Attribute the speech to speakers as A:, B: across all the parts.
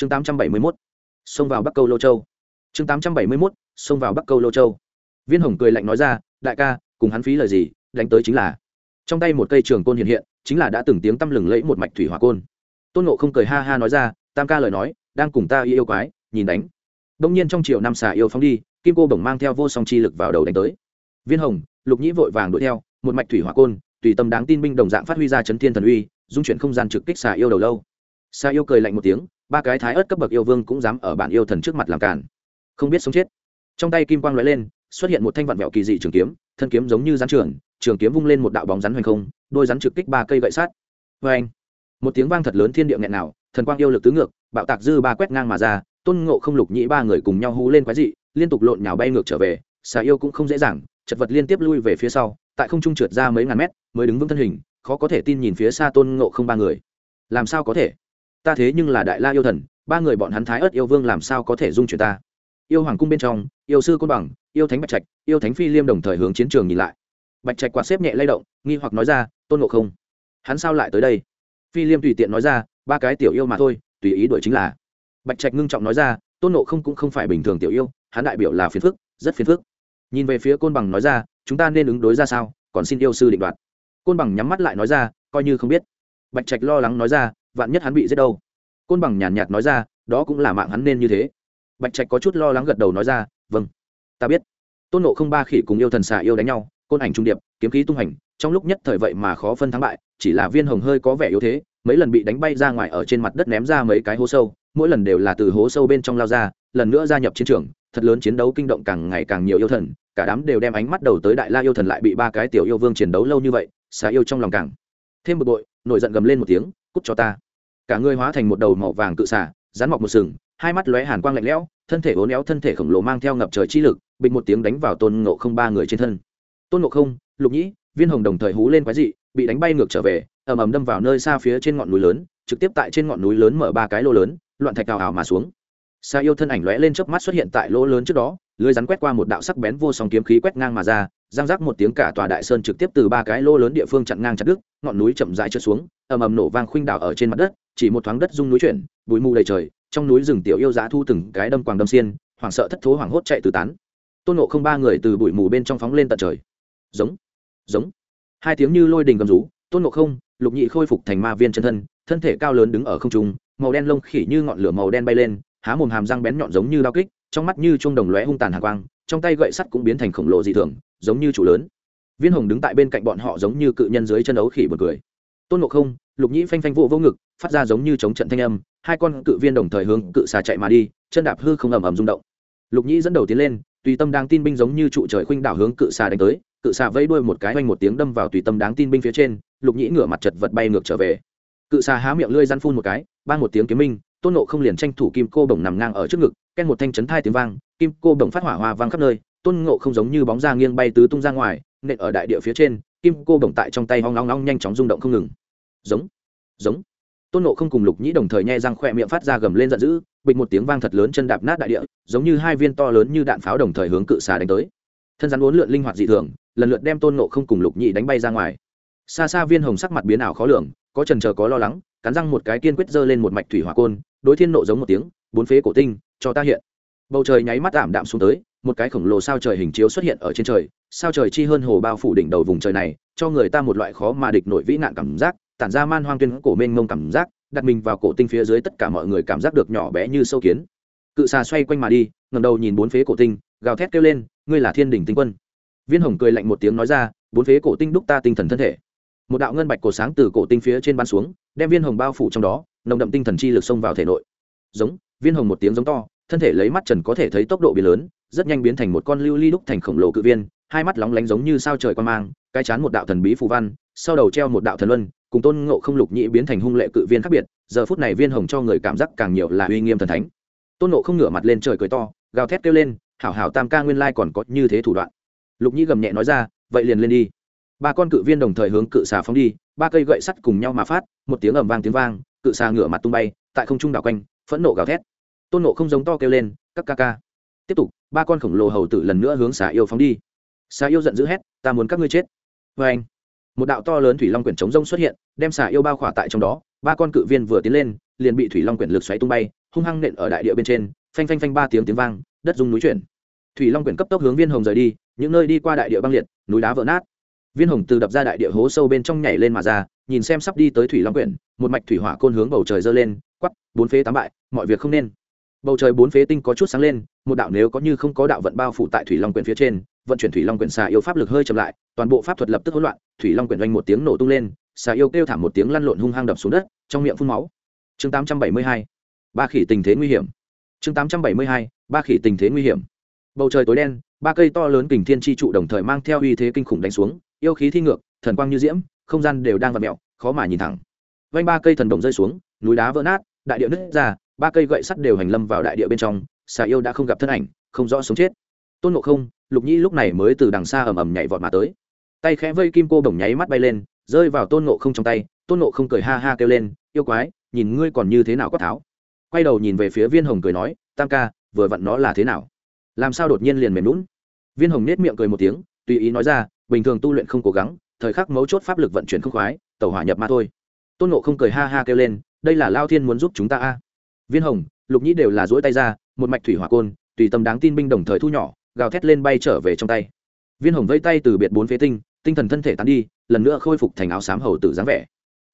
A: chương tám trăm bảy mươi mốt, xông vào bắc câu lô châu. chương tám trăm bảy mươi mốt, xông vào bắc câu lô châu. Viên hồng cười lạnh nói ra, đại ca, cùng hắn phí lời gì, đánh tới chính là. Trong tay một cây trường côn hiện hiện, chính là đã từng tiếng tăm lừng lẫy một mạch thủy hỏa côn. Tôn nộ không cười ha ha nói ra, tam ca lời nói, đang cùng ta yêu quái, nhìn đánh. Đông nhiên trong triệu năm xà yêu phóng đi, kim cô bổng mang theo vô song chi lực vào đầu đánh tới. Viên hồng, lục nhĩ vội vàng đuổi theo, một mạch thủy hỏa côn, tùy tâm đáng tin binh đồng dạng phát huy ra chấn thiên thần uy, dung chuyển không gian trực kích xà yêu đầu lâu. Xà yêu cười lạnh một tiếng ba cái thái ớt cấp bậc yêu vương cũng dám ở bản yêu thần trước mặt làm cản không biết sống chết. Trong tay kim quang lóe lên, xuất hiện một thanh vạn vẹo kỳ dị trường kiếm, thân kiếm giống như rắn trường trường kiếm vung lên một đạo bóng rắn hoành không, đôi rắn trực kích ba cây gậy sát. Vê anh, một tiếng vang thật lớn thiên địa nghẹn nào, thần quang yêu lực tứ ngược, bạo tạc dư ba quét ngang mà ra, tôn ngộ không lục nhĩ ba người cùng nhau hú lên quái dị, liên tục lộn nhào bay ngược trở về, xà yêu cũng không dễ dàng, chật vật liên tiếp lui về phía sau, tại không trung trượt ra mấy ngàn mét, mới đứng vững thân hình, khó có thể tin nhìn phía xa tôn ngộ không ba người. Làm sao có thể? Ta thế nhưng là đại la yêu thần, ba người bọn hắn thái ớt yêu vương làm sao có thể dung chuyển ta? Yêu hoàng cung bên trong, yêu sư côn bằng, yêu thánh bạch trạch, yêu thánh phi liêm đồng thời hướng chiến trường nhìn lại. Bạch trạch quạt xếp nhẹ lay động, nghi hoặc nói ra, tôn ngộ không, hắn sao lại tới đây? Phi liêm tùy tiện nói ra, ba cái tiểu yêu mà thôi, tùy ý đuổi chính là. Bạch trạch ngưng trọng nói ra, tôn ngộ không cũng không phải bình thường tiểu yêu, hắn đại biểu là phiền phức, rất phiền phức. Nhìn về phía côn bằng nói ra, chúng ta nên ứng đối ra sao, còn xin yêu sư định đoạt. Côn bằng nhắm mắt lại nói ra, coi như không biết. Bạch trạch lo lắng nói ra, vạn nhất hắn bị giết đâu? Côn bằng nhàn nhạt nói ra, đó cũng là mạng hắn nên như thế. Bạch trạch có chút lo lắng gật đầu nói ra vâng ta biết. Tôn nộ không ba khỉ cùng yêu thần xà yêu đánh nhau, côn ảnh trung điệp, kiếm khí tung hành, trong lúc nhất thời vậy mà khó phân thắng bại, chỉ là viên hồng hơi có vẻ yếu thế, mấy lần bị đánh bay ra ngoài ở trên mặt đất ném ra mấy cái hố sâu, mỗi lần đều là từ hố sâu bên trong lao ra, lần nữa gia nhập chiến trường, thật lớn chiến đấu kinh động càng ngày càng nhiều yêu thần, cả đám đều đem ánh mắt đầu tới đại la yêu thần lại bị ba cái tiểu yêu vương chiến đấu lâu như vậy, xà yêu trong lòng càng thêm bực bội, nổi giận gầm lên một tiếng, cút cho ta cả người hóa thành một đầu màu vàng cự xả rán mọc một sừng, hai mắt lóe hàn quang lạnh lẽo, thân thể uốn éo, thân thể khổng lồ mang theo ngập trời chi lực, bịch một tiếng đánh vào tôn ngộ không ba người trên thân. Tôn ngộ không, lục nhĩ, viên hồng đồng thời hú lên quái dị, bị đánh bay ngược trở về, ầm ầm đâm vào nơi xa phía trên ngọn núi lớn, trực tiếp tại trên ngọn núi lớn mở ba cái lô lớn, loạn thạch cào ảo mà xuống. Xa yêu thân ảnh lóe lên chớp mắt xuất hiện tại lỗ lớn trước đó, lưới rắn quét qua một đạo sắc bén vô song kiếm khí quét ngang mà ra, giang rắc một tiếng cả tòa đại sơn trực tiếp từ ba cái lô lớn địa phương chặn ngang chặt đứt, ngọn núi chậm rãi trượt xuống, ầm ầm nổ vang khuynh đảo ở trên mặt đất chỉ một thoáng đất rung núi chuyển, bụi mù đầy trời, trong núi rừng tiểu yêu giá thu từng cái đâm quàng đâm xiên, hoảng sợ thất thố hoảng hốt chạy từ tán. Tôn nộ không ba người từ bụi mù bên trong phóng lên tận trời. Giống giống. Hai tiếng như lôi đình gầm rú, tôn nộ không, lục nhị khôi phục thành ma viên chân thân thân thể cao lớn đứng ở không trung, màu đen lông khỉ như ngọn lửa màu đen bay lên, há mồm hàm răng bén nhọn giống như đao kích, trong mắt như chuông đồng lóe hung tàn hàng quang, trong tay gậy sắt cũng biến thành khổng lồ dị thường, giống như chủ lớn. Viên hồng đứng tại bên cạnh bọn họ giống như cự nhân dưới chân ấu khỉ bật cười tôn ngộ không, lục nhĩ phanh phanh vô vô ngực, phát ra giống như chống trận thanh âm, hai con cự viên đồng thời hướng cự xà chạy mà đi, chân đạp hư không ầm ầm rung động. Lục nhĩ dẫn đầu tiến lên, tùy tâm đáng tin binh giống như trụ trời khuynh đảo hướng cự xà đánh tới, cự xà vẫy đuôi một cái oanh một tiếng đâm vào tùy tâm đáng tin binh phía trên, lục nhĩ ngửa mặt chật vật bay ngược trở về. Cự xà há miệng lưỡi răn phun một cái ban một tiếng kiếm minh, tôn nộ không liền tranh thủ kim cô bổng nằm ngang ở trước ngực, ken một thanh chấn thai tiếng vang, kim cô bổng phát hỏa hoa vang khắp nơi, tôn ngộ không giống như bóng da nghiêng bay tứ tung ra ngoài, nện ở đại địa phía trên kim cô bổng tại trong tay hoang long long nhanh chóng rung động không ngừng. Giống giống. Tôn nộ không cùng lục nhĩ đồng thời nhai răng khỏe miệng phát ra gầm lên giận dữ, bịch một tiếng vang thật lớn chân đạp nát đại địa, giống như hai viên to lớn như đạn pháo đồng thời hướng cự xà đánh tới. Thân rắn uốn lượn linh hoạt dị thường, lần lượt đem tôn nộ không cùng lục nhĩ đánh bay ra ngoài. Xa xa viên hồng sắc mặt biến ảo khó lường, có trần chờ có lo lắng, cắn răng một cái kiên quyết giơ lên một mạch thủy hỏa côn, đối thiên nộ giống một tiếng, bốn phế cổ tinh, cho ta hiện. Bầu trời nháy mắt ảm đạm xuống tới, một cái khổng lồ sao trời hình chiếu xuất hiện ở trên trời sao trời chi hơn hồ bao phủ đỉnh đầu vùng trời này, cho người ta một loại khó mà địch nổi vĩ nạn cảm giác, tản ra man hoang tuyên cổ mênh mông cảm giác, đặt mình vào cổ tinh phía dưới tất cả mọi người cảm giác được nhỏ bé như sâu kiến. Cự xà xoay quanh mà đi ngầm đầu nhìn bốn phế cổ tinh, gào thét kêu lên, ngươi là thiên đình tinh quân. Viên hồng cười lạnh một tiếng nói ra, bốn phế cổ tinh đúc ta tinh thần thân thể. Một đạo ngân bạch cổ sáng từ cổ tinh phía trên ban xuống, đem viên hồng bao phủ trong đó, nồng đậm tinh thần chi lực xông vào thể nội. Giống, viên hồng một tiếng giống to, thân thể lấy mắt trần có thể thấy tốc độ biến lớn, rất nhanh biến thành một con lưu ly đúc thành khổng lồ cự viên hai mắt lóng lánh giống như sao trời quan mang, cái chán một đạo thần bí phù văn, sau đầu treo một đạo thần luân, cùng tôn ngộ không lục nhị biến thành hung lệ cự viên khác biệt, giờ phút này viên hồng cho người cảm giác càng nhiều là uy nghiêm thần thánh. Tôn ngộ không ngửa mặt lên trời cười to, gào thét kêu lên, hảo hảo tam ca nguyên lai còn có như thế thủ đoạn. Lục nhị gầm nhẹ nói ra, vậy liền lên đi. Ba con cự viên đồng thời hướng cự xà phóng đi, ba cây gậy sắt cùng nhau mà phát, một tiếng ầm vang tiếng vang, cự xà ngửa mặt tung bay, tại không trung đảo quanh, phẫn nộ gào thét. Tôn nộ không giống to kêu lên, các ca ca. Tiếp tục, ba con khổng lồ hầu tử lần nữa hướng xà yêu phóng đi xà yêu giận dữ hét, ta muốn các ngươi chết. Vê anh, một đạo to lớn thủy long quyển chống rông xuất hiện, đem xà yêu bao khỏa tại trong đó. Ba con cự viên vừa tiến lên, liền bị thủy long quyển lực xoáy tung bay, hung hăng nện ở đại địa bên trên, phanh phanh phanh ba tiếng tiếng vang, đất rung núi chuyển. Thủy long quyển cấp tốc hướng viên hồng rời đi, những nơi đi qua đại địa băng liệt, núi đá vỡ nát. Viên hồng từ đập ra đại địa hố sâu bên trong nhảy lên mà ra, nhìn xem sắp đi tới thủy long quyển, một mạch thủy hỏa côn hướng bầu trời dơ lên quắp bốn phế tám bại, mọi việc không nên. Bầu trời bốn phế tinh có chút sáng lên, một đạo nếu có như không có đạo vận bao phủ tại thủy long quyển phía trên vận chuyển thủy long quyển xà yêu pháp lực hơi chậm lại, toàn bộ pháp thuật lập tức hỗn loạn, thủy long quyển oanh một tiếng nổ tung lên, xà yêu kêu thảm một tiếng lăn lộn hung hăng đập xuống đất, trong miệng phun máu. Chương tám trăm bảy mươi hai, ba khỉ tình thế nguy hiểm. Chương tám trăm bảy mươi hai, ba khỉ tình thế nguy hiểm. Bầu trời tối đen, ba cây to lớn kình thiên chi trụ đồng thời mang theo uy thế kinh khủng đánh xuống, yêu khí thi ngược, thần quang như diễm, không gian đều đang vặt mẹo khó mà nhìn thẳng. Vanh ba cây thần đồng rơi xuống, núi đá vỡ nát, đại địa nứt ra, ba cây gậy sắt đều hành lâm vào đại địa bên trong, xà yêu đã không gặp thân ảnh, không rõ sống chết. Tôn ngộ không lục nhĩ lúc này mới từ đằng xa ầm ầm nhảy vọt mà tới. Tay khẽ vây kim cô bổng nháy mắt bay lên, rơi vào tôn Nộ không trong tay, tôn Nộ không cười ha ha kêu lên, yêu quái, nhìn ngươi còn như thế nào quát tháo. Quay đầu nhìn về phía viên hồng cười nói, tam ca, vừa vặn nó là thế nào? Làm sao đột nhiên liền mềm lún viên hồng nết miệng cười một tiếng, tùy ý nói ra, bình thường tu luyện không cố gắng, thời khắc mấu chốt pháp lực vận chuyển không khoái tàu hỏa nhập ma thôi. Tôn nộ không cười ha ha kêu lên, đây là lao thiên muốn giúp chúng ta a. Viên hồng, lục nhĩ đều là dỗi tay ra, một mạch thủy hỏa côn, tùy tâm đáng tin binh đồng thời thu nhỏ gào thét lên bay trở về trong tay. Viên hồng vây tay từ biệt bốn phế tinh tinh thần thân thể tán đi, lần nữa khôi phục thành áo xám hầu tử dáng vẻ.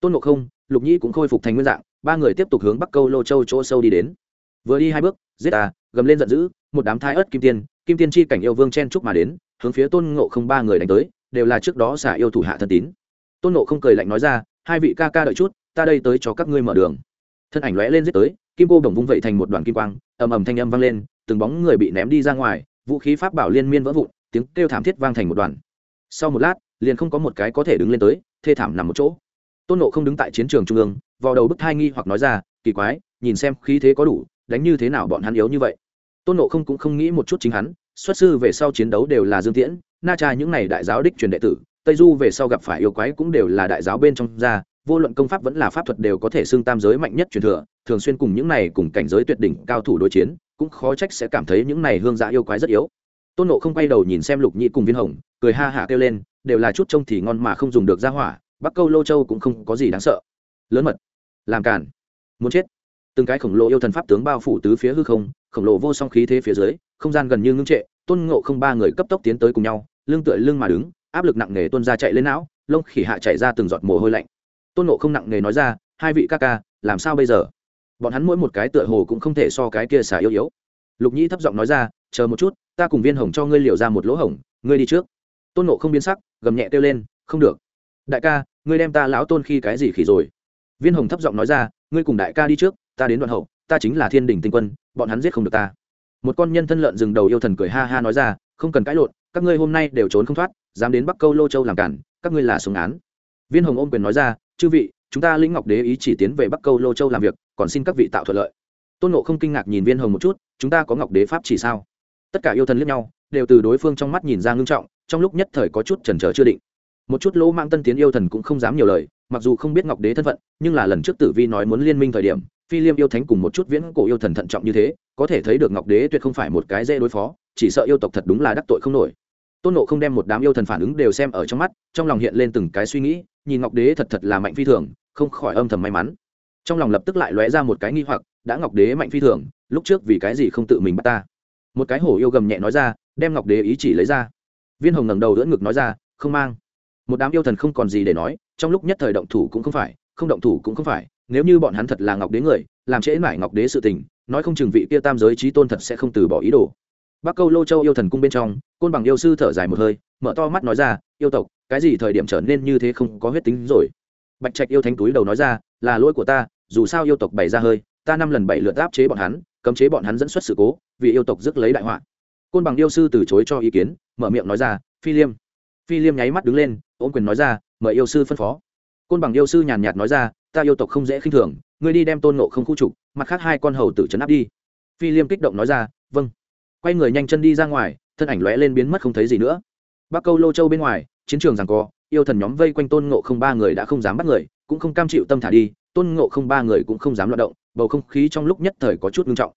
A: Tôn ngộ không, lục nhĩ cũng khôi phục thành nguyên dạng, ba người tiếp tục hướng bắc câu lô châu chỗ sâu đi đến. Vừa đi hai bước, giết ta, gầm lên giận dữ, một đám thai ớt kim tiên kim tiên chi cảnh yêu vương chen trúc mà đến, hướng phía tôn ngộ không ba người đánh tới, đều là trước đó xả yêu thủ hạ thân tín. Tôn ngộ không cười lạnh nói ra, hai vị ca ca đợi chút, ta đây tới cho các ngươi mở đường. Thân ảnh lóe lên giết tới, kim cô đồng vung vậy thành một đoàn kim quang, ầm ầm thanh âm vang lên, từng bóng người bị ném đi ra ngoài vũ khí pháp bảo liên miên vỡ vụn tiếng kêu thảm thiết vang thành một đoàn. Sau một lát liền không có một cái có thể đứng lên tới thê thảm nằm một chỗ. Tôn nộ không đứng tại chiến trường trung ương vào đầu bức thai nghi hoặc nói ra kỳ quái nhìn xem khí thế có đủ đánh như thế nào bọn hắn yếu như vậy? Tôn nộ không cũng không nghĩ một chút chính hắn xuất sư về sau chiến đấu đều là dương tiễn na tra những n à y đại giáo đích truyền đệ tử tây du về sau gặp phải yêu quái cũng đều là đại giáo bên trong gia, vô luận công pháp vẫn là pháp thuật đều có thể xưng tam giới mạnh nhất truyền thừa thường xuyên cùng những này cùng cảnh giới tuyệt đỉnh cao thủ đối chiến cũng khó trách sẽ cảm thấy những này hương dạ yêu quái rất yếu. Tôn nộ không quay đầu nhìn xem lục nhị cùng viên hồng, cười ha hả kêu lên, đều là chút trông thì ngon mà không dùng được ra hỏa, bắc câu lô châu cũng không có gì đáng sợ. Lớn mật, làm cản muốn chết. Từng cái khổng lồ yêu thần pháp tướng bao phủ tứ phía hư không, khổng lồ vô song khí thế phía dưới, không gian gần như ngưng trệ, tôn ngộ không ba người cấp tốc tiến tới cùng nhau, lưng tựa lưng mà đứng, áp lực nặng nề tuôn ra chạy lên não, lông khỉ hạ chạy ra từng giọt mồ hôi lạnh. Tôn ngộ không nặng nề nói ra, hai vị ca ca, làm sao bây giờ? Bọn hắn mỗi một cái tựa hồ cũng không thể so cái kia xả yếu yếu. Lục nhĩ thấp giọng nói ra, chờ một chút, ta cùng viên hồng cho ngươi liều ra một lỗ hổng, ngươi đi trước. Tôn nộ không biến sắc, gầm nhẹ kêu lên, không được. Đại ca, ngươi đem ta lão tôn khi cái gì khỉ rồi? Viên hồng thấp giọng nói ra, ngươi cùng đại ca đi trước, ta đến đoạn hậu, ta chính là thiên đình tinh quân, bọn hắn giết không được ta. Một con nhân thân lợn rừng đầu yêu thần cười ha ha nói ra, không cần cãi lộn, các ngươi hôm nay đều trốn không thoát, dám đến bắc câu lô châu làm cản, các ngươi là xuống án. Viên hồng ôm quyền nói ra, chư vị, chúng ta lĩnh ngọc đế ý chỉ tiến về bắc câu lô châu làm việc còn xin các vị tạo thuận lợi. Tôn nộ không kinh ngạc nhìn viên hồng một chút, chúng ta có ngọc đế pháp chỉ sao? Tất cả yêu thần liếc nhau, đều từ đối phương trong mắt nhìn ra ngưng trọng, trong lúc nhất thời có chút chần chờ chưa định. Một chút lỗ mang tân tiến yêu thần cũng không dám nhiều lời, mặc dù không biết ngọc đế thân phận, nhưng là lần trước tử vi nói muốn liên minh thời điểm, phi liêm yêu thánh cùng một chút viễn cổ yêu thần thận trọng như thế, có thể thấy được ngọc đế tuyệt không phải một cái dễ đối phó, chỉ sợ yêu tộc thật đúng là đắc tội không nổi. Tôn nộ không đem một đám yêu thần phản ứng đều xem ở trong mắt, trong lòng hiện lên từng cái suy nghĩ, nhìn ngọc đế thật thật là mạnh phi thường, không khỏi âm thầm may mắn trong lòng lập tức lại lóe ra một cái nghi hoặc, đã ngọc đế mạnh phi thường, lúc trước vì cái gì không tự mình bắt ta? Một cái hổ yêu gầm nhẹ nói ra, đem ngọc đế ý chỉ lấy ra. Viên hồng ngẩng đầu đỡ ngực nói ra, không mang. Một đám yêu thần không còn gì để nói, trong lúc nhất thời động thủ cũng không phải, không động thủ cũng không phải, nếu như bọn hắn thật là ngọc đế người, làm trễ mãi ngọc đế sự tình, nói không chừng vị kia tam giới trí tôn thật sẽ không từ bỏ ý đồ. Bắc câu lô châu yêu thần cung bên trong, côn bằng yêu sư thở dài một hơi, mở to mắt nói ra, yêu tộc, cái gì thời điểm trở nên như thế không có huyết tính rồi? Bạch trạch yêu thánh túi đầu nói ra, là lỗi của ta, dù sao yêu tộc bày ra hơi, ta năm lần bảy lượt áp chế bọn hắn, cấm chế bọn hắn dẫn xuất sự cố, vì yêu tộc rước lấy đại họa. Côn bằng yêu sư từ chối cho ý kiến, mở miệng nói ra, phi liêm. Phi liêm nháy mắt đứng lên, ôm quyền nói ra, mời yêu sư phân phó. Côn bằng yêu sư nhàn nhạt nói ra, ta yêu tộc không dễ khinh thường, ngươi đi đem tôn nộ không khu trục, mặt khác hai con hầu tử trấn áp đi. Phi liêm kích động nói ra vâng. Quay người nhanh chân đi ra ngoài, thân ảnh lóe lên biến mất không thấy gì nữa. Bắc câu lô châu bên ngoài, chiến trường rằng co yêu thần nhóm vây quanh tôn ngộ không ba người đã không dám bắt người, cũng không cam chịu tâm thả đi, tôn ngộ không ba người cũng không dám loạt động, bầu không khí trong lúc nhất thời có chút ngưng trọng.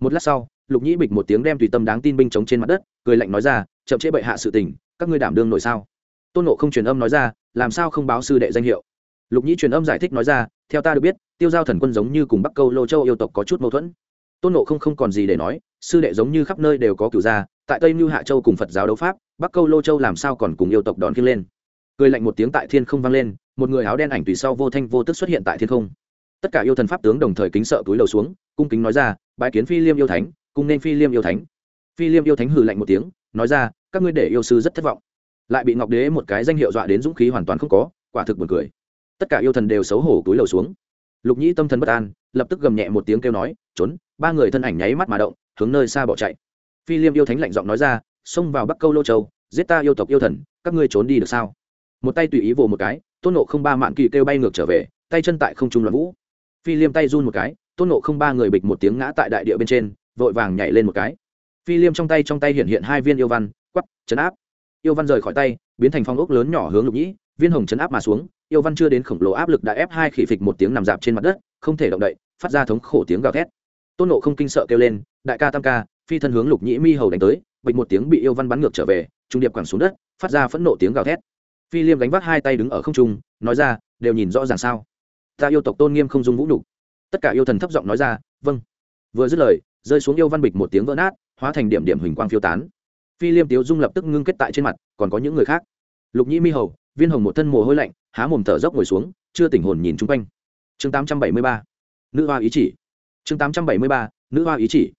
A: Một lát sau, lục nhĩ bịch một tiếng đem tùy tâm đáng tin binh chống trên mặt đất, cười lạnh nói ra, chậm chế bệ hạ sự tình, các ngươi đảm đương nội sao? Tôn nộ không truyền âm nói ra, làm sao không báo sư đệ danh hiệu? Lục nhĩ truyền âm giải thích nói ra, theo ta được biết, tiêu giao thần quân giống như cùng bắc câu lô châu yêu tộc có chút mâu thuẫn. Tôn nộ không không còn gì để nói, sư đệ giống như khắp nơi đều có cửu gia, tại tây mưu hạ châu cùng phật giáo đấu pháp, bắc câu lô châu làm sao còn cùng yêu tộc đón khiêng lên? Cười lạnh một tiếng tại thiên không vang lên, một người áo đen ảnh tùy sau vô thanh vô tức xuất hiện tại thiên không. Tất cả yêu thần pháp tướng đồng thời kính sợ túi đầu xuống, cung kính nói ra bãi kiến phi liêm yêu thánh, cung nên phi liêm yêu thánh. Phi liêm yêu thánh hừ lạnh một tiếng, nói ra, các ngươi để yêu sư rất thất vọng. Lại bị ngọc đế một cái danh hiệu dọa đến dũng khí hoàn toàn không có, quả thực buồn cười. Tất cả yêu thần đều xấu hổ túi lầu xuống. Lục nhĩ tâm thần bất an, lập tức gầm nhẹ một tiếng kêu nói, trốn, ba người thân ảnh nháy mắt mà động, hướng nơi xa bỏ chạy. Phi liêm yêu thánh lạnh giọng nói ra, xông vào bắc câu lô châu, giết ta yêu tộc yêu thần, các ngươi trốn đi được sao? Một tay tùy ý vồ một cái, tôn nộ không ba mạn kỳ kêu bay ngược trở về, tay chân tại không trung loạn vũ. Phi liêm tay run một cái, tôn nộ không ba người bịch một tiếng ngã tại đại địa bên trên, vội vàng nhảy lên một cái. Phi liêm trong tay trong tay hiện hiện hai viên yêu văn quắp chấn áp. Yêu văn rời khỏi tay, biến thành phong ốc lớn nhỏ hướng lục nhĩ, viên hồng chấn áp mà xuống, yêu văn chưa đến khổng lồ áp lực đã ép hai khỉ phịch một tiếng nằm dạp trên mặt đất, không thể động đậy, phát ra thống khổ tiếng gào thét. Tôn nộ không kinh sợ kêu lên, đại ca tam ca, phi thân hướng lục nhĩ mi hầu đánh tới. Bịch một tiếng bị yêu văn bắn ngược trở về, trung điệp quẳng xuống đất, phát ra phẫn nộ tiếng gào thét phi liêm gánh vác hai tay đứng ở không trung, nói ra, đều nhìn rõ ràng sao? Ta yêu tộc tôn nghiêm không dung vũ nhục. Tất cả yêu thần thấp giọng nói ra vâng. Vừa dứt lời, rơi xuống yêu văn bịch một tiếng vỡ nát, hóa thành điểm điểm huỳnh quang phiêu tán. Phi liêm tiếu dung lập tức ngưng kết tại trên mặt, còn có những người khác. Lục nhĩ mi hầu, viên hồng một thân mồ hôi lạnh, há mồm thở dốc ngồi xuống, chưa tỉnh hồn nhìn chung quanh. Chương tám trăm bảy mươi ba, nữ hoa ý chỉ. Chương tám trăm bảy mươi ba, nữ hoa ý chỉ.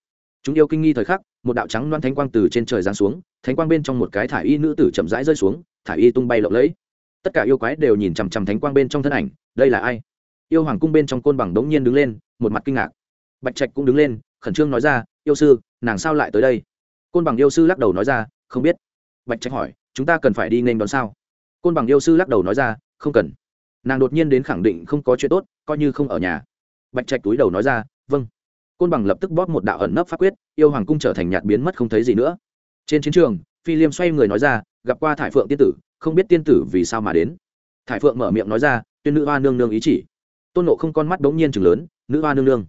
A: Chúng yêu kinh nghi thời khắc, một đạo trắng loan thánh quang từ trên trời giáng xuống, thánh quang bên trong một cái thả y nữ tử chậm rãi rơi xuống thả y tung bay lộng lẫy. Tất cả yêu quái đều nhìn chằm chằm thánh quang bên trong thân ảnh, đây là ai? Yêu hoàng cung bên trong côn bằng đống nhiên đứng lên, một mặt kinh ngạc. Bạch trạch cũng đứng lên, khẩn trương nói ra, yêu sư, nàng sao lại tới đây? Côn bằng yêu sư lắc đầu nói ra, không biết. Bạch trạch hỏi, chúng ta cần phải đi nên đón sao? Côn bằng yêu sư lắc đầu nói ra, không cần. Nàng đột nhiên đến khẳng định không có chuyện tốt, coi như không ở nhà. Bạch trạch túi đầu nói ra vâng. Côn bằng lập tức bóp một đạo ẩn nấp pháp quyết, yêu hoàng cung trở thành nhạt biến mất không thấy gì nữa. Trên chiến trường phi liêm xoay người nói ra, gặp qua thải phượng tiên tử, không biết tiên tử vì sao mà đến. Thải phượng mở miệng nói ra, tuyên nữ hoa nương nương ý chỉ. Tôn nộ không con mắt bỗng nhiên chừng lớn, nữ hoa nương nương.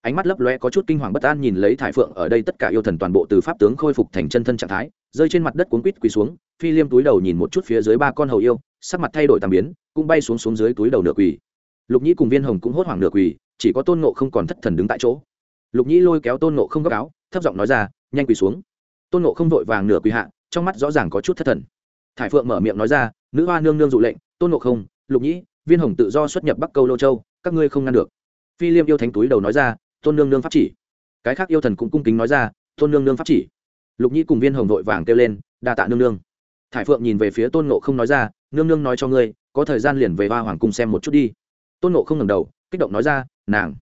A: Ánh mắt lấp lóe có chút kinh hoàng bất an nhìn lấy thải phượng ở đây tất cả yêu thần toàn bộ từ pháp tướng khôi phục thành chân thân trạng thái, rơi trên mặt đất cuốn quít quỳ xuống, phi liêm túi đầu nhìn một chút phía dưới ba con hầu yêu, sắc mặt thay đổi tàm biến, cũng bay xuống xuống dưới túi đầu nửa quỳ. Lục nhĩ cùng viên hồng cũng hốt hoảng nửa quỳ, chỉ có tôn nộ không còn thất thần đứng tại chỗ. Lục nhĩ lôi kéo tôn nộ không gấp áo thấp giọng nói ra, nhanh quỳ xuống. Tôn nộ không vội vàng nửa quỳ hạ trong mắt rõ ràng có chút thất thần. Thải phượng mở miệng nói ra, nữ hoa nương nương dụ lệnh, tôn ngộ không, lục nhĩ, viên hồng tự do xuất nhập bắc câu lô châu, các ngươi không ngăn được. Phi liêm yêu thánh túi đầu nói ra, tôn nương nương pháp chỉ. Cái khác yêu thần cũng cung kính nói ra, tôn nương nương pháp chỉ. Lục nhĩ cùng viên hồng vội vàng kêu lên, đa tạ nương nương. Thải phượng nhìn về phía tôn nộ không nói ra, nương nương nói cho ngươi, có thời gian liền về hoa hoàng cung xem một chút đi. Tôn nộ không ngẩng đầu, kích động nói ra, nàng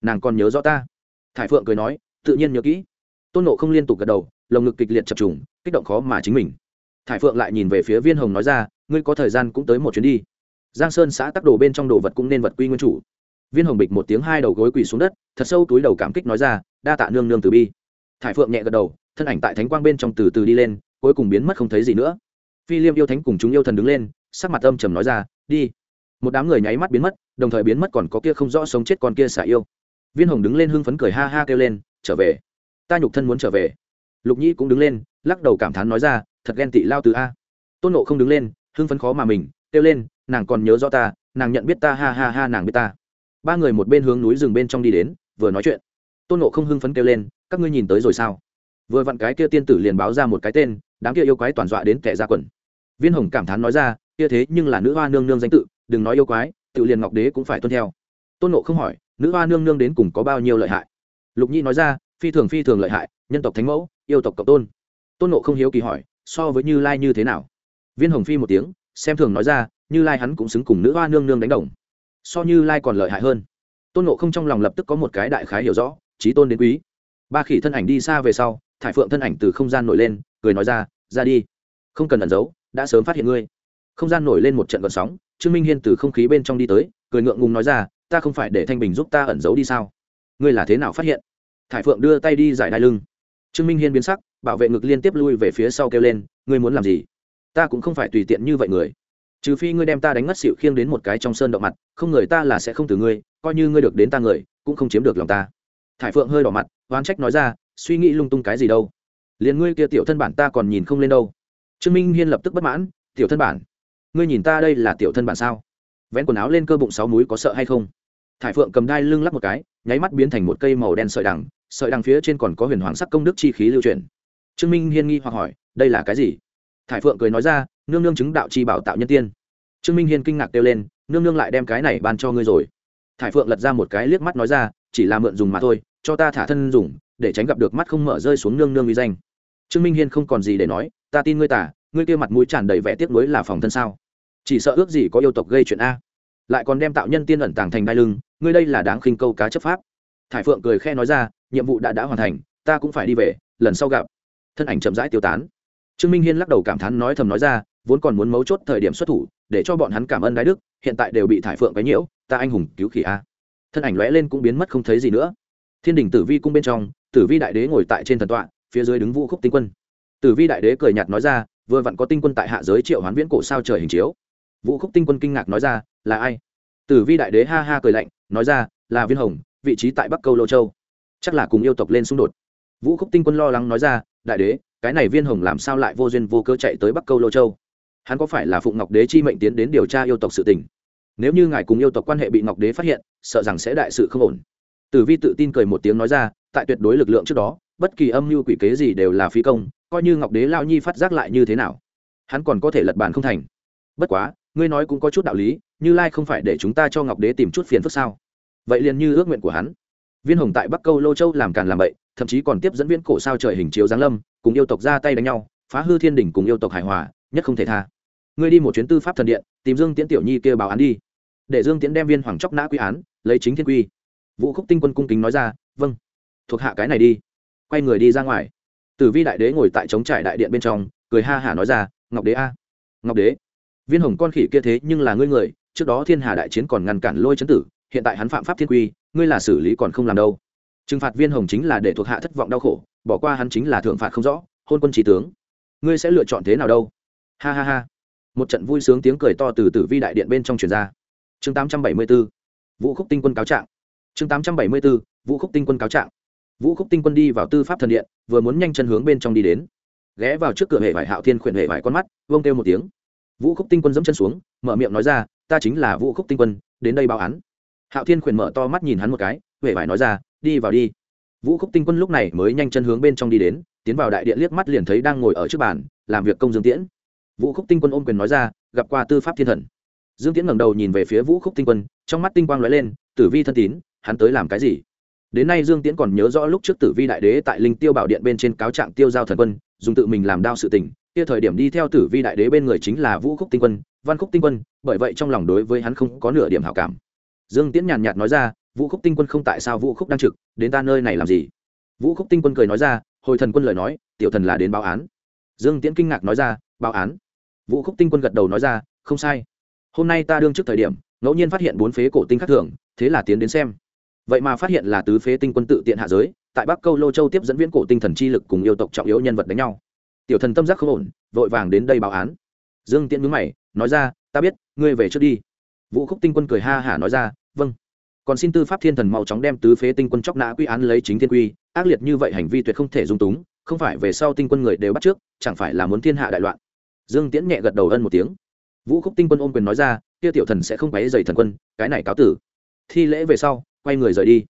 A: nàng còn nhớ rõ ta. Thải phượng cười nói, tự nhiên nhớ kỹ. Tôn nộ không liên tục gật đầu, lồng ngực kịch liệt chập trùng kích động khó mà chính mình. Thải phượng lại nhìn về phía viên hồng nói ra, ngươi có thời gian cũng tới một chuyến đi. Giang sơn xã tắc đồ bên trong đồ vật cũng nên vật quy nguyên chủ. Viên hồng bịch một tiếng hai đầu gối quỳ xuống đất, thật sâu túi đầu cảm kích nói ra, đa tạ nương nương từ bi. Thải phượng nhẹ gật đầu, thân ảnh tại thánh quang bên trong từ từ đi lên, cuối cùng biến mất không thấy gì nữa. Phi liêm yêu thánh cùng chúng yêu thần đứng lên, sắc mặt âm trầm nói ra, đi. Một đám người nháy mắt biến mất, đồng thời biến mất còn có kia không rõ sống chết còn kia xả yêu. Viên hồng đứng lên hưng phấn cười ha ha kêu lên, trở về. Ta nhục thân muốn trở về lục Nhĩ cũng đứng lên, lắc đầu cảm thán nói ra, thật ghen tị lao từ a. Tôn nộ không đứng lên, hưng phấn khó mà mình, kêu lên, nàng còn nhớ rõ ta, nàng nhận biết ta, ha ha ha, nàng biết ta. Ba người một bên hướng núi rừng bên trong đi đến, vừa nói chuyện. Tôn nộ không hưng phấn kêu lên, các ngươi nhìn tới rồi sao? Vừa vặn cái kia tiên tử liền báo ra một cái tên, đám kia yêu quái toàn dọa đến kẻ ra quần. Viên hồng cảm thán nói ra, kia thế nhưng là nữ hoa nương nương danh tự, đừng nói yêu quái, tự liền ngọc đế cũng phải tuân theo. Tôn nộ không hỏi, nữ hoa nương nương đến cùng có bao nhiêu lợi hại? Lục nhi nói ra phi thường phi thường lợi hại, nhân tộc thánh mẫu, yêu tộc cộng tôn. Tôn nộ không hiếu kỳ hỏi, so với như lai như thế nào? Viên hồng phi một tiếng, xem thường nói ra, như lai hắn cũng xứng cùng nữ hoa nương nương đánh đồng. So như lai còn lợi hại hơn. Tôn nộ không trong lòng lập tức có một cái đại khái hiểu rõ, trí tôn đến quý. Ba khỉ thân ảnh đi xa về sau, thải phượng thân ảnh từ không gian nổi lên, cười nói ra ra đi. Không cần ẩn giấu, đã sớm phát hiện ngươi. Không gian nổi lên một trận vận sóng, trương minh hiên từ không khí bên trong đi tới, cười ngượng ngùng nói ra, ta không phải để thanh bình giúp ta ẩn giấu đi sao? Ngươi là thế nào phát hiện? Thải phượng đưa tay đi giải đai lưng. Trương minh hiên biến sắc, bảo vệ ngực liên tiếp lui về phía sau kêu lên, ngươi muốn làm gì? Ta cũng không phải tùy tiện như vậy người. Trừ phi ngươi đem ta đánh ngất xịu khiêng đến một cái trong sơn động mặt, không người ta là sẽ không từ ngươi, coi như ngươi được đến ta người, cũng không chiếm được lòng ta. Thải phượng hơi đỏ mặt, oán trách nói ra, suy nghĩ lung tung cái gì đâu? Liền ngươi kia tiểu thân bản ta còn nhìn không lên đâu. Trương minh hiên lập tức bất mãn, tiểu thân bản? Ngươi nhìn ta đây là tiểu thân bản sao? Vén quần áo lên cơ bụng sáu múi có sợ hay không? Thải phượng cầm đai lưng lắc một cái, nháy mắt biến thành một cây màu đen sợi đằng sợi đằng phía trên còn có huyền hoàng sắc công đức chi khí lưu truyền trương minh hiên nghi hoặc hỏi, đây là cái gì? Thải phượng cười nói ra, nương nương chứng đạo chi bảo tạo nhân tiên. Trương minh hiên kinh ngạc kêu lên, nương nương lại đem cái này ban cho ngươi rồi. Thải phượng lật ra một cái liếc mắt nói ra, chỉ là mượn dùng mà thôi, cho ta thả thân dùng, để tránh gặp được mắt không mở rơi xuống nương nương uy danh. Trương minh hiên không còn gì để nói, ta tin ngươi tả, ngươi kia mặt mũi tràn đầy vẻ tiếc nuối là phòng thân sao? Chỉ sợ ước gì có yêu tộc gây chuyện a. Lại còn đem tạo nhân tiên ẩn tàng thành đai lưng ngươi đây là đáng khinh câu cá chấp pháp. Thải phượng cười khe nói ra, nhiệm vụ đã đã hoàn thành, ta cũng phải đi về, lần sau gặp. Thân ảnh chậm rãi tiêu tán. Trương minh hiên lắc đầu cảm thán nói thầm nói ra, vốn còn muốn mấu chốt thời điểm xuất thủ, để cho bọn hắn cảm ơn đái đức, hiện tại đều bị thải phượng cái nhiễu, ta anh hùng, cứu khỉ a. Thân ảnh lóe lên cũng biến mất không thấy gì nữa. Thiên đình tử vi cung bên trong, tử vi đại đế ngồi tại trên thần tọa, phía dưới đứng vũ khúc tinh quân. Tử vi đại đế cười nhạt nói ra, vừa vặn có tinh quân tại hạ giới triệu hoán viễn cổ sao trời hình chiếu. Vũ khúc tinh quân kinh ngạc nói ra, là ai? Tử vi đại đế ha ha cười lạnh nói ra, là viên hồng, vị trí tại bắc câu lô châu. Chắc là cùng yêu tộc lên xung đột. Vũ khúc tinh quân lo lắng nói ra, đại đế, cái này viên hồng làm sao lại vô duyên vô cơ chạy tới bắc câu lô châu? Hắn có phải là phụng ngọc đế chi mệnh tiến đến điều tra yêu tộc sự tình? Nếu như ngài cùng yêu tộc quan hệ bị ngọc đế phát hiện, sợ rằng sẽ đại sự không ổn. Tử vi tự tin cười một tiếng nói ra, tại tuyệt đối lực lượng trước đó, bất kỳ âm mưu quỷ kế gì đều là phi công, coi như ngọc đế lao nhi phát giác lại như thế nào, hắn còn có thể lật bàn không thành. Bất quá ngươi nói cũng có chút đạo lý, như lai không phải để chúng ta cho ngọc đế tìm chút phiền phức sao? Vậy liền như ước nguyện của hắn. Viên hồng tại bắc câu lô châu làm càn làm bậy, thậm chí còn tiếp dẫn viên cổ sao trời hình chiếu giáng lâm, cùng yêu tộc ra tay đánh nhau, phá hư thiên đình cùng yêu tộc hài hòa, nhất không thể tha. Ngươi đi một chuyến tư pháp thần điện, tìm dương tiễn tiểu nhi kêu báo án đi. Để dương tiễn đem viên hoàng chóc nã quy án, lấy chính thiên quy. Vũ khúc tinh quân cung kính nói ra vâng thuộc hạ cái này đi. Quay người đi ra ngoài. Tử vi đại đế ngồi tại trống trải đại điện bên trong, cười ha hả nói ra, ngọc đế a, ngọc đế viên hồng con khỉ kia thế nhưng là ngươi người, trước đó thiên hà đại chiến còn ngăn cản lôi chấn tử, hiện tại hắn phạm pháp thiên quy, ngươi là xử lý còn không làm đâu. Trừng phạt viên hồng chính là để thuộc hạ thất vọng đau khổ, bỏ qua hắn chính là thượng phạt không rõ, hôn quân trí tướng. Ngươi sẽ lựa chọn thế nào đâu? Ha ha ha. Một trận vui sướng tiếng cười to từ tử vi đại điện bên trong truyền ra. Chương tám trăm bảy mươi 874 vũ khúc tinh quân cáo trạng. Chương tám trăm bảy mươi 874 vũ khúc tinh quân cáo trạng. Vũ khúc tinh quân đi vào tư pháp thần điện, vừa muốn nhanh chân hướng bên trong đi đến. Ghé vào trước cửa hệ vải hạo thiên khuyển hệ vải con mắt vông kêu một tiếng vũ khúc tinh quân dẫm chân xuống, mở miệng nói ra, ta chính là vũ khúc tinh quân, đến đây báo án. Hạo thiên khuyển mở to mắt nhìn hắn một cái huệ vải nói ra, đi vào đi. Vũ khúc tinh quân lúc này mới nhanh chân hướng bên trong đi đến, tiến vào đại điện liếc mắt liền thấy đang ngồi ở trước bàn, làm việc công dương tiễn. Vũ khúc tinh quân ôm quyền nói ra, gặp qua tư pháp thiên thần. Dương tiễn ngẩng đầu nhìn về phía vũ khúc tinh quân, trong mắt tinh quang lóe lên, tử vi thân tín, hắn tới làm cái gì? Đến nay dương tiễn còn nhớ rõ lúc trước tử vi đại đế tại linh tiêu bảo điện bên trên cáo trạng tiêu giao thần quân, dùng tự mình làm đao sự tình kia thời điểm đi theo tử vi đại đế bên người chính là vũ khúc tinh quân, văn khúc tinh quân, bởi vậy trong lòng đối với hắn không có nửa điểm hảo cảm. Dương tiễn nhàn nhạt nói ra, vũ khúc tinh quân không tại sao vũ khúc đang trực, đến ta nơi này làm gì? Vũ khúc tinh quân cười nói ra, hồi thần quân lời nói, tiểu thần là đến báo án. Dương tiễn kinh ngạc nói ra, báo án? Vũ khúc tinh quân gật đầu nói ra, không sai. Hôm nay ta đương trước thời điểm, ngẫu nhiên phát hiện bốn phế cổ tinh khắc thường, thế là tiến đến xem. Vậy mà phát hiện là tứ phế tinh quân tự tiện hạ giới, tại bắc câu lô châu tiếp dẫn viễn cổ tinh thần chi lực cùng yêu tộc trọng yếu nhân vật đánh nhau tiểu thần tâm giác không ổn, vội vàng đến đây báo án. Dương tiễn mướn mày, nói ra, ta biết, ngươi về trước đi. Vũ khúc tinh quân cười ha hả nói ra vâng. Còn xin tư pháp thiên thần mau chóng đem tứ phế tinh quân chóc nã quy án lấy chính thiên quy, ác liệt như vậy hành vi tuyệt không thể dung túng, không phải về sau tinh quân người đều bắt trước, chẳng phải là muốn thiên hạ đại loạn. Dương tiễn nhẹ gật đầu ân một tiếng. Vũ khúc tinh quân ôm quyền nói ra, kia tiểu thần sẽ không quấy dày thần quân, cái này cáo tử. Thi lễ về sau, quay người rời đi.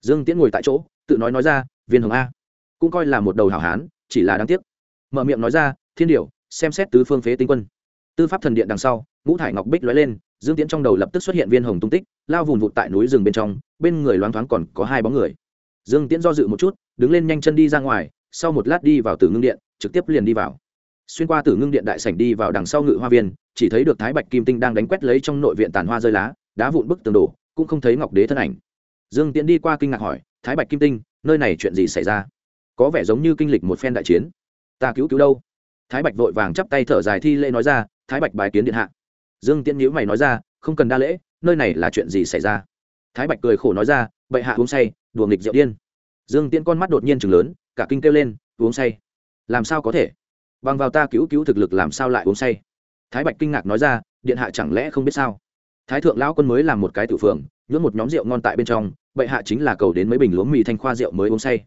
A: Dương tiễn ngồi tại chỗ, tự nói nói ra, viên hồng a, cũng coi là một đầu hảo hán, chỉ là đáng tiếc mở miệng nói ra, thiên điều xem xét tứ phương phế tinh quân. Tư pháp thần điện đằng sau, ngũ thải ngọc bích lóe lên, dương tiễn trong đầu lập tức xuất hiện viên hồng tung tích, lao vùn vụt tại núi rừng bên trong, bên người loáng thoáng còn có hai bóng người. Dương tiễn do dự một chút, đứng lên nhanh chân đi ra ngoài, sau một lát đi vào tử ngưng điện, trực tiếp liền đi vào. Xuyên qua tử ngưng điện đại sảnh đi vào đằng sau ngự hoa viên, chỉ thấy được thái bạch kim tinh đang đánh quét lấy trong nội viện tàn hoa rơi lá, đá vụn bức tường đổ, cũng không thấy ngọc đế thân ảnh. Dương tiễn đi qua kinh ngạc hỏi, thái bạch kim tinh, nơi này chuyện gì xảy ra? Có vẻ giống như kinh lịch một phen đại chiến ta cứu cứu đâu? Thái bạch vội vàng chắp tay thở dài thi lễ nói ra, thái bạch bài kiến điện hạ. Dương tiễn nhữ mày nói ra, không cần đa lễ, nơi này là chuyện gì xảy ra? Thái bạch cười khổ nói ra, bệ hạ uống say, đùa nghịch rượu điên. Dương tiễn con mắt đột nhiên chừng lớn, cả kinh kêu lên, uống say. Làm sao có thể? Bằng vào ta cứu cứu thực lực làm sao lại uống say? Thái bạch kinh ngạc nói ra, điện hạ chẳng lẽ không biết sao? Thái thượng lão quân mới làm một cái tử phường, nhuốm một nhóm rượu ngon tại bên trong, bệ hạ chính là cầu đến mấy bình lúa mì thanh khoa rượu mới uống say.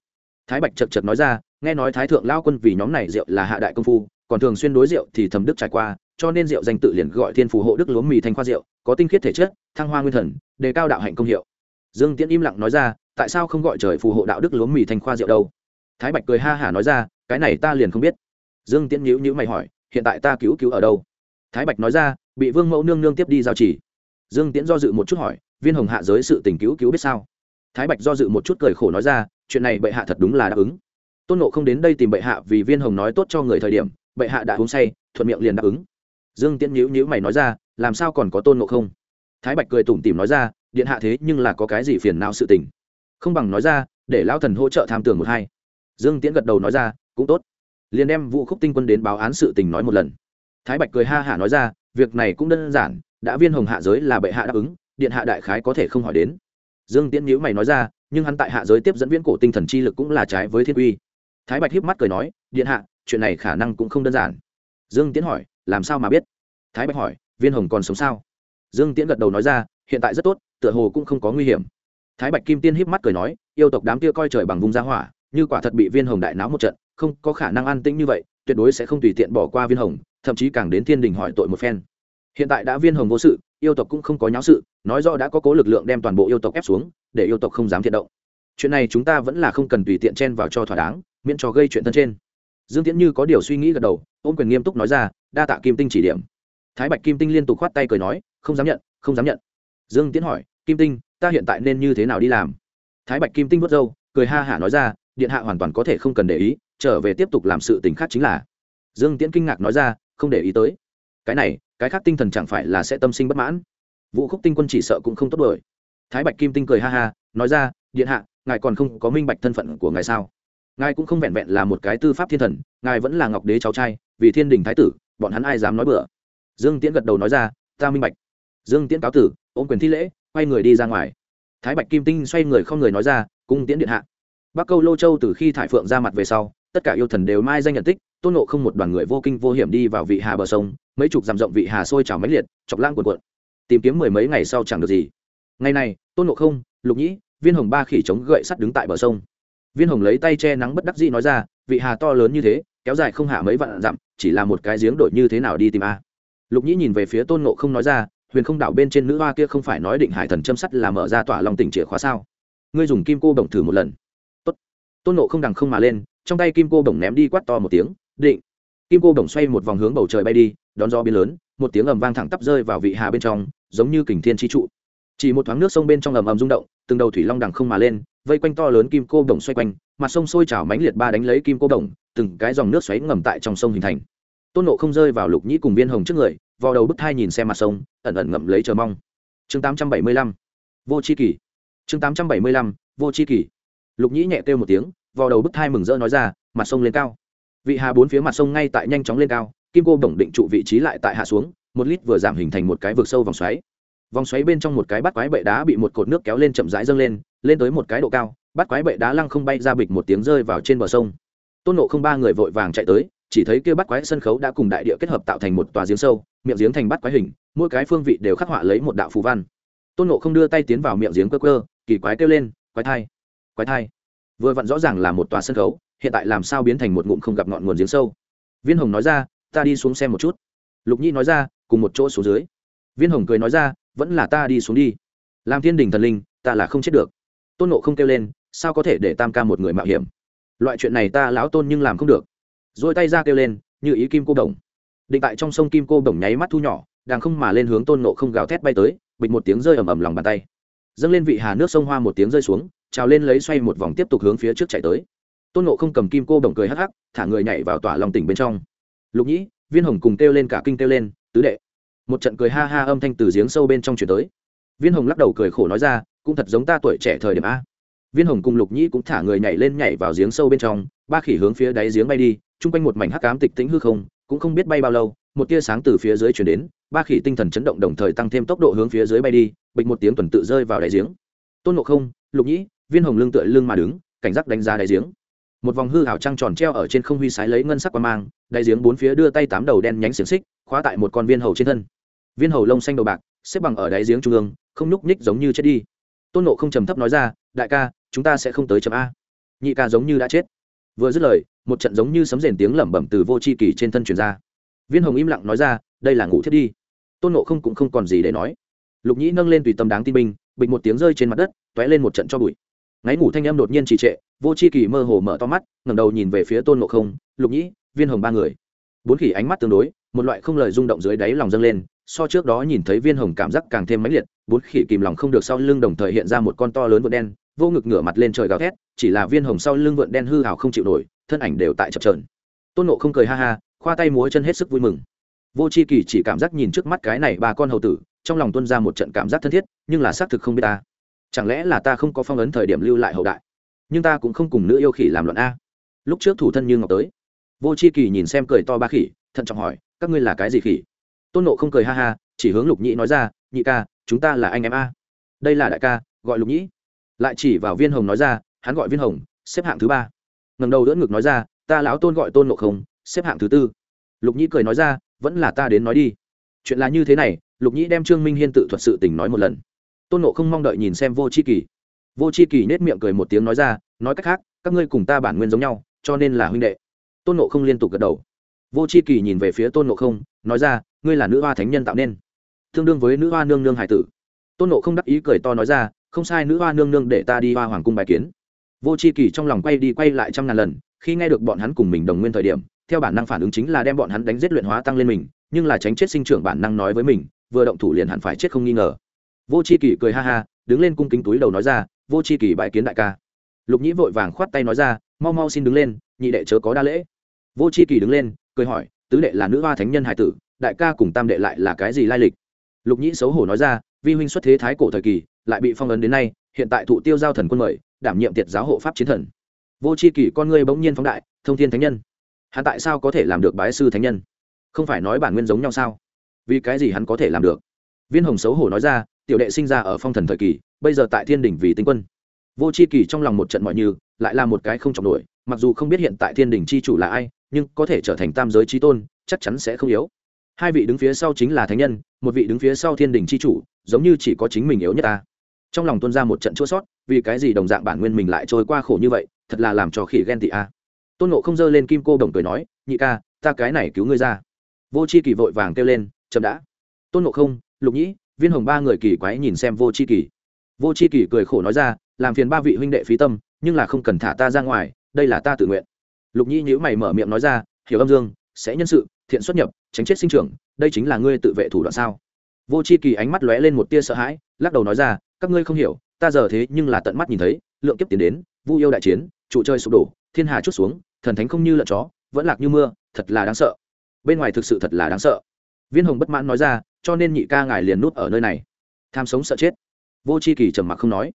A: Thái bạch chật chật nói ra nghe nói thái thượng lao quân vì nhóm này rượu là hạ đại công phu, còn thường xuyên đối rượu thì thầm đức trải qua, cho nên rượu danh tự liền gọi thiên phù hộ đức lúa mì thanh khoa rượu, có tinh khiết thể chất, thăng hoa nguyên thần, đề cao đạo hạnh công hiệu. Dương tiễn im lặng nói ra, tại sao không gọi trời phù hộ đạo đức lúa mì thành khoa rượu đâu? Thái bạch cười ha hả nói ra, cái này ta liền không biết. Dương tiễn nhữ nhữ mày hỏi, hiện tại ta cứu cứu ở đâu? Thái bạch nói ra, bị vương mẫu nương nương tiếp đi giao chỉ. Dương tiễn do dự một chút hỏi, viên hồng hạ giới sự tình cứu cứu biết sao? Thái bạch do dự một chút cười khổ nói ra, chuyện này bệ hạ thật đúng là đáp ứng tôn nộ không đến đây tìm bệ hạ vì viên hồng nói tốt cho người thời điểm, bệ hạ đã uống say, thuận miệng liền đáp ứng. Dương tiễn nhíu nhíu mày nói ra, làm sao còn có tôn nộ không? Thái bạch cười tủm tỉm nói ra, điện hạ thế nhưng là có cái gì phiền não sự tình. Không bằng nói ra, để lão thần hỗ trợ tham tưởng một hai. Dương tiễn gật đầu nói ra, cũng tốt. Liền đem vũ khúc tinh quân đến báo án sự tình nói một lần. Thái bạch cười ha hả nói ra, việc này cũng đơn giản, đã viên hồng hạ giới là bệ hạ đáp ứng, điện hạ đại khái có thể không hỏi đến. Dương tiễn nhữ mày nói ra, nhưng hắn tại hạ giới tiếp dẫn viễn cổ tinh thần chi lực cũng là trái với thiên uy thái bạch híp mắt cười nói, điện hạ, chuyện này khả năng cũng không đơn giản. Dương tiễn hỏi, làm sao mà biết? Thái bạch hỏi, viên hồng còn sống sao? Dương tiễn gật đầu nói ra, hiện tại rất tốt, tựa hồ cũng không có nguy hiểm. Thái bạch kim tiên híp mắt cười nói, yêu tộc đám kia coi trời bằng vùng ra hỏa, như quả thật bị viên hồng đại náo một trận, không có khả năng an tĩnh như vậy, tuyệt đối sẽ không tùy tiện bỏ qua viên hồng, thậm chí càng đến thiên đình hỏi tội một phen. Hiện tại đã viên hồng vô sự, yêu tộc cũng không có nháo sự, nói rõ đã có cố lực lượng đem toàn bộ yêu tộc ép xuống, để yêu tộc không dám thiện động. Chuyện này chúng ta vẫn là không cần tùy tiện chen vào cho thỏa đáng miễn cho gây chuyện thân trên. Dương tiễn như có điều suy nghĩ gật đầu, ôm quyền nghiêm túc nói ra, đa tạ kim tinh chỉ điểm. Thái bạch kim tinh liên tục khoát tay cười nói, không dám nhận, không dám nhận. Dương tiễn hỏi, kim tinh, ta hiện tại nên như thế nào đi làm? Thái bạch kim tinh vớt râu, cười ha hả nói ra, điện hạ hoàn toàn có thể không cần để ý, trở về tiếp tục làm sự tình khác chính là. Dương tiễn kinh ngạc nói ra, không để ý tới. Cái này, cái khác tinh thần chẳng phải là sẽ tâm sinh bất mãn. Vũ khúc tinh quân chỉ sợ cũng không tốt đổi thái bạch kim tinh cười ha ha, nói ra, điện hạ, ngài còn không có minh bạch thân phận của ngài sao? Ngài cũng không vẹn vẹn là một cái tư pháp thiên thần, ngài vẫn là ngọc đế cháu trai, vì thiên đình thái tử, bọn hắn ai dám nói bừa? Dương tiễn gật đầu nói ra, ta minh bạch. Dương tiễn cáo tử, ôm quyền thi lễ, quay người đi ra ngoài. Thái bạch kim tinh xoay người không người nói ra, cung tiễn điện hạ. Bắc câu lô châu từ khi thải phượng ra mặt về sau, tất cả yêu thần đều mai danh nhận tích, tôn nộ không một đoàn người vô kinh vô hiểm đi vào vị hà bờ sông, mấy chục dặm rộng vị hà sôi trào mãnh liệt, chọc lang cuộn cuộn. Tìm kiếm mười mấy ngày sau chẳng được gì. Ngày này, tôn nộ không, lục nhĩ, viên hồng ba khỉ chống gậy sắt đứng tại bờ sông viên hồng lấy tay che nắng bất đắc dĩ nói ra, vị hà to lớn như thế, kéo dài không hạ mấy vạn dặm, chỉ là một cái giếng đổi như thế nào đi tìm a? Lục nhĩ nhìn về phía tôn nộ không nói ra, huyền không đảo bên trên nữ hoa kia không phải nói định hải thần châm sắt là mở ra tỏa lòng tỉnh chìa khóa sao? Ngươi dùng kim cô bổng thử một lần. Tốt. Tôn nộ không đằng không mà lên, trong tay kim cô bổng ném đi quát to một tiếng, định. Kim cô bổng xoay một vòng hướng bầu trời bay đi, đón gió biến lớn, một tiếng ầm vang thẳng tắp rơi vào vị hà bên trong, giống như kình thiên chi trụ. Chỉ một thoáng nước sông bên trong ầm ầm rung động, từng đầu thủy long đằng không mà lên vây quanh to lớn kim cô đồng xoay quanh, mặt sông sôi trào mánh liệt ba đánh lấy kim cô đồng, từng cái dòng nước xoáy ngầm tại trong sông hình thành. Tôn nộ không rơi vào lục nhĩ cùng viên hồng trước người vào đầu bức thai nhìn xem mặt sông, ẩn ẩn ngậm lấy chờ mong. Chương tám trăm bảy mươi lăm. Vô c h i kỷ chương tám trăm bảy mươi lăm. Vô c h i kỷ lục nhĩ nhẹ kêu một tiếng vào đầu bức thai mừng rỡ nói ra, mặt sông lên cao. Vị hà bốn phía mặt sông ngay tại nhanh chóng lên cao, kim cô bổng định trụ vị trí lại tại hạ xuống, một lít vừa giảm hình thành một cái vực sâu vòng xoáy. Vòng xoáy bên trong một cái bắt quái bệ đá bị một cột nước kéo lên chậm rãi dâng lên lên tới một cái độ cao, bắt quái bệ đá lăng không bay ra bịch một tiếng rơi vào trên bờ sông. Tôn nộ không ba người vội vàng chạy tới, chỉ thấy kia bắt quái sân khấu đã cùng đại địa kết hợp tạo thành một tòa giếng sâu, miệng giếng thành bắt quái hình, mỗi cái phương vị đều khắc họa lấy một đạo phù văn. Tôn nộ không đưa tay tiến vào miệng giếng cơ cơ kỳ quái kêu lên, quái thai quái thai. Vừa vặn rõ ràng là một tòa sân khấu, hiện tại làm sao biến thành một ngụm không gặp ngọn nguồn giếng sâu. Viên hồng nói ra, ta đi xuống xem một chút. Lục nhi nói ra, cùng một chỗ xuống dưới. Viên hồng cười nói ra, vẫn là ta đi xuống đi. Làm thiên đình thần linh, ta là không chết được tôn nộ không kêu lên, sao có thể để tam ca một người mạo hiểm? Loại chuyện này ta lão tôn nhưng làm không được. Rồi tay ra kêu lên, như ý kim cô đồng. Định tại trong sông kim cô đồng nháy mắt thu nhỏ, đang không mà lên hướng tôn nộ không gào thét bay tới, bịch một tiếng rơi ầm ầm lòng bàn tay. Dâng lên vị hà nước sông hoa một tiếng rơi xuống, trào lên lấy xoay một vòng tiếp tục hướng phía trước chạy tới. Tôn nộ không cầm kim cô đồng cười hắc hắc, thả người nhảy vào tỏa lòng tỉnh bên trong. Lục nhĩ, viên hồng cùng kêu lên cả kinh kêu lên, tứ đệ. Một trận cười ha ha âm thanh từ giếng sâu bên trong chuyển tới. Viên hồng lắc đầu cười khổ nói ra cũng thật giống ta tuổi trẻ thời điểm a. Viên hồng cùng lục nhĩ cũng thả người nhảy lên nhảy vào giếng sâu bên trong, ba khỉ hướng phía đáy giếng bay đi, chung quanh một mảnh hắc cám tịch tĩnh hư không, cũng không biết bay bao lâu, một tia sáng từ phía dưới chuyển đến, ba khỉ tinh thần chấn động đồng thời tăng thêm tốc độ hướng phía dưới bay đi, bịch một tiếng tuần tự rơi vào đáy giếng. Tôn ngộ không, lục nhĩ, viên hồng lưng tựa lưng mà đứng, cảnh giác đánh ra đáy giếng. Một vòng hư hảo trăng tròn treo ở trên không huy sái lấy ngân sắc qua mang, đáy giếng bốn phía đưa tay tám đầu đen nhánh xiềng xích, khóa tại một con viên hầu trên thân. Viên hầu lông xanh đầu bạc, xếp bằng ở đáy giếng trung ương, không nhúc nhích giống như chết đi tôn nộ không trầm thấp nói ra, đại ca, chúng ta sẽ không tới chấm a. Nhị ca giống như đã chết. Vừa dứt lời, một trận giống như sấm rền tiếng lẩm bẩm từ vô c h i kỳ trên thân truyền ra. Viên hồng im lặng nói ra, đây là ngủ thiết đi. Tôn nộ không cũng không còn gì để nói. Lục nhĩ nâng lên tùy tâm đáng tin binh, bịch một tiếng rơi trên mặt đất t ó é lên một trận cho bụi. Ngáy ngủ thanh em đột nhiên trì trệ, vô c h i kỳ mơ hồ mở to mắt, ngẩng đầu nhìn về phía tôn ngộ không, lục nhĩ, viên hồng ba người. Bốn khỉ ánh mắt tương đối một loại không lời rung động dưới đáy lòng dâng lên, so trước đó nhìn thấy viên hồng cảm giác càng thêm mãnh liệt, bốn khỉ kìm lòng không được sau lưng đồng thời hiện ra một con to lớn vượn đen, vô ngực ngửa mặt lên trời gào thét, chỉ là viên hồng sau lưng vượn đen hư hào không chịu nổi, thân ảnh đều tại chập trờn tôn nộ không cười ha ha, khoa tay múa chân hết sức vui mừng. Vô c h i kỳ chỉ cảm giác nhìn trước mắt cái này ba con hầu tử, trong lòng tuân ra một trận cảm giác thân thiết, nhưng là xác thực không biết ta. Chẳng lẽ là ta không có phong ấn thời điểm lưu lại hậu đại? Nhưng ta cũng không cùng nữ yêu khỉ làm luận a. Lúc trước thủ thân như ngọc tới, vô c h i kỳ nhìn xem cười to ba khỉ, thận trọng hỏi các ngươi là cái gì khỉ? Tôn nộ không cười ha ha, chỉ hướng lục nhĩ nói ra, nhị ca, chúng ta là anh em a. Đây là đại ca, gọi lục nhĩ. Lại chỉ vào viên hồng nói ra, hắn gọi viên hồng, xếp hạng thứ ba. Ngầm đầu đỡ ngực nói ra, ta lão tôn gọi tôn nộ không, xếp hạng thứ tư. Lục nhĩ cười nói ra, vẫn là ta đến nói đi. Chuyện là như thế này, lục nhĩ đem trương minh hiên tự thuật sự tình nói một lần. Tôn nộ không mong đợi nhìn xem vô c h i kỳ. Vô c h i kỳ nết miệng cười một tiếng nói ra, nói cách khác, các ngươi cùng ta bản nguyên giống nhau, cho nên là huynh đệ. Tôn nộ không liên tục gật đầu vô c h i kỳ nhìn về phía tôn nộ không, nói ra, ngươi là nữ hoa thánh nhân tạo nên. Tương đương với nữ hoa nương nương hải tử. Tôn nộ không đắc ý cười to nói ra, không sai, nữ hoa nương nương để ta đi hoa hoàng cung bài kiến. Vô c h i kỳ trong lòng quay đi quay lại trăm ngàn lần, khi nghe được bọn hắn cùng mình đồng nguyên thời điểm, theo bản năng phản ứng chính là đem bọn hắn đánh giết luyện hóa tăng lên mình, nhưng là tránh chết sinh trưởng bản năng nói với mình, vừa động thủ liền hẳn phải chết không nghi ngờ. Vô c h i kỳ cười ha ha, đứng lên cung kính túi đầu nói ra, vô c h i kỳ bãi kiến đại ca. Lục nhĩ vội vàng khoát tay nói ra, mau mau xin đứng lên, nhị đệ chớ có đa lễ. Vô c h i kỳ đứng lên cười hỏi, tứ đệ là nữ hoa thánh nhân hải tử, đại ca cùng tam đệ lại là cái gì lai lịch? Lục nhĩ xấu hổ nói ra, vi huynh xuất thế thái cổ thời kỳ, lại bị phong ấn đến nay, hiện tại thụ tiêu giao thần quân mời, đảm nhiệm tiệt giáo hộ pháp chiến thần. Vô c h i kỷ con ngươi bỗng nhiên phóng đại, thông thiên thánh nhân. Hắn tại sao có thể làm được bái sư thánh nhân? Không phải nói bản nguyên giống nhau sao? Vì cái gì hắn có thể làm được? Viên hồng xấu hổ nói ra, tiểu đệ sinh ra ở phong thần thời kỳ, bây giờ tại thiên đình vì tinh quân. Vô c h i kỷ trong lòng một trận mọi như, lại là một cái không trọng nổi, mặc dù không biết hiện tại thiên đình c h i chủ là ai nhưng có thể trở thành tam giới trí tôn, chắc chắn sẽ không yếu. Hai vị đứng phía sau chính là thánh nhân, một vị đứng phía sau thiên đình c h i chủ, giống như chỉ có chính mình yếu nhất ta. Trong lòng tuân ra một trận chua sót vì cái gì đồng dạng bản nguyên mình lại trôi qua khổ như vậy, thật là làm cho khỉ ghen tị a. Tôn nộ không dơ lên kim cô đồng cười nói, nhị ca, ta cái này cứu ngươi ra. Vô c h i kỳ vội vàng kêu lên, chậm đã. Tôn ngộ không, lục nhĩ, viên hồng ba người kỳ quái nhìn xem vô c h i kỳ. Vô c h i kỳ cười khổ nói ra, làm phiền ba vị huynh đệ phí tâm, nhưng là không cần thả ta ra ngoài, đây là ta tự nguyện lục Nhi nhữ mày mở miệng nói ra, hiểu âm dương, sẽ nhân sự, thiện xuất nhập, tránh chết sinh trưởng, đây chính là ngươi tự vệ thủ đoạn sao? Vô c h i kỳ ánh mắt lóe lên một tia sợ hãi, lắc đầu nói ra, các ngươi không hiểu, ta giờ thế nhưng là tận mắt nhìn thấy, lượng kiếp tiến đến, vu yêu đại chiến, trụ chơi sụp đổ, thiên hà chút xuống, thần thánh không như lợn chó, vẫn lạc như mưa, thật là đáng sợ. Bên ngoài thực sự thật là đáng sợ. Viên hồng bất mãn nói ra, cho nên nhị ca ngài liền nút ở nơi này. Tham sống sợ chết. Vô c h i kỳ trầm mặc không nói.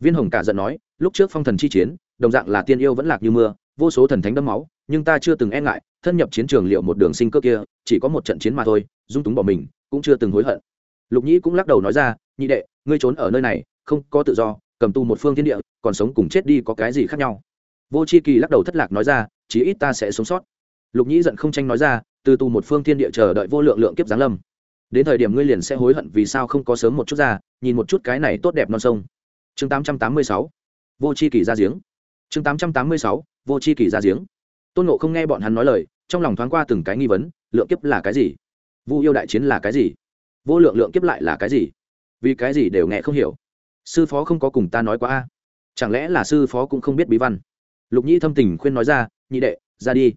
A: Viên hồng cả giận nói, lúc trước phong thần chi chiến, đồng dạng là tiên yêu vẫn lạc như mưa vô số thần thánh đẫm máu, nhưng ta chưa từng e ngại, thân nhập chiến trường liệu một đường sinh cơ kia, chỉ có một trận chiến mà thôi, dung túng bỏ mình, cũng chưa từng hối hận. Lục nhĩ cũng lắc đầu nói ra, nhị đệ, ngươi trốn ở nơi này, không có tự do, cầm tu một phương thiên địa, còn sống cùng chết đi có cái gì khác nhau? Vô c h i kỳ lắc đầu thất lạc nói ra, chí ít ta sẽ sống sót. Lục nhĩ giận không tranh nói ra, từ tu một phương thiên địa chờ đợi vô lượng lượng kiếp giáng lâm. Đến thời điểm ngươi liền sẽ hối hận vì sao không có sớm một chút ra, nhìn một chút cái này tốt đẹp non sông. Chương tám trăm tám mươi sáu. Vô c h i ra giếng. Chương tám trăm tám mươi sáu vô c h i kỳ ra giếng. Tôn nộ không nghe bọn hắn nói lời, trong lòng thoáng qua từng cái nghi vấn, lượng kiếp là cái gì? Vu yêu đại chiến là cái gì? Vô lượng lượng kiếp lại là cái gì? Vì cái gì đều nghe không hiểu. Sư phó không có cùng ta nói quá a. Chẳng lẽ là sư phó cũng không biết bí văn? Lục nhĩ thâm tình khuyên nói ra, nhị đệ, ra đi.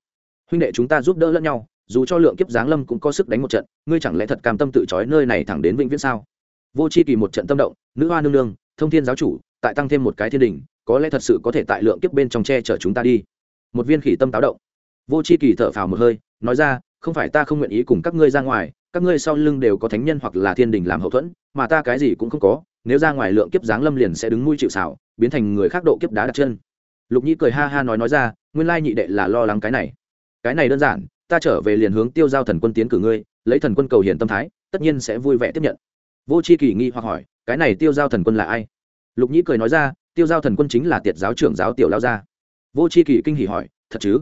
A: Huynh đệ chúng ta giúp đỡ lẫn nhau, dù cho lượng kiếp giáng lâm cũng có sức đánh một trận, ngươi chẳng lẽ thật cam tâm tự trói nơi này thẳng đến vĩnh viễn sao? Vô c h i kỳ một trận tâm động, nữ hoa nương nương, thông thiên giáo chủ, tại tăng thêm một cái thiên đình có lẽ thật sự có thể tại lượng kiếp bên trong che chở chúng ta đi. Một viên khỉ tâm táo động. Vô c h i kỳ thở phào một hơi, nói ra, không phải ta không nguyện ý cùng các ngươi ra ngoài, các ngươi sau lưng đều có thánh nhân hoặc là thiên đình làm hậu thuẫn, mà ta cái gì cũng không có, nếu ra ngoài lượng kiếp giáng lâm liền sẽ đứng mũi chịu xảo biến thành người khác độ kiếp đá đặt chân. Lục nhĩ cười ha ha nói nói ra, nguyên lai nhị đệ là lo lắng cái này. Cái này đơn giản, ta trở về liền hướng tiêu giao thần quân tiến cử ngươi, lấy thần quân cầu hiền tâm thái, tất nhiên sẽ vui vẻ tiếp nhận. Vô c h i kỳ nghi hoặc hỏi, cái này tiêu giao thần quân là ai? Lục nhĩ cười nói ra tiêu giao thần quân chính là tiệt giáo trưởng giáo tiểu lao gia. Vô c h i kỳ kinh hỉ hỏi, thật chứ?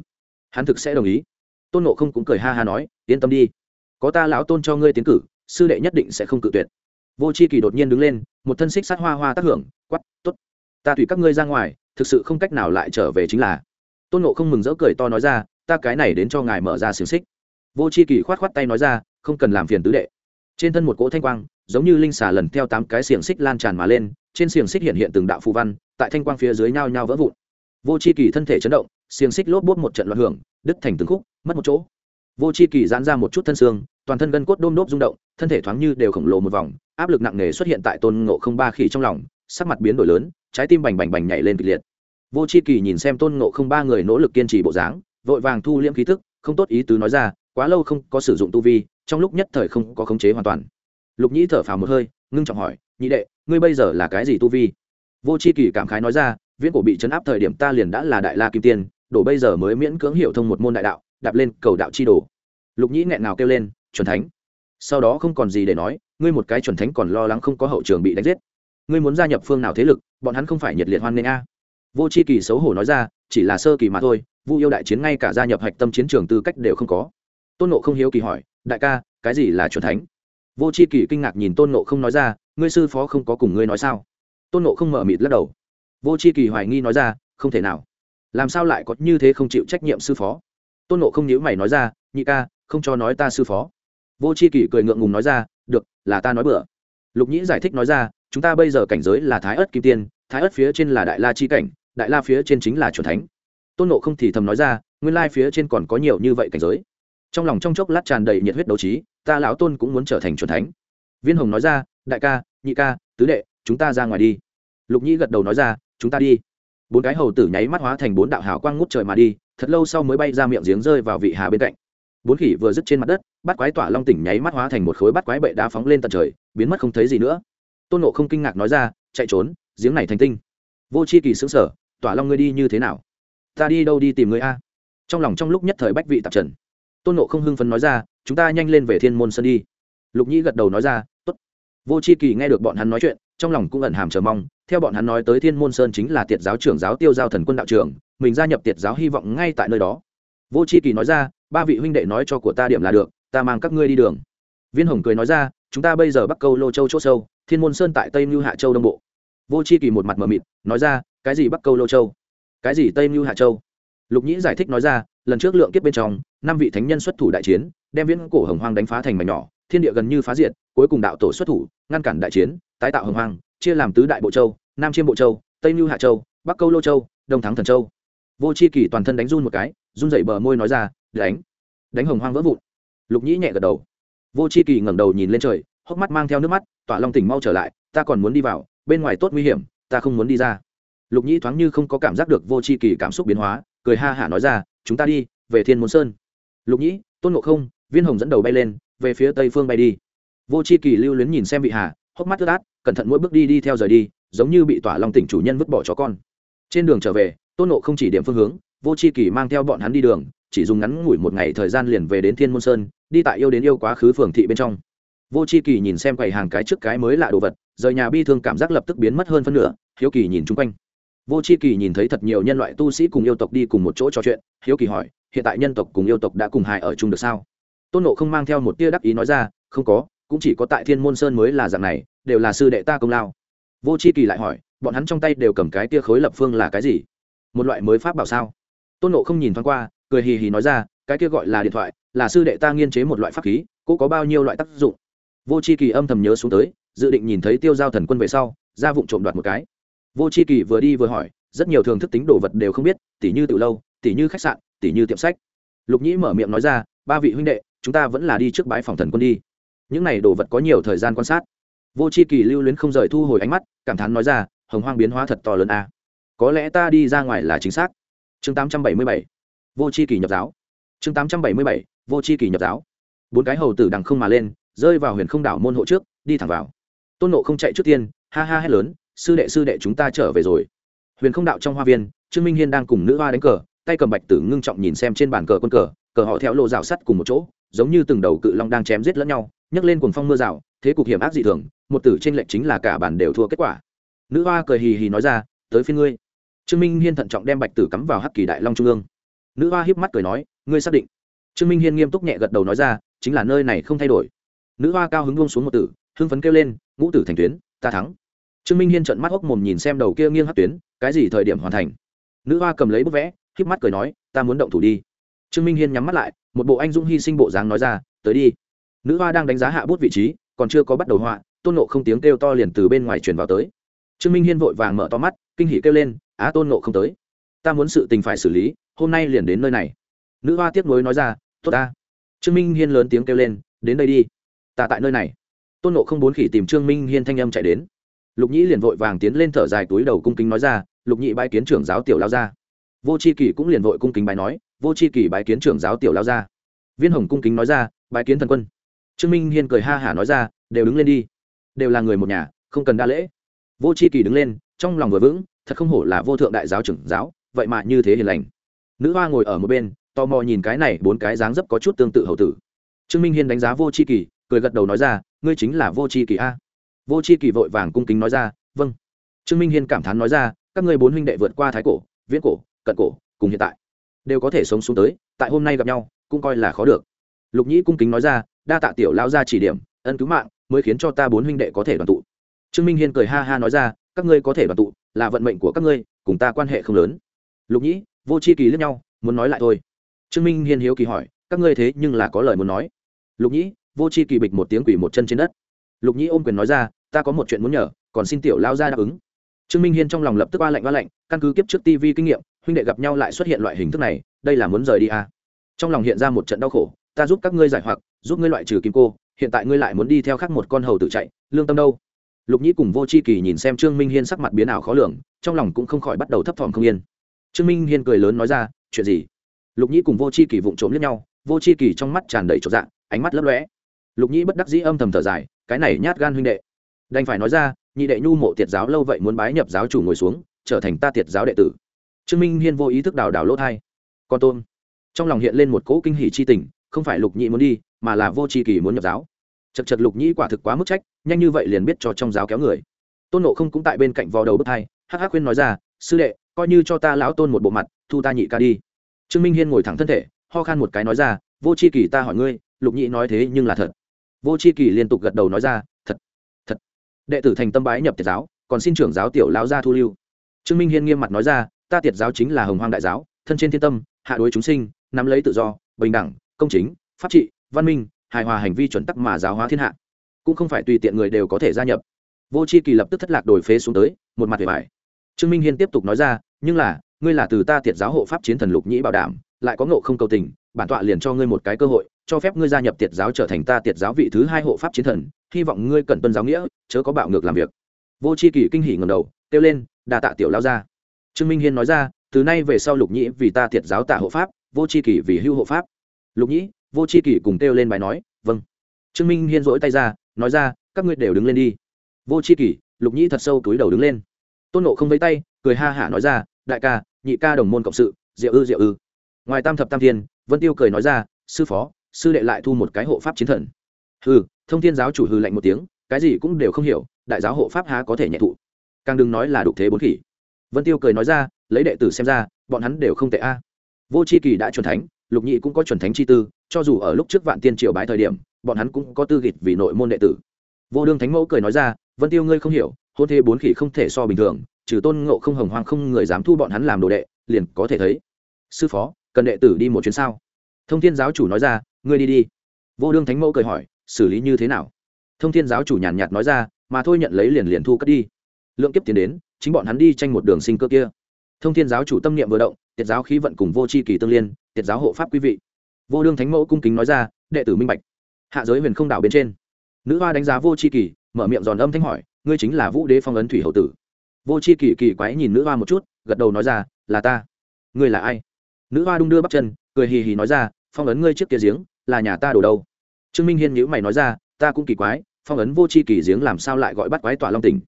A: Hắn thực sẽ đồng ý. Tôn nộ không cũng cười ha ha nói, yên tâm đi. Có ta lão tôn cho ngươi tiến cử, sư đệ nhất định sẽ không cự tuyệt. Vô c h i kỳ đột nhiên đứng lên, một thân xích sát hoa hoa tác hưởng quắp t ố t ta tùy các ngươi ra ngoài, thực sự không cách nào lại trở về chính là. Tôn nộ không mừng rỡ cười to nói ra, ta cái này đến cho ngài mở ra xiềng xích. Vô c h i kỳ khoát khoát tay nói ra, không cần làm phiền tứ đệ. Trên thân một cỗ thanh quang, giống như linh xà lần theo tám cái xiềng xích lan tràn mà lên trên xiềng xích hiện hiện từng đạo phù văn, tại thanh quang phía dưới nhao nhao vỡ vụn. Vô c h i kỳ thân thể chấn động, xiềng xích lốp bốt một trận loạn hưởng, đứt thành từng khúc, mất một chỗ. Vô c h i kỳ giãn ra một chút thân xương, toàn thân gân cốt đôm đốp rung động, thân thể thoáng như đều khổng lồ một vòng, áp lực nặng nề xuất hiện tại tôn ngộ không ba khỉ trong lòng, sắc mặt biến đổi lớn, trái tim bành bành bành nhảy lên kịch liệt. Vô c h i kỳ nhìn xem tôn ngộ không ba người nỗ lực kiên trì bộ dáng, vội vàng thu liễm khí thức không tốt ý tứ nói ra, quá lâu không có sử dụng tu vi, trong lúc nhất thời không có khống chế hoàn toàn. Lục nhĩ thở phào một hơi ngưng trọng hỏi, nhị đệ, ngươi bây giờ là cái gì tu vi? Vô c h i kỳ cảm khái nói ra, viễn cổ bị chấn áp thời điểm ta liền đã là đại la kim tiên, đổ bây giờ mới miễn cưỡng hiểu thông một môn đại đạo, đạp lên cầu đạo chi đồ. Lục nhĩ nghẹn nào kêu lên, chuẩn thánh. Sau đó không còn gì để nói, ngươi một cái chuẩn thánh còn lo lắng không có hậu trường bị đánh giết. Ngươi muốn gia nhập phương nào thế lực, bọn hắn không phải nhiệt liệt hoan nghênh a. Vô c h i kỳ xấu hổ nói ra, chỉ là sơ kỳ mà thôi, vu yêu đại chiến ngay cả gia nhập hạch tâm chiến trường tư cách đều không có. Tôn nộ không hiếu kỳ hỏi, đại ca, cái gì là chuẩn thánh? Vô c h i kỷ kinh ngạc nhìn tôn nộ không nói ra, ngươi sư phó không có cùng ngươi nói sao? Tôn nộ không mở mịt lắc đầu. Vô c h i kỳ hoài nghi nói ra, không thể nào. Làm sao lại có như thế không chịu trách nhiệm sư phó? Tôn nộ không nhữ mày nói ra, nhị ca, không cho nói ta sư phó. Vô c h i kỳ cười ngượng ngùng nói ra, được, là ta nói bừa. Lục nhĩ giải thích nói ra, chúng ta bây giờ cảnh giới là thái ớt kim tiên, thái ớt phía trên là đại la chi cảnh, đại la phía trên chính là c thánh. Tôn nộ không thì thầm nói ra, nguyên lai phía trên còn có nhiều như vậy cảnh giới trong lòng trong chốc lát tràn đầy nhiệt huyết đấu trí, ta lão tôn cũng muốn trở thành c thánh. Viên hồng nói ra, đại ca, nhị ca, tứ đệ, chúng ta ra ngoài đi. Lục nhĩ gật đầu nói ra, chúng ta đi. Bốn cái hầu tử nháy mắt hóa thành bốn đạo hào quang ngút trời mà đi, thật lâu sau mới bay ra miệng giếng rơi vào vị hà bên cạnh. Bốn khỉ vừa dứt trên mặt đất bắt quái tỏa long tỉnh nháy mắt hóa thành một khối bắt quái bệ đá phóng lên tận trời, biến mất không thấy gì nữa. Tôn nộ không kinh ngạc nói ra, chạy trốn, giếng này thành tinh. Vô c h i kỳ xứng sở tỏa long ngươi đi như thế nào? Ta đi đâu đi tìm ngươi a? Trong lòng trong lúc nhất thời bách vị tạp trần tôn nộ không hưng phấn nói ra, chúng ta nhanh lên về thiên môn sân đi. Lục nhĩ gật đầu nói ra, tốt. Vô c h i kỳ nghe được bọn hắn nói chuyện, trong lòng cũng ẩn hàm chờ mong. Theo bọn hắn nói tới thiên môn sơn chính là tiệt giáo trưởng giáo tiêu giao thần quân đạo trưởng, mình gia nhập tiệt giáo hy vọng ngay tại nơi đó. Vô c h i kỳ nói ra, ba vị huynh đệ nói cho của ta điểm là được, ta mang các ngươi đi đường. Viên hồng cười nói ra, chúng ta bây giờ bắc câu lô châu c h ỗ sâu, thiên môn sơn tại tây mưu hạ châu đông bộ. Vô c h i kỳ một mặt mờ mịt, nói ra, cái gì bắc câu lô châu? Cái gì tây mưu hạ châu? Lục nhĩ giải thích nói ra lần trước lượng kiếp bên trong, năm vị thánh nhân xuất thủ đại chiến, đem viễn cổ hồng hoang đánh phá thành mảnh nhỏ, thiên địa gần như phá diệt, cuối cùng đạo tổ xuất thủ, ngăn cản đại chiến, tái tạo hồng hoang, chia làm tứ đại bộ châu, nam chiêm bộ châu, tây mưu hạ châu, bắc câu lô châu, đông thắng thần châu. Vô c h i kỳ toàn thân đánh run một cái, run dậy bờ môi nói ra, đánh đánh hồng hoang vỡ vụn. Lục nhĩ nhẹ gật đầu. Vô c h i kỳ ngẩng đầu nhìn lên trời, hốc mắt mang theo nước mắt, tỏa long tỉnh mau trở lại, ta còn muốn đi vào, bên ngoài tốt nguy hiểm, ta không muốn đi ra. Lục nhĩ thoáng như không có cảm giác được vô c h i kỳ cảm xúc biến hóa, cười ha hả nói ra chúng ta đi, về thiên môn sơn. Lục nhĩ, tôn ngộ không, viên hồng dẫn đầu bay lên, về phía tây phương bay đi. Vô c h i kỳ lưu luyến nhìn xem vị hà, hốc mắt ướt át, cẩn thận mỗi bước đi đi theo rời đi, giống như bị tỏa long tỉnh chủ nhân vứt bỏ chó con. Trên đường trở về, tôn nộ không chỉ điểm phương hướng, vô c h i kỳ mang theo bọn hắn đi đường, chỉ dùng ngắn ngủi một ngày thời gian liền về đến thiên môn sơn, đi tại yêu đến yêu quá khứ phường thị bên trong. Vô c h i kỳ nhìn xem quầy hàng cái trước cái mới lạ đồ vật, rời nhà bi thương cảm giác lập tức biến mất hơn phân nửa, hiếu kỳ nhìn chung quanh vô c h i kỳ nhìn thấy thật nhiều nhân loại tu sĩ cùng yêu tộc đi cùng một chỗ trò chuyện, hiếu kỳ hỏi, hiện tại nhân tộc cùng yêu tộc đã cùng hài ở chung được sao? Tôn nộ không mang theo một tia đắc ý nói ra, không có, cũng chỉ có tại thiên môn sơn mới là dạng này, đều là sư đệ ta công lao. Vô c h i kỳ lại hỏi, bọn hắn trong tay đều cầm cái tia khối lập phương là cái gì? Một loại mới pháp bảo sao? Tôn nộ không nhìn thoáng qua, cười hì hì nói ra, cái kia gọi là điện thoại, là sư đệ ta nghiên chế một loại pháp khí, cũng có bao nhiêu loại tác dụng? Vô c h i kỳ âm thầm nhớ xuống tới, dự định nhìn thấy tiêu giao thần quân về sau, ra vụ trộm đoạt một cái vô c h i kỳ vừa đi vừa hỏi, rất nhiều thường thức tính đồ vật đều không biết, tỉ như từ lâu, tỉ như khách sạn, tỉ như tiệm sách. Lục nhĩ mở miệng nói ra, ba vị huynh đệ, chúng ta vẫn là đi trước bãi phòng thần quân đi. Những này đồ vật có nhiều thời gian quan sát. Vô c h i kỳ lưu luyến không rời thu hồi ánh mắt, cảm thán nói ra, hồng hoang biến hóa thật to lớn a. À. có lẽ ta đi ra ngoài là chính xác. Chương tám trăm bảy mươi bảy. Vô c h i kỳ nhập giáo. Chương tám trăm bảy mươi bảy, vô c h i kỳ nhập giáo. Bốn cái hầu tử đằng không mà lên, rơi vào huyền không đảo môn hộ trước, đi thẳng vào. Tôn nộ không chạy trước tiên, ha ha hét lớn sư đệ sư đệ chúng ta trở về rồi. Huyền không đạo trong hoa viên, trương minh hiên đang cùng nữ hoa đánh cờ, tay cầm bạch tử ngưng trọng nhìn xem trên bàn cờ quân cờ cờ họ theo lộ rào sắt cùng một chỗ, giống như từng đầu cự long đang chém giết lẫn nhau, nhấc lên cuồng phong mưa rào, thế cục hiểm ác dị thường, một tử trên lệnh chính là cả bản đều thua kết quả. Nữ hoa cười hì hì nói ra, tới phiên ngươi. Trương minh hiên thận trọng đem bạch tử cắm vào hắc kỳ đại long trung ương. Nữ hoa hiếp mắt cười nói, ngươi xác định? Trương minh hiên nghiêm túc nhẹ gật đầu nói ra, chính là nơi này không thay đổi. Nữ hoa cao hứng buông xuống một tử, hưng phấn kêu lên, ngũ tử thành tuyến, ta thắng trương minh hiên trợn mắt hốc mồm nhìn xem đầu kia nghiêng hắc tuyến, cái gì thời điểm hoàn thành? Nữ hoa cầm lấy bức vẽ, híp mắt cười nói, ta muốn động thủ đi. Trương minh hiên nhắm mắt lại, một bộ anh dũng hy sinh bộ dáng nói ra, tới đi. Nữ hoa đang đánh giá hạ bút vị trí, còn chưa có bắt đầu họa, tôn nộ không tiếng kêu to liền từ bên ngoài truyền vào tới. Trương minh hiên vội vàng mở to mắt, kinh hỉ kêu lên, á, tôn nộ không tới. Ta muốn sự tình phải xử lý, hôm nay liền đến nơi này. Nữ hoa tiếc nuối nói ra, tốt ta. Trương minh hiên lớn tiếng kêu lên, đến đây đi. Ta tại nơi này. Tôn nộ không bốn khỉ tìm trương minh hiên thanh âm chạy đến lục nhĩ liền vội vàng tiến lên thở dài túi đầu cung kính nói ra, lục nhị bái kiến trưởng giáo tiểu lao ra vô c h i kỳ cũng liền vội cung kính bài nói, vô c h i kỳ bái kiến trưởng giáo tiểu lao ra viên hồng cung kính nói ra, bái kiến thần quân. Trương minh hiên cười ha hả nói ra, đều đứng lên đi. Đều là người một nhà, không cần đa lễ. Vô c h i kỳ đứng lên, trong lòng vừa vững, thật không hổ là vô thượng đại giáo trưởng giáo, vậy mà như thế hiền lành. Nữ hoa ngồi ở một bên, tò mò nhìn cái này bốn cái dáng dấp có chút tương tự hậu tử. Trương minh hiên đánh giá vô c h i kỳ cười gật đầu nói ra, ngươi chính là vô c h i kỳ a vô c h i kỳ vội vàng cung kính nói ra vâng. Trương minh hiên cảm thán nói ra, các ngươi bốn huynh đệ vượt qua thái cổ, viễn cổ, cận cổ, cùng hiện tại, đều có thể sống xuống tới, tại hôm nay gặp nhau, cũng coi là khó được. Lục nhĩ cung kính nói ra, đa tạ tiểu lao ra chỉ điểm, ân cứu mạng, mới khiến cho ta bốn huynh đệ có thể đoàn tụ. Trương minh hiên cười ha ha nói ra, các ngươi có thể đoàn tụ, là vận mệnh của các ngươi, cùng ta quan hệ không lớn. Lục nhĩ, vô c h i kỳ lẫn nhau, muốn nói lại thôi. Trương minh hiên hiếu kỳ hỏi, các ngươi thế nhưng là có lời muốn nói? Lục nhĩ, vô c h i kỳ bịch một tiếng quỷ một chân trên đất. Lục nhĩ ôm quyền nói ra ta có một chuyện muốn nhờ, còn xin tiểu lao ra đáp ứng. Trương minh hiên trong lòng lập tức ba lạnh ba lạnh, căn cứ kiếp trước tv kinh nghiệm, huynh đệ gặp nhau lại xuất hiện loại hình thức này, đây là muốn rời đi à. trong lòng hiện ra một trận đau khổ, ta giúp các ngươi giải hoặc, giúp ngươi loại trừ kim cô, hiện tại ngươi lại muốn đi theo khác một con hầu tự chạy, lương tâm đâu? Lục nhĩ cùng vô c h i kỳ nhìn xem trương minh hiên sắc mặt biến ảo khó lường, trong lòng cũng không khỏi bắt đầu thấp thỏm không yên. Trương minh hiên cười lớn nói ra, chuyện gì? Lục nhĩ cùng vô c h i kỳ vụng trộm lẫn nhau, vô c h i kỳ trong mắt tràn đầy trọn dạng ánh mắt lấp lõe lục nhĩ bất đắc dĩ âm thầm thở dài, cái này nhát gan huynh đệ đành phải nói ra, nhị đệ nhu mộ tiệt giáo lâu vậy muốn bái nhập giáo chủ ngồi xuống, trở thành ta tiệt giáo đệ tử. Trương minh hiên vô ý thức đào đào lỗ thai. Con tôn trong lòng hiện lên một cỗ kinh hỷ c h i tình, không phải lục nhị muốn đi, mà là vô tri kỳ muốn nhập giáo. Chật chật lục nhĩ quả thực quá mức trách, nhanh như vậy liền biết cho trong giáo kéo người. Tôn nộ không cũng tại bên cạnh vò đầu bước thai, hắc hắc khuyên nói ra, sư đệ, coi như cho ta lão tôn một bộ mặt, thu ta nhị ca đi. Trương minh hiên ngồi thẳng thân thể, ho khan một cái nói ra, vô c h i kỳ ta hỏi ngươi, lục nhĩ nói thế nhưng là thật. Vô c h i kỳ liên tục gật đầu nói ra đệ tử thành tâm bái nhập tiệt giáo, còn xin trưởng giáo tiểu lão gia thu lưu. Trương minh hiên nghiêm mặt nói ra, ta tiệt giáo chính là hồng hoang đại giáo, thân trên thiên tâm, hạ đối chúng sinh, nắm lấy tự do, bình đẳng, công chính, pháp trị, văn minh, hài hòa hành vi chuẩn tắc mà giáo hóa thiên hạ. Cũng không phải tùy tiện người đều có thể gia nhập. Vô c h i kỳ lập tức thất lạc đổi phế xuống tới, một mặt vẻ vải. Trương minh hiên tiếp tục nói ra, nhưng là, ngươi là từ ta tiệt giáo hộ pháp chiến thần lục nhĩ bảo đảm, lại có ngộ không cầu tình, bản tọa liền cho ngươi một cái cơ hội, cho phép ngươi gia nhập tiệt giáo trở thành ta tiệt giáo vị thứ hai hộ pháp chiến thần hy vọng ngươi cần tuân giáo nghĩa, chớ có bạo ngược làm việc. Vô c h i kỳ kinh hỉ ngầm đầu, kêu lên, đà tạ tiểu lao ra trương minh hiên nói ra, từ nay về sau lục nhĩ vì ta thiệt giáo tạ hộ pháp, vô c h i kỳ vì hưu hộ pháp. Lục nhĩ, vô c h i kỳ cùng kêu lên bài nói vâng. Trương minh hiên rỗi tay ra, nói ra, các ngươi đều đứng lên đi. Vô c h i kỳ, lục nhĩ thật sâu túi đầu đứng lên. Tôn nộ không với tay, cười ha hả nói ra, đại ca, nhị ca đồng môn cộng sự, diệu ư diệu ư. Ngoài tam thập tam thiên, vân tiêu cười nói ra, sư phó, sư đệ lại thu một cái hộ pháp chiến thần. Ừ thông thiên giáo chủ hư lạnh một tiếng, cái gì cũng đều không hiểu, đại giáo hộ pháp há có thể nhẹ thụ. Càng đừng nói là đục thế bốn khỉ. Vân tiêu cười nói ra, lấy đệ tử xem ra, bọn hắn đều không tệ a. Vô c h i kỳ đã chuẩn thánh, lục nhị cũng có chuẩn thánh chi tư, cho dù ở lúc trước vạn tiên triều bái thời điểm, bọn hắn cũng có tư gịt vì nội môn đệ tử. Vô đương thánh mẫu cười nói ra, vân tiêu ngươi không hiểu, hôn thế bốn khỉ không thể so bình thường, trừ tôn ngộ không hồng hoang không người dám thu bọn hắn làm đồ đệ, liền có thể thấy. Sư phó, cần đệ tử đi một chuyến sao? Thông thiên giáo chủ nói ra, ngươi đi đi. Vô đương thánh mẫu cười hỏi xử lý như thế nào? Thông thiên giáo chủ nhàn nhạt nói ra, mà thôi nhận lấy liền liền thu cất đi. Lượng kiếp tiến đến, chính bọn hắn đi tranh một đường sinh cơ kia. Thông thiên giáo chủ tâm niệm vừa động, tiệt giáo khí vận cùng vô c h i kỳ tương liên, tiệt giáo hộ pháp quý vị. Vô đương thánh mẫu cung kính nói ra, đệ tử minh bạch. Hạ giới huyền không đảo bên trên. Nữ hoa đánh giá vô c h i kỳ, mở miệng giòn âm thanh hỏi, ngươi chính là vũ đế phong ấn thủy hậu tử. Vô c h i kỳ kỳ quái nhìn nữ hoa một chút, gật đầu nói ra, là ta. Ngươi là ai? Nữ hoa đung đưa bắt chân, cười hì hì nói ra, phong ấn ngươi trước kia giếng, là nhà ta đổ đâu? Trương minh hiên nhữ mày nói ra, ta cũng kỳ quái, phong ấn vô c h i kỳ giếng làm sao lại gọi bắt quái tỏa long tỉnh?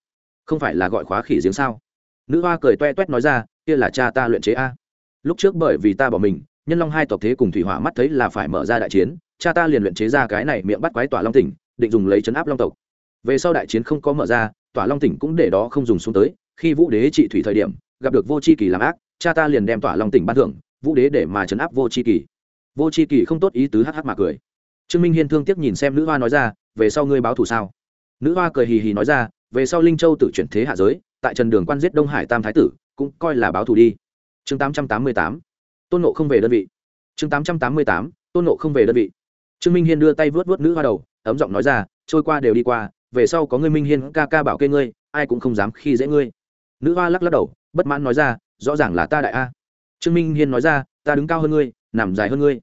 A: Không phải là gọi khóa khỉ giếng sao? Nữ hoa cười toe toét nói ra, kia là cha ta luyện chế a. Lúc trước bởi vì ta bỏ mình, nhân long hai tộc thế cùng thủy hỏa mắt thấy là phải mở ra đại chiến, cha ta liền luyện chế ra cái này miệng bắt quái tỏa long tỉnh, định dùng lấy chấn áp long tộc. Về sau đại chiến không có mở ra tỏa long tỉnh cũng để đó không dùng xuống tới, khi vũ đế trị thủy thời điểm, gặp được vô c h i kỳ làm ác, cha ta liền đem tỏa long tỉnh ban thưởng, vũ đế để mà chấn áp vô c h i kỳ. Vô c h i kỳ không tốt ý tứ hh mà cười trương minh hiên thương tiếc nhìn xem nữ hoa nói ra, về sau ngươi báo thù sao? Nữ hoa cười hì hì nói ra, về sau linh châu tự chuyển thế hạ giới, tại trần đường quan giết đông hải tam thái tử, cũng coi là báo thù đi. Chương tám trăm tám mươi tám. Tôn nộ không về đơn vị. Chương tám trăm tám mươi tám. Tôn nộ không về đơn vị. Trương minh hiên đưa tay vớt vớt nữ hoa đầu, ấm giọng nói ra, trôi qua đều đi qua, về sau có ngươi minh hiên ca ca bảo kê ngươi, ai cũng không dám khi dễ ngươi. Nữ hoa lắc lắc đầu, bất mãn nói ra, rõ ràng là ta đại a. Trương minh hiên nói ra, ta đứng cao hơn ngươi, nằm dài hơn ngươi.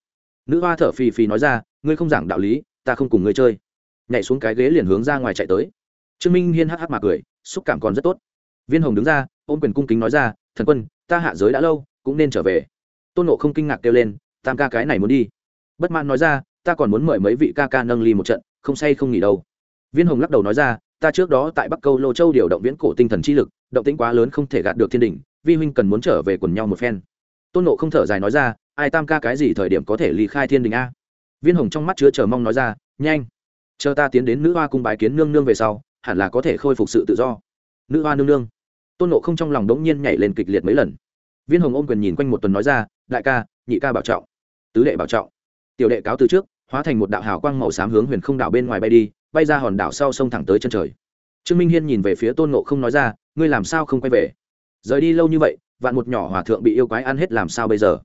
A: Nữ hoa thở phì phì nói ra ngươi không giảng đạo lý, ta không cùng ngươi chơi. Nhảy xuống cái ghế liền hướng ra ngoài chạy tới. Trương minh hiên hắc hắc mà cười, xúc cảm còn rất tốt. Viên hồng đứng ra, ôm quyền cung kính nói ra, thần quân, ta hạ giới đã lâu, cũng nên trở về. Tôn nộ không kinh ngạc kêu lên, tam ca cái này muốn đi. Bất mãn nói ra, ta còn muốn mời mấy vị ca ca nâng ly một trận, không say không nghỉ đâu. Viên hồng lắc đầu nói ra, ta trước đó tại bắc câu lô châu điều động viễn cổ tinh thần chi lực, động tĩnh quá lớn không thể gạt được thiên đình vi huynh cần muốn trở về quần nhau một phen. Tôn nộ không thở dài nói ra, ai tam ca cái gì thời điểm có thể ly khai thiên đình a? Viên hồng trong mắt chứa chờ mong nói ra, nhanh, chờ ta tiến đến nữ hoa cung bái kiến nương nương về sau, hẳn là có thể khôi phục sự tự do. Nữ hoa nương nương. Tôn nộ không trong lòng đống nhiên nhảy lên kịch liệt mấy lần. Viên hồng ôm quyền nhìn quanh một tuần nói ra, đại ca, nhị ca bảo trọng, tứ đệ bảo trọng. Tiểu đệ cáo từ trước, hóa thành một đạo hào quang màu xám hướng huyền không đảo bên ngoài bay đi, bay ra hòn đảo sau sông thẳng tới chân trời. Trương minh hiên nhìn về phía tôn nộ không nói ra, ngươi làm sao không quay về? Rời đi lâu như vậy, vạn một nhỏ hòa thượng bị yêu quái ăn hết làm sao bây giờ?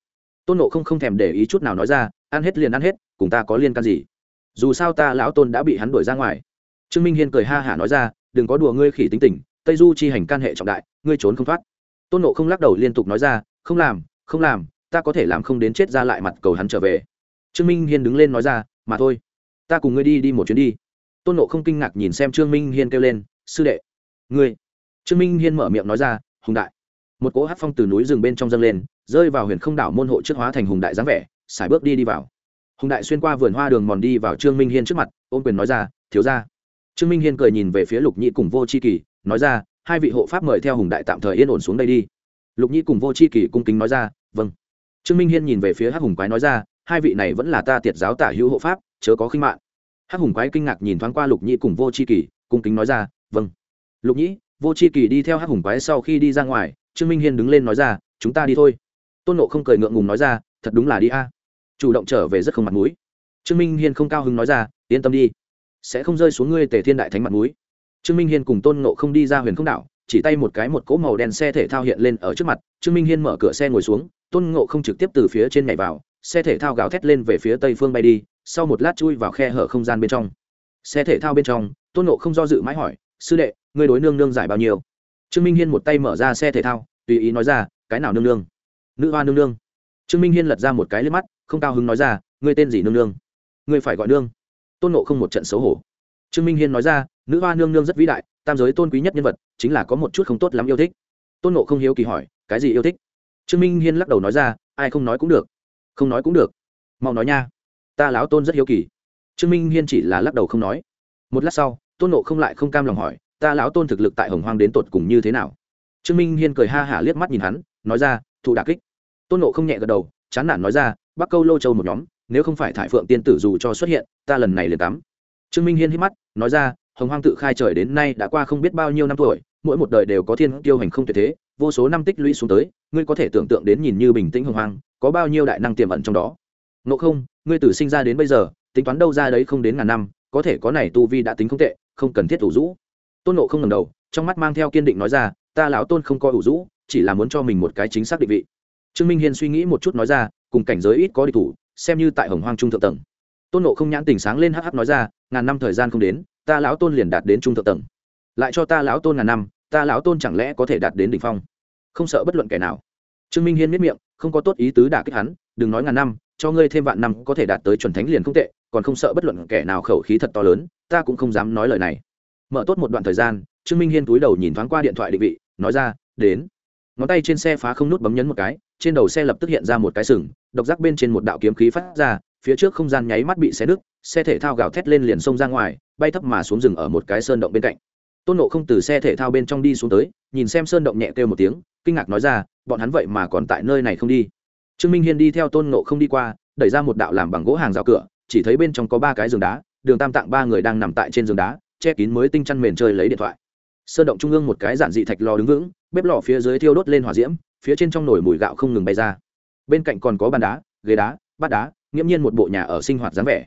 A: Tôn nộ không không thèm để ý chút nào nói ra, ăn hết liền ăn hết cùng ta có liên can gì? Dù sao ta lão tôn đã bị hắn đuổi ra ngoài. Trương minh hiên cười ha hả nói ra, đừng có đùa ngươi khỉ tính tình, tây du chi hành can hệ trọng đại, ngươi trốn không thoát. Tôn nộ không lắc đầu liên tục nói ra, không làm không làm, ta có thể làm không đến chết ra lại mặt cầu hắn trở về. Trương minh hiên đứng lên nói ra, mà thôi, ta cùng ngươi đi đi một chuyến đi. Tôn nộ không kinh ngạc nhìn xem trương minh hiên kêu lên, sư đệ, ngươi. Trương minh hiên mở miệng nói ra, hùng đại. Một cỗ hát phong từ núi rừng bên trong dâng lên, rơi vào huyền không đảo môn hộ trước hóa thành hùng đại dáng vẻ, xài bước đi đi vào hùng đại xuyên qua vườn hoa đường mòn đi vào trương minh hiên trước mặt, ôm quyền nói ra, thiếu ra trương minh hiên cười nhìn về phía lục nhĩ cùng vô c h i kỳ, nói ra, hai vị hộ pháp mời theo hùng đại tạm thời yên ổn xuống đây đi. Lục nhĩ cùng vô c h i kỳ cung kính nói ra vâng. Trương minh hiên nhìn về phía hắc hùng quái nói ra, hai vị này vẫn là ta tiệt giáo tả hữu hộ pháp, chớ có khinh mạng. Hắc hùng quái kinh ngạc nhìn thoáng qua lục nhĩ cùng vô c h i kỳ, cung kính nói ra vâng. Lục nhĩ vô c h i kỳ đi theo hắc hùng quái sau khi đi ra ngoài, trương minh hiên đứng lên nói ra, chúng ta đi thôi. Tôn nộ không cười ngượng ngùng nói ra, thật đúng là đi a chủ động trở về rất không mặt mũi. Trương minh hiên không cao hứng nói ra, yên tâm đi, sẽ không rơi xuống ngươi tề thiên đại thánh mặt mũi. Trương minh hiên cùng tôn nộ không đi ra huyền không đảo, chỉ tay một cái một cỗ màu đen xe thể thao hiện lên ở trước mặt. Trương minh hiên mở cửa xe ngồi xuống, tôn ngộ không trực tiếp từ phía trên nhảy vào, xe thể thao gào thét lên về phía tây phương bay đi, sau một lát chui vào khe hở không gian bên trong. Xe thể thao bên trong, tôn ngộ không do dự mãi hỏi, sư đệ, ngươi đối nương nương giải bao nhiêu? Trương minh hiên một tay mở ra xe thể thao, tùy ý nói ra, cái nào nương nương? Nữ hoa nương nương. Trương minh hiên lật ra một cái lên mắt không cao hứng nói ra, ngươi tên gì nương nương? Ngươi phải gọi nương. Tôn ngộ không một trận xấu hổ. Trương minh hiên nói ra, nữ hoa nương nương rất vĩ đại, tam giới tôn quý nhất nhân vật, chính là có một chút không tốt lắm yêu thích. Tôn nộ không hiếu kỳ hỏi, cái gì yêu thích? Trương minh hiên lắc đầu nói ra, ai không nói cũng được. Không nói cũng được. Mau nói nha. Ta láo tôn rất hiếu kỳ. Trương minh hiên chỉ là lắc đầu không nói. Một lát sau, tôn nộ không lại không cam lòng hỏi, ta láo tôn thực lực tại hồng hoang đến tột cùng như thế nào? Trương minh hiên cười ha hả liếc mắt nhìn hắn, nói ra thụ đà kích. Tôn nộ không nhẹ gật đầu, chán nản nói ra bắc câu lô châu một nhóm, nếu không phải thải phượng tiên tử dù cho xuất hiện, ta lần này liền tắm. Trương minh hiên hít mắt, nói ra, hồng hoang tự khai trời đến nay đã qua không biết bao nhiêu năm tuổi, mỗi một đời đều có thiên tiêu hành không tuyệt thế, vô số năm tích lũy xuống tới, ngươi có thể tưởng tượng đến nhìn như bình tĩnh hồng hoang, có bao nhiêu đại năng tiềm ẩn trong đó. Ngộ không, ngươi từ sinh ra đến bây giờ, tính toán đâu ra đấy không đến ngàn năm, có thể có này tu vi đã tính không tệ, không cần thiết ủ rũ. Tôn nộ không ngầm đầu, trong mắt mang theo kiên định nói ra, ta lão tôn không coi ủ rũ, chỉ là muốn cho mình một cái chính xác định vị. Trương minh hiên suy nghĩ một chút nói ra cùng cảnh giới ít có địch thủ, xem như tại hồng hoang trung thượng tầng. Tôn nộ không nhãn tình sáng lên hh nói ra, ngàn năm thời gian không đến, ta lão tôn liền đạt đến trung thượng tầng. Lại cho ta lão tôn ngàn năm, ta lão tôn chẳng lẽ có thể đạt đến đ ỉ n h phong? Không sợ bất luận kẻ nào. Trương minh hiên miết miệng, không có tốt ý tứ đả kích hắn, đừng nói ngàn năm, cho ngươi thêm vạn năm có thể đạt tới chuẩn thánh liền không tệ, còn không sợ bất luận kẻ nào khẩu khí thật to lớn, ta cũng không dám nói lời này. Mở tốt một đoạn thời gian, trương minh hiên túi đầu nhìn thoáng qua điện thoại định vị, nói ra, đến ngón tay trên xe phá không nút bấm nhấn một cái, trên đầu xe lập tức hiện ra một cái sừng, độc giác bên trên một đạo kiếm khí phát ra, phía trước không gian nháy mắt bị xé nứt, xe thể thao gào thét lên liền xông ra ngoài, bay thấp mà xuống rừng ở một cái sơn động bên cạnh. Tôn nộ không từ xe thể thao bên trong đi xuống tới, nhìn xem sơn động nhẹ kêu một tiếng, kinh ngạc nói ra, bọn hắn vậy mà còn tại nơi này không đi? Trương minh hiên đi theo tôn nộ không đi qua, đẩy ra một đạo làm bằng gỗ hàng rào cửa, chỉ thấy bên trong có ba cái giường đá, đường tam tạng ba người đang nằm tại trên giường đá, che kín mới tinh chăn mền chơi lấy điện thoại. Sơn động trung ương một cái giản dị thạch lò đứng vững bếp lò phía dưới thiêu đốt lên hỏa diễm, phía trên trong nồi mùi gạo không ngừng bay ra. Bên cạnh còn có bàn đá, ghế đá, bát đá, nghiễm nhiên một bộ nhà ở sinh hoạt dáng vẻ.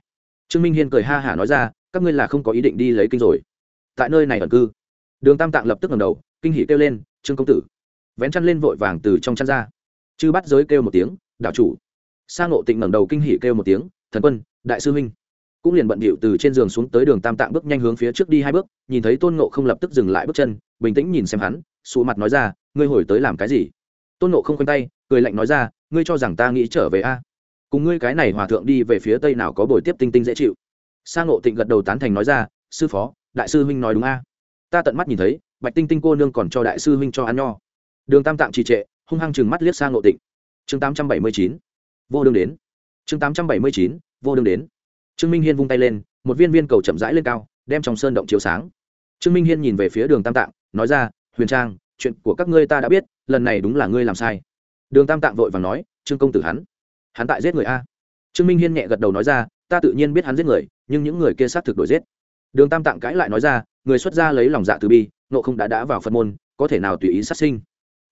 A: Trương minh hiên cười ha hả nói ra, các ngươi là không có ý định đi lấy kinh rồi. Tại nơi này ẩn cư, đường tam tạng lập tức ngầm đầu, kinh hỉ kêu lên, trương công tử. Vén chăn lên vội vàng từ trong chăn ra. Chư bắt giới kêu một tiếng, đạo chủ. Sang ngộ tịnh ngẩng đầu kinh hỉ kêu một tiếng, thần quân, đại sư huynh. Cũng liền bận bịu từ trên giường xuống tới đường tam tạng bước nhanh hướng phía trước đi hai bước, nhìn thấy tôn ngộ không lập tức dừng lại bước chân, bình tĩnh nhìn xem hắn sụ mặt nói ra, ngươi hồi tới làm cái gì? Tôn nộ không khoanh tay, cười lạnh nói ra, ngươi cho rằng ta nghĩ trở về a? Cùng ngươi cái này hòa thượng đi về phía tây nào có buổi tiếp tinh tinh dễ chịu. Sang ngộ tịnh gật đầu tán thành nói ra, sư phó, đại sư huynh nói đúng a? Ta tận mắt nhìn thấy, bạch tinh tinh cô nương còn cho đại sư huynh cho ăn nho. Đường tam tạng trì trệ, hung hăng chừng mắt liếc sang ngộ tịnh. Chương tám trăm bảy mươi chín, vô đương đến. Chương tám trăm bảy mươi chín, vô đương đến. Trương minh hiên vung tay lên, một viên viên cầu chậm rãi lên cao, đem trong sơn động chiếu sáng. Trương minh hiên nhìn về phía đường tam tạng, nói ra huyền trang, chuyện của các ngươi ta đã biết, lần này đúng là ngươi làm sai. Đường tam tạng vội và nói, trương công tử hắn hắn tại giết người a. Trương minh hiên nhẹ gật đầu nói ra, ta tự nhiên biết hắn giết người, nhưng những người kia xác thực đổi giết. Đường tam tạng cãi lại nói ra, người xuất gia lấy lòng dạ từ bi nộ không đã đã vào phật môn, có thể nào tùy ý sát sinh.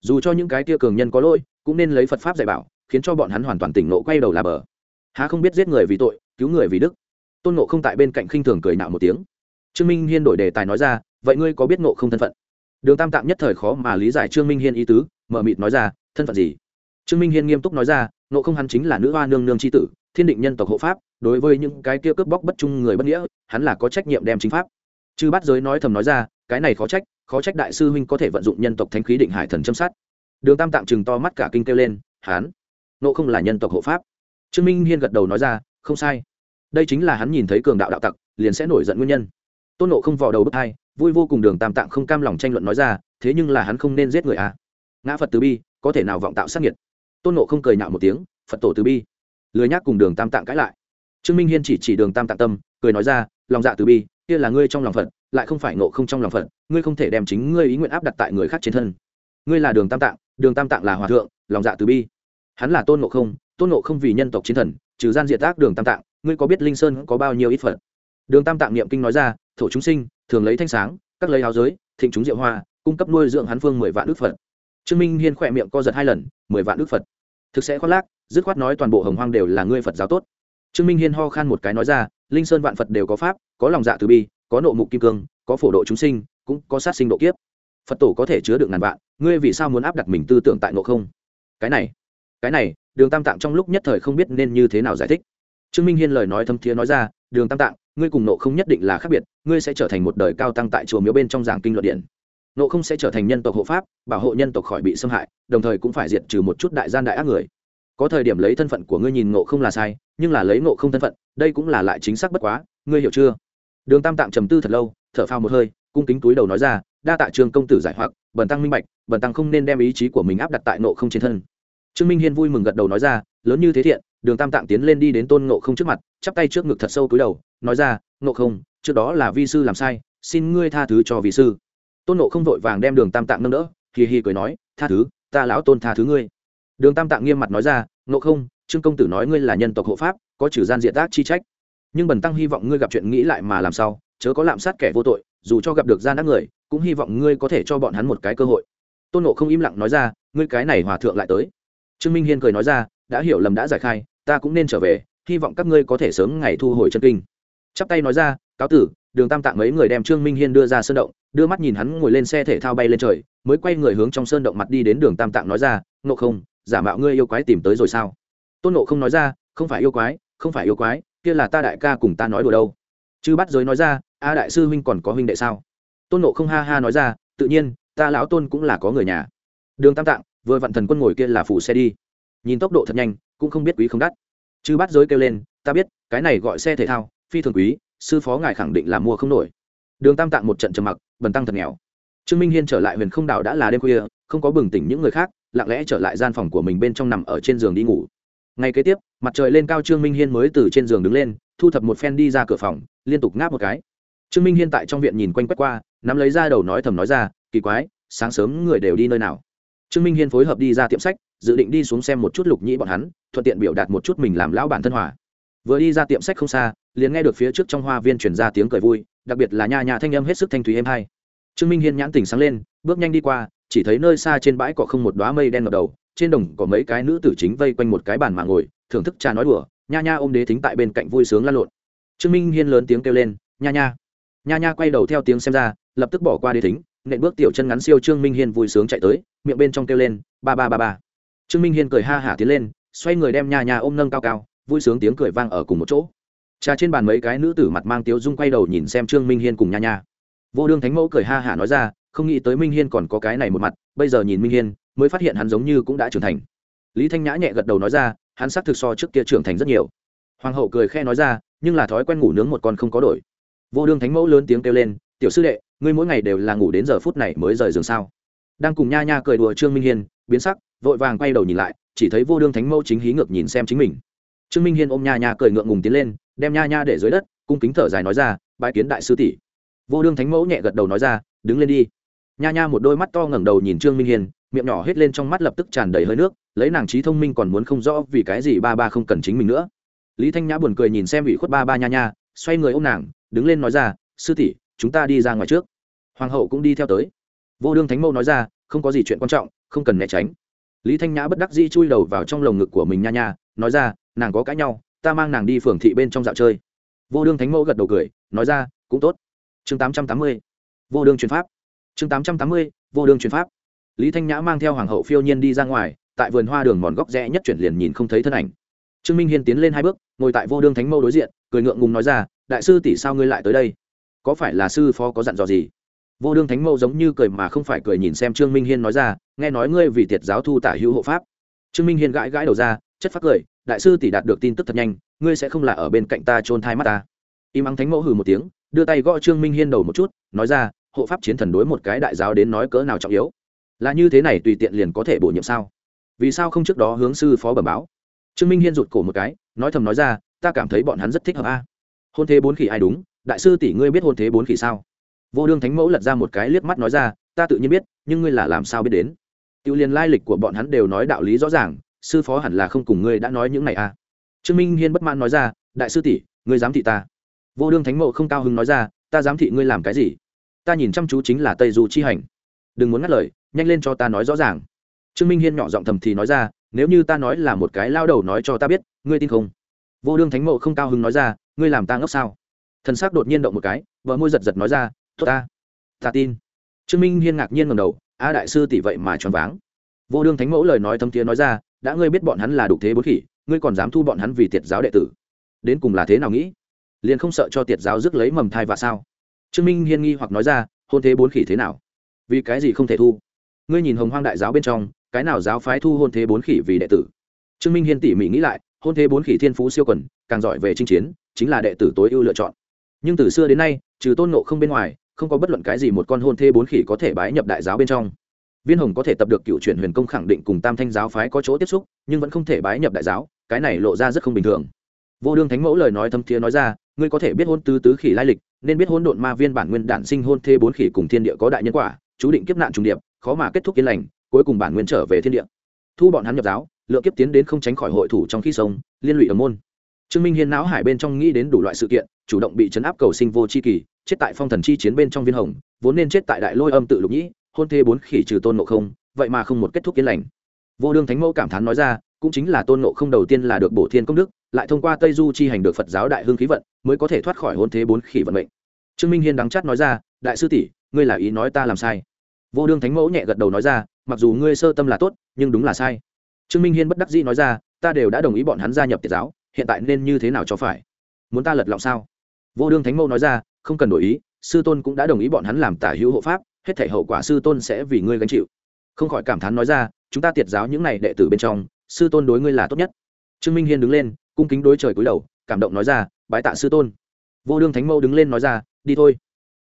A: Dù cho những cái kia cường nhân có lỗi, cũng nên lấy phật pháp dạy bảo, khiến cho bọn hắn hoàn toàn tỉnh nộ quay đầu là bờ. Há không biết giết người vì tội, cứu người vì đức. Tôn nộ không tại bên cạnh khinh thường cười nạo một tiếng. Trương minh hiên đổi đề tài nói ra, vậy ngươi có biết nộ không thân phận? Đường tam tạm nhất thời khó mà lý giải trương minh hiên ý tứ, mở mịt nói ra, thân phận gì? Trương minh hiên nghiêm túc nói ra nộ không hắn chính là nữ hoa nương nương c h i tử, thiên định nhân tộc hộ pháp, đối với những cái kia cướp bóc bất trung người bất nghĩa, hắn là có trách nhiệm đem chính pháp. Chư bát giới nói thầm nói ra, cái này khó trách khó trách đại sư huynh có thể vận dụng nhân tộc thánh khí định hải thần châm sát. Đường tam tạm chừng to mắt cả kinh kêu lên hán nộ không là nhân tộc hộ pháp? Trương minh hiên gật đầu nói ra, không sai. Đây chính là hắn nhìn thấy cường đạo đạo tặc, liền sẽ nổi giận nguyên nhân. Tôn nộ không vò đầu bước hai vui vô cùng đường tam tạng không cam lòng tranh luận nói ra, thế nhưng là hắn không nên giết người à. Ngã phật từ bi, có thể nào vọng tạo sát nhiệt tôn nộ không cười nhạo một tiếng, phật tổ từ bi. Lười nhác cùng đường tam tạng cãi lại. Trương minh hiên chỉ chỉ đường tam tạng tâm, cười nói ra, lòng dạ từ bi, kia là ngươi trong lòng phật, lại không phải nộ không trong lòng phật, ngươi không thể đem chính ngươi ý nguyện áp đặt tại người khác trên thân. Ngươi là đường tam tạng, đường tam tạng là hòa thượng, lòng dạ từ bi. Hắn là tôn nộ không, tôn nộ không vì nhân tộc chiến thần, trừ gian diệt tác đường tam tạng, ngươi có biết linh sơn có bao nhiêu ít phật? Đường tam tạng niệm kinh nói ra, thổ chúng sinh thường lấy thanh sáng các lấy áo giới, thịnh chúng diệu hoa, cung cấp nuôi dưỡng hắn phương mười vạn đức phật. Trương minh hiên khỏe miệng co giật hai lần, mười vạn đức phật. Thực sẽ khoác lác, dứt khoát nói toàn bộ hồng hoang đều là ngươi phật giáo tốt. Trương minh hiên ho khan một cái nói ra, linh sơn vạn phật đều có pháp, có lòng dạ từ bi, có nộ mục kim cương, có phổ độ chúng sinh, cũng có sát sinh độ kiếp. Phật tổ có thể chứa được ngàn vạn, ngươi vì sao muốn áp đặt mình tư tưởng tại ngộ không? Cái này cái này, đường tam tạng trong lúc nhất thời không biết nên như thế nào giải thích. Trương minh hiên lời nói thâm thiế nói ra, đường tam tạng ngươi cùng nộ không nhất định là khác biệt, ngươi sẽ trở thành một đời cao tăng tại chùa miếu bên trong giảng kinh luận điện nộ không sẽ trở thành nhân tộc hộ pháp, bảo hộ nhân tộc khỏi bị xâm hại, đồng thời cũng phải diệt trừ một chút đại gian đại ác người. Có thời điểm lấy thân phận của ngươi nhìn nộ không là sai, nhưng là lấy nộ không thân phận, đây cũng là lại chính xác bất quá, ngươi hiểu chưa? Đường tam tạng trầm tư thật lâu, thở phao một hơi, cung kính túi đầu nói ra, đa tạ trường công tử giải hoặc, bần tăng minh bạch, bần tăng không nên đem ý chí của mình áp đặt tại nộ không trên thân. Trương minh hiên vui mừng gật đầu nói ra, lớn như thế thiện đường tam tạng tiến lên đi đến tôn ngộ không trước mặt, chắp tay trước ngực thật sâu túi đầu, nói ra, ngộ không, trước đó là vi sư làm sai, xin ngươi tha thứ cho vi sư. Tôn ngộ không vội vàng đem đường tam tạng nâng đỡ, hì hì cười nói, tha thứ, ta lão tôn tha thứ ngươi. Đường tam tạng nghiêm mặt nói ra, ngộ không, trương công tử nói ngươi là nhân tộc hộ pháp, có trừ gian diện tác chi trách. Nhưng bần tăng hy vọng ngươi gặp chuyện nghĩ lại mà làm sao, chớ có lạm sát kẻ vô tội, dù cho gặp được gian ác người, cũng hy vọng ngươi có thể cho bọn hắn một cái cơ hội. Tôn nộ không im lặng nói ra, ngươi cái này hòa thượng lại tới. Trương minh hiên cười nói ra, đã hiểu lầm đã giải khai ta cũng nên trở về, hy vọng các ngươi có thể sớm ngày thu hồi chân kinh. Chắp tay nói ra, cáo tử, đường tam tạng mấy người đem trương minh hiên đưa ra sơn động, đưa mắt nhìn hắn ngồi lên xe thể thao bay lên trời, mới quay người hướng trong sơn động mặt đi đến đường tam tạng nói ra nộ không, giả mạo ngươi yêu quái tìm tới rồi sao? Tôn nộ không nói ra, không phải yêu quái, không phải yêu quái, kia là ta đại ca cùng ta nói đùa đâu. Chư bắt giới nói ra, a đại sư huynh còn có huynh đệ sao? Tôn nộ không ha ha nói ra, tự nhiên, ta lão tôn cũng là có người nhà. Đường tam tạng, vừa vặn thần quân ngồi kia là phủ xe đi. Nhìn tốc độ thật nhanh cũng không biết quý không đắt. Chư bắt giới kêu lên, ta biết, cái này gọi xe thể thao, phi thường quý, sư phó ngài khẳng định là mua không nổi. Đường tam tạng một trận trầm mặc, bần tăng thật nghèo. Trương minh hiên trở lại huyền không đảo đã là đêm khuya, không có bừng tỉnh những người khác, lặng lẽ trở lại gian phòng của mình bên trong nằm ở trên giường đi ngủ. Ngay kế tiếp, mặt trời lên cao trương minh hiên mới từ trên giường đứng lên, thu thập một phen đi ra cửa phòng, liên tục ngáp một cái. Trương minh hiên tại trong viện nhìn quanh quét qua, nắm lấy ra đầu nói thầm nói ra, kỳ quái, sáng sớm người đều đi nơi nào? Trương minh hiên phối hợp đi ra tiệm sách dự định đi xuống xem một chút lục nhĩ bọn hắn, thuận tiện biểu đạt một chút mình làm lão bản thân hòa. Vừa đi ra tiệm sách không xa, liền nghe được phía trước trong hoa viên chuyển ra tiếng cười vui, đặc biệt là nha nhà thanh âm hết sức thanh thúy êm hay. Trương minh hiên nhãn tỉnh sáng lên, bước nhanh đi qua, chỉ thấy nơi xa trên bãi cỏ không một đoá mây đen ngập đầu, trên đồng có mấy cái nữ tử chính vây quanh một cái bàn mà ngồi, thưởng thức trà nói đùa, nha nha ôm đế thính tại bên cạnh vui sướng lan lộn. Trương minh hiên lớn tiếng kêu lên, nha nha. Nha nha quay đầu theo tiếng xem ra, lập tức bỏ qua đế thính, nện bước tiểu chân ngắn siêu trương minh hiên vui sướng chạy tới, miệng bên trong kêu lên, ba ba ba ba trương minh hiên cười ha hả tiến lên, xoay người đem nha nha ôm nâng cao cao, vui sướng tiếng cười vang ở cùng một chỗ. Trà trên bàn mấy cái nữ tử mặt mang tiếu dung quay đầu nhìn xem trương minh hiên cùng nha nha vô đương thánh mẫu cười ha hả nói ra, không nghĩ tới minh hiên còn có cái này một mặt, bây giờ nhìn minh hiên, mới phát hiện hắn giống như cũng đã trưởng thành. Lý thanh nhã nhẹ gật đầu nói ra, hắn xác thực so trước kia trưởng thành rất nhiều. Hoàng hậu cười khe nói ra, nhưng là thói quen ngủ nướng một con không có đổi. Vô đương thánh mẫu lớn tiếng kêu lên, tiểu sư đệ, ngươi mỗi ngày đều là ngủ đến giờ phút này mới rời giường sao? Đang cùng nha nha cười đùa trương minh hiên biến sắc, vội vàng quay đầu nhìn lại, chỉ thấy vô đương thánh mẫu chính hí ngược nhìn xem chính mình. Trương minh hiên ôm nha nha cười ngượng ngùng tiến lên, đem nha nha để dưới đất, cung kính thở dài nói ra bãi kiến đại sư tỷ. Vô đương thánh mẫu nhẹ gật đầu nói ra, đứng lên đi. Nha nha một đôi mắt to ngẩng đầu nhìn trương minh hiên, miệng nhỏ hết lên trong mắt lập tức tràn đầy hơi nước, lấy nàng trí thông minh còn muốn không rõ vì cái gì ba ba không cần chính mình nữa. Lý thanh nhã buồn cười nhìn xem ủy khuất ba ba nha nha, xoay người ô m nàng, đứng lên nói ra, sư tỷ, chúng ta đi ra ngoài trước. Hoàng hậu cũng đi theo tới. Vô đương thánh mẫu nói ra, không có gì chuyện quan trọng không cần né tránh. Lý thanh nhã bất đắc dĩ chui đầu vào trong lồng ngực của mình nha nha, nói ra, nàng có cãi nhau, ta mang nàng đi phường thị bên trong dạo chơi. Vô đương thánh mẫu gật đầu cười, nói ra, cũng tốt. Chương tám trăm tám mươi, vô đương truyền pháp. Chương tám trăm tám mươi, vô đương truyền pháp. Lý thanh nhã mang theo hoàng hậu phiêu nhiên đi ra ngoài, tại vườn hoa đường mòn góc rẽ nhất chuyển liền nhìn không thấy thân ảnh. Trương minh hiên tiến lên hai bước, ngồi tại vô đương thánh mẫu đối diện, cười ngượng ngùng nói ra, đại sư tỷ sao ngươi lại tới đây? Có phải là sư phó có dặn dò gì? Vô đương thánh mẫu giống như cười mà không phải cười nhìn xem trương minh hiên nói ra, nghe nói ngươi vì tiệt giáo thu tả hữu hộ pháp. Trương minh hiên gãi gãi đầu ra, chất phát cười, đại sư tỷ đạt được tin tức thật nhanh, ngươi sẽ không là ở bên cạnh ta trôn thai mắt ta. Im ắng thánh mẫu hừ một tiếng, đưa tay gõ trương minh hiên đầu một chút, nói ra, hộ pháp chiến thần đối một cái đại giáo đến nói cỡ nào trọng yếu? Là như thế này tùy tiện liền có thể bổ nhiệm sao? Vì sao không trước đó hướng sư phó bẩm báo? Trương minh hiên rụt cổ một cái, nói thầm nói ra, ta cảm thấy bọn hắn rất thích hợp a. Hôn thế bốn khỉ ai đúng? Đại sư tỷ ngươi biết hôn thế bốn khỉ sao? Vô đương thánh mẫu lật ra một cái liếc mắt nói ra, ta tự nhiên biết, nhưng ngươi là làm sao biết đến? Tiêu liên lai lịch của bọn hắn đều nói đạo lý rõ ràng, sư phó hẳn là không cùng ngươi đã nói những này à? Trương minh hiên bất mãn nói ra, đại sư tỷ, ngươi dám thị ta. Vô đương thánh mẫu không cao hứng nói ra, ta dám thị ngươi làm cái gì? Ta nhìn chăm chú chính là tây du chi hành. Đừng muốn ngắt lời, nhanh lên cho ta nói rõ ràng. Trương minh hiên nhỏ giọng thầm thì nói ra, nếu như ta nói là một cái lao đầu nói cho ta biết, ngươi tin không? Vô đương thánh mẫu không cao hứng nói ra, ngươi làm ta ngốc sao? Thần s ắ c đột nhiên động một cái vợ môi giật giật nói ra tốt ta. Ta tin. Trương minh hiên ngạc nhiên ngầm đầu, a đại sư tỷ vậy mà choáng váng. Vô đương thánh mẫu lời nói thâm thiế nói ra, đã ngươi biết bọn hắn là đục thế bốn khỉ, ngươi còn dám thu bọn hắn vì tiệt giáo đệ tử. Đến cùng là thế nào nghĩ? Liền không sợ cho tiệt giáo rước lấy mầm thai và sao? Trương minh hiên nghi hoặc nói ra, hôn thế bốn khỉ thế nào? Vì cái gì không thể thu? Ngươi nhìn hồng hoang đại giáo bên trong, cái nào giáo phái thu hôn thế bốn khỉ vì đệ tử? Trương minh hiên tỉ mỉ nghĩ lại, hôn thế bốn khỉ thiên phú siêu quần, càng giỏi về chinh chiến, chính là đệ tử tối ưu lựa chọn. Nhưng từ xưa đến nay, trừ tôn nộ không bên ngoài không có bất luận cái gì một con hôn thê bốn khỉ có thể bái nhập đại giáo bên trong. Viên hồng có thể tập được cựu truyền huyền công khẳng định cùng tam thanh giáo phái có chỗ tiếp xúc, nhưng vẫn không thể bái nhập đại giáo, cái này lộ ra rất không bình thường. Vô đương thánh mẫu lời nói thâm thiế nói ra, ngươi có thể biết hôn tứ tứ khỉ lai lịch, nên biết hôn độn ma viên bản nguyên đản sinh hôn thê bốn khỉ cùng thiên địa có đại nhân quả, chú định kiếp nạn trùng điệp, khó mà kết thúc yên lành, cuối cùng bản nguyên trở về thiên địa. Thu bọn hắn nhập giáo lượng kiếp tiến đến không tránh khỏi hội thủ trong khi sông liên lụy ở môn. Trương minh hiên não hải bên trong nghĩ đến đủ loại sự kiện chủ động bị chấn áp cầu sinh vô c h i kỳ, chết tại phong thần chi chiến bên trong viên hồng, vốn nên chết tại đại lôi âm tự lục nhĩ, hôn thê bốn khỉ trừ tôn nộ không, vậy mà không một kết thúc yên lành. Vô đương thánh mẫu cảm thán nói ra, cũng chính là tôn nộ không đầu tiên là được bổ thiên công đức, lại thông qua tây du chi hành được phật giáo đại hương khí vận, mới có thể thoát khỏi hôn thế bốn khỉ vận mệnh. Trương minh hiên đắng chát nói ra, đại sư tỷ, ngươi là ý nói ta làm sai. Vô đương thánh mẫu nhẹ gật đầu nói ra, mặc dù ngươi sơ tâm là tốt, nhưng đúng là sai. Trương minh hiên bất đắc dĩ nói ra, ta đều đã đồng ý bọn hắn gia nhập tiệt giáo, hiện tại nên như thế nào cho phải? Muốn ta lật lọng sao? Vô đương thánh mẫu nói ra, không cần đổi ý, sư tôn cũng đã đồng ý bọn hắn làm tả hữu hộ pháp, hết thể hậu quả sư tôn sẽ vì ngươi gánh chịu. Không khỏi cảm thán nói ra, chúng ta tiệt giáo những này đệ tử bên trong, sư tôn đối ngươi là tốt nhất. Trương minh hiên đứng lên, cung kính đối trời cúi đầu, cảm động nói ra, bái tạ sư tôn. Vô đương thánh mẫu đứng lên nói ra, đi thôi,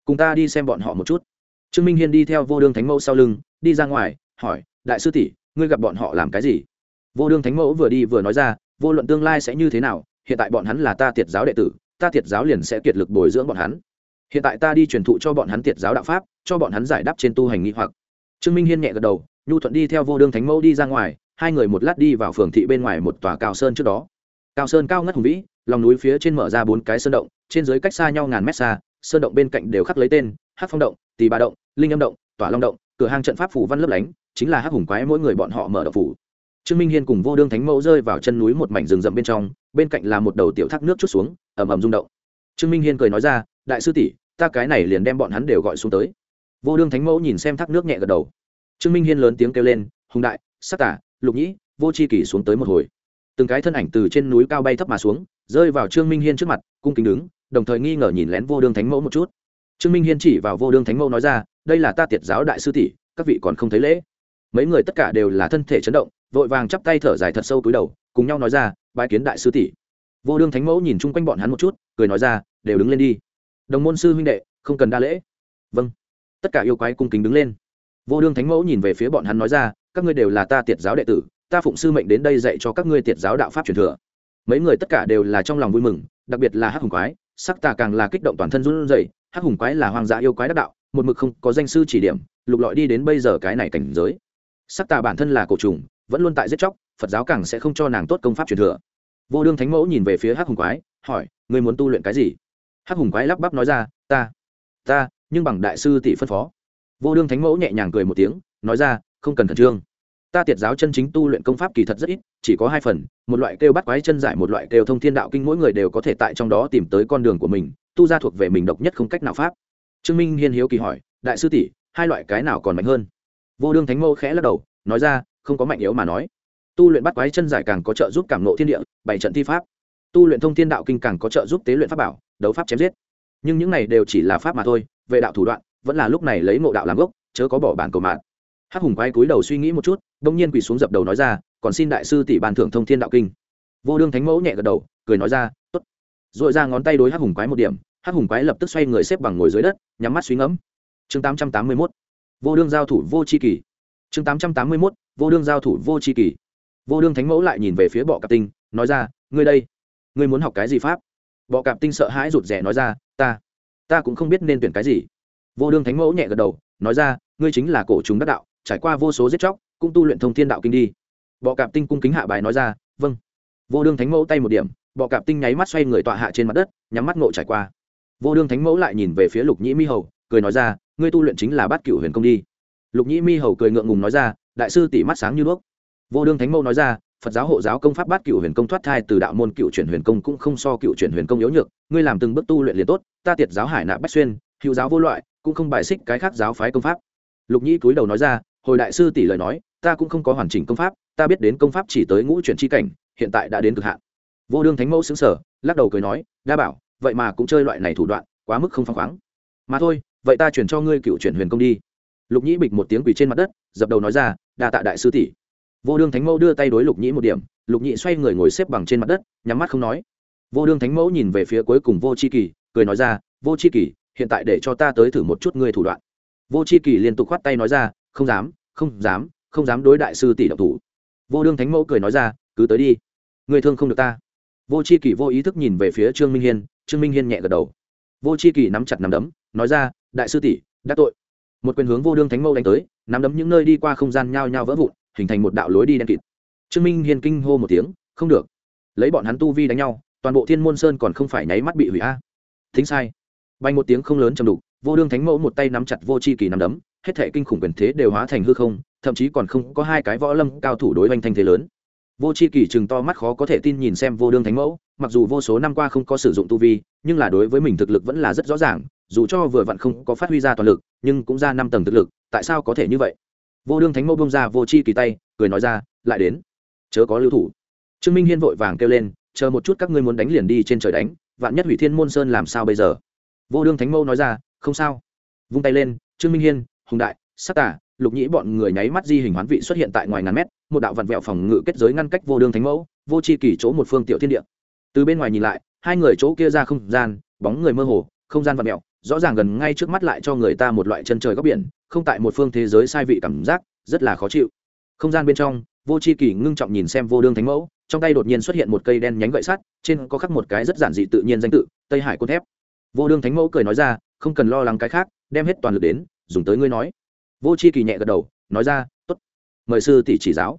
A: cùng ta đi xem bọn họ một chút. Trương minh hiên đi theo vô đương thánh mẫu sau lưng, đi ra ngoài, hỏi, đại sư tỷ, ngươi gặp bọn họ làm cái gì? Vô đương thánh mẫu vừa đi vừa nói ra, vô luận tương lai sẽ như thế nào, hiện tại bọn hắn là ta tiệt giáo đệ tử ta tiệt giáo liền sẽ kiệt lực bồi dưỡng bọn hắn. Hiện tại ta đi truyền thụ cho bọn hắn tiệt giáo đạo pháp, cho bọn hắn giải đáp trên tu hành nghi hoặc. Trương minh hiên nhẹ gật đầu, nhu thuận đi theo vô đương thánh mẫu đi ra ngoài, hai người một lát đi vào phường thị bên ngoài một tòa cao sơn trước đó. Cao sơn cao ngất hùng vĩ, lòng núi phía trên mở ra bốn cái sơn động, trên dưới cách xa nhau ngàn mét xa, sơn động bên cạnh đều khắc lấy tên hát phong động tì bà động, linh âm động, tỏa long động, cửa hàng trận pháp phủ văn lấp lánh, chính là hát hùng quái mỗi người bọn họ mở động phủ. Trương minh hiên cùng vô đương thánh mẫu rơi vào chân núi một mảnh rừng rậm bên trong bên cạnh là một đầu tiểu thác nước chút xuống ẩm ẩm rung động. Trương minh hiên cười nói ra, đại sư tỷ, ta cái này liền đem bọn hắn đều gọi xuống tới. Vô đương thánh mẫu nhìn xem thác nước nhẹ gật đầu. Trương minh hiên lớn tiếng kêu lên, hùng đại sắc tả lục nhĩ, vô c h i kỷ xuống tới một hồi. Từng cái thân ảnh từ trên núi cao bay thấp mà xuống, rơi vào trương minh hiên trước mặt, cung kính đứng, đồng thời nghi ngờ nhìn lén vô đương thánh mẫu một chút. Trương minh hiên chỉ vào vô đương thánh mẫu nói ra, đây là ta tiệt giáo đại sư tỷ, các vị còn không thấy lễ. Mấy người tất cả đều là thân thể chấn động, vội vàng chắp tay thở dài thật sâu túi đầu cùng nhau nói ra, bái kiến đại sư tỷ. Vô đương thánh mẫu nhìn chung quanh bọn hắn một chút, cười nói ra, đều đứng lên đi. Đồng môn sư huynh đệ, không cần đa lễ. Vâng. Tất cả yêu quái cung kính đứng lên. Vô đương thánh mẫu nhìn về phía bọn hắn nói ra, các ngươi đều là ta tiệt giáo đệ tử, ta phụng sư mệnh đến đây dạy cho các ngươi tiệt giáo đạo pháp truyền thừa. Mấy người tất cả đều là trong lòng vui mừng, đặc biệt là hắc hùng quái, sắc tà càng là kích động toàn thân run rẩy, hắc hùng quái là hoang dã yêu quái đắc đạo, một mực không có danh sư chỉ điểm, lục lọi đi đến bây giờ cái này cảnh giới. Sắc tà bản thân là cổ trùng, vẫn luôn tại giết chóc phật giáo càng sẽ không cho nàng tốt công pháp truyền thừa. Vô đương thánh mẫu nhìn về phía hắc hùng quái, hỏi, ngươi muốn tu luyện cái gì? Hắc hùng quái lắp bắp nói ra, ta ta, nhưng bằng đại sư tỷ phân phó. Vô đương thánh mẫu nhẹ nhàng cười một tiếng, nói ra, không cần khẩn trương. Ta tiệt giáo chân chính tu luyện công pháp kỳ thật rất ít, chỉ có hai phần, một loại kêu bắt quái chân giải, một loại kêu thông thiên đạo kinh mỗi người đều có thể tại trong đó tìm tới con đường của mình, tu ra thuộc về mình độc nhất không cách nào pháp. Trương minh hiên hiếu kỳ hỏi, đại sư tỷ, hai loại cái nào còn mạnh hơn? Vô đương thánh mẫu khẽ lắc đầu, nói ra, không có mạnh yếu mà nói tu luyện bắt quái chân giải càng có trợ giúp cảm nộ thiên địa, bảy trận thi pháp. Tu luyện thông thiên đạo kinh càng có trợ giúp tế luyện pháp bảo, đấu pháp chém giết. Nhưng những này đều chỉ là pháp mà thôi về đạo thủ đoạn, vẫn là lúc này lấy ngộ đạo làm gốc, chớ có bỏ bản cầu mạng. Hắc hùng quay cúi đầu suy nghĩ một chút đông nhiên quỳ xuống dập đầu nói ra, còn xin đại sư tỷ ban thưởng thông thiên đạo kinh. Vô đương thánh mẫu nhẹ gật đầu, cười nói ra t ố t r ồ i ra ngón tay đối hắc hùng quái một điểm, hắc hùng quái lập tức xoay người xếp bằng ngồi dưới đất, nhắm mắt suy ngẫm. Chương tám trăm tám mươi mốt. Vô đương giao thủ vô c h i kỳ. Chương tám trăm tám mươi mốt. Vô đương giao thủ vô c h i kỳ vô đương thánh mẫu lại nhìn về phía bọ cạp tinh, nói ra, ngươi đây, ngươi muốn học cái gì pháp? Bọ cạp tinh sợ hãi rụt rè nói ra, ta ta cũng không biết nên tuyển cái gì. Vô đương thánh mẫu nhẹ gật đầu, nói ra, ngươi chính là cổ chúng đắc đạo, trải qua vô số giết chóc, cũng tu luyện thông thiên đạo kinh đi. Bọ cạp tinh cung kính hạ bài nói ra vâng. Vô đương thánh mẫu tay một điểm, bọ cạp tinh nháy mắt xoay người tọa hạ trên mặt đất, nhắm mắt ngộ trải qua. Vô đương thánh mẫu lại nhìn về phía lục nhĩ mi hầu, cười nói ra, ngươi tu luyện chính là bát cựu huyền công đi. Lục nhĩ mi hầu cười ngượng ngùng nói ra, đại sư tỷ mắt sáng như đuốc vô đương thánh mẫu nói ra, phật giáo hộ giáo công pháp bát cựu huyền công thoát thai từ đạo môn cựu chuyển huyền công cũng không so cựu chuyển huyền công yếu nhược, ngươi làm từng bước tu luyện liền tốt, ta tiệt giáo hải nạ bách xuyên, hữu giáo vô loại, cũng không bài xích cái khác giáo phái công pháp. Lục nhĩ cúi đầu nói ra, hồi đại sư tỷ lời nói, ta cũng không có hoàn chỉnh công pháp, ta biết đến công pháp chỉ tới ngũ chuyển chi cảnh, hiện tại đã đến cực hạn. Vô đương thánh mẫu xứng sở lắc đầu cười nói, đa bảo, vậy mà cũng chơi loại này thủ đoạn, quá mức không phăng khoáng. Mà thôi, vậy ta chuyển cho ngươi cựu chuyển huyền công đi. Lục nhĩ bịch một tiếng quỳ trên mặt đất, dập đầu nói ra, đa tạ đại sư tỷ vô đương thánh mẫu đưa tay đối lục nhĩ một điểm, lục nhĩ xoay người ngồi xếp bằng trên mặt đất, nhắm mắt không nói. Vô đương thánh mẫu nhìn về phía cuối cùng vô c h i kỳ, cười nói ra, vô c h i kỳ, hiện tại để cho ta tới thử một chút ngươi thủ đoạn. Vô c h i kỳ liên tục khoát tay nói ra, không dám không dám không dám đối đại sư tỷ độc thủ. Vô đương thánh mẫu cười nói ra, cứ tới đi người thương không được ta. Vô c h i kỳ vô ý thức nhìn về phía trương minh hiên, trương minh hiên nhẹ gật đầu. Vô c h i kỳ nắm chặt nắm đấm, nói ra, đại sư tỷ, đã tội. Một quyền hướng vô đương thánh mẫu đánh tới, nắm đấm những nơi đi qua không gian nhao nhao vỡ vụn hình thành một đạo lối đi đen kịt. Trương minh hiên kinh hô một tiếng, không được. Lấy bọn hắn tu vi đánh nhau, toàn bộ thiên môn sơn còn không phải nháy mắt bị hủy a. Thính sai. Bay một tiếng không lớn chầm đục, vô đương thánh mẫu một tay nắm chặt vô c h i kỳ nắm đấm, hết thể kinh khủng quyền thế đều hóa thành hư không, thậm chí còn không có hai cái võ lâm cao thủ đối oanh thanh thế lớn. Vô c h i kỳ chừng to mắt khó có thể tin nhìn xem vô đương thánh mẫu, mặc dù vô số năm qua không có sử dụng tu vi, nhưng là đối với mình thực lực vẫn là rất rõ ràng, dù cho vừa vặn không có phát huy ra toàn lực, nhưng cũng ra năm tầng thực lực, tại sao có thể như vậy? Vô đương thánh mẫu bông ra vô chi kỳ tay, cười nói ra, lại đến. Chớ có lưu thủ. Trương minh hiên vội vàng kêu lên, chờ một chút các ngươi muốn đánh liền đi trên trời đánh, vạn nhất hủy thiên môn sơn làm sao bây giờ? Vô đương thánh mẫu nói ra, không sao. Vung tay lên, trương minh hiên, hùng đại sắc tả lục nhĩ bọn người nháy mắt di hình hoán vị xuất hiện tại ngoài ngàn mét, một đạo vặn vẹo phòng ngự kết giới ngăn cách vô đương thánh mẫu, vô c h i kỳ chỗ một phương tiểu thiên địa. Từ bên ngoài nhìn lại, hai người chỗ kia ra không gian, bóng người mơ hồ, không gian vặn vẹo rõ ràng gần ngay trước mắt lại cho người ta một loại chân trời góc biển, không tại một phương thế giới sai vị cảm giác, rất là khó chịu. Không gian bên trong, vô c h i kỳ ngưng trọng nhìn xem vô đương thánh mẫu, trong tay đột nhiên xuất hiện một cây đen nhánh gậy sắt, trên có khắc một cái rất giản dị tự nhiên danh tự, tây hải côn thép. Vô đương thánh mẫu cười nói ra, không cần lo lắng cái khác, đem hết toàn lực đến, dùng tới ngươi nói. Vô c h i kỳ nhẹ gật đầu, nói ra t ố t mời sư tỷ chỉ giáo.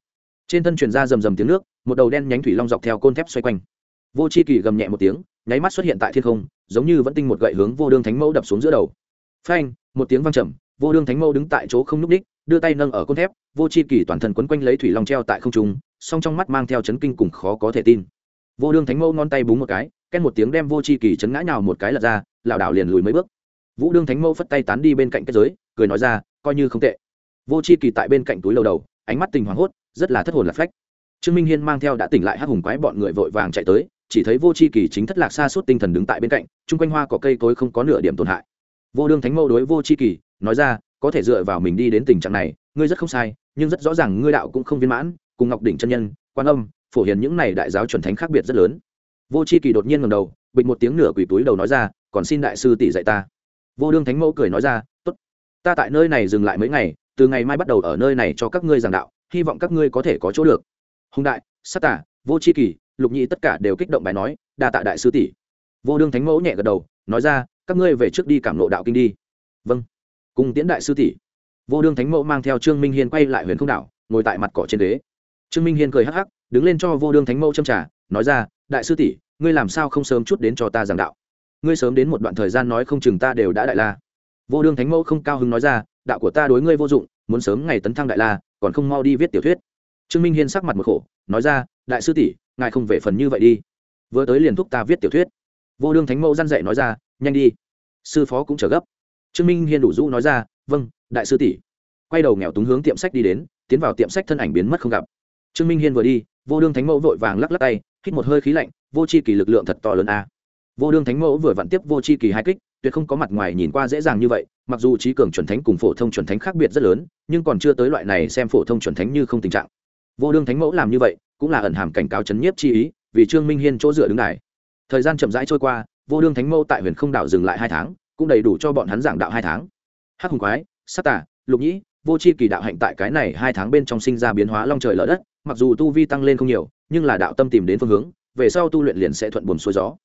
A: Trên thân truyền ra rầm rầm tiếng nước, một đầu đen nhánh thủy long dọc theo côn thép xoay quanh. Vô c h i kỳ gầm nhẹ một tiếng nháy mắt xuất hiện tại thiên không, giống như vẫn tinh một gậy hướng vô đương thánh mẫu đập xuống giữa đầu. Phanh, một tiếng vang trầm, vô đương thánh mẫu đứng tại chỗ không n ú c ních đưa tay nâng ở côn thép, vô c h i kỳ toàn thần quấn quanh lấy thủy long treo tại không trung, song trong mắt mang theo chấn kinh cùng khó có thể tin. Vô đương thánh mẫu ngón tay búng một cái ken một tiếng đem vô c h i kỳ chấn ngã nhào một cái lật ra, lảo đảo liền lùi mấy bước. Vũ đương thánh mẫu phất tay tán đi bên cạnh kết giới, cười nói ra, coi như không tệ. Vô c h i kỳ tại bên cạnh túi lầu đầu, ánh mắt tình hoảng hốt, rất là thất hồn lạc phách. Trương minh hiên mang theo đã tỉnh lại hắc hùng quái bọn người vội vàng chạy tới chỉ thấy vô c h i kỳ chính thất lạc xa suốt tinh thần đứng tại bên cạnh, chung quanh hoa có cây cối không có nửa điểm tổn hại. Vô đương thánh mẫu đối vô c h i kỳ, nói ra, có thể dựa vào mình đi đến tình trạng này, ngươi rất không sai, nhưng rất rõ ràng ngươi đạo cũng không viên mãn, cùng ngọc đỉnh chân nhân, quan âm, phổ hiền những này đại giáo chuẩn thánh khác biệt rất lớn. Vô c h i kỳ đột nhiên ngầm đầu, bịch một tiếng nửa quỷ túi đầu nói ra, còn xin đại sư tỷ dạy ta. Vô đương thánh mẫu cười nói ra t ố t ta tại nơi này dừng lại mấy ngày, từ ngày mai bắt đầu ở nơi này cho các ngươi giảng đạo, hy vọng các ngươi có thể có chỗ được. Hùng đại, sát tả vô c h i kỳ lục nhị tất cả đều kích động bài nói đa tạ đại sư tỷ. Vô đương thánh mẫu nhẹ gật đầu nói ra các ngươi về trước đi cảm lộ đạo kinh đi. Vâng. Cùng tiễn đại sư tỷ. Vô đương thánh mẫu mang theo trương minh hiên quay lại huyền không đảo, ngồi tại mặt cỏ trên đế. trương minh hiên cười hắc hắc đứng lên cho vô đương thánh mẫu châm trả nói ra đại sư tỷ ngươi làm sao không sớm chút đến cho ta giảng đạo? Ngươi sớm đến một đoạn thời gian nói không chừng ta đều đã đại la. Vô đương thánh mẫu không cao hứng nói ra đạo của ta đối ngươi vô dụng muốn sớm ngày tấn thăng đại la còn không mau đi viết tiểu thuyết. Trương minh hiên sắc mặt một khổ nói ra đại sư tỷ ngài không về phần như vậy đi. Vừa tới liền thúc ta viết tiểu thuyết. Vô đương thánh mẫu răn dậy nói ra, nhanh đi. Sư phó cũng trở gấp. Trương minh hiên đủ rũ nói ra vâng đại sư tỷ. Quay đầu nghèo túng hướng tiệm sách đi đến, tiến vào tiệm sách thân ảnh biến mất không gặp. Trương minh hiên vừa đi, vô đương thánh mẫu vội vàng lắc lắc tay, hít một hơi khí lạnh, vô c h i kỳ lực lượng thật to lớn a. Vô đương thánh mẫu vừa vặn tiếp vô c h i kỳ hai kích, tuyệt không có mặt ngoài nhìn qua dễ dàng như vậy, mặc dù trí cường chuẩn thánh cùng phổ thông chuẩn thánh khác biệt rất lớn, nhưng còn chưa tới loại này xem phổ thông chuẩn thánh như không tình trạng. Vô đương thánh mẫu làm như vậy cũng là ẩn hàm cảnh cáo chấn nhiếp chi ý, vì trương minh hiên chỗ dựa đứng đài. Thời gian chậm rãi trôi qua, vô đương thánh mâu tại huyền không đảo dừng lại hai tháng, cũng đầy đủ cho bọn hắn giảng đạo hai tháng. Hắc hùng quái sắc tả lục nhĩ, vô c h i kỳ đạo hạnh tại cái này hai tháng bên trong sinh ra biến hóa long trời lở đất, mặc dù tu vi tăng lên không nhiều, nhưng là đạo tâm tìm đến phương hướng, về sau tu luyện liền sẽ thuận buồm xuôi gió.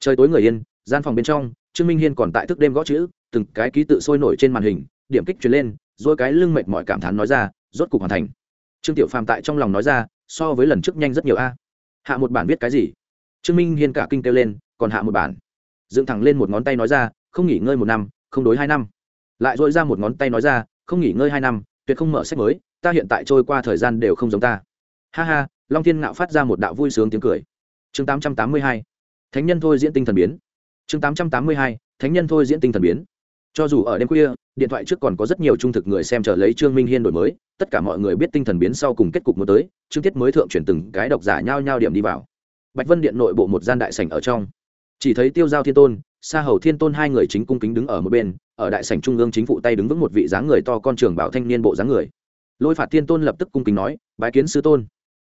A: Trời tối người yên, gian phòng bên trong, trương minh hiên còn tại thức đêm gõ chữ, từng cái ký tự sôi nổi trên màn hình, điểm kích truyền lên, rồi cái lưng mệt mỏi cảm thán nói ra, rốt cục hoàn thành. Trương tiểu phàm tại trong lòng nói ra so với lần trước nhanh rất nhiều a. Hạ một bản viết cái gì? Trương minh hiên cả kinh kêu lên, còn hạ một bản. Dựng thẳng lên một ngón tay nói ra, không nghỉ ngơi một năm, không đối hai năm. Lại dội ra một ngón tay nói ra, không nghỉ ngơi hai năm, tuyệt không mở sách mới, ta hiện tại trôi qua thời gian đều không giống ta. Ha ha, long thiên ngạo phát ra một đạo vui sướng tiếng cười. Chương tám trăm tám mươi hai, thánh nhân thôi diễn tinh thần biến. Chương tám trăm tám mươi hai, thánh nhân thôi diễn tinh thần biến. Cho dù ở đêm khuya điện thoại trước còn có rất nhiều trung thực người xem chờ lấy trương minh hiên đổi mới, tất cả mọi người biết tinh thần biến sau cùng kết cục mới tới chương tiết mới thượng chuyển từng cái độc giả nhao nhao điểm đi vào. Bạch vân điện nội bộ một gian đại sảnh ở trong. Chỉ thấy tiêu giao thiên tôn, sa hầu thiên tôn hai người chính cung kính đứng ở một bên, ở đại sảnh trung ương chính phụ tay đứng vững một vị dáng người to con trường bảo thanh niên bộ dáng người. Lôi phạt thiên tôn lập tức cung kính nói, bái kiến sư tôn.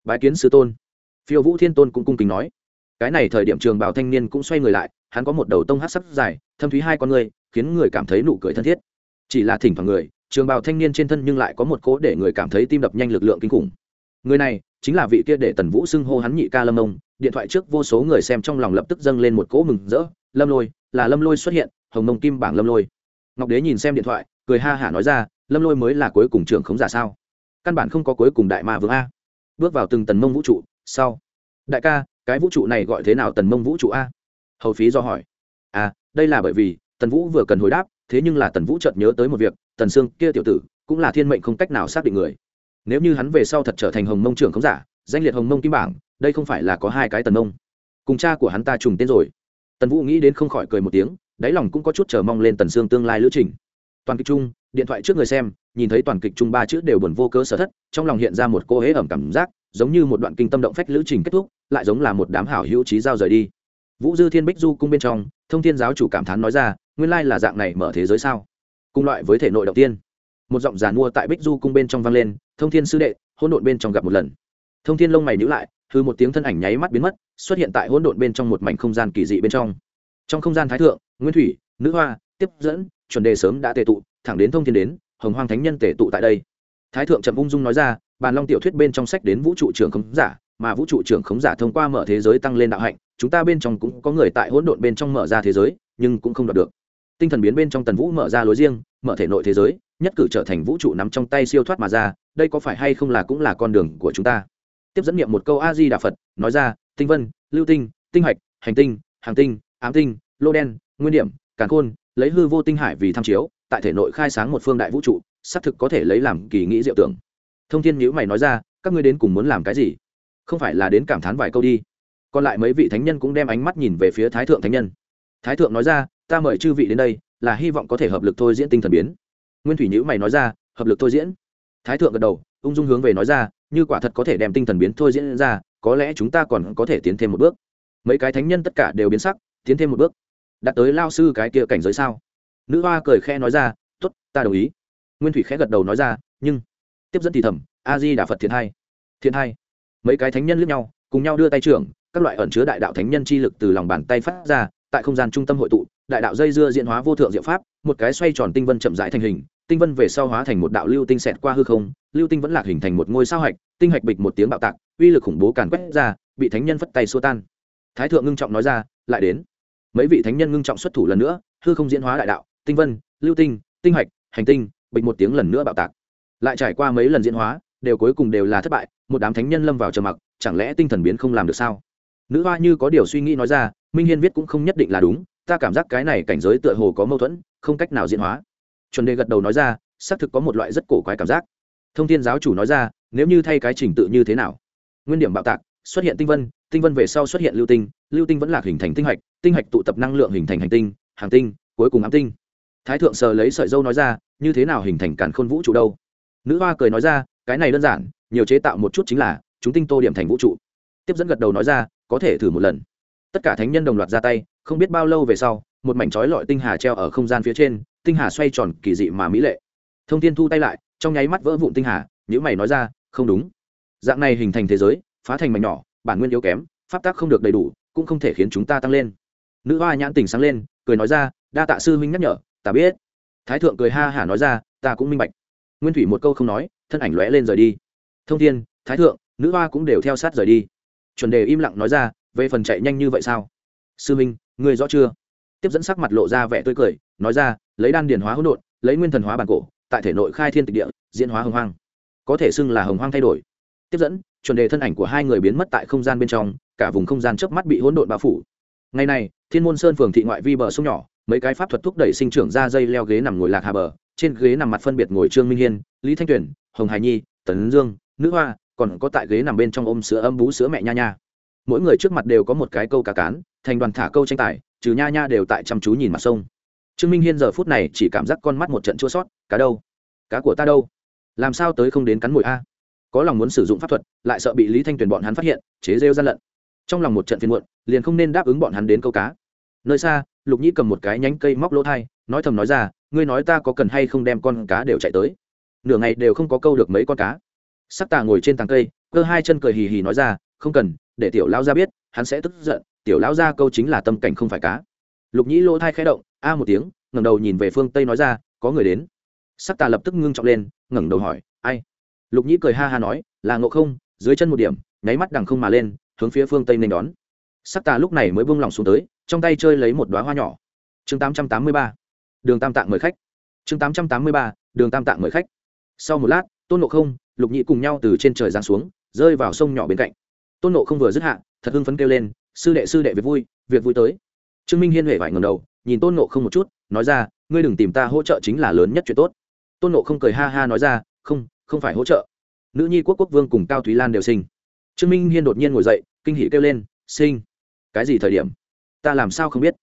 A: Bái kiến sư tôn. Phiêu vũ thiên tôn cũng cung kính nói. Cái này thời điểm trường bảo thanh niên cũng xoay người lại, hắn có một đầu tông hát sắc dài, thâm thúy hai con người khiến người cảm thấy nụ cười thân thiết chỉ là thỉnh thoảng người, trường bào thanh niên trên thân nhưng lại có một cố để người cảm thấy tim đập nhanh lực lượng kinh khủng. Người này, chính là vị kia để tần vũ xưng hô hắn nhị ca lâm ông, điện thoại trước vô số người xem trong lòng lập tức dâng lên một cỗ mừng rỡ. Lâm lôi, là lâm lôi xuất hiện, hồng mông kim bảng lâm lôi. Ngọc đế nhìn xem điện thoại, cười ha hả nói ra, lâm lôi mới là cuối cùng trường khống giả sao? Căn bản không có cuối cùng đại ma vương a. Bước vào từng tần mông vũ trụ, sau. Đại ca, cái vũ trụ này gọi thế nào tần mông vũ trụ a? Hầu phí do hỏi. À đây là bởi vì, tần vũ vừa cần hồi đáp thế nhưng là tần vũ chợt nhớ tới một việc, tần sương kia tiểu tử cũng là thiên mệnh không cách nào xác định người. Nếu như hắn về sau thật trở thành hồng mông trưởng không giả, danh liệt hồng mông kim bảng, đây không phải là có hai cái tần mông. Cùng cha của hắn ta trùng tên rồi. Tần vũ nghĩ đến không khỏi cười một tiếng, đáy lòng cũng có chút chờ mong lên tần sương tương lai lữ trình. Toàn kịch chung, điện thoại trước người xem, nhìn thấy toàn kịch chung ba chữ đều buồn vô cớ sở thất, trong lòng hiện ra một cô hễ ẩm cảm giác, giống như một đoạn kinh tâm động phách lữ trình kết thúc, lại giống là một đám hảo hữu trí giao rời đi vũ dư thiên bích du cung bên trong, thông thiên giáo chủ cảm thán nói ra, nguyên lai là dạng này mở thế giới sao? Cùng loại với thể nội đầu tiên. Một giọng giàn mua tại bích du cung bên trong vang lên, thông thiên sư đệ, hỗn độn bên trong gặp một lần. Thông thiên lông mày nhữ lại thư một tiếng thân ảnh nháy mắt biến mất, xuất hiện tại hỗn độn bên trong một mảnh không gian kỳ dị bên trong. Trong không gian thái thượng, nguyên thủy, nữ hoa, tiếp dẫn, chuẩn đề sớm đã tề tụ, thẳng đến thông thiên đến, hồng hoang thánh nhân tề tụ tại đây. Thái thượng trầm ung dung nói ra, bàn long tiểu thuyết bên trong sách đến vũ trụ trường không giả mà vũ trụ trưởng khống giả thông qua mở thế giới tăng lên đạo hạnh, chúng ta bên trong cũng có người tại hỗn độn bên trong mở ra thế giới, nhưng cũng không đạt được. Tinh thần biến bên trong tần vũ mở ra lối riêng, mở thể nội thế giới, nhất cử trở thành vũ trụ nắm trong tay siêu thoát mà ra, đây có phải hay không là cũng là con đường của chúng ta? Tiếp dẫn nghiệm một câu a di đà phật, nói ra, tinh vân, lưu tinh tinh hạch, hành tinh, hàng tinh, ám tinh, lô đen, nguyên điểm, càn khôn, lấy hư vô tinh hải vì tham chiếu, tại thể nội khai sáng một phương đại vũ trụ, xác thực có thể lấy làm kỳ nghĩ diệu tưởng. Thông thiên nhữ mày nói ra, các ngươi đến cùng muốn làm cái gì? Không phải là đến cảm thán vài câu đi. Còn lại mấy vị thánh nhân cũng đem ánh mắt nhìn về phía thái thượng thánh nhân. Thái thượng nói ra, ta mời chư vị đến đây, là hy vọng có thể hợp lực thôi diễn tinh thần biến. Nguyên thủy nhữ mày nói ra, hợp lực thôi diễn? Thái thượng gật đầu, ung dung hướng về nói ra, như quả thật có thể đem tinh thần biến thôi diễn ra, có lẽ chúng ta còn có thể tiến thêm một bước. Mấy cái thánh nhân tất cả đều biến sắc, tiến thêm một bước. Đặt tới lao sư cái kia cảnh giới sao? Nữ hoa cười khe nói ra t ố t ta đồng ý. Nguyên thủy khẽ gật đầu nói ra, nhưng, tiếp dẫn thì thầm, a di đà phật thiện hai thiện hai mấy cái thánh nhân lướt nhau, cùng nhau đưa tay trưởng, các loại ẩn chứa đại đạo thánh nhân chi lực từ lòng bàn tay phát ra, tại không gian trung tâm hội tụ, đại đạo dây dưa diễn hóa vô thượng diệu pháp, một cái xoay tròn tinh vân chậm rãi thành hình, tinh vân về sau hóa thành một đạo lưu tinh xẹt qua hư không, lưu tinh vẫn lạc hình thành một ngôi sao hạch, tinh hạch bịch một tiếng bạo tạc, uy lực khủng bố càn quét ra, bị thánh nhân phất tay xua tan. Thái thượng ngưng trọng nói ra, lại đến. Mấy vị thánh nhân ngưng trọng xuất thủ lần nữa, hư không diễn hóa đại đạo, tinh vân, lưu tinh tinh hạch, hành tinh, bịch một tiếng lần nữa bạo tạc. Lại trải qua mấy lần diễn hóa đều cuối cùng đều là thất bại, một đám thánh nhân lâm vào trầm mặc, chẳng lẽ tinh thần biến không làm được sao? Nữ hoa như có điều suy nghĩ nói ra, minh hiên viết cũng không nhất định là đúng, ta cảm giác cái này cảnh giới tựa hồ có mâu thuẫn, không cách nào diễn hóa. Chuẩn đề gật đầu nói ra, xác thực có một loại rất cổ quái cảm giác. Thông thiên giáo chủ nói ra, nếu như thay cái trình tự như thế nào? Nguyên điểm bạo tạc, xuất hiện tinh vân tinh vân về sau xuất hiện lưu tinh lưu tinh vẫn là hình thành tinh hạch tinh hạch tụ tập năng lượng hình thành hành tinh, hàng tinh, cuối cùng ám tinh. Thái thượng sờ lấy sợi dâu nói ra, như thế nào hình thành càn khôn vũ trụ đâu? Nữ hoa cười nói ra cái này đơn giản, nhiều chế tạo một chút chính là, chúng tinh tô điểm thành vũ trụ. Tiếp dẫn gật đầu nói ra, có thể thử một lần. Tất cả thánh nhân đồng loạt ra tay, không biết bao lâu về sau, một mảnh trói lọi tinh hà treo ở không gian phía trên, tinh hà xoay tròn kỳ dị mà mỹ lệ. Thông tin thu tay lại, trong nháy mắt vỡ vụn tinh hà nhữ mày nói ra, không đúng. Dạng này hình thành thế giới, phá thành mảnh nhỏ, bản nguyên yếu kém, pháp tác không được đầy đủ, cũng không thể khiến chúng ta tăng lên. Nữ hoa nhãn tình sáng lên, cười nói ra, đa tạ sư huynh nhắc nhở, ta biết. Thái thượng cười ha hả nói ra, ta cũng minh bạch nguyên thủy một câu không nói, thân ảnh lóe lên rời đi. Thông thiên, thái thượng, nữ hoa cũng đều theo sát rời đi. Chuẩn đề im lặng nói ra, về phần chạy nhanh như vậy sao? Sư minh người rõ chưa? Tiếp dẫn sắc mặt lộ ra vẻ tươi cười, nói ra, lấy đan điền hóa hỗn độn, lấy nguyên thần hóa bản cổ, tại thể nội khai thiên tịch địa, diễn hóa hồng hoang. Có thể xưng là hồng hoang thay đổi. Tiếp dẫn, chuẩn đề thân ảnh của hai người biến mất tại không gian bên trong, cả vùng không gian trước mắt bị hỗn độn bao phủ. Ngày này, thiên môn sơn phường thị ngoại vi bờ sông nhỏ, mấy cái pháp thuật thúc đẩy sinh trưởng ra dây leo ghế nằm ngồi lạc hà bờ trên ghế nằm mặt phân biệt ngồi trương minh hiên, lý thanh tuyển, hồng hải nhi, tấn dương, nữ hoa, còn có tại ghế nằm bên trong ôm sữa ấm bú sữa mẹ nha nha. Mỗi người trước mặt đều có một cái câu cá cán, thành đoàn thả câu tranh tài, trừ nha nha đều tại chăm chú nhìn mặt sông. Trương minh hiên giờ phút này chỉ cảm giác con mắt một trận chua sót cá đâu? Cá của ta đâu? Làm sao tới không đến cắn mồi a? Có lòng muốn sử dụng pháp thuật, lại sợ bị lý thanh tuyền bọn hắn phát hiện, chế rêu gian lận. Trong lòng một trận phiền muộn, liền không nên đáp ứng bọn hắn đến câu cá. Nơi xa, lục nhĩ cầm một cái nhánh cây móc lỗ thai nói thầm nói ra, ngươi nói ta có cần hay không đem con cá đều chạy tới? Nửa ngày đều không có câu được mấy con cá. Sắc tà ngồi trên tàng cây, cơ hai chân cười hì hì nói ra, không cần, để tiểu lão gia biết, hắn sẽ tức giận, tiểu lão gia câu chính là tâm cảnh không phải cá. Lục nhĩ lỗ thai khẽ động, a một tiếng, ngẩng đầu nhìn về phương tây nói ra, có người đến. Sắc tà lập tức ngưng trọng lên, ngẩng đầu hỏi, ai? Lục nhĩ cười ha ha nói, là ngộ không, dưới chân một điểm, nháy mắt đằng không mà lên, hướng phía phương tây nên đón. Sắc tà lúc này mới buông lòng xuống tới, trong tay chơi lấy một đoá hoa nhỏ. Chương tám trăm tám mươi ba đường tam tạng mời khách. Chương tám trăm tám mươi ba, đường tam tạng mời khách. Sau một lát, tôn nộ không, lục nhĩ cùng nhau từ trên trời giáng xuống, rơi vào sông nhỏ bên cạnh. Tôn nộ không vừa dứt hạ, thật hưng phấn kêu lên, sư đệ sư đệ, việc vui việc vui tới. Trương minh hiên huệ vải ngầm đầu, nhìn tôn nộ không một chút, nói ra, ngươi đừng tìm ta hỗ trợ chính là lớn nhất chuyện tốt. Tôn nộ không cười ha ha nói ra, không không phải hỗ trợ. Nữ nhi quốc quốc vương cùng cao thúy lan đều sinh. Trương minh hiên đột nhiên ngồi dậy, kinh hỷ kêu lên, sinh. Cái gì thời điểm? Ta làm sao không biết?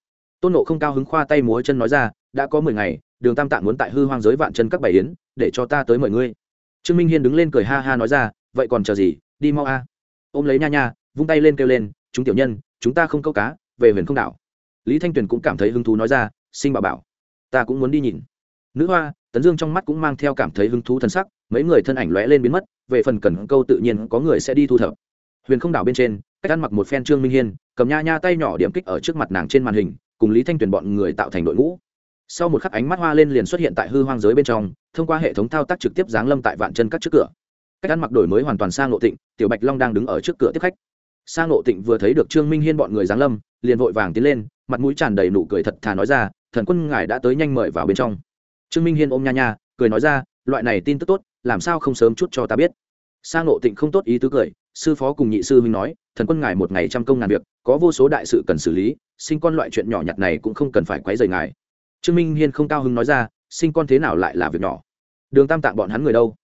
A: Tôn nộ không cao hứng khoa tay múa chân nói ra đã có mười ngày, đường tam tạng muốn tại hư hoang giới vạn chân các bài yến, để cho ta tới mời ngươi. Trương minh hiên đứng lên cười ha ha nói ra, vậy còn chờ gì, đi mau a. Ôm lấy nha nha, vung tay lên kêu lên, chúng tiểu nhân, chúng ta không câu cá, về huyền không đảo. Lý thanh tuyền cũng cảm thấy hứng thú nói ra sinh bảo bảo, ta cũng muốn đi nhìn. Nữ hoa, tấn dương trong mắt cũng mang theo cảm thấy hứng thú thân sắc, mấy người thân ảnh lóe lên biến mất, về phần cần câu tự nhiên có người sẽ đi thu thập. Huyền không đảo bên trên, cách ăn mặc một phen trương minh hiên, cầm nha nha tay nhỏ điểm kích ở trước mặt nàng trên màn hình, cùng lý thanh tuyền bọn người tạo thành đội ngũ sau một khắc ánh mắt hoa lên liền xuất hiện tại hư hoang giới bên trong, thông qua hệ thống thao tác trực tiếp giáng lâm tại vạn chân các trước cửa. Cách ăn mặc đổi mới hoàn toàn sang ngộ tịnh, tiểu bạch long đang đứng ở trước cửa tiếp khách. Sang ngộ tịnh vừa thấy được trương minh hiên bọn người giáng lâm, liền vội vàng tiến lên, mặt mũi tràn đầy nụ cười thật thà nói ra, thần quân ngài đã tới nhanh mời vào bên trong. Trương minh hiên ôm nha nha, cười nói ra, loại này tin tức tốt, làm sao không sớm chút cho ta biết? Sang ngộ tịnh không tốt ý tứ cười, sư phó cùng nhị sư huynh nói, thần quân ngài một ngày trăm công ngàn việc, có vô số đại sự cần xử lý, sinh con loại chuyện nhỏ nhặt này cũng không cần phải quấy rầy ngài trương minh hiên không cao hứng nói ra, sinh con thế nào lại là việc nhỏ. Đường tam tạng bọn hắn người đâu?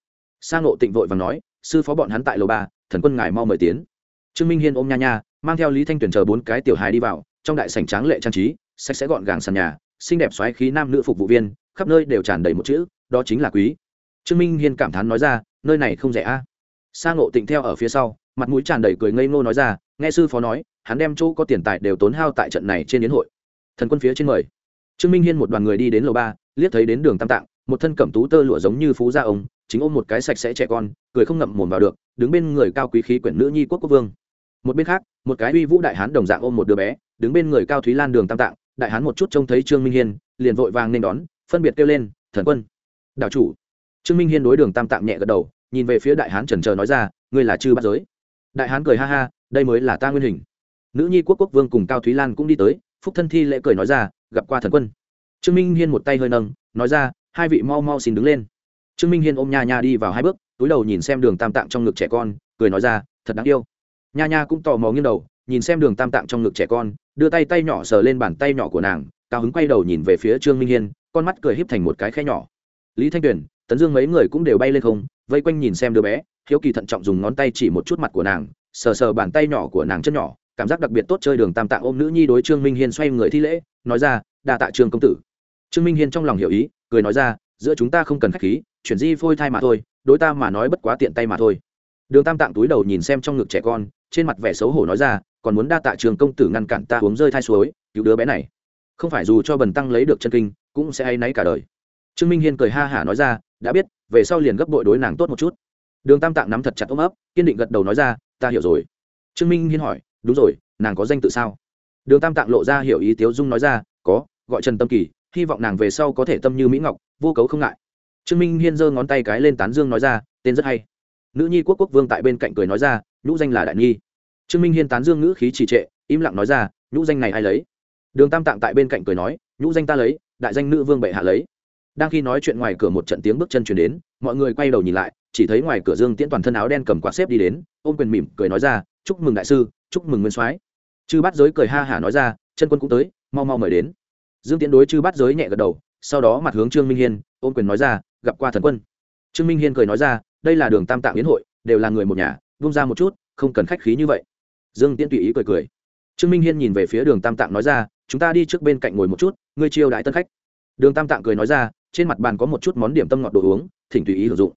A: Sang ngộ tịnh vội và nói, sư phó bọn hắn tại lầu ba, thần quân ngài mau mời tiến. Trương minh hiên ôm nha nha, mang theo lý thanh tuyển chờ bốn cái tiểu hài đi vào, trong đại sảnh tráng lệ trang trí, sạch sẽ gọn gàng sàn nhà, xinh đẹp xoáy khí nam nữ phục vụ viên, khắp nơi đều tràn đầy một chữ, đó chính là quý. Trương minh hiên cảm thán nói ra, nơi này không rẻ a. Sang ngộ tịnh theo ở phía sau, mặt mũi tràn đầy cười ngây ngô nói ra, nghe sư phó nói, hắn đem chỗ có tiền tài đều tốn hao tại trận này trên đến hội. Thần quân phía trên mời trương minh hiên một đoàn người đi đến lầu ba, liếc thấy đến đường tam tạng, một thân cẩm tú tơ lụa giống như phú gia ông, chính ôm một cái sạch sẽ trẻ con, cười không ngậm mồm vào được, đứng bên người cao quý khí quyển nữ nhi quốc quốc vương. Một bên khác, một cái uy vũ đại hán đồng dạng ôm một đứa bé, đứng bên người cao thúy lan đường tam tạng, đại hán một chút trông thấy trương minh hiên, liền vội vàng nên đón, phân biệt kêu lên, thần quân. Đạo chủ. Trương minh hiên đối đường tam tạng nhẹ gật đầu, nhìn về phía đại hán trần trờ nói ra, ngươi là chư bắt giới. Đại hán cười ha ha, đây mới là ta nguyên hình. Nữ nhi quốc quốc vương cùng cao thúy lan cũng đi tới, phúc thân thi lễ cười nói ra gặp qua thần quân. Trương minh hiên một tay hơi nâng, nói ra, hai vị mau mau xin đứng lên. Trương minh hiên ôm nha nha đi vào hai bước, túi đầu nhìn xem đường tam tạng trong ngực trẻ con, cười nói ra, thật đáng yêu. Nha nha cũng tò mò nghiêng đầu, nhìn xem đường tam tạng trong ngực trẻ con, đưa tay tay nhỏ sờ lên bàn tay nhỏ của nàng, cao hứng quay đầu nhìn về phía trương minh hiên, con mắt cười híp thành một cái khe nhỏ. Lý thanh tuyền, tấn dương mấy người cũng đều bay lên không, vây quanh nhìn xem đứa bé, hiếu kỳ thận trọng dùng ngón tay chỉ một chút mặt của nàng, sờ sờ bàn tay nhỏ của nàng chân nhỏ cảm giác đặc biệt tốt chơi đường tam tạng ôm nữ nhi đối trương minh hiên xoay người thi lễ, nói ra, đa tạ trương công tử. Trương minh hiên trong lòng hiểu ý, cười nói ra, giữa chúng ta không cần khách khí, chuyển di phôi thai mà thôi, đối ta mà nói bất quá tiện tay mà thôi. Đường tam tạng túi đầu nhìn xem trong ngực trẻ con, trên mặt vẻ xấu hổ nói ra, còn muốn đa tạ trường công tử ngăn cản ta uống rơi thai suối, cứu đứa bé này. Không phải dù cho bần tăng lấy được chân kinh, cũng sẽ hay náy cả đời. Trương minh hiên cười ha hả nói ra, đã biết, về sau liền gấp bội đối nàng tốt một chút. Đường tam tạng nắm thật chặt ôm ấp, kiên định gật đầu nói ra, ta hiểu rồi. Trương minh hiên hỏi đúng rồi, nàng có danh tự sao? Đường tam tạng lộ ra hiểu ý tiếu dung nói ra, có, gọi trần tâm kỳ, hy vọng nàng về sau có thể tâm như mỹ ngọc, vô cấu không ngại. Trương minh hiên giơ ngón tay cái lên tán dương nói ra, tên rất hay. Nữ nhi quốc quốc vương tại bên cạnh cười nói ra, nhũ danh là đại nhi. Trương minh hiên tán dương ngữ khí trì trệ, im lặng nói ra, nhũ danh này ai lấy? Đường tam tạng tại bên cạnh cười nói, nhũ danh ta lấy, đại danh nữ vương bệ hạ lấy. Đang khi nói chuyện ngoài cửa một trận tiếng bước chân chuyển đến, mọi người quay đầu nhìn lại, chỉ thấy ngoài cửa dương tiễn toàn thân áo đen cầm quạt xếp đi đến, ôm quyền mỉm cười nói ra, chúc mừng đại sư chúc mừng nguyên soái. Chư bát giới cười ha hả nói ra, chân quân cũng tới, mau mau mời đến. Dương tiến đối chư bát giới nhẹ gật đầu, sau đó mặt hướng trương minh hiên ôm quyền nói ra, gặp qua thần quân. Trương minh hiên cười nói ra, đây là đường tam tạng biến hội, đều là người một nhà, vung ra một chút, không cần khách khí như vậy. Dương tiễn tùy ý cười cười. Trương minh hiên nhìn về phía đường tam tạng nói ra, chúng ta đi trước bên cạnh ngồi một chút, ngươi chiêu đãi tân khách. Đường tam tạng cười nói ra, trên mặt bàn có một chút món điểm tâm ngọt đồ uống, thỉnh tùy ý sử dụng.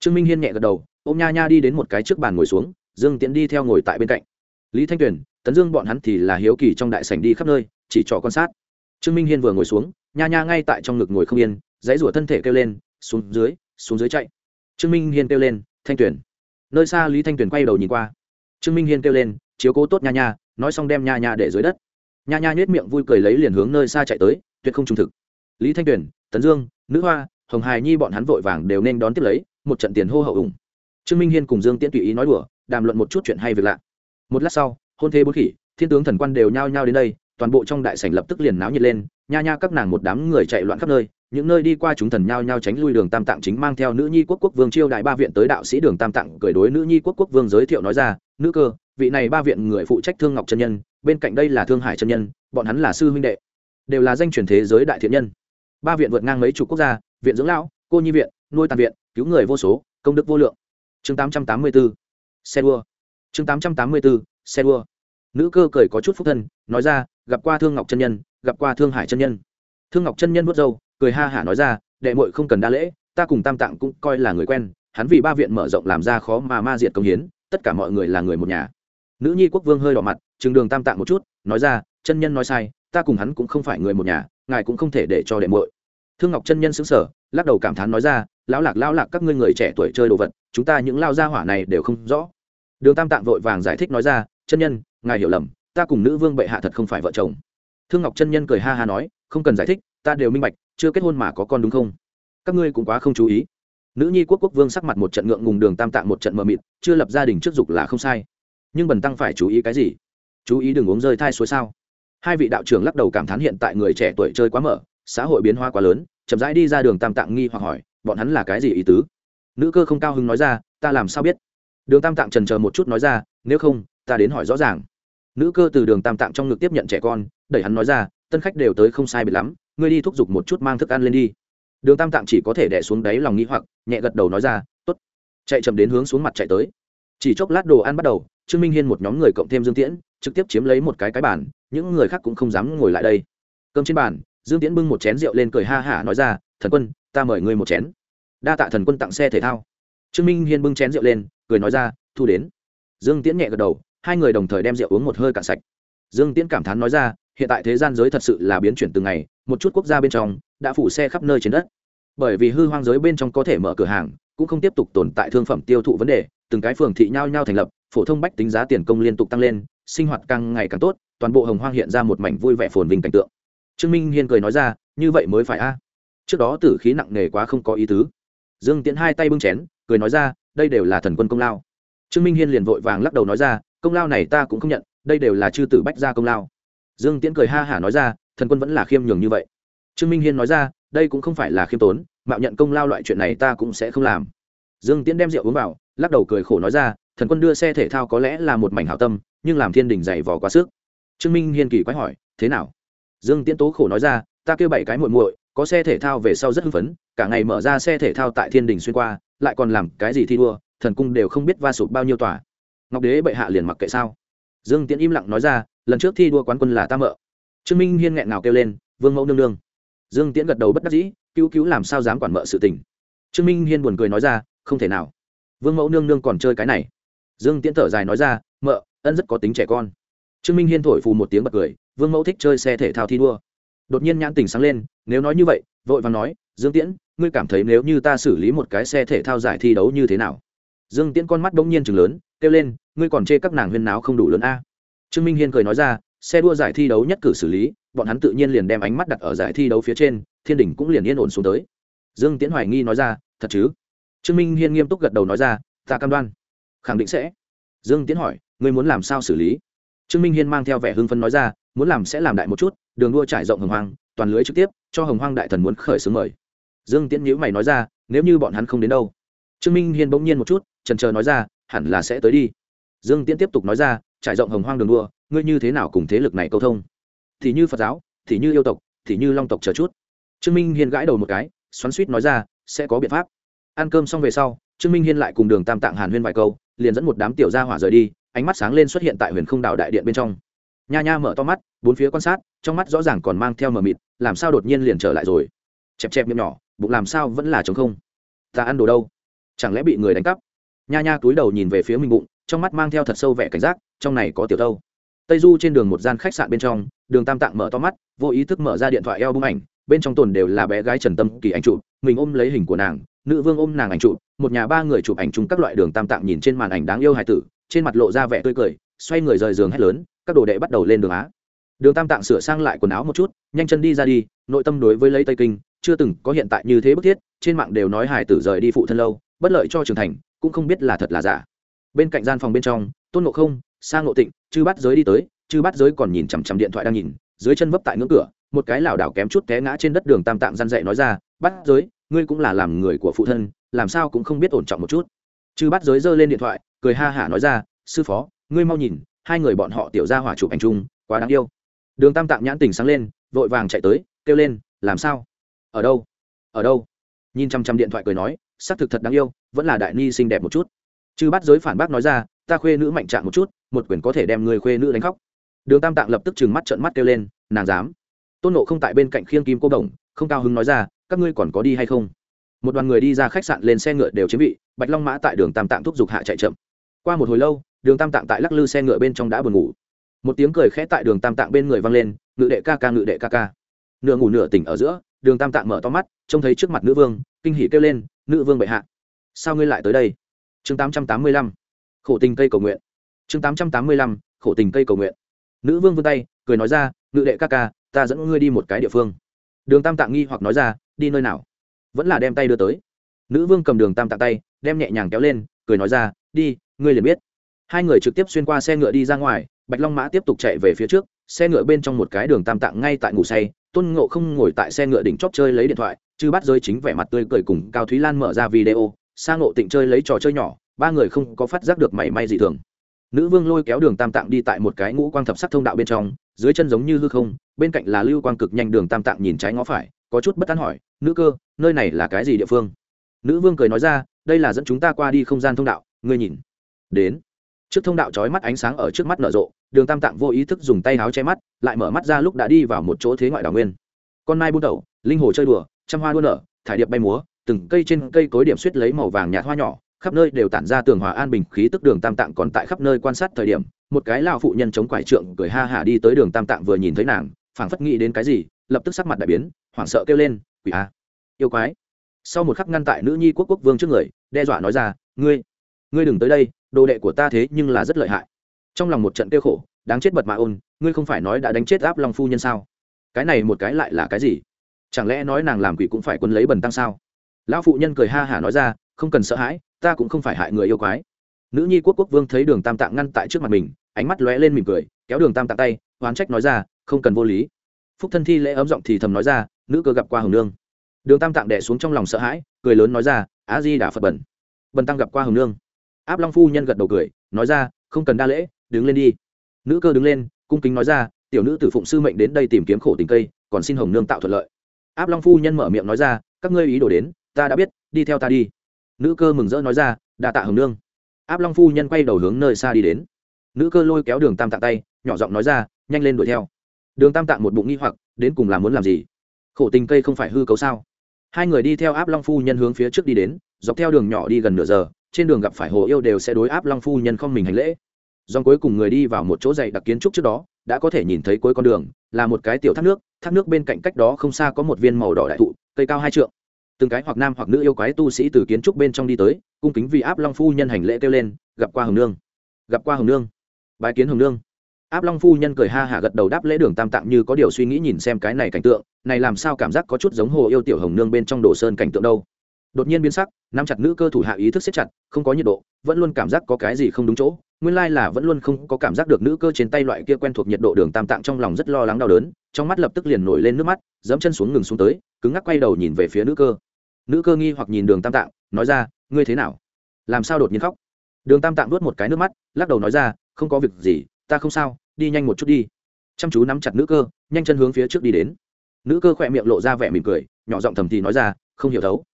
A: Trương minh hiên nhẹ gật đầu, ôm nha nha đi đến một cái trước bàn ngồi xuống, dương tiễn đi theo ngồi tại bên cạnh lý thanh tuyền, tấn dương bọn hắn thì là hiếu kỳ trong đại sảnh đi khắp nơi, chỉ trò quan sát. Trương minh hiên vừa ngồi xuống, nha nha ngay tại trong ngực ngồi không yên, dãy rủa thân thể kêu lên, xuống dưới xuống dưới chạy. Trương minh hiên kêu lên, thanh tuyền. Nơi xa lý thanh tuyền quay đầu nhìn qua. Trương minh hiên kêu lên, chiếu cố tốt nha nha, nói xong đem nha nha để dưới đất. Nha nha nhếch miệng vui cười lấy liền hướng nơi xa chạy tới, tuyệt không trung thực. Lý thanh tuyền, tấn dương, nữ hoa, hồng hài nhi bọn hắn vội vàng đều nên đón tiếp lấy, một trận tiền hô hậu ủng. Trương minh hiên cùng dương tiễn tùy ý nói đùa, đàm luận một chút chuyện hay việc lạ một lát sau, hôn thế bốn khỉ, thiên tướng thần quan đều nhao nhao đến đây, toàn bộ trong đại sảnh lập tức liền náo nhiệt lên, nha nha các nàng một đám người chạy loạn khắp nơi, những nơi đi qua chúng thần nhao nhao tránh lui đường tam tạng chính mang theo nữ nhi quốc quốc vương chiêu đại ba viện tới đạo sĩ đường tam tạng cười đối nữ nhi quốc quốc vương giới thiệu nói ra, nữ cơ, vị này ba viện người phụ trách thương ngọc chân nhân, bên cạnh đây là thương hải chân nhân, bọn hắn là sư huynh đệ, đều là danh truyền thế giới đại thiện nhân. Ba viện vượt ngang mấy chục quốc gia, viện dưỡng lão, cô nhi viện, nuôi tàn viện, cứu người vô số, công đức vô lượng. Chương tám trăm tám mươi bốn, xe đua chương tám trăm tám mươi bốn, xe đua. Nữ cơ cười có chút phúc thân, nói ra, gặp qua thương ngọc chân nhân, gặp qua thương hải chân nhân. Thương ngọc chân nhân vớt râu, cười ha hả nói ra, đệ muội không cần đa lễ, ta cùng tam tạng cũng coi là người quen, hắn vì ba viện mở rộng làm ra khó mà ma diệt công hiến, tất cả mọi người là người một nhà. Nữ nhi quốc vương hơi đỏ mặt chừng đường tam tạng một chút, nói ra, chân nhân nói sai, ta cùng hắn cũng không phải người một nhà, ngài cũng không thể để cho đệ muội. Thương ngọc chân nhân xứng sở lắc đầu cảm thán nói ra, lão lạc lão lạc, các ngươi người trẻ tuổi chơi đồ vật, chúng ta những lao gia hỏa này đều không rõ đường tam tạng vội vàng giải thích nói ra, chân nhân, ngài hiểu lầm, ta cùng nữ vương bệ hạ thật không phải vợ chồng. Thương ngọc chân nhân cười ha ha nói, không cần giải thích, ta đều minh bạch, chưa kết hôn mà có con đúng không? Các ngươi cũng quá không chú ý. Nữ nhi quốc quốc vương sắc mặt một trận ngượng ngùng, đường tam tạng một trận mờ mịt, chưa lập gia đình trước dục là không sai. Nhưng bần tăng phải chú ý cái gì? Chú ý đừng uống rơi thai suối sao? Hai vị đạo trưởng lắc đầu cảm thán hiện tại người trẻ tuổi chơi quá mở, xã hội biến hóa quá lớn, chậm rãi đi ra đường tam tạng nghi hoặc hỏi, bọn hắn là cái gì ý tứ? Nữ cơ không cao hứng nói ra, ta làm sao biết? Đường tam tạng trần chờ một chút nói ra, nếu không, ta đến hỏi rõ ràng. Nữ cơ từ đường tam tạng trong ngực tiếp nhận trẻ con, đẩy hắn nói ra, tân khách đều tới không sai biệt lắm, ngươi đi thúc giục một chút mang thức ăn lên đi. Đường tam tạng chỉ có thể đẻ xuống đáy lòng nghĩ hoặc, nhẹ gật đầu nói ra t ố t chạy chậm đến hướng xuống mặt chạy tới. Chỉ chốc lát đồ ăn bắt đầu, trương minh hiên một nhóm người cộng thêm dương tiễn, trực tiếp chiếm lấy một cái cái bàn, những người khác cũng không dám ngồi lại đây. Cơm trên bàn, dương tiễn bưng một chén rượu lên cười ha hả nói ra, thần quân, ta mời ngươi một chén. Đa tạ thần quân tặng xe thể thao. Trương minh hiên bưng chén rượu lên cười nói ra, thu đến. Dương tiễn nhẹ gật đầu, hai người đồng thời đem rượu uống một hơi cạn sạch. Dương tiễn cảm thán nói ra, hiện tại thế gian giới thật sự là biến chuyển từng ngày, một chút quốc gia bên trong đã phủ xe khắp nơi trên đất. Bởi vì hư hoang giới bên trong có thể mở cửa hàng, cũng không tiếp tục tồn tại thương phẩm tiêu thụ vấn đề, từng cái phường thị nhau nhau thành lập, phổ thông bách tính giá tiền công liên tục tăng lên, sinh hoạt càng ngày càng tốt, toàn bộ hồng hoang hiện ra một mảnh vui vẻ phồn vinh cảnh tượng. Trương minh hiên cười nói ra, như vậy mới phải a. Trước đó tử khí nặng nề quá không có ý tứ. Dương tiễn hai tay bưng chén, cười nói ra đây đều là thần quân công lao. Trương minh hiên liền vội vàng lắc đầu nói ra, công lao này ta cũng không nhận, đây đều là chư tử bách gia công lao. Dương tiễn cười ha hả nói ra, thần quân vẫn là khiêm nhường như vậy. Trương minh hiên nói ra, đây cũng không phải là khiêm tốn, mạo nhận công lao loại chuyện này ta cũng sẽ không làm. Dương tiễn đem rượu uống vào, lắc đầu cười khổ nói ra, thần quân đưa xe thể thao có lẽ là một mảnh hảo tâm, nhưng làm thiên đình dày vò quá sức. Trương minh hiên kỳ quái hỏi, thế nào? Dương tiễn tố khổ nói ra, ta kêu bảy cái muội muội, có xe thể thao về sau rất hưng phấn, cả ngày mở ra xe thể thao tại thiên đình xuyên qua lại còn làm cái gì thi đua, thần cung đều không biết va sụp bao nhiêu tòa. Ngọc đế bệ hạ liền mặc kệ sao? Dương tiễn im lặng nói ra, lần trước thi đua quán quân là ta mợ. Trương minh hiên nghẹn ngào kêu lên, vương mẫu nương nương. Dương tiễn gật đầu bất đắc dĩ, cứu cứu làm sao dám quản mợ sự tình? Trương minh hiên buồn cười nói ra, không thể nào. Vương mẫu nương nương còn chơi cái này. Dương tiễn thở dài nói ra, mợ, ân rất có tính trẻ con. Trương minh hiên thổi phù một tiếng bật cười, vương mẫu thích chơi xe thể thao thi đua. Đột nhiên nhãn tình sáng lên, nếu nói như vậy, vội vàng nói, dương tiễn ngươi cảm thấy nếu như ta xử lý một cái xe thể thao giải thi đấu như thế nào? Dương tiễn con mắt bỗng nhiên chừng lớn, kêu lên, ngươi còn chê các nàng huyên náo không đủ lớn a? Trương minh hiên cười nói ra, xe đua giải thi đấu nhất cử xử lý, bọn hắn tự nhiên liền đem ánh mắt đặt ở giải thi đấu phía trên, thiên đình cũng liền yên ổn xuống tới. Dương tiễn hoài nghi nói ra, thật chứ? Trương minh hiên nghiêm túc gật đầu nói ra, ta cam đoan. Khẳng định sẽ. Dương tiễn hỏi, ngươi muốn làm sao xử lý? Trương minh hiên mang theo vẻ hưng phấn nói ra, muốn làm sẽ làm đại một chút, đường đua trải rộng hồng hoang, toàn lưới trực tiếp, cho hồng hoang đại thần muốn khởi xướng mời dương tiễn nhữ mày nói ra, nếu như bọn hắn không đến đâu. Trương minh hiên bỗng nhiên một chút trần trờ nói ra, hẳn là sẽ tới đi. Dương tiễn tiếp tục nói ra, trải rộng hồng hoang đường đua, ngươi như thế nào cùng thế lực này câu thông? Thì như phật giáo, thì như yêu tộc, thì như long tộc chờ chút. Trương minh hiên gãi đầu một cái, xoắn suýt nói ra, sẽ có biện pháp. Ăn cơm xong về sau, trương minh hiên lại cùng đường tam tạng hàn huyên vài câu, liền dẫn một đám tiểu gia hỏa rời đi, ánh mắt sáng lên xuất hiện tại huyền không đảo đại điện bên trong. Nha nha mở to mắt, bốn phía quan sát, trong mắt rõ ràng còn mang theo mờ mịt, làm sao đột nhiên liền trở lại rồi? Chẹp chẹp miệng nhỏ bụng làm sao vẫn là trống không? Ta ăn đồ đâu? Chẳng lẽ bị người đánh cắp? Nha nha túi đầu nhìn về phía mình bụng, trong mắt mang theo thật sâu vẻ cảnh giác, trong này có tiểu đâu tây du trên đường một gian khách sạn bên trong, đường tam tạng mở to mắt, vô ý thức mở ra điện thoại eo bung ảnh, bên trong tồn đều là bé gái trần tâm kỳ ảnh chụp, mình ôm lấy hình của nàng, nữ vương ôm nàng ảnh chụp, một nhà ba người chụp ảnh chung các loại đường tam tạng nhìn trên màn ảnh đáng yêu hài tử, trên mặt lộ ra vẻ tươi cười, xoay người rời giường hét lớn, các đồ đệ bắt đầu lên đường á. Đường tam tạng sửa sang lại quần áo một chút, nhanh chân đi ra đi, nội tâm đối với lấy tây kinh chưa từng có hiện tại như thế bức thiết, trên mạng đều nói Hải tử rời đi phụ thân lâu, bất lợi cho trưởng thành, cũng không biết là thật là giả. Bên cạnh gian phòng bên trong, tôn ngộ không sang ngộ tịnh, chư bắt giới đi tới, chư bắt giới còn nhìn chằm chằm điện thoại đang nhìn, dưới chân vấp tại ngưỡng cửa, một cái lảo đảo kém chút té ngã trên đất đường tam tạng răn dậy nói ra bắt giới, ngươi cũng là làm người của phụ thân, làm sao cũng không biết ổn trọng một chút. Chư bắt giới giơ lên điện thoại, cười ha hả nói ra, sư phó, ngươi mau nhìn, hai người bọn họ tiểu ra hỏa chụp ảnh chung, quá đáng yêu. Đường tam tạng nhãn tình sáng lên, vội vàng chạy tới, kêu lên, làm sao? Ở đâu? Ở đâu? Nhìn chăm chăm điện thoại cười nói, xác thực thật đáng yêu, vẫn là đại ni xinh đẹp một chút. Chư bắt giới phản bác nói ra, ta khuê nữ mạnh trạng một chút, một quyền có thể đem người khuê nữ đánh khóc. Đường tam tạng lập tức trừng mắt trợn mắt kêu lên, nàng dám. Tôn nộ không tại bên cạnh khiêng kim cô đồng, không cao hứng nói ra, các ngươi còn có đi hay không? Một đoàn người đi ra khách sạn lên xe ngựa đều chiếm vị, bạch long mã tại đường tam tạng thúc giục hạ chạy chậm. Qua một hồi lâu, đường tam tạng tại lắc lư xe ngựa bên trong đã buồn ngủ. Một tiếng cười khẽ tại đường tam tạng bên người vang lên, ngự đệ ca ca, ngự đệ ca ca. Nửa ngủ nửa tỉnh ở giữa đường tam tạng mở to mắt, trông thấy trước mặt nữ vương, kinh hỉ kêu lên, nữ vương bệ hạ, sao ngươi lại tới đây? Chương tám trăm tám mươi lăm, khổ tình cây cầu nguyện. Chương tám trăm tám mươi lăm, khổ tình cây cầu nguyện. Nữ vương vươn tay, cười nói ra, ngự đệ ca ca, ta dẫn ngươi đi một cái địa phương. Đường tam tạng nghi hoặc nói ra, đi nơi nào? Vẫn là đem tay đưa tới. Nữ vương cầm đường tam tạng tay, đem nhẹ nhàng kéo lên, cười nói ra, đi, ngươi liền biết. Hai người trực tiếp xuyên qua xe ngựa đi ra ngoài, bạch long mã tiếp tục chạy về phía trước, xe ngựa bên trong một cái đường tam tạng ngay tại ngủ say tôn ngộ không ngồi tại xe ngựa đỉnh chóp chơi lấy điện thoại chứ bắt rơi chính vẻ mặt tươi cười cùng cao thúy lan mở ra video sang ngộ tịnh chơi lấy trò chơi nhỏ, ba người không có phát giác được mảy may gì thường. Nữ vương lôi kéo đường tam tạng đi tại một cái ngũ quang thập sắc thông đạo bên trong, dưới chân giống như hư không, bên cạnh là lưu quang cực nhanh đường tam tạng nhìn trái ngó phải, có chút bất tán hỏi, nữ cơ, nơi này là cái gì địa phương? Nữ vương cười nói ra, đây là dẫn chúng ta qua đi không gian thông đạo, ngươi nhìn. Đến trước thông đạo trói mắt ánh sáng ở trước mắt nở rộ, đường tam tạng vô ý thức dùng tay áo che mắt, lại mở mắt ra lúc đã đi vào một chỗ thế ngoại đảo nguyên. Con nai buôn đầu linh hồ chơi đùa, trăm hoa đua nở, thải điệp bay múa, từng cây trên cây cối điểm suýt lấy màu vàng nhạt hoa nhỏ, khắp nơi đều tản ra tường hòa an bình khí tức đường tam tạng còn tại khắp nơi quan sát thời điểm, một cái lao phụ nhân chống quải trượng cười ha hả đi tới đường tam tạng vừa nhìn thấy nàng, phảng phất nghĩ đến cái gì, lập tức sắc mặt đại biến, hoảng sợ kêu lên, quỷ a, yêu quái. Sau một khắc ngăn tại nữ nhi quốc quốc vương trước người, đe dọa nói ra, ngươi ngươi đừng tới đây đồ đệ của ta thế nhưng là rất lợi hại. Trong lòng một trận tiêu khổ, đáng chết bật mạ ôn, ngươi không phải nói đã đánh chết áp long phu nhân sao? Cái này một cái lại là cái gì? Chẳng lẽ nói nàng làm quỷ cũng phải quân lấy bần tăng sao? Lão phụ nhân cười ha hả nói ra, không cần sợ hãi, ta cũng không phải hại người yêu quái. Nữ nhi quốc quốc vương thấy đường tam tạng ngăn tại trước mặt mình, ánh mắt lóe lên mỉm cười, kéo đường tam tạng tay, oán trách nói ra, không cần vô lý. Phúc thân thi lễ ấm giọng thì thầm nói ra, nữ cơ gặp qua hồng nương. Đường tam tạng đẻ xuống trong lòng sợ hãi, cười lớn nói ra á di đả phật bẩn bần tăng gặp qua hồng nương áp long phu nhân gật đầu cười, nói ra, không cần đa lễ, đứng lên đi. Nữ cơ đứng lên, cung kính nói ra, tiểu nữ tử phụng sư mệnh đến đây tìm kiếm khổ tình cây, còn xin hồng nương tạo thuận lợi. Áp long phu nhân mở miệng nói ra, các ngươi ý đồ đến, ta đã biết, đi theo ta đi. Nữ cơ mừng rỡ nói ra đà tạ hồng nương. Áp long phu nhân quay đầu hướng nơi xa đi đến. Nữ cơ lôi kéo đường tam tạng tay, nhỏ giọng nói ra, nhanh lên đuổi theo. Đường tam tạng một bụng nghi hoặc, đến cùng là muốn làm gì? Khổ tình cây không phải hư cấu sao? Hai người đi theo áp long phu nhân hướng phía trước đi đến, dọc theo đường nhỏ đi gần nửa giờ trên đường gặp phải hồ yêu đều sẽ đối áp long phu nhân không mình hành lễ. Dòng cuối cùng người đi vào một chỗ dày đặc kiến trúc trước đó, đã có thể nhìn thấy cuối con đường, là một cái tiểu thác nước thác nước bên cạnh cách đó không xa có một viên màu đỏ đại thụ, cây cao hai trượng. Từng cái hoặc nam hoặc nữ yêu quái tu sĩ từ kiến trúc bên trong đi tới, cung kính vì áp long phu nhân hành lễ kêu lên, gặp qua hồng nương, gặp qua hồng nương, bái kiến hồng nương. Áp long phu nhân cười ha hạ gật đầu đáp lễ đường tam tạng như có điều suy nghĩ nhìn xem cái này cảnh tượng, này làm sao cảm giác có chút giống hồ yêu tiểu hồng nương bên trong đồ sơn cảnh tượng đâu đột nhiên biến sắc, nắm chặt nữ cơ thủ hạ ý thức siết chặt, không có nhiệt độ, vẫn luôn cảm giác có cái gì không đúng chỗ. Nguyên lai là vẫn luôn không có cảm giác được nữ cơ trên tay loại kia quen thuộc nhiệt độ đường tam tạng trong lòng rất lo lắng đau đớn, trong mắt lập tức liền nổi lên nước mắt, dẫm chân xuống ngừng xuống tới, cứng ngắc quay đầu nhìn về phía nữ cơ. Nữ cơ nghi hoặc nhìn đường tam tạng, nói ra, ngươi thế nào? Làm sao đột nhiên khóc? Đường tam tạng nuốt một cái nước mắt, lắc đầu nói ra, không có việc gì, ta không sao, đi nhanh một chút đi. Chăm chú nắm chặt nữ cơ, nhanh chân hướng phía trước đi đến. Nữ cơ khỏe miệng lộ ra vẻ mỉm cười, nhỏ giọng thầm thì nói ra, không hiểu thấu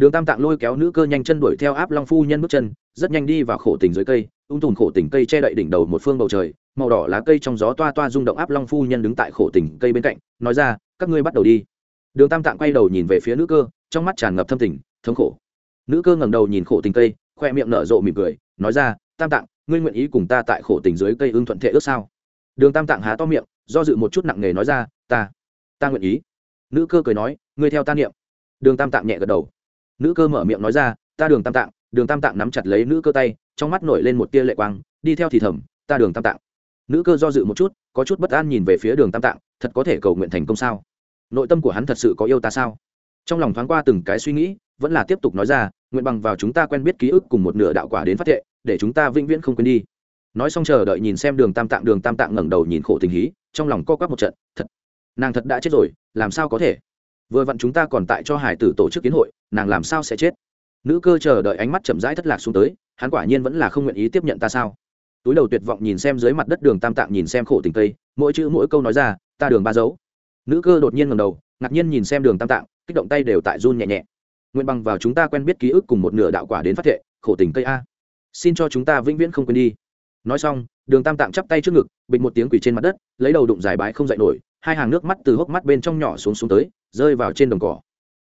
A: đường tam tạng lôi kéo nữ cơ nhanh chân đuổi theo áp long phu nhân bước chân, rất nhanh đi vào khổ tình dưới cây, ung tùm khổ tình cây che đậy đỉnh đầu một phương bầu trời, màu đỏ lá cây trong gió toa toa rung động áp long phu nhân đứng tại khổ tình cây bên cạnh, nói ra, các ngươi bắt đầu đi. Đường tam tạng quay đầu nhìn về phía nữ cơ, trong mắt tràn ngập thâm tình, thống khổ. Nữ cơ ngẩng đầu nhìn khổ tình cây, khoe miệng nở rộ mỉm cười, nói ra, tam tạng, ngươi nguyện ý cùng ta tại khổ tình dưới cây ưng thuận thệ ước sao? Đường tam tạng há to miệng, do dự một chút nặng nề nói ra, ta ta nguyện ý. Nữ cơ cười nói, ngươi theo ta niệm. Đường tam tạng nhẹ gật đầu nữ cơ mở miệng nói ra, ta đường tam tạng. Đường tam tạng nắm chặt lấy nữ cơ tay, trong mắt nổi lên một tia lệ quang, đi theo thì thầm, ta đường tam tạng. Nữ cơ do dự một chút, có chút bất an nhìn về phía đường tam tạng, thật có thể cầu nguyện thành công sao? Nội tâm của hắn thật sự có yêu ta sao? Trong lòng thoáng qua từng cái suy nghĩ, vẫn là tiếp tục nói ra, nguyện bằng vào chúng ta quen biết ký ức cùng một nửa đạo quả đến phát thệ, để chúng ta vĩnh viễn không quên đi. Nói xong chờ đợi nhìn xem đường tam tạng, đường tam tạng ngẩng đầu nhìn khổ tình hí, trong lòng co quắp một trận, thật, nàng thật đã chết rồi, làm sao có thể? Vừa vặn chúng ta còn tại cho hải tử tổ chức kiến hội nàng làm sao sẽ chết? Nữ cơ chờ đợi ánh mắt chậm rãi thất lạc xuống tới, hắn quả nhiên vẫn là không nguyện ý tiếp nhận ta sao? Túi đầu tuyệt vọng nhìn xem dưới mặt đất đường tam tạng nhìn xem khổ tình tây mỗi chữ mỗi câu nói ra, ta đường ba dấu. Nữ cơ đột nhiên ngầm đầu, ngạc nhiên nhìn xem đường tam tạng, kích động tay đều tại run nhẹ nhẹ. Nguyện bằng vào chúng ta quen biết ký ức cùng một nửa đạo quả đến phát thệ, khổ tình cây a. Xin cho chúng ta vĩnh viễn không quên đi. Nói xong, đường tam tạng chắp tay trước ngực, bịch một tiếng quỷ trên mặt đất, lấy đầu đụng dài bái không dậy nổi, hai hàng nước mắt từ hốc mắt bên trong nhỏ xuống xuống tới, rơi vào trên đồng cỏ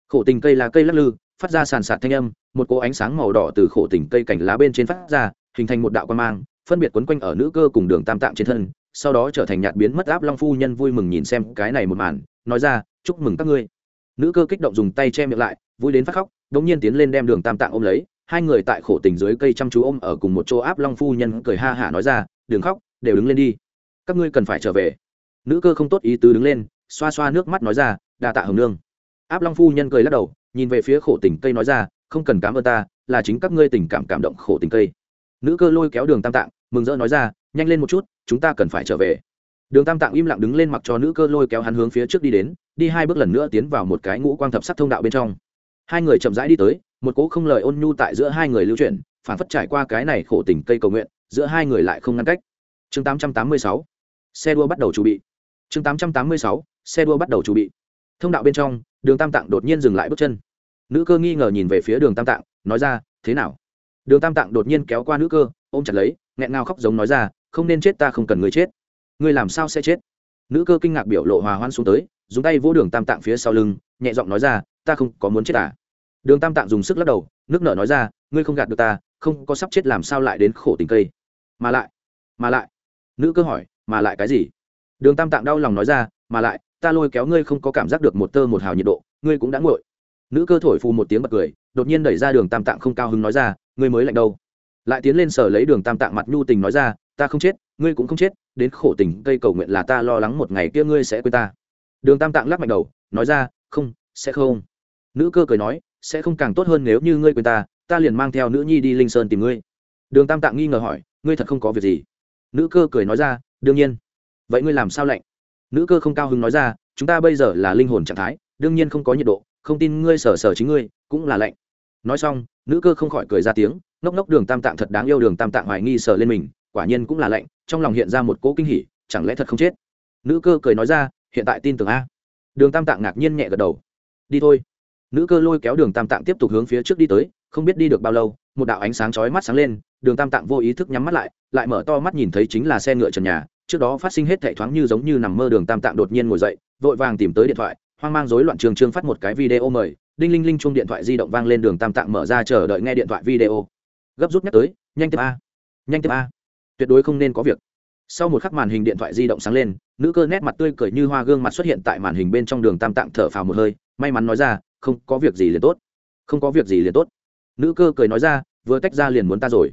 A: khổ tình cây là cây lắc lư, phát ra sàn sạt thanh âm, một cỗ ánh sáng màu đỏ từ khổ tình cây cành lá bên trên phát ra, hình thành một đạo quan mang, phân biệt quấn quanh ở nữ cơ cùng đường tam tạng trên thân, sau đó trở thành nhạt biến mất áp long phu nhân vui mừng nhìn xem cái này một màn, nói ra, chúc mừng các ngươi. Nữ cơ kích động dùng tay che miệng lại, vui đến phát khóc, đống nhiên tiến lên đem đường tam tạng ôm lấy, hai người tại khổ tình dưới cây chăm chú ôm ở cùng một chỗ áp long phu nhân cười ha hả nói ra, đừng khóc, đều đứng lên đi. Các ngươi cần phải trở về. Nữ cơ không tốt ý tứ đứng lên, xoa xoa nước mắt nói ra, đa tạ hồng nương áp long phu nhân cười lắc đầu, nhìn về phía khổ tình cây nói ra, không cần cảm ơn ta, là chính các ngươi tình cảm cảm động khổ tình cây. Nữ cơ lôi kéo đường tam tạng, mừng rỡ nói ra, nhanh lên một chút, chúng ta cần phải trở về. Đường tam tạng im lặng đứng lên mặc cho nữ cơ lôi kéo hắn hướng phía trước đi đến, đi hai bước lần nữa tiến vào một cái ngũ quang thập sắc thông đạo bên trong. Hai người chậm rãi đi tới, một cỗ không lời ôn nhu tại giữa hai người lưu chuyển, phản phất trải qua cái này khổ tình cây cầu nguyện, giữa hai người lại không ngăn cách. Chương 886 xe đua bắt đầu chuẩn bị. Chương 886 xe đua bắt đầu chuẩn bị thông đạo bên trong, đường tam tạng đột nhiên dừng lại bước chân. Nữ cơ nghi ngờ nhìn về phía đường tam tạng, nói ra, thế nào? Đường tam tạng đột nhiên kéo qua nữ cơ, ôm chặt lấy, nghẹn ngào khóc giống nói ra, không nên chết ta không cần người chết. Người làm sao sẽ chết? Nữ cơ kinh ngạc biểu lộ hòa hoan xuống tới, dùng tay vỗ đường tam tạng phía sau lưng, nhẹ giọng nói ra, ta không có muốn chết à? Đường tam tạng dùng sức lắc đầu, nước nở nói ra, ngươi không gạt được ta, không có sắp chết làm sao lại đến khổ tình cây? Mà lại mà lại. Nữ cơ hỏi, mà lại cái gì? Đường tam tạng đau lòng nói ra, mà lại ta lôi kéo ngươi không có cảm giác được một tơ một hào nhiệt độ, ngươi cũng đã nguội. Nữ cơ thổi phù một tiếng bật cười, đột nhiên đẩy ra đường tam tạng không cao hứng nói ra, ngươi mới lạnh đâu. Lại tiến lên sở lấy đường tam tạng mặt nhu tình nói ra, ta không chết, ngươi cũng không chết, đến khổ tình, cây cầu nguyện là ta lo lắng một ngày kia ngươi sẽ quên ta. Đường tam tạng lắc mạnh đầu, nói ra, không, sẽ không. Nữ cơ cười nói, sẽ không càng tốt hơn nếu như ngươi quên ta ta liền mang theo nữ nhi đi linh sơn tìm ngươi. Đường tam tạng nghi ngờ hỏi, ngươi thật không có việc gì. Nữ cơ cười nói ra, đương nhiên. Vậy ngươi làm sao lạnh? Nữ cơ không cao hứng nói ra, chúng ta bây giờ là linh hồn trạng thái, đương nhiên không có nhiệt độ, không tin ngươi sở sở chính ngươi, cũng là lạnh. Nói xong, nữ cơ không khỏi cười ra tiếng, ngốc ngốc đường tam tạng thật đáng yêu đường tam tạng hoài nghi sờ lên mình, quả nhiên cũng là lạnh, trong lòng hiện ra một cỗ kinh hỉ, chẳng lẽ thật không chết? Nữ cơ cười nói ra, hiện tại tin tưởng a. Đường tam tạng ngạc nhiên nhẹ gật đầu. Đi thôi. Nữ cơ lôi kéo đường tam tạng tiếp tục hướng phía trước đi tới, không biết đi được bao lâu, một đạo ánh sáng chói mắt sáng lên, đường tam tạng vô ý thức nhắm mắt lại lại mở to mắt nhìn thấy chính là xe ngựa trần nhà trước đó phát sinh hết thảy thoáng như giống như nằm mơ đường tam tạng đột nhiên ngồi dậy, vội vàng tìm tới điện thoại, hoang mang rối loạn trường trương phát một cái video mời, đinh linh linh chung điện thoại di động vang lên đường tam tạng mở ra chờ đợi nghe điện thoại video. Gấp rút nhắc tới, nhanh tiếp a, nhanh tiếp a. Tuyệt đối không nên có việc. Sau một khắc màn hình điện thoại di động sáng lên, nữ cơ nét mặt tươi cười như hoa gương mặt xuất hiện tại màn hình bên trong đường tam tạng thở phào một hơi, may mắn nói ra, không có việc gì liền tốt. Không có việc gì liền tốt. Nữ cơ cười nói ra, vừa tách ra liền muốn ta rồi.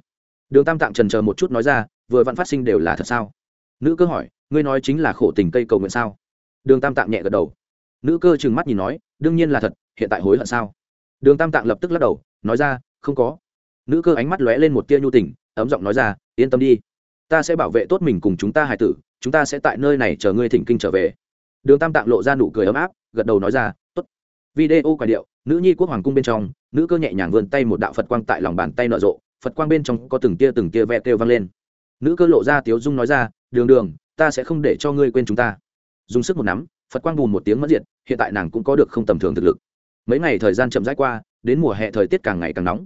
A: Đường tam tạng trần chờ một chút nói ra, vừa vặn phát sinh đều là thật sao? Nữ cơ hỏi, ngươi nói chính là khổ tình cây cầu nguyện sao? Đường tam tạng nhẹ gật đầu. Nữ cơ trừng mắt nhìn nói, đương nhiên là thật, hiện tại hối hận sao? Đường tam tạng lập tức lắc đầu, nói ra, không có. Nữ cơ ánh mắt lóe lên một tia nhu tình, ấm giọng nói ra, yên tâm đi. Ta sẽ bảo vệ tốt mình cùng chúng ta hài tử, chúng ta sẽ tại nơi này chờ ngươi thỉnh kinh trở về. Đường tam tạng lộ ra nụ cười ấm áp, gật đầu nói ra t ố t video quả điệu, nữ nhi quốc hoàng cung bên trong, nữ cơ nhẹ nhàng vươn tay một đạo phật quang tại lòng bàn tay nở rộ, phật quang bên trong có từng tia từng tia vẹ kêu vang lên nữ cơ lộ ra tiếu dung nói ra, đường đường, ta sẽ không để cho ngươi quên chúng ta. Dùng sức một nắm, phật quang bùn một tiếng mất diệt, hiện tại nàng cũng có được không tầm thường thực lực. Mấy ngày thời gian chậm rãi qua, đến mùa hè thời tiết càng ngày càng nóng.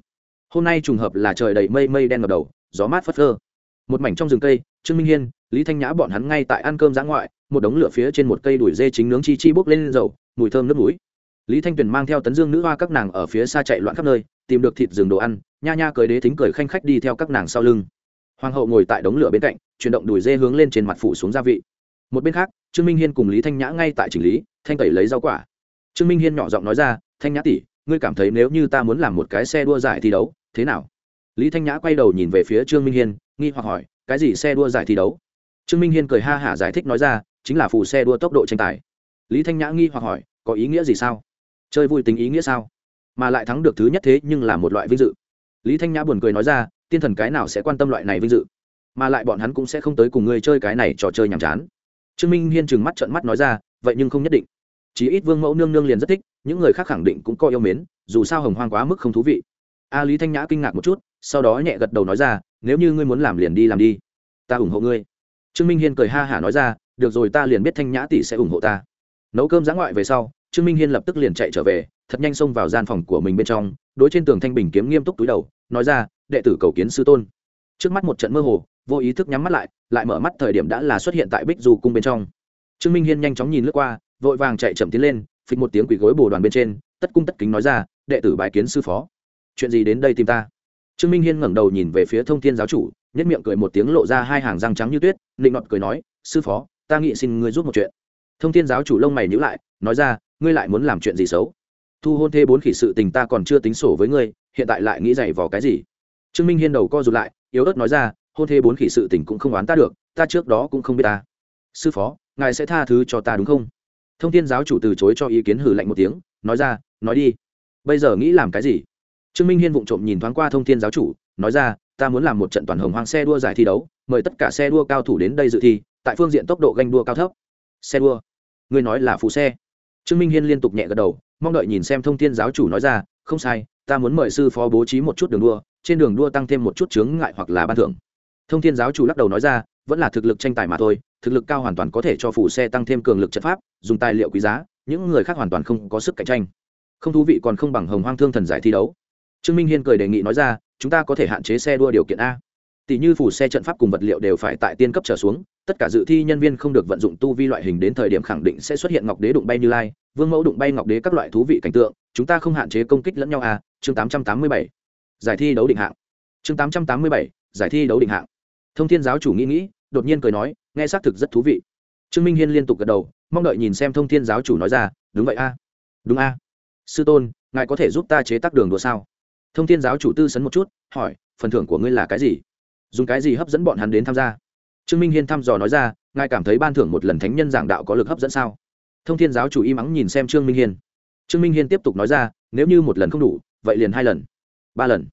A: Hôm nay trùng hợp là trời đầy mây mây đen ngập đầu, gió mát phất phơ. Một mảnh trong rừng cây, trương minh hiên, lý thanh nhã bọn hắn ngay tại ăn cơm giã ngoại, một đống lửa phía trên một cây đùi dê chính nướng chi chi bốc lên dầu, mùi thơm nước núi lý thanh tuyền mang theo tấn dương nữ hoa các nàng ở phía xa chạy loạn khắp nơi, tìm được thịt rừng đồ ăn, nha nha cười đế thính cười khanh khách đi theo các nàng sau lưng hoàng hậu ngồi tại đống lửa bên cạnh, chuyển động đùi dê hướng lên trên mặt phủ xuống gia vị. Một bên khác, trương minh hiên cùng lý thanh nhã ngay tại chỉnh lý, thanh tẩy lấy rau quả. Trương minh hiên nhỏ giọng nói ra, thanh nhã tỷ, ngươi cảm thấy nếu như ta muốn làm một cái xe đua giải thi đấu, thế nào? Lý thanh nhã quay đầu nhìn về phía trương minh hiên, nghi hoặc hỏi, cái gì xe đua giải thi đấu? Trương minh hiên cười ha hả giải thích nói ra, chính là phù xe đua tốc độ tranh tài. Lý thanh nhã nghi hoặc hỏi, có ý nghĩa gì sao? Chơi vui tính ý nghĩa sao? Mà lại thắng được thứ nhất thế nhưng là một loại vinh dự. Lý thanh nhã buồn cười nói ra tiên thần cái nào sẽ quan tâm loại này vinh dự? Mà lại bọn hắn cũng sẽ không tới cùng ngươi chơi cái này trò chơi nhàm chán. Trương minh hiên trừng mắt trợn mắt nói ra, vậy nhưng không nhất định. Chí ít vương mẫu nương nương liền rất thích, những người khác khẳng định cũng coi yêu mến, dù sao hồng hoang quá mức không thú vị. A lý thanh nhã kinh ngạc một chút, sau đó nhẹ gật đầu nói ra, nếu như ngươi muốn làm liền đi làm đi. Ta ủng hộ ngươi. Trương minh hiên cười ha hả nói ra, được rồi ta liền biết thanh nhã tỷ sẽ ủng hộ ta. Nấu cơm giã ngoại về sau, trương minh hiên lập tức liền chạy trở về, thật nhanh xông vào gian phòng của mình bên trong, đối trên tường thanh bình kiếm nghiêm túc túi đầu nói ra, đệ tử cầu kiến sư tôn. Trước mắt một trận mơ hồ, vô ý thức nhắm mắt lại lại mở mắt thời điểm đã là xuất hiện tại bích du cung bên trong. Trương minh hiên nhanh chóng nhìn lướt qua, vội vàng chạy chậm tiến lên, phịch một tiếng quỳ gối bồ đoàn bên trên, tất cung tất kính nói ra, đệ tử bái kiến sư phó. Chuyện gì đến đây tìm ta? Trương minh hiên ngẩng đầu nhìn về phía thông thiên giáo chủ nhất miệng cười một tiếng lộ ra hai hàng răng trắng như tuyết định nọt cười nói, sư phó, ta nghĩ xin ngươi giúp một chuyện. Thông thiên giáo chủ lông mày nhữ lại, nói ra, ngươi lại muốn làm chuyện gì xấu? Thu hôn thê bốn khỉ sự tình ta còn chưa tính sổ với ngươi, hiện tại lại nghĩ giày vò cái gì? Trương minh hiên đầu co rụt lại, yếu ớt nói ra, hôn thê bốn khỉ sự tình cũng không oán ta được, ta trước đó cũng không biết ta. Sư phó, ngài sẽ tha thứ cho ta đúng không? Thông thiên giáo chủ từ chối cho ý kiến hử lạnh một tiếng, nói ra, nói đi. Bây giờ nghĩ làm cái gì? Trương minh hiên vụng trộm nhìn thoáng qua thông thiên giáo chủ, nói ra, ta muốn làm một trận toàn hồng hoang xe đua giải thi đấu, mời tất cả xe đua cao thủ đến đây dự thi, tại phương diện tốc độ ganh đua cao thấp. Xe đua. Người nói là phụ xe. Trương minh hiên liên tục nhẹ gật đầu mong đợi nhìn xem thông thiên giáo chủ nói ra, không sai, ta muốn mời sư phó bố trí một chút đường đua, trên đường đua tăng thêm một chút chướng ngại hoặc là ban thưởng. Thông thiên giáo chủ lắc đầu nói ra, vẫn là thực lực tranh tài mà thôi, thực lực cao hoàn toàn có thể cho phủ xe tăng thêm cường lực trận pháp, dùng tài liệu quý giá, những người khác hoàn toàn không có sức cạnh tranh. Không thú vị còn không bằng hồng hoang thương thần giải thi đấu. Trương minh hiên cười đề nghị nói ra, chúng ta có thể hạn chế xe đua điều kiện a. Tỷ như phủ xe trận pháp cùng vật liệu đều phải tại tiên cấp trở xuống, tất cả dự thi nhân viên không được vận dụng tu vi loại hình đến thời điểm khẳng định sẽ xuất hiện ngọc đế đụng bay như lai vương mẫu đụng bay ngọc đế các loại thú vị cảnh tượng, chúng ta không hạn chế công kích lẫn nhau à? chương tám trăm tám mươi bảy, giải thi đấu định hạng. Chương tám trăm tám mươi bảy, giải thi đấu định hạng. Thông thiên giáo chủ nghĩ nghĩ, đột nhiên cười nói, nghe xác thực rất thú vị. Trương minh hiên liên tục gật đầu, mong đợi nhìn xem thông thiên giáo chủ nói ra, đúng vậy a. Đúng a. Sư tôn, ngài có thể giúp ta chế tác đường đua sao? Thông thiên giáo chủ tư sấn một chút, hỏi, phần thưởng của ngươi là cái gì? Dùng cái gì hấp dẫn bọn hắn đến tham gia? Trương minh hiên thăm dò nói ra, ngài cảm thấy ban thưởng một lần thánh nhân giảng đạo có lực hấp dẫn sao? Thông thiên giáo chủ im ắng nhìn xem trương minh hiên. Trương minh hiên tiếp tục nói ra, nếu như một lần không đủ, vậy liền hai lần. Ba lần.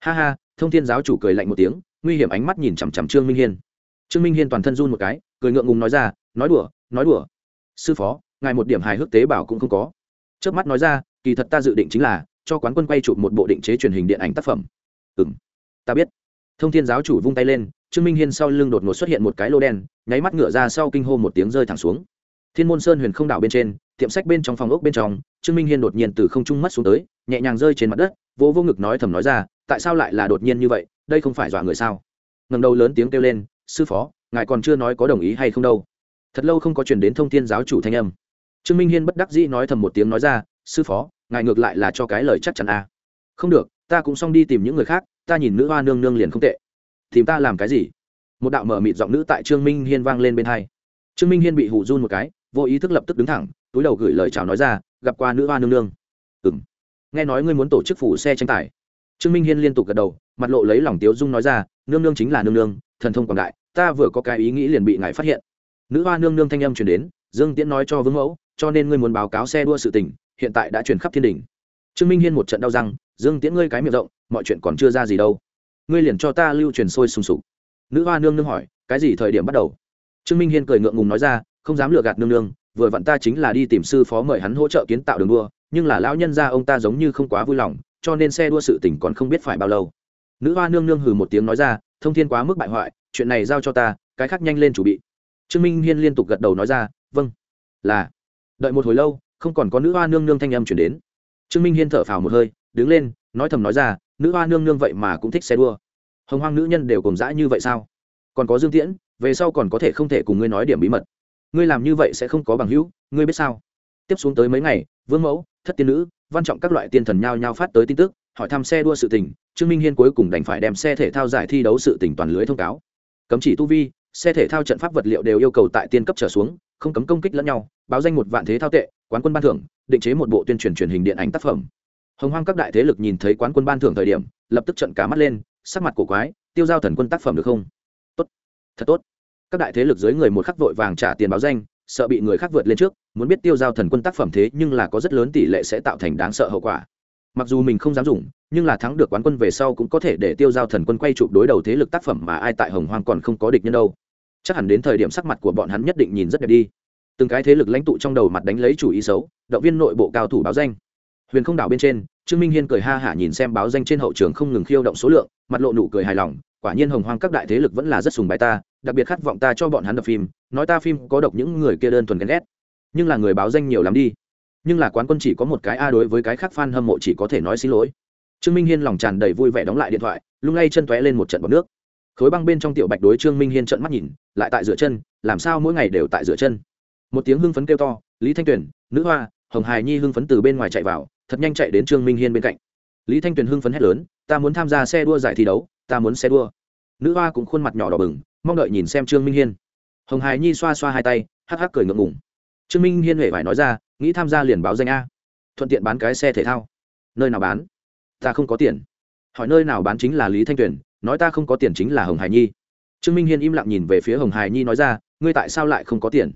A: Ha ha, thông thiên giáo chủ cười lạnh một tiếng, nguy hiểm ánh mắt nhìn chằm chằm trương minh hiên. Trương minh hiên toàn thân run một cái, cười ngượng ngùng nói ra, nói đùa nói đùa. Sư phó, ngài một điểm hài hước tế bảo cũng không có. Trước mắt nói ra, kỳ thật ta dự định chính là, cho quán quân quay chụp một bộ định chế truyền hình điện ảnh tác phẩm. Ừ m ta biết. Thông thiên giáo chủ vung tay lên, trương minh hiên sau lưng đột ngột xuất hiện một cái lô đen, nháy mắt ngựa ra sau kinh hô một tiếng rơi thẳng xuống thiên môn sơn huyền không đảo bên trên, tiệm sách bên trong phòng ốc bên trong, trương minh hiên đột nhiên từ không trung mất xuống tới, nhẹ nhàng rơi trên mặt đất vỗ vô ngực nói thầm nói ra, tại sao lại là đột nhiên như vậy? Đây không phải dọa người sao? Ngầm đầu lớn tiếng kêu lên, sư phó, ngài còn chưa nói có đồng ý hay không đâu? Thật lâu không có chuyển đến thông tin giáo chủ thanh âm. Trương minh hiên bất đắc dĩ nói thầm một tiếng nói ra, sư phó, ngài ngược lại là cho cái lời chắc chắn à. không được, ta cũng xong đi tìm những người khác, ta nhìn nữ hoa nương nương liền không tệ. Tìm ta làm cái gì? Một đạo mở mịt giọng nữ tại trương minh hiên vang lên bên hai. Trương minh hiên bị hụ run một cái vô ý thức lập tức đứng thẳng, túi đầu gửi lời chào nói ra, gặp qua nữ hoa nương nương. Ừ m nghe nói ngươi muốn tổ chức phủ xe tranh tài. Trương minh hiên liên tục gật đầu, mặt lộ lấy lòng tiếu dung nói ra, nương nương chính là nương nương, thần thông quảng đại, ta vừa có cái ý nghĩ liền bị ngài phát hiện. Nữ hoa nương nương thanh âm chuyển đến, dương tiễn nói cho vương mẫu, cho nên ngươi muốn báo cáo xe đua sự tình, hiện tại đã chuyển khắp thiên đình. Trương minh hiên một trận đau răng, dương tiễn ngươi cái miệng rộng, mọi chuyện còn chưa ra gì đâu. Ngươi liền cho ta lưu truyền sôi sùng sục. Nữ hoa nương nương hỏi, cái gì thời điểm bắt đầu? Trương minh hiên cười ngượng ngùng nói ra không dám lừa gạt nương nương, vừa vặn ta chính là đi tìm sư phó mời hắn hỗ trợ kiến tạo đường đua, nhưng là lão nhân gia ông ta giống như không quá vui lòng, cho nên xe đua sự tỉnh còn không biết phải bao lâu. Nữ hoa nương nương hừ một tiếng nói ra, thông thiên quá mức bại hoại, chuyện này giao cho ta, cái khác nhanh lên chủ bị. Trương minh hiên liên tục gật đầu nói ra vâng. Là. Đợi một hồi lâu, không còn có nữ hoa nương nương thanh âm chuyển đến. Trương minh hiên thở phào một hơi, đứng lên, nói thầm nói ra, nữ hoa nương nương vậy mà cũng thích xe đua. Hồng hoang nữ nhân đều cùng dã như vậy sao? Còn có dương tiễn, về sau còn có thể không thể cùng ngươi nói điểm bí mật ngươi làm như vậy sẽ không có bằng hữu, ngươi biết sao? Tiếp xuống tới mấy ngày, vương mẫu, thất tiên nữ, văn trọng các loại tiên thần nhao nhao phát tới tin tức, hỏi thăm xe đua sự tình, trương minh hiên cuối cùng đành phải đem xe thể thao giải thi đấu sự tình toàn lưới thông cáo. Cấm chỉ tu vi, xe thể thao trận pháp vật liệu đều yêu cầu tại tiên cấp trở xuống, không cấm công kích lẫn nhau, báo danh một vạn thế thao tệ, quán quân ban thưởng, định chế một bộ tuyên truyền truyền hình điện ảnh tác phẩm. Hồng hoang các đại thế lực nhìn thấy quán quân ban thưởng thời điểm, lập tức trận cả mắt lên, sắc mặt cổ quái, tiêu giao thần quân tác phẩm được không? Tốt, thật tốt các đại thế lực dưới người một khắc vội vàng trả tiền báo danh, sợ bị người khác vượt lên trước, muốn biết tiêu giao thần quân tác phẩm thế nhưng là có rất lớn tỷ lệ sẽ tạo thành đáng sợ hậu quả. Mặc dù mình không dám dùng, nhưng là thắng được quán quân về sau cũng có thể để tiêu giao thần quân quay chụp đối đầu thế lực tác phẩm mà ai tại hồng hoang còn không có địch nhân đâu. Chắc hẳn đến thời điểm sắc mặt của bọn hắn nhất định nhìn rất đẹp đi. Từng cái thế lực lãnh tụ trong đầu mặt đánh lấy chủ ý xấu, động viên nội bộ cao thủ báo danh. Huyền không đảo bên trên, trương minh hiên cười ha hả nhìn xem báo danh trên hậu trường không ngừng khiêu động số lượng, mặt lộ nụ cười hài lòng quả nhiên hồng hoang các đại thế lực vẫn là rất sùng bài ta, đặc biệt khát vọng ta cho bọn hắn đập phim, nói ta phim có độc những người kia đơn thuần ghen ghét. Nhưng là người báo danh nhiều lắm đi. Nhưng là quán quân chỉ có một cái a đối với cái khác f a n hâm mộ chỉ có thể nói xin lỗi. Trương minh hiên lòng tràn đầy vui vẻ đóng lại điện thoại, lung lay chân t lên một trận bọc nước. Khối băng bên trong tiểu bạch đối trương minh hiên trận mắt nhìn, lại tại rửa chân, làm sao mỗi ngày đều tại rửa chân? Một tiếng hưng phấn kêu to, lý thanh tuyền, nữ hoa, hồng hài nhi hưng phấn từ bên ngoài chạy vào, thật nhanh chạy đến trương minh hiên bên cạnh. Lý thanh tuyền hưng phấn hét lớn, ta muốn tham gia xe đua giải thi đấu ta muốn xe đua. Nữ hoa cũng khuôn mặt nhỏ đỏ bừng, mong đợi nhìn xem trương minh hiên. Hồng hài nhi xoa xoa hai tay, hắc hắc cười ngượng ngùng. Trương minh hiên huệ phải nói ra, nghĩ tham gia liền báo danh a. Thuận tiện bán cái xe thể thao. Nơi nào bán? Ta không có tiền. Hỏi nơi nào bán chính là lý thanh tuyền, nói ta không có tiền chính là hồng hải nhi. Trương minh hiên im lặng nhìn về phía hồng hải nhi nói ra, ngươi tại sao lại không có tiền?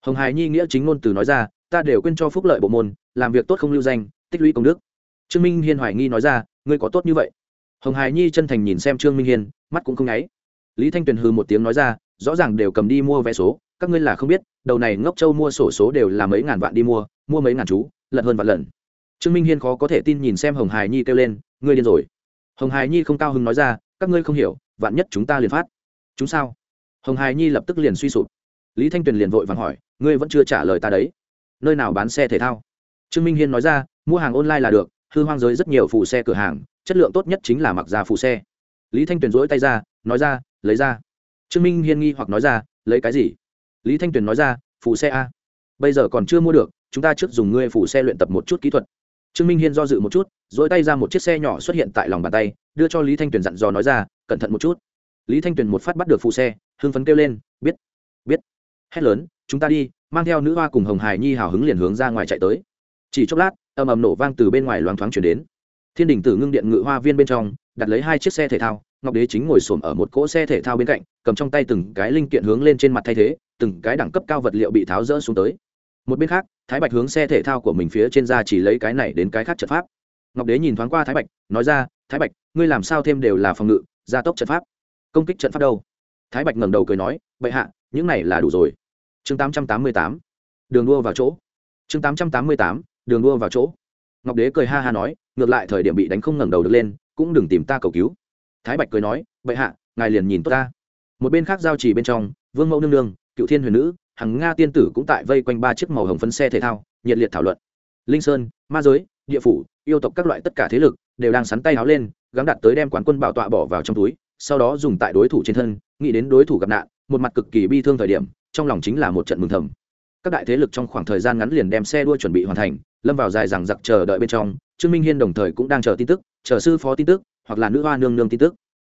A: Hồng hải nhi nghĩa chính ngôn từ nói ra, ta đều quên cho phúc lợi bộ môn, làm việc tốt không lưu danh, tích lũy công đức. Trương minh hiên hoài nghi nói ra, ngươi có tốt như vậy? Hồng hải nhi chân thành nhìn xem trương minh hiên, mắt cũng không nháy. Lý thanh tuyền hư một tiếng nói ra, rõ ràng đều cầm đi mua vé số, các ngươi là không biết, đầu này ngốc châu mua sổ số đều là mấy ngàn vạn đi mua mua mấy ngàn chú lận hơn vạn lần. Trương minh hiên khó có thể tin nhìn xem hồng hải nhi kêu lên, ngươi điên rồi. Hồng hải nhi không cao hứng nói ra, các ngươi không hiểu, vạn nhất chúng ta liền phát. Chúng sao? Hồng hải nhi lập tức liền suy sụp. Lý thanh tuyền liền vội vàng hỏi, ngươi vẫn chưa trả lời ta đấy. Nơi nào bán xe thể thao? Trương minh hiên nói ra, mua hàng online là được, hư hoang giới rất nhiều phụ xe cửa hàng chất lượng tốt nhất chính là mặc ra phụ xe. Lý thanh tuyền dỗi tay ra, nói ra, lấy ra. Trương minh hiên nghi hoặc nói ra, lấy cái gì? Lý thanh tuyền nói ra, phụ xe a. Bây giờ còn chưa mua được, chúng ta trước dùng ngươi phụ xe luyện tập một chút kỹ thuật. Trương minh hiên do dự một chút dỗi tay ra một chiếc xe nhỏ xuất hiện tại lòng bàn tay, đưa cho lý thanh tuyền dặn dò nói ra, cẩn thận một chút. Lý thanh tuyền một phát bắt được phụ xe, hưng phấn kêu lên, biết biết. Hét lớn, chúng ta đi, mang theo nữ hoa cùng hồng hải nhi hào hứng liền hướng ra ngoài chạy tới. Chỉ chốc lát ầm ầm nổ vang từ bên ngoài loáng thoáng chuyển đến thiên đình tử ngưng điện ngự hoa viên bên trong, đặt lấy hai chiếc xe thể thao, ngọc đế chính ngồi xổm ở một cỗ xe thể thao bên cạnh, cầm trong tay từng cái linh kiện hướng lên trên mặt thay thế, từng cái đẳng cấp cao vật liệu bị tháo rỡ xuống tới. Một bên khác, thái bạch hướng xe thể thao của mình phía trên ra chỉ lấy cái này đến cái khác trận pháp. Ngọc đế nhìn thoáng qua thái bạch, nói ra, thái bạch, ngươi làm sao thêm đều là phòng ngự, gia tốc trận pháp? Công kích trận pháp đâu? Thái bạch ngẩng đầu cười nói, bệ hạ, những này là đủ rồi. Chương tám trăm tám mươi tám, đường đua vào chỗ. Chương tám trăm tám mươi tám, đường đua vào chỗ. Ngọc đế cười ha ha nói ngược lại thời điểm bị đánh không ngẩng đầu được lên, cũng đừng tìm ta cầu cứu. Thái bạch cười nói, bệ hạ, ngài liền nhìn tốt ta. Một bên khác giao chỉ bên trong, vương mẫu nương nương, cựu thiên huyền nữ, hằng nga tiên tử cũng tại vây quanh ba chiếc màu hồng phấn xe thể thao, nhiệt liệt thảo luận. Linh sơn, ma giới, địa phủ, yêu tộc các loại tất cả thế lực đều đang sắn tay háo lên, gắng đặt tới đem quán quân bảo tọa bỏ vào trong túi, sau đó dùng tại đối thủ trên thân, nghĩ đến đối thủ gặp nạn, một mặt cực kỳ bi thương thời điểm, trong lòng chính là một trận mừng thầm các đại thế lực trong khoảng thời gian ngắn liền đem xe đua chuẩn bị hoàn thành, lâm vào dài rằng giặc chờ đợi bên trong, trương minh hiên đồng thời cũng đang chờ tin tức, chờ sư phó tin tức, hoặc là nữ hoa nương nương tin tức.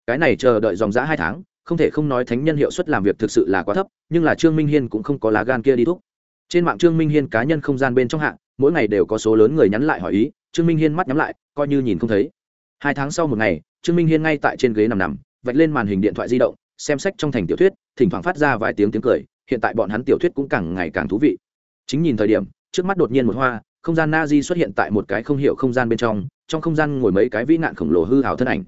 A: Cái này chờ đợi dòng giã hai tháng, không thể không nói thánh nhân hiệu suất làm việc thực sự là quá thấp, nhưng là trương minh hiên cũng không có lá gan kia đi thuốc trên mạng trương minh hiên cá nhân không gian bên trong hạng mỗi ngày đều có số lớn người nhắn lại hỏi ý, trương minh hiên mắt nhắm lại, coi như nhìn không thấy. Hai tháng sau một ngày, trương minh hiên ngay tại trên ghế nằm nằm, vạch lên màn hình điện thoại di động, xem sách trong thành tiểu thuyết, thỉnh thoảng phát ra vài tiếng tiếng cười hiện tại bọn hắn tiểu thuyết cũng càng ngày càng thú vị. Chính nhìn thời điểm, trước mắt đột nhiên một hoa, không gian na di xuất hiện tại một cái không h i ể u không gian bên trong trong không gian ngồi mấy cái vĩ nạn khổng lồ hư hào thân ảnh.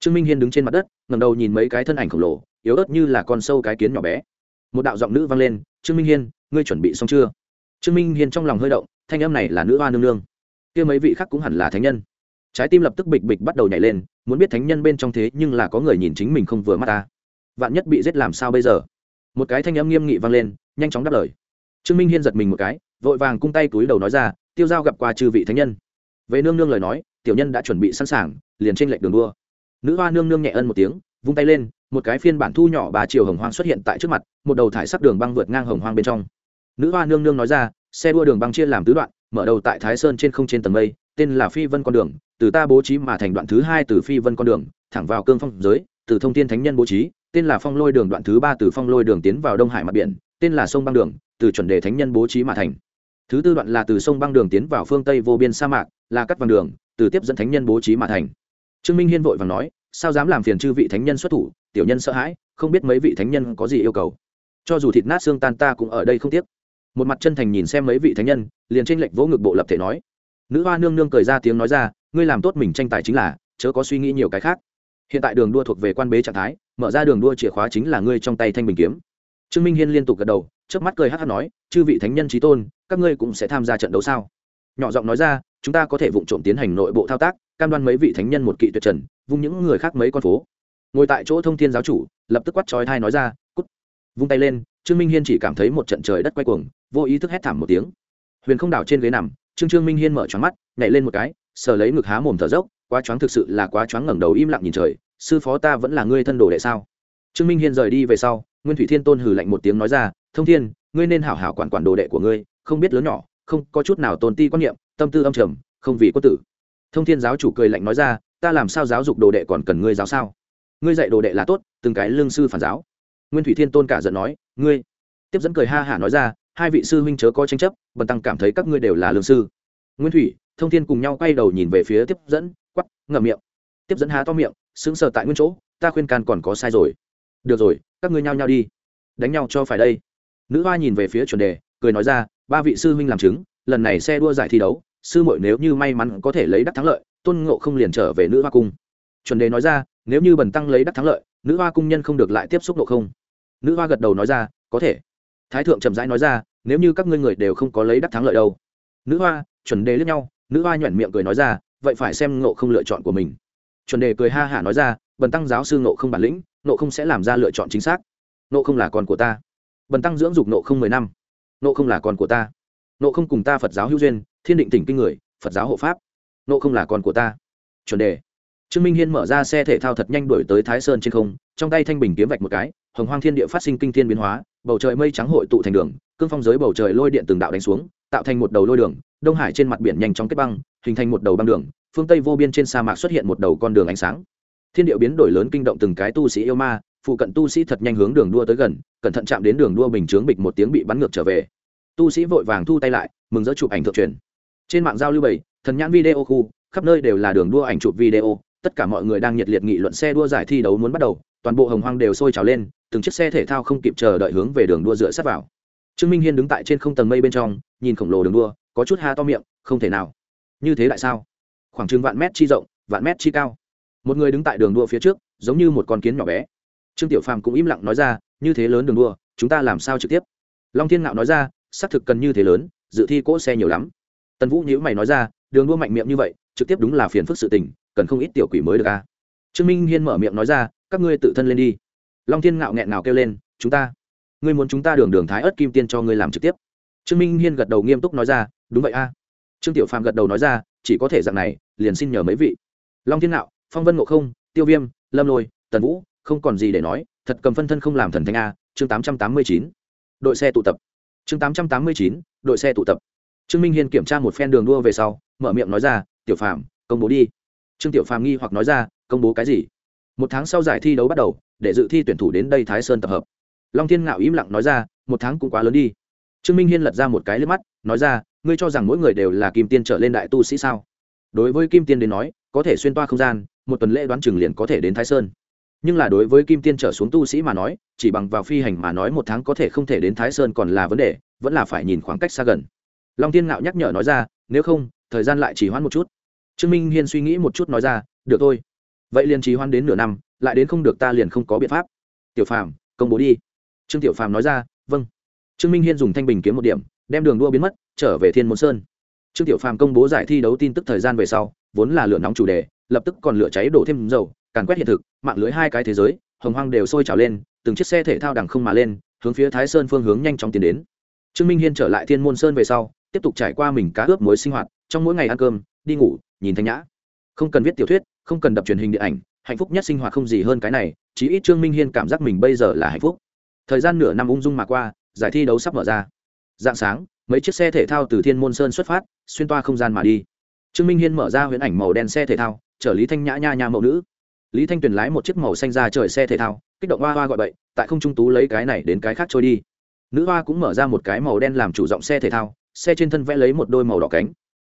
A: Trương minh hiên đứng trên mặt đất ngầm đầu nhìn mấy cái thân ảnh khổng lồ, yếu ớt như là con sâu cái kiến nhỏ bé. Một đạo giọng nữ vang lên, trương minh hiên, ngươi chuẩn bị xong chưa? Trương minh hiên trong lòng hơi động, thanh âm này là nữ hoa nương nương. Kia mấy vị khác cũng hẳn là thánh nhân. Trái tim lập tức bịch bịch bắt đầu nhảy lên, muốn biết thánh nhân bên trong thế nhưng là có người nhìn chính mình không vừa mắt ta. Vạn nhất bị giết làm sao bây giờ? Một cái thanh âm nghiêm nghị vang lên, nhanh chóng đáp lời. Trương minh hiên giật mình một cái, vội vàng cung tay túi đầu nói ra, tiêu giao gặp qua chư vị thánh nhân. Về nương nương lời nói, tiểu nhân đã chuẩn bị sẵn sàng, liền trên lệnh đường đua. Nữ hoa nương nương nhẹ ân một tiếng, vung tay lên, một cái phiên bản thu nhỏ bà triều hồng hoang xuất hiện tại trước mặt, một đầu thải sắc đường băng vượt ngang hồng hoang bên trong. Nữ hoa nương nương nói ra, xe đua đường băng chia làm tứ đoạn, mở đầu tại thái sơn trên không trên tầng mây, tên là phi vân con đường, từ ta bố trí mà thành đoạn thứ hai từ phi vân con đường, thẳng vào cương phong giới, từ thông tin thánh nhân bố trí tên là phong lôi đường đoạn thứ ba từ phong lôi đường tiến vào đông hải mặt biển, tên là sông băng đường, từ chuẩn đề thánh nhân bố trí mà thành. Thứ tư đoạn là từ sông băng đường tiến vào phương tây vô biên sa mạc, là cắt vàng đường, từ tiếp dẫn thánh nhân bố trí mà thành. Trương minh hiên vội và nói, sao dám làm phiền chư vị thánh nhân xuất thủ, tiểu nhân sợ hãi, không biết mấy vị thánh nhân có gì yêu cầu. Cho dù thịt nát xương tan ta cũng ở đây không tiếc. Một mặt chân thành nhìn xem mấy vị thánh nhân, liền tranh lệch vỗ ngực bộ lập thể nói. Nữ hoa nương nương cười ra tiếng nói ra, ngươi làm tốt mình tranh tài chính là, chớ có suy nghĩ nhiều cái khác hiện tại đường đua thuộc về quan bế trạng thái, mở ra đường đua chìa khóa chính là ngươi trong tay thanh bình kiếm. Trương minh hiên liên tục gật đầu trước mắt cười hát hát nói, chư vị thánh nhân trí tôn, các ngươi cũng sẽ tham gia trận đấu sao? Nhỏ giọng nói ra, chúng ta có thể vụ trộm tiến hành nội bộ thao tác, cam đoan mấy vị thánh nhân một kỵ tuyệt trần, vung những người khác mấy con phố. Ngồi tại chỗ thông thiên giáo chủ, lập tức quắt trói thai nói ra, cút! Vung tay lên, trương minh hiên chỉ cảm thấy một trận trời đất quay cuồng, vô ý thức hét thảm một tiếng. Huyền không đảo trên ghế nằm, trương trương minh hiên mở tròn mắt, nhảy lên một cái, sờ lấy ngực há mồm thở dốc quá choáng thực sự là quá choáng ngẩng đầu im lặng nhìn trời, sư phó ta vẫn là ngươi thân đồ đệ sao? Trương minh hiên rời đi về sau, nguyên thủy thiên tôn hừ lạnh một tiếng nói ra, thông thiên, ngươi nên hảo hảo quản quản đồ đệ của ngươi, không biết lớn nhỏ, không có chút nào tôn ti quan niệm, tâm tư âm trầm, không vì quân tử. Thông thiên giáo chủ cười lạnh nói ra, ta làm sao giáo dục đồ đệ còn cần ngươi giáo sao? Ngươi dạy đồ đệ là tốt, từng cái lương sư phản giáo. Nguyên thủy thiên tôn cả giận nói, ngươi. Tiếp dẫn cười ha hả nói ra, hai vị sư huynh chớ có tranh chấp, bần tăng cảm thấy các ngươi đều là lương sư. Nguyên thủy, thông thiên cùng nhau quay đầu nhìn về phía tiếp dẫn ngậm miệng. Tiếp dẫn há to miệng, sững sờ tại nguyên chỗ, ta khuyên can còn có sai rồi. Được rồi, các ngươi nhao nhao đi. Đánh nhau cho phải đây. Nữ hoa nhìn về phía chuẩn đề, cười nói ra, ba vị sư huynh làm chứng, lần này xe đua giải thi đấu, sư muội nếu như may mắn có thể lấy đắc thắng lợi, tôn ngộ không liền trở về nữ hoa cung. Chuẩn đề nói ra, nếu như bần tăng lấy đắc thắng lợi, nữ hoa cung nhân không được lại tiếp xúc ngộ không. Nữ hoa gật đầu nói ra, có thể. Thái thượng chậm rãi nói ra, nếu như các ngươi người đều không có lấy đắc thắng lợi đâu. Nữ hoa, chuẩn đề lướt nhau, nữ hoa nhoẻn miệng cười nói ra vậy phải xem ngộ không lựa chọn của mình. Chuẩn đề cười ha hả nói ra, bần tăng giáo sư ngộ không bản lĩnh, ngộ không sẽ làm ra lựa chọn chính xác. Ngộ không là con của ta. Bần tăng dưỡng dục ngộ không mười năm. Ngộ không là con của ta. Ngộ không cùng ta phật giáo hữu duyên, thiên định tỉnh kinh người, phật giáo hộ pháp. Ngộ không là con của ta. Chuẩn đề. Trương minh hiên mở ra xe thể thao thật nhanh đuổi tới thái sơn trên không, trong tay thanh bình kiếm vạch một cái, hồng hoang thiên địa phát sinh kinh thiên biến hóa, bầu trời mây trắng hội tụ thành đường, cương phong giới bầu trời lôi điện từng đạo đánh xuống tạo thành một đầu lôi đường, đông hải trên mặt biển nhanh chóng kết băng, hình thành một đầu băng đường, phương tây vô biên trên sa mạc xuất hiện một đầu con đường ánh sáng. Thiên điệu biến đổi lớn kinh động từng cái tu sĩ yêu ma, phụ cận tu sĩ thật nhanh hướng đường đua tới gần, cẩn thận chạm đến đường đua bình chướng bịch một tiếng bị bắn ngược trở về. Tu sĩ vội vàng thu tay lại, mừng rỡ chụp ảnh thượng truyền. Trên mạng giao lưu bảy, thần nhãn video khu, khắp nơi đều là đường đua ảnh chụp video, tất cả mọi người đang nhiệt liệt nghị luận xe đua giải thi đấu muốn bắt đầu, toàn bộ hồng hoang đều sôi trào lên, từng chiếc xe thể thao không kịp chờ đợi hướng về đường đua dựa sát vào trương minh hiên đứng tại trên không tầng mây bên trong, nhìn khổng lồ đường đua, có chút ha to miệng, không thể nào. Như thế tại sao? Khoảng chừng vạn mét chi rộng, vạn mét chi cao. Một người đứng tại đường đua phía trước, giống như một con kiến nhỏ bé. Trương tiểu phàm cũng im lặng nói ra, như thế lớn đường đua, chúng ta làm sao trực tiếp? Long thiên ngạo nói ra, xác thực cần như thế lớn, dự thi cỗ xe nhiều lắm. Tần vũ nhữ mày nói ra, đường đua mạnh miệng như vậy, trực tiếp đúng là phiền phức sự tình, cần không ít tiểu quỷ mới được a trương minh hiên mở miệng nói ra, các ngươi tự thân lên đi. Long thiên ngạo nghẹn ngào kêu lên, chúng ta ngươi muốn chúng ta đường đường thái ớt kim tiên cho ngươi làm trực tiếp. Trương minh hiên gật đầu nghiêm túc nói ra đúng vậy a. Trương tiểu phàm gật đầu nói ra chỉ có thể dạng này liền xin nhờ mấy vị. Long thiên Nạo, phong vân ngộ không tiêu viêm lâm lôi tần vũ không còn gì để nói thật cầm phân thân không làm thần thánh a chương tám trăm tám mươi chín. Đội xe tụ tập. Chương tám trăm tám mươi chín đội xe tụ tập. Trương minh hiên kiểm tra một phen đường đua về sau mở miệng nói ra tiểu phàm công bố đi. Trương tiểu phàm nghi hoặc nói ra công bố cái gì? Một tháng sau giải thi đấu bắt đầu để dự thi tuyển thủ đến đây thái sơn tập hợp long thiên ngạo im lặng nói ra, một tháng cũng quá lớn đi. Trương minh hiên lật ra một cái lên mắt, nói ra, ngươi cho rằng mỗi người đều là kim tiên trở lên đại tu sĩ sao? Đối với kim tiên đến nói, có thể xuyên toa không gian, một tuần lễ đoán chừng liền có thể đến thái sơn. Nhưng là đối với kim tiên trở xuống tu sĩ mà nói, chỉ bằng vào phi hành mà nói một tháng có thể không thể đến thái sơn còn là vấn đề, vẫn là phải nhìn khoảng cách xa gần. Long tiên ngạo nhắc nhở nói ra, nếu không, thời gian lại chỉ hoãn một chút. Trương minh hiên suy nghĩ một chút nói ra, được thôi. Vậy liền trì hoãn đến nửa năm, lại đến không được ta liền không có biện pháp. Tiểu phàm, công bố đi trương tiểu phàm nói ra vâng. Trương minh hiên dùng thanh bình kiếm một điểm, đem đường đua biến mất, trở về thiên môn sơn. Trương tiểu phàm công bố giải thi đấu tin tức thời gian về sau, vốn là lửa nóng chủ đề, lập tức còn lửa cháy đổ thêm dầu, càn quét hiện thực, mạng lưới hai cái thế giới, hồng hoang đều sôi trào lên, từng chiếc xe thể thao đằng không mà lên, hướng phía thái sơn phương hướng nhanh chóng tiến đến. Trương minh hiên trở lại thiên môn sơn về sau, tiếp tục trải qua mình cá ướp mối sinh hoạt, trong mỗi ngày ăn cơm, đi ngủ, nhìn thanh nhã. Không cần viết tiểu thuyết, không cần đập truyền hình điện ảnh, hạnh phúc nhất sinh hoạt không gì hơn cái này, chí ít trương minh hiên cảm giác mình bây giờ là hạnh phúc thời gian nửa năm ung dung mà qua, giải thi đấu sắp mở ra. Dạng sáng, mấy chiếc xe thể thao từ thiên môn sơn xuất phát, xuyên toa không gian mà đi. Trương minh hiên mở ra huyễn ảnh màu đen xe thể thao, chở lý thanh nhã nha nha mẫu nữ. Lý thanh tuyền lái một chiếc màu xanh ra trời xe thể thao, kích động hoa hoa gọi bậy, tại không trung tú lấy cái này đến cái khác trôi đi. Nữ hoa cũng mở ra một cái màu đen làm chủ giọng xe thể thao, xe trên thân vẽ lấy một đôi màu đỏ cánh.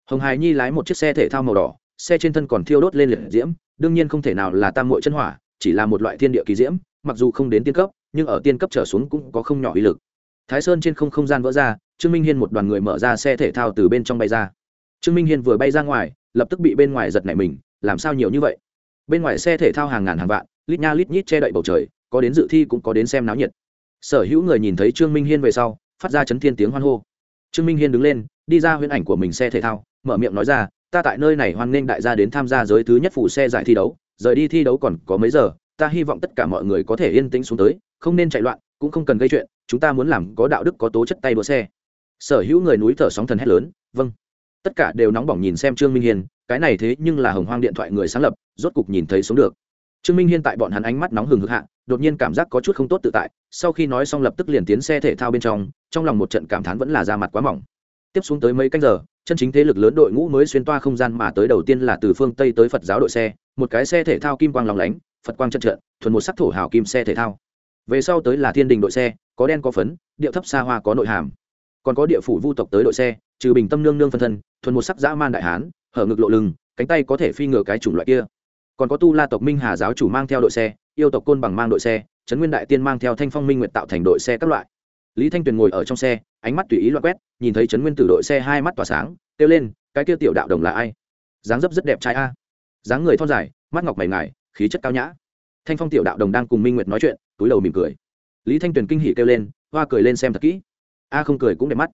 A: Hồng hải nhi lái một chiếc xe thể thao màu đỏ, xe trên thân còn thiêu đốt lên liệt diễm, đương nhiên không thể nào là tam mội chân hỏa, chỉ là một loại thiên địa kỳ diễm, mặc dù không đến tiên cấp nhưng ở tiên cấp trở xuống cũng có không nhỏ uy lực. Thái sơn trên không không gian vỡ ra, trương minh hiên một đoàn người mở ra xe thể thao từ bên trong bay ra. Trương minh hiên vừa bay ra ngoài, lập tức bị bên ngoài giật nảy mình, làm sao nhiều như vậy? Bên ngoài xe thể thao hàng ngàn hàng vạn, lít nha lít nhít che đậy bầu trời, có đến dự thi cũng có đến xem náo nhiệt. Sở hữu người nhìn thấy trương minh hiên về sau, phát ra chấn thiên tiếng hoan hô. Trương minh hiên đứng lên, đi ra huyễn ảnh của mình xe thể thao, mở miệng nói ra, ta tại nơi này hoan nghênh đại gia đến tham gia giới thứ nhất phủ xe giải thi đấu, rời đi thi đấu còn có mấy giờ, ta hy vọng tất cả mọi người có thể yên tĩnh xuống tới không nên chạy loạn, cũng không cần gây chuyện, chúng ta muốn làm có đạo đức, có tố chất tay đua xe. Sở hữu người núi thở sóng thần hét lớn vâng. Tất cả đều nóng bỏng nhìn xem trương minh hiền. cái này thế nhưng là hồng hoang điện thoại người sáng lập, rốt cục nhìn thấy xuống được. Trương minh hiên tại bọn hắn ánh mắt nóng hừng hực hạ, đột nhiên cảm giác có chút không tốt tự tại, sau khi nói xong lập tức liền tiến xe thể thao bên trong trong lòng một trận cảm thán vẫn là ra mặt quá mỏng. Tiếp xuống tới mấy canh giờ, chân chính thế lực lớn đội ngũ mới xuyên toa không gian mà tới đầu tiên là từ phương tây tới phật giáo đội xe, một cái xe thể thao kim quang lòng lánh, phật quang trận trận, thuần một sắc thổ hào kim xe thể thao về sau tới là thiên đình đội xe, có đen có phấn, điệu thấp xa hoa có nội hàm. Còn có địa phủ vu tộc tới đội xe, trừ bình tâm nương nương phân thân, thuần một sắc dã man đại hán, hở ngực lộ lưng, cánh tay có thể phi ngựa cái chủng loại kia. Còn có tu la tộc minh hà giáo chủ mang theo đội xe, yêu tộc côn bằng mang đội xe, trấn nguyên đại tiên mang theo thanh phong minh nguyện tạo thành đội xe các loại. Lý thanh tuyền ngồi ở trong xe, ánh mắt tùy ý loại quét, nhìn thấy trấn nguyên tử đội xe hai mắt tỏa sáng, kêu lên, cái kia tiểu đạo đồng là ai? Dáng dấp rất đẹp trai a. Dáng người thon dài, mắt ngọc mày ngài, khí chất cao nhã thanh phong tiểu đạo đồng đang cùng minh nguyệt nói chuyện, túi đầu mỉm cười. Lý thanh tuyền kinh hỉ kêu lên, hoa cười lên xem thật kỹ. A không cười cũng đẹp mắt.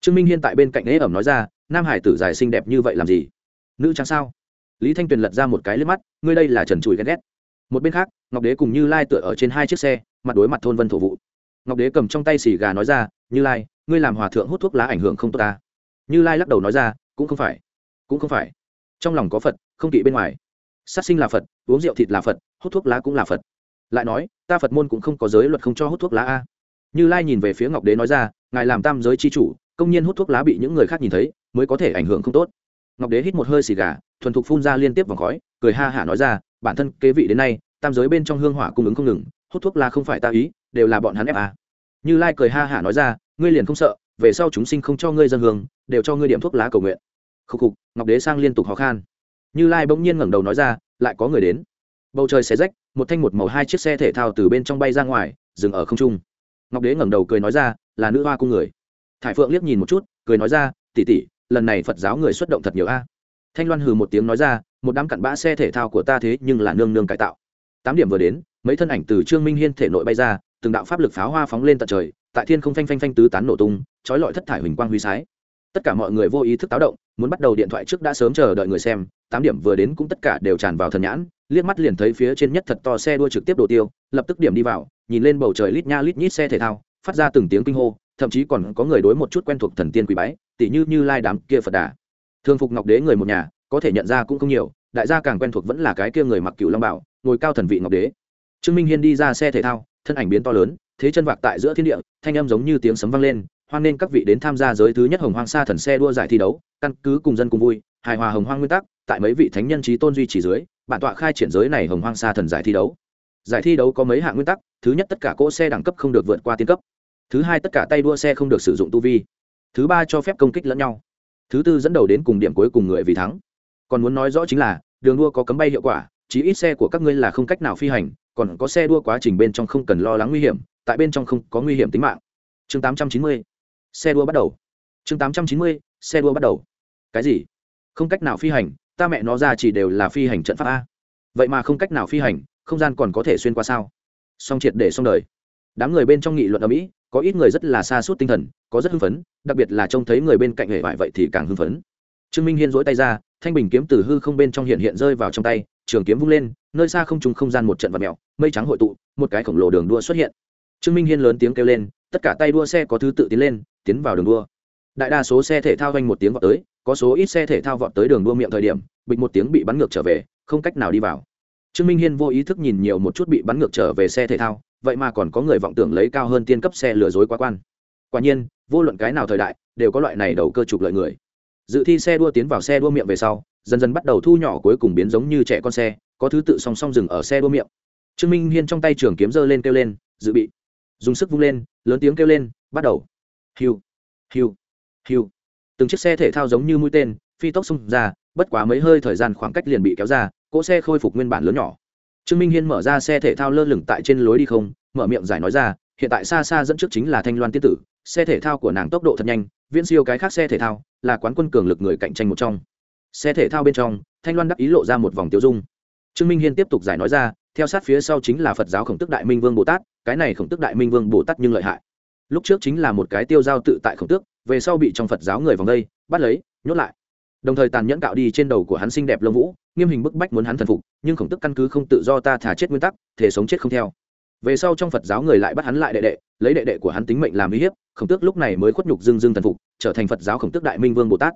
A: Trương minh hiên tại bên cạnh ế ẩm nói ra, nam hải tử dài xinh đẹp như vậy làm gì? Nữ trang sao? Lý thanh tuyền lật ra một cái lên mắt, ngươi đây là trần trùi ghét ghét. Một bên khác, ngọc đế cùng như lai tựa ở trên hai chiếc xe, mặt đối mặt thôn vân thổ vụ. Ngọc đế cầm trong tay xì gà nói ra, như lai, ngươi làm hòa thượng hút thuốc lá ảnh hưởng không tốt ta. Như lai lắc đầu nói ra, cũng không phải, cũng không phải. Trong lòng có phật, không kỵ bên ngoài sát sinh là phật, uống rượu thịt là phật, hút thuốc lá cũng là phật. Lại nói, ta phật môn cũng không có giới luật không cho hút thuốc lá a. Như lai nhìn về phía ngọc đế nói ra, ngài làm tam giới c h i chủ, công nhiên hút thuốc lá bị những người khác nhìn thấy, mới có thể ảnh hưởng không tốt. Ngọc đế hít một hơi xì gà, thuần thục phun ra liên tiếp vòng khói, cười ha hả nói ra, bản thân kế vị đến nay, tam giới bên trong hương hỏa cung ứng không ngừng, hút thuốc lá không phải ta ý, đều là bọn hắn ép à. như lai cười ha hả nói ra, ngươi liền không sợ, về sau chúng sinh không cho ngươi dân hương, đều cho ngươi điểm thuốc lá cầu nguyện. Khục khục, ngọc đế sang liên tục khó khăn như lai bỗng nhiên ngẩng đầu nói ra, lại có người đến. Bầu trời xé rách, một thanh một màu hai chiếc xe thể thao từ bên trong bay ra ngoài, dừng ở không trung. Ngọc đế ngẩng đầu cười nói ra, là nữ hoa cung người. Thải phượng liếc nhìn một chút, cười nói ra tỉ tỉ lần này phật giáo người xuất động thật nhiều a. Thanh loan hừ một tiếng nói ra, một đám cặn bã xe thể thao của ta thế nhưng là nương nương cải tạo. Tám điểm vừa đến, mấy thân ảnh từ trương minh hiên thể nội bay ra, từng đạo pháp lực pháo hoa phóng lên tận trời, tại thiên không phanh phanh phanh tứ tán nổ tung, trói lọi thất thải huỳnh quang huy sái. Tất cả mọi người vô ý thức táo động, muốn bắt đầu điện thoại trước đã sớm chờ đợi người xem tám điểm vừa đến cũng tất cả đều tràn vào thần nhãn, liếc mắt liền thấy phía trên nhất thật to xe đua trực tiếp đổ tiêu, lập tức điểm đi vào, nhìn lên bầu trời lít nha lít nhít xe thể thao, phát ra từng tiếng kinh hô, thậm chí còn có người đối một chút quen thuộc thần tiên quý bái tỷ như như lai đám kia phật đà. Thường phục ngọc đế người một nhà, có thể nhận ra cũng không nhiều, đại gia càng quen thuộc vẫn là cái kia người mặc cựu long bảo, ngồi cao thần vị ngọc đế. Trương minh hiên đi ra xe thể thao, thân ảnh biến to lớn, thế chân vạc tại giữa thiên địa, thanh âm giống như tiếng sấm vang lên, hoan nên các vị đến tham gia giới thứ nhất hồng hoang sa thần xe đua giải thi đấu, căn cứ cùng dân cùng vui, hài hòa hồng hoang nguyên tắc tại mấy vị thánh nhân trí tôn duy trì dưới, bản tọa khai triển giới này hồng hoang sa thần giải thi đấu. Giải thi đấu có mấy hạng nguyên tắc, thứ nhất tất cả cỗ xe đẳng cấp không được vượt qua tiên cấp. Thứ hai tất cả tay đua xe không được sử dụng tu vi. Thứ ba cho phép công kích lẫn nhau. Thứ tư dẫn đầu đến cùng điểm cuối cùng người vì thắng. Còn muốn nói rõ chính là, đường đua có cấm bay hiệu quả chỉ ít xe của các ngươi là không cách nào phi hành, còn có xe đua quá trình bên trong không cần lo lắng nguy hiểm, tại bên trong không có nguy hiểm tính mạng. Chương 890. xe đua bắt đầu. Chương 890. xe đua bắt đầu. Cái gì? Không cách nào phi hành ta mẹ nó ra chỉ đều là phi hành trận pháp a. Vậy mà không cách nào phi hành, không gian còn có thể xuyên qua sao? Song triệt để xong đời. Đám người bên trong nghị luận ở mỹ, có ít người rất là xa suốt tinh thần, có rất hưng phấn, đặc biệt là trông thấy người bên cạnh hệ vải vậy thì càng hưng phấn. Trương minh hiên dỗi tay ra, thanh bình kiếm từ hư không bên trong hiện hiện rơi vào trong tay, trường kiếm vung lên, nơi xa không trùng không gian một trận vật mèo, mây trắng hội tụ, một cái khổng lồ đường đua xuất hiện. Trương minh hiên lớn tiếng kêu lên, tất cả tay đua xe có thứ tự tiến lên, tiến vào đường đua. Đại đa số xe thể thao vanh một tiếng vọt tới có số ít xe thể thao vọt tới đường đua miệng thời điểm, bịch một tiếng bị bắn ngược trở về, không cách nào đi vào. Trương minh hiên vô ý thức nhìn nhiều một chút bị bắn ngược trở về xe thể thao, vậy mà còn có người vọng tưởng lấy cao hơn tiên cấp xe lừa dối quá quan. Quả nhiên, vô luận cái nào thời đại, đều có loại này đầu cơ trục lợi người. Dự thi xe đua tiến vào xe đua miệng về sau, dần dần bắt đầu thu nhỏ cuối cùng biến giống như trẻ con xe, có thứ tự song song dừng ở xe đua miệng. Trương minh hiên trong tay trường kiếm giơ lên kêu lên, dự bị. Dùng sức vung lên, lớn tiếng kêu lên, bắt đầu. Hiu hiu hiu từng chiếc xe thể thao giống như mũi tên, phi tốc xung ra, bất quá mấy hơi thời gian khoảng cách liền bị kéo ra, cỗ xe khôi phục nguyên bản lớn nhỏ. Trương minh hiên mở ra xe thể thao lơ lửng tại trên lối đi không, mở miệng giải nói ra, hiện tại xa xa dẫn trước chính là thanh loan tiên tử, xe thể thao của nàng tốc độ thật nhanh, viễn siêu cái khác xe thể thao, là quán quân cường lực người cạnh tranh một trong. Xe thể thao bên trong, thanh loan đắc ý lộ ra một vòng tiêu dung. Trương minh hiên tiếp tục giải nói ra, theo sát phía sau chính là phật giáo khổng tức đại minh vương bồ tát, cái này khổng tức đại minh vương bồ tát nhưng lợi hại. Lúc trước chính là một cái tiêu giao tự tại khổng tước về sau bị trong phật giáo người vòng đây, bắt lấy, nhốt lại. Đồng thời tàn nhẫn cạo đi trên đầu của hắn xinh đẹp lông vũ, nghiêm hình bức bách muốn hắn thần phục, nhưng khổng tức căn cứ không tự do ta thả chết nguyên tắc thể sống chết không theo. Về sau trong phật giáo người lại bắt hắn lại đệ đệ, lấy đệ đệ của hắn tính mệnh làm uy hiếp, khổng tước lúc này mới khuất nhục dưng dưng thần phục, trở thành phật giáo khổng tước đại minh vương bồ tát.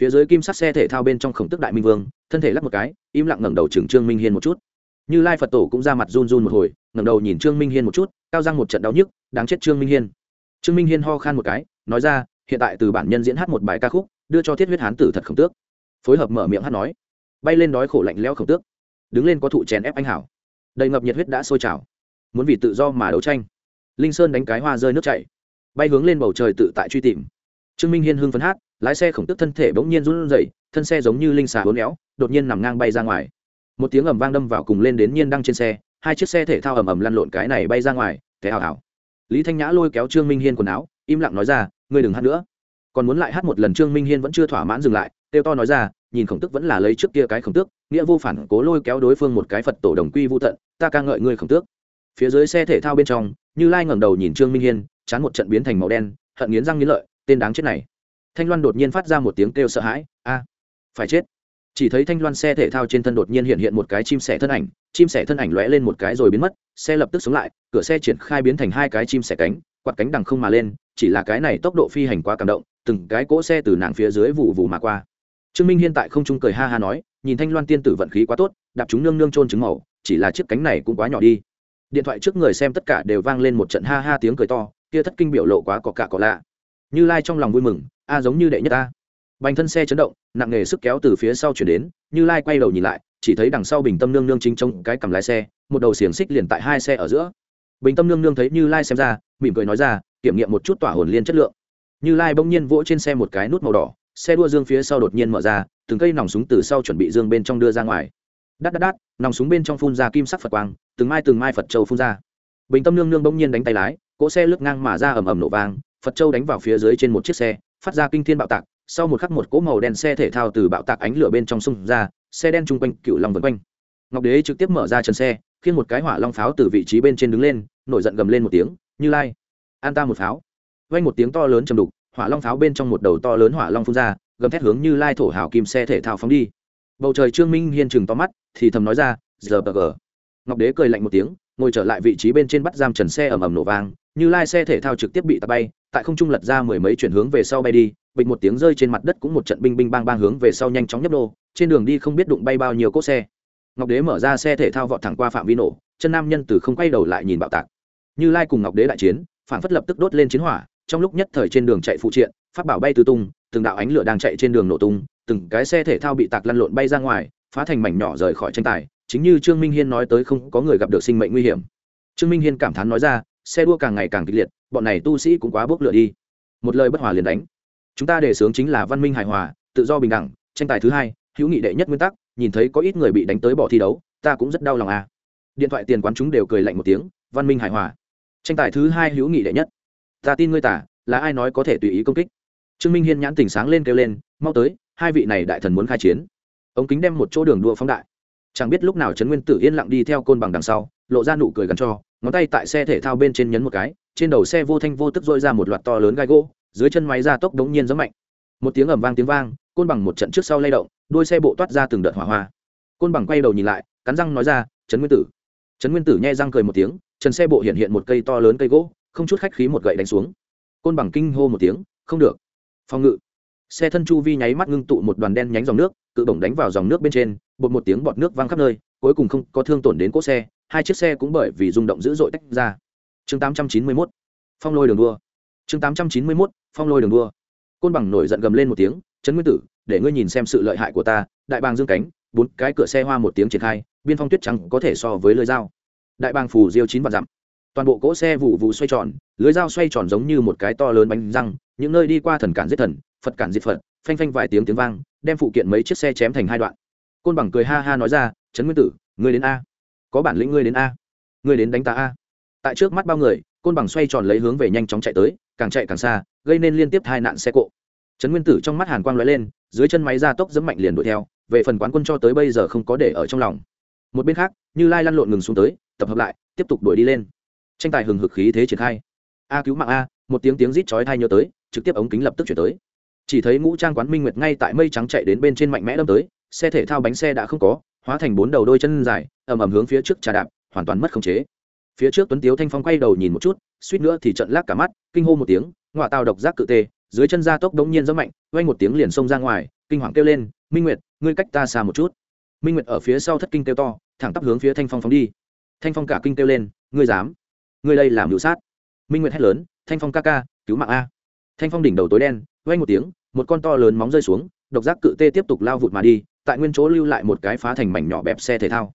A: Phía dưới kim sắt xe thể thao bên trong khổng tước đại minh vương, thân thể lắc một cái, im lặng ngẩng đầu chừng trương minh hiên một chút. Như lai phật tổ cũng ra mặt run run một hồi, ngẩng đầu nhìn trương minh hiên một chút, cao răng một trận đau nhức, đáng chết trương minh hiên. Trương minh hiên ho khan một cái, nói ra hiện tại từ bản nhân diễn hát một bài ca khúc, đưa cho thiết huyết hán tử thật khổng tước. Phối hợp mở miệng hát nói, bay lên đói khổ lạnh lẽo khổng tước, đứng lên có thụ chèn ép anh hảo. Đầy ngập nhiệt huyết đã sôi trào, muốn vì tự do mà đấu tranh. Linh sơn đánh cái hoa rơi nước chảy, bay hướng lên bầu trời tự tại truy tìm. Trương minh hiên hưng phấn hát, lái xe khổng tức thân thể bỗng nhiên run rẩy, thân xe giống như linh xà hốn éo, đột nhiên nằm ngang bay ra ngoài. Một tiếng ầm vang đâm vào cùng lên đến nhiên đăng trên xe, hai chiếc xe thể thao ầm ầm lăn lộn cái này bay ra ngoài thế hào hào lý thanh nhã lôi kéo trương minh hiên quần áo, im lặng nói ra, ngươi đừng hát nữa. Còn muốn lại hát một lần, trương minh hiên vẫn chưa thỏa mãn dừng lại têu to nói ra, nhìn khổng tức vẫn là lấy trước kia cái khổng tước nghĩa vô phản cố lôi kéo đối phương một cái phật tổ đồng quy vô tận, ta ca ngợi ngươi khổng tước phía dưới xe thể thao bên trong, như lai ngẩng đầu nhìn trương minh hiên, chán một trận biến thành màu đen, hận nghiến răng nghiến lợi, tên đáng chết này. Thanh loan đột nhiên phát ra một tiếng kêu sợ hãi, a, phải chết chỉ thấy thanh loan xe thể thao trên thân đột nhiên hiện hiện một cái chim sẻ thân ảnh, chim sẻ thân ảnh lóe lên một cái rồi biến mất, xe lập tức sống lại, cửa xe triển khai biến thành hai cái chim sẻ cánh, quạt cánh đằng không mà lên, chỉ là cái này tốc độ phi hành quá cảm động, từng cái cỗ xe từ nàng phía dưới vụ vụ mà qua. Trương minh hiên tại không trung cười ha ha nói, nhìn thanh loan tiên tử vận khí quá tốt, đạp chúng nương nương trôn trứng màu, chỉ là chiếc cánh này cũng quá nhỏ đi. Điện thoại trước người xem tất cả đều vang lên một trận ha ha tiếng cười to, kia thất kinh biểu lộ quá có cả có lạ. Như lai trong lòng vui mừng, a giống như đệ nhất ta bành thân xe chấn động, nặng nghề sức kéo từ phía sau chuyển đến, như lai quay đầu nhìn lại, chỉ thấy đằng sau bình tâm nương nương chính trong cái cầm lái xe, một đầu xiềng xích liền tại hai xe ở giữa. Bình tâm nương nương thấy như lai xem ra, mỉm cười nói ra, kiểm nghiệm một chút tỏa hồn liên chất lượng. Như lai bỗng nhiên vỗ trên xe một cái nút màu đỏ, xe đua dương phía sau đột nhiên mở ra, từng cây nòng súng từ sau chuẩn bị dương bên trong đưa ra ngoài. Đắt đắt đắt nòng súng bên trong phun ra kim sắc phật quang, từng mai từng mai phật châu phun ra. Bình tâm nương nương bỗng nhiên đánh tay lái, cỗ xe lướt ngang mà ra ầm ầm nổ vang, phật châu đánh vào phía dưới trên một chiếc xe, phát ra kinh thiên bạo tạc sau một khắc một cỗ màu đen xe thể thao từ bạo tạc ánh lửa bên trong sông ra, xe đen chung quanh cựu long vân quanh. Ngọc đế trực tiếp mở ra chân xe khiến một cái hỏa long pháo từ vị trí bên trên đứng lên, nổi giận gầm lên một tiếng, như lai, an ta một pháo. Vanh một tiếng to lớn trầm đục, hỏa long pháo bên trong một đầu to lớn hỏa long phun ra, gầm thét hướng như lai thổ hào kim xe thể thao phóng đi. Bầu trời trương minh hiên chừng to mắt, thì thầm nói ra giờ bờ gờ ngọc đế cười lạnh một tiếng, ngồi trở lại vị trí bên trên bắt giam trần xe ầm ầm nổ vang, như lai xe thể thao trực tiếp bị tạt bay, tại không trung lật ra mười mấy chuyển hướng về sau bay đi bịch một tiếng rơi trên mặt đất cũng một trận binh binh bang bang hướng về sau nhanh chóng nhấp nô, trên đường đi không biết đụng bay bao nhiêu cỗ xe. Ngọc đế mở ra xe thể thao vọt thẳng qua phạm vi nổ, chân nam nhân từ không quay đầu lại nhìn bạo tạc. Như lai cùng ngọc đế đại chiến, phản phất lập tức đốt lên chiến hỏa, trong lúc nhất thời trên đường chạy phụ triện phát bảo bay tứ tung, từng đạo ánh lửa đang chạy trên đường nổ tung, từng cái xe thể thao bị tạc lăn lộn bay ra ngoài, phá thành mảnh nhỏ rời khỏi tranh tài, chính như trương minh hiên nói tới không có người gặp được sinh mệnh nguy hiểm. Trương minh hiên cảm thán nói ra, xe đua càng ngày càng kịch liệt, bọn này tu sĩ cũng quá bốc lửa đi. Một lời bất hòa liền đánh chúng ta đề xướng chính là văn minh hài hòa, tự do bình đẳng, tranh tài thứ hai, hữu nghị đệ nhất nguyên tắc, nhìn thấy có ít người bị đánh tới bỏ thi đấu, ta cũng rất đau lòng à. Điện thoại tiền quán chúng đều cười lạnh một tiếng, văn minh hài hòa. Tranh tài thứ hai hữu nghị đệ nhất. Ta tin ngươi tả, là ai nói có thể tùy ý công kích? Trương minh hiên nhãn tỉnh sáng lên kêu lên, mau tới, hai vị này đại thần muốn khai chiến. Ống kính đem một chỗ đường đua phóng đại. Chẳng biết lúc nào trấn nguyên tử yên lặng đi theo côn bằng đằng sau, lộ ra nụ cười gắn cho, ngón tay tại xe thể thao bên trên nhấn một cái, trên đầu xe vô thanh vô tức dội ra một loạt to lớn gai gỗ dưới chân máy ra tốc đống nhiên giấm mạnh. Một tiếng ẩm vang tiếng vang côn bằng một trận trước sau lay động đuôi xe bộ toát ra từng đợt hỏa hoa. Côn bằng quay đầu nhìn lại cắn răng nói ra trấn nguyên tử. Trấn nguyên tử nhai răng cười một tiếng trần xe bộ hiện hiện một cây to lớn cây gỗ không chút khách khí một gậy đánh xuống. Côn bằng kinh hô một tiếng không được. Phòng ngự. Xe thân chu vi nháy mắt ngưng tụ một đoàn đen nhánh dòng nước cự bổng đánh vào dòng nước bên trên bột một tiếng bọt nước văng khắp nơi cuối cùng không có thương tổn đến cỗ xe hai chiếc xe cũng bởi vì rung động dữ dội tách ra. Chương 891, phong lôi đường đua. Chương 891, phong lôi đường đua. Côn bằng nổi giận gầm lên một tiếng, trấn nguyên tử, để ngươi nhìn xem sự lợi hại của ta, đại bàng dương cánh, bốn cái cửa xe hoa một tiếng triển khai, biên phong tuyết trắng có thể so với lưới dao. Đại bàng phù diêu chín và dặm. Toàn bộ cỗ xe vụ vụ xoay tròn, lưới dao xoay tròn giống như một cái to lớn bánh răng, những nơi đi qua thần cản giết thần, phật cản diệt phật, phanh phanh vài tiếng tiếng vang, đem phụ kiện mấy chiếc xe chém thành hai đoạn. Côn bằng cười ha ha nói ra, trấn nguyên tử, ngươi đến a. Có bản lĩnh ngươi đến a. Ngươi đến đánh ta a. Tại trước mắt bao người, côn bằng xoay tròn lấy hướng về nhanh chóng chạy tới càng chạy càng xa, gây nên liên tiếp hai nạn xe cộ. Trấn nguyên tử trong mắt hàn quang lóe lên, dưới chân máy ra tốc dẫm mạnh liền đuổi theo, về phần quán quân cho tới bây giờ không có để ở trong lòng. Một bên khác, như lai lăn lộn ngừng xuống tới, tập hợp lại, tiếp tục đuổi đi lên. Tranh tài hừng hực khí thế triển khai. A cứu mạng a, một tiếng tiếng rít chói thai nhớ tới, trực tiếp ống kính lập tức chuyển tới. Chỉ thấy ngũ trang quán minh nguyệt ngay tại mây trắng chạy đến bên trên mạnh mẽ đâm tới, xe thể thao bánh xe đã không có, hóa thành bốn đầu đôi chân dài, ầm ầm hướng phía trước trà đạp, hoàn toàn mất khống chế phía trước tuấn tiếu thanh phong quay đầu nhìn một chút, suýt nữa thì trận lác cả mắt, kinh hô một tiếng ngoại tàu độc giác cự tê, dưới chân gia tốc đống nhiên rất mạnh, quay một tiếng liền xông ra ngoài, kinh hoàng kêu lên, minh nguyệt, ngươi cách ta xa một chút. Minh nguyệt ở phía sau thất kinh kêu to, thẳng tắp hướng phía thanh phong phóng đi. Thanh phong cả kinh kêu lên, ngươi dám? Ngươi đây làm hữu sát? Minh nguyệt hét lớn, thanh phong ca ca, cứu mạng a. Thanh phong đỉnh đầu tối đen, quay một tiếng, một con to lớn móng rơi xuống, độc giác cự tê tiếp tục lao vụt mà đi, tại nguyên chỗ lưu lại một cái phá thành mảnh nhỏ bẹp xe thể thao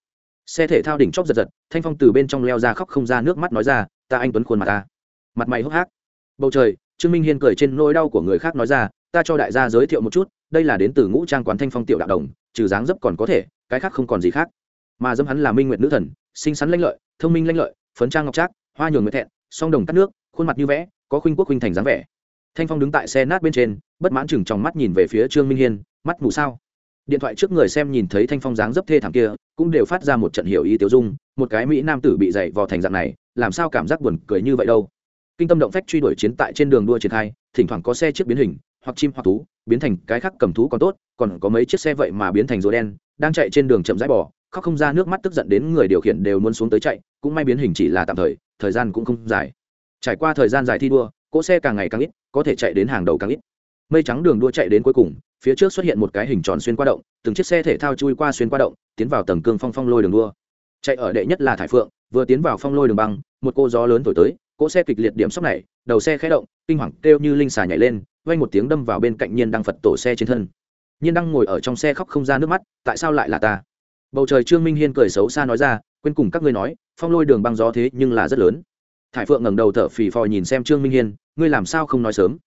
A: xe thể thao đỉnh chóp giật giật, thanh phong từ bên trong leo ra khóc không ra nước mắt nói ra, ta anh tuấn khuôn mặt ta. Mặt mày hốc hác. Bầu trời, trương minh hiên cười trên nỗi đau của người khác nói ra, ta cho đại gia giới thiệu một chút, đây là đến từ ngũ trang quán thanh phong tiểu đạo đồng, trừ dáng dấp còn có thể, cái khác không còn gì khác. Mà dâm hắn là minh nguyệt nữ thần, xinh xắn lanh lợi, thông minh lanh lợi, phấn trang ngọc trác, hoa nhường người thẹn, song đồng cắt nước, khuôn mặt như vẽ, có khuynh quốc khuynh thành dáng vẻ. Thanh phong đứng tại xe nát bên trên, bất mãn chừng trong mắt nhìn về phía trương minh hiên, mắt mù sao? Điện thoại trước người xem nhìn thấy thanh phong dáng dấp thê thảm kia, cũng đều phát ra một trận hiểu ý tiêu dung, một cái mỹ nam tử bị dày vò thành dạng này, làm sao cảm giác buồn cười như vậy đâu? Kinh tâm động phách truy đuổi chiến tại trên đường đua triển khai, thỉnh thoảng có xe chiếc biến hình, hoặc chim hoặc thú, biến thành cái khác cầm thú còn tốt, còn có mấy chiếc xe vậy mà biến thành rùa đen, đang chạy trên đường chậm rãi bỏ, khóc không ra nước mắt tức giận đến người điều khiển đều muốn xuống tới chạy, cũng may biến hình chỉ là tạm thời thời gian cũng không dài. Trải qua thời gian dài thi đua, cỗ xe càng ngày càng ít, có thể chạy đến hàng đầu càng ít. Mây trắng đường đua chạy đến cuối cùng phía trước xuất hiện một cái hình tròn xuyên qua động, từng chiếc xe thể thao chui qua xuyên qua động, tiến vào tầng cương phong phong lôi đường đua. Chạy ở đệ nhất là thải phượng, vừa tiến vào phong lôi đường băng, một cô gió lớn thổi tới, cỗ xe kịch liệt điểm sốc này, đầu xe khé động, kinh hoàng kêu như linh xà nhảy lên, vang một tiếng đâm vào bên cạnh nhiên đăng phật tổ xe trên thân. Nhiên đăng ngồi ở trong xe khóc không ra nước mắt, tại sao lại là ta? Bầu trời trương minh hiên cười xấu xa nói ra, quên cùng các ngươi nói, phong lôi đường băng gió thế nhưng là rất lớn. Thải phượng ngẩng đầu thở phì phò nhìn xem trương minh hiên, ngươi làm sao không nói sớm?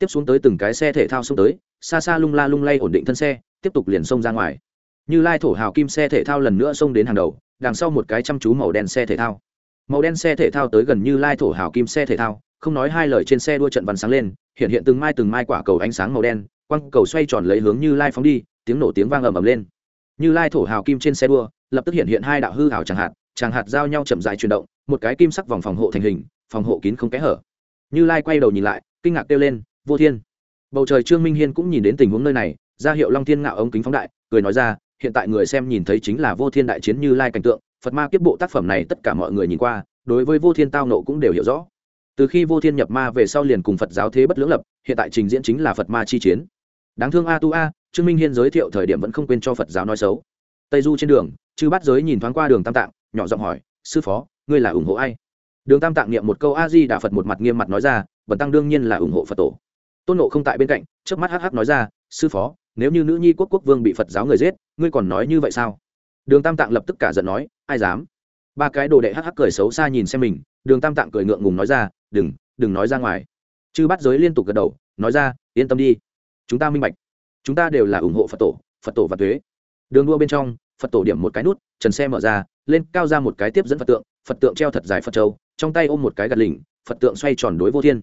A: Tiếp xuống tới từng cái xe thể thao xông tới, xa xa lung la lung lay ổn định thân xe, tiếp tục liền xông ra ngoài. Như lai thổ hào kim xe thể thao lần nữa xông đến hàng đầu, đằng sau một cái chăm chú màu đen xe thể thao. Màu đen xe thể thao tới gần như lai thổ hào kim xe thể thao, không nói hai lời trên xe đua trận bắn sáng lên, hiện hiện từng mai từng mai quả cầu ánh sáng màu đen quăng cầu xoay tròn lấy hướng như lai phóng đi, tiếng nổ tiếng vang ầm ầm lên. Như lai thổ hào kim trên xe đua, lập tức hiện hiện hai đạo hư hào chẳng hạt chẳng hạt giao nhau chậm dài chuyển động, một cái kim sắc vòng phòng hộ thành hình, phòng hộ kín không kẽ hở. Như lai quay đầu nhìn lại, kinh ngạc kêu lên vô thiên. Bầu trời trương minh hiên cũng nhìn đến tình huống nơi này, ra hiệu long thiên ngạo ống kính phóng đại, cười nói ra, hiện tại người xem nhìn thấy chính là vô thiên đại chiến như lai cảnh tượng, phật ma kiếp bộ tác phẩm này tất cả mọi người nhìn qua, đối với vô thiên tao nộ cũng đều hiểu rõ. Từ khi vô thiên nhập ma về sau liền cùng phật giáo thế bất lưỡng lập, hiện tại trình diễn chính là phật ma chi chiến. Đáng thương a tu a, trương minh hiên giới thiệu thời điểm vẫn không quên cho phật giáo nói xấu. Tây du trên đường, chư bắt giới nhìn thoáng qua đường tam tạng, nhỏ giọng hỏi, sư phó, ngươi là ủng hộ ai? Đường tam tạng niệm một câu a di đà phật một mặt nghiêm mặt nói ra, bần tăng đương nhiên là ủng hộ phật tổ tôn nộ không tại bên cạnh trước mắt hh nói ra, sư phó, nếu như nữ nhi quốc quốc vương bị phật giáo người giết, ngươi còn nói như vậy sao? Đường tam tạng lập tức cả giận nói, ai dám? Ba cái đồ đệ hh cười xấu xa nhìn xem mình, đường tam tạng cười ngượng ngùng nói ra, đừng đừng nói ra ngoài. Chư bắt giới liên tục gật đầu, nói ra, yên tâm đi, chúng ta minh bạch, chúng ta đều là ủng hộ phật tổ phật tổ và thuế đường đua bên trong, phật tổ điểm một cái nút, trần xe mở ra, lên cao ra một cái tiếp dẫn phật tượng phật tượng treo thật dài phật châu, trong tay ôm một cái gạt lỉnh, phật tượng xoay tròn đối vô thiên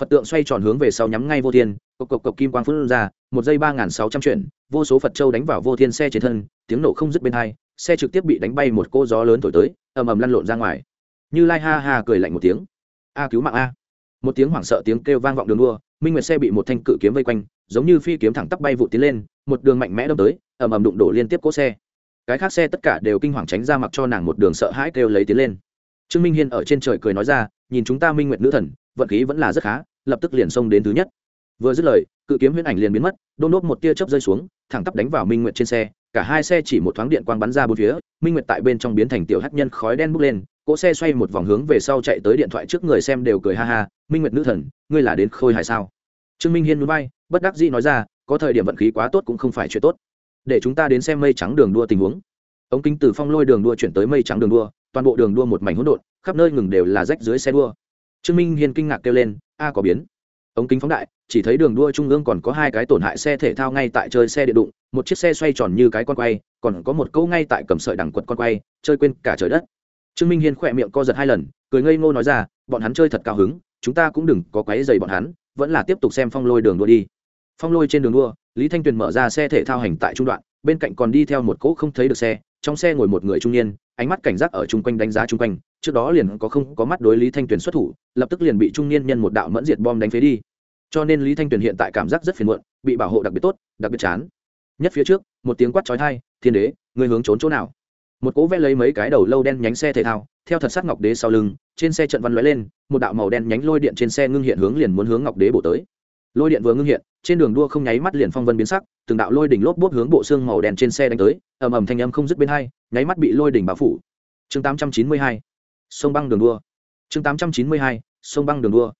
A: phật tượng xoay tròn hướng về sau nhắm ngay vô thiên, cộc cộc cộc kim quang phun ra, một giây ba nghìn sáu trăm chuyển, vô số phật châu đánh vào vô thiên xe trên thân, tiếng nổ không dứt bên hai, xe trực tiếp bị đánh bay một cô gió lớn thổi tới, ầm ầm lăn lộn ra ngoài. Như lai ha ha cười lạnh một tiếng. A, cứu mạng a. Một tiếng hoảng sợ tiếng kêu vang vọng đường đua, minh nguyệt xe bị một thanh cự kiếm vây quanh, giống như phi kiếm thẳng tắp bay vụ tiến lên, một đường mạnh mẽ đâm tới, ầm ầm đụng đổ liên tiếp cỗ xe. Cái khác xe tất cả đều kinh hoàng tránh ra mặc cho nàng một đường sợ hãi kêu lấy tiến lên. Trương minh hiên ở trên trời cười nói ra, nhìn chúng ta minh nguyệt nữ thần vận khí vẫn là rất khá, lập tức liền xông đến thứ nhất. Vừa dứt lời, cự kiếm huyễn ảnh liền biến mất, đôn đốt một tia chớp rơi xuống, thẳng tắp đánh vào minh nguyệt trên xe, cả hai xe chỉ một thoáng điện quang bắn ra bốn phía, minh nguyệt tại bên trong biến thành tiểu hắc nhân khói đen bốc lên, cỗ xe xoay một vòng hướng về sau chạy tới điện thoại trước người xem đều cười ha ha, minh nguyệt nữ thần, ngươi là đến khôi hài sao? Trương minh hiên núi bay bất đắc dĩ nói ra, có thời điểm vận khí quá tốt cũng không phải chuyện tốt. Để chúng ta đến xem mây trắng đường đua tình huống. Ống kính từ phong lôi đường đua chuyển tới mây trắng đường đua, toàn bộ đường đua một mảnh hỗn độn, khắp nơi ngừng đều là rách dưới xe đua trương minh hiên kinh ngạc kêu lên, a, có biến. Ống kính phóng đại, chỉ thấy đường đua trung ương còn có hai cái tổn hại xe thể thao ngay tại chơi xe điện đụng, một chiếc xe xoay tròn như cái con quay, còn có một câu ngay tại cầm sợi đằng quật con quay, chơi quên cả trời đất. Trương minh hiên khỏe miệng co giật hai lần, cười ngây ngô nói ra, bọn hắn chơi thật cao hứng, chúng ta cũng đừng có quáy dày bọn hắn, vẫn là tiếp tục xem phong lôi đường đua đi. Phong lôi trên đường đua, lý thanh tuyền mở ra xe thể thao hành tại trung đoạn, bên cạnh còn đi theo một cỗ không thấy được xe, trong xe ngồi một người trung niên, ánh mắt cảnh giác ở chung quanh đánh giá chung quanh trước đó liền có không có mắt đối lý thanh tuyền xuất thủ, lập tức liền bị trung niên nhân một đạo mẫn diệt bom đánh phế đi. Cho nên lý thanh tuyền hiện tại cảm giác rất phiền muộn, bị bảo hộ đặc biệt tốt, đặc biệt chán. Nhất phía trước, một tiếng quát trói thai thiên đế người hướng trốn chỗ nào? Một cỗ vẽ lấy mấy cái đầu lâu đen nhánh xe thể thao, theo thật sát ngọc đế sau lưng, trên xe trận văn lóe lên, một đạo màu đen nhánh lôi điện trên xe ngưng hiện hướng liền muốn hướng ngọc đế bổ tới. Lôi điện vừa ngưng hiện, trên đường đua không nháy mắt liền phong vân biến sắc, từng đạo lôi đỉnh lốp bốp hướng bộ xương màu đen trên xe đánh tới, ầm ầm thanh âm không dứt bên hai, nháy mắt bị lôi đỉnh bao phủ. Chương 892 sông băng đường đua. Chương 892 sông băng đường đua.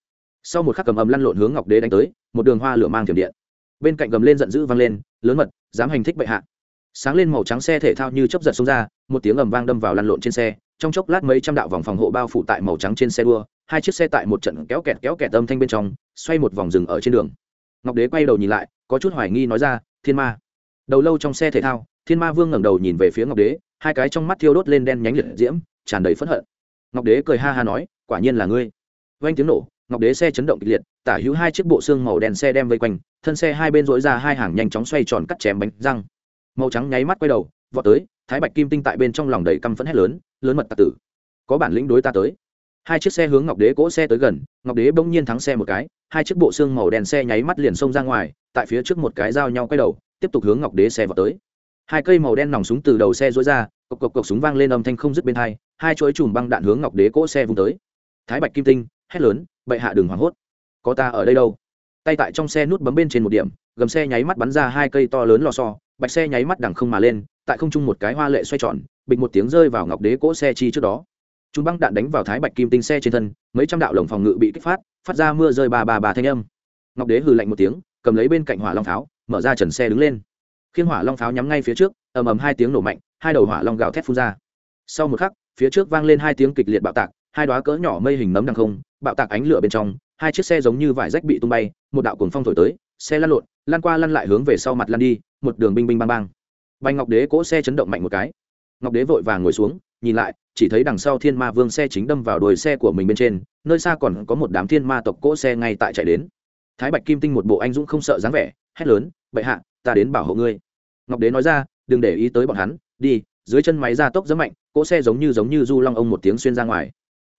A: Sau một khắc cầm ầm lăn lộn hướng ngọc đế đánh tới, một đường hoa lửa mang thiểm điện. Bên cạnh gầm lên giận dữ vang lên, lớn mật, dám hành thích bệ hạ. Sáng lên màu trắng xe thể thao như chấp giật xông ra, một tiếng ầm vang đâm vào lăn lộn trên xe, trong chốc lát mấy trăm đạo vòng phòng hộ bao phủ tại màu trắng trên xe đua, hai chiếc xe tại một trận kéo kẹt kéo kẹt âm thanh bên trong, xoay một vòng rừng ở trên đường. Ngọc đế quay đầu nhìn lại, có chút hoài nghi nói ra, thiên ma. Đầu lâu trong xe thể thao, thiên ma vương ngẩng đầu nhìn về phía ngọc đế, hai cái trong mắt thiêu đốt lên đen nhánh liệt diễm, tràn đầy phẫn hận ngọc đế cười ha ha nói, quả nhiên là ngươi. Vang tiếng nổ, ngọc đế xe chấn động kịch liệt, tả hữu hai chiếc bộ xương màu đen xe đem vây quanh, thân xe hai bên dối ra hai hàng nhanh chóng xoay tròn cắt chém bánh răng. Màu trắng nháy mắt quay đầu, vọt tới, thái bạch kim tinh tại bên trong lòng đầy căm phẫn hét lớn lớn mật tạ tử, có bản lĩnh đối ta tới. Hai chiếc xe hướng ngọc đế cỗ xe tới gần, ngọc đế bỗng nhiên thắng xe một cái, hai chiếc bộ xương màu đen xe nháy mắt liền xông ra ngoài, tại phía trước một cái giao nhau quay đầu, tiếp tục hướng ngọc đế xe vào tới hai cây màu đen nòng súng từ đầu xe dối ra, cộc cộc cộc súng vang lên âm thanh không dứt bên hai hai chuỗi chùm băng đạn hướng ngọc đế cỗ xe vùng tới. Thái bạch kim tinh, hét lớn, bệ hạ Đường hoảng hốt. Có ta ở đây đâu? Tay tại trong xe nút bấm bên trên một điểm, gầm xe nháy mắt bắn ra hai cây to lớn lò xo, bạch xe nháy mắt đằng không mà lên, tại không trung một cái hoa lệ xoay tròn, bịch một tiếng rơi vào ngọc đế cỗ xe chi trước đó. Chúng băng đạn đánh vào thái bạch kim tinh xe trên thân, mấy trăm đạo lồng phòng ngự bị kích phát phát ra mưa rơi bà bà bà thanh âm. Ngọc đế hừ lạnh một tiếng, cầm lấy bên cạnh hỏa long pháo, mở ra trần xe đứng lên khiên hỏa long pháo nhắm ngay phía trước, ầm ầm hai tiếng nổ mạnh, hai đầu hỏa long gào thét phun ra. Sau một khắc, phía trước vang lên hai tiếng kịch liệt bạo tạc, hai đoá cỡ nhỏ mây hình nấm đằng không, bạo tạc ánh lửa bên trong, hai chiếc xe giống như vải rách bị tung bay, một đạo cuồng phong thổi tới, xe lăn lộn lan qua lăn lại hướng về sau mặt lăn đi, một đường binh binh bang bang. Bành ngọc đế cỗ xe chấn động mạnh một cái. Ngọc đế vội vàng ngồi xuống, nhìn lại, chỉ thấy đằng sau thiên ma vương xe chính đâm vào đuôi xe của mình bên trên, nơi xa còn có một đám thiên ma tộc cỗ xe ngay tại chạy đến. Thái bạch kim tinh một bộ anh dũng không sợ dáng vẻ hét lớn, bệ hạ, ta đến bảo hộ ngươi. Ngọc đế nói ra, đừng để ý tới bọn hắn, đi, dưới chân máy ra tốc rất mạnh, cỗ xe giống như giống như du long ông một tiếng xuyên ra ngoài.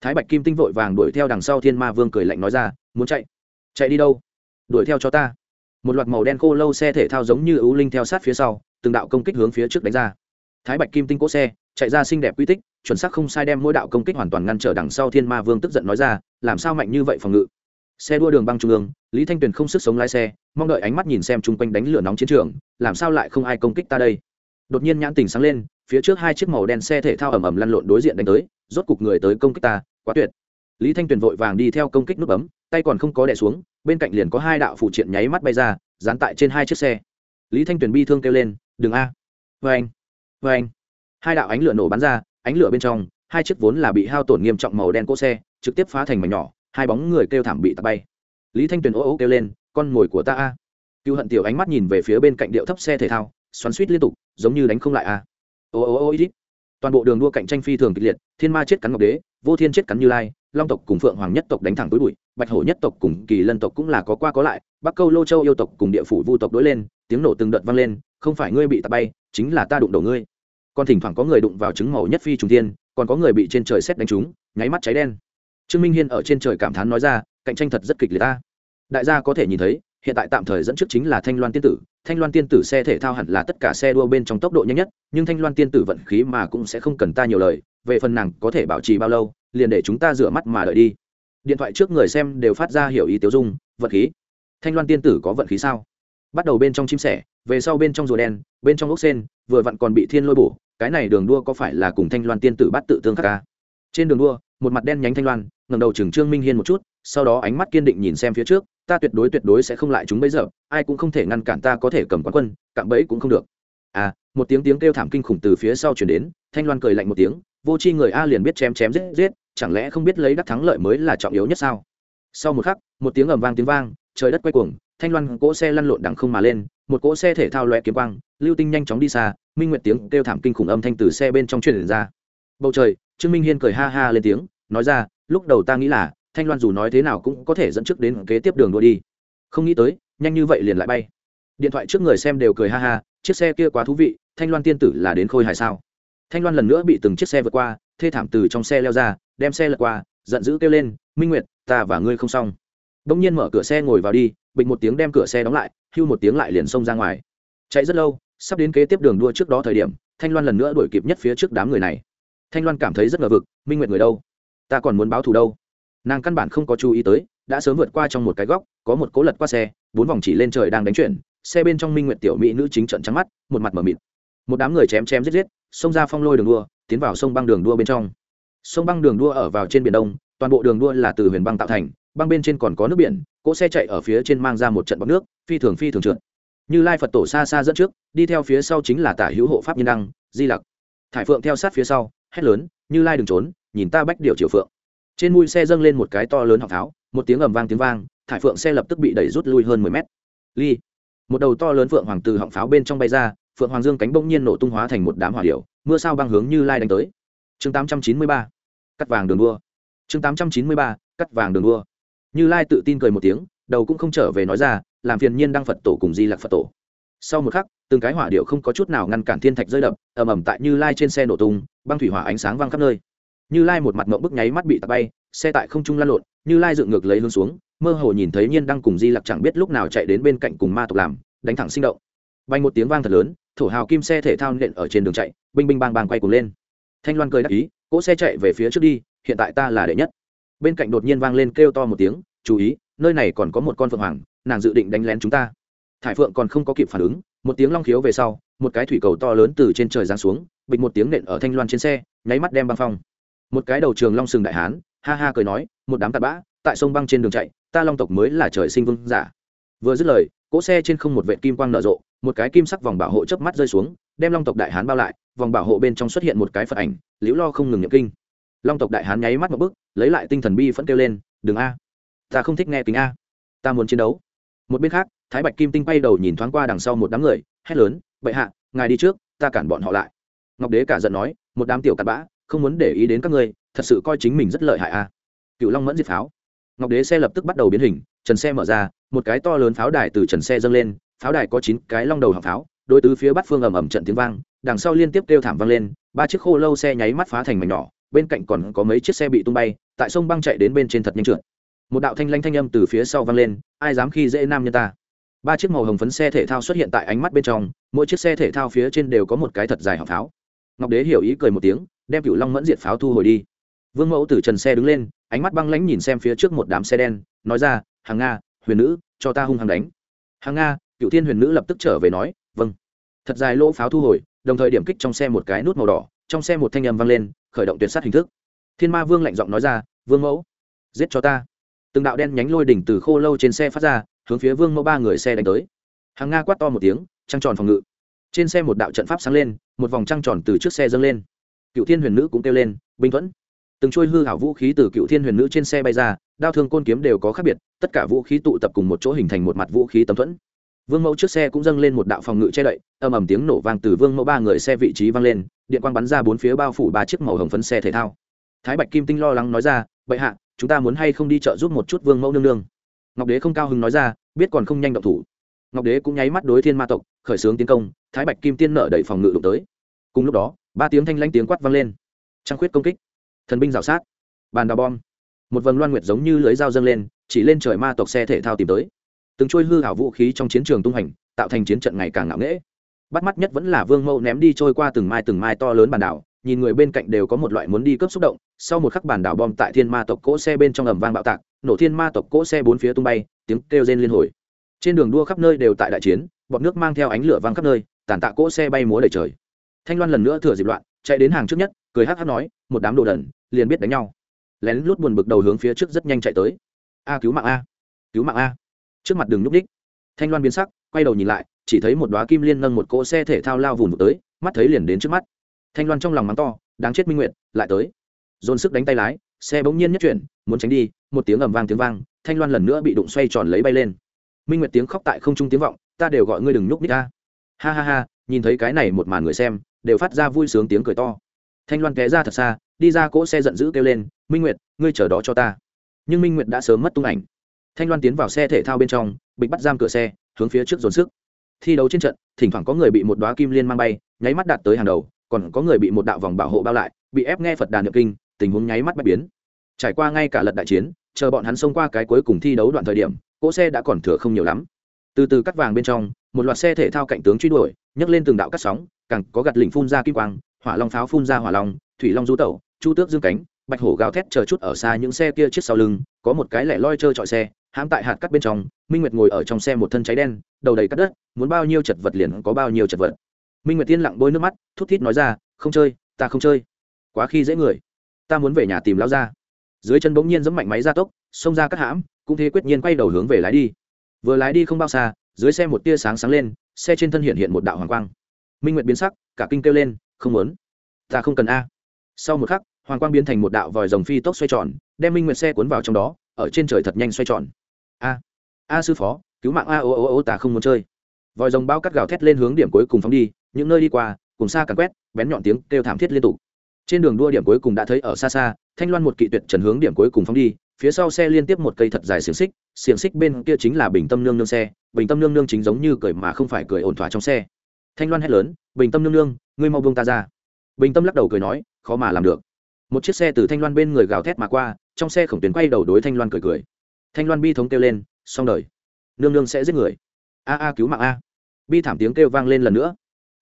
A: Thái bạch kim tinh vội vàng đuổi theo đằng sau thiên ma vương cười lạnh nói ra, muốn chạy? Chạy đi đâu? Đuổi theo cho ta. Một loạt màu đen khô lâu xe thể thao giống như ưu linh theo sát phía sau, từng đạo công kích hướng phía trước đánh ra. Thái bạch kim tinh cỗ xe chạy ra xinh đẹp quy tích, chuẩn xác không sai đem mỗi đạo công kích hoàn toàn ngăn trở đằng sau thiên ma vương tức giận nói ra, làm sao mạnh như vậy phòng ngự? Xe đua đường băng trung ương, lý thanh tuyền không sức sống lái xe, mong đợi ánh mắt nhìn xem chung quanh đánh lửa nóng chiến trường, làm sao lại không ai công kích ta đây? Đột nhiên nhãn tình sáng lên, phía trước hai chiếc màu đen xe thể thao ầm ầm lăn lộn đối diện đánh tới, rốt cục người tới công kích ta, quá tuyệt. Lý thanh tuyền vội vàng đi theo công kích nút bấm, tay còn không có đè xuống, bên cạnh liền có hai đạo phụ triện nháy mắt bay ra, dán tại trên hai chiếc xe. Lý thanh tuyền bi thương kêu lên, đừng a. Vê anh vê anh hai đạo ánh lửa nổ bắn ra, ánh lửa bên trong, hai chiếc vốn là bị hao tổn nghiêm trọng màu đen cỗ xe, trực tiếp phá thành mảnh nhỏ hai bóng người kêu thảm bị tạt bay. Lý thanh tuyền ô ô kêu lên, con mồi của ta a. Cựu hận tiểu ánh mắt nhìn về phía bên cạnh điệu thấp xe thể thao, xoắn suýt liên tục, giống như đánh không lại a. Ô ô ô ít toàn bộ đường đua cạnh tranh phi thường kịch liệt, thiên ma chết cắn ngọc đế, vô thiên chết cắn như lai, long tộc cùng phượng hoàng nhất tộc đánh thẳng túi bụi, bạch hổ nhất tộc cùng kỳ lân tộc cũng là có qua có lại, bắc câu lô châu yêu tộc cùng địa phủ vu tộc đối lên, tiếng nổ từng đợt vang lên, không phải ngươi bị tạt bay, chính là ta đụng đầu ngươi. Còn thỉnh thoảng có người đụng vào trứng màu nhất phi trùng tiên còn có người bị trên trời xét đánh trúng, nháy mắt cháy đen trương minh hiên ở trên trời cảm thán nói ra, cạnh tranh thật rất kịch liệt ta. Đại gia có thể nhìn thấy, hiện tại tạm thời dẫn trước chính là thanh loan tiên tử. Thanh loan tiên tử xe thể thao hẳn là tất cả xe đua bên trong tốc độ nhanh nhất, nhưng thanh loan tiên tử vận khí mà cũng sẽ không cần ta nhiều lời, về phần nàng có thể bảo trì bao lâu, liền để chúng ta rửa mắt mà đợi đi. Điện thoại trước người xem đều phát ra hiểu ý tiêu dung, vận khí? Thanh loan tiên tử có vận khí sao? Bắt đầu bên trong chim sẻ, về sau bên trong rùa đen, bên trong ốc sen, vừa vặn còn bị thiên lôi bổ, cái này đường đua có phải là cùng thanh loan tiên tử bắt tự tương khắc ca? Trên đường đua một mặt đen nhánh thanh loan, ngẩng đầu chừng trương minh hiên một chút, sau đó ánh mắt kiên định nhìn xem phía trước, ta tuyệt đối tuyệt đối sẽ không lại chúng bây giờ, ai cũng không thể ngăn cản ta có thể cầm quán quân, cạm bẫy cũng không được. À một tiếng tiếng kêu thảm kinh khủng từ phía sau chuyển đến, thanh loan cười lạnh một tiếng, vô c h i người a liền biết chém chém giết giết, chẳng lẽ không biết lấy đắc thắng lợi mới là trọng yếu nhất sao? Sau một khắc, một tiếng ầm vang tiếng vang, trời đất quay cuồng, thanh loan cỗ xe lăn lộn đằng không mà lên, một cỗ xe thể thao loe kiếm quang, lưu tinh nhanh chóng đi xa, minh nguyệt tiếng kêu thảm kinh khủng âm thanh từ xe bên trong truyền ra bầu trời, trương minh hiên cười ha ha lên tiếng, nói ra, lúc đầu ta nghĩ là, thanh loan dù nói thế nào cũng có thể dẫn trước đến kế tiếp đường đua đi. Không nghĩ tới, nhanh như vậy liền lại bay. Điện thoại trước người xem đều cười ha ha, chiếc xe kia quá thú vị, thanh loan tiên tử là đến khôi hài sao? Thanh loan lần nữa bị từng chiếc xe vượt qua, thê thảm từ trong xe leo ra, đem xe lật qua, giận dữ kêu lên, minh nguyệt, ta và ngươi không xong. Đông nhiên mở cửa xe ngồi vào đi, bịch một tiếng đem cửa xe đóng lại, hưu một tiếng lại liền xông ra ngoài. Chạy rất lâu, sắp đến kế tiếp đường đua trước đó thời điểm, thanh loan lần nữa đuổi kịp nhất phía trước đám người này thanh loan cảm thấy rất ngờ vực, minh nguyệt người đâu? Ta còn muốn báo thù đâu? Nàng căn bản không có chú ý tới, đã sớm vượt qua trong một cái góc, có một cố lật qua xe, bốn vòng chỉ lên trời đang đánh chuyển, xe bên trong minh nguyệt tiểu mỹ nữ chính trận trắng mắt, một mặt mở mịt. Một đám người chém chém giết giết, xông ra phong lôi đường đua, tiến vào sông băng đường đua bên trong. Sông băng đường đua ở vào trên biển đông, toàn bộ đường đua là từ huyền băng tạo thành, băng bên trên còn có nước biển, cỗ xe chạy ở phía trên mang ra một trận bọc nước, phi thường phi thường trượt. Như lai phật tổ xa xa dẫn trước, đi theo phía sau chính là tả hữu hộ pháp nhân đăng, di lặc. Thải phượng theo sát phía sau hét lớn, như lai đừng trốn, nhìn ta bách điệu triều phượng. Trên mũi xe dâng lên một cái to lớn học tháo, một tiếng ầm vang tiếng vang, thải phượng xe lập tức bị đẩy rút lui hơn mười mét. Ly. Một đầu to lớn phượng hoàng từ họng pháo bên trong bay ra, phượng hoàng dương cánh bỗng nhiên nổ tung hóa thành một đám hỏa điệu mưa sao băng hướng như lai đánh tới. Chương tám trăm chín mươi ba. Cắt vàng đường đua. Chương tám trăm chín mươi ba. Cắt vàng đường đua. Như lai tự tin cười một tiếng, đầu cũng không trở về nói ra, làm phiền nhiên đăng phật tổ cùng di lạc phật tổ. Sau một khắc từng cái hỏa điệu không có chút nào ngăn cản thiên thạch rơi đập, ầm ầm tại như lai trên xe nổ tung, băng thủy hỏa ánh sáng văng khắp nơi. Như lai một mặt mộng bức nháy mắt bị tạt bay, xe tại không trung lăn lộn, như lai dựng ngược lấy hướng xuống, mơ hồ nhìn thấy nhiên đang cùng di lặc chẳng biết lúc nào chạy đến bên cạnh cùng ma tộc làm, đánh thẳng sinh động. Bay một tiếng vang thật lớn, thổ hào kim xe thể thao nện ở trên đường chạy, binh binh bang bang quay cuồng lên. Thanh loan cười đắc ý, cỗ xe chạy về phía trước đi, hiện tại ta là đệ nhất. Bên cạnh đột nhiên vang lên kêu to một tiếng, chú ý, nơi này còn có một con phượng hoàng, nàng dự định đánh lén chúng ta. Thải phượng còn không có kịp phản ứng một tiếng long khiếu về sau, một cái thủy cầu to lớn từ trên trời giáng xuống, bịch một tiếng nện ở thanh loan trên xe, nháy mắt đem băng phong. Một cái đầu trường long sừng đại hán, ha ha cười nói, một đám tạt bã, tại sông băng trên đường chạy, ta long tộc mới là trời sinh vương giả. Vừa dứt lời, cỗ xe trên không một vệ kim quang nở rộ, một cái kim sắc vòng bảo hộ chớp mắt rơi xuống, đem long tộc đại hán bao lại, vòng bảo hộ bên trong xuất hiện một cái phật ảnh, liễu lo không ngừng nhập kinh. Long tộc đại hán nháy mắt một bức lấy lại tinh thần bi phẫn kêu lên, đừng a, ta không thích nghe kính a, ta muốn chiến đấu. Một bên khác thái bạch kim tinh bay đầu nhìn thoáng qua đằng sau một đám người, hét lớn, bệ hạ, ngài đi trước, ta cản bọn họ lại. Ngọc đế cả giận nói, một đám tiểu cặn bã, không muốn để ý đến các ngươi, thật sự coi chính mình rất lợi hại à cựu long mẫn diệt pháo. Ngọc đế xe lập tức bắt đầu biến hình, trần xe mở ra, một cái to lớn pháo đài từ trần xe dâng lên, pháo đài có chín cái long đầu hàng pháo đôi tứ phía bắt phương ầm ầm trận tiếng vang, đằng sau liên tiếp kêu thảm vang lên, ba chiếc khô lâu xe nháy mắt phá thành mảnh nhỏ, bên cạnh còn có mấy chiếc xe bị tung bay, tại sông băng chạy đến bên trên thật nhanh trượt. Một đạo thanh lanh thanh âm từ phía sau vang lên, ai dám khi dễ nam nhân ta? Ba chiếc màu hồng phấn xe thể thao xuất hiện tại ánh mắt bên trong, mỗi chiếc xe thể thao phía trên đều có một cái thật dài họng pháo. Ngọc đế hiểu ý cười một tiếng, đem cựu long mẫn diệt pháo thu hồi đi. Vương mẫu từ trần xe đứng lên, ánh mắt băng lãnh nhìn xem phía trước một đám xe đen, nói ra, hàng nga, huyền nữ, cho ta hung hăng đánh. Hàng nga cựu thiên huyền nữ lập tức trở về nói vâng. Thật dài lỗ pháo thu hồi, đồng thời điểm kích trong xe một cái nút màu đỏ, trong xe một thanh âm vang lên, khởi động tuyệt sát hình thức. Thiên ma vương lạnh giọng nói ra, vương mẫu, giết cho ta. Từng đạo đen nhánh lôi đỉnh từ khô lâu trên xe phát ra hướng phía vương mẫu ba người xe đánh tới. Hàng nga quát to một tiếng, trăng tròn phòng ngự. Trên xe một đạo trận pháp sáng lên, một vòng trăng tròn từ trước xe dâng lên. Cựu thiên huyền nữ cũng kêu lên binh thuẫn! Từng trôi hư hảo vũ khí từ cựu thiên huyền nữ trên xe bay ra, đao thương côn kiếm đều có khác biệt, tất cả vũ khí tụ tập cùng một chỗ hình thành một mặt vũ khí tấm thuẫn. Vương mẫu trước xe cũng dâng lên một đạo phòng ngự che đậy, âm ầm tiếng nổ vang từ vương mẫu ba người xe vị trí vang lên, điện quang bắn ra bốn phía bao phủ ba chiếc màu hồng phấn xe thể thao. Thái bạch kim tinh lo lắng nói ra, bệ hạ, chúng ta muốn hay không đi chợ giúp một chút vương mẫu nương nương? Ngọc đế không cao hứng nói ra, biết còn không nhanh động thủ. Ngọc đế cũng nháy mắt đối thiên ma tộc, khởi xướng tiến công, thái bạch kim tiên nở đẩy phòng ngự đụng tới. Cùng lúc đó, ba tiếng thanh lãnh tiếng quát vang lên. Trăng khuyết công kích. Thần binh rào sát. Bàn đào bom. Một vầng loan nguyệt giống như lưới dao dâng lên, chỉ lên trời ma tộc xe thể thao tìm tới. Từng trôi hư hảo vũ khí trong chiến trường tung hành, tạo thành chiến trận ngày càng ngạo nghễ. Bắt mắt nhất vẫn là vương mẫu ném đi trôi qua từng mai từng mai to lớn bàn đảo nhìn người bên cạnh đều có một loại muốn đi cướp xúc động, sau một khắc bản đảo bom tại thiên ma tộc cỗ xe bên trong ầm vang bạo tạc, nổ thiên ma tộc cỗ xe bốn phía tung bay, tiếng kêu rên liên hồi. Trên đường đua khắp nơi đều tại đại chiến bọn nước mang theo ánh lửa văng khắp nơi, tàn tạ cỗ xe bay múa đầy trời. Thanh loan lần nữa thừa dịp loạn, chạy đến hàng trước nhất, cười hắc hắc nói, một đám đồ đần, liền biết đánh nhau. Lén lút buồn bực đầu hướng phía trước rất nhanh chạy tới. A, cứu mạng a, cứu mạng a. Trước mặt đường nhúc đích thanh loan biến sắc, quay đầu nhìn lại, chỉ thấy một đoá kim liên nâng một cỗ xe thể thao lao vùng tới, mắt thấy liền đến trước mắt thanh loan trong lòng mắng to, đáng chết minh nguyện lại tới. Dồn sức đánh tay lái, xe bỗng nhiên nhất chuyển, muốn tránh đi, một tiếng ầm vang tiếng vang, thanh loan lần nữa bị đụng xoay tròn lấy bay lên. Minh nguyệt tiếng khóc tại không trung tiếng vọng, ta đều gọi ngươi đừng nhúc nít ta ha ha ha, nhìn thấy cái này một màn người xem, đều phát ra vui sướng tiếng cười to. Thanh loan té ra thật xa, đi ra cỗ xe giận dữ kêu lên, minh nguyệt, ngươi chờ đó cho ta. Nhưng minh nguyệt đã sớm mất tung ảnh. Thanh loan tiến vào xe thể thao bên trong, bịch bắt giam cửa xe, hướng phía trước dồn sức. Thi đấu trên trận, thỉnh thoảng có người bị một đoá kim liên mang bay, nháy mắt đạt tới hàng đầu còn có người bị một đạo vòng bảo hộ bao lại, bị ép nghe phật đàn niệm kinh, tình huống nháy mắt bất biến. Trải qua ngay cả lật đại chiến, chờ bọn hắn xông qua cái cuối cùng thi đấu đoạn thời điểm, cỗ xe đã còn thừa không nhiều lắm. Từ từ cắt vàng bên trong, một loạt xe thể thao cạnh tướng truy đuổi, nhấc lên từng đạo cắt sóng, càng có gặt lỉnh phun ra kim quang, hỏa long pháo phun ra hỏa long, thủy long du tẩu, chu tước dương cánh, bạch hổ gào thét chờ chút ở xa những xe kia chiếc sau lưng, có một cái lẻ loi trơ trọi xe, hãm tại hạt cắt bên trong, minh nguyệt ngồi ở trong xe một thân cháy đen, đầu đầy cắt đất, muốn bao nhiêu chật vật liền có bao nhiêu chật vật minh nguyệt tiên lặng bôi nước mắt, thút thít nói ra, không chơi, ta không chơi. Quá khi dễ người. Ta muốn về nhà tìm lao ra dưới chân bỗng nhiên giẫm mạnh máy ra tốc, xông ra cắt hãm, cũng thế quyết nhiên quay đầu hướng về lái đi. Vừa lái đi không bao xa, dưới xe một tia sáng sáng lên, xe trên thân hiện hiện một đạo hoàng quang. Minh nguyệt biến sắc, cả kinh kêu lên, không muốn. Ta không cần a. Sau một khắc, hoàng quang biến thành một đạo vòi rồng phi tốc xoay tròn, đem minh nguyệt xe cuốn vào trong đó, ở trên trời thật nhanh xoay tròn. A a sư phó, cứu mạng a, ô ô ô, ta không muốn chơi. Vòi rồng bao cắt gào thét lên hướng điểm cuối cùng phóng đi những nơi đi qua, cùng xa càng quét, bén nhọn tiếng kêu thảm thiết liên tục. Trên đường đua điểm cuối cùng đã thấy ở xa xa, thanh loan một kỵ tuyệt trần hướng điểm cuối cùng phóng đi, phía sau xe liên tiếp một cây thật dài xiềng xích xiềng xích bên kia chính là bình tâm nương nương xe, bình tâm nương nương chính giống như cười mà không phải cười ổn thỏa trong xe. Thanh loan hét lớn, bình tâm nương nương, ngươi mau buông ta ra. Bình tâm lắc đầu cười nói, khó mà làm được. Một chiếc xe từ thanh loan bên người gào thét mà qua, trong xe khổng tuyến quay đầu đối thanh loan cười cười. Thanh loan bi thống kêu lên, xong đời. Nương nương sẽ giết người. A a, cứu mạng a. Bi thảm tiếng kêu vang lên lần nữa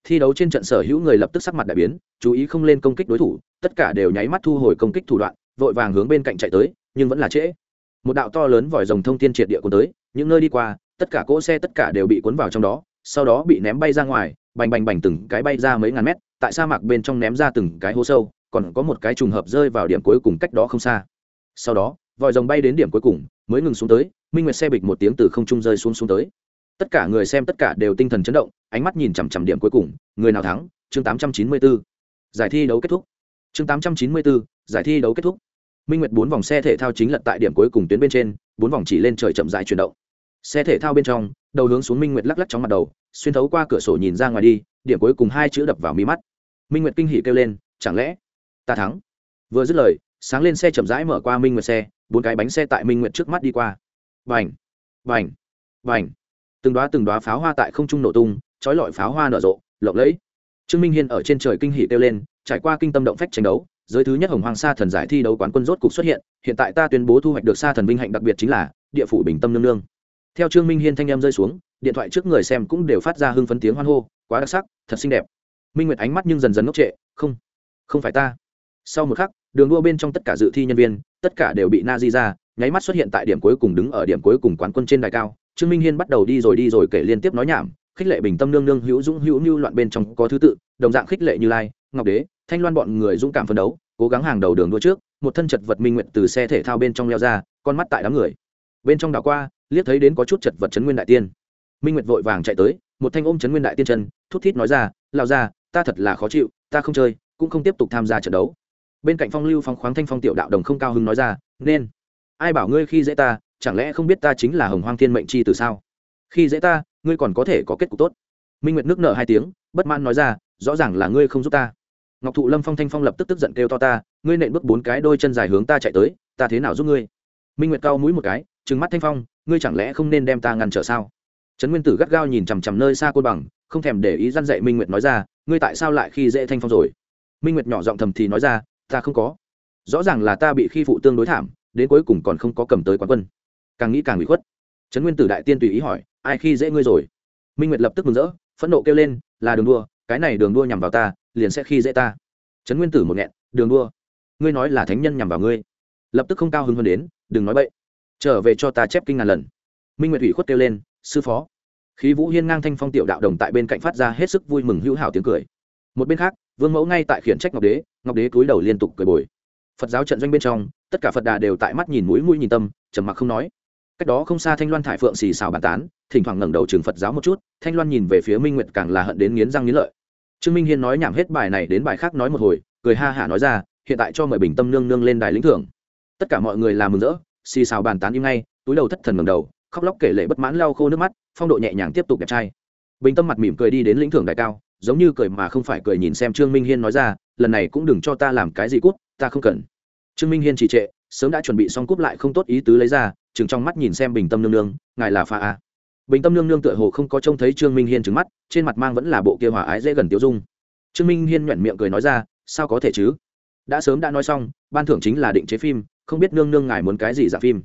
A: thi đấu trên trận sở hữu người lập tức sắc mặt đại biến, chú ý không lên công kích đối thủ, tất cả đều nháy mắt thu hồi công kích thủ đoạn, vội vàng hướng bên cạnh chạy tới, nhưng vẫn là trễ. Một đạo to lớn vòi rồng thông tin triệt địa cuốn tới, những nơi đi qua, tất cả cỗ xe tất cả đều bị cuốn vào trong đó, sau đó bị ném bay ra ngoài, bành bành bành từng cái bay ra mấy ngàn mét, tại sa mạc bên trong ném ra từng cái hố sâu, còn có một cái trùng hợp rơi vào điểm cuối cùng cách đó không xa. Sau đó, vòi rồng bay đến điểm cuối cùng, mới ngừng xuống tới, minh nguyệt xe bịch một tiếng từ không trung rơi xuống xuống tới tất cả người xem tất cả đều tinh thần chấn động ánh mắt nhìn chằm chằm điểm cuối cùng người nào thắng? Chương 894. giải thi đấu kết thúc. Chương 894, giải thi đấu kết thúc. Minh nguyệt bốn vòng xe thể thao chính lật tại điểm cuối cùng tuyến bên trên bốn vòng chỉ lên trời chậm dài chuyển động. Xe thể thao bên trong đầu hướng xuống minh nguyệt lắc lắc chóng mặt đầu xuyên thấu qua cửa sổ nhìn ra ngoài đi điểm cuối cùng hai chữ đập vào mí mắt. Minh nguyệt kinh hỉ kêu lên chẳng lẽ ta thắng? Vừa dứt lời sáng lên xe chậm rãi mở qua minh nguyệt xe bốn cái bánh xe tại minh nguyệt trước mắt đi qua. Vành vành vành từng đoá từng đoá pháo hoa tại không trung nổ tung, trói lọi pháo hoa nở rộ, lộng lẫy. Trương minh hiên ở trên trời kinh hỉ kêu lên, trải qua kinh tâm động phách tranh đấu, giới thứ nhất hồng hoàng sa thần giải thi đấu quán quân rốt cục xuất hiện hiện tại ta tuyên bố thu hoạch được sa thần vinh hạnh đặc biệt chính là địa phủ bình tâm nương nương. Theo trương minh hiên thanh em rơi xuống, điện thoại trước người xem cũng đều phát ra hưng phấn tiếng hoan hô, quá đặc sắc, thật xinh đẹp. Minh nguyệt ánh mắt nhưng dần dần ngốc trệ, không không phải ta. Sau một khắc, đường đua bên trong tất cả dự thi nhân viên, tất cả đều bị na di ra nháy mắt xuất hiện tại điểm cuối cùng đứng ở điểm cuối cùng quán quân trên đài cao, trương minh hiên bắt đầu đi rồi đi rồi kể liên tiếp nói nhảm, khích lệ bình tâm nương nương, hữu dũng, hữu như loạn bên trong có thứ tự, đồng dạng khích lệ như lai, ngọc đế, thanh loan bọn người dũng cảm phấn đấu, cố gắng hàng đầu đường đua trước, một thân chật vật minh nguyện từ xe thể thao bên trong leo ra, con mắt tại đám người. Bên trong đảo qua, liếc thấy đến có chút chật vật chấn nguyên đại tiên. Minh nguyệt vội vàng chạy tới, một thanh ôm chấn nguyên đại tiên chân, thút thít nói ra lao ra ta thật là khó chịu, ta không chơi, cũng không tiếp tục tham gia trận đấu. Bên cạnh phong lưu phong khoáng thanh phong tiểu đạo đồng không cao hứng nói ra, nên ai bảo ngươi khi dễ ta, chẳng lẽ không biết ta chính là hồng hoang thiên mệnh chi từ sao? Khi dễ ta, ngươi còn có thể có kết cục tốt. Minh nguyệt nước nở hai tiếng, bất mãn nói ra, rõ ràng là ngươi không giúp ta. Ngọc thụ lâm phong thanh phong lập tức tức giận kêu to ta, ngươi nện bước bốn cái đôi chân dài hướng ta chạy tới, ta thế nào giúp ngươi? Minh nguyệt cao mũi một cái, trừng mắt thanh phong, ngươi chẳng lẽ không nên đem ta ngăn trở sao? Trấn nguyên tử gắt gao nhìn chằm chằm nơi xa côn bằng, không thèm để ý răn dạy minh nguyệt nói ra, ngươi tại sao lại khi dễ thanh phong rồi? Minh nguyệt nhỏ giọng thầm thì nói ra, ta không có. Rõ ràng là ta bị khi phụ tương đối thảm đến cuối cùng còn không có cầm tới quán quân. Càng nghĩ càng bị khuất. Trấn nguyên tử đại tiên tùy ý hỏi, ai khi dễ ngươi rồi? Minh nguyệt lập tức mừng rỡ, phẫn nộ kêu lên, là đường đua, cái này đường đua nhằm vào ta, liền sẽ khi dễ ta. Trấn nguyên tử một nghẹn, đường đua, ngươi nói là thánh nhân nhằm vào ngươi. Lập tức không cao hứng hơn đến, đừng nói bậy, trở về cho ta chép kinh ngàn lần. Minh nguyệt ủy khuất kêu lên, sư phó. Khí vũ hiên ngang thanh phong tiểu đạo đồng tại bên cạnh phát ra hết sức vui mừng hữu hảo tiếng cười. Một bên khác, vương mẫu ngay tại khiển trách ngọc đế ngọc đế cúi đầu liên tục cười bồi. Phật giáo trận doanh bên trong tất cả phật đà đều tại mắt nhìn mũi mũi nhìn tâm, trầm mặc không nói. Cách đó không xa thanh loan thải phượng xì xào bàn tán, thỉnh thoảng ngẩng đầu trường phật giáo một chút, thanh loan nhìn về phía minh nguyệt càng là hận đến nghiến răng nghiến lợi. Trương minh hiên nói nhảm hết bài này đến bài khác nói một hồi, cười ha hả nói ra, hiện tại cho mời bình tâm nương nương lên đài lĩnh thưởng. Tất cả mọi người làm mừng rỡ, xì xào bàn tán im ngay, túi đầu thất thần ngầm đầu, khóc lóc kể lệ bất mãn lau khô nước mắt, phong độ nhẹ nhàng tiếp tục đẹp trai. Bình tâm mặt mỉm cười đi đến lĩnh thưởng đại cao, giống như cười mà không phải cười nhìn xem trương minh hiên nói ra, lần này cũng đừng cho ta làm cái gì cút, ta không cần trương minh hiên trì trệ, sớm đã chuẩn bị xong cúp lại không tốt ý tứ lấy ra, chừng trong mắt nhìn xem bình tâm nương nương, ngài là pha a. Bình tâm nương nương tựa hồ không có trông thấy trương minh hiên trứng mắt, trên mặt mang vẫn là bộ kia hòa ái dễ gần tiêu dung. Trương minh hiên nhoẻn miệng cười nói ra, sao có thể chứ? Đã sớm đã nói xong, ban thưởng chính là định chế phim, không biết nương nương ngài muốn cái gì dạng phim.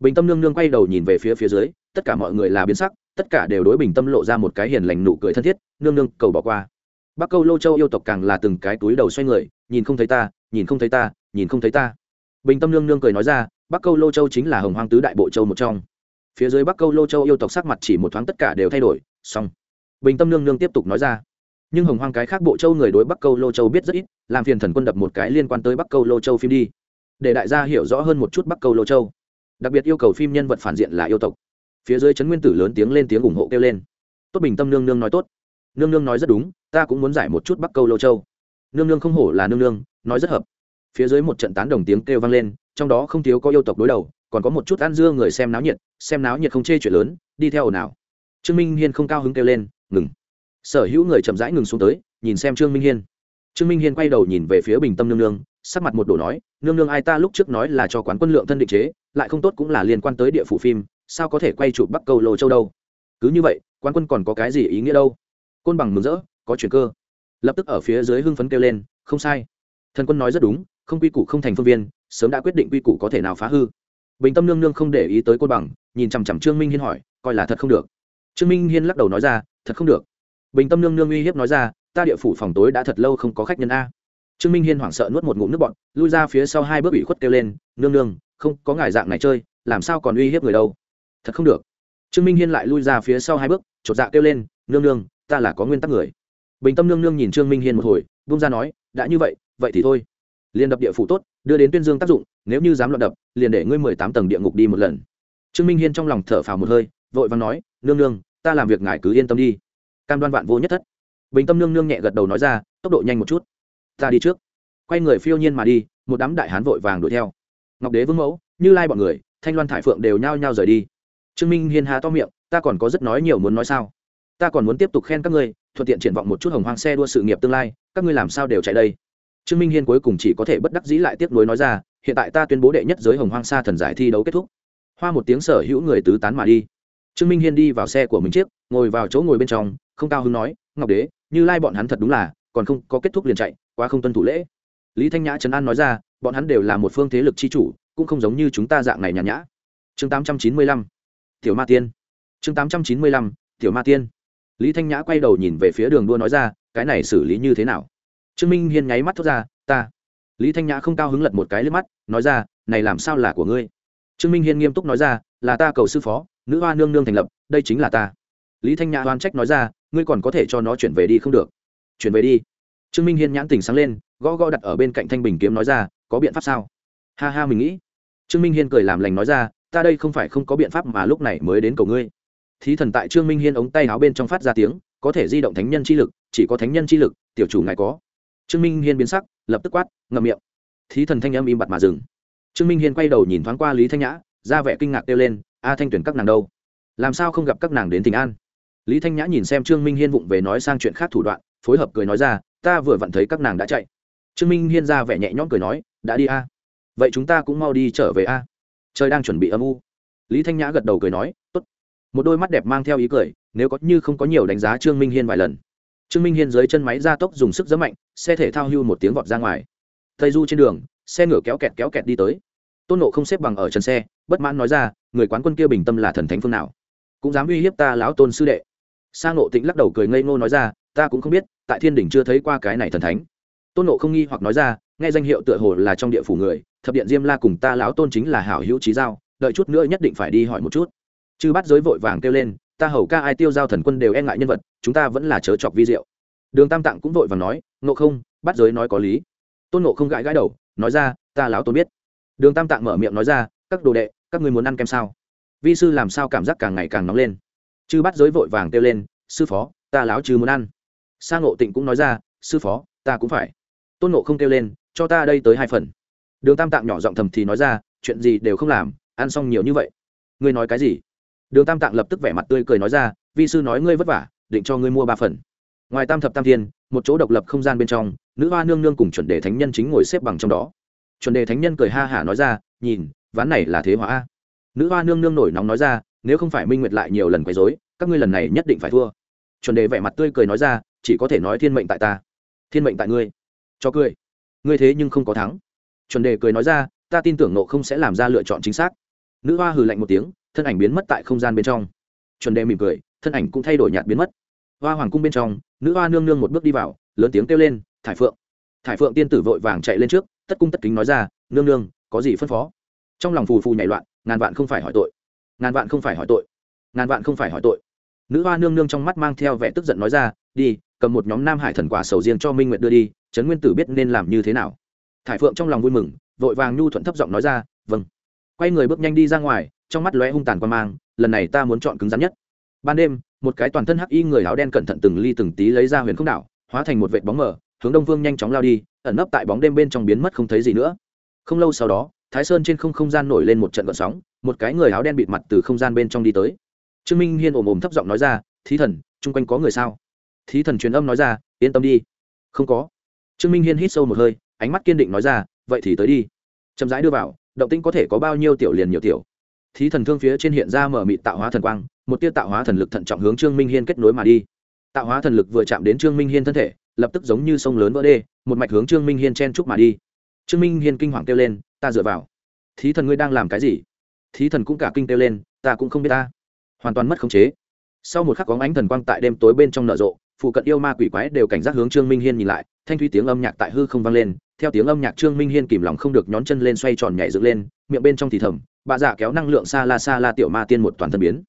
A: Bình tâm nương nương quay đầu nhìn về phía phía dưới, tất cả mọi người là biến sắc, tất cả đều đối bình tâm lộ ra một cái hiền lành nụ cười thân thiết, nương nương, cầu bỏ qua. Bắc câu lô châu yêu tộc càng là từng cái túi đầu xoay người, nhìn không thấy ta, nhìn không thấy ta nhìn không thấy ta. Bình tâm nương nương cười nói ra, bắc câu lô châu chính là hồng hoang tứ đại bộ châu một trong. Phía dưới bắc câu lô châu yêu tộc sắc mặt chỉ một thoáng tất cả đều thay đổi, xong. Bình tâm nương nương tiếp tục nói ra, nhưng hồng hoang cái khác bộ châu người đối bắc câu lô châu biết rất ít, làm phiền thần quân đập một cái liên quan tới bắc câu lô châu phim đi. Để đại gia hiểu rõ hơn một chút bắc câu lô châu. Đặc biệt yêu cầu phim nhân vật phản diện là yêu tộc. Phía dưới trấn nguyên tử lớn tiếng lên tiếng ủng hộ kêu lên. Tốt bình tâm nương nương nói tốt. Nương nương nói rất đúng, ta cũng muốn giải một chút bắc câu lô châu. Nương nương không hổ là nương nương, nói rất hợp phía dưới một trận tán đồng tiếng kêu vang lên, trong đó không thiếu có yêu tộc đối đầu, còn có một chút ăn dưa người xem náo nhiệt, xem náo nhiệt không chê chuyện lớn, đi theo ồn ào. Trương minh hiên không cao hứng kêu lên, ngừng. Sở hữu người chậm rãi ngừng xuống tới, nhìn xem trương minh hiên. Trương minh hiên quay đầu nhìn về phía bình tâm nương nương, sắc mặt một đồ nói, nương nương ai ta lúc trước nói là cho quán quân lượng thân định chế, lại không tốt cũng là liên quan tới địa phủ phim, sao có thể quay chụp bắc cầu lô châu đâu? Cứ như vậy, quán quân còn có cái gì ý nghĩa đâu? Côn bằng mừng rỡ, có chuyện cơ. Lập tức ở phía dưới hưng phấn kêu lên, không sai. Thần quân nói rất đúng không quy củ không thành phương viên, sớm đã quyết định quy củ có thể nào phá hư. Bình tâm nương nương không để ý tới côn bằng, nhìn chằm chằm trương minh hiên hỏi, coi là thật không được. Trương minh hiên lắc đầu nói ra, thật không được. Bình tâm nương nương uy hiếp nói ra, ta địa phủ phòng tối đã thật lâu không có khách nhân a. Trương minh hiên hoảng sợ nuốt một ngụm nước bọn lui ra phía sau hai bước ủy khuất kêu lên, nương nương, không có ngài dạng này chơi, làm sao còn uy hiếp người đâu? Thật không được. Trương minh hiên lại lui ra phía sau hai bước, chột dạ kêu lên, nương nương, ta là có nguyên tắc người. Bình tâm nương nương nhìn trương minh hiên một hồi bung ra nói, đã như vậy vậy thì thôi liền đập địa phủ tốt, đưa đến tuyên dương tác dụng, nếu như dám loạn đập, liền để ngươi mười tám tầng địa ngục đi một lần. Trương minh hiên trong lòng thở phào một hơi, vội vàng nói, nương nương, ta làm việc ngài cứ yên tâm đi. Cam đoan vạn vô nhất thất. Bình tâm nương nương nhẹ gật đầu nói ra, tốc độ nhanh một chút. Ta đi trước. Quay người phiêu nhiên mà đi, một đám đại hán vội vàng đuổi theo. Ngọc đế vương mẫu, như lai bọn người, thanh loan thải phượng đều nhao nhao rời đi. Trương minh hiên há to miệng, ta còn có rất nói nhiều muốn nói sao? Ta còn muốn tiếp tục khen các ngươi, thuận tiện triển vọng một chút hồng hoang xe đua sự nghiệp tương lai, các ngươi làm sao đều chạy đây? Trương minh hiên cuối cùng chỉ có thể bất đắc dĩ lại tiếp nối nói ra, hiện tại ta tuyên bố đệ nhất giới hồng hoang sa thần giải thi đấu kết thúc. Hoa một tiếng sở hữu người tứ tán mà đi. Trương minh hiên đi vào xe của mình chiếc ngồi vào chỗ ngồi bên trong, không cao hứng nói, ngọc đế, như lai bọn hắn thật đúng là, còn không có kết thúc liền chạy, quá không tuân thủ lễ. Lý thanh nhã trấn an nói ra, bọn hắn đều là một phương thế lực chi chủ, cũng không giống như chúng ta dạng này nhàn nhã. Chương tám trăm chín mươi lăm, tiểu ma tiên. Chương tám trăm chín mươi lăm, tiểu ma tiên. Lý thanh nhã quay đầu nhìn về phía đường đua nói ra, cái này xử lý như thế nào? Trương minh hiên nháy mắt thốt ra, ta. Lý thanh nhã không cao hứng lật một cái lên mắt, nói ra, này làm sao là của ngươi? Trương minh hiên nghiêm túc nói ra, là ta cầu sư phó, nữ hoa nương nương thành lập, đây chính là ta. Lý thanh nhã oan trách nói ra, ngươi còn có thể cho nó chuyển về đi không được. Chuyển về đi? Trương minh hiên nhãn tỉnh sáng lên, gõ gõ đặt ở bên cạnh thanh bình kiếm nói ra, có biện pháp sao? Ha ha, mình nghĩ. Trương minh hiên cười làm lành nói ra, ta đây không phải không có biện pháp mà lúc này mới đến cầu ngươi. Thí thần tại trương minh hiên ống tay áo bên trong phát ra tiếng, có thể di động thánh nhân chi lực, chỉ có thánh nhân chi lực, tiểu chủ ngài có trương minh hiên biến sắc, lập tức quát, ngậm miệng. Thí thần thanh âm im bặt mà dừng. Trương minh hiên quay đầu nhìn thoáng qua lý thanh nhã, ra vẻ kinh ngạc kêu lên, a thanh tuyển các nàng đâu? Làm sao không gặp các nàng đến tỉnh an? Lý thanh nhã nhìn xem trương minh hiên vụng về nói sang chuyện khác thủ đoạn, phối hợp cười nói ra, ta vừa vặn thấy các nàng đã chạy. Trương minh hiên ra vẻ nhẹ nhõm cười nói, đã đi a. Vậy chúng ta cũng mau đi trở về a. Trời đang chuẩn bị âm u. Lý thanh nhã gật đầu cười nói, tốt. Một đôi mắt đẹp mang theo ý cười, nếu có như không có nhiều đánh giá trương minh hiên vài lần trương minh hiên dưới chân máy ra tốc dùng sức rất mạnh, xe thể thao hưu một tiếng vọt ra ngoài. Tây du trên đường, xe ngựa kéo kẹt kéo kẹt đi tới. Tôn nộ không xếp bằng ở chân xe, bất mãn nói ra, người quán quân kia bình tâm là thần thánh phương nào? Cũng dám uy hiếp ta lão tôn sư đệ. Sang nộ tĩnh lắc đầu cười ngây ngô nói ra, ta cũng không biết, tại thiên đình chưa thấy qua cái này thần thánh. Tôn nộ không nghi hoặc nói ra, nghe danh hiệu tựa hồ là trong địa phủ người, thập điện diêm la cùng ta lão tôn chính là hảo hữu trí giao, đợi chút nữa nhất định phải đi hỏi một chút. Chư bắt giới vội vàng kêu lên ta hầu ca ai tiêu giao thần quân đều e ngại nhân vật, chúng ta vẫn là chớ chọc vi diệu. Đường tam tạng cũng vội vàng nói nộ không, bắt giới nói có lý. Tôn nộ không gãi gãi đầu, nói ra, ta lão tôn biết. Đường tam tạng mở miệng nói ra, các đồ đệ, các người muốn ăn kem sao? Vi sư làm sao cảm giác càng ngày càng nóng lên. Chư bắt giới vội vàng kêu lên, sư phó, ta láo chứ muốn ăn. Sa ngộ tịnh cũng nói ra, sư phó, ta cũng phải. Tôn nộ không kêu lên, cho ta đây tới hai phần. Đường tam tạng nhỏ giọng thầm thì nói ra, chuyện gì đều không làm, ăn xong nhiều như vậy. Ngươi nói cái gì? Đường tam tạng lập tức vẻ mặt tươi cười nói ra, vi sư nói ngươi vất vả, định cho ngươi mua ba phần. Ngoài tam thập tam thiên, một chỗ độc lập không gian bên trong, nữ hoa nương nương cùng chuẩn đề thánh nhân chính ngồi xếp bằng trong đó. Chuẩn đề thánh nhân cười ha hả nói ra, nhìn, ván này là thế hóa nữ hoa nương nương nổi nóng nói ra, nếu không phải minh nguyệt lại nhiều lần quấy dối các ngươi lần này nhất định phải thua. Chuẩn đề vẻ mặt tươi cười nói ra, chỉ có thể nói thiên mệnh tại ta, thiên mệnh tại ngươi. Cho cười, ngươi thế nhưng không có thắng. Chuẩn đề cười nói ra, ta tin tưởng nộ không sẽ làm ra lựa chọn chính xác. Nữ hoa hừ lạnh một tiếng thân ảnh biến mất tại không gian bên trong. Chuẩn đề mỉm cười, thân ảnh cũng thay đổi nhạt biến mất. Hoa hoàng cung bên trong, nữ hoa nương nương một bước đi vào, lớn tiếng kêu lên, thải phượng. Thải phượng tiên tử vội vàng chạy lên trước, tất cung tất kính nói ra, nương nương, có gì phân phó? Trong lòng phù phù nhảy loạn, ngàn vạn không phải hỏi tội. Ngàn vạn không phải hỏi tội. Ngàn vạn không phải hỏi tội. Nữ hoa nương nương trong mắt mang theo vẻ tức giận nói ra, đi, cầm một nhóm nam hải thần quả sầu riêng cho minh nguyệt đưa đi, trấn nguyên tử biết nên làm như thế nào. Thải phượng trong lòng vui mừng, vội vàng nhu thuận thấp giọng nói ra vâng. Quay người bước nhanh đi ra ngoài trong mắt lóe hung tàn qua mang, lần này ta muốn chọn cứng rắn nhất. Ban đêm, một cái toàn thân hắc y người áo đen cẩn thận từng ly từng tí lấy ra huyền không đảo, hóa thành một vệt bóng mờ, hướng đông vương nhanh chóng lao đi, ẩn nấp tại bóng đêm bên trong biến mất không thấy gì nữa. Không lâu sau đó, thái sơn trên không không gian nổi lên một trận gợn sóng, một cái người áo đen bịt mặt từ không gian bên trong đi tới. Trương minh hiên ồm ồm thấp giọng nói ra, thí thần, chung quanh có người sao? Thí thần truyền âm nói ra, yên tâm đi. Không có. Trương minh hiên hít sâu một hơi, ánh mắt kiên định nói ra, vậy thì tới đi. Chậm rãi đưa vào, động tĩnh có thể có bao nhiêu tiểu liền nhiều tiểu thí thần thương phía trên hiện ra mở mịt tạo hóa thần quang, một tia tạo hóa thần lực thận trọng hướng trương minh hiên kết nối mà đi. Tạo hóa thần lực vừa chạm đến trương minh hiên thân thể, lập tức giống như sông lớn vỡ đê, một mạch hướng trương minh hiên chen trúc mà đi. Trương minh hiên kinh hoàng kêu lên, ta dựa vào. Thí thần ngươi đang làm cái gì? Thí thần cũng cả kinh kêu lên, ta cũng không biết ta. Hoàn toàn mất khống chế. Sau một khắc có ánh thần quang tại đêm tối bên trong nở rộ, phụ cận yêu ma quỷ quái đều cảnh giác hướng trương minh hiên nhìn lại, thanh thúy tiếng âm nhạc tại hư không vang lên. Theo tiếng âm nhạc, trương minh hiên kìm lòng không được nhón chân lên xoay tròn nhảy dựng lên, miệng bên trong thì thầm bà giả kéo năng lượng xa la xa la tiểu ma tiên một toàn thân biến.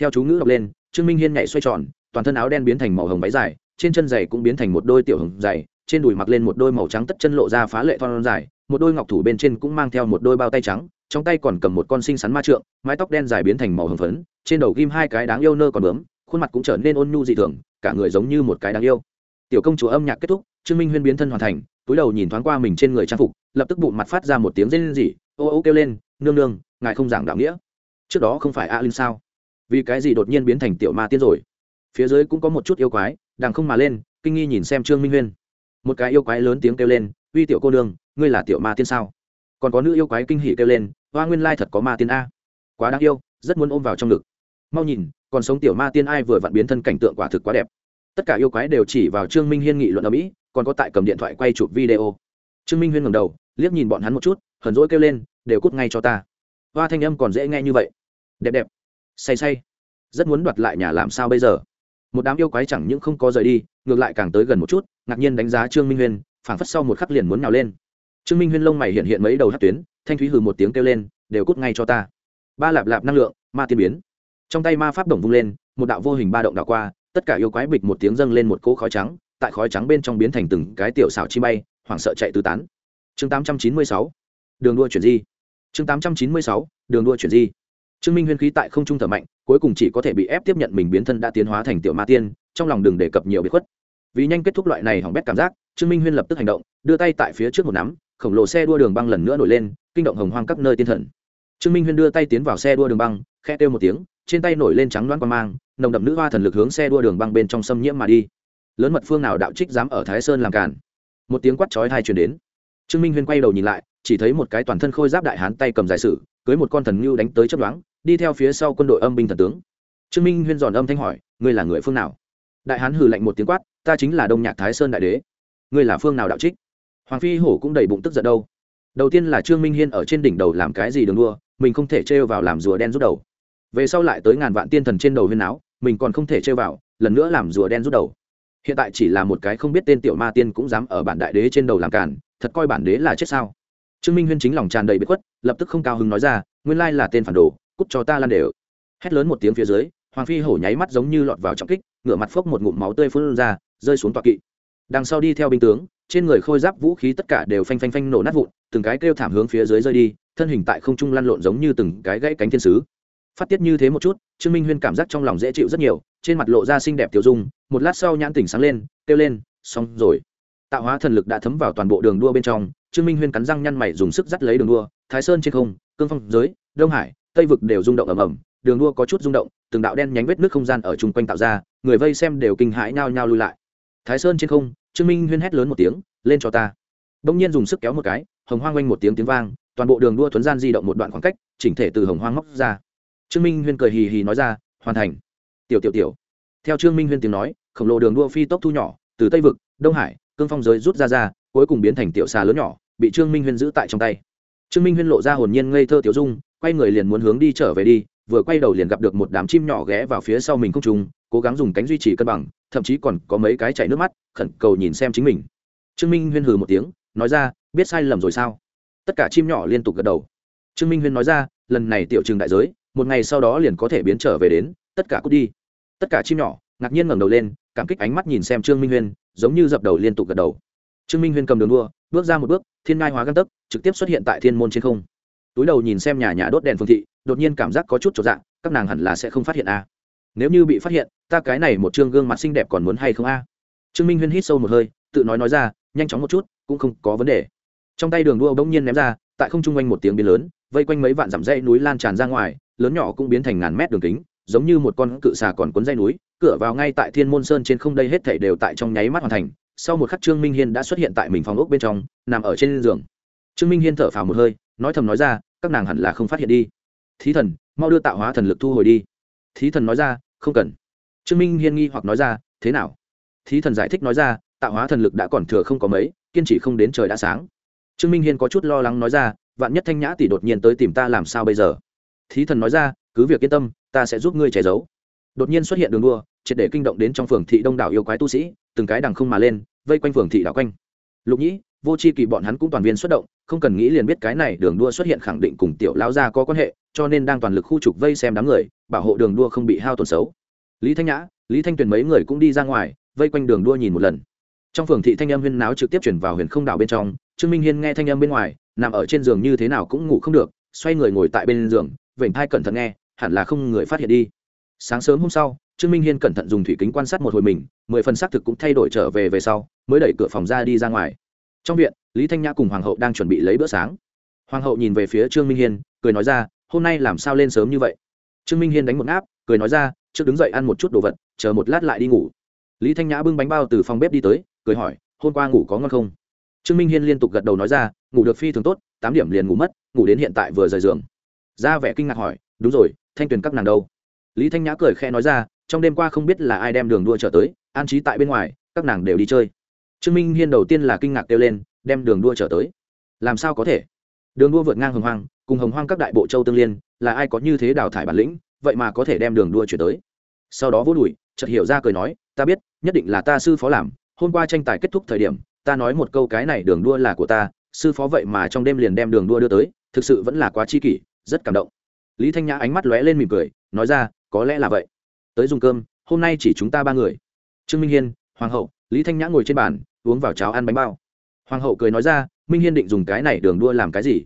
A: Theo chú ngữ đọc lên, trương minh hiên nhảy xoay tròn, toàn thân áo đen biến thành màu hồng váy dài, trên chân giày cũng biến thành một đôi tiểu hồng dày trên đùi mặc lên một đôi màu trắng tất chân lộ ra phá lệ thon dài, một đôi ngọc thủ bên trên cũng mang theo một đôi bao tay trắng, trong tay còn cầm một con xinh xắn ma trượng, mái tóc đen dài biến thành màu hồng phấn, trên đầu ghim hai cái đáng yêu nơ còn bướm, khuôn mặt cũng trở nên ôn nhu dị thường, cả người giống như một cái đáng yêu. Tiểu công chúa âm nhạc kết thúc, trương minh huyên biến thân hoàn thành, túi đầu nhìn thoáng qua mình trên người trang phục, lập tức bụng mặt phát ra một tiếng rên rỉ ô ô kêu lên, nương nương, ngài không giảng đạo nghĩa. Trước đó không phải a linh sao? Vì cái gì đột nhiên biến thành tiểu ma tiên rồi? Phía dưới cũng có một chút yêu quái, đằng không mà lên, kinh nghi nhìn xem trương minh huyên. Một cái yêu quái lớn tiếng kêu lên, uy tiểu cô nương, ngươi là tiểu ma tiên sao? Còn có nữ yêu quái kinh hỉ kêu lên, hoa nguyên lai thật có ma tiên a. Quá đáng yêu, rất muốn ôm vào trong ngực. Mau nhìn, còn sống tiểu ma tiên ai vừa vặn biến thân cảnh tượng quả thực quá đẹp. Tất cả yêu quái đều chỉ vào trương minh hiên nghị luận ở mỹ, còn có tại cầm điện thoại quay chụp video. Trương minh huyên ngầm đầu liếc nhìn bọn hắn một chút, hờn rỗi kêu lên, đều cút ngay cho ta. Hoa thanh âm còn dễ nghe như vậy. Đẹp đẹp, say say, rất muốn đoạt lại nhà làm sao bây giờ? Một đám yêu quái chẳng những không có rời đi, ngược lại càng tới gần một chút, ngạc nhiên đánh giá trương minh huyên, phảng phất sau một khắc liền muốn nào lên. Trương minh huyên lông mày hiện hiện mấy đầu hát tuyến, thanh thúy hừ một tiếng kêu lên, đều cút ngay cho ta. Ba lạp lạp năng lượng, ma tiên biến. Trong tay ma pháp đồng vung lên, một đạo vô hình ba động đạo qua, tất cả yêu quái bịch một tiếng dâng lên một cỗ khói trắng, tại khói trắng bên trong biến thành từng cái tiểu xảo chi bay, hoảng sợ chạy tứ tán chương tám trăm chín mươi sáu, đường đua chuyển di. chương tám trăm chín mươi sáu, đường đua chuyển di. Trương minh huyên khí tại không trung thở mạnh, cuối cùng chỉ có thể bị ép tiếp nhận mình biến thân đã tiến hóa thành tiểu ma tiên, trong lòng đừng đề cập nhiều bị khuất. Vì nhanh kết thúc loại này hỏng bét cảm giác, trương minh huyên lập tức hành động, đưa tay tại phía trước một nắm, khổng lồ xe đua đường băng lần nữa nổi lên, kinh động hồng hoang các nơi tiên thần. Trương minh huyên đưa tay tiến vào xe đua đường băng khe kêu một tiếng, trên tay nổi lên trắng loan quang mang, nồng đậm nữ hoa thần lực hướng xe đua đường băng bên trong xâm nhiễm mà đi. Lớn mật phương nào đạo trích dám ở thái sơn làm cản một tiếng quát chói hai truyền đến trương minh huyên quay đầu nhìn lại, chỉ thấy một cái toàn thân khôi giáp đại hán tay cầm giải sử, cưới một con thần ngưu đánh tới chấp đoán đi theo phía sau quân đội âm binh thần tướng. Trương minh huyên giòn âm thanh hỏi, ngươi là người phương nào? Đại hán hừ lạnh một tiếng quát, ta chính là đông nhạc thái sơn đại đế. Ngươi là phương nào đạo trích? Hoàng phi hổ cũng đầy bụng tức giận đâu. Đầu tiên là trương minh hiên ở trên đỉnh đầu làm cái gì đường đua, mình không thể trêu vào làm rùa đen rút đầu. Về sau lại tới ngàn vạn tiên thần trên đầu huyên áo, mình còn không thể trêu vào, lần nữa làm rùa đen rút đầu. Hiện tại chỉ là một cái không biết tên tiểu ma tiên cũng dám ở bản đại đế trên đầu làm càn thật coi bản đế là chết sao? Trương minh huyên chính lòng tràn đầy bị khuất, lập tức không cao hứng nói ra, nguyên lai là tên phản đồ, cút cho ta lan đều. Hét lớn một tiếng phía dưới, hoàng phi hổ nháy mắt giống như lọt vào trọng kích, ngửa mặt phốc một ngụm máu tươi phun ra, rơi xuống tọa kỵ. Đằng sau đi theo binh tướng, trên người khôi giáp vũ khí tất cả đều phanh phanh phanh nổ nát vụn, từng cái kêu thảm hướng phía dưới rơi đi, thân hình tại không trung lăn lộn giống như từng cái gãy cánh thiên sứ. Phát tiết như thế một chút, trương minh huyên cảm giác trong lòng dễ chịu rất nhiều, trên mặt lộ ra xinh đẹp tiểu dung, một lát sau nhãn tỉnh sáng lên, kêu lên, xong rồi tạo hóa thần lực đã thấm vào toàn bộ đường đua bên trong, trương minh huyên cắn răng nhăn mày dùng sức dắt lấy đường đua, thái sơn trên không, cương phong giới, đông hải, tây vực đều rung động ầm ầm, đường đua có chút rung động, từng đạo đen nhánh vết nước không gian ở chung quanh tạo ra, người vây xem đều kinh hãi nhao nhao lui lại. Thái sơn trên không, trương minh huyên hét lớn một tiếng, lên cho ta! Đông nhiên dùng sức kéo một cái, hồng hoang quanh một tiếng tiếng vang, toàn bộ đường đua thuấn gian di động một đoạn khoảng cách, chỉnh thể từ hồng hoang móc ra. Trương minh huyên cười hì hì nói ra, hoàn thành. Tiểu tiểu tiểu. Theo trương minh huyên tiếng nói, khổng lồ đường đua phi tốc thu nhỏ, từ tây vực, đông hải cương phong giới rút ra ra, cuối cùng biến thành tiểu xà lớn nhỏ, bị trương minh huyên giữ tại trong tay. Trương minh huyên lộ ra hồn nhiên ngây thơ tiểu dung, quay người liền muốn hướng đi trở về đi, vừa quay đầu liền gặp được một đám chim nhỏ ghé vào phía sau mình không trùng cố gắng dùng cánh duy trì cân bằng, thậm chí còn có mấy cái chảy nước mắt, khẩn cầu nhìn xem chính mình. Trương minh huyên hừ một tiếng, nói ra, biết sai lầm rồi sao? Tất cả chim nhỏ liên tục gật đầu. Trương minh huyên nói ra, lần này tiểu trường đại giới, một ngày sau đó liền có thể biến trở về đến, tất cả cút đi. Tất cả chim nhỏ ngạc nhiên ngẩng đầu lên cảm kích ánh mắt nhìn xem trương minh huyên, giống như dập đầu liên tục gật đầu. Trương minh huyên cầm đường đua, bước ra một bước, thiên ngai hóa găng tấc, trực tiếp xuất hiện tại thiên môn trên không. Túi đầu nhìn xem nhà nhà đốt đèn phương thị, đột nhiên cảm giác có chút trọn dạng các nàng hẳn là sẽ không phát hiện a. Nếu như bị phát hiện, ta cái này một chương gương mặt xinh đẹp còn muốn hay không a? Trương minh huyên hít sâu một hơi, tự nói nói ra, nhanh chóng một chút, cũng không có vấn đề. Trong tay đường đua bỗng nhiên ném ra, tại không trung quanh một tiếng biến lớn, vây quanh mấy vạn dặm dãy núi lan tràn ra ngoài, lớn nhỏ cũng biến thành ngàn mét đường kính giống như một con cự xà còn cuốn dây núi, cửa vào ngay tại thiên môn sơn trên không đây hết thảy đều tại trong nháy mắt hoàn thành. Sau một khắc trương minh hiên đã xuất hiện tại mình phòng ốc bên trong, nằm ở trên giường. Trương minh hiên thở phào một hơi, nói thầm nói ra, các nàng hẳn là không phát hiện đi. Thí thần, mau đưa tạo hóa thần lực thu hồi đi. Thí thần nói ra, không cần. Trương minh hiên nghi hoặc nói ra, thế nào? Thí thần giải thích nói ra, tạo hóa thần lực đã còn thừa không có mấy, kiên trì không đến trời đã sáng. Trương minh hiên có chút lo lắng nói ra, vạn nhất thanh nhã tỷ đột nhiên tới tìm ta làm sao bây giờ? Thí thần nói ra cứ việc yên tâm, ta sẽ giúp ngươi che giấu. Đột nhiên xuất hiện đường đua, triệt để kinh động đến trong phường thị đông đảo yêu quái tu sĩ, từng cái đằng không mà lên, vây quanh phường thị đảo quanh. Lục nhĩ, vô c h i kỳ bọn hắn cũng toàn viên xuất động, không cần nghĩ liền biết cái này đường đua xuất hiện khẳng định cùng tiểu lao gia có quan hệ, cho nên đang toàn lực khu trục vây xem đám người, bảo hộ đường đua không bị hao tổn xấu. Lý thanh nhã, lý thanh tuyền mấy người cũng đi ra ngoài, vây quanh đường đua nhìn một lần. Trong phường thị thanh âm huyên náo trực tiếp chuyển vào huyền không đảo bên trong, trương minh hiên nghe thanh âm bên ngoài, nằm ở trên giường như thế nào cũng ngủ không được, xoay người ngồi tại bên giường, vểnh thai cẩn thận nghe hẳn là không người phát hiện đi. Sáng sớm hôm sau, trương minh hiên cẩn thận dùng thủy kính quan sát một hồi mình, mười phần xác thực cũng thay đổi trở về về sau, mới đẩy cửa phòng ra đi ra ngoài. Trong viện, lý thanh nhã cùng hoàng hậu đang chuẩn bị lấy bữa sáng. Hoàng hậu nhìn về phía trương minh hiên, cười nói ra, hôm nay làm sao lên sớm như vậy? Trương minh hiên đánh một áp cười nói ra, trước đứng dậy ăn một chút đồ vật, chờ một lát lại đi ngủ. Lý thanh nhã bưng bánh bao từ phòng bếp đi tới, cười hỏi, hôm qua ngủ có ngon không? Trương minh hiên liên tục gật đầu nói ra, ngủ được phi thường tốt, tám điểm liền ngủ mất, ngủ đến hiện tại vừa rời giường. Ra vẻ kinh ngạc hỏi đúng rồi, thanh tuyền các nàng đâu? Lý thanh nhã cười khẽ nói ra, trong đêm qua không biết là ai đem đường đua trở tới, an trí tại bên ngoài, các nàng đều đi chơi. Trương minh hiên đầu tiên là kinh ngạc kêu lên, đem đường đua trở tới? Làm sao có thể? Đường đua vượt ngang hồng hoang, cùng hồng hoang các đại bộ châu tương liên, là ai có như thế đào thải bản lĩnh, vậy mà có thể đem đường đua chuyển tới? Sau đó vô đùi, chợt hiểu ra cười nói, ta biết, nhất định là ta sư phó làm, hôm qua tranh tài kết thúc thời điểm, ta nói một câu cái này đường đua là của ta, sư phó vậy mà trong đêm liền đem đường đua đưa tới, thực sự vẫn là quá chi kỷ, rất cảm động lý thanh nhã ánh mắt lóe lên mỉm cười, nói ra, có lẽ là vậy. Tới dùng cơm, hôm nay chỉ chúng ta ba người. Trương minh hiên, hoàng hậu, lý thanh nhã ngồi trên bàn, uống vào cháo ăn bánh bao. Hoàng hậu cười nói ra, minh hiên định dùng cái này đường đua làm cái gì?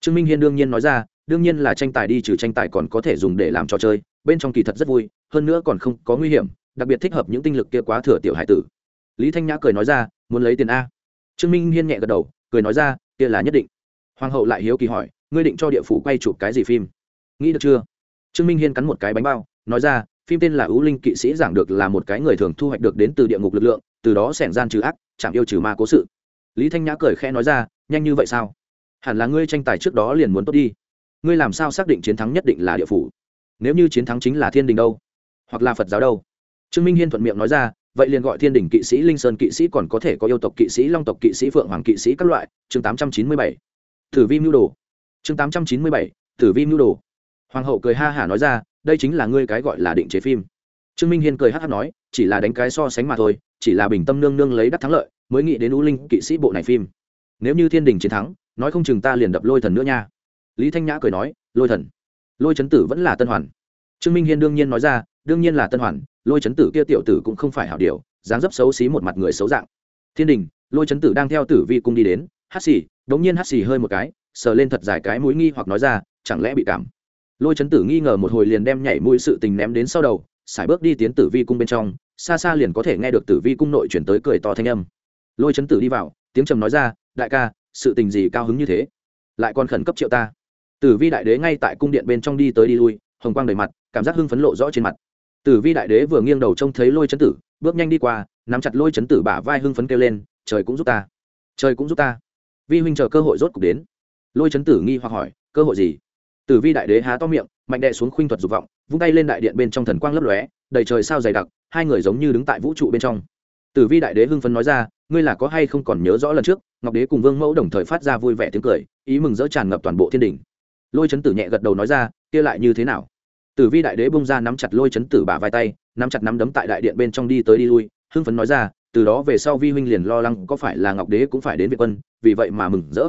A: Trương minh hiên đương nhiên nói ra, đương nhiên là tranh tài đi, trừ tranh tài còn có thể dùng để làm trò chơi, bên trong kỳ thật rất vui, hơn nữa còn không có nguy hiểm, đặc biệt thích hợp những tinh lực kia quá thừa tiểu hải tử. Lý thanh nhã cười nói ra, muốn lấy tiền a. Trương minh hiên nhẹ gật đầu, cười nói ra, kia là nhất định. Hoàng hậu lại hiếu kỳ hỏi, ngươi định cho địa phủ quay chụp cái gì phim? Nghĩ được chưa? Trương minh hiên cắn một cái bánh bao, nói ra, phim tên là ưu linh kỵ sĩ giảng được là một cái người thường thu hoạch được đến từ địa ngục lực lượng, từ đó sẻn gian trừ ác chạm yêu trừ ma cố sự. Lý thanh nhã cười khẽ nói ra, nhanh như vậy sao? Hẳn là ngươi tranh tài trước đó liền muốn tốt đi. Ngươi làm sao xác định chiến thắng nhất định là địa phủ? Nếu như chiến thắng chính là thiên đình đâu? Hoặc là phật giáo đâu? Trương minh hiên thuận miệng nói ra, vậy liền gọi thiên đình kỵ sĩ, linh sơn kỵ sĩ còn có thể có yêu tộc kỵ sĩ, long tộc kỵ sĩ, phượng hoàng kỵ sĩ các loại. Chương tám trăm chín mươi bảy. Thử vi mưu đồ. Chương tám trăm chín mươi bảy. Thử vi mưu đồ hoàng hậu cười ha hả nói ra, đây chính là ngươi cái gọi là định chế phim. Trương minh hiên cười hát hát nói, chỉ là đánh cái so sánh mà thôi, chỉ là bình tâm nương nương lấy đắc thắng lợi, mới nghĩ đến u linh kỵ sĩ bộ này phim. Nếu như thiên đình chiến thắng, nói không chừng ta liền đập lôi thần nữa nha. Lý thanh nhã cười nói, lôi thần. Lôi chấn tử vẫn là tân hoàn. Trương minh hiên đương nhiên nói ra, đương nhiên là tân hoàn, lôi chấn tử kia tiểu tử cũng không phải hảo điều, dáng dấp xấu xí một mặt người xấu dạng. Thiên đình, lôi chấn tử đang theo tử vi cung đi đến, hát xì, đống nhiên hát xì hơi một cái, sờ lên thật dài cái mũi nghi hoặc nói ra, chẳng lẽ bị cảm? Lôi chấn tử nghi ngờ một hồi liền đem nhảy mũi sự tình ném đến sau đầu sải bước đi tiến tử vi cung bên trong, xa xa liền có thể nghe được tử vi cung nội chuyển tới cười to thanh âm. Lôi chấn tử đi vào, tiếng trầm nói ra, đại ca, sự tình gì cao hứng như thế? Lại còn khẩn cấp triệu ta. Tử vi đại đế ngay tại cung điện bên trong đi tới đi lui, hồng quang đầy mặt, cảm giác hưng phấn lộ rõ trên mặt. Tử vi đại đế vừa nghiêng đầu trông thấy lôi chấn tử, bước nhanh đi qua, nắm chặt lôi chấn tử bả vai hưng phấn kêu lên, trời cũng giúp ta. Trời cũng giúp ta. Vi huynh chờ cơ hội rốt cục đến. Lôi chấn tử nghi hoặc hỏi, cơ hội gì? Tử vi đại đế há to miệng, mạnh đệ xuống khuynh thuật dục vọng, vung tay lên đại điện bên trong thần quang lấp lóe, đầy trời sao dày đặc, hai người giống như đứng tại vũ trụ bên trong. Tử vi đại đế hưng phấn nói ra, ngươi là có hay không còn nhớ rõ lần trước, ngọc đế cùng vương mẫu đồng thời phát ra vui vẻ tiếng cười, ý mừng dỡ tràn ngập toàn bộ thiên đình. Lôi chấn tử nhẹ gật đầu nói ra, kia lại như thế nào? Tử vi đại đế bung ra nắm chặt lôi chấn tử bả vai tay, nắm chặt nắm đấm tại đại điện bên trong đi tới đi lui, hưng phấn nói ra, từ đó về sau vi huynh liền lo lắng có phải là ngọc đế cũng phải đến việt quân, vì vậy mà mừng rỡ.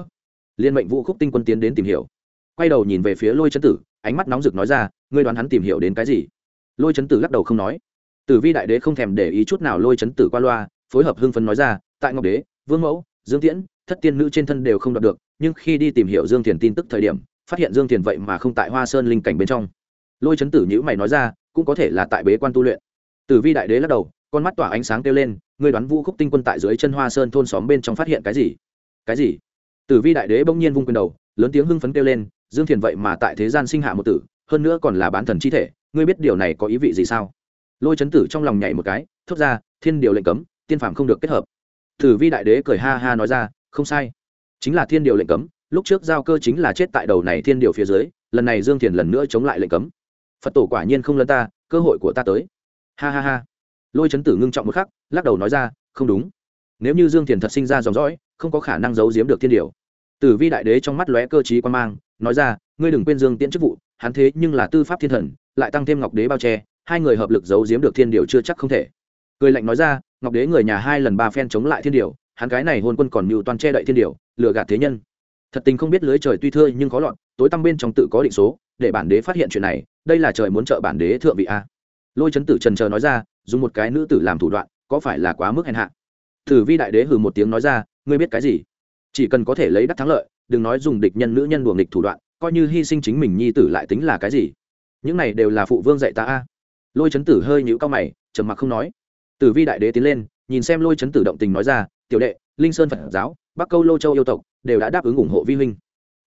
A: Liên mệnh vũ khúc tinh quân tiến đến tìm hiểu quay đầu nhìn về phía lôi chấn tử, ánh mắt nóng rực nói ra, ngươi đoán hắn tìm hiểu đến cái gì? Lôi chấn tử lắc đầu không nói. Tử vi đại đế không thèm để ý chút nào lôi chấn tử qua loa, phối hợp hưng phấn nói ra, tại ngọc đế, vương mẫu, dương tiễn, thất tiên nữ trên thân đều không đọc được, nhưng khi đi tìm hiểu dương thiền tin tức thời điểm, phát hiện dương thiền vậy mà không tại hoa sơn linh cảnh bên trong. Lôi chấn tử nhữ mày nói ra, cũng có thể là tại bế quan tu luyện. Tử vi đại đế lắc đầu, con mắt tỏa ánh sáng kêu lên người đoán vũ khúc tinh quân tại dưới chân hoa sơn thôn xóm bên trong phát hiện cái gì? Cái gì? Tử vi đại đế bỗng nhiên vung quyền đầu, lớn tiếng hưng phấn kêu lên dương thiền vậy mà tại thế gian sinh hạ một tử, hơn nữa còn là bán thần chi thể, ngươi biết điều này có ý vị gì sao? Lôi chấn tử trong lòng nhảy một cái, thốt ra, thiên điều lệnh cấm, tiên phạm không được kết hợp. Tử vi đại đế cười ha ha nói ra, không sai. Chính là thiên điều lệnh cấm, lúc trước giao cơ chính là chết tại đầu này thiên điều phía dưới, lần này dương thiền lần nữa chống lại lệnh cấm. Phật tổ quả nhiên không lân ta, cơ hội của ta tới. Ha ha ha. Lôi chấn tử ngưng trọng một khắc, lắc đầu nói ra, không đúng. Nếu như dương thiền thật sinh ra dòng dõi, không có khả năng giấu giếm được thiên điều tử vi đại đế trong mắt lóe cơ t quan mang, nói ra, ngươi đừng quên dương tiễn chức vụ, hắn thế nhưng là tư pháp thiên thần, lại tăng thêm ngọc đế bao che, hai người hợp lực giấu giếm được thiên điều chưa chắc không thể. Cười lạnh nói ra, ngọc đế người nhà hai lần ba phen chống lại thiên điều, hắn cái này hôn quân còn mưu toàn che đậy thiên điều, lừa gạt thế nhân. Thật tình không biết lưới trời tuy thưa nhưng khó lọt, tối tăm bên trong tự có định số, để bản đế phát hiện chuyện này, đây là trời muốn trợ bản đế thượng vị a. Lôi chấn tử trần chờ nói ra, dùng một cái nữ tử làm thủ đoạn, có phải là quá mức hèn hạ? Tử vi đại đế hừ một tiếng nói ra, ngươi biết cái gì? Chỉ cần có thể lấy đắc thắng lợi, đừng nói dùng địch nhân nữ nhân đùa nghịch thủ đoạn, coi như hy sinh chính mình nhi tử lại tính là cái gì? Những này đều là phụ vương dạy ta a. Lôi chấn tử hơi nhũ cao mày, trầm mặc không nói. Tử vi đại đế tiến lên, nhìn xem lôi chấn tử động tình nói ra, tiểu đệ, linh sơn phật giáo, bắc câu lô châu yêu tộc đều đã đáp ứng ủng hộ vi huynh.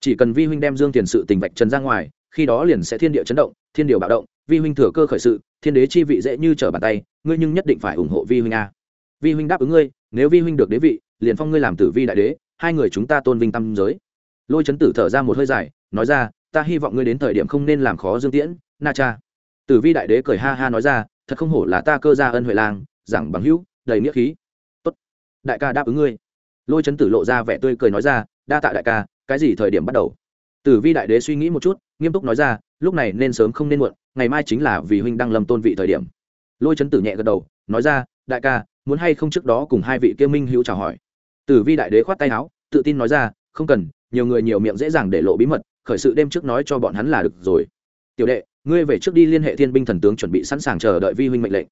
A: Chỉ cần vi huynh đem dương tiền sự tình vạch trần ra ngoài, khi đó liền sẽ thiên địa chấn động, thiên điều bạo động, vi huynh thừa cơ khởi sự, thiên đế chi vị dễ như trở bàn tay, ngươi nhưng nhất định phải ủng hộ vi huynh a. Vi huynh đáp ứng ngươi, nếu vi huynh được đế vị, liền phong ngươi làm tử vi đại đế hai người chúng ta tôn vinh tâm giới. Lôi chấn tử thở ra một hơi dài, nói ra, ta hy vọng ngươi đến thời điểm không nên làm khó dương tiễn, na cha. Tử vi đại đế cười ha ha nói ra, thật không hổ là ta cơ gia ân huệ lang rằng bằng hữu, đầy nghĩa khí. Tốt, đại ca đáp ứng ngươi. Lôi chấn tử lộ ra vẻ tươi cười nói ra, đa tạ đại ca, cái gì thời điểm bắt đầu? Tử vi đại đế suy nghĩ một chút, nghiêm túc nói ra, lúc này nên sớm không nên muộn, ngày mai chính là vì huynh đăng lâm tôn vị thời điểm. Lôi chấn tử nhẹ gật đầu, nói ra, đại ca, muốn hay không trước đó cùng hai vị kia minh hữu chào hỏi? Tử vi đại đế khoát tay áo, tự tin nói ra, không cần, nhiều người nhiều miệng dễ dàng để lộ bí mật, khởi sự đêm trước nói cho bọn hắn là được rồi. Tiểu đệ, ngươi về trước đi liên hệ thiên binh thần tướng chuẩn bị sẵn sàng chờ đợi vi huynh mệnh lệnh.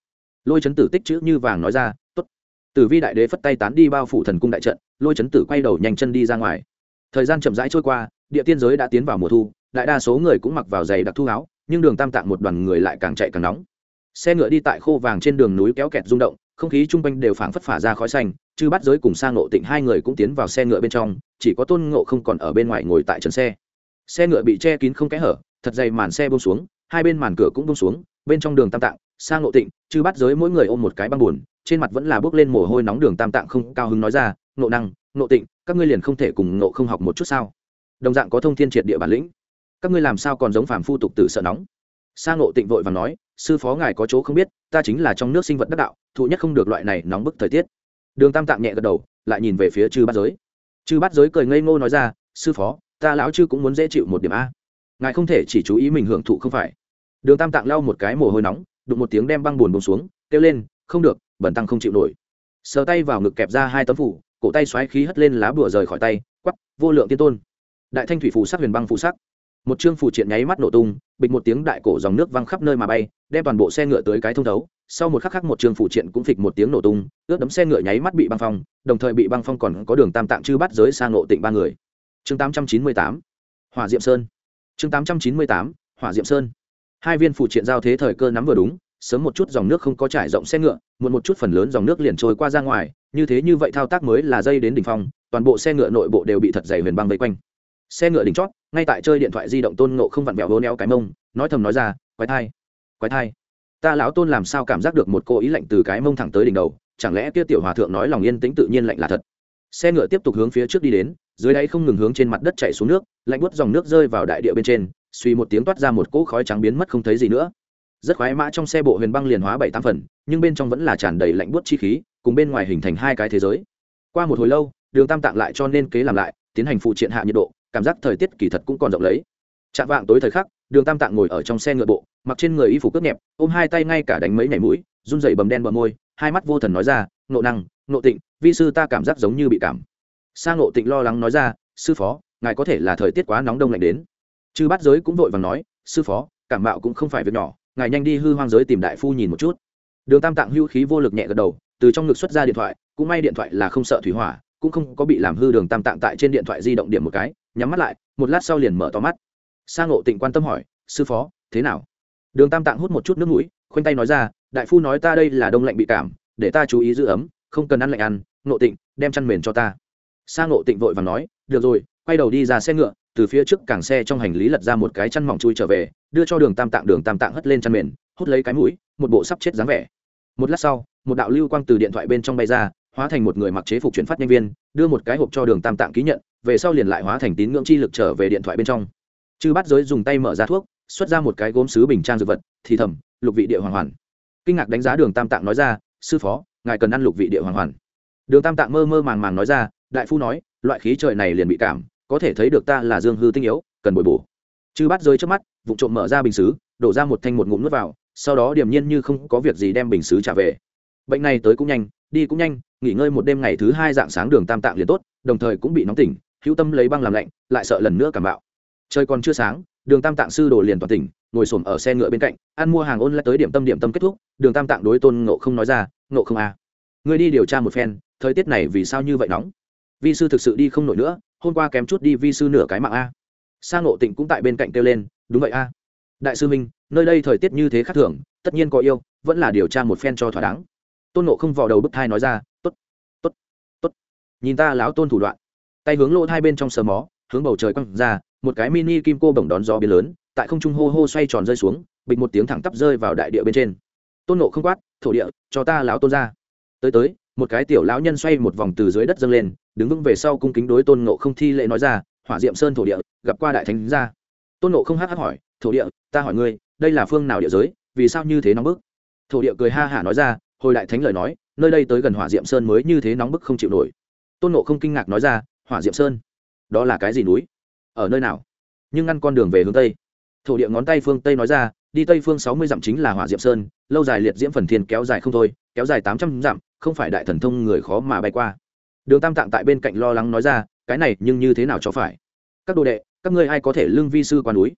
A: Lôi chấn tử tích chữ như vàng nói ra t ố t tử vi đại đế phất tay tán đi bao phủ thần cung đại trận, lôi chấn tử quay đầu nhanh chân đi ra ngoài. Thời gian chậm rãi trôi qua, địa tiên giới đã tiến vào mùa thu, đại đa số người cũng mặc vào giày đặc thu áo, nhưng đường tam tạng một đoàn người lại càng chạy càng nóng. Xe ngựa đi tại khô vàng trên đường núi kéo kẹt rung động không khí chung quanh đều phảng phất phả ra khói xanh, chư bắt giới cùng sang ngộ tịnh hai người cũng tiến vào xe ngựa bên trong, chỉ có tôn ngộ không còn ở bên ngoài ngồi tại trần xe. Xe ngựa bị che kín không kẽ hở, thật dày màn xe bông xuống, hai bên màn cửa cũng bông xuống, bên trong đường tam tạng sang ngộ tịnh, chư bắt giới mỗi người ôm một cái băng buồn, trên mặt vẫn là bước lên mồ hôi nóng đường tam tạng không cao hứng nói ra, ngộ năng, ngộ tịnh, các ngươi liền không thể cùng ngộ không học một chút sao? Đồng dạng có thông thiên triệt địa bản lĩnh. Các ngươi làm sao còn giống phàm phu tục tử sợ nóng? Sang ngộ tịnh vội và nói, sư phó ngài có chỗ không biết, ta chính là trong nước sinh vật đắc đạo thụ nhất không được loại này nóng bức thời tiết. Đường tam tạng nhẹ gật đầu, lại nhìn về phía chư bát giới. Chư bát giới cười ngây ngô nói ra, sư phó, ta lão chư cũng muốn dễ chịu một điểm a. Ngài không thể chỉ chú ý mình hưởng thụ không phải. Đường tam tạng lau một cái mồ hôi nóng, đụng một tiếng đem băng buồn bông xuống, kêu lên, không được, bẩn tăng không chịu nổi. Sờ tay vào ngực kẹp ra hai tấm phủ, cổ tay xoáy khí hất lên lá bùa rời khỏi tay quắp vô lượng tiên tôn. Đại thanh thủy phù sắc huyền băng phù sắc một chương phù triện nháy mắt nổ tung, bịch một tiếng đại cổ dòng nước văng khắp nơi mà bay, đem toàn bộ xe ngựa tới cái thông thấu. Sau một khắc khắc một chương phù triện cũng phịch một tiếng nổ tung, ướt đấm xe ngựa nháy mắt bị băng phong, đồng thời bị băng phong còn có đường tam tạng chư bắt giới sang nộ tịnh ba người. Chương tám trăm chín mươi tám, hỏa diệm sơn. Chương tám trăm chín mươi tám, hỏa diệm sơn. Hai viên phù triện giao thế thời cơ nắm vừa đúng, sớm một chút dòng nước không có trải rộng xe ngựa, muộn một chút phần lớn dòng nước liền trôi qua ra ngoài, như thế như vậy thao tác mới là dây đến đỉnh phong, toàn bộ xe ngựa nội bộ đều bị thật dày huyền băng vây quanh xe ngựa đỉnh chót, ngay tại chơi điện thoại di động tôn ngộ không vặn vẹo hố neo cái mông, nói thầm nói ra, quái thai quái thai. Ta lão tôn làm sao cảm giác được một cô ý lạnh từ cái mông thẳng tới đỉnh đầu, chẳng lẽ kia tiểu hòa thượng nói lòng yên tĩnh tự nhiên lạnh là thật? Xe ngựa tiếp tục hướng phía trước đi đến, dưới đáy không ngừng hướng trên mặt đất chạy xuống nước, lạnh buốt dòng nước rơi vào đại địa bên trên, suy một tiếng toát ra một cỗ khói trắng biến mất không thấy gì nữa. Rất khoái mã trong xe bộ huyền băng liền hóa bảy tám phần, nhưng bên trong vẫn là tràn đầy lạnh buốt chi khí, cùng bên ngoài hình thành hai cái thế giới. Qua một hồi lâu, đường tam tạng lại cho nên kế làm lại, tiến hành phụ triện hạ nhiệt độ cảm giác thời tiết kỳ thật cũng còn rộng lấy. Chạm vạng tối thời khắc, đường tam tạng ngồi ở trong xe ngựa bộ, mặc trên người y phục cướp nhẹp, ôm hai tay ngay cả đánh mấy nhảy mũi, run dậy bầm đen bờ môi, hai mắt vô thần nói ra nộ năng nộ tịnh, vi sư ta cảm giác giống như bị cảm. Sa ngộ tịnh lo lắng nói ra, sư phó, ngài có thể là thời tiết quá nóng đông lạnh đến. Chư bát giới cũng vội vàng nói, sư phó, cảm mạo cũng không phải việc nhỏ, ngài nhanh đi hư hoang giới tìm đại phu nhìn một chút. Đường tam tạng hưu khí vô lực nhẹ gật đầu, từ trong ngực xuất ra điện thoại, cũng may điện thoại là không sợ thủy hỏa cũng không có bị làm hư đường tam tạng tại trên điện thoại di động điểm một cái, nhắm mắt lại, một lát sau liền mở to mắt. Sang ngộ tịnh quan tâm hỏi, sư phó, thế nào? Đường tam tạng hút một chút nước mũi, khoanh tay nói ra, đại phu nói ta đây là đông lạnh bị cảm, để ta chú ý giữ ấm, không cần ăn lạnh ăn, ngộ tịnh, đem chăn mền cho ta. Sang ngộ tịnh vội và nói, được rồi, quay đầu đi ra xe ngựa, từ phía trước cảng xe trong hành lý lật ra một cái chăn mỏng chui trở về, đưa cho đường tam tạng, đường tam tạng hất lên chăn mền, hút lấy cái mũi, một bộ sắp chết dáng vẻ. Một lát sau, một đạo lưu quang từ điện thoại bên trong bay ra hóa thành một người mặc chế phục chuyển phát nhân viên, đưa một cái hộp cho đường tam tạng ký nhận, về sau liền lại hóa thành tín ngưỡng chi lực trở về điện thoại bên trong. Chư bắt giới dùng tay mở ra thuốc, xuất ra một cái gốm sứ bình trang dược vật, thì thầm, lục vị địa hoàng hoàn. Kinh ngạc đánh giá đường tam tạng nói ra, sư phó, ngài cần ăn lục vị địa hoàng hoàn. Đường tam tạng mơ mơ màng màng nói ra, đại phu nói, loại khí trời này liền bị cảm, có thể thấy được ta là dương hư tinh yếu, cần bồi bổ. Chư bắt rơi trước mắt, vụ trộm mở ra bình xứ đổ ra một thanh một ngụm nước vào, sau đó điềm nhiên như không có việc gì đem bình xứ trả về bệnh này tới cũng nhanh, đi cũng nhanh, nghỉ ngơi một đêm ngày thứ hai dạng sáng đường tam tạng liền tốt, đồng thời cũng bị nóng tỉnh, hữu tâm lấy băng làm lạnh, lại sợ lần nữa cảm bạo. Trời còn chưa sáng, đường tam tạng sư đồ liền toàn tỉnh, ngồi xổm ở xe ngựa bên cạnh, ăn mua hàng ôn lại tới điểm tâm điểm tâm kết thúc, đường tam tạng đối tôn ngộ không nói ra, ngộ không à. người đi điều tra một phen, thời tiết này vì sao như vậy nóng? Vi sư thực sự đi không nổi nữa, hôm qua kém chút đi vi sư nửa cái mạng a. Sang ngộ tịnh cũng tại bên cạnh kêu lên, đúng vậy a. Đại sư minh, nơi đây thời tiết như thế khác thường, tất nhiên có yêu, vẫn là điều tra một phen cho thỏa đáng tôn nộ không vào đầu bức thai nói ra t ố t t ố t t ố t nhìn ta láo tôn thủ đoạn. Tay hướng lỗ hai bên trong sờ mó, hướng bầu trời quăng ra, một cái mini kim cô bổng đón gió biến lớn, tại không trung hô hô xoay tròn rơi xuống, bịch một tiếng thẳng tắp rơi vào đại địa bên trên. Tôn nộ không quát, thổ địa, cho ta láo tôn ra. Tới tới, một cái tiểu lão nhân xoay một vòng từ dưới đất dâng lên, đứng vững về sau cung kính đối tôn nộ không thi lễ nói ra, hỏa diệm sơn thổ địa, gặp qua đại thánh gia tôn nộ không hắc hắc hỏi, thổ địa, ta hỏi ngươi, đây là phương nào địa giới, vì sao như thế nóng bức? Thổ địa cười ha hả nói ra hồi đại thánh lời nói, nơi đây tới gần hỏa diệm sơn mới như thế nóng bức không chịu nổi. Tôn nộ không kinh ngạc nói ra, hỏa diệm sơn? Đó là cái gì núi? Ở nơi nào? Nhưng ngăn con đường về hướng tây. Thổ địa ngón tay phương tây nói ra, đi tây phương sáu mươi dặm chính là hỏa diệm sơn, lâu dài liệt diễm phần thiên kéo dài không thôi, kéo dài tám trăm dặm, không phải đại thần thông người khó mà bay qua. Đường tam tạng tại bên cạnh lo lắng nói ra, cái này nhưng như thế nào cho phải? Các đồ đệ, các ngươi ai có thể lương vi sư qua núi?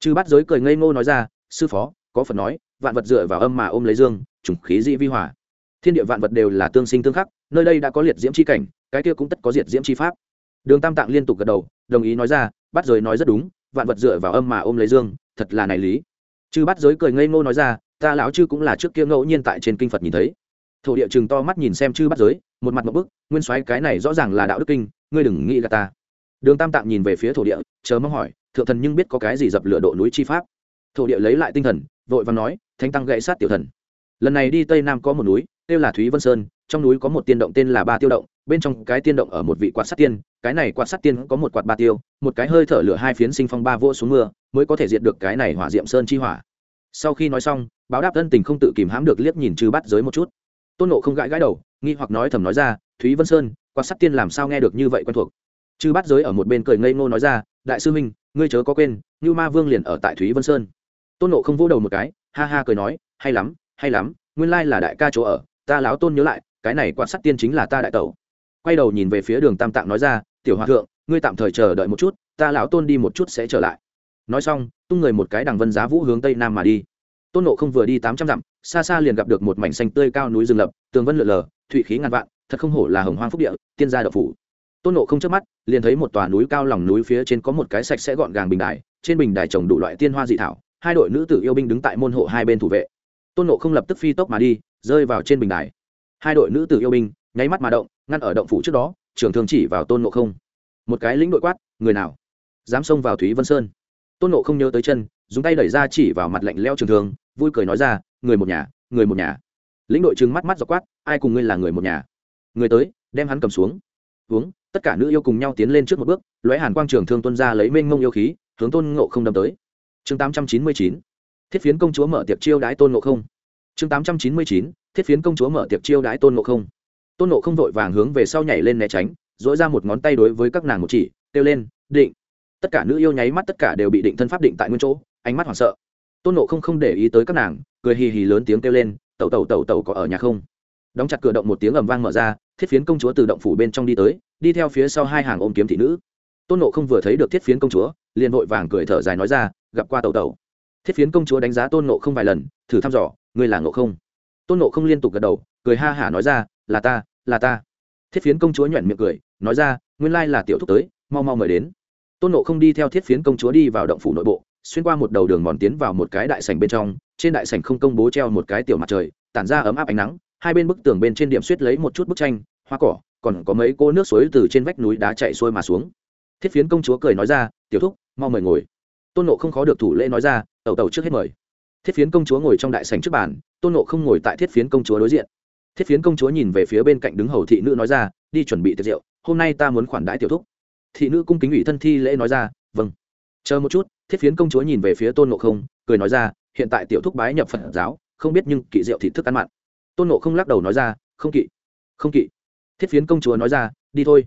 A: Chư bắt giới cười ngây ngô nói ra, sư phó, có phật nói, vạn vật dựa vào âm mà ôm lấy dương Trùng khí dị vi hỏa thiên địa vạn vật đều là tương sinh tương khắc, nơi đây đã có liệt diễm c h i cảnh, cái kia cũng tất có diệt diễm c h i pháp. Đường tam tạng liên tục gật đầu, đồng ý nói ra, bắt giới nói rất đúng, vạn vật dựa vào âm mà ôm lấy dương, thật là này lý. Chư bắt giới cười ngây ngô nói ra, ta lão chư cũng là trước kia ngẫu nhiên tại trên kinh phật nhìn thấy. Thổ địa chừng to mắt nhìn xem chư bắt giới, một mặt một bức, nguyên soái cái này rõ ràng là đạo đức kinh, ngươi đừng nghĩ là ta. Đường tam tạng nhìn về phía thổ địa, chờ mong hỏi, thượng thần nhưng biết có cái gì dập lửa độ núi chi pháp. Thổ địa lấy lại tinh thần, vội và nói, thánh tăng gậy sát tiểu thần lần này đi tây nam có một núi tên là thúy vân sơn, trong núi có một tiên động tên là ba tiêu động, bên trong cái tiên động ở một vị quạt sát tiên, cái này quạt sát tiên có một quạt ba tiêu, một cái hơi thở lửa hai phiến sinh phong ba vỗ xuống mưa, mới có thể diệt được cái này hỏa diệm sơn chi hỏa. Sau khi nói xong, báo đáp thân tình không tự kìm hãm được liếc nhìn chư bắt giới một chút. Tôn nộ không gãi gãi đầu, nghi hoặc nói thầm nói ra, thúy vân sơn, quạt sát tiên làm sao nghe được như vậy quen thuộc? Chư bắt giới ở một bên cười ngây ngô nói ra, đại sư minh ngươi chớ có quên như ma vương liền ở tại thúy vân sơn. Tôn nộ không vỗ đầu một cái, ha ha cười nói, hay lắm hay lắm, nguyên lai là đại ca chỗ ở, ta lão tôn nhớ lại, cái này quan sát tiên chính là ta đại tẩu. Quay đầu nhìn về phía đường tam tạng nói ra, tiểu hòa thượng, ngươi tạm thời chờ đợi một chút, ta lão tôn đi một chút sẽ trở lại. Nói xong, tung người một cái đằng vân giá vũ hướng tây nam mà đi. Tôn nộ không vừa đi tám trăm dặm, xa xa liền gặp được một mảnh xanh tươi cao núi rừng lập, tường vân lượn lờ, thụy khí ngàn vạn, thật không hổ là hồng hoang phúc địa, tiên gia đậu phủ. Tôn nộ không chớp mắt, liền thấy một tòa núi cao lòng núi phía trên có một cái sạch sẽ gọn gàng bình đài, trên bình đài trồng đủ loại tiên hoa dị thảo, hai đội nữ tử yêu binh đứng tại môn hộ hai bên thủ vệ tôn nộ không lập tức phi tốc mà đi, rơi vào trên bình đài. Hai đội nữ tử yêu binh, nháy mắt mà động, ngăn ở động phủ trước đó trường thường chỉ vào tôn nộ không. Một cái lĩnh đội quát, người nào? Dám xông vào thúy vân sơn. Tôn nộ không nhớ tới chân, dùng tay đẩy ra chỉ vào mặt lạnh leo trường thường vui cười nói ra, người một nhà, người một nhà. Lĩnh đội trừng mắt mắt dọc quát, ai cùng ngươi là người một nhà? Người tới, đem hắn cầm xuống. Uống, tất cả nữ yêu cùng nhau tiến lên trước một bước, lóe hàn quang trường thương tuân ra lấy mênh mông yêu khí, hướng tôn ngộ không đâm tới. Chương tám trăm chín mươi chín thiết phiến công chúa mở tiệc chiêu đái tôn ngộ không. Chương tám trăm chín mươi chín, thiết phiến công chúa mở tiệc chiêu đái tôn ngộ không. Tôn ngộ không vội vàng hướng về sau nhảy lên né tránh dỗi ra một ngón tay đối với các nàng một chỉ, kêu lên, định. Tất cả nữ yêu nháy mắt tất cả đều bị định thân pháp định tại nguyên chỗ, ánh mắt hoảng sợ. Tôn ngộ không không để ý tới các nàng, cười hì hì lớn tiếng kêu lên, tẩu tẩu tẩu tẩu có ở nhà không? Đóng chặt cửa động một tiếng ầm vang mở ra, thiết phiến công chúa từ động phủ bên trong đi tới, đi theo phía sau hai hàng ôm kiếm thị nữ. Tôn nộ không vừa thấy được thiết phiến công chúa, liền vội vàng cười thở dài nói ra, gặp qua tẩu tẩu thiết phiến công chúa đánh giá tôn nộ không vài lần, thử thăm dò, ngươi là ngộ không? Tôn nộ không liên tục gật đầu, cười ha hả nói ra, là ta là ta. Thiết phiến công chúa nhoẻn miệng cười, nói ra, nguyên lai là tiểu thúc tới, mau mau mời đến. Tôn nộ không đi theo thiết phiến công chúa đi vào động phủ nội bộ, xuyên qua một đầu đường mòn tiến vào một cái đại sảnh bên trong, trên đại sảnh không công bố treo một cái tiểu mặt trời, tản ra ấm áp ánh nắng, hai bên bức tường bên trên điểm suýt lấy một chút bức tranh, hoa cỏ, còn có mấy cô nước suối từ trên vách núi đá chạy xuôi mà xuống. Thiết phiến công chúa cười nói ra, tiểu thúc, mau mời ngồi. Tôn nộ không khó được thủ lễ nói ra tẩu tẩu trước hết mời. Thiết phiến công chúa ngồi trong đại sành trước bàn, tôn nộ không ngồi tại thiết phiến công chúa đối diện. Thiết phiến công chúa nhìn về phía bên cạnh đứng hầu thị nữ nói ra, đi chuẩn bị tiệc rượu, hôm nay ta muốn khoản đãi tiểu thúc. Thị nữ cung kính ủy thân thi lễ nói ra vâng. Chờ một chút. Thiết phiến công chúa nhìn về phía tôn nộ không, cười nói ra, hiện tại tiểu thúc bái nhập phật giáo, không biết nhưng kỵ rượu thị thức ăn mặn. Tôn nộ không lắc đầu nói ra, không kỵ không kỵ. Thiết phiến công chúa nói ra, đi thôi.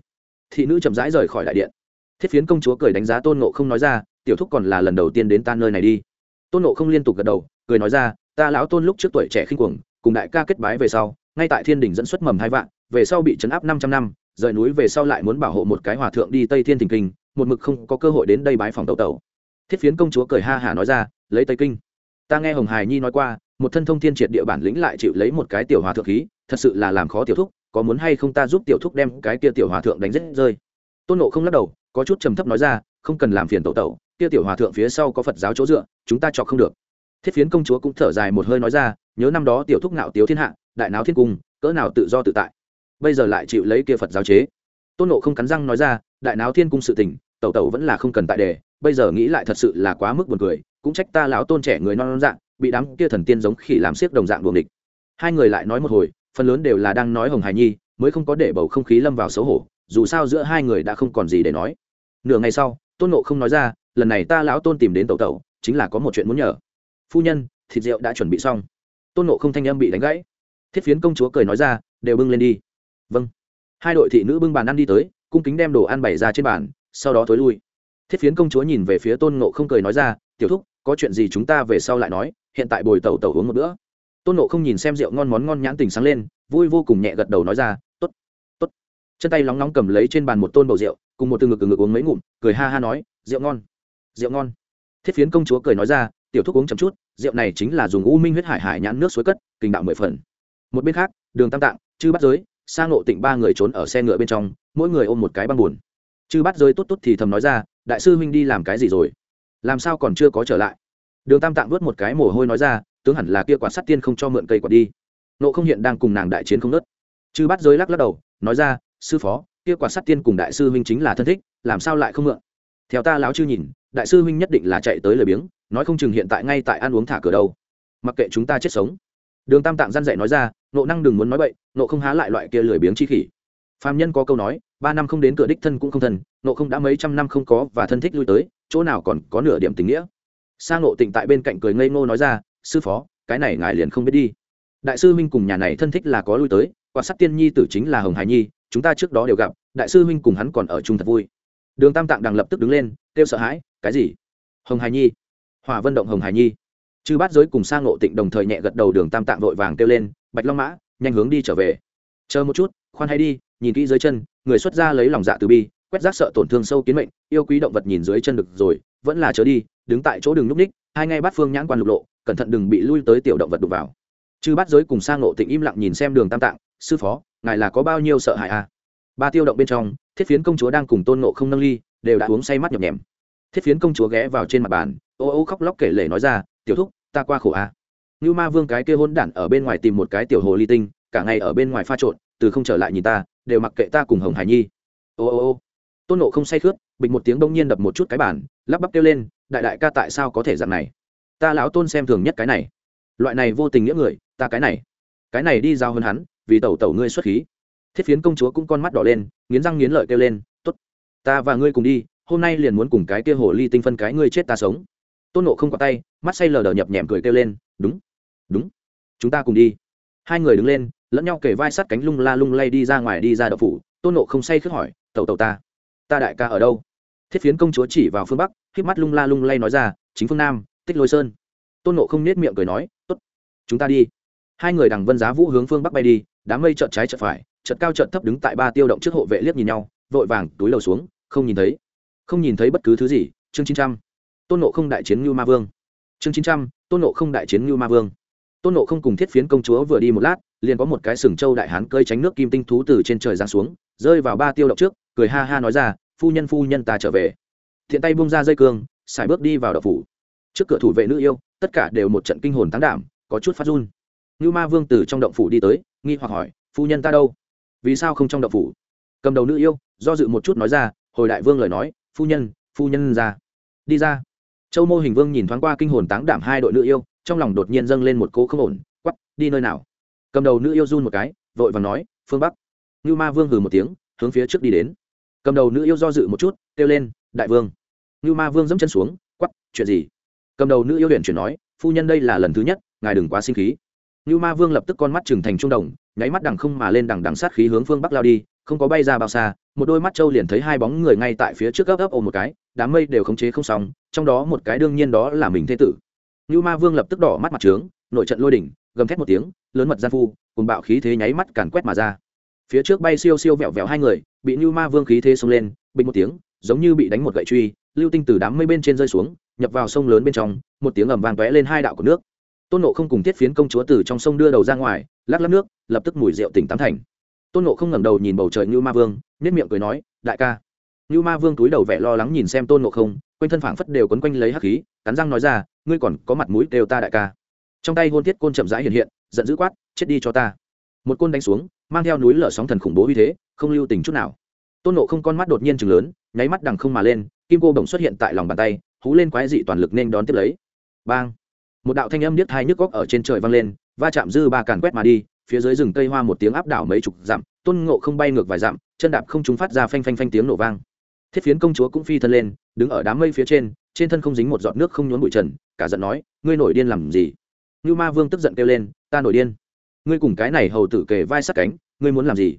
A: Thị nữ chậm rãi rời khỏi đại điện. Thiết phiến công chúa cười đánh giá tôn nộ không nói ra, tiểu thúc còn là lần đầu tiên đến ta nơi này đi tôn nộ không liên tục gật đầu, cười nói ra, ta lão tôn lúc trước tuổi trẻ khinh cuồng, cùng đại ca kết bái về sau, ngay tại thiên đình dẫn xuất mầm hai vạn, về sau bị chấn áp năm trăm năm, rời núi về sau lại muốn bảo hộ một cái hòa thượng đi tây thiên thình kinh, một mực không có cơ hội đến đây bái phòng tẩu tẩu. Thiết phiến công chúa cười ha hả nói ra, lấy tây kinh. Ta nghe hồng hải nhi nói qua, một thân thông thiên triệt địa bản lĩnh lại chịu lấy một cái tiểu hòa thượng khí, thật sự là làm khó tiểu thúc, có muốn hay không ta giúp tiểu thúc đem cái kia tiểu hòa thượng đánh rết rơi? Tôn nộ không lắc đầu, có chút trầm thấp nói ra, không cần làm phiền tẩu tẩu kia tiểu hòa thượng phía sau có phật giáo chỗ dựa, chúng ta chọc không được. Thiết phiến công chúa cũng thở dài một hơi nói ra, nhớ năm đó tiểu thúc ngạo tiếu thiên hạ, đại náo thiên cung, cỡ nào tự do tự tại. Bây giờ lại chịu lấy kia phật giáo chế. Tôn nộ không cắn răng nói ra, đại náo thiên cung sự tình, tẩu tẩu vẫn là không cần tại đề, bây giờ nghĩ lại thật sự là quá mức buồn cười, cũng trách ta lão tôn trẻ người non non dạng, bị đám kia thần tiên giống khỉ làm siếc đồng dạng buồng địch hai người lại nói một hồi, phần lớn đều là đang nói hồng hải nhi, mới không có để bầu không khí lâm vào xấu hổ, dù sao giữa hai người đã không còn gì để nói. Nửa ngày sau, tôn nộ không nói ra lần này ta lão tôn tìm đến tẩu tẩu, chính là có một chuyện muốn nhờ. Phu nhân, thịt rượu đã chuẩn bị xong. Tôn nộ không thanh âm bị đánh gãy. Thiết phiến công chúa cười nói ra, đều bưng lên đi. Vâng. Hai đội thị nữ bưng bàn ăn đi tới, cung kính đem đồ ăn bày ra trên bàn, sau đó thối lui. Thiết phiến công chúa nhìn về phía tôn nộ không cười nói ra, tiểu thúc, có chuyện gì chúng ta về sau lại nói, hiện tại bồi tẩu tẩu uống một bữa. Tôn nộ không nhìn xem rượu ngon món ngon nhãn tình sáng lên, vui vô cùng nhẹ gật đầu nói ra t ố t t ố t chân tay lóng nóng cầm lấy trên bàn một tôn bầu rượu, cùng một từ ngực từ ngực uống mấy ngụm, cười ha ha nói, rượu ngon rượu ngon. Thiết phiến công chúa cười nói ra, tiểu thuốc uống chậm chút, rượu này chính là dùng u minh huyết hải hải nhãn nước suối cất, kinh đạo mười phần. Một bên khác, đường tam tạng, chư bắt giới sang lộ tịnh ba người trốn ở xe ngựa bên trong, mỗi người ôm một cái băng buồn. Chư bắt giới tốt tốt thì thầm nói ra, đại sư huynh đi làm cái gì rồi? Làm sao còn chưa có trở lại? Đường tam tạng vớt một cái mồ hôi nói ra, tướng hẳn là kia quả sắt tiên không cho mượn cây quạt đi. Nộ không hiện đang cùng nàng đại chiến không nớt chư bắt giới lắc lắc đầu, nói ra, sư phó, kia quả sắt tiên cùng đại sư huynh chính là thân thích, làm sao lại không mượn? Theo ta láo chư nhìn đại sư huynh nhất định là chạy tới lời biếng, nói không chừng hiện tại ngay tại ăn uống thả cửa đâu. Mặc kệ chúng ta chết sống. Đường tam tạng gian dạy nói ra nộ năng đừng muốn nói bậy nộ không há lại loại kia lười biếng chi khỉ. Phạm nhân có câu nói, ba năm không đến cửa đích thân cũng không thân nộ không đã mấy trăm năm không có và thân thích lui tới, chỗ nào còn có nửa điểm tình nghĩa. Sang nộ tịnh tại bên cạnh cười ngây ngô nói ra, sư phó, cái này ngài liền không biết đi. Đại sư huynh cùng nhà này thân thích là có lui tới, quan sát tiên nhi tử chính là hồng hải nhi, chúng ta trước đó đều gặp, đại sư huynh cùng hắn còn ở chung thật vui đường tam tạng đằng lập tức đứng lên, kêu sợ hãi, cái gì? Hồng hải nhi? Hòa vân động hồng hải nhi. Chư bát giới cùng sang ngộ tịnh đồng thời nhẹ gật đầu, đường tam tạng vội vàng kêu lên, bạch long mã, nhanh hướng đi trở về. Chờ một chút, khoan hay đi, nhìn kỹ dưới chân, người xuất ra lấy lòng dạ từ bi, quét rác sợ tổn thương sâu kiến mệnh, yêu quý động vật nhìn dưới chân được rồi, vẫn là chớ đi, đứng tại chỗ đường núp ních, hai ngay Bát phương nhãn quan lục lộ, cẩn thận đừng bị lui tới tiểu động vật đục vào. Chư bát giới cùng sang ngộ tịnh im lặng nhìn xem đường tam tạng, sư phó, ngài là có bao nhiêu sợ hãi à? Ba tiêu động bên trong, thiết phiến công chúa đang cùng tôn nộ không nâng ly, đều đã uống say mắt nhập nhèm. Thiết phiến công chúa ghé vào trên mặt bàn, ô ô khóc lóc kể lể nói ra, tiểu thúc, ta qua khổ a. Như ma vương cái kia hôn đản ở bên ngoài tìm một cái tiểu hồ ly tinh, cả ngày ở bên ngoài pha trộn, từ không trở lại nhìn ta, đều mặc kệ ta cùng hồng hải nhi. Ô ô ô. Tôn nộ không say khướt, bịch một tiếng đông nhiên đập một chút cái bản lắp bắp kêu lên, đại đại ca tại sao có thể dạng này? Ta lão tôn xem thường nhất cái này. Loại này vô tình nghĩa người, ta cái này. Cái này đi giao hơn hắn, vì tẩu tẩu ngươi xuất khí thiết phiến công chúa cũng con mắt đỏ lên, nghiến răng nghiến lợi kêu lên t ố t ta và ngươi cùng đi, hôm nay liền muốn cùng cái kia hồ ly tinh phân cái ngươi chết ta sống. Tôn nộ không có tay, mắt say lờ đờ nhập nhẹm cười kêu lên, đúng đúng, chúng ta cùng đi. Hai người đứng lên, lẫn nhau kể vai sát cánh lung la lung lay đi ra ngoài đi ra đậu phủ. Tôn nộ không say khước hỏi, tẩu tẩu ta ta đại ca ở đâu? Thiết phiến công chúa chỉ vào phương bắc k mắt lung la lung lay nói ra, chính phương nam, tích lôi sơn. Tôn nộ không nết miệng cười nói t ố t chúng ta đi. Hai người đằng vân giá vũ hướng phương bắc bay đi, đám mây trợn trái trợn phải chợt cao chợt thấp đứng tại ba tiêu động trước hộ vệ liếc nhìn nhau, vội vàng túi lầu xuống, không nhìn thấy. Không nhìn thấy bất cứ thứ gì. Chương chín trăm. Tôn nộ không đại chiến như ma vương. Chương chín trăm. Tôn nộ không đại chiến như ma vương. Tôn nộ không cùng thiết phiến công chúa vừa đi một lát, liền có một cái sừng châu đại hán cơi tránh nước kim tinh thú từ trên trời giáng xuống, rơi vào ba tiêu động trước, cười ha ha nói ra, phu nhân phu nhân ta trở về. Thiện tay bung ra dây cương xài bước đi vào đậu phủ. Trước cửa thủ vệ nữ yêu, tất cả đều một trận kinh hồn tán đảm, có chút phát run. Như ma vương từ trong động phủ đi tới, nghi hoặc hỏi, phu nhân ta đâu? Vì sao không trong đậu phủ? Cầm đầu nữ yêu, do dự một chút nói ra, hồi đại vương lời nói, phu nhân phu nhân ra. Đi ra. Châu mô hình vương nhìn thoáng qua kinh hồn táng đảm hai đội nữ yêu, trong lòng đột nhiên dâng lên một cỗ không ổn quắp đi nơi nào? Cầm đầu nữ yêu run một cái, vội và nói, phương bắc. Ngư ma vương hừ một tiếng, hướng phía trước đi đến. Cầm đầu nữ yêu do dự một chút, kêu lên, đại vương. Ngư ma vương dẫm chân xuống quắp chuyện gì? Cầm đầu nữ yêu huyền chuyển nói, phu nhân đây là lần thứ nhất, ngài đừng quá sinh khí. Nưu ma vương lập tức con mắt trừng thành trung đồng, nháy mắt đằng không mà lên đằng đằng sát khí hướng phương bắc lao đi, không có bay ra bao xa, một đôi mắt trâu liền thấy hai bóng người ngay tại phía trước gấp gấp ôm một cái, đám mây đều khống chế không xong, trong đó một cái đương nhiên đó là mình thế tử. Nưu ma vương lập tức đỏ mắt mặt trướng, nội trận lôi đỉnh, gầm thét một tiếng, lớn mật gian phu cùng bạo khí thế nháy mắt càn quét mà ra. Phía trước bay siêu siêu vẹo vẹo hai người, bị Nưu ma vương khí thế xông lên, bình một tiếng, giống như bị đánh một gậy truy, lưu tinh từ đám mây bên trên rơi xuống, nhập vào sông lớn bên trong, một tiếng ầm vang tóe lên hai đạo của nước tôn nộ không cùng tiết phiến công chúa từ trong sông đưa đầu ra ngoài, lắc lắc nước, lập tức mùi rượu tỉnh tám thành. Tôn nộ không ngẩng đầu nhìn bầu trời như ma vương nết miệng cười nói, đại ca. Như ma vương túi đầu vẻ lo lắng nhìn xem tôn nộ không, quanh thân phảng phất đều quấn quanh lấy hắc khí, cắn răng nói ra, ngươi còn có mặt mũi đều ta đại ca. Trong tay hôn thiết côn chậm rãi hiện hiện, giận dữ quát, chết đi cho ta. Một côn đánh xuống, mang theo núi lở sóng thần khủng bố uy thế, không lưu tình chút nào. Tôn nộ không con mắt đột nhiên chừng lớn, nháy mắt đằng không mà lên, kim cô bồng xuất hiện tại lòng bàn tay, hú lên quái dị toàn lực nên đón tiếp lấy. Bang! Một đạo thanh âm điếc hai nhức góc ở trên trời vang lên, va chạm dư ba càn quét mà đi, phía dưới rừng cây hoa một tiếng áp đảo mấy chục dặm, tôn ngộ không bay ngược vài dặm, chân đạp không chúng phát ra phanh phanh phanh tiếng nổ vang. Thiết phiến công chúa cũng phi thân lên, đứng ở đám mây phía trên trên thân không dính một giọt nước không nhốn bụi trần, cả giận nói, ngươi nổi điên làm gì? Như ma vương tức giận kêu lên, ta nổi điên. Ngươi cùng cái này hầu tử kề vai sát cánh, ngươi muốn làm gì?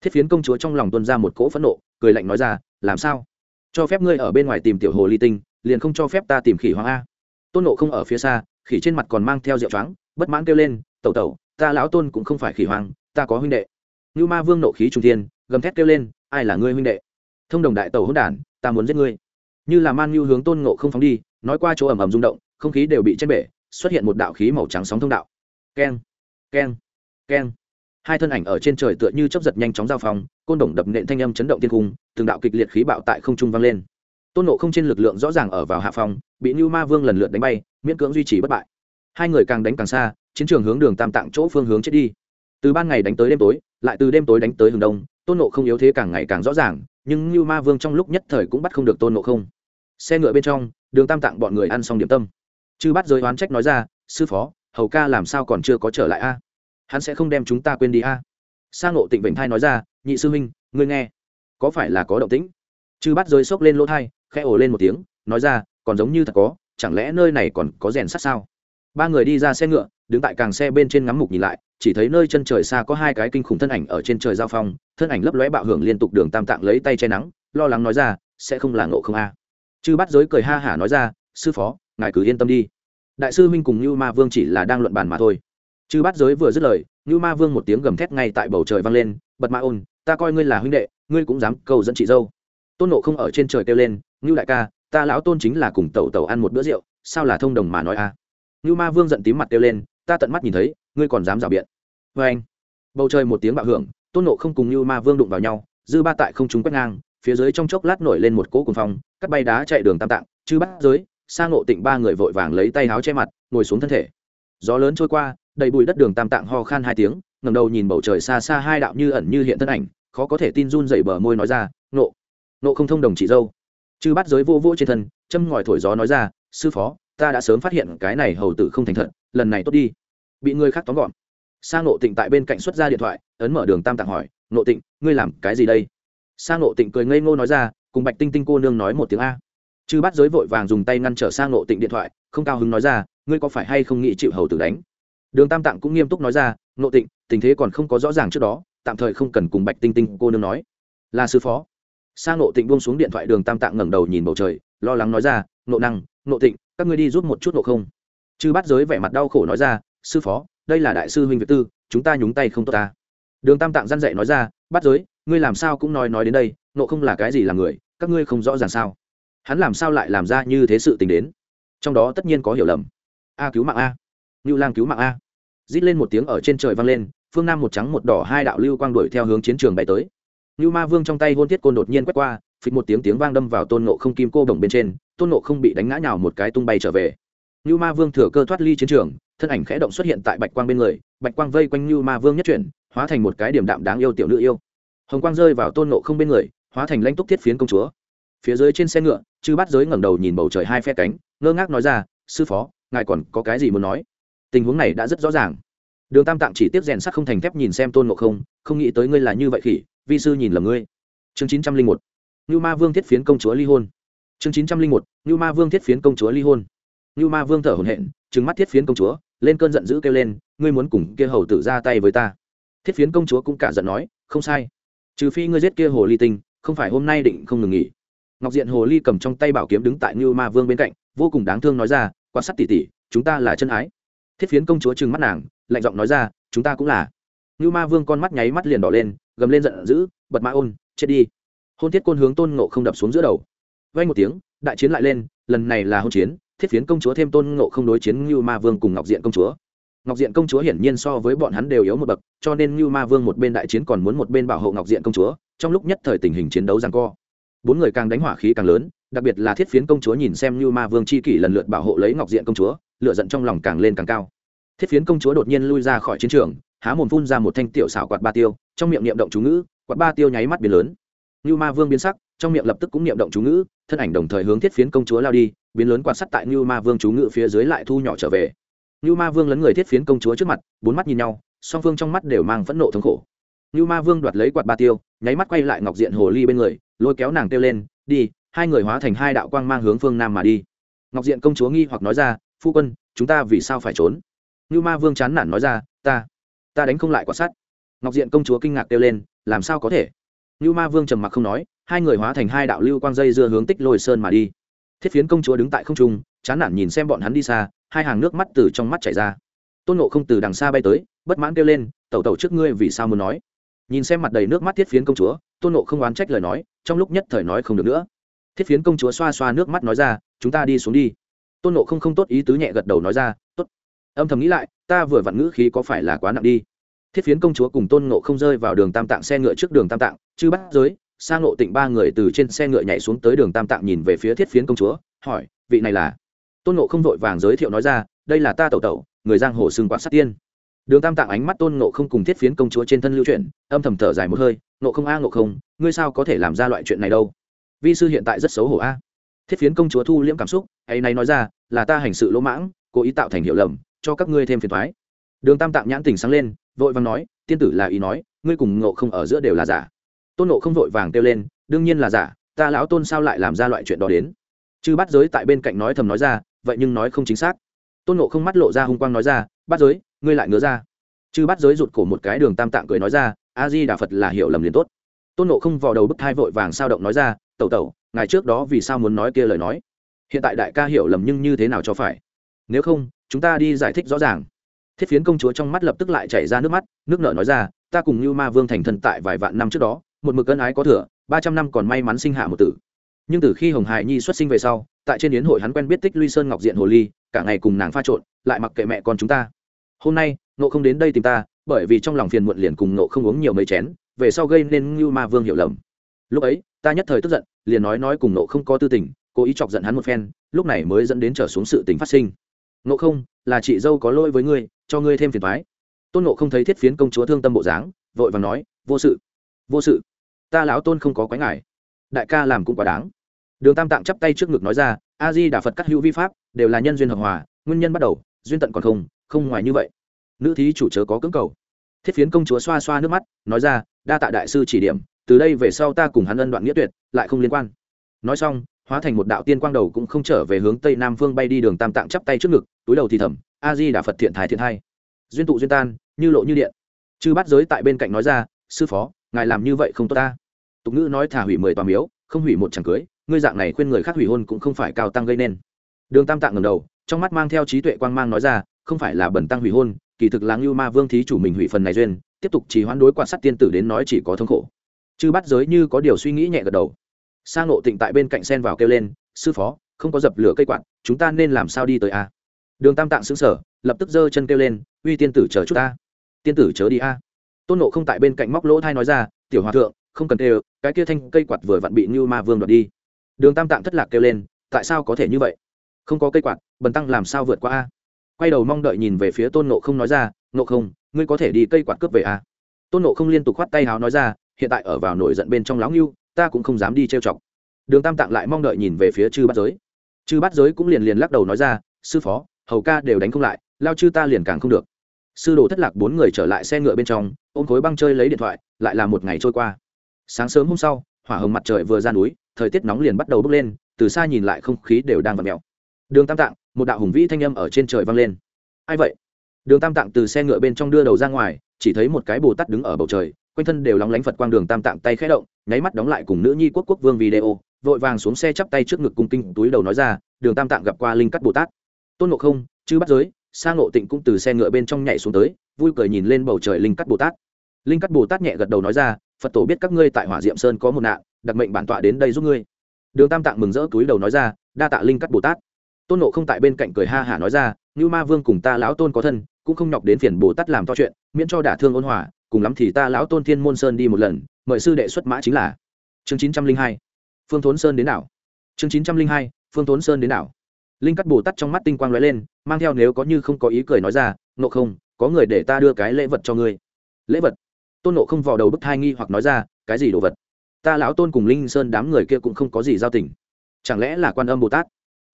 A: Thiết phiến công chúa trong lòng tuân ra một cỗ phẫn nộ, cười lạnh nói ra, làm sao? Cho phép ngươi ở bên ngoài tìm tiểu hồ ly tinh, liền không cho phép ta tìm khỉ hoàng a. Tôn nộ không ở phía xa khỉ trên mặt còn mang theo rượu trắng bất mãn kêu lên tẩu tẩu ta lão tôn cũng không phải khỉ hoàng ta có huynh đệ. Như ma vương nộ khí trung thiên gầm thét kêu lên ai là ngươi huynh đệ? Thông đồng đại tẩu hỗn đản ta muốn giết ngươi. Như là man như hướng tôn ngộ không phóng đi nói qua chỗ ẩm ẩm rung động không khí đều bị chết bể xuất hiện một đạo khí màu trắng sóng thông đạo. Keng keng keng. Hai thân ảnh ở trên trời tựa như chấp giật nhanh chóng giao phòng, côn đồng đập nện thanh âm chấn động tiên cung từng đạo kịch liệt khí bạo tại không trung vang lên. Tôn nộ không trên lực lượng rõ ràng ở vào hạ phòng bị như ma vương lần lượt đánh bay miễn cưỡng duy trì bất bại. Hai người càng đánh càng xa, chiến trường hướng đường tam tạng chỗ phương hướng chết đi. Từ ban ngày đánh tới đêm tối, lại từ đêm tối đánh tới hướng đông, tôn nộ không yếu thế càng ngày càng rõ ràng, nhưng như ma vương trong lúc nhất thời cũng bắt không được tôn nộ không. Xe ngựa bên trong, đường tam tạng bọn người ăn xong điểm tâm. Chư bắt giới oán trách nói ra, sư phó, hầu ca làm sao còn chưa có trở lại a? Hắn sẽ không đem chúng ta quên đi a? Sang ngộ tịnh vịnh thai nói ra, nhị sư huynh, ngươi nghe. Có phải là có động tĩnh? Chư bắt giới xốc lên lỗ thai, khẽ ổ lên một tiếng, nói ra, còn giống như thật có chẳng lẽ nơi này còn có rèn sắt sao? Ba người đi ra xe ngựa, đứng tại càng xe bên trên ngắm mục nhìn lại, chỉ thấy nơi chân trời xa có hai cái kinh khủng thân ảnh ở trên trời giao phong, thân ảnh lấp lóe bạo hưởng liên tục đường tam tạng lấy tay che nắng, lo lắng nói ra, sẽ không là ngộ không a? Chư bắt giới cười ha hả nói ra, sư phó, ngài cứ yên tâm đi. Đại sư huynh cùng như ma vương chỉ là đang luận bàn mà thôi. Chư bắt giới vừa dứt lời như ma vương một tiếng gầm thét ngay tại bầu trời vang lên, bật ma ôn, ta coi ngươi là huynh đệ, ngươi cũng dám cầu dẫn chị dâu. Tôn nộ không ở trên trời kêu lên như đại ca ta lão tôn chính là cùng tẩu tẩu ăn một bữa rượu, sao là thông đồng mà nói à? a như ma vương giận tím mặt kêu lên, ta tận mắt nhìn thấy, ngươi còn dám rào biện. Vê anh. Bầu trời một tiếng bạo hưởng, tôn nộ không cùng như ma vương đụng vào nhau, dư ba tại không chúng quét ngang, phía dưới trong chốc lát nổi lên một cỗ cùng phong, cắt bay đá chạy đường tam tạng, chư bắt giới xa ngộ tịnh ba người vội vàng lấy tay áo che mặt, ngồi xuống thân thể. Gió lớn trôi qua, đầy bụi đất đường tam tạng ho khan hai tiếng ngầm đầu nhìn bầu trời xa xa hai đạo như ẩn như hiện thân ảnh, khó có thể tin run dậy bờ môi nói ra nộ nộ không thông đồng chị dâu chư bắt giới vô vô trên thân, châm ngòi thổi gió nói ra, sư phó, ta đã sớm phát hiện cái này hầu tử không thành thật, lần này tốt đi. Bị người khác tóm gọn. Sang nộ tịnh tại bên cạnh xuất ra điện thoại, ấn mở đường tam tạng hỏi nộ tịnh, ngươi làm cái gì đây? Sang nộ tịnh cười ngây ngô nói ra, cùng bạch tinh tinh cô nương nói một tiếng a. Chư bắt giới vội vàng dùng tay ngăn trở sang nộ tịnh điện thoại, không cao hứng nói ra, ngươi có phải hay không nghĩ chịu hầu tử đánh? Đường tam tạng cũng nghiêm túc nói ra nộ tịnh, tình thế còn không có rõ ràng trước đó, tạm thời không cần cùng bạch tinh tinh cô nương nói. Là sư phó sang nộ tịnh buông xuống điện thoại đường tam tạng ngẩng đầu nhìn bầu trời, lo lắng nói ra nộ năng nộ tịnh, các ngươi đi giúp một chút nộ không? Chư bắt giới vẻ mặt đau khổ nói ra, sư phó, đây là đại sư huynh việt tư, chúng ta nhúng tay không tốt ta. Đường tam tạng răn dậy nói ra bắt giới, ngươi làm sao cũng nói nói đến đây nộ không là cái gì là người, các ngươi không rõ ràng sao? Hắn làm sao lại làm ra như thế sự tình đến? Trong đó tất nhiên có hiểu lầm. A cứu mạng a, ngưu lang cứu mạng a. Rít lên một tiếng ở trên trời vang lên, phương nam một trắng một đỏ hai đạo lưu quang đuổi theo hướng chiến trường bay tới ngưu ma vương trong tay hôn thiết côn đột nhiên quét qua, phịch một tiếng tiếng vang đâm vào tôn nộ không kim cô đồng bên trên, tôn nộ không bị đánh ngã nhào một cái tung bay trở về. Ngưu ma vương thừa cơ thoát ly chiến trường, thân ảnh khẽ động xuất hiện tại bạch quang bên người, bạch quang vây quanh ngưu ma vương nhất chuyển, hóa thành một cái điểm đạm đáng yêu tiểu nữ yêu. Hồng quang rơi vào tôn nộ không bên người, hóa thành lãnh túc thiết phiến công chúa. Phía dưới trên xe ngựa, chư Bát giới ngẩng đầu nhìn bầu trời hai phe cánh, ngơ ngác nói ra, sư phó, ngài còn có cái gì muốn nói? Tình huống này đã rất rõ ràng. Đường tam tạng chỉ tiếp rèn sắt không thành thép nhìn xem tôn ngộ không không nghĩ tới ngươi là như vậy khỉ vi sư nhìn lầm ngươi. Chương chín trăm linh một như ma vương thiết phiến công chúa ly hôn. Chương chín trăm linh một như ma vương thiết phiến công chúa ly hôn. Như ma vương thở hổn hển, trừng mắt thiết phiến công chúa, lên cơn giận dữ kêu lên, ngươi muốn cùng kia hầu tử ra tay với ta? Thiết phiến công chúa cũng cả giận nói, không sai. Trừ phi ngươi giết kia hồ ly tinh, không phải hôm nay định không ngừng nghỉ. Ngọc diện hồ ly cầm trong tay bảo kiếm đứng tại như ma vương bên cạnh, vô cùng đáng thương nói ra, quan sát tỉ tỉ, chúng ta là chân ái. Thiết phiến công chúa trừng mắt nàng, lạnh giọng nói ra, chúng ta cũng là. Như ma vương con mắt nháy mắt liền đỏ lên gầm lên giận dữ, bật mã ôn, chết đi. Hôn thiết côn hướng tôn ngộ không đập xuống giữa đầu. Vay một tiếng, đại chiến lại lên, lần này là hôn chiến, thiết phiến công chúa thêm tôn ngộ không đối chiến như ma vương cùng ngọc diện công chúa. Ngọc diện công chúa hiển nhiên so với bọn hắn đều yếu một bậc, cho nên như ma vương một bên đại chiến còn muốn một bên bảo hộ ngọc diện công chúa, trong lúc nhất thời tình hình chiến đấu rằng co. Bốn người càng đánh hỏa khí càng lớn, đặc biệt là thiết phiến công chúa nhìn xem như ma vương c h i kỷ lần lượt bảo hộ lấy ngọc diện công chúa lựa giận trong lòng càng lên càng cao. Thiết phiến công chúa đột nhiên lui ra khỏi chiến trường, há mồm phun ra một thanh tiểu xảo quạt ba tiêu trong miệng niệm động chú ngữ, quạt ba tiêu nháy mắt biến lớn. Như ma vương biến sắc, trong miệng lập tức cũng niệm động chú ngữ, thân ảnh đồng thời hướng thiết phiến công chúa lao đi, biến lớn quan sát tại như ma vương chú ngữ phía dưới lại thu nhỏ trở về. Như ma vương lấn người thiết phiến công chúa trước mặt, bốn mắt nhìn nhau, song phương trong mắt đều mang phẫn nộ thống khổ. Như ma vương đoạt lấy quạt ba tiêu, nháy mắt quay lại ngọc diện hồ ly bên người, lôi kéo nàng kêu lên, đi, hai người hóa thành hai đạo quang mang hướng phương nam mà đi. Ngọc diện công chúa nghi hoặc nói ra, phu quân, chúng ta vì sao phải trốn? Như ma vương chán nản nói ra, ta ta đánh không lại quả sắt ngọc diện công chúa kinh ngạc kêu lên, làm sao có thể? Như ma vương trầm mặc không nói, hai người hóa thành hai đạo lưu quang dây dưa hướng tích lôi sơn mà đi. Thiết phiến công chúa đứng tại không trung, chán nản nhìn xem bọn hắn đi xa, hai hàng nước mắt từ trong mắt chảy ra. Tôn nộ không từ đằng xa bay tới, bất mãn kêu lên, tẩu tẩu trước ngươi vì sao muốn nói? Nhìn xem mặt đầy nước mắt thiết phiến công chúa, tôn nộ không oán trách lời nói, trong lúc nhất thời nói không được nữa. Thiết phiến công chúa xoa xoa nước mắt nói ra, chúng ta đi xuống đi. Tôn nộ không không tốt ý tứ nhẹ gật đầu nói ra, tốt. Âm thầm nghĩ lại, ta vừa vặn ngữ khí có phải là quá nặng đi? Thiết phiến công chúa cùng tôn ngộ không rơi vào đường tam tạng xe ngựa trước đường tam tạng, chư bắt giới sang ngộ tịnh ba người từ trên xe ngựa nhảy xuống tới đường tam tạng nhìn về phía thiết phiến công chúa, hỏi, vị này là? Tôn ngộ không vội vàng giới thiệu nói ra, đây là ta tẩu tẩu, người giang hồ xưng quán sát tiên. Đường tam tạng ánh mắt tôn ngộ không cùng thiết phiến công chúa trên thân lưu chuyển, âm thầm thở dài một hơi, ngộ không a ngộ không, ngươi sao có thể làm ra loại chuyện này đâu? Vi sư hiện tại rất xấu hổ a. Thiết phiến công chúa thu liễm cảm xúc hay này nói ra, là ta hành sự lỗ mãng, cố ý tạo thành hiệu lầm, cho các ngươi thêm phiền thoái đường tam tạng nhãn tình sáng lên, vội vàng nói, tiên tử là ý nói, ngươi cùng ngộ không ở giữa đều là giả. Tôn nộ không vội vàng kêu lên, đương nhiên là giả, ta lão tôn sao lại làm ra loại chuyện đó đến? Chư bắt giới tại bên cạnh nói thầm nói ra, vậy nhưng nói không chính xác. Tôn nộ không mắt lộ ra hung quang nói ra bắt giới, ngươi lại ngứa ra. Chư bắt giới rụt cổ một cái, đường tam tạng cười nói ra, a di đà phật là hiểu lầm liền tốt. Tôn nộ không vào đầu bức thai vội vàng sao động nói ra, tẩu tẩu ngày trước đó vì sao muốn nói kia lời nói? Hiện tại đại ca hiểu lầm nhưng như thế nào cho phải? Nếu không, chúng ta đi giải thích rõ ràng thiết phiến công chúa trong mắt lập tức lại chảy ra nước mắt, nước nợ nói ra, ta cùng như ma vương thành thân tại vài vạn năm trước đó, một mực cân ái có thừa, ba trăm năm còn may mắn sinh hạ một tử. Nhưng từ khi hồng hải nhi xuất sinh về sau, tại trên yến hội hắn quen biết tích luy sơn ngọc diện hồ ly, cả ngày cùng nàng pha trộn, lại mặc kệ mẹ con chúng ta. Hôm nay nộ không đến đây tìm ta, bởi vì trong lòng phiền muộn liền cùng nộ không uống nhiều mấy chén, về sau gây nên như ma vương hiểu lầm. Lúc ấy, ta nhất thời tức giận, liền nói nói cùng nộ không có tư tình, cố ý chọc giận hắn một phen, lúc này mới dẫn đến trở xuống sự tình phát sinh. Nộ không, là chị dâu có lỗi với ngươi cho ngươi thêm phiền thoái. Tôn nộ không thấy thiết phiến công chúa thương tâm bộ dáng, vội và nói, vô sự vô sự. Ta lão tôn không có quái ngại. Đại ca làm cũng quá đáng. Đường tam tạng chắp tay trước ngực nói ra, a di đà phật cắt hữu vi pháp, đều là nhân duyên hợp hòa, nguyên nhân bắt đầu, duyên tận còn không không ngoài như vậy. Nữ thí chủ chớ có cưỡng cầu. Thiết phiến công chúa xoa xoa nước mắt, nói ra, đa tạ đại sư chỉ điểm, từ đây về sau ta cùng hắn ân đoạn nghĩa tuyệt, lại không liên quan. Nói xong hóa thành một đạo tiên quang đầu cũng không trở về hướng tây nam phương bay đi đường tam tạng chắp tay trước ngực, túi đầu thì thầm, a di đà phật thiện thái thiện hai. Duyên tụ duyên tan, như lộ như điện. Chư bắt giới tại bên cạnh nói ra, sư phó, ngài làm như vậy không tốt ta. Tục ngữ nói thả hủy mười tòa miếu, không hủy một chẳng cưới, ngươi dạng này khuyên người khác hủy hôn cũng không phải cao tăng gây nên. Đường tam tạng ngầm đầu, trong mắt mang theo trí tuệ quang mang nói ra, không phải là bẩn tăng hủy hôn, kỳ thực là ngưu ma vương thí chủ mình hủy phần này duyên, tiếp tục chỉ hoãn đối quan sát tiên tử đến nói chỉ có thống khổ. Chư bắt giới như có điều suy nghĩ nhẹ gật đầu sang nộ tịnh tại bên cạnh sen vào kêu lên, sư phó, không có dập lửa cây quạt, chúng ta nên làm sao đi tới a? Đường tam tạng xứng sở lập tức giơ chân kêu lên, uy tiên tử chờ chút ta. Tiên tử chớ đi a. Tôn nộ không tại bên cạnh móc lỗ thai nói ra, tiểu hòa thượng, không cần kêu, cái kia thanh cây quạt vừa vặn bị như ma vương đoạt đi. Đường tam tạng thất lạc kêu lên, tại sao có thể như vậy? Không có cây quạt, bần tăng làm sao vượt qua a? Quay đầu mong đợi nhìn về phía tôn nộ không nói ra nộ không, ngươi có thể đi cây quạt cướp về a? Tôn nộ không liên tục khoát tay háo nói ra, hiện tại ở vào nổi giận bên trong láo ngưu ta cũng không dám đi trêu chọc. Đường tam tạng lại mong đợi nhìn về phía chư bát giới. Chư bát giới cũng liền liền lắc đầu nói ra, sư phó, hầu ca đều đánh không lại, lao chư ta liền càng không được. Sư đồ thất lạc bốn người trở lại xe ngựa bên trong, ôm khối băng chơi lấy điện thoại, lại là một ngày trôi qua. Sáng sớm hôm sau, hỏa hồng mặt trời vừa ra núi, thời tiết nóng liền bắt đầu bốc lên, từ xa nhìn lại không khí đều đang vặn mèo. Đường tam tạng, một đạo hùng vĩ thanh âm ở trên trời vang lên. Ai vậy? Đường tam tạng từ xe ngựa bên trong đưa đầu ra ngoài, chỉ thấy một cái bồ tát đứng ở bầu trời quanh thân đều lóng lánh phật quang đường tam tạng tay khẽ động, nháy mắt đóng lại cùng nữ nhi quốc quốc vương video, vội vàng xuống xe chắp tay trước ngực cung kinh túi đầu nói ra, đường tam tạng gặp qua linh cắt bồ tát. Tôn ngộ không chứ bắt giới. Sang ngộ tịnh cũng từ xe ngựa bên trong nhảy xuống tới, vui cười nhìn lên bầu trời linh cắt bồ tát. Linh cắt bồ tát nhẹ gật đầu nói ra, phật tổ biết các ngươi tại hỏa diệm sơn có một nạn đặc mệnh bản tọa đến đây giúp ngươi. Đường tam tạng mừng rỡ túi đầu nói ra, đa tạ linh cắt bồ tát. Tôn nộ không tại bên cạnh cười ha hả nói ra, như ma vương cùng ta lão tôn có thân, cũng không nhọc đến phiền bồ tát làm to chuyện, miễn cho đả thương ôn hòa cùng lắm thì ta lão tôn thiên môn sơn đi một lần, mời sư đệ xuất mã chính là. Chương chín trăm linh hai, phương thốn sơn đến nào chương chín trăm linh hai, phương thốn sơn đến nào linh cắt bồ tắt trong mắt tinh quang lóe lên, mang theo nếu có như không có ý cười nói ra nộ không, có người để ta đưa cái lễ vật cho ngươi. Lễ vật? Tôn nộ không vào đầu bức thai nghi hoặc nói ra, cái gì đồ vật? Ta lão tôn cùng linh sơn đám người kia cũng không có gì giao tình. Chẳng lẽ là quan âm bồ tát?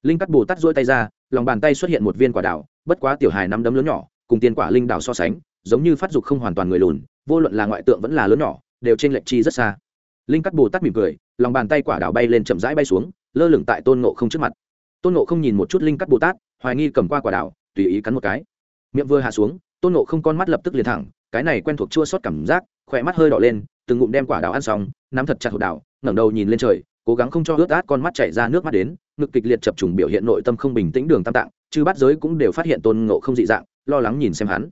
A: Linh cắt bồ tát dỗi tay ra, lòng bàn tay xuất hiện một viên quả đảo bất quá tiểu hài năm đấm lớn nhỏ, cùng tiên quả linh đảo so sánh giống như phát dục không hoàn toàn người lùn, vô luận là ngoại tượng vẫn là lớn nhỏ, đều trên lệch chi rất xa. Linh cắt bồ tát mỉm cười, lòng bàn tay quả đảo bay lên chậm rãi bay xuống, lơ lửng tại tôn nộ không trước mặt. Tôn nộ không nhìn một chút linh cắt bồ tát, hoài nghi cầm qua quả đảo, tùy ý cắn một cái. Miệng vừa hạ xuống, tôn nộ không con mắt lập tức liền thẳng, cái này quen thuộc chua sót cảm giác, khỏe mắt hơi đỏ lên, từng ngụm đem quả đảo ăn xong, nắm thật chặt hột đảo, ngẩng đầu nhìn lên trời, cố gắng không cho ướt át con mắt chảy ra nước mắt đến, ngực kịch liệt chập trùng biểu hiện nội tâm không bình tĩnh đường tam tạng chứ bắt giới cũng đều phát hiện tôn ngộ không dị dạng, lo lắng nhìn xem hắn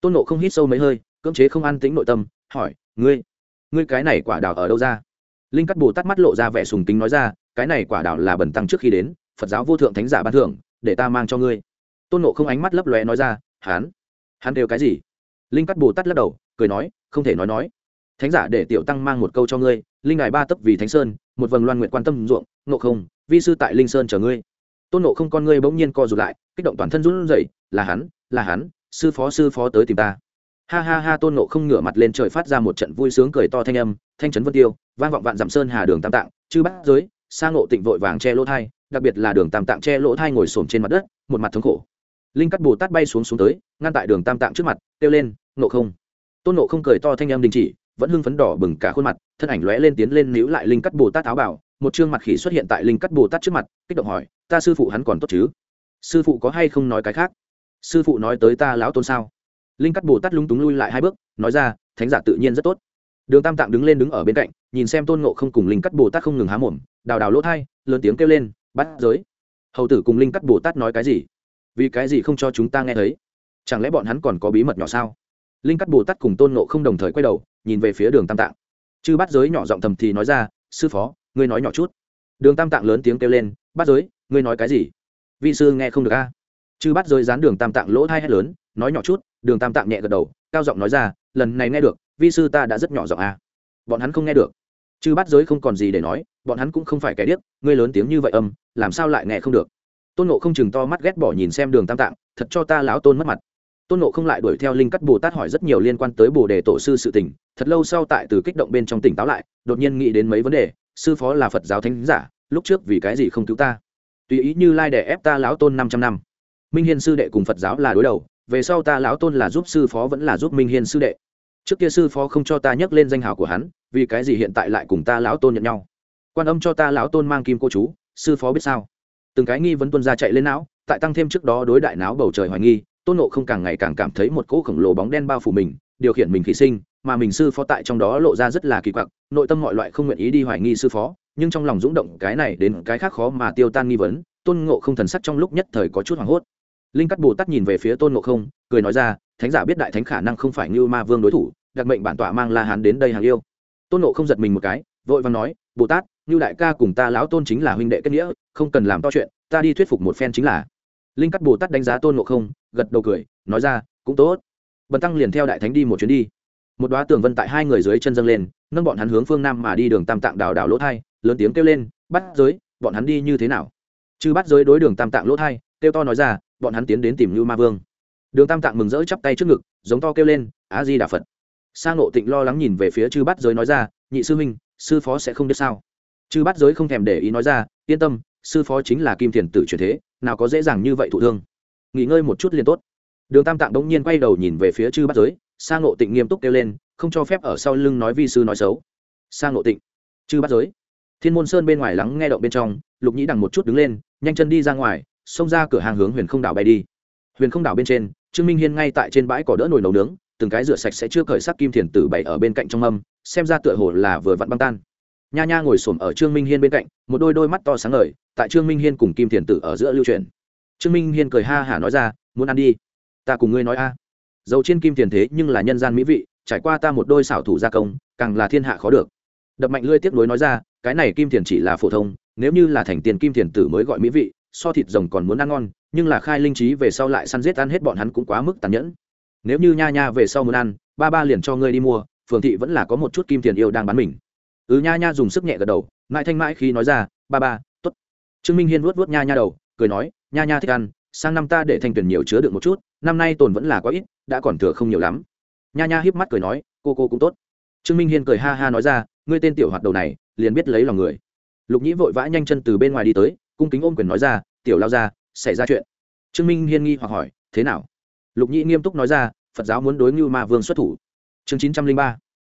A: tôn nộ không hít sâu mấy hơi, cưỡng chế không an tĩnh nội tâm, hỏi, ngươi ngươi cái này quả đào ở đâu ra? Linh cắt bồ tát mắt lộ ra vẻ sùng tính nói ra, cái này quả đào là bẩn tăng trước khi đến, phật giáo vô thượng thánh giả ban thưởng, để ta mang cho ngươi. Tôn nộ không ánh mắt lấp lóe nói ra hắn hắn đều cái gì? Linh cắt bồ tát lắc đầu, cười nói, không thể nói nói. Thánh giả để tiểu tăng mang một câu cho ngươi, linh ngài ba tấp vì thánh sơn, một vầng loan nguyện quan tâm ruộng nộ không, vi sư tại linh sơn chờ ngươi. Tôn nộ không con ngươi bỗng nhiên co rụt lại, kích động toàn thân run rẩy, là hắn là hắn sư phó sư phó tới tìm ta. Ha ha ha, tôn nộ không ngửa mặt lên trời phát ra một trận vui sướng cười to thanh âm, thanh trấn vân tiêu, vang vọng vạn dặm sơn hà đường tam tạng, chư bắt giới sang ngộ tịnh vội vàng che lỗ thai, đặc biệt là đường tam tạng che lỗ thai ngồi xổm trên mặt đất, một mặt thống khổ. Linh cắt bồ tát bay xuống xuống tới, ngăn tại đường tam tạng trước mặt, kêu lên nộ không. Tôn nộ không cười to thanh âm đình chỉ, vẫn hưng phấn đỏ bừng cả khuôn mặt, thân ảnh lóe lên tiến lên níu lại linh cắt bồ tát áo bảo một chương mặt khỉ xuất hiện tại linh cắt bồ tát trước mặt, kích động hỏi, ta sư phụ hắn còn tốt chứ? Sư phụ có hay không nói cái khác? Sư phụ nói tới ta lão tôn sao? Linh cắt bồ tát lúng túng lui lại hai bước, nói ra, thánh giả tự nhiên rất tốt. Đường tam tạng đứng lên đứng ở bên cạnh, nhìn xem tôn ngộ không cùng linh cắt bồ tát không ngừng há mồm, đào đào lỗ thai, lớn tiếng kêu lên bắt giới. Hầu tử cùng linh cắt bồ tát nói cái gì? Vì cái gì không cho chúng ta nghe thấy? Chẳng lẽ bọn hắn còn có bí mật nhỏ sao? Linh cắt bồ tát cùng tôn ngộ không đồng thời quay đầu, nhìn về phía đường tam tạng. Chư bắt giới nhỏ giọng thầm thì nói ra, sư phó, ngươi nói nhỏ chút. Đường tam tạng lớn tiếng kêu lên bắt giới, ngươi nói cái gì? Vị sư nghe không được a chư bắt rơi dán đường tam tạng lỗ thai hét lớn, nói nhỏ chút, đường tam tạng nhẹ gật đầu, cao giọng nói ra, lần này nghe được, vi sư ta đã rất nhỏ giọng a. Bọn hắn không nghe được. Chư bắt giới không còn gì để nói, bọn hắn cũng không phải kẻ điếc, ngươi lớn tiếng như vậy âm, làm sao lại nghe không được? Tôn nộ không chừng to mắt ghét bỏ nhìn xem đường tam tạng, thật cho ta lão tôn mất mặt. Tôn nộ không lại đuổi theo linh cắt bồ tát hỏi rất nhiều liên quan tới bồ đề tổ sư sự tình, thật lâu sau tại từ kích động bên trong tỉnh táo lại, đột nhiên nghĩ đến mấy vấn đề, sư phó là phật giáo thánh giả, lúc trước vì cái gì không cứu ta? Tùy ý như lai đẻ ép ta lão tôn năm trăm năm minh hiên sư đệ cùng phật giáo là đối đầu, về sau ta lão tôn là giúp sư phó vẫn là giúp minh hiên sư đệ. Trước kia sư phó không cho ta nhắc lên danh hào của hắn, vì cái gì hiện tại lại cùng ta lão tôn nhận nhau? Quan âm cho ta lão tôn mang kim cô chú, sư phó biết sao? Từng cái nghi vấn tuân ra chạy lên não, tại tăng thêm trước đó đối đại não bầu trời hoài nghi, tôn nộ không càng ngày càng cảm thấy một cỗ khổng lồ bóng đen bao phủ mình, điều khiển mình khí sinh, mà mình sư phó tại trong đó lộ ra rất là kỳ quặc, nội tâm mọi loại không nguyện ý đi hoài nghi sư phó, nhưng trong lòng rúng động cái này đến cái khác khó mà tiêu tan nghi vấn, tôn ngộ không thần sắc trong lúc nhất thời có chút hoảng hốt linh cắt bồ tát nhìn về phía tôn ngộ không, cười nói ra, thánh giả biết đại thánh khả năng không phải như ma vương đối thủ, đặc mệnh bản tọa mang la hán đến đây hàng yêu. Tôn ngộ không giật mình một cái, vội vàng nói, bồ tát như đại ca cùng ta lão tôn chính là huynh đệ kết nghĩa, không cần làm to chuyện, ta đi thuyết phục một phen chính là. Linh cắt bồ tát đánh giá tôn ngộ không, gật đầu cười, nói ra, cũng tốt. Bần tăng liền theo đại thánh đi một chuyến đi. Một đoá tường vân tại hai người dưới chân dâng lên, nâng bọn hắn hướng phương nam mà đi đường tam tạng đào đào lỗ thai, lớn tiếng kêu lên, bắt giới, bọn hắn đi như thế nào? Chư bắt giới đối đường tam tạng lỗ thai, kêu to nói ra bọn hắn tiến đến tìm như ma vương. Đường tam tạng mừng rỡ chắp tay trước ngực giống to kêu lên á di đà phật. Sa Ngộ tịnh lo lắng nhìn về phía chư Bát giới nói ra nhị sư huynh, sư phó sẽ không biết sao? Chư Bát giới không thèm để ý nói ra yên tâm sư phó chính là kim thiền tử truyền thế nào có dễ dàng như vậy thụ thương. Nghỉ ngơi một chút liền tốt. Đường tam tạng đống nhiên quay đầu nhìn về phía chư Bát giới Sa ngộ tịnh nghiêm túc kêu lên không cho phép ở sau lưng nói vi sư nói xấu. Sa ngộ tịnh chư Bát giới. Thiên môn sơn bên ngoài lắng nghe động bên trong lục nhĩ đằng một chút đứng lên nhanh chân đi ra ngoài xông ra cửa hàng hướng huyền không đảo bay đi. Huyền không đảo bên trên, trương minh hiên ngay tại trên bãi cỏ đỡ nồi nấu nướng, từng cái rửa sạch sẽ chưa cởi sắc kim thiền tử bày ở bên cạnh trong âm xem ra tựa hồ là vừa vặn băng tan. Nha nha ngồi xổm ở trương minh hiên bên cạnh, một đôi đôi mắt to sáng ngời, tại trương minh hiên cùng kim thiền tử ở giữa lưu truyền. Trương minh hiên cười ha hả nói ra, muốn ăn đi. Ta cùng ngươi nói a. Dầu trên kim tiền thế nhưng là nhân gian mỹ vị, trải qua ta một đôi xảo thủ gia công, càng là thiên hạ khó được. Đập mạnh lưỡi tiếp nối nói ra, cái này kim tiền chỉ là phổ thông, nếu như là thành tiền kim tiền tử mới gọi mỹ vị so thịt rồng còn muốn ăn ngon, nhưng là khai linh trí về sau lại săn giết ăn hết bọn hắn cũng quá mức tàn nhẫn. Nếu như nha nha về sau muốn ăn, ba ba liền cho ngươi đi mua, phường thị vẫn là có một chút kim tiền yêu đang bán mình. Ừ nha nha dùng sức nhẹ gật đầu, mãi thanh mãi khi nói ra, ba ba t ố t trương minh hiên vuốt vuốt nha nha đầu, cười nói, nha nha thích ăn, sang năm ta để thanh tuyển nhiều chứa được một chút, năm nay tồn vẫn là quá ít, đã còn thừa không nhiều lắm. Nha nha híp mắt cười nói, cô cô cũng tốt. Trương minh hiên cười ha ha nói ra, ngươi tên tiểu hoạt đầu này, liền biết lấy lòng người. Lục nhĩ vội vã nhanh chân từ bên ngoài đi tới, cung kính ôm quyền nói ra tiểu lao ra, xảy ra chuyện. Trương minh hiên nghi hoặc hỏi, thế nào? Lục nhĩ nghiêm túc nói ra, phật giáo muốn đối ngưu ma vương xuất thủ. Chương chín trăm linh ba,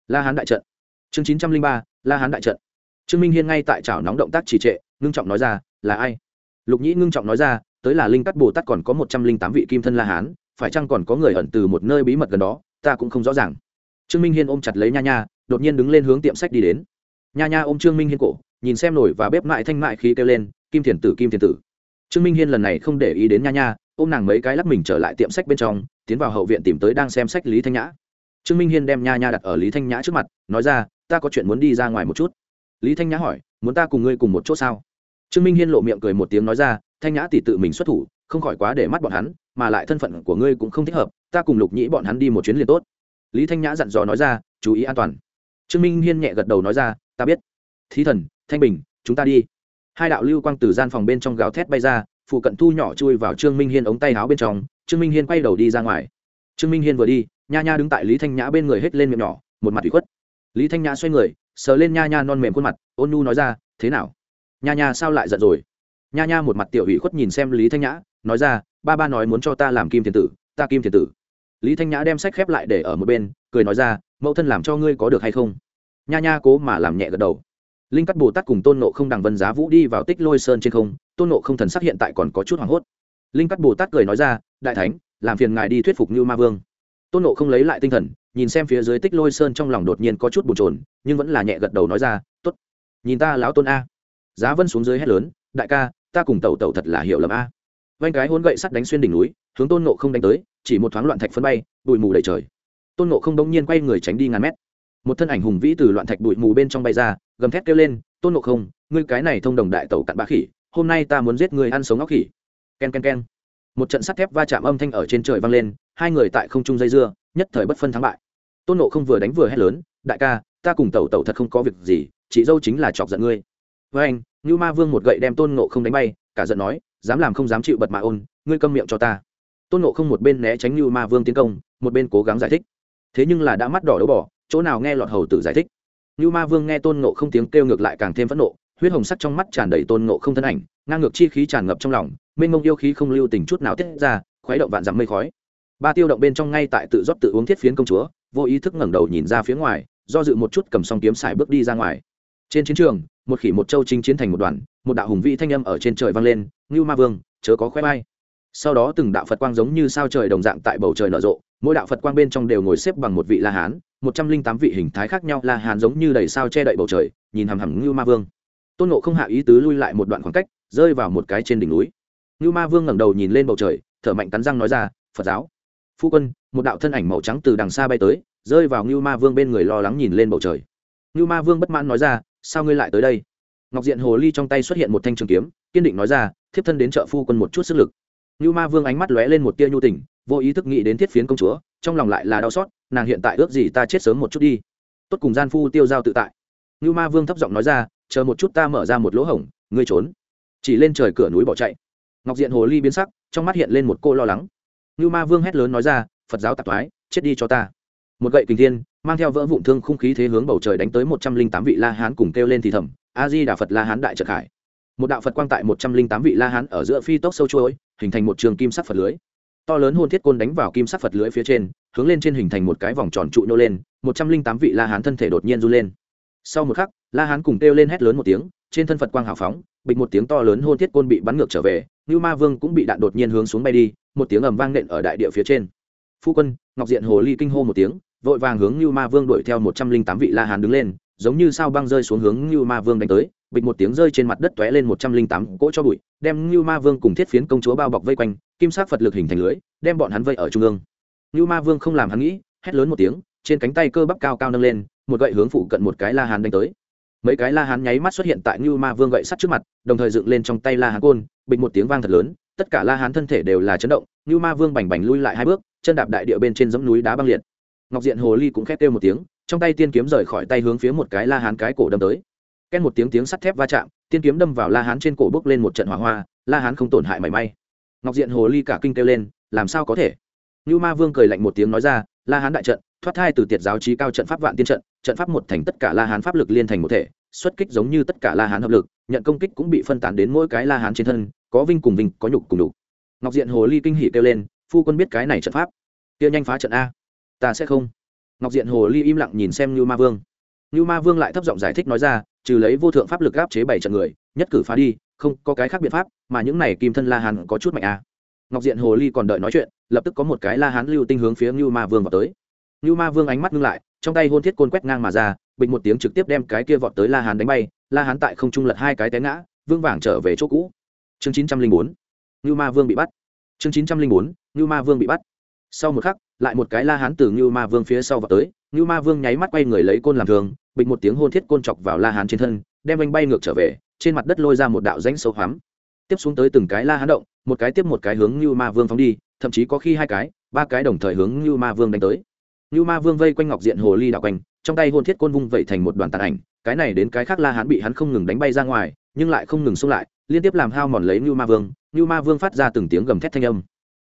A: la hán đại trận. Chương chín trăm linh ba, la hán đại trận. Trương minh hiên ngay tại chảo nóng động tác trì trệ, ngưng trọng nói ra, là ai? Lục nhĩ ngưng trọng nói ra, tới là linh cắt bồ tát còn có một trăm linh tám vị kim thân la hán, phải chăng còn có người ẩn từ một nơi bí mật gần đó, ta cũng không rõ ràng. Trương minh hiên ôm chặt lấy nha nha, đột nhiên đứng lên hướng tiệm sách đi đến. Nha nha ôm trương minh hiên cổ, nhìn xem nổi và bếp mại thanh mại khí kêu lên, kim thiền tử, kim thiền tử trương minh hiên lần này không để ý đến nha nha, ôm nàng mấy cái lắc mình trở lại tiệm sách bên trong, tiến vào hậu viện tìm tới đang xem sách lý thanh nhã. Trương minh hiên đem nha nha đặt ở lý thanh nhã trước mặt, nói ra, ta có chuyện muốn đi ra ngoài một chút. Lý thanh nhã hỏi, muốn ta cùng ngươi cùng một chỗ sao? Trương minh hiên lộ miệng cười một tiếng nói ra, thanh nhã tỷ tự mình xuất thủ, không khỏi quá để mắt bọn hắn, mà lại thân phận của ngươi cũng không thích hợp, ta cùng lục nhĩ bọn hắn đi một chuyến liền tốt. Lý thanh nhã dặn dò nói ra, chú ý an toàn. Trương minh hiên nhẹ gật đầu nói ra, ta biết. Thí thần, thanh bình, chúng ta đi hai đạo lưu quang từ gian phòng bên trong gào thét bay ra, phụ cận thu nhỏ chui vào trương minh hiên ống tay áo bên trong, trương minh hiên quay đầu đi ra ngoài. Trương minh hiên vừa đi, nha nha đứng tại lý thanh nhã bên người hết lên miệng nhỏ, một mặt bị khuất. Lý thanh nhã xoay người, sờ lên nha nha non mềm khuôn mặt, ôn nu nói ra, thế nào? Nha nha sao lại giận rồi? Nha nha một mặt tiểu ủy khuất nhìn xem lý thanh nhã, nói ra, ba ba nói muốn cho ta làm kim thiền tử, ta kim thiền tử. Lý thanh nhã đem sách khép lại để ở một bên, cười nói ra, mẫu thân làm cho ngươi có được hay không? Nha nha cố mà làm nhẹ gật đầu linh cắt bồ tát cùng tôn nộ không đằng vân giá vũ đi vào tích lôi sơn trên không tôn nộ không thần sắc hiện tại còn có chút hoảng hốt linh cắt bồ tát cười nói ra đại thánh làm phiền ngài đi thuyết phục như ma vương tôn nộ không lấy lại tinh thần nhìn xem phía dưới tích lôi sơn trong lòng đột nhiên có chút bồn trồn nhưng vẫn là nhẹ gật đầu nói ra t ố t nhìn ta lão tôn a giá vân xuống dưới hét lớn đại ca ta cùng tẩu tẩu thật là hiểu lầm a vanh cái hôn gậy sắt đánh xuyên đỉnh núi hướng tôn nộ không đánh tới chỉ một thoáng loạn thạch phân bay bụi mù đầy trời tôn nộ không đông nhiên quay người tránh đi ngàn mét một thân ảnh hùng vĩ từ loạn thạch bụi mù bên trong bay ra, gầm thét kêu lên, tôn nộ không, ngươi cái này thông đồng đại tẩu cặn bã khỉ, hôm nay ta muốn giết người ăn sống óc khỉ. K e n k e n k e n một trận sắt thép va chạm âm thanh ở trên trời vang lên, hai người tại không trung dây dưa, nhất thời bất phân thắng bại. Tôn nộ không vừa đánh vừa hét lớn, đại ca, ta cùng tẩu tẩu thật không có việc gì, chị dâu chính là chọc giận ngươi. Với anh như ma vương một gậy đem tôn nộ không đánh bay, cả giận nói, dám làm không dám chịu bật mạ ôn, ngươi câm miệng cho ta. Tôn nộ không một bên né tránh như ma vương tiến công, một bên cố gắng giải thích, thế nhưng là đã mắt đỏ đấu bỏ chỗ nào nghe lọt hầu tử giải thích. Như ma vương nghe tôn nộ không tiếng kêu ngược lại càng thêm phẫn nộ, huyết hồng sắc trong mắt tràn đầy tôn nộ không thân ảnh, ngang ngược chi khí tràn ngập trong lòng, mênh mông yêu khí không lưu tình chút nào tiết ra, khuấy động vạn dặm mây khói. Ba tiêu động bên trong ngay tại tự rót tự uống thiết phiến công chúa, vô ý thức ngẩng đầu nhìn ra phía ngoài, do dự một chút cầm song kiếm xài bước đi ra ngoài. Trên chiến trường, một khỉ một châu chinh chiến thành một đoàn, một đạo hùng vĩ thanh âm ở trên trời vang lên ngưu ma vương, chớ có khoe bay sau đó từng đạo phật quang giống như sao trời đồng dạng tại bầu trời nở rộ, mỗi đạo phật quang bên trong đều ngồi xếp bằng một vị la hán một trăm linh tám vị hình thái khác nhau la hán giống như đầy sao che đậy bầu trời, nhìn hằm hằm ngưu ma vương. Tôn nộ không hạ ý tứ lui lại một đoạn khoảng cách, rơi vào một cái trên đỉnh núi. Ngưu ma vương ngẩng đầu nhìn lên bầu trời, thở mạnh cắn răng nói ra, phật giáo. Phu quân, một đạo thân ảnh màu trắng từ đằng xa bay tới, rơi vào ngưu ma vương bên người lo lắng nhìn lên bầu trời. Ngưu ma vương bất mãn nói ra, sao ngươi lại tới đây? Ngọc diện hồ ly trong tay xuất hiện một thanh trường kiếm, kiên định nói ra, thiếp thân đến trợ phu quân một chút sức lực. Ngưu ma vương ánh mắt lóe lên một tia nhu tình, vô ý thức nghĩ đến thiết phiến công chúa, trong lòng lại là đau xót nàng hiện tại ước gì ta chết sớm một chút đi. Tốt cùng gian phu tiêu giao tự tại. Ngưu ma vương thấp giọng nói ra, chờ một chút ta mở ra một lỗ hổng, ngươi trốn. Chỉ lên trời cửa núi bỏ chạy. Ngọc diện hồ ly biến sắc, trong mắt hiện lên một cô lo lắng. Ngưu ma vương hét lớn nói ra, phật giáo tạp thoái, chết đi cho ta. Một gậy kình thiên, mang theo vỡ vụn thương khung khí thế hướng bầu trời đánh tới một trăm linh tám vị la hán cùng kêu lên thì thầm, a di đà phật la hán đại trợ khải. Một đạo phật quang tại một trăm linh tám vị la hán ở giữa phi tốc sâu trôi hình thành một trường kim sắc phật lưới to lớn hôn thiết côn đánh vào kim sắc phật lưới phía trên, hướng lên trên hình thành một cái vòng tròn trụ nô lên, một trăm linh tám vị la hán thân thể đột nhiên run lên. Sau một khắc, la hán cùng kêu lên hét lớn một tiếng, trên thân phật quang hào phóng, bịch một tiếng to lớn hôn thiết côn bị bắn ngược trở về như ma vương cũng bị đạn đột nhiên hướng xuống bay đi, một tiếng ầm vang nện ở đại địa phía trên. Phu quân, ngọc diện hồ ly kinh hô một tiếng, vội vàng hướng như ma vương đuổi theo một trăm linh tám vị la hán đứng lên, giống như sao băng rơi xuống hướng như ma vương đánh tới bịch một tiếng rơi trên mặt đất tóe lên một trăm linh tám cỗ cho bụi, đem Nưu ma vương cùng thiết phiến công chúa bao bọc vây quanh, kim sắc phật lực hình thành lưới, đem bọn hắn vây ở trung ương. Nưu ma vương không làm hắn nghĩ, hét lớn một tiếng, trên cánh tay cơ bắp cao cao nâng lên, một gậy hướng phụ cận một cái la hán đánh tới. Mấy cái la hán nháy mắt xuất hiện tại Nưu ma vương gậy sắt trước mặt, đồng thời dựng lên trong tay la hán côn, bịch một tiếng vang thật lớn, tất cả la hán thân thể đều là chấn động Nưu ma vương bành bành lui lại hai bước, chân đạp đại địa bên trên giẫm núi đá băng liệt. Ngọc diện hồ ly cũng khét kêu một tiếng, trong tay tiên kiếm rời khỏi tay hướng phía một cái la hán cái cổ đâm tới ken một tiếng tiếng sắt thép va chạm, tiên kiếm đâm vào la hán trên cổ bước lên một trận hỏa hoa, la hán không tổn hại mảy may. Ngọc diện hồ ly cả kinh kêu lên, làm sao có thể? Như ma vương cười lạnh một tiếng nói ra, la hán đại trận, thoát thai từ tiệt giáo trí cao trận pháp vạn tiên trận trận pháp một thành tất cả la hán pháp lực liên thành một thể, xuất kích giống như tất cả la hán hợp lực, nhận công kích cũng bị phân tán đến mỗi cái la hán trên thân, có vinh cùng vinh, có nhục cùng đục ngọc diện hồ ly kinh hỉ kêu lên, phu quân biết cái này trận pháp. Kia nhanh phá trận a. Ta sẽ không. Ngọc diện hồ ly im lặng nhìn xem như ma vương. Nưu ma vương lại thấp giọng giải thích nói ra, trừ lấy vô thượng pháp lực áp chế bảy trận người, nhất cử phá đi, không có cái khác biện pháp, mà những này kim thân la hán có chút mạnh a ngọc diện hồ ly còn đợi nói chuyện, lập tức có một cái la hán lưu tinh hướng phía Nưu ma vương vào tới. Nưu ma vương ánh mắt ngưng lại, trong tay hôn thiết côn quét ngang mà ra, bình một tiếng trực tiếp đem cái kia vọt tới la hán đánh bay, la hán tại không trung lật hai cái té ngã vương vàng trở về chỗ cũ. Chương chín trăm linh bốn ma vương bị bắt. Chương chín trăm linh bốn ma vương bị bắt. Sau một khắc lại một cái la hán từ như ma vương phía sau vào tới. Như ma vương nháy mắt quay người lấy côn làm thường, bịch một tiếng hôn thiết côn chọc vào la hán trên thân, đem anh bay ngược trở về, trên mặt đất lôi ra một đạo rãnh sâu hoắm. Tiếp xuống tới từng cái la hán động, một cái tiếp một cái hướng như ma vương phóng đi, thậm chí có khi hai cái, ba cái đồng thời hướng như ma vương đánh tới. Như ma vương vây quanh ngọc diện hồ ly đạo quanh, trong tay hôn thiết côn vung vẩy thành một đoàn tàn ảnh, cái này đến cái khác la hán bị hắn không ngừng đánh bay ra ngoài, nhưng lại không ngừng xung lại, liên tiếp làm hao mòn lấy như ma vương. Như ma vương phát ra từng tiếng gầm thét thanh âm.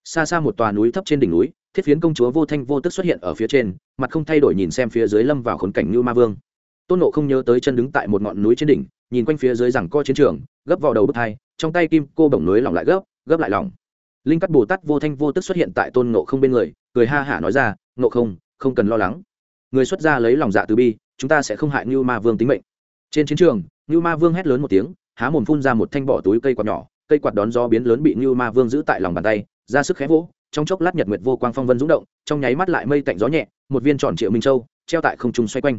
A: Xa xa một tòa núi thấp trên đỉnh núi thiết phiến công chúa vô thanh vô tức xuất hiện ở phía trên, mặt không thay đổi nhìn xem phía dưới lâm vào khốn cảnh như ma vương. Tôn nộ không nhớ tới chân đứng tại một ngọn núi trên đỉnh, nhìn quanh phía dưới rằng co chiến trường, gấp vào đầu bức thai trong tay kim cô bổng núi lỏng lại gấp gấp lại lỏng. Linh cắt bồ tát vô thanh vô tức xuất hiện tại tôn nộ không bên người, cười ha hả nói ra nộ không không cần lo lắng. Người xuất gia lấy lòng dạ từ bi, chúng ta sẽ không hại như ma vương tính mệnh. Trên chiến trường như ma vương hét lớn một tiếng, há mồm phun ra một thanh bỏ túi cây quạt nhỏ, cây quạt đón gió biến lớn bị như ma vương giữ tại lòng bàn tay, ra sức khé vỗ trong chốc lát nhật nguyệt vô quang phong vân rung động, trong nháy mắt lại mây tạnh gió nhẹ, một viên tròn triệu minh châu treo tại không trung xoay quanh.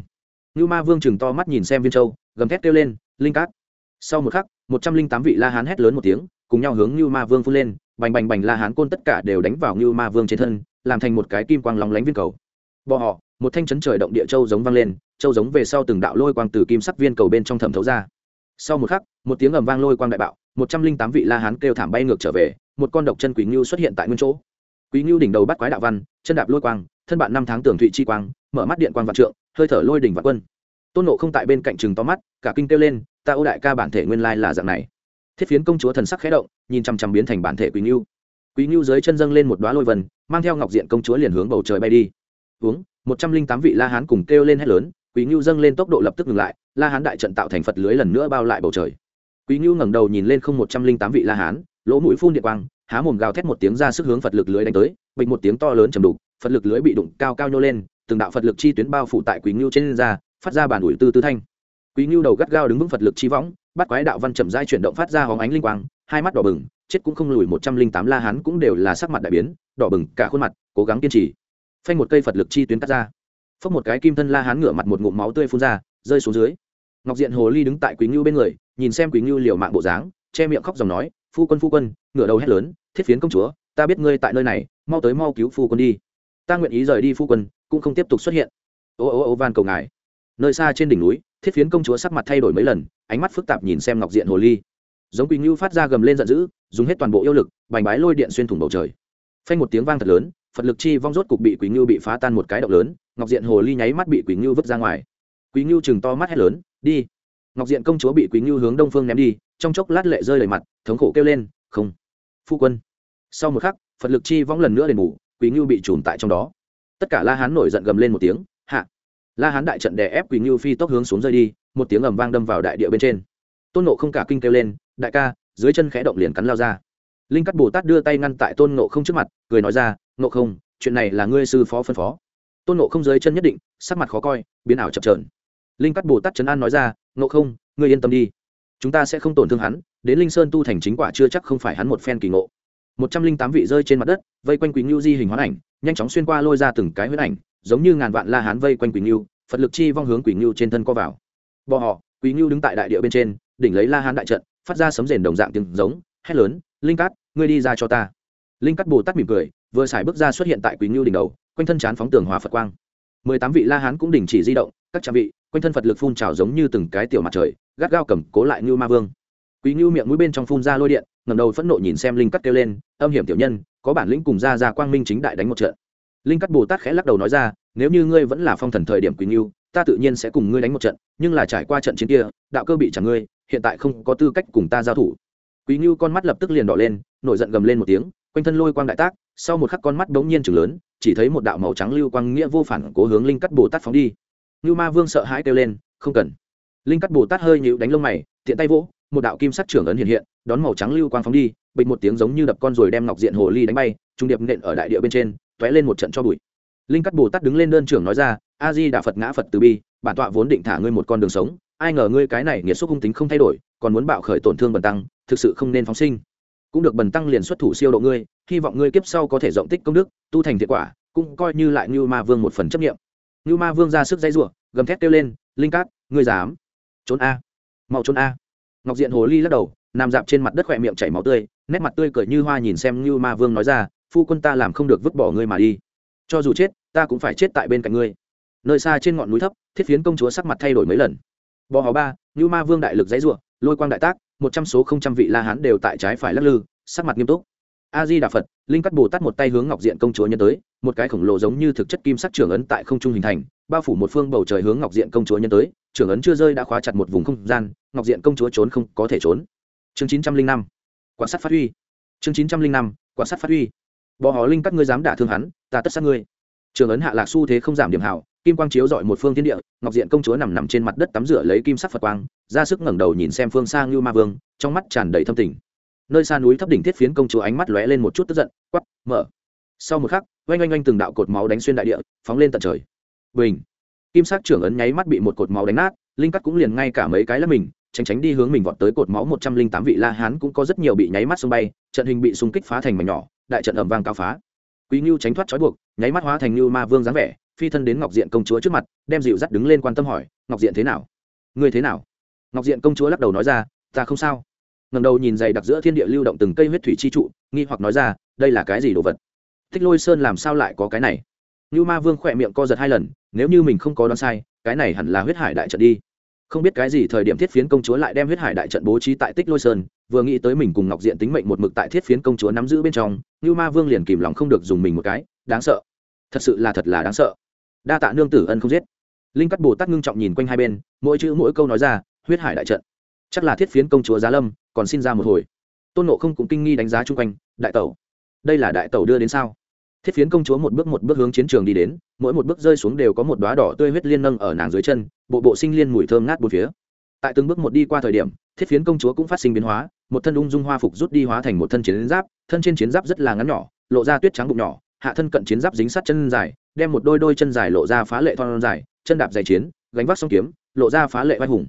A: Như ma vương chừng to mắt nhìn xem viên châu, gầm thét kêu lên, linh cát sau một khắc, một trăm linh tám vị la hán hét lớn một tiếng, cùng nhau hướng như ma vương phun lên, bành bành bành la hán côn tất cả đều đánh vào như ma vương trên thân, làm thành một cái kim quang lóng lánh viên cầu. Bọ họ, một thanh chấn trời động địa châu giống vang lên, châu giống về sau từng đạo lôi quang từ kim sắc viên cầu bên trong thẩm thấu ra. Sau một khắc, một tiếng ầm vang lôi quang đại bạo, một trăm linh tám vị la hán kêu thảm bay ngược trở về, một con độc chân quỷ ngưu xuất hiện tại nguyên chỗ quý ngưu đỉnh đầu bắt quái đạo văn, chân đạp lôi quang, thân bạn năm tháng tưởng thụy chi quang, mở mắt điện quang vạn trượng, hơi thở lôi đỉnh vạn quân. Tôn nộ không tại bên cạnh chừng to mắt, cả kinh kêu lên, ta ô đại ca bản thể nguyên lai là dạng này. Thiết phiến công chúa thần sắc khẽ động, nhìn chằm chằm biến thành bản thể quý ngưu. Quý ngưu dưới chân dâng lên một đoá lôi vần mang theo ngọc diện công chúa liền hướng bầu trời bay đi. Uống, một trăm linh tám vị la hán cùng kêu lên hét lớn, quý ngưu dâng lên tốc độ lập tức ngừng lại, la hán đại trận tạo thành phật lưới lần nữa bao lại bầu trời. Quý ngưu ngẩng đầu nhìn lên không một trăm linh tám vị la hán, lỗ mũi phun điện quang há mồm gào thét một tiếng ra sức hướng phật lực lưới đánh tới, bịch một tiếng to lớn chầm đục, phật lực lưới bị đụng cao cao nhô lên, từng đạo phật lực chi tuyến bao phủ tại quý ngưu trên ra phát ra bản ủi tư tư thanh. Quý ngưu đầu gắt gao đứng vững phật lực chi võng, bắt quái đạo văn chậm dai chuyển động phát ra hóng ánh linh quang, hai mắt đỏ bừng, chết cũng không lùi một trăm linh tám la hán cũng đều là sắc mặt đại biến, đỏ bừng cả khuôn mặt, cố gắng kiên trì. Phanh một cây phật lực chi tuyến cắt ra. Phốc một cái kim thân la hán ngửa mặt một ngụm máu tươi phun ra, rơi xuống dưới. Ngọc diện hồ ly đứng tại quý ngưu bên người, nhìn xem quý ngưu liều mạng bộ dáng, che miệng khóc dòng nói, phu quân phu quân. Ngửa đầu hét lớn thiết phiến công chúa, ta biết ngươi tại nơi này, mau tới mau cứu phu quân đi. Ta nguyện ý rời đi phu quân, cũng không tiếp tục xuất hiện. Ô ô ô, van cầu ngài. Nơi xa trên đỉnh núi, thiết phiến công chúa sắc mặt thay đổi mấy lần, ánh mắt phức tạp nhìn xem ngọc diện hồ ly. Giống quỳnh ngưu phát ra gầm lên giận dữ, dùng hết toàn bộ yêu lực, bành bái lôi điện xuyên thủng bầu trời. Phanh một tiếng vang thật lớn, phật lực chi vong rốt cục bị quỳnh ngưu bị phá tan một cái động lớn, ngọc diện hồ ly nháy mắt bị quỳnh ngưu vứt ra ngoài. Quỳnh ngưu chừng to mắt hét lớn, đi! Ngọc diện công chúa bị quỳnh ngưu hướng đông phương ném đi, trong chốc lát lệ rơi đầy mặt, thống khổ kêu lên, không! Phu quân. Sau một khắc, phật lực chi vong lần nữa đền bù quỳnh ngưu bị trùm tại trong đó. Tất cả la hán nổi giận gầm lên một tiếng, hạ! La hán đại trận đè ép quỳnh ngưu phi tốc hướng xuống rơi đi, một tiếng ầm vang đâm vào đại địa bên trên. Tôn nộ không cả kinh kêu lên, đại ca! Dưới chân khẽ động liền cắn lao ra. Linh cắt bồ tát đưa tay ngăn tại tôn nộ không trước mặt, cười nói ra nộ không, chuyện này là ngươi sư phó phân phó. Tôn nộ không dưới chân nhất định, sắc mặt khó coi, biến ảo chập trờn linh cắt bồ tát trấn an nói ra nộ không, ngươi yên tâm đi. Chúng ta sẽ không tổn thương hắn đến linh sơn tu thành chính quả chưa chắc không phải hắn một phen kỳ ngộ. Một trăm linh tám vị rơi trên mặt đất, vây quanh quỳnh ngưu di hình hoán ảnh, nhanh chóng xuyên qua lôi ra từng cái huyết ảnh, giống như ngàn vạn la hán vây quanh quỳnh ngưu phật lực chi vong hướng quỳnh ngưu trên thân co vào. Bọ họ, quỳnh ngưu đứng tại đại địa bên trên, đỉnh lấy la hán đại trận, phát ra sấm rền đồng dạng tiếng giống, hét lớn, linh cát, ngươi đi ra cho ta. Linh cát bồ tát mỉm cười, vừa xài bước ra xuất hiện tại quỳnh ngưu đỉnh đầu, quanh thân chán phóng tường hòa phật quang. Mười tám vị la hán cũng đình chỉ di động, các trạm vị, quanh thân phật lực phun trào giống như từng cái tiểu mặt trời, gắt gao cầm cố lại Ngưu ma vương quý ngưu miệng mũi bên trong phun ra lôi điện ngầm đầu phẫn nộ nhìn xem linh cắt kêu lên, âm hiểm tiểu nhân, có bản lĩnh cùng ra ra quang minh chính đại đánh một trận. Linh cắt bồ tát khẽ lắc đầu nói ra, nếu như ngươi vẫn là phong thần thời điểm quý ngưu ta tự nhiên sẽ cùng ngươi đánh một trận, nhưng là trải qua trận chiến kia, đạo cơ bị chẳng ngươi, hiện tại không có tư cách cùng ta giao thủ. Quý ngưu con mắt lập tức liền đỏ lên, nổi giận gầm lên một tiếng, quanh thân lôi quang đại tác, sau một khắc con mắt bỗng nhiên chừng lớn, chỉ thấy một đạo màu trắng lưu quang nghĩa vô phản cố hướng linh cắt bồ tát phóng đi. Ngưu ma vương sợ hãi kêu lên, không cần. Linh cắt bồ tát hơi nhịu đánh lông mày, tiện tay vỗ một đạo kim sắc trưởng ấn hiện hiện, đón màu trắng lưu quang phóng đi, bịch một tiếng giống như đập con rồi đem ngọc diện hồ ly đánh bay, trung điệp nện ở đại địa bên trên t lên một trận cho bụi. Linh cắt bồ tát đứng lên đơn trưởng nói ra, a di đà phật, ngã phật từ bi, bản tọa vốn định thả ngươi một con đường sống, ai ngờ ngươi cái này nghiệt xúc hung tính không thay đổi, còn muốn bạo khởi tổn thương bần tăng, thực sự không nên phóng sinh. Cũng được bần tăng liền xuất thủ siêu độ ngươi, hy vọng ngươi kiếp sau có thể rộng tích công đức, tu thành thiện quả, cũng coi như lại như ma vương một phần chấp nghiệm như ma vương ra sức dây rủa, gầm thét kêu lên, linh cát ngươi dám trốn a, mau trốn a ngọc diện hồ ly lắc đầu, nằm dạp trên mặt đất khỏe miệng chảy máu tươi, nét mặt tươi cười như hoa nhìn xem như ma vương nói ra, phu quân ta làm không được vứt bỏ ngươi mà đi. Cho dù chết, ta cũng phải chết tại bên cạnh ngươi. Nơi xa trên ngọn núi thấp, thiết phiến công chúa sắc mặt thay đổi mấy lần. Bò hò ba như ma vương đại lực dãy ruộng lôi quang đại tác, một trăm số không trăm vị la hán đều tại trái phải lắc lư, sắc mặt nghiêm túc a di đà phật linh cắt bồ tát một tay hướng ngọc diện công chúa nhân tới, một cái khổng lồ giống như thực chất kim sắc trưởng ấn tại không trung hình thành, bao phủ một phương bầu trời hướng ngọc diện công chúa nhân tới, trưởng ấn chưa rơi đã khóa chặt một vùng không gian, ngọc diện công chúa trốn không có thể trốn. Chương chín trăm linh năm quan sát phát huy. Chương chín trăm linh năm quan sát phát huy. Bò họ linh các ngươi dám đả thương hắn, ta tất sát ngươi. Trường ấn hạ lạc xu thế không giảm điểm hảo, kim quang chiếu dọi một phương thiên địa, ngọc diện công chúa nằm nằm trên mặt đất tắm rửa lấy kim sắc phật quang, ra sức ngẩng đầu nhìn xem phương xa như ma vương, trong mắt tràn đầy thâm tình nơi xa núi thấp đỉnh thiết phiến công chúa ánh mắt lóe lên một chút tức giận quắp mở. Sau một khắc, oanh oanh oanh từng đạo cột máu đánh xuyên đại địa, phóng lên tận trời. Bình. Kim sắc trưởng ấn nháy mắt bị một cột máu đánh nát, linh cắt cũng liền ngay cả mấy cái là mình, tránh tránh đi hướng mình vọt tới cột máu một trăm linh tám vị la hán cũng có rất nhiều bị nháy mắt xung bay, trận hình bị xung kích phá thành mảnh nhỏ, đại trận ầm vang cao phá. Quý ngưu tránh thoát trói buộc, nháy mắt hóa thành ngưu ma vương dáng vẻ, phi thân đến ngọc diện công chúa trước mặt, đem dịu dắt đứng lên quan tâm hỏi, ngọc diện thế nào? Ngươi thế nào? Ngọc diện công chúa lắc đầu nói ra, ta không sao ngầm đầu nhìn dày đặc giữa thiên địa lưu động từng cây huyết thủy chi trụ, nghi hoặc nói ra, đây là cái gì đồ vật? Thích lôi sơn làm sao lại có cái này? Như ma vương khỏe miệng co giật hai lần, nếu như mình không có đoán sai, cái này hẳn là huyết hải đại trận đi. Không biết cái gì thời điểm thiết phiến công chúa lại đem huyết hải đại trận bố trí tại tích lôi sơn, vừa nghĩ tới mình cùng ngọc diện tính mệnh một mực tại thiết phiến công chúa nắm giữ bên trong như ma vương liền kìm lòng không được dùng mình một cái, đáng sợ. Thật sự là thật là đáng sợ. Đa tạ nương tử ân không giết. Linh cắt bồ tát ngưng trọng nhìn quanh hai bên, mỗi chữ mỗi câu nói ra, huyết hải đại trận. Chắc là thiết phiến công chúa giá lâm còn xin ra một hồi. Tôn nộ không cũng kinh nghi đánh giá chung quanh, đại tẩu, đây là đại tẩu đưa đến sao? Thiết phiến công chúa một bước một bước hướng chiến trường đi đến, mỗi một bước rơi xuống đều có một đoá đỏ tươi huyết liên nâng ở nàng dưới chân, bộ bộ sinh liên mùi thơm ngát bốn phía. Tại từng bước một đi qua thời điểm, thiết phiến công chúa cũng phát sinh biến hóa, một thân ung dung hoa phục rút đi hóa thành một thân chiến giáp, thân trên chiến giáp rất là ngắn nhỏ, lộ ra tuyết trắng bụng nhỏ, hạ thân cận chiến giáp dính sát chân dài, đem một đôi đôi chân dài lộ ra phá lệ thon dài, chân đạp dài chiến, gánh vác song kiếm, lộ ra phá lệ vai hùng.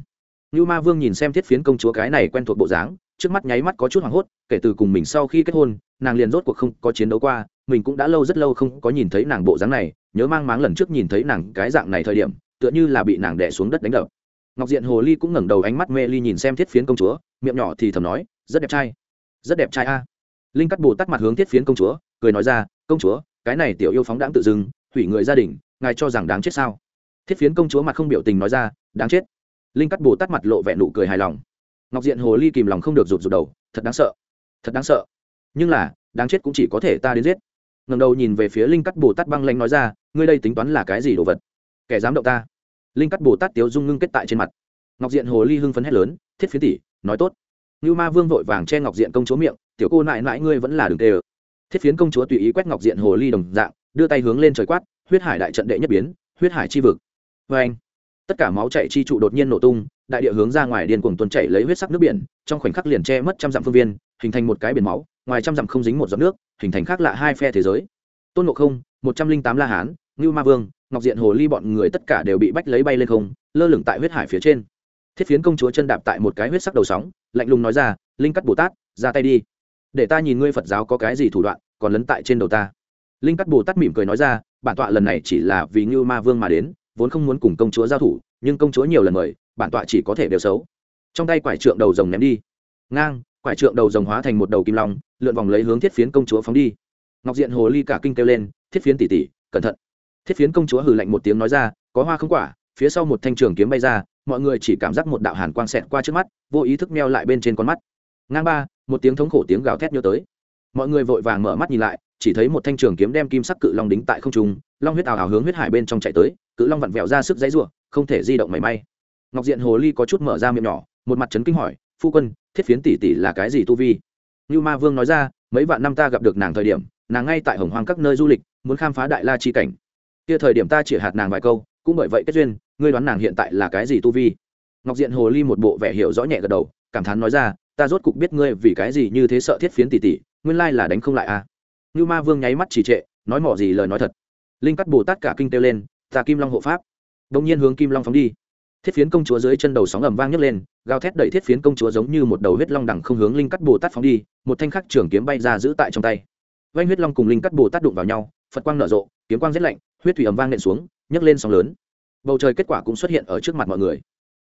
A: Nưu ma vương nhìn xem thiết phiến công chúa cái này quen thuộc bộ dáng, trước mắt nháy mắt có chút hoảng hốt, kể từ cùng mình sau khi kết hôn, nàng liền rốt cuộc không có chiến đấu qua, mình cũng đã lâu rất lâu không có nhìn thấy nàng bộ dáng này, nhớ mang máng lần trước nhìn thấy nàng cái dạng này thời điểm, tựa như là bị nàng đè xuống đất đánh đập. Ngọc diện hồ ly cũng ngẩng đầu ánh mắt mê ly nhìn xem thiết phiến công chúa, miệng nhỏ thì thầm nói, rất đẹp trai, rất đẹp trai a. Linh cắt bồ tắt mặt hướng thiết phiến công chúa, cười nói ra, công chúa, cái này tiểu yêu phóng đãng tự dưng, hủy người gia đình, ngài cho rằng đáng chết sao? Thiết phiến công chúa mặt không biểu tình nói ra, đáng chết linh cắt bồ Tát mặt lộ vẻ nụ cười hài lòng ngọc diện hồ ly kìm lòng không được rụt rụt đầu thật đáng sợ thật đáng sợ nhưng là đáng chết cũng chỉ có thể ta đến giết ngầm đầu nhìn về phía linh cắt bồ tát băng lanh nói ra ngươi đây tính toán là cái gì đồ vật kẻ dám động ta linh cắt bồ tát tiếu dung ngưng kết tại trên mặt ngọc diện hồ ly hưng phấn hét lớn thiết phiến tỷ nói tốt như ma vương vội vàng che ngọc diện công chúa miệng tiểu cô nại nại ngươi vẫn là đường tê ờ thiết phiến công chúa tùy ý quét ngọc diện hồ ly đồng dạng đưa tay hướng lên trời quát huyết hải đại trận đệ nhất biến huyết hải chi vực vê anh tất cả máu chảy chi trụ đột nhiên nổ tung, đại địa hướng ra ngoài điên cuồng tuần chảy lấy huyết sắc nước biển, trong khoảnh khắc liền che mất trăm dặm phương viên, hình thành một cái biển máu, ngoài trăm dặm không dính một giọt nước, hình thành khác lạ hai phe thế giới. Tôn ngộ không, một trăm linh tám la hán, ngưu ma vương, ngọc diện hồ ly bọn người tất cả đều bị bách lấy bay lên không, lơ lửng tại huyết hải phía trên. Thiết phiến công chúa chân đạp tại một cái huyết sắc đầu sóng, lạnh lùng nói ra, linh cắt bồ tát, ra tay đi. Để ta nhìn ngươi phật giáo có cái gì thủ đoạn, còn lấn tại trên đầu ta. Linh cắt bồ tát mỉm cười nói ra, bản tọa lần này chỉ là vì ngưu ma vương mà đến vốn không muốn cùng công chúa giao thủ, nhưng công chúa nhiều lần mời, bản tọa chỉ có thể đều xấu. Trong tay quải trượng đầu rồng ném đi. Ngang, quải trượng đầu rồng hóa thành một đầu kim long, lượn vòng lấy hướng thiết phiến công chúa phóng đi. Ngọc diện hồ ly cả kinh kêu lên, thiết phiến tỉ tỉ cẩn thận. Thiết phiến công chúa hừ lạnh một tiếng nói ra, có hoa không quả. Phía sau một thanh trường kiếm bay ra, mọi người chỉ cảm giác một đạo hàn quang xẹt qua trước mắt, vô ý thức meo lại bên trên con mắt. Ngang ba, một tiếng thống khổ tiếng gào thét nhớ tới. Mọi người vội vàng mở mắt nhìn lại chỉ thấy một thanh trường kiếm đem kim sắc cự long đính tại không trung, long huyết ảo ào hướng huyết hải bên trong chạy tới, cự long vặn vẹo ra sức dãy ruộng không thể di động mảy may. Ngọc diện hồ ly có chút mở ra miệng nhỏ, một mặt trấn kinh hỏi, phu quân, thiết phiến tỷ tỷ là cái gì tu vi? Như ma vương nói ra, mấy vạn năm ta gặp được nàng thời điểm, nàng ngay tại hồng hoang các nơi du lịch, muốn khám phá đại la chi cảnh. Kia thời điểm ta chỉ hạt nàng vài câu, cũng bởi vậy kết duyên, ngươi đoán nàng hiện tại là cái gì tu vi? Ngọc diện hồ ly một bộ vẻ hiểu rõ nhẹ gật đầu, cảm thán nói ra, ta rốt cục biết ngươi vì cái gì như thế sợ thiết phiến tỷ tỷ, nguyên lai là đánh không lại à như ma vương nháy mắt chỉ trệ, nói mỏ gì lời nói thật. Linh cắt bồ tát cả kinh kêu lên, ta kim long hộ pháp. Đông nhiên hướng kim long phóng đi. Thiết phiến công chúa dưới chân đầu sóng ầm vang nhấc lên, gào thét đẩy thiết phiến công chúa giống như một đầu huyết long đẳng không hướng linh cắt bồ tát phóng đi, một thanh khắc trường kiếm bay ra giữ tại trong tay. Vanh huyết long cùng linh cắt bồ tát đụng vào nhau, phật quang nở rộ, kiếm quang rét lạnh, huyết thủy ầm vang nện xuống, nhấc lên sóng lớn. Bầu trời kết quả cũng xuất hiện ở trước mặt mọi người.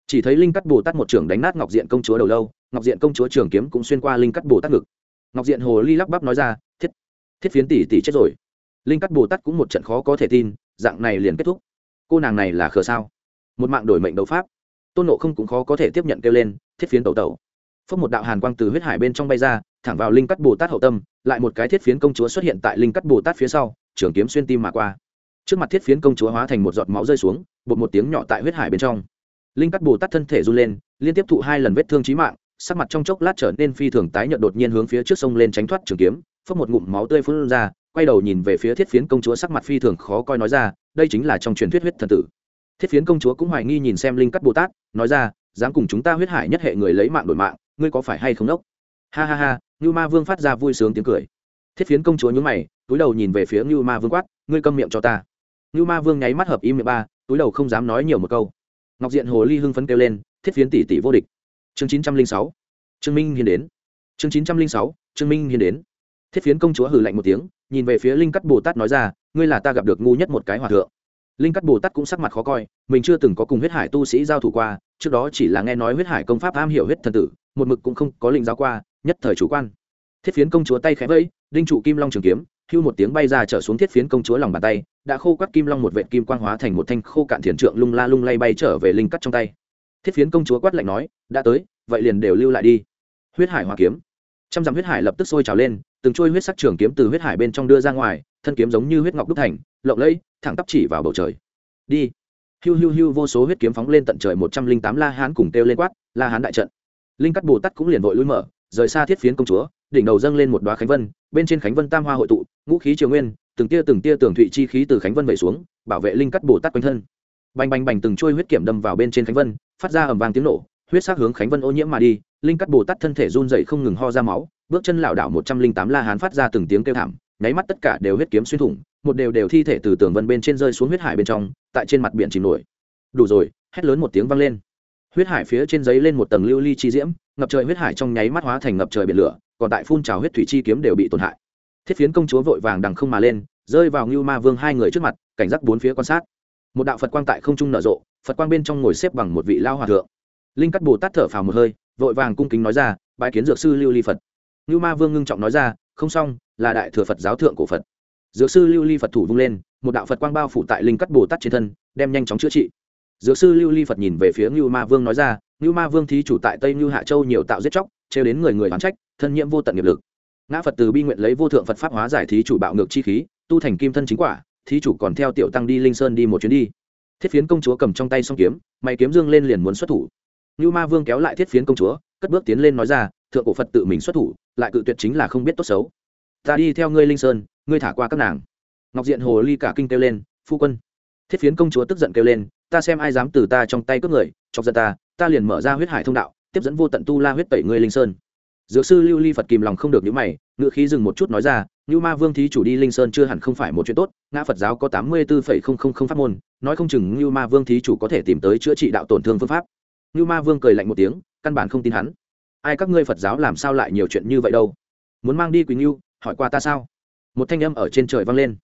A: Chỉ thấy linh cắt bồ tát một trưởng đánh nát ngọc diện công chúa đầu lâu, ngọc diện công chúa trường kiếm cũng xuyên qua linh cắt bồ tát ngực. Ngọc diện hồ ly lắp bắp nói ra thiết phiến tỷ tỷ chết rồi. Linh cắt bồ tát cũng một trận khó có thể tin, dạng này liền kết thúc. Cô nàng này là khờ sao? Một mạng đổi mệnh đấu pháp. Tôn nộ không cũng khó có thể tiếp nhận kêu lên, thiết phiến tẩu tẩu. Phốc một đạo hàn quang từ huyết hải bên trong bay ra, thẳng vào linh cắt bồ tát hậu tâm, lại một cái thiết phiến công chúa xuất hiện tại linh cắt bồ tát phía sau, trường kiếm xuyên tim mà qua. Trước mặt thiết phiến công chúa hóa thành một giọt máu rơi xuống, bột một tiếng nhỏ tại huyết hải bên trong. Linh cắt bồ tát thân thể run lên, liên tiếp thụ hai lần vết thương trí mạng, sắc mặt trong chốc lát trở nên phi thường tái nhợt đột nhiên hướng phía trước sông lên tránh thoát trường kiếm phốc một ngụm máu tươi phun ra, quay đầu nhìn về phía thiết phiến công chúa sắc mặt phi thường khó coi nói ra, đây chính là trong truyền thuyết huyết thần tử. Thiết phiến công chúa cũng hoài nghi nhìn xem linh cắt bồ tát, nói ra, dám cùng chúng ta huyết hải nhất hệ người lấy mạng đổi mạng, ngươi có phải hay không đốc? Ha ha ha như ma vương phát ra vui sướng tiếng cười. Thiết phiến công chúa nhún mày, túi đầu nhìn về phía như ma vương quát, ngươi câm miệng cho ta. Như ma vương nháy mắt hợp im miệng ba, túi đầu không dám nói nhiều một câu. Ngọc diện hồ ly hưng phấn kêu lên, thiết phiến tỷ tỷ vô địch. Chương chín trăm linh sáu, trương minh hiền đến. Chương chín trăm linh sáu, trương minh hiền đến thiết phiến công chúa hừ lạnh một tiếng, nhìn về phía linh cắt bồ tát nói ra, ngươi là ta gặp được ngu nhất một cái hòa thượng. Linh cắt bồ tát cũng sắc mặt khó coi, mình chưa từng có cùng huyết hải tu sĩ giao thủ qua, trước đó chỉ là nghe nói huyết hải công pháp am hiểu huyết thần tử, một mực cũng không có linh giáo qua, nhất thời chủ quan. Thiết phiến công chúa tay khẽ vẫy, đinh trụ kim long trường kiếm, hưu một tiếng bay ra trở xuống thiết phiến công chúa lòng bàn tay, đã khô quắt kim long một vệ kim quang hóa thành một thanh khô cạn thiền trượng lung la lung lay bay trở về linh cắt trong tay. Thiết phiến công chúa quát lạnh nói, đã tới, vậy liền đều lưu lại đi. Huyết hải hòa kiếm trăm dặm huyết hải lập tức sôi trào lên, từng trôi huyết sắc trường kiếm từ huyết hải bên trong đưa ra ngoài, thân kiếm giống như huyết ngọc đúc thành, lộng lẫy, thẳng tắp chỉ vào bầu trời. Đi. Hiu hiu hiu vô số huyết kiếm phóng lên tận trời một trăm linh tám la hán cùng kêu lên quát, la hán đại trận. Linh cắt bồ tát cũng liền vội lui mở, rời xa thiết phiến công chúa, đỉnh đầu dâng lên một đoá khánh vân, bên trên khánh vân tam hoa hội tụ, ngũ khí triều nguyên, từng tia từng tia tường thụy chi khí từ khánh vân về xuống, bảo vệ linh cắt bồ tát quanh thân. Bành bành bành từng trôi huyết kiểm đâm vào bên trên khánh vân, phát ra ầm vang tiếng nổ, huyết sắc hướng khánh vân ô nhiễm mà đi linh cắt bồ tát thân thể run dậy không ngừng ho ra máu, bước chân lảo đảo một trăm linh tám la hán phát ra từng tiếng kêu thảm, nháy mắt tất cả đều huyết kiếm xuyên thủng, một đều đều thi thể từ tường vân bên trên rơi xuống huyết hải bên trong, tại trên mặt biển chìm nổi. Đủ rồi, hét lớn một tiếng vang lên. Huyết hải phía trên giấy lên một tầng lưu ly chi diễm, ngập trời huyết hải trong nháy mắt hóa thành ngập trời biển lửa, còn tại phun trào huyết thủy chi kiếm đều bị tổn hại. Thiết phiến công chúa vội vàng đằng không mà lên, rơi vào ngưu ma vương hai người trước mặt, cảnh giác bốn phía quan sát. Một đạo phật quang tại không trung nở rộ, phật quang bên trong ngồi xếp bằng một vị lao hòa thượng. Linh cắt bồ tát thở phào một hơi vội vàng cung kính nói ra bãi kiến dược sư lưu ly phật. Ngưu ma vương ngưng trọng nói ra, không xong, là đại thừa phật giáo thượng cổ phật. Dược sư lưu ly phật thủ vung lên, một đạo phật quang bao phủ tại linh cắt bồ tát trên thân, đem nhanh chóng chữa trị. Dược sư lưu ly phật nhìn về phía ngưu ma vương nói ra, ngưu ma vương thí chủ tại tây ngưu hạ châu nhiều tạo giết chóc, trêu đến người người oán trách, thân nhiễm vô tận nghiệp lực. Ngã phật từ bi nguyện lấy vô thượng phật pháp hóa giải thí chủ bạo ngược chi khí, tu thành kim thân chính quả, thí chủ còn theo tiểu tăng đi linh sơn đi một chuyến đi. Thiết phiến công chúa cầm trong tay song kiếm mày kiếm dương lên liền muốn xuất thủ. Nưu ma vương kéo lại thiết phiến công chúa, cất bước tiến lên nói ra, thượng cổ phật tự mình xuất thủ, lại cự tuyệt chính là không biết tốt xấu. Ta đi theo ngươi linh sơn, ngươi thả qua các nàng. Ngọc diện hồ ly cả kinh kêu lên, phu quân. Thiết phiến công chúa tức giận kêu lên, ta xem ai dám từ ta trong tay cướp người, chọc giận ta ta liền mở ra huyết hải thông đạo, tiếp dẫn vô tận tu la huyết tẩy ngươi linh sơn. Dược sư lưu ly phật kìm lòng không được nhíu mày ngựa khí dừng một chút nói ra Nưu ma vương thí chủ đi linh sơn chưa hẳn không phải một chuyện tốt, ngã phật giáo có tám mươi bốn pháp môn, nói không chừng Nưu ma vương thí chủ có thể tìm tới chữa trị đạo tổn thương phương pháp như ma vương cười lạnh một tiếng, căn bản không tin hắn. Ai các ngươi phật giáo làm sao lại nhiều chuyện như vậy đâu? Muốn mang đi quỳnh yêu hỏi qua ta sao? Một thanh âm ở trên trời vang lên.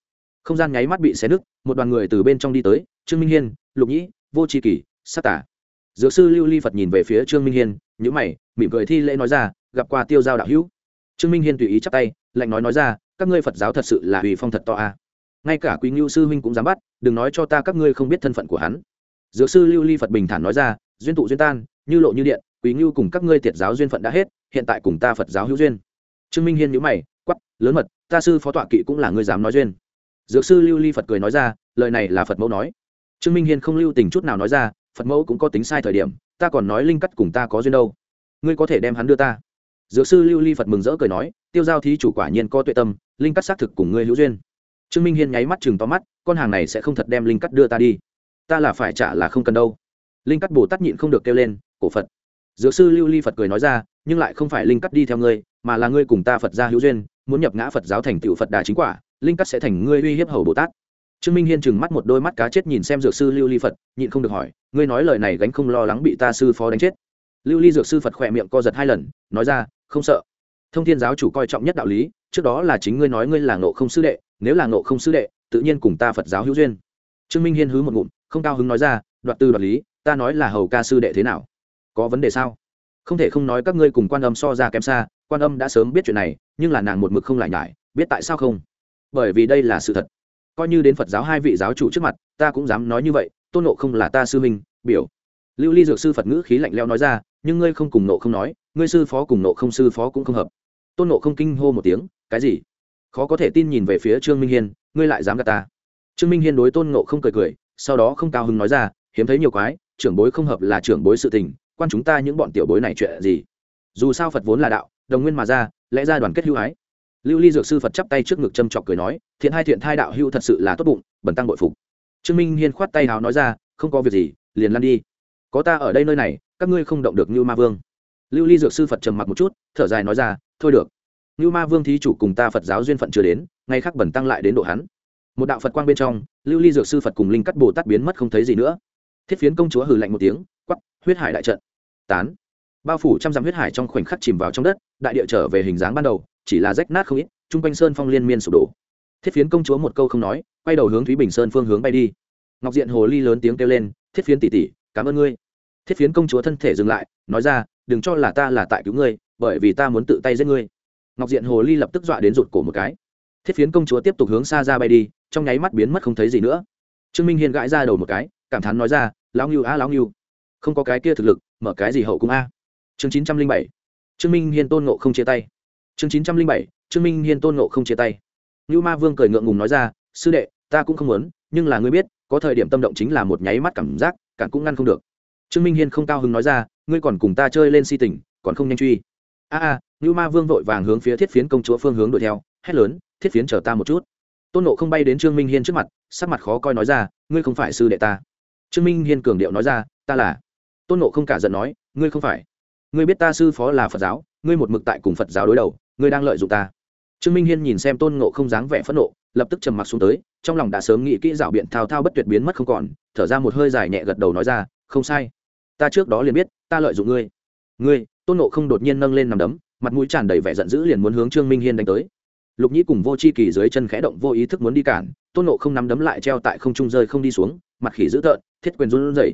A: Không gian nháy mắt bị xé nứt, một đoàn người từ bên trong đi tới, trương minh hiên, lục nhĩ, vô tri kỷ, sát tả dược sư lưu ly phật nhìn về phía trương minh hiên nhữ mày, mỉm cười thi lễ nói ra, gặp qua tiêu giao đạo hữu. Trương minh hiên tùy ý chắp tay, lạnh nói nói ra, các ngươi phật giáo thật sự là hủy phong thật to a. À. ngay cả quý ngưu sư huynh cũng dám bắt, đừng nói cho ta các ngươi không biết thân phận của hắn. Dược sư lưu ly phật bình thản nói ra duyên tụ duyên tan, như lộ như điện quý ngưu cùng các ngươi thiệt giáo duyên phận đã hết, hiện tại cùng ta phật giáo hữu duyên. Trương minh hiên nhữ mày quắp lớn mật, ta sư phó tọa kỵ cũng là ngươi dám nói duyên. Dược sư lưu ly phật cười nói ra, lời này là phật mẫu nói. Trương minh hiên không lưu tình chút nào nói ra, phật mẫu cũng có tính sai thời điểm, ta còn nói linh cắt cùng ta có duyên đâu. Ngươi có thể đem hắn đưa ta. Dược sư lưu ly phật mừng rỡ cười nói, tiêu giao thí chủ quả nhiên có tuệ tâm, linh cắt xác thực cùng ngươi hữu duyên. Trương minh hiên nháy mắt chừng to mắt, con hàng này sẽ không thật đem linh cắt đưa ta đi. Ta là phải trả là không cần đâu linh cắt bồ tát nhịn không được kêu lên cổ phật dược sư lưu ly phật cười nói ra nhưng lại không phải linh cắt đi theo ngươi mà là ngươi cùng ta phật gia hữu duyên muốn nhập ngã phật giáo thành tựu phật đà chính quả linh cắt sẽ thành ngươi uy hiếp hầu bồ tát trương minh hiên chừng mắt một đôi mắt cá chết nhìn xem dược sư lưu ly phật nhịn không được hỏi ngươi nói lời này gánh không lo lắng bị ta sư phó đánh chết lưu ly dược sư phật khỏe miệng co giật hai lần nói ra không sợ thông thiên giáo chủ coi trọng nhất đạo lý trước đó là chính ngươi nói ngươi là nộ không sư đệ nếu là nộ không sư đệ tự nhiên cùng ta phật giáo hữu duyên trương minh hiên hứ một ngụm không cao hứng nói ra đoạt tư đoạt lý, ta nói là hầu ca sư đệ thế nào? Có vấn đề sao? Không thể không nói các ngươi cùng quan âm so ra kém xa, quan âm đã sớm biết chuyện này, nhưng là nàng một mực không lại nhải, biết tại sao không? Bởi vì đây là sự thật. Coi như đến phật giáo hai vị giáo chủ trước mặt, ta cũng dám nói như vậy, tôn nộ không là ta sư minh biểu. Lưu ly dược sư phật ngữ khí lạnh leo nói ra, nhưng ngươi không cùng nộ không nói, ngươi sư phó cùng nộ không sư phó cũng không hợp. Tôn nộ không kinh hô một tiếng, cái gì? Khó có thể tin nhìn về phía trương minh hiên, ngươi lại dám gạt ta. Trương minh hiên đối tôn nộ không cười cười, sau đó không cao hứng nói ra hiếm thấy nhiều quái, trưởng bối không hợp là trưởng bối sự tình, quan chúng ta những bọn tiểu bối này chuyện gì? Dù sao phật vốn là đạo, đồng nguyên mà ra, lẽ ra đoàn kết hữu ái. Lưu ly dược sư phật chắp tay trước ngực châm chọc cười nói, thiện hai thiện thai đạo hữu thật sự là tốt bụng bẩn tăng bội phục. Trương minh hiên khoát tay hào nói ra, không có việc gì, liền lăn đi. Có ta ở đây nơi này, các ngươi không động được như ma vương. Lưu ly dược sư phật trầm mặc một chút, thở dài nói ra, thôi được. Như ma vương thí chủ cùng ta phật giáo duyên phận chưa đến, ngay khắc bẩn tăng lại đến độ hắn. Một đạo phật quang bên trong, lưu ly dược sư phật cùng linh cắt bồ tát biến mất không thấy gì nữa thiết phiến công chúa hừ lạnh một tiếng quắp huyết hải đại trận. Tán. Bao phủ trăm dặm huyết hải trong khoảnh khắc chìm vào trong đất, đại địa trở về hình dáng ban đầu, chỉ là rách nát không ít, chung quanh sơn phong liên miên sụp đổ. Thiết phiến công chúa một câu không nói, quay đầu hướng thúy bình sơn phương hướng bay đi. Ngọc diện hồ ly lớn tiếng kêu lên, thiết phiến tỉ tỉ cảm ơn ngươi. Thiết phiến công chúa thân thể dừng lại, nói ra, đừng cho là ta là tại cứu ngươi, bởi vì ta muốn tự tay giết ngươi. Ngọc diện hồ ly lập tức dọa đến rụt cổ một cái. Thiết phiến công chúa tiếp tục hướng xa ra bay đi, trong nháy mắt biến mất không thấy gì nữa. Trương minh hiên gãi ra đầu một cái cảm thán nói ra, lão ngưu a lão ngưu, không có cái kia thực lực, mở cái gì hậu cung a? Chương chín trăm linh bảy. Trương minh hiên tôn nộ không chia tay. Chương chín trăm linh bảy. Trương minh hiên tôn nộ không chia tay. Ngưu ma vương cười ngượng ngùng nói ra, sư đệ, ta cũng không muốn, nhưng là ngươi biết, có thời điểm tâm động chính là một nháy mắt cảm giác, cản cũng ngăn không được. Trương minh hiên không cao hứng nói ra, ngươi còn cùng ta chơi lên si tình, còn không nhanh truy. A a. Ngưu ma vương vội vàng hướng phía thiết phiến công chúa phương hướng đuổi theo, hét lớn, thiết phiến chờ ta một chút. Tôn nộ không bay đến trương minh hiên trước mặt, sắc mặt khó coi nói ra, ngươi không phải sư đệ ta trương minh hiên cường điệu nói ra, ta là. Tôn nộ không cả giận nói, ngươi không phải. Ngươi biết ta sư phó là phật giáo, ngươi một mực tại cùng phật giáo đối đầu, ngươi đang lợi dụng ta. Trương minh hiên nhìn xem tôn nộ không dáng vẻ phẫn nộ, lập tức trầm mặc xuống tới, trong lòng đã sớm nghĩ kỹ dạo biện thao thao bất tuyệt biến mất không còn, thở ra một hơi dài nhẹ gật đầu nói ra, không sai. Ta trước đó liền biết, ta lợi dụng ngươi. Ngươi? Tôn nộ không đột nhiên nâng lên nằm đấm, mặt mũi tràn đầy vẻ giận dữ liền muốn hướng trương minh hiên đánh tới. Lục nhĩ cùng vô c h i kỳ dưới chân khẽ động vô ý thức muốn đi cản, tôn nộ không nắm đấm lại treo tại không trung rơi không đi xuống mặt khỉ dữ tợn, thiết quyền run rẩy.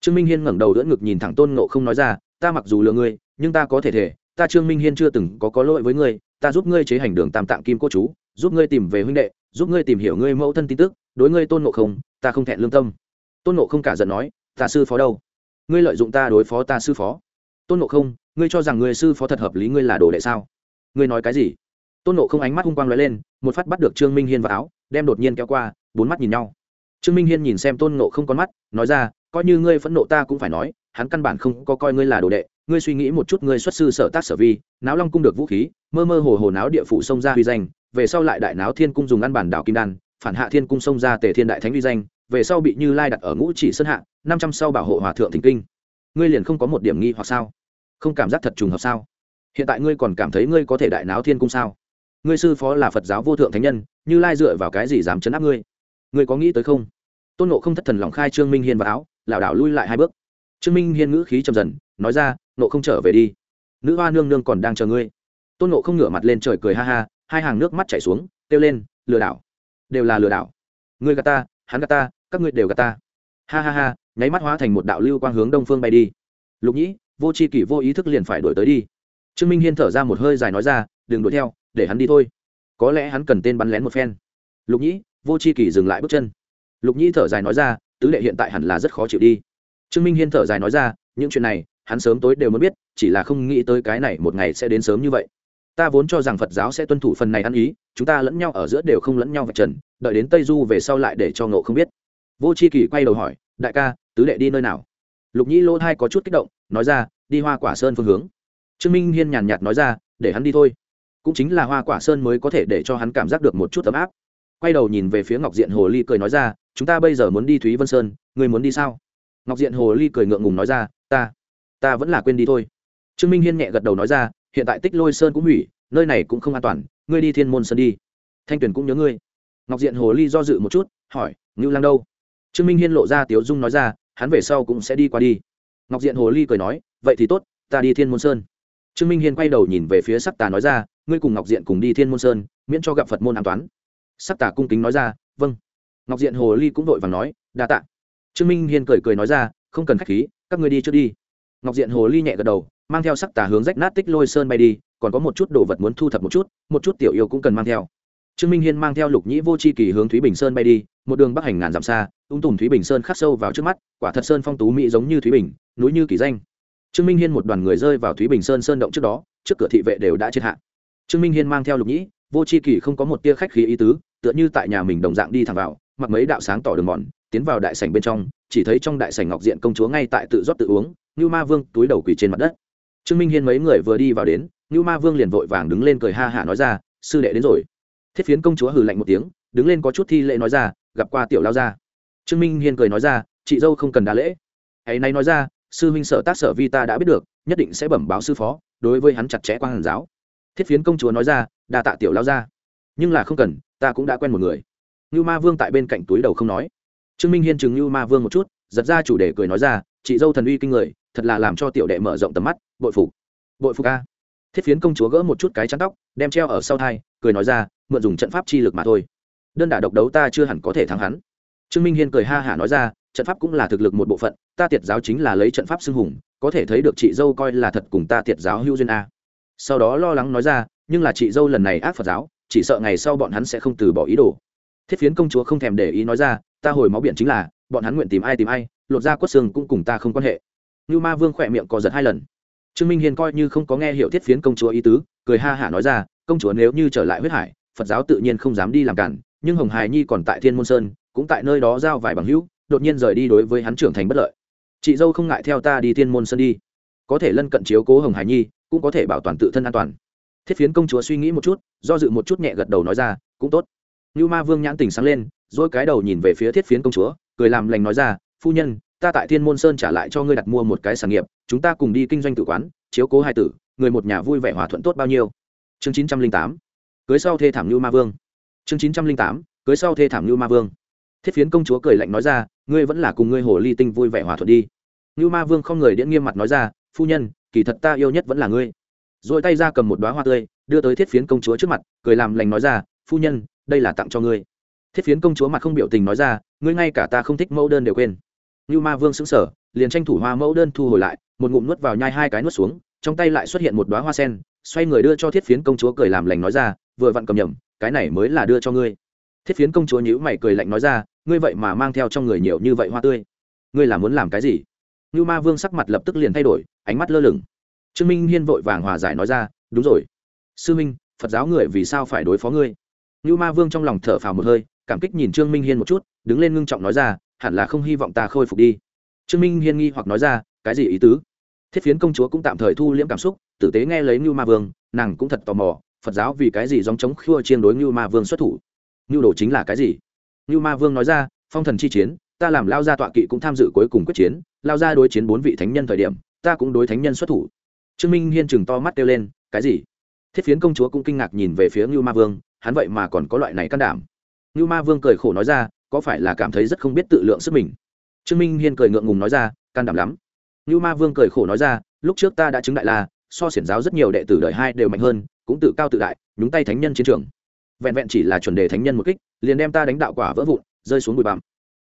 A: Trương minh hiên ngẩng đầu đỡ ngực nhìn thẳng tôn nộ không nói ra, ta mặc dù lừa ngươi, nhưng ta có thể thể, ta trương minh hiên chưa từng có có lỗi với ngươi, ta giúp ngươi chế hành đường tam tạng kim cô chú, giúp ngươi tìm về huynh đệ, giúp ngươi tìm hiểu ngươi mẫu thân tin tức, đối ngươi tôn nộ không, ta không thẹn lương tâm. Tôn nộ không cả giận nói, ta sư phó đâu? Ngươi lợi dụng ta đối phó ta sư phó. Tôn nộ không, ngươi cho rằng ngươi sư phó thật hợp lý ngươi là đồ đệ sao? Ngươi nói cái gì? Tôn nộ không ánh mắt hung quang lóe lên, một phát bắt được trương minh hiên vào áo, đem đột nhiên kéo qua, bốn mắt nhìn nhau trương minh hiên nhìn xem tôn nộ không con mắt, nói ra, coi như ngươi phẫn nộ ta cũng phải nói, hắn căn bản không có coi ngươi là đồ đệ, ngươi suy nghĩ một chút ngươi xuất sư sở tác sở vi, náo long cung được vũ khí, mơ mơ hồ hồ náo địa phủ sông ra huy danh, về sau lại đại náo thiên cung dùng ăn bản đảo kim đan, phản hạ thiên cung sông ra tề thiên đại thánh huy danh, về sau bị như lai đặt ở ngũ chỉ sơn hạ, năm trăm sau bảo hộ hòa thượng thỉnh kinh. Ngươi liền không có một điểm nghi hoặc sao? Không cảm giác thật trùng hợp sao? Hiện tại ngươi còn cảm thấy ngươi có thể đại náo thiên cung sao? Ngươi sư phó là phật giáo vô thượng thánh nhân, như lai dựa vào cái gì dám chấn áp ngươi? Ngươi có nghĩ tới không? Tôn nộ không thất thần lòng khai trương minh hiên vào áo, lảo đảo lui lại hai bước. Trương minh hiên ngữ khí trầm dần, nói ra nộ không trở về đi. Nữ hoa nương nương còn đang chờ ngươi. Tôn nộ không ngửa mặt lên trời cười ha ha, hai hàng nước mắt chảy xuống, kêu lên, lừa đảo. Đều là lừa đảo. Ngươi gà ta, hắn gà ta, các ngươi đều gà ta. Ha ha ha, nháy mắt hóa thành một đạo lưu quang hướng đông phương bay đi. Lục nhĩ, vô c h i kỷ vô ý thức liền phải đổi tới đi. Trương minh hiên thở ra một hơi dài nói ra, đừng đuổi theo, để hắn đi thôi. Có lẽ hắn cần tên bắn lén một phen. Lục nhĩ vô c h i kỳ dừng lại bước chân. Lục nhĩ thở dài nói ra, tứ đệ hiện tại hẳn là rất khó chịu đi. Trương minh hiên thở dài nói ra, những chuyện này, hắn sớm tối đều muốn biết, chỉ là không nghĩ tới cái này một ngày sẽ đến sớm như vậy. Ta vốn cho rằng phật giáo sẽ tuân thủ phần này ăn ý, chúng ta lẫn nhau ở giữa đều không lẫn nhau vạch trần, đợi đến tây du về sau lại để cho ngộ không biết. Vô c h i kỳ quay đầu hỏi, đại ca, tứ đệ đi nơi nào? Lục nhĩ lỗ thai có chút kích động, nói ra, đi hoa quả sơn phương hướng. Trương minh hiên nhàn nhạt nói ra, để hắn đi thôi. Cũng chính là hoa quả sơn mới có thể để cho hắn cảm giác được một chút ấm áp quay đầu nhìn về phía ngọc diện hồ ly cười nói ra, chúng ta bây giờ muốn đi thúy vân sơn, ngươi muốn đi sao? Ngọc diện hồ ly cười ngượng ngùng nói ra, ta ta vẫn là quên đi thôi. Trương minh hiên nhẹ gật đầu nói ra, hiện tại tích lôi sơn cũng hủy, nơi này cũng không an toàn, ngươi đi thiên môn sơn đi. Thanh tuyền cũng nhớ ngươi. Ngọc diện hồ ly do dự một chút, hỏi, ngưu lang đâu? Trương minh hiên lộ ra tiếu dung nói ra, hắn về sau cũng sẽ đi qua đi. Ngọc diện hồ ly cười nói, vậy thì tốt, ta đi thiên môn sơn. Trương minh hiên quay đầu nhìn về phía sắc tà nói ra, ngươi cùng ngọc diện cùng đi thiên môn sơn, miễn cho gặp phật môn an toán sắc tà cung kính nói ra vâng. Ngọc diện hồ ly cũng vội vàng nói, đa t ạ trương minh hiên cười cười nói ra, không cần k h á c h khí, các ngươi đi trước đi. Ngọc diện hồ ly nhẹ gật đầu, mang theo sắc tà hướng rách nát tích lôi sơn bay đi, còn có một chút đồ vật muốn thu thập một chút một chút tiểu yêu cũng cần mang theo. Trương minh hiên mang theo lục nhĩ vô c h i kỳ hướng thúy bình sơn bay đi, một đường bắc hành ngàn dặm xa, ung tùm thúy bình sơn khắc sâu vào trước mắt, quả thật sơn phong tú mỹ giống như thúy bình, núi như kỳ danh. Trương minh hiên một đoàn người rơi vào thúy bình sơn sơn động trước đó, trước cửa thị vệ đều đã chết hạ. Trương minh hiên mang theo lục nhĩ vô c h i kỳ không có một tia khách khí ý tứ tựa như tại nhà mình đồng dạng đi thẳng vào, mặc mấy đạo sáng tỏ đường mòn, tiến vào đại sảnh bên trong, chỉ thấy trong đại sảnh ngọc diện công chúa ngay tại tự rót tự uống như ma vương túi đầu quỳ trên mặt đất. Trương minh hiên mấy người vừa đi vào đến như ma vương liền vội vàng đứng lên cười ha hả nói ra, sư đệ đến rồi. Thiết phiến công chúa hừ lạnh một tiếng, đứng lên có chút thi lễ nói ra, gặp qua tiểu lao gia. Trương minh hiên cười nói ra, chị dâu không cần đa lễ. Hãy nay nói ra, sư huynh sở tác sở vi ta đã biết được, nhất định sẽ bẩm báo sư phó, đối với hắn chặt chẽ quan hàn giáo. Thiết phiến công chúa nói ra, đa tạ tiểu lao gia. Nhưng là không cần ta cũng đã quen một người. Như ma vương tại bên cạnh túi đầu không nói. Trương minh hiên chừng như ma vương một chút, giật ra chủ đề cười nói ra, chị dâu thần uy kinh người, thật là làm cho tiểu đệ mở rộng tầm mắt, bội phục. Bội phục ca. thiết phiến công chúa gỡ một chút cái chắn tóc, đem treo ở sau thai, cười nói ra, mượn dùng trận pháp chi lực mà thôi. Đơn đả độc đấu ta chưa hẳn có thể thắng hắn. Trương minh hiên cười ha hả nói ra, trận pháp cũng là thực lực một bộ phận, ta tiệt giáo chính là lấy trận pháp xưng hùng, có thể thấy được chị dâu coi là thật cùng ta tiệt giáo hữu duyên a. Sau đó lo lắng nói ra, nhưng là chị dâu lần này ác phật giáo chỉ sợ ngày sau bọn hắn sẽ không từ bỏ ý đồ. Thiết phiến công chúa không thèm để ý nói ra, ta hồi máu biển chính là, bọn hắn nguyện tìm ai tìm ai, lột ra quất xương cũng cùng ta không quan hệ. Như ma vương khỏe miệng co giật hai lần. Trương minh hiền coi như không có nghe hiểu thiết phiến công chúa ý tứ, cười ha hả nói ra, công chúa nếu như trở lại huyết hải, phật giáo tự nhiên không dám đi làm cản, nhưng hồng hải nhi còn tại thiên môn sơn, cũng tại nơi đó giao vài bằng hữu, đột nhiên rời đi đối với hắn trưởng thành bất lợi. Chị dâu không ngại theo ta đi thiên môn sơn đi. Có thể lân cận chiếu cố hồng hải nhi, cũng có thể bảo toàn tự thân an toàn thiết phiến công chúa suy nghĩ một chút, do dự một chút nhẹ gật đầu nói ra, cũng tốt. Như ma vương nhãn tình sáng lên dỗi cái đầu nhìn về phía thiết phiến công chúa, cười làm lành nói ra, phu nhân, ta tại thiên môn sơn trả lại cho ngươi đặt mua một cái sản nghiệp, chúng ta cùng đi kinh doanh tự quán, chiếu cố hai tử, người một nhà vui vẻ hòa thuận tốt bao nhiêu. Chương chín trăm linh tám, cưới sau thê thảm như ma vương. Chương chín trăm linh tám, cưới sau thê thảm như ma vương. Thiết phiến công chúa cười lạnh nói ra, ngươi vẫn là cùng ngươi hồ ly tinh vui vẻ hòa thuận đi. Như ma vương không người điện nghiêm mặt nói ra, phu nhân, kỳ thật ta yêu nhất vẫn là ngươi rồi tay ra cầm một đoá hoa tươi, đưa tới thiết phiến công chúa trước mặt, cười làm lành nói ra, phu nhân, đây là tặng cho ngươi. Thiết phiến công chúa mặt không biểu tình nói ra, ngươi ngay cả ta không thích mẫu đơn đều quên. Như ma vương xứng sở liền tranh thủ hoa mẫu đơn thu hồi lại, một ngụm nuốt vào nhai hai cái nuốt xuống, trong tay lại xuất hiện một đoá hoa sen, xoay người đưa cho thiết phiến công chúa cười làm lành nói ra, vừa vặn cầm nhầm, cái này mới là đưa cho ngươi. Thiết phiến công chúa nhữ mày cười lạnh nói ra, ngươi vậy mà mang theo trong người nhiều như vậy hoa tươi, ngươi là muốn làm cái gì? Như ma vương sắc mặt lập tức liền thay đổi, ánh mắt lơ lửng trương minh hiên vội vàng hòa giải nói ra, đúng rồi. Sư minh, phật giáo người vì sao phải đối phó ngươi? Như ma vương trong lòng thở phào một hơi, cảm kích nhìn trương minh hiên một chút, đứng lên ngưng trọng nói ra, hẳn là không hy vọng ta khôi phục đi. Trương minh hiên nghi hoặc nói ra, cái gì ý tứ? Thiết phiến công chúa cũng tạm thời thu liễm cảm xúc, tử tế nghe lấy như ma vương, nàng cũng thật tò mò, phật giáo vì cái gì dòng chống khua chiên đối như ma vương xuất thủ? Như đồ chính là cái gì? Như ma vương nói ra, phong thần chi chiến, ta làm lao gia tọa kỵ cũng tham dự cuối cùng quyết chiến, lao gia đối chiến bốn vị thánh nhân thời điểm, ta cũng đối thánh nhân xuất thủ trương minh hiên chừng to mắt kêu lên, cái gì? Thiết phiến công chúa cũng kinh ngạc nhìn về phía ngưu ma vương, hắn vậy mà còn có loại này can đảm. Ngưu ma vương cười khổ nói ra, có phải là cảm thấy rất không biết tự lượng sức mình? Trương minh hiên cười ngượng ngùng nói ra, can đảm lắm. Ngưu ma vương cười khổ nói ra, lúc trước ta đã chứng đại la so xiển giáo rất nhiều đệ tử đời hai đều mạnh hơn, cũng tự cao tự đại, nhúng tay thánh nhân chiến trường. Vẹn vẹn chỉ là chuẩn đề thánh nhân một kích, liền đem ta đánh đạo quả vỡ vụn, rơi xuống bụi bặm.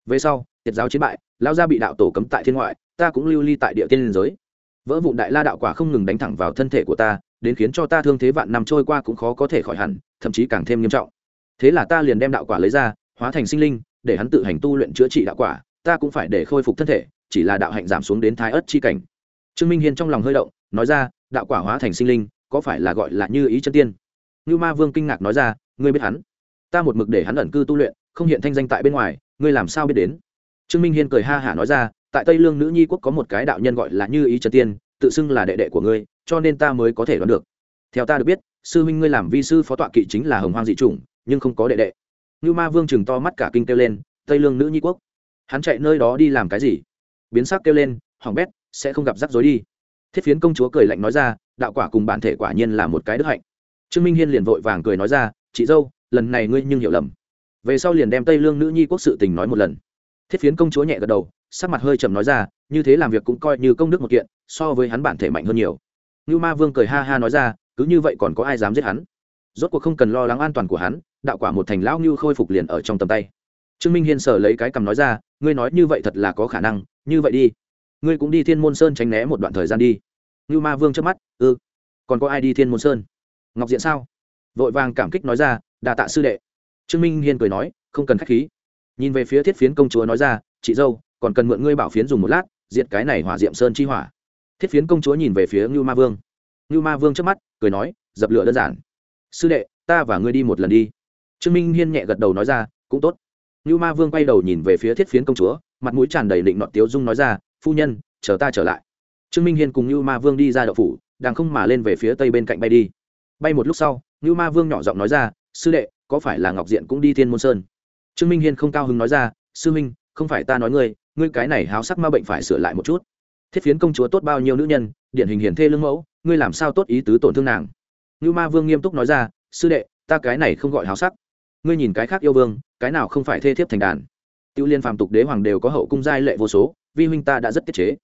A: Về sau, tiệt giáo chiến bại lao ra bị đạo tổ cấm tại thiên ngoại, ta cũng lưu ly tại địa tiên liên giới vỡ vụn đại la đạo quả không ngừng đánh thẳng vào thân thể của ta, đến khiến cho ta thương thế vạn năm trôi qua cũng khó có thể khỏi hẳn, thậm chí càng thêm nghiêm trọng. Thế là ta liền đem đạo quả lấy ra, hóa thành sinh linh, để hắn tự hành tu luyện chữa trị đạo quả. Ta cũng phải để khôi phục thân thể, chỉ là đạo hạnh giảm xuống đến thái ớt chi cảnh. Trương minh hiên trong lòng hơi động, nói ra, đạo quả hóa thành sinh linh, có phải là gọi là như ý chân tiên? Như ma vương kinh ngạc nói ra, ngươi biết hắn? Ta một mực để hắn ẩn cư tu luyện, không hiện thanh danh tại bên ngoài, ngươi làm sao biết đến? Trương minh hiên cười ha hả nói ra tại tây lương nữ nhi quốc có một cái đạo nhân gọi là như ý trần tiên, tự xưng là đệ đệ của ngươi, cho nên ta mới có thể đoán được. Theo ta được biết, sư huynh ngươi làm vi sư phó tọa kỵ chính là hồng hoang dị chủng, nhưng không có đệ đệ. Như ma vương chừng to mắt cả kinh kêu lên, tây lương nữ nhi quốc. Hắn chạy nơi đó đi làm cái gì? Biến sắc kêu lên, hỏng bét, sẽ không gặp rắc rối đi. Thiết phiến công chúa cười lạnh nói ra, đạo quả cùng bản thể quả nhiên là một cái đức hạnh. Trương minh hiên liền vội vàng cười nói ra, chị dâu, lần này ngươi nhưng hiểu lầm. Về sau liền đem tây lương nữ nhi quốc sự tình nói một lần. Thiết phiến công chúa nhẹ gật đầu sắc mặt hơi chậm nói ra, như thế làm việc cũng coi như công đức một kiện, so với hắn bản thể mạnh hơn nhiều. Như ma vương cười ha ha nói ra, cứ như vậy còn có ai dám giết hắn? Rốt cuộc không cần lo lắng an toàn của hắn, đạo quả một thành lão như khôi phục liền ở trong tầm tay. Trương minh hiên sở lấy cái cầm nói ra, ngươi nói như vậy thật là có khả năng, như vậy đi. Ngươi cũng đi thiên môn sơn tránh né một đoạn thời gian đi. Như ma vương trước mắt ư còn có ai đi thiên môn sơn? Ngọc diện sao? Vội vàng cảm kích nói ra đà tạ sư đệ. Trương minh hiên cười nói, không cần k h á c h khí. Nhìn về phía thiết phiến công chúa nói ra, chị dâu còn cần mượn ngươi bảo phiến dùng một lát diện cái này hỏa diệm sơn chi hỏa. Thiết phiến công chúa nhìn về phía ngưu ma vương. Ngưu ma vương trước mắt, cười nói, dập lửa đơn giản. Sư đệ, ta và ngươi đi một lần đi. Trương minh hiên nhẹ gật đầu nói ra, cũng tốt. Ngưu ma vương quay đầu nhìn về phía thiết phiến công chúa, mặt mũi tràn đầy định nọ tiếu dung nói ra, phu nhân, chờ ta trở lại. Trương minh hiên cùng ngưu ma vương đi ra đậu phủ, đang không mà lên về phía tây bên cạnh bay đi. Bay một lúc sau, ngưu ma vương nhỏ giọng nói ra, sư đệ, có phải là ngọc diện cũng đi thiên môn sơn? Trương minh hiên không cao hứng nói ra, sư minh không phải ta nói ngươi ngươi cái này háo sắc ma bệnh phải sửa lại một chút. Thiết phiến công chúa tốt bao nhiêu nữ nhân, điển hình hiển thê lương mẫu, ngươi làm sao tốt ý tứ tổn thương nàng? Ngưu ma vương nghiêm túc nói ra, sư đệ, ta cái này không gọi háo sắc. Ngươi nhìn cái khác yêu vương, cái nào không phải thê thiếp thành đàn? Tiêu liên phàm tục đế hoàng đều có hậu cung giai lệ vô số, vi huynh ta đã rất tiết chế.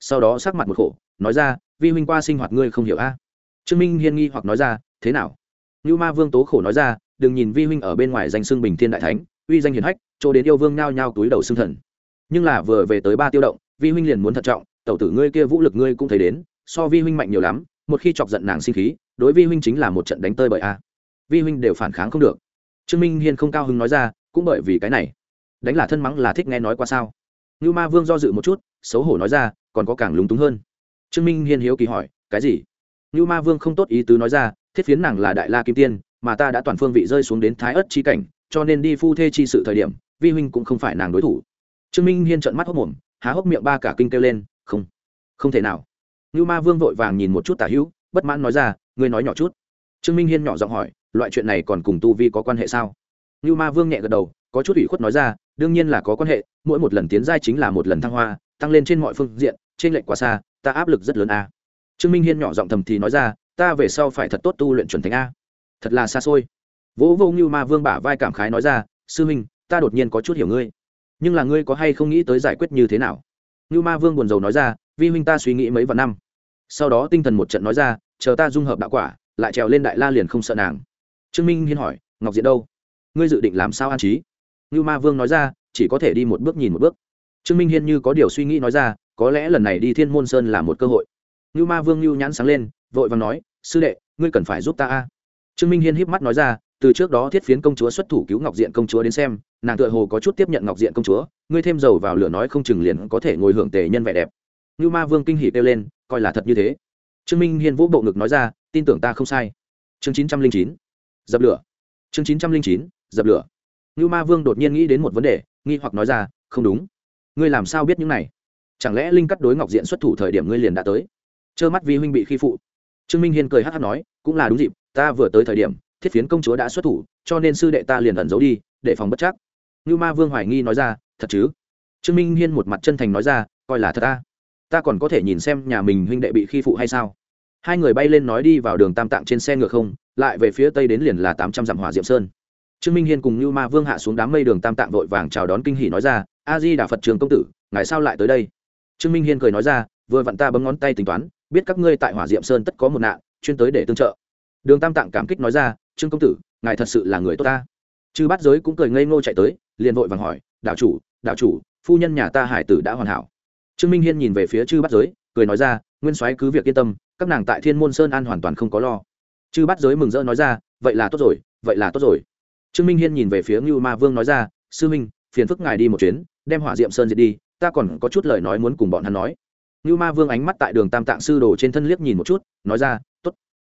A: Sau đó sắc mặt một khổ, nói ra, vi huynh qua sinh hoạt ngươi không hiểu a? Trương minh hiên nghi hoặc nói ra, thế nào? Ngưu ma vương tố khổ nói ra, đừng nhìn vi huynh ở bên ngoài danh xưng bình thiên đại thánh, uy danh hiền hách, chỗ đến yêu vương nao nhao túi đầu xưng thần nhưng là vừa về tới ba tiêu động, vi huynh liền muốn thận trọng, tẩu tử ngươi kia vũ lực ngươi cũng thấy đến, so vi huynh mạnh nhiều lắm, một khi chọc giận nàng sinh khí, đối vi huynh chính là một trận đánh tơi bởi a. Vi huynh đều phản kháng không được. Trương minh hiên không cao hứng nói ra, cũng bởi vì cái này, đánh là thân mắng là thích nghe nói qua sao? Như ma vương do dự một chút, xấu hổ nói ra, còn có càng lúng túng hơn. Trương minh hiên hiếu kỳ hỏi, cái gì? Như ma vương không tốt ý tứ nói ra, thiết phiến nàng là đại la kim tiên, mà ta đã toàn phương vị rơi xuống đến thái ất chi cảnh, cho nên đi phu thê chi sự thời điểm, vi huynh cũng không phải nàng đối thủ trương minh hiên trợn mắt hốc mồm, há hốc miệng ba cả kinh kêu lên, không không thể nào. Như ma vương vội vàng nhìn một chút tả hữu, bất mãn nói ra, ngươi nói nhỏ chút. Trương minh hiên nhỏ giọng hỏi, loại chuyện này còn cùng tu vi có quan hệ sao? Như ma vương nhẹ gật đầu, có chút ủy khuất nói ra, đương nhiên là có quan hệ, mỗi một lần tiến giai chính là một lần thăng hoa, tăng lên trên mọi phương diện, trên lệnh quá xa, ta áp lực rất lớn a. Trương minh hiên nhỏ giọng thầm thì nói ra, ta về sau phải thật tốt tu luyện chuẩn thành a. Thật là xa xôi. Vỗ vô ngưu ma vương bả vai cảm khái nói ra, sư huynh ta đột nhiên có chút hiểu ngươi nhưng là ngươi có hay không nghĩ tới giải quyết như thế nào? Như ma vương buồn rầu nói ra, vi huynh ta suy nghĩ mấy vạn năm. Sau đó tinh thần một trận nói ra, chờ ta dung hợp đạo quả, lại trèo lên đại la liền không sợ nàng. Trương minh hiên hỏi, ngọc diện đâu? Ngươi dự định làm sao an trí? Như ma vương nói ra, chỉ có thể đi một bước nhìn một bước. Trương minh hiên như có điều suy nghĩ nói ra, có lẽ lần này đi thiên môn sơn là một cơ hội. Như ma vương như nhãn sáng lên, vội vàng nói, sư đệ, ngươi cần phải giúp ta a. Trương minh hiên híp mắt nói ra từ trước đó thiết phiến công chúa xuất thủ cứu ngọc diện công chúa đến xem, nàng tựa hồ có chút tiếp nhận ngọc diện công chúa, ngươi thêm dầu vào lửa nói không chừng liền có thể ngồi hưởng tề nhân vẻ đẹp. Như ma vương kinh hỉ kêu lên, coi là thật như thế. Trương minh hiên vũ bộ ngực nói ra, tin tưởng ta không sai. Chương chín trăm linh chín, dập lửa. Chương chín trăm linh chín, dập lửa. Như ma vương đột nhiên nghĩ đến một vấn đề, nghi hoặc nói ra, không đúng. Ngươi làm sao biết những này? Chẳng lẽ linh cắt đối ngọc diện xuất thủ thời điểm ngươi liền đã tới? Trơ mắt vi huynh bị khi phụ. Trương minh hiên cười hát hát nói, cũng là đúng dịp, ta vừa tới thời điểm thiết phiến công chúa đã xuất thủ, cho nên sư đệ ta liền ẩn giấu đi, để phòng bất chắc. Như ma vương hoài nghi nói ra, thật chứ? Trương minh hiên một mặt chân thành nói ra, coi là thật ta. Ta còn có thể nhìn xem nhà mình huynh đệ bị khi phụ hay sao? Hai người bay lên nói đi vào đường tam tạng trên xe ngựa không, lại về phía tây đến liền là tám trăm dặm hỏa diệm sơn. Trương minh hiên cùng như ma vương hạ xuống đám mây đường tam tạng vội vàng chào đón kinh hỷ nói ra, a di đà phật trường công tử, ngài sao lại tới đây? Trương minh hiên cười nói ra, vừa vặn ta bấm ngón tay tính toán, biết các ngươi tại hỏa diệm sơn tất có một nạn, chuyên tới để tương trợ. Đường tam tạng cảm kích nói ra trương công tử, ngài thật sự là người tốt ta. Chư bát giới cũng cười ngây ngô chạy tới, liền vội vàng hỏi, đạo chủ đạo chủ, phu nhân nhà ta hải tử đã hoàn hảo. Trương minh hiên nhìn về phía chư bát giới, cười nói ra, nguyên soái cứ việc yên tâm, các nàng tại thiên môn sơn an hoàn toàn không có lo. Chư bát giới mừng rỡ nói ra, vậy là tốt rồi, vậy là tốt rồi. Trương minh hiên nhìn về phía ngưu ma vương nói ra, sư minh phiền phức ngài đi một chuyến, đem hỏa diệm sơn diệt đi, ta còn có chút lời nói muốn cùng bọn hắn nói. Ngưu ma vương ánh mắt tại đường tam tạng sư đồ trên thân liếc nhìn một chút, nói ra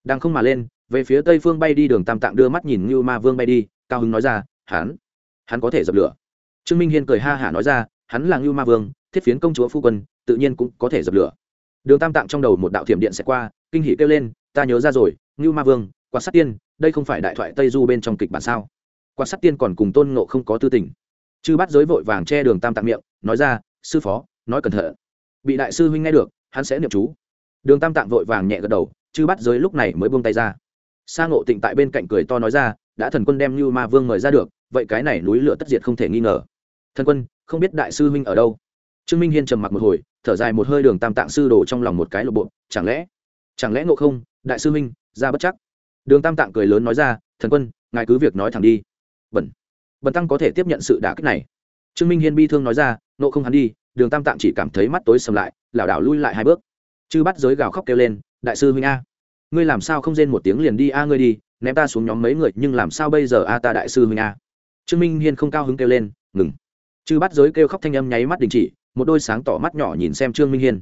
A: đang không mà lên, về phía tây phương bay đi đường tam tạng đưa mắt nhìn ngưu ma vương bay đi, cao hứng nói ra, hắn hắn có thể dập lửa. Trương minh hiên cười ha hả nói ra, hắn là ngưu ma vương, thiết phiến công chúa phu quân, tự nhiên cũng có thể dập lửa. Đường tam tạng trong đầu một đạo thiểm điện sẽ qua, kinh hỷ kêu lên, ta nhớ ra rồi, ngưu ma vương quan sát tiên, đây không phải đại thoại tây du bên trong kịch bản sao? Quan sát tiên còn cùng tôn ngộ không có tư tình. Chư bắt giới vội vàng che đường tam tạng miệng, nói ra, sư phó, nói cẩn thận. Bị đại sư huynh nghe được, hắn sẽ niệm chú. Đường tam tạng vội vàng nhẹ gật đầu chư bắt giới lúc này mới buông tay ra. Sa ngộ tịnh tại bên cạnh cười to nói ra, đã thần quân đem như ma vương mời ra được, vậy cái này núi lửa tất diệt không thể nghi ngờ. Thần quân, không biết đại sư huynh ở đâu? Trương minh hiên trầm mặc một hồi, thở dài một hơi đường tam tạng sư đổ trong lòng một cái lộ bộ, chẳng lẽ chẳng lẽ ngộ không, đại sư huynh, ra bất chắc? Đường tam tạng cười lớn nói ra, thần quân, ngài cứ việc nói thẳng đi. Bẩn bẩn tăng có thể tiếp nhận sự đả kích này. Trương minh hiên bi thương nói ra nộ không hắn đi. Đường tam tạng chỉ cảm thấy mắt tối sầm lại, lảo đảo lui lại hai bước. Chư bắt giới gào khóc kêu lên đại sư huynh a. Ngươi làm sao không rên một tiếng liền đi a ngươi đi, ném ta xuống nhóm mấy người, nhưng làm sao bây giờ a ta đại sư huynh a? Trương minh hiên không cao hứng kêu lên, ngừng. Chư bắt giới kêu khóc thanh âm nháy mắt đình chỉ, một đôi sáng tỏ mắt nhỏ nhìn xem trương minh hiên.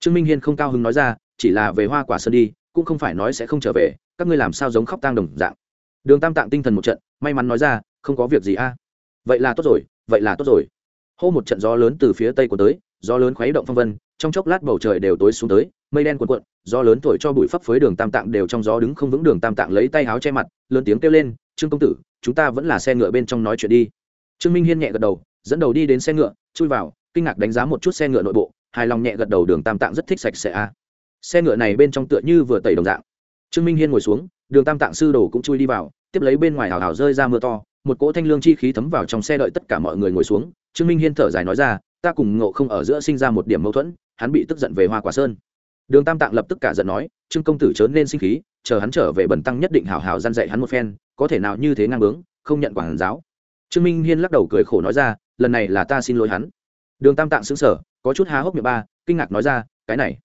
A: Trương minh hiên không cao hứng nói ra, chỉ là về hoa quả sơn đi, cũng không phải nói sẽ không trở về, các ngươi làm sao giống khóc tang đồng dạng. Đường tam tạng tinh thần một trận, may mắn nói ra, không có việc gì a. Vậy là tốt rồi, vậy là tốt rồi. Hô một trận gió lớn từ phía tây của tới, gió lớn khuấy động phong vân, trong chốc lát bầu trời đều tối xuống tới mây đen cuộn cuộn, gió lớn thổi cho bụi phấp phới đường tam tạng đều trong gió đứng không vững đường tam tạng lấy tay áo che mặt, lớn tiếng kêu lên, trương công tử, chúng ta vẫn là xe ngựa bên trong nói chuyện đi. Trương minh hiên nhẹ gật đầu, dẫn đầu đi đến xe ngựa, chui vào, kinh ngạc đánh giá một chút xe ngựa nội bộ, hài lòng nhẹ gật đầu đường tam tạng rất thích sạch sẽ a xe ngựa này bên trong tựa như vừa tẩy đồng dạng. Trương minh hiên ngồi xuống, đường tam tạng sư đồ cũng chui đi vào, tiếp lấy bên ngoài hào hào rơi ra mưa to, một cỗ thanh lương chi khí thấm vào trong xe đợi tất cả mọi người ngồi xuống. Trương minh hiên thở dài nói ra, ta cùng ngộ không ở giữa sinh ra một điểm mâu thuẫn, hắn bị tức giận về hoa quả sơn đường tam tạng lập tức cả giận nói, trương công tử chớ nên sinh khí, chờ hắn trở về bẩn tăng nhất định hào hào gian dạy hắn một phen, có thể nào như thế ngang bướng, không nhận quản giáo. Trương minh hiên lắc đầu cười khổ nói ra, lần này là ta xin lỗi hắn. Đường tam tạng xứng sở có chút há hốc miệng ba, kinh ngạc nói ra, cái này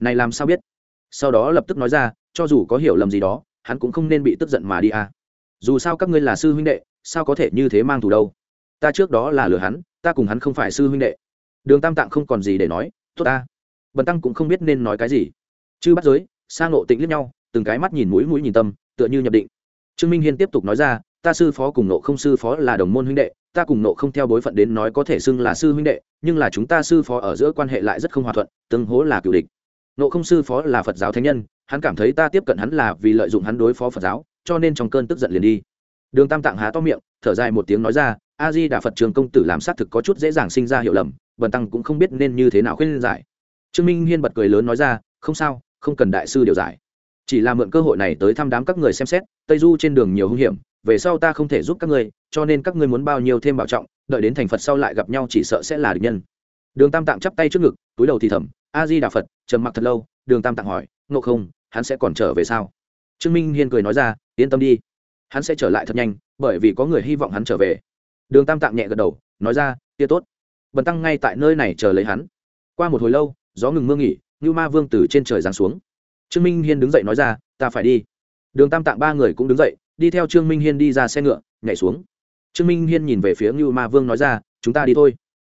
A: này làm sao biết? Sau đó lập tức nói ra, cho dù có hiểu lầm gì đó, hắn cũng không nên bị tức giận mà đi à. Dù sao các ngươi là sư huynh đệ, sao có thể như thế mang thù đâu? Ta trước đó là lừa hắn, ta cùng hắn không phải sư huynh đệ. Đường tam tạng không còn gì để nói, tốt ta bần tăng cũng không biết nên nói cái gì. Chư bắt giới sang ngộ tĩnh liếc nhau, từng cái mắt nhìn mũi mũi nhìn tâm, tựa như nhập định. Trương minh hiên tiếp tục nói ra, ta sư phó cùng nộ không sư phó là đồng môn huynh đệ, ta cùng nộ không theo bối phận đến nói có thể xưng là sư huynh đệ, nhưng là chúng ta sư phó ở giữa quan hệ lại rất không hòa thuận, tương hố là cựu địch. Nộ không sư phó là phật giáo thánh nhân, hắn cảm thấy ta tiếp cận hắn là vì lợi dụng hắn đối phó phật giáo, cho nên trong cơn tức giận liền đi. Đường tam tạng há to miệng, thở dài một tiếng nói ra, a di đà phật trường công tử làm xác thực có chút dễ dàng sinh ra hiểu lầm, bần tăng cũng không biết nên như thế nào khuyên giải trương minh hiên bật cười lớn nói ra, không sao, không cần đại sư điều giải. Chỉ là mượn cơ hội này tới thăm đám các người xem xét, tây du trên đường nhiều hung hiểm, về sau ta không thể giúp các ngươi, cho nên các ngươi muốn bao nhiêu thêm bảo trọng, đợi đến thành phật sau lại gặp nhau chỉ sợ sẽ là địch nhân. Đường tam tạng chắp tay trước ngực, túi đầu thì thầm, a di đà phật, trầm mặc thật lâu. Đường tam tạng hỏi, ngộ không, hắn sẽ còn trở về sao? Trương minh hiên cười nói ra, yên tâm đi, hắn sẽ trở lại thật nhanh, bởi vì có người hy vọng hắn trở về. Đường tam tạng nhẹ gật đầu, nói ra, tia tốt. Bần tăng ngay tại nơi này chờ lấy hắn. Qua một hồi lâu gió ngừng mưa nghỉ như ma vương từ trên trời giáng xuống. Trương minh hiên đứng dậy nói ra, ta phải đi. Đường tam tạng ba người cũng đứng dậy, đi theo trương minh hiên đi ra xe ngựa, nhảy xuống. Trương minh hiên nhìn về phía như ma vương nói ra, chúng ta đi thôi.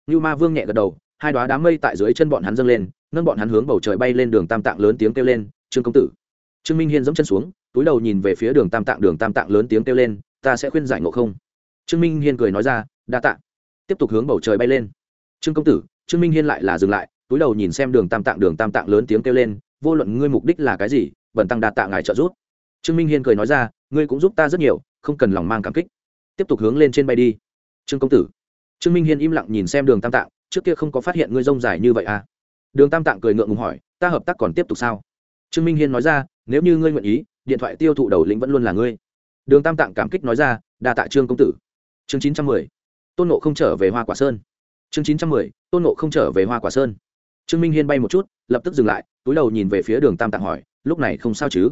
A: Như ma vương nhẹ gật đầu, hai đoá đám mây tại dưới chân bọn hắn dâng lên, nâng bọn hắn hướng bầu trời bay lên đường tam tạng lớn tiếng kêu lên, trương công tử. Trương minh hiên dẫm chân xuống, túi đầu nhìn về phía đường tam tạng, đường tam tạng lớn tiếng kêu lên, ta sẽ khuyên giải ngộ không? Trương minh hiên cười nói ra, đa tạ. Tiếp tục hướng bầu trời bay lên. Trương công tử, trương minh hiên lại là dừng lại túi đầu nhìn xem đường tam tạng, đường tam tạng lớn tiếng kêu lên, vô luận ngươi mục đích là cái gì, bần tăng đạt tạ ngài trợ giúp. Trương minh hiên cười nói ra, ngươi cũng giúp ta rất nhiều, không cần lòng mang cảm kích. Tiếp tục hướng lên trên bay đi. Trương công tử. Trương minh hiên im lặng nhìn xem đường tam tạng, trước kia không có phát hiện ngươi rông dài như vậy à? Đường tam tạng cười ngượng ngùng hỏi, ta hợp tác còn tiếp tục sao? Trương minh hiên nói ra, nếu như ngươi nguyện ý, điện thoại tiêu thụ đầu lĩnh vẫn luôn là ngươi. Đường tam tạng cảm kích nói ra, đa tạ trương công tử. Chương chín trăm mười. Tôn nộ không trở về hoa quả sơn. Chương chín trăm mười. Tôn nộ không trở về hoa quả sơn trương minh hiên bay một chút, lập tức dừng lại, túi đầu nhìn về phía đường tam tạng hỏi, lúc này không sao chứ?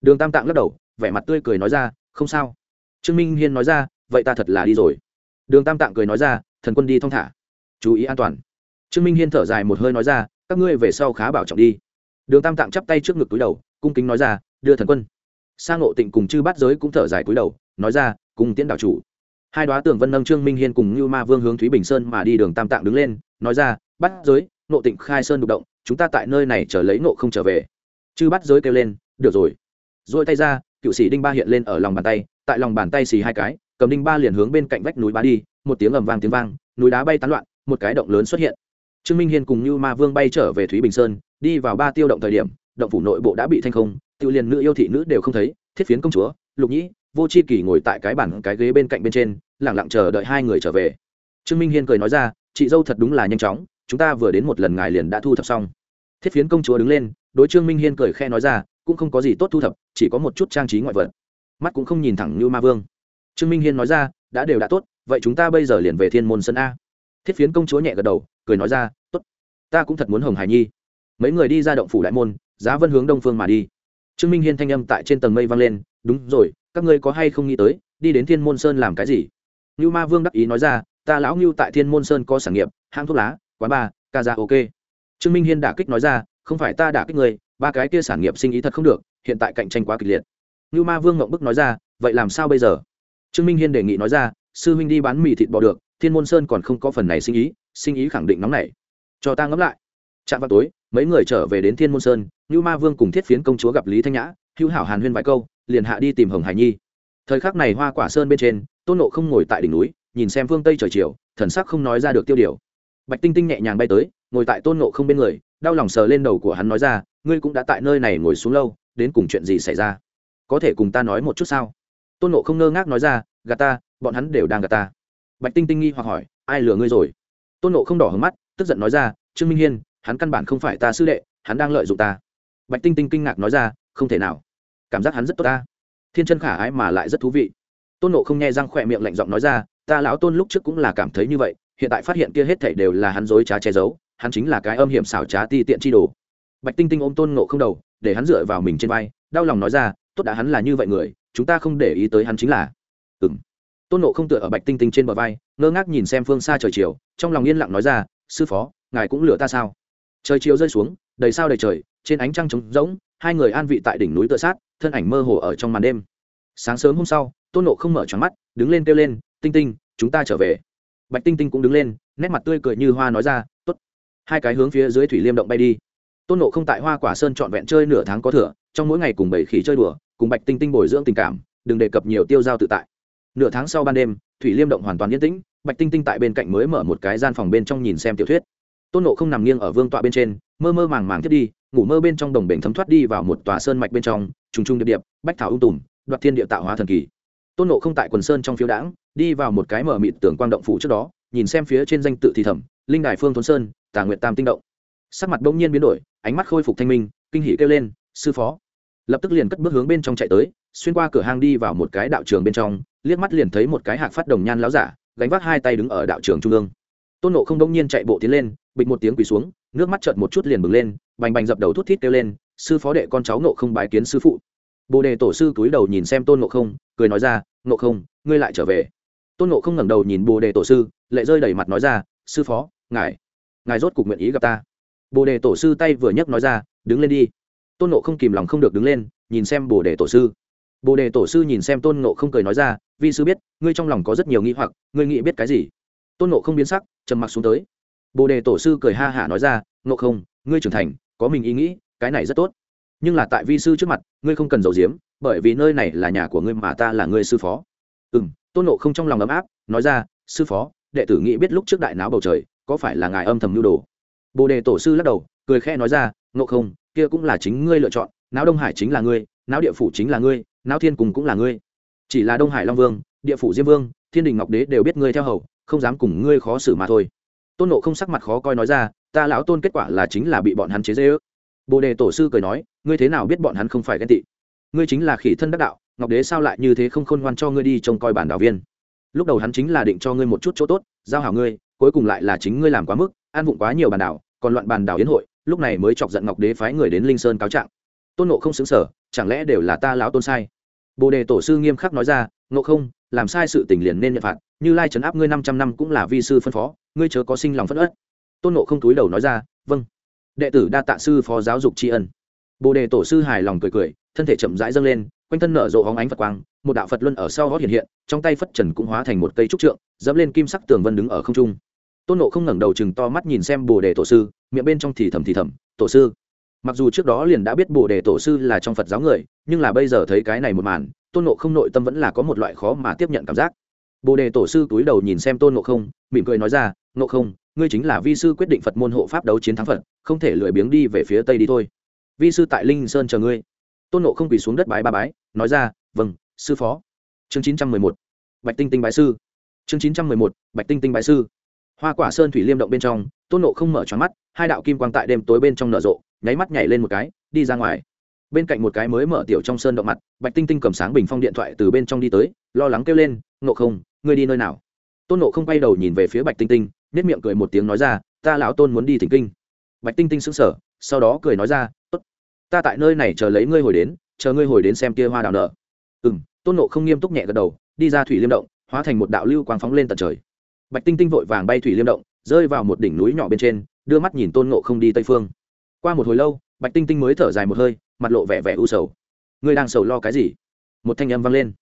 A: Đường tam tạng lắc đầu, vẻ mặt tươi cười nói ra, không sao. Trương minh hiên nói ra, vậy ta thật là đi rồi. Đường tam tạng cười nói ra, thần quân đi thong thả, chú ý an toàn. Trương minh hiên thở dài một hơi nói ra, các ngươi về sau khá bảo trọng đi. Đường tam tạng chắp tay trước ngực túi đầu, cung kính nói ra, đưa thần quân. Sang ngộ tịnh cùng chư bát giới cũng thở dài cúi đầu, nói ra, cùng tiễn đạo chủ. Hai đoá tường vân nâng trương minh hiên cùng như ma vương hướng thúy bình sơn mà đi, đường tam tạng đứng lên, nói ra bắt giới nộ tịnh khai sơn đục động, chúng ta tại nơi này chờ lấy nộ không trở về. Chư bắt giới kêu lên, được rồi. Rồi tay ra, cựu sĩ đinh ba hiện lên ở lòng bàn tay, tại lòng bàn tay xì hai cái, cầm đinh ba liền hướng bên cạnh vách núi bá đi, một tiếng ầm vang tiếng vang, núi đá bay tán loạn, một cái động lớn xuất hiện. Trương minh hiên cùng như ma vương bay trở về thúy bình sơn, đi vào ba tiêu động thời điểm, động phủ nội bộ đã bị thanh không tiêu liền nữ yêu thị nữ đều không thấy, thiết phiến công chúa, lục nhĩ, vô c h i kỳ ngồi tại cái bản cái ghế bên cạnh bên trên lẳng lặng chờ đợi hai người trở về. Trương minh hiên cười nói ra, chị dâu thật đúng là nhanh chóng chúng ta vừa đến một lần ngài liền đã thu thập xong. Thiết phiến công chúa đứng lên, đối trương minh hiên cười khe nói ra, cũng không có gì tốt thu thập, chỉ có một chút trang trí ngoại vật. Mắt cũng không nhìn thẳng như ma vương. Trương minh hiên nói ra, đã đều đã tốt, vậy chúng ta bây giờ liền về thiên môn sân a. Thiết phiến công chúa nhẹ gật đầu, cười nói ra, tốt, ta cũng thật muốn hồng hải nhi. Mấy người đi ra động phủ đại môn, giá vân hướng đông phương mà đi. Trương minh hiên thanh âm tại trên tầng mây vang lên, đúng rồi, các ngươi có hay không nghĩ tới, đi đến thiên môn sơn làm cái gì? Như ma vương đắc ý nói ra, ta lão ngưu tại thiên môn sơn có sản nghiệp, hãng thuốc lá quán ba ca ra ok trương minh hiên đả kích nói ra, không phải ta đả kích người ba cái kia sản nghiệp sinh ý thật không được, hiện tại cạnh tranh quá kịch liệt. Như ma vương ngậm bức nói ra, vậy làm sao bây giờ? Trương minh hiên đề nghị nói ra, sư huynh đi bán mì thịt bò được, thiên môn sơn còn không có phần này sinh ý sinh ý khẳng định nóng này cho ta ngẫm lại. Chạm vào tối, mấy người trở về đến thiên môn sơn như ma vương cùng thiết phiến công chúa gặp lý thanh nhã, hữu hảo hàn huyên vài câu, liền hạ đi tìm hồng hải nhi. Thời khắc này hoa quả sơn bên trên, tôn nộ không ngồi tại đỉnh núi, nhìn xem phương tây trời chiều, thần sắc không nói ra được tiêu điều bạch tinh tinh nhẹ nhàng bay tới, ngồi tại tôn nộ không bên người, đau lòng sờ lên đầu của hắn nói ra, ngươi cũng đã tại nơi này ngồi xuống lâu, đến cùng chuyện gì xảy ra? Có thể cùng ta nói một chút sao? Tôn nộ không ngơ ngác nói ra, gà ta, bọn hắn đều đang gà ta. Bạch tinh tinh nghi hoặc hỏi, ai lừa ngươi rồi? Tôn nộ không đỏ hứng mắt, tức giận nói ra, trương minh hiên, hắn căn bản không phải ta sư đệ, hắn đang lợi dụng ta. Bạch tinh tinh kinh ngạc nói ra, không thể nào. Cảm giác hắn rất tốt ta. Thiên chân khả ái mà lại rất thú vị. Tôn nộ không nghe răng khỏe miệng lạnh giọng nói ra, ta lão tôn lúc trước cũng là cảm thấy như vậy hiện tại phát hiện kia hết thảy đều là hắn dối trá che giấu, hắn chính là cái âm hiểm xảo trá ti tiện chi đồ. Bạch tinh tinh ôm tôn ngộ không đầu, để hắn dựa vào mình trên vai, đau lòng nói ra, tốt đã hắn là như vậy người, chúng ta không để ý tới hắn chính là. Ừ m tôn nộ không tựa ở bạch tinh tinh trên bờ vai, ngơ ngác nhìn xem phương xa trời chiều, trong lòng yên lặng nói ra, sư phó, ngài cũng lừa ta sao? Trời chiều rơi xuống, đầy sao đầy trời, trên ánh trăng trống rỗng, hai người an vị tại đỉnh núi tựa sát, thân ảnh mơ hồ ở trong màn đêm. Sáng sớm hôm sau, tôn nộ không mở tròn mắt, đứng lên kêu lên, tinh tinh, chúng ta trở về bạch tinh tinh cũng đứng lên, nét mặt tươi cười như hoa nói ra t ố t hai cái hướng phía dưới thủy liêm động bay đi. Tôn nộ không tại hoa quả sơn trọn vẹn chơi nửa tháng có thửa trong mỗi ngày cùng bảy khỉ chơi đùa, cùng bạch tinh tinh bồi dưỡng tình cảm, đừng đề cập nhiều tiêu giao tự tại. Nửa tháng sau ban đêm, thủy liêm động hoàn toàn yên tĩnh, bạch tinh tinh tại bên cạnh mới mở một cái gian phòng bên trong nhìn xem tiểu thuyết. Tôn nộ không nằm nghiêng ở vương tọa bên trên, mơ mơ màng màng thiết đi, ngủ mơ bên trong đồng bể thấm thoát đi vào một tòa sơn mạch bên trong, trùng trùng điệp điệp, bách thảo ung tùm, đoạt thiên địa tạo hóa thần kỳ. Tôn nộ không tại quần sơn trong phiếu đãng đi vào một cái mở mịt tường quang động phủ trước đó, nhìn xem phía trên danh tự thì thẩm linh đài phương thốn sơn, tà nguyệt tam tinh động. Sắc mặt bỗng nhiên biến đổi, ánh mắt khôi phục thanh minh, kinh hỉ kêu lên, sư phó. Lập tức liền cất bước hướng bên trong chạy tới, xuyên qua cửa hang đi vào một cái đạo trường bên trong, liếc mắt liền thấy một cái hạc phát đồng nhan láo giả, gánh vác hai tay đứng ở đạo trường trung ương. Tôn nộ không đông nhiên chạy bộ tiến lên, bịch một tiếng quỳ xuống, nước mắt trợn một chút liền bừng lên, bành bành dập đầu thút thít kêu lên, sư phó đệ con cháu nộ không bái kiến sư phụ. Bồ đề tổ sư túi đầu nhìn xem tôn nộ không, cười nói ra nộ không, ngươi lại trở về tôn nộ không ngẩng đầu nhìn bồ đề tổ sư, lệ rơi đầy mặt nói ra, sư phó, ngài ngài rốt cục nguyện ý gặp ta. Bồ đề tổ sư tay vừa nhấc nói ra, đứng lên đi. Tôn nộ không kìm lòng không được đứng lên, nhìn xem bồ đề tổ sư. Bồ đề tổ sư nhìn xem tôn nộ không cười nói ra, vi sư biết, ngươi trong lòng có rất nhiều nghĩ hoặc, ngươi nghĩ biết cái gì? Tôn nộ không biến sắc, trầm mặc xuống tới. Bồ đề tổ sư cười ha hả nói ra nộ không, ngươi trưởng thành, có mình ý nghĩ, cái này rất tốt. Nhưng là tại vi sư trước mặt, ngươi không cần giấu giếm, bởi vì nơi này là nhà của ngươi mà ta là ngươi sư phó. Ừ m tôn nộ không trong lòng ấm áp, nói ra, sư phó, đệ tử nghĩ biết lúc trước đại náo bầu trời, có phải là ngài âm thầm nhu đồ? Bồ đề tổ sư lắc đầu, cười khẽ nói ra, ngộ không, kia cũng là chính ngươi lựa chọn não đông hải chính là ngươi não địa phủ chính là ngươi não thiên cùng cũng là ngươi. Chỉ là đông hải long vương, địa phủ diêm vương, thiên đình ngọc đế đều biết ngươi theo hầu, không dám cùng ngươi khó xử mà thôi. Tôn nộ không sắc mặt khó coi nói ra, ta lão tôn kết quả là chính là bị bọn hắn chế dễ ước bồ đề tổ sư cười nói, ngươi thế nào biết bọn hắn không phải ghen tị? Ngươi chính là khỉ thân đắc đạo ngọc đế sao lại như thế không khôn ngoan cho ngươi đi trông coi bản đảo viên? Lúc đầu hắn chính là định cho ngươi một chút chỗ tốt, giao hảo ngươi, cuối cùng lại là chính ngươi làm quá mức, an vụng quá nhiều bản đảo, còn loạn bản đảo yến hội, lúc này mới chọc giận ngọc đế phái người đến linh sơn cáo trạng. Tôn nộ không xứng sở chẳng lẽ đều là ta lão tôn sai? Bồ đề tổ sư nghiêm khắc nói ra nộ không, làm sai sự tình liền nên nhận phạt, như lai trấn áp ngươi năm trăm năm cũng là vi sư phân phó, ngươi chớ có sinh lòng phất ất tôn nộ không túi đầu nói ra vâng. Đệ tử đa tạ sư phó giáo dục tri ân bồ đề tổ sư hài lòng cười cười, thân thể chậm rãi dâng lên, quanh thân nở rộ hóng ánh phật quang, một đạo phật luân ở sau gót hiện hiện, trong tay phất trần cũng hóa thành một cây trúc trượng, dẫm lên kim sắc tường vân đứng ở không trung. Tôn nộ không ngẩng đầu chừng to mắt nhìn xem bồ đề tổ sư, miệng bên trong thì thầm thì thầm, tổ sư. Mặc dù trước đó liền đã biết bồ đề tổ sư là trong phật giáo người, nhưng là bây giờ thấy cái này một màn, tôn nộ không nội tâm vẫn là có một loại khó mà tiếp nhận cảm giác. Bồ đề tổ sư túi đầu nhìn xem tôn nộ không, mỉm cười nói ra nộ không, ngươi chính là vi sư quyết định phật môn hộ pháp đấu chiến thắng phật, không thể lười biếng đi về phía tây đi thôi vi sư tại linh sơn chờ ngươi. Tôn nộ không quỳ xuống đất bái ba bái, nói ra vâng sư phó. Chương chín trăm mười một, bạch tinh tinh bái sư. Chương chín trăm mười một, bạch tinh tinh bái sư. Hoa quả sơn thủy liêm động bên trong, tôn nộ không mở tròn mắt, hai đạo kim quang tại đêm tối bên trong nở rộ, nháy mắt nhảy lên một cái, đi ra ngoài. Bên cạnh một cái mới mở tiểu trong sơn động mặt, bạch tinh tinh cầm sáng bình phong điện thoại từ bên trong đi tới, lo lắng kêu lên nộ không, ngươi đi nơi nào? Tôn nộ không quay đầu nhìn về phía bạch tinh tinh nết miệng cười một tiếng nói ra, ta lão tôn muốn đi thỉnh kinh. Bạch tinh tinh sững sờ, sau đó cười nói ra ta tại nơi này chờ lấy ngươi hồi đến, chờ ngươi hồi đến xem kia hoa đào nở. Ừ m tôn nộ không nghiêm túc nhẹ gật đầu, đi ra thủy liêm động, hóa thành một đạo lưu quang phóng lên tận trời. Bạch tinh tinh vội vàng bay thủy liêm động, rơi vào một đỉnh núi nhỏ bên trên, đưa mắt nhìn tôn nộ không đi tây phương. Qua một hồi lâu, bạch tinh tinh mới thở dài một hơi, mặt lộ vẻ vẻ u sầu. Ngươi đang sầu lo cái gì? Một thanh âm vang lên.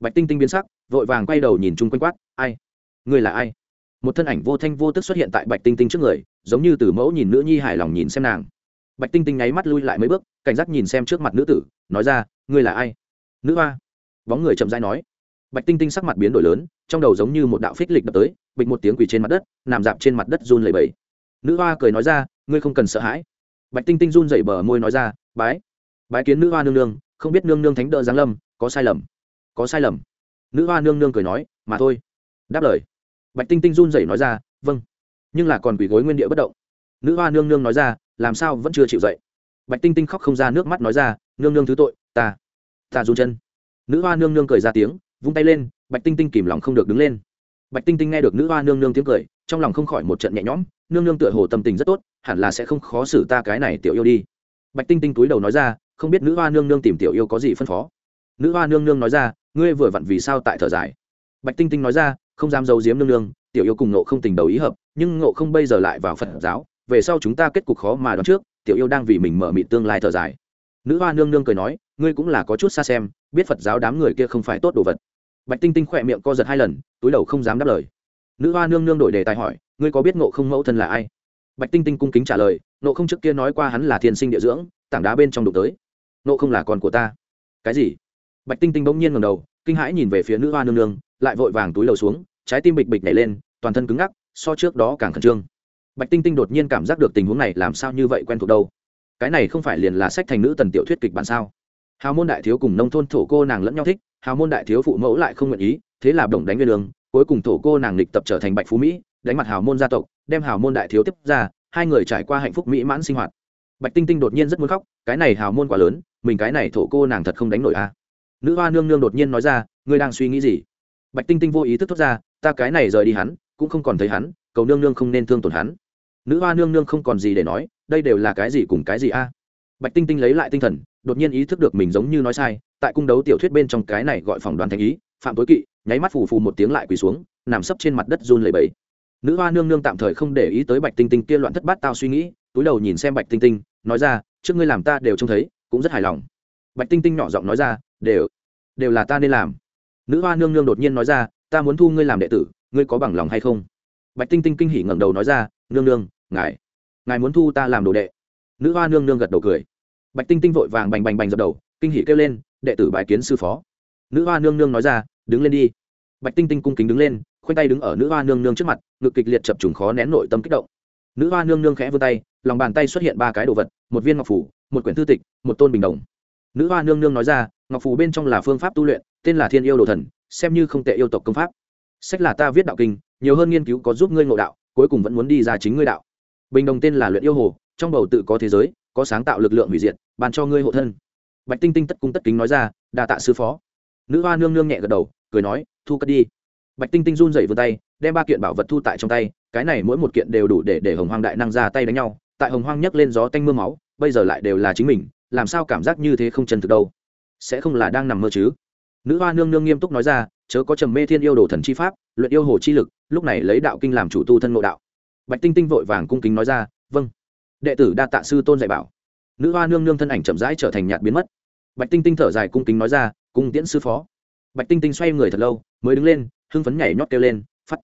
A: Bạch tinh tinh biến sắc, vội vàng quay đầu nhìn chung quanh quát, ai? Ngươi là ai? Một thân ảnh vô thanh vô tức xuất hiện tại bạch tinh tinh trước người, giống như từ mẫu nhìn nữ nhi hài lòng nhìn xem nàng bạch tinh tinh nháy mắt lui lại mấy bước, cảnh giác nhìn xem trước mặt nữ tử, nói ra, ngươi là ai? Nữ hoa. Bóng người chậm dai nói. Bạch tinh tinh sắc mặt biến đổi lớn, trong đầu giống như một đạo phích lịch đập tới, bịch một tiếng quỳ trên mặt đất, nằm dạp trên mặt đất run lẩy bẩy. Nữ hoa cười nói ra, ngươi không cần sợ hãi. Bạch tinh tinh run dậy bờ môi nói ra, bái bái kiến nữ hoa nương nương, không biết nương nương thánh đỡ giáng lâm, có sai lầm. Có sai lầm. Nữ hoa nương nương cười nói, mà thôi. Đáp lời. Bạch tinh tinh run rẩy nói ra vâng nhưng là còn quỳ gối nguyên địa bất động. Nữ hoa nương nương nói ra làm sao vẫn chưa chịu dậy? Bạch tinh tinh khóc không ra nước mắt nói ra, nương nương thứ tội, ta ta run chân. Nữ hoa nương nương cười ra tiếng, vung tay lên, bạch tinh tinh kìm lòng không được đứng lên. Bạch tinh tinh nghe được nữ hoa nương nương tiếng cười, trong lòng không khỏi một trận nhẹ nhõm, nương nương tựa hồ tâm tình rất tốt, hẳn là sẽ không khó xử ta cái này tiểu yêu đi. Bạch tinh tinh túi đầu nói ra, không biết nữ hoa nương nương tìm tiểu yêu có gì phân phó. Nữ hoa nương nương nói ra, ngươi vừa vặn vì sao tại thở dài? Bạch tinh tinh nói ra, không dám giấu giếm nương nương, tiểu yêu cùng nộ không tình đầu ý hợp, nhưng nộ không bây giờ lại vào phật giáo về sau chúng ta kết cục khó mà đoán trước, tiểu yêu đang vì mình mở mịt tương lai thở dài. Nữ hoa nương nương cười nói, ngươi cũng là có chút xa xem, biết phật giáo đám người kia không phải tốt đồ vật. Bạch tinh tinh khỏe miệng co giật hai lần, túi đầu không dám đáp lời. Nữ hoa nương nương đổi đề tài hỏi, ngươi có biết ngộ không mẫu thân là ai? Bạch tinh tinh cung kính trả lời, ngộ không trước kia nói qua hắn là thiên sinh địa dưỡng, tảng đá bên trong đục tới. Ngộ không là con của ta. Cái gì? Bạch tinh tinh bỗng nhiên ngầm đầu, kinh hãi nhìn về phía nữ hoa nương nương, lại vội vàng túi lầu xuống, trái tim bịch bịch nhảy lên, toàn thân cứng ngắc, so trước đó càng khẩn trương bạch tinh tinh đột nhiên cảm giác được tình huống này làm sao như vậy quen thuộc đâu? Cái này không phải liền là sách thành nữ tần tiểu thuyết kịch bản sao? Hào môn đại thiếu cùng nông thôn thổ cô nàng lẫn nhau thích, hào môn đại thiếu phụ mẫu lại không nguyện ý, thế là đồng đánh nguyên đường, cuối cùng thổ cô nàng lịch tập trở thành bạch phú mỹ, đánh mặt hào môn gia tộc, đem hào môn đại thiếu tiếp ra, hai người trải qua hạnh phúc mỹ mãn sinh hoạt. Bạch tinh tinh đột nhiên rất muốn khóc, cái này hào môn quá lớn, mình cái này thổ cô nàng thật không đánh nổi a. À. nữ hoa nương nương đột nhiên nói ra, ngươi đang suy nghĩ gì? Bạch tinh tinh vô ý thức thốt ra, ta cái này rời đi hắn, cũng không còn thấy hắn, cầu nương nương không nên thương tổn hắn nữ hoa nương nương không còn gì để nói, đây đều là cái gì cùng cái gì a? Bạch tinh tinh lấy lại tinh thần, đột nhiên ý thức được mình giống như nói sai, tại cung đấu tiểu thuyết bên trong cái này gọi phỏng đoàn thành ý, phạm tối kỵ, nháy mắt phù phù một tiếng lại quỳ xuống, nằm sấp trên mặt đất run lẩy bẩy. Nữ hoa nương nương tạm thời không để ý tới bạch tinh tinh kia loạn thất bát tao suy nghĩ, túi đầu nhìn xem bạch tinh tinh, nói ra, trước ngươi làm ta đều trông thấy, cũng rất hài lòng. Bạch tinh tinh nhỏ giọng nói ra, đều đều là ta nên làm. Nữ hoa nương nương đột nhiên nói ra, ta muốn thu ngươi làm đệ tử, ngươi có bằng lòng hay không? Bạch tinh tinh kinh hỉ ngẩng đầu nói ra nương nương, ngài ngài muốn thu ta làm đồ đệ. Nữ hoa nương nương gật đầu cười. Bạch tinh tinh vội vàng bành bành bành dập đầu, kinh hỉ kêu lên, đệ tử bài kiến sư phó. Nữ hoa nương nương nói ra, đứng lên đi. Bạch tinh tinh cung kính đứng lên, khoanh tay đứng ở nữ hoa nương nương trước mặt, ngực kịch liệt chập trùng khó nén nội tâm kích động. Nữ hoa nương nương khẽ vươn tay, lòng bàn tay xuất hiện ba cái đồ vật, một viên ngọc phủ, một quyển thư tịch, một tôn bình đồng. Nữ hoa nương nương nói ra, ngọc phủ bên trong là phương pháp tu luyện, tên là thiên yêu đồ thần, xem như không tệ yêu tộc công pháp. Sách là ta viết đạo kinh, nhiều hơn nghiên cứu có giúp ngươi ngộ đạo cuối cùng vẫn muốn đi ra chính ngươi đạo. Bình đồng tên là luyện yêu hồ, trong bầu tự có thế giới, có sáng tạo lực lượng hủy diệt bàn cho ngươi hộ thân. Bạch tinh tinh tất cung tất kính nói ra, đa tạ sư phó. Nữ hoa nương nương nhẹ gật đầu, cười nói, thu cất đi. Bạch tinh tinh run dậy vươn tay, đem ba kiện bảo vật thu tại trong tay, cái này mỗi một kiện đều đủ để để hồng hoang đại năng ra tay đánh nhau. Tại hồng hoang nhấc lên gió tanh m ư a máu, bây giờ lại đều là chính mình, làm sao cảm giác như thế không chân thực đâu? Sẽ không là đang nằm mơ chứ? Nữ hoa nương nương nghiêm túc nói ra, chớ có trầm mê thiên yêu đồ thần chi pháp, luyện yêu hồ chi lực lúc này lấy đạo kinh làm chủ tu thân ngộ đạo. Bạch tinh tinh vội vàng cung kính nói ra vâng. Đệ tử đa tạ sư tôn dạy bảo. Nữ hoa nương nương thân ảnh chậm rãi trở thành nhạt biến mất. Bạch tinh tinh thở dài cung kính nói ra, cung tiễn sư phó. Bạch tinh tinh xoay người thật lâu, mới đứng lên, hưng phấn nhảy nhót kêu lên phát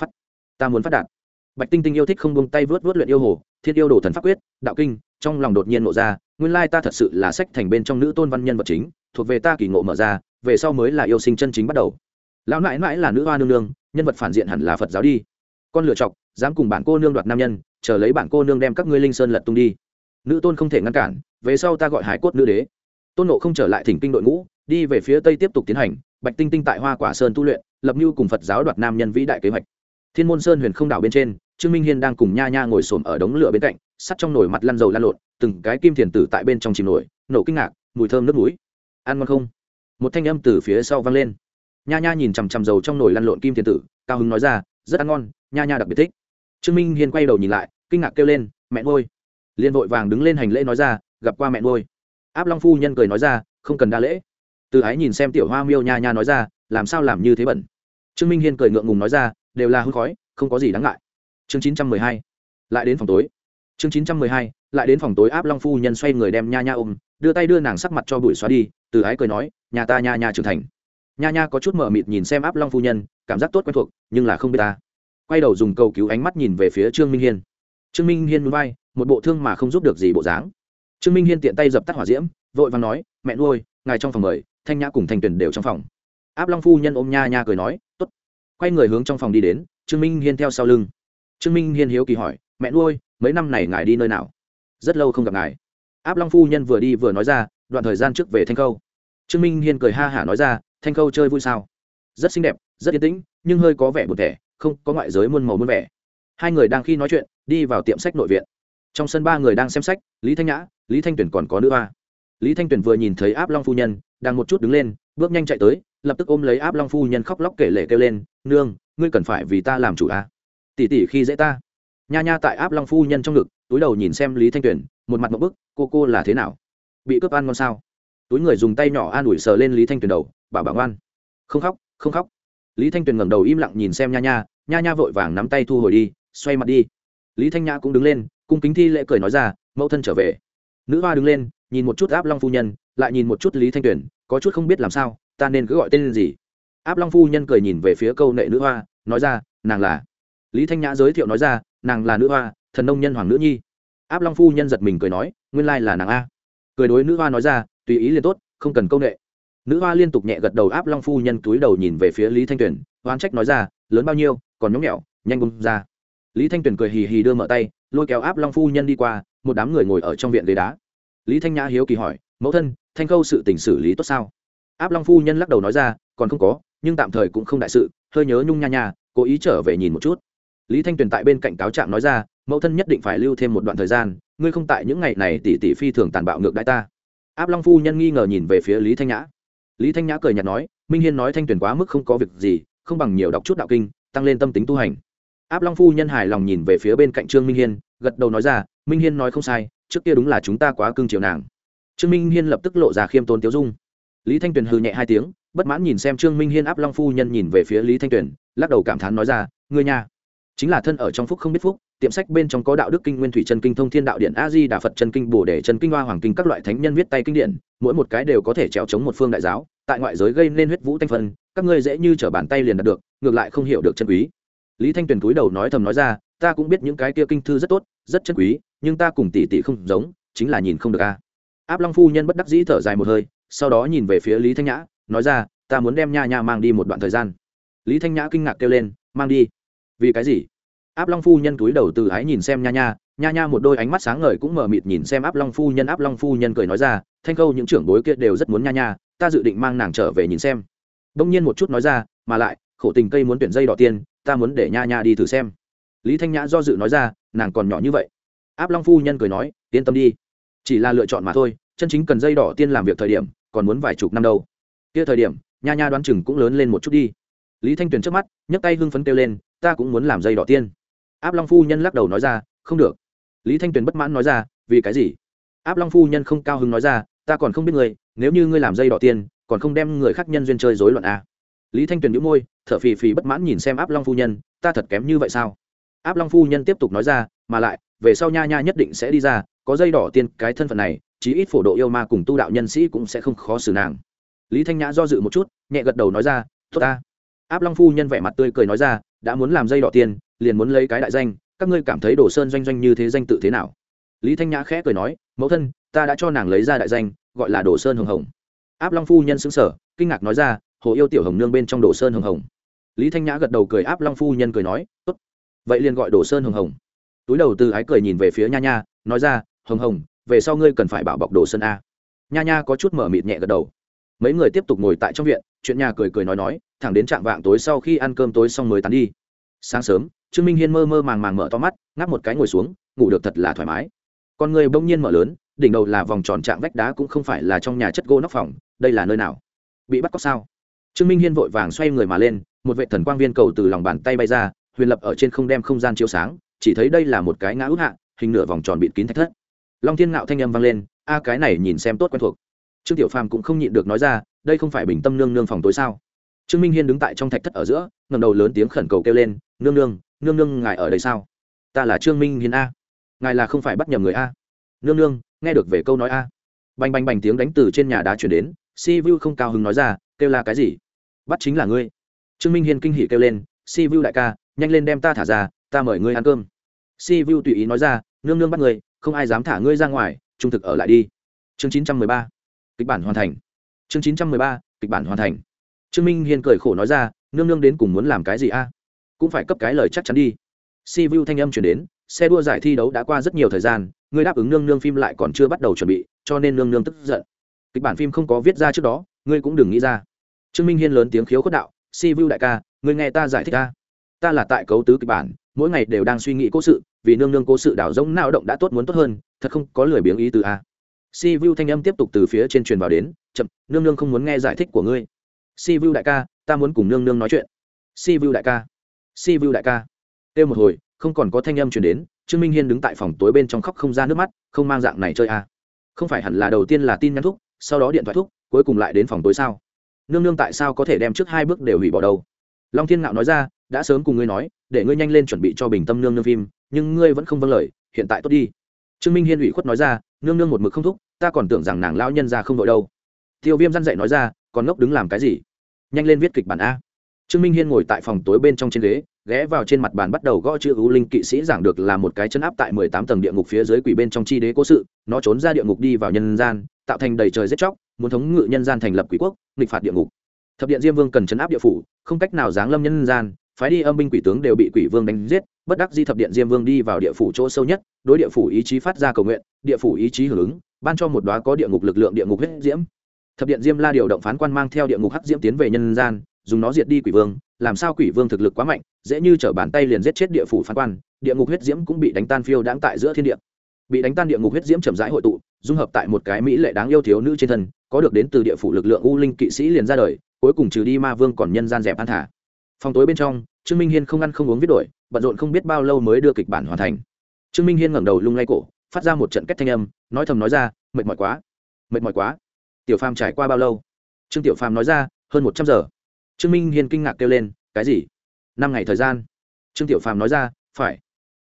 A: phát ta muốn phát đạt bạch tinh tinh yêu thích không buông tay vớt vớt luyện yêu hồ, thiên yêu đồ thần pháp quyết, đạo kinh, trong lòng đột nhiên nộ ra, nguyên lai ta thật sự là sách thành bên trong nữ tôn văn nhân vật chính, thuộc về ta kỳ ngộ mở ra, về sau mới là yêu sinh chân chính bắt đầu. Lão nãi mãi là nữ hoa nương nương nhân vật phản diện hẳn là phật giáo đi. Con lựa chọc, dám cùng bản cô nương đoạt nam nhân, chờ lấy bản cô nương đem các ngươi linh sơn lật tung đi. Nữ tôn không thể ngăn cản, về sau ta gọi hải cốt nữ đế. Tôn nộ không trở lại thỉnh kinh đội ngũ, đi về phía tây tiếp tục tiến hành, bạch tinh tinh tại hoa quả sơn tu luyện, lập mưu cùng phật giáo đoạt nam nhân vĩ đại kế hoạch. Thiên môn sơn huyền không đảo bên trên, trương minh hiên đang cùng nha nha ngồi xổm ở đống lửa bên cạnh, sắt trong nồi mặt lăn dầu lăn lộn, từng cái kim thiền tử tại bên trong chìm nổi, nổ kinh ngạc, mùi thơm nước núi ăn ngon không? Một thanh âm từ phía sau vang lên nha nha nhìn chằm chằm dầu trong nồi lăn lộn kim thiên tử, cao hứng nói ra, rất ăn ngon, nha nha đặc biệt thích. Trương minh hiên quay đầu nhìn lại, kinh ngạc kêu lên, mẹ ngôi liền vội vàng đứng lên hành lễ nói ra, gặp qua mẹ ngôi áp long phu nhân cười nói ra, không cần đa lễ. Từ ái nhìn xem tiểu hoa miêu nha nha nói ra, làm sao làm như thế bẩn? Trương minh hiên cười ngượng ngùng nói ra, đều là hương khói, không có gì đáng ngại. Chương chín trăm mười hai, lại đến phòng tối. Chương chín trăm mười hai, lại đến phòng tối, áp long phu nhân xoay người đem nha nha ôm, đưa tay đưa nàng sắc mặt cho bụi xóa đi, từ ái cười nói, nhà ta, nha nha trưởng thành nha nha có chút mờ mịt nhìn xem áp long phu nhân, cảm giác tốt quen thuộc, nhưng là không biết ta. Quay đầu dùng cầu cứu ánh mắt nhìn về phía trương minh hiên. Trương minh hiên núi bay một bộ thương mà không giúp được gì bộ dáng. Trương minh hiên tiện tay dập tắt hỏa diễm, vội và nói, mẹ nuôi, ngài trong phòng mời, thanh nhã cùng thanh tuyền đều trong phòng. Áp long phu nhân ôm nha nha cười nói t ố t quay người hướng trong phòng đi đến, trương minh hiên theo sau lưng. Trương minh hiên hiếu kỳ hỏi, mẹ nuôi, mấy năm này ngài đi nơi nào? Rất lâu không gặp ngài. Áp long phu nhân vừa đi vừa nói ra, đoạn thời gian trước về thanh khâu. Trương minh hiên cười ha hả nói ra thanh khâu chơi vui sao? Rất xinh đẹp, rất yên tĩnh, nhưng hơi có vẻ buồn vẻ không có ngoại giới muôn màu muôn vẻ. Hai người đang khi nói chuyện, đi vào tiệm sách nội viện. Trong sân ba người đang xem sách, lý thanh nhã, lý thanh tuyển còn có nữ hoa. Lý thanh tuyển vừa nhìn thấy áp long phu nhân, đang một chút đứng lên, bước nhanh chạy tới, lập tức ôm lấy áp long phu nhân khóc lóc kể lể kêu lên, nương, ngươi cần phải vì ta làm chủ à? tỉ tỉ khi dễ ta. Nha nha tại áp long phu nhân trong ngực, túi đầu nhìn xem lý thanh tuyển một mặt một bức, cô cô là thế nào? Bị cướp ăn ngon sao? Túi người dùng tay nhỏ an ủi sờ lên lý thanh tuyền đầu bảo bảo ngoan. Không khóc không khóc. Lý thanh tuyền ngẩng đầu im lặng nhìn xem nha nha nha nha vội vàng nắm tay thu hồi đi, xoay mặt đi. Lý thanh nhã cũng đứng lên, cung kính thi lễ cười nói ra, mẫu thân trở về. Nữ hoa đứng lên, nhìn một chút áp long phu nhân, lại nhìn một chút lý thanh tuyền, có chút không biết làm sao, ta nên cứ gọi tên gì? Áp long phu nhân cười nhìn về phía câu nệ nữ hoa, nói ra, nàng là lý thanh nhã giới thiệu nói ra, nàng là nữ hoa, thần nông nhân hoàng nữ nhi. Áp long phu nhân giật mình cười nói, nguyên lai là nàng a. Cười đối nữ hoa nói ra, tùy ý liền tốt, không cần công nghệ nữ hoa liên tục nhẹ gật đầu áp long phu nhân túi đầu nhìn về phía lý thanh tuyền, oán trách nói ra, lớn bao nhiêu, còn nhóng nhẽo, nhanh bung ra. Lý thanh tuyền cười hì hì đưa mở tay, lôi kéo áp long phu nhân đi qua, một đám người ngồi ở trong viện ghế đá. Lý thanh nhã hiếu kỳ hỏi, mẫu thân, thanh khâu sự tình xử lý tốt sao? Áp long phu nhân lắc đầu nói ra, còn không có, nhưng tạm thời cũng không đại sự, hơi nhớ nhung nha nha, cố ý trở về nhìn một chút. Lý thanh tuyền tại bên cạnh cáo trạng nói ra, mẫu thân nhất định phải lưu thêm một đoạn thời gian, ngươi không tại những ngày này tỷ tỷ phi thường tàn bạo ngược đại ta. Áp long phu nhân nghi ngờ nhìn về phía lý thanh nhã lý thanh nhã cười nhạt nói, minh hiên nói thanh tuyền quá mức không có việc gì, không bằng nhiều đọc chút đạo kinh, tăng lên tâm tính tu hành. Áp long phu nhân hài lòng nhìn về phía bên cạnh trương minh hiên, gật đầu nói ra, minh hiên nói không sai, trước kia đúng là chúng ta quá cưng chiều nàng. Trương minh hiên lập tức lộ ra khiêm tốn tiếu dung. Lý thanh tuyền hừ nhẹ hai tiếng, bất mãn nhìn xem trương minh hiên áp long phu nhân nhìn về phía lý thanh tuyền, lắc đầu cảm thán nói ra, ngươi nhà chính là thân ở trong phúc không biết phúc, tiệm sách bên trong có đạo đức kinh nguyên thủy chân kinh thông thiên đạo điện, a di đà phật chân kinh, bồ đề chân kinh, hoa hoàng kinh, các loại thánh nhân viết tay kinh điển, mỗi một cái đều có thể trèo chống một phương đại giáo, tại ngoại giới gây nên huyết vũ thanh phân, các ngươi dễ như trở bàn tay liền đạt được, ngược lại không hiểu được chân quý. Lý thanh tuyền túi đầu nói thầm nói ra, ta cũng biết những cái kia kinh thư rất tốt, rất chân quý, nhưng ta cùng tỷ tỷ không giống, chính là nhìn không được a. Áp long phu nhân bất đắc dĩ thở dài một hơi, sau đó nhìn về phía lý thanh nhã, nói ra, ta muốn đem nha nha mang đi một đoạn thời gian. Lý thanh nhã kinh ngạc kêu lên, mang đi vì cái gì? Áp long phu nhân túi đầu từ ái nhìn xem nha nha nha nha một đôi ánh mắt sáng ngời cũng mờ mịt nhìn xem áp long phu nhân. Áp long phu nhân cười nói ra, thanh câu những trưởng bối kia đều rất muốn nha nha, ta dự định mang nàng trở về nhìn xem. Đông nhiên một chút nói ra, mà lại, khổ tình cây muốn tuyển dây đỏ tiên, ta muốn để nha nha đi thử xem. Lý thanh nhã do dự nói ra, nàng còn nhỏ như vậy. Áp long phu nhân cười nói, yên tâm đi, chỉ là lựa chọn mà thôi, chân chính cần dây đỏ tiên làm việc thời điểm, còn muốn vài chục năm đâu. Kia thời điểm, nha nha đoán chừng cũng lớn lên một chút đi lý thanh tuyền trước mắt, nhấc tay hưng phấn kêu lên, ta cũng muốn làm dây đỏ tiên. Áp long phu nhân lắc đầu nói ra, không được. Lý thanh tuyền bất mãn nói ra, vì cái gì? Áp long phu nhân không cao hứng nói ra, ta còn không biết người nếu như ngươi làm dây đỏ tiên, còn không đem người khác nhân duyên chơi dối loạn à. lý thanh tuyền đĩu môi, thở phì phì bất mãn nhìn xem áp long phu nhân, ta thật kém như vậy sao? Áp long phu nhân tiếp tục nói ra, mà lại, về sau nha nha nhất định sẽ đi ra, có dây đỏ tiên cái thân phận này, chí ít phổ độ yêu ma cùng tu đạo nhân sĩ cũng sẽ không khó xử nàng. Lý thanh nhã do dự một chút, nhẹ gật đầu nói ra, tốt ta áp long phu nhân vẻ mặt tươi cười nói ra đã muốn làm dây đỏ tiền, liền muốn lấy cái đại danh các ngươi cảm thấy đồ sơn doanh doanh như thế danh tự thế nào? Lý thanh nhã khẽ cười nói mẫu thân ta đã cho nàng lấy ra đại danh gọi là đồ sơn hồng hồng. Áp long phu nhân xứng sở kinh ngạc nói ra hồ yêu tiểu hồng nương bên trong đồ sơn hồng hồng. Lý thanh nhã gật đầu cười áp long phu nhân cười nói tốt vậy liền gọi đồ sơn hồng hồng. Túi đầu từ ái cười nhìn về phía nha nha nói ra hồng hồng về sau ngươi cần phải bảo bọc đồ sơn a. Nha nha có chút mở mịt nhẹ gật đầu. Mấy người tiếp tục ngồi tại trong viện chuyện nhà cười cười nói nói thẳng đến trạm vạng tối sau khi ăn cơm tối xong mới tán đi. Sáng sớm, trương minh hiên mơ mơ màng màng mở to mắt, ngáp một cái ngồi xuống, ngủ được thật là thoải mái. Con người bỗng nhiên mở lớn, đỉnh đầu là vòng tròn trạng vách đá cũng không phải là trong nhà chất gỗ nóc phòng, đây là nơi nào? Bị bắt cóc sao? Trương minh hiên vội vàng xoay người mà lên, một vệ thần quang viên cầu từ lòng bàn tay bay ra, huyền lập ở trên không đem không gian chiếu sáng, chỉ thấy đây là một cái ngã út hạ, hình nửa vòng tròn bịt kín thạch thất. Long thiên ngạo thanh âm vang lên, a, cái này nhìn xem tốt quen thuộc. Trương tiểu phàm cũng không nhịn được nói ra, đây không phải bình tâm nương nương phòng tối sao? Trương minh hiên đứng tại trong thạch thất ở giữa ngầm đầu lớn tiếng khẩn cầu kêu lên, nương nương nương nương, ngài ở đây sao? Ta là trương minh hiên a. Ngài là không phải bắt nhầm người a. Nương nương, nghe được về câu nói a. Bành bành bành tiếng đánh từ trên nhà đá chuyển đến, si vu không cao hứng nói ra, kêu là cái gì? Bắt chính là ngươi. Trương minh hiên kinh hỉ kêu lên, si vu đại ca, nhanh lên đem ta thả ra, ta mời ngươi ăn cơm. Si vu tùy ý nói ra, nương nương bắt người không ai dám thả ngươi ra ngoài, trung thực ở lại đi. Chương chín trăm mười ba, kịch bản hoàn thành. Chương chín trăm mười ba, kịch bản hoàn thành trương minh hiên cười khổ nói ra, nương nương đến cùng muốn làm cái gì a? Cũng phải cấp cái lời chắc chắn đi. Si vu thanh âm chuyển đến, xe đua giải thi đấu đã qua rất nhiều thời gian, người đáp ứng nương nương phim lại còn chưa bắt đầu chuẩn bị, cho nên nương nương tức giận. Kịch bản phim không có viết ra trước đó, ngươi cũng đừng nghĩ ra. Trương minh hiên lớn tiếng khiếu khuất đạo, si vu đại ca người nghe ta giải thích ta ta là tại cấu tứ kịch bản, mỗi ngày đều đang suy nghĩ cố sự, vì nương nương cố sự đảo giống nao động đã tốt muốn tốt hơn, thật không có lười biếng ý từ a. Si vu thanh âm tiếp tục từ phía trên truyền vào đến, chậm, nương nương không muốn nghe giải thích của ngươi si vu đại ca, ta muốn cùng nương nương nói chuyện. Si vu đại ca. Si vu đại ca. Têu một hồi, không còn có thanh âm truyền đến, trương minh hiên đứng tại phòng tối bên trong khóc không ra nước mắt, không mang dạng này chơi à? không phải hẳn là đầu tiên là tin nhắn thúc, sau đó điện thoại thúc, cuối cùng lại đến phòng tối sao? Nương nương tại sao có thể đem trước hai bước đều hủy bỏ đâu? Long thiên ngạo nói ra, đã sớm cùng ngươi nói, để ngươi nhanh lên chuẩn bị cho bình tâm nương nương phim, nhưng ngươi vẫn không vâng lời, hiện tại tốt đi. Trương minh hiên ủy khuất nói ra, nương nương một mực không thúc, ta còn tưởng rằng nàng lao nhân ra không đội đâu. Tiêu viêm răn dậy nói ra, còn ngốc đứng làm cái gì? Nhanh lên viết kịch bản a. Trương minh hiên ngồi tại phòng tối bên trong trên ghế, ghé vào trên mặt bàn bắt đầu gõ chữ ưu linh kỵ sĩ giảng được là một cái chân áp tại mười tám tầng địa ngục phía dưới quỷ bên trong chi đế cố sự, nó trốn ra địa ngục đi vào nhân gian, tạo thành đầy trời giết chóc, muốn thống ngự nhân gian thành lập quỷ quốc, nghịch phạt địa ngục. Thập điện diêm vương cần chấn áp địa phủ, không cách nào giáng lâm nhân gian, phái đi âm binh quỷ tướng đều bị quỷ vương đánh giết, bất đắc di thập điện diêm vương đi vào địa phủ chỗ sâu nhất, đối địa phủ ý chí phát ra cầu nguyện, địa phủ ý chí hưởng ứng, ban cho một đoá có địa ngục lực lượng địa ngục huyết diễm thập điện diêm la điều động phán quan mang theo địa ngục hắc diễm tiến về nhân gian, dùng nó diệt đi quỷ vương, làm sao quỷ vương thực lực quá mạnh, dễ như t bàn tay liền giết chết địa phủ phán quan, địa ngục huyết diễm cũng bị đánh tan phiêu đáng tại giữa thiên địa. Bị đánh tan địa ngục huyết diễm chậm rãi hội tụ, dung hợp tại một cái mỹ lệ đáng yêu thiếu nữ trên thân, có được đến từ địa phủ lực lượng u linh kỵ sĩ liền ra đời, cuối cùng trừ đi ma vương còn nhân gian dẹp an thả. Phòng tối bên trong, trương minh hiên không ăn không uống viết đổi, bận rộn không biết bao lâu mới đưa kịch bản hoàn thành. Trương minh hiên ngẩng đầu lung lay cổ, phát ra một trận kết thanh âm, nói thầm nói ra, mệt mỏi quá, mệt mỏi quá tiểu phàm trải qua bao lâu? Trương tiểu phàm nói ra, hơn một trăm giờ. Trương minh hiên kinh ngạc kêu lên, cái gì? Năm ngày thời gian. Trương tiểu phàm nói ra, phải.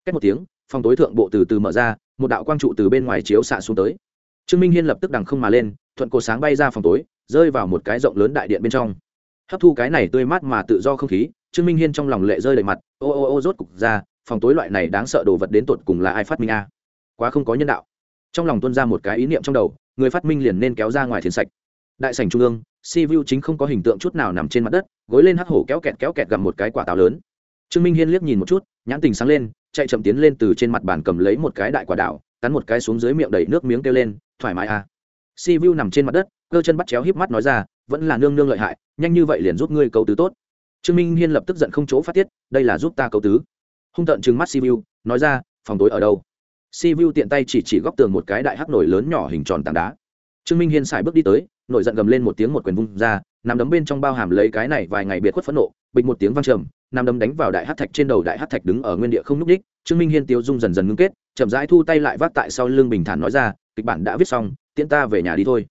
A: Cách một tiếng, phòng tối thượng bộ từ từ mở ra, một đạo quang trụ từ bên ngoài chiếu xạ xuống tới. Trương minh hiên lập tức đằng không mà lên, thuận cổ sáng bay ra phòng tối, rơi vào một cái rộng lớn đại điện bên trong. Hấp thu cái này tươi mát mà tự do không khí, trương minh hiên trong lòng lệ rơi đầy mặt, ô ô ô rốt cục ra, phòng tối loại này đáng sợ đồ vật đến tột cùng là ai phát minh a? Quá không có nhân đạo. Trong lòng tuân ra một cái ý niệm trong đầu người phát minh liền nên kéo ra ngoài thiền sạch. Đại sảnh trung ương, si vu chính không có hình tượng chút nào nằm trên mặt đất, gối lên hắc hổ kéo kẹt kéo kẹt gặm một cái quả táo lớn. Trương minh hiên liếc nhìn một chút, nhãn tình sáng lên, chạy chậm tiến lên từ trên mặt bàn cầm lấy một cái đại quả đảo, cắn một cái xuống dưới miệng đầy nước miếng kêu lên, thoải mái à. si vu nằm trên mặt đất, cơ chân bắt chéo híp mắt nói ra, vẫn là nương nương lợi hại, nhanh như vậy liền giúp ngươi cầu tứ tốt. Trương minh hiên lập tức giận không chỗ phát tiết, đây là giúp ta cầu tứ. Hung tợn trừng mắt si vu, nói ra, phòng tối ở đâu? Si vu tiện tay chỉ chỉ góc tường một cái đại hắc nổi lớn nhỏ hình tròn tảng đá. Trương minh hiên xài bước đi tới, nổi giận gầm lên một tiếng một quyền vung ra, nằm đấm bên trong bao hàm lấy cái này vài ngày biệt khuất phẫn nộ, bịch một tiếng vang trầm, nằm đấm đánh vào đại hát thạch trên đầu đại hát thạch đứng ở nguyên địa không n ú c đích trương minh hiên tiêu dung dần dần ngưng kết, chậm rãi thu tay lại vác tại sau lưng bình thản nói ra, kịch bản đã viết xong, tiễn ta về nhà đi thôi.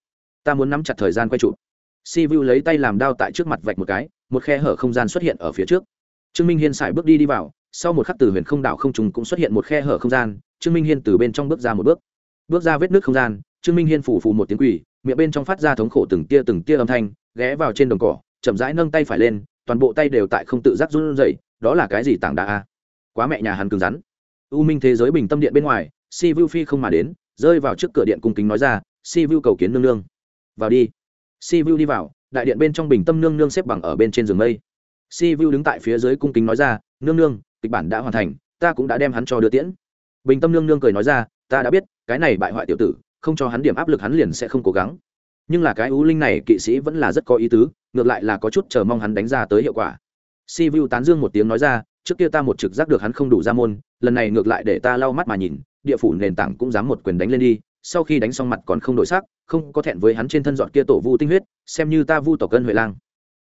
A: Ta muốn nắm chặt thời gian quay trụ si vu lấy tay làm đao tại trước mặt vạch một cái, một khe hở không gian xuất hiện ở phía trước. Trương minh hiên xài bước đi đi vào sau một khắc từ huyền không đảo không trùng cũng xuất hiện một khe hở không gian, trương minh hiên từ bên trong bước ra một bước. Bước ra vết nước không gian, trương minh hiên phủ phù một tiếng quỷ, miệng bên trong phát ra thống khổ từng tia từng tia âm thanh, ghé vào trên đồng cỏ, chậm rãi nâng tay phải lên, toàn bộ tay đều tại không tự giác run rẩy, đó là cái gì tảng đá a? Quá mẹ nhà hắn cứng rắn. U minh thế giới bình tâm điện bên ngoài, si vu phi không mà đến, rơi vào trước cửa điện cung kính nói ra, si vu cầu kiến nương nương. Vào đi. Si vu đi vào, đại điện bên trong bình tâm nương nương xếp bằng ở bên trên giường mây. Si vu đứng tại phía dưới cung kính nói ra, nương nương kịch bản đã hoàn thành, ta cũng đã đem hắn cho đưa tiễn. Bình tâm nương nương cười nói ra, ta đã biết, cái này bại hoại tiểu tử, không cho hắn điểm áp lực hắn liền sẽ không cố gắng. Nhưng là cái ú linh này kỵ sĩ vẫn là rất có ý tứ, ngược lại là có chút chờ mong hắn đánh ra tới hiệu quả. Si vu tán dương một tiếng nói ra, trước kia ta một trực giác được hắn không đủ ra môn, lần này ngược lại để ta lau mắt mà nhìn, địa phủ nền tảng cũng dám một quyền đánh lên đi, sau khi đánh xong mặt còn không đổi sắc, không có thẹn với hắn trên thân dọn kia tổ vu tinh huyết, xem như ta vu tộc cân huệ lang.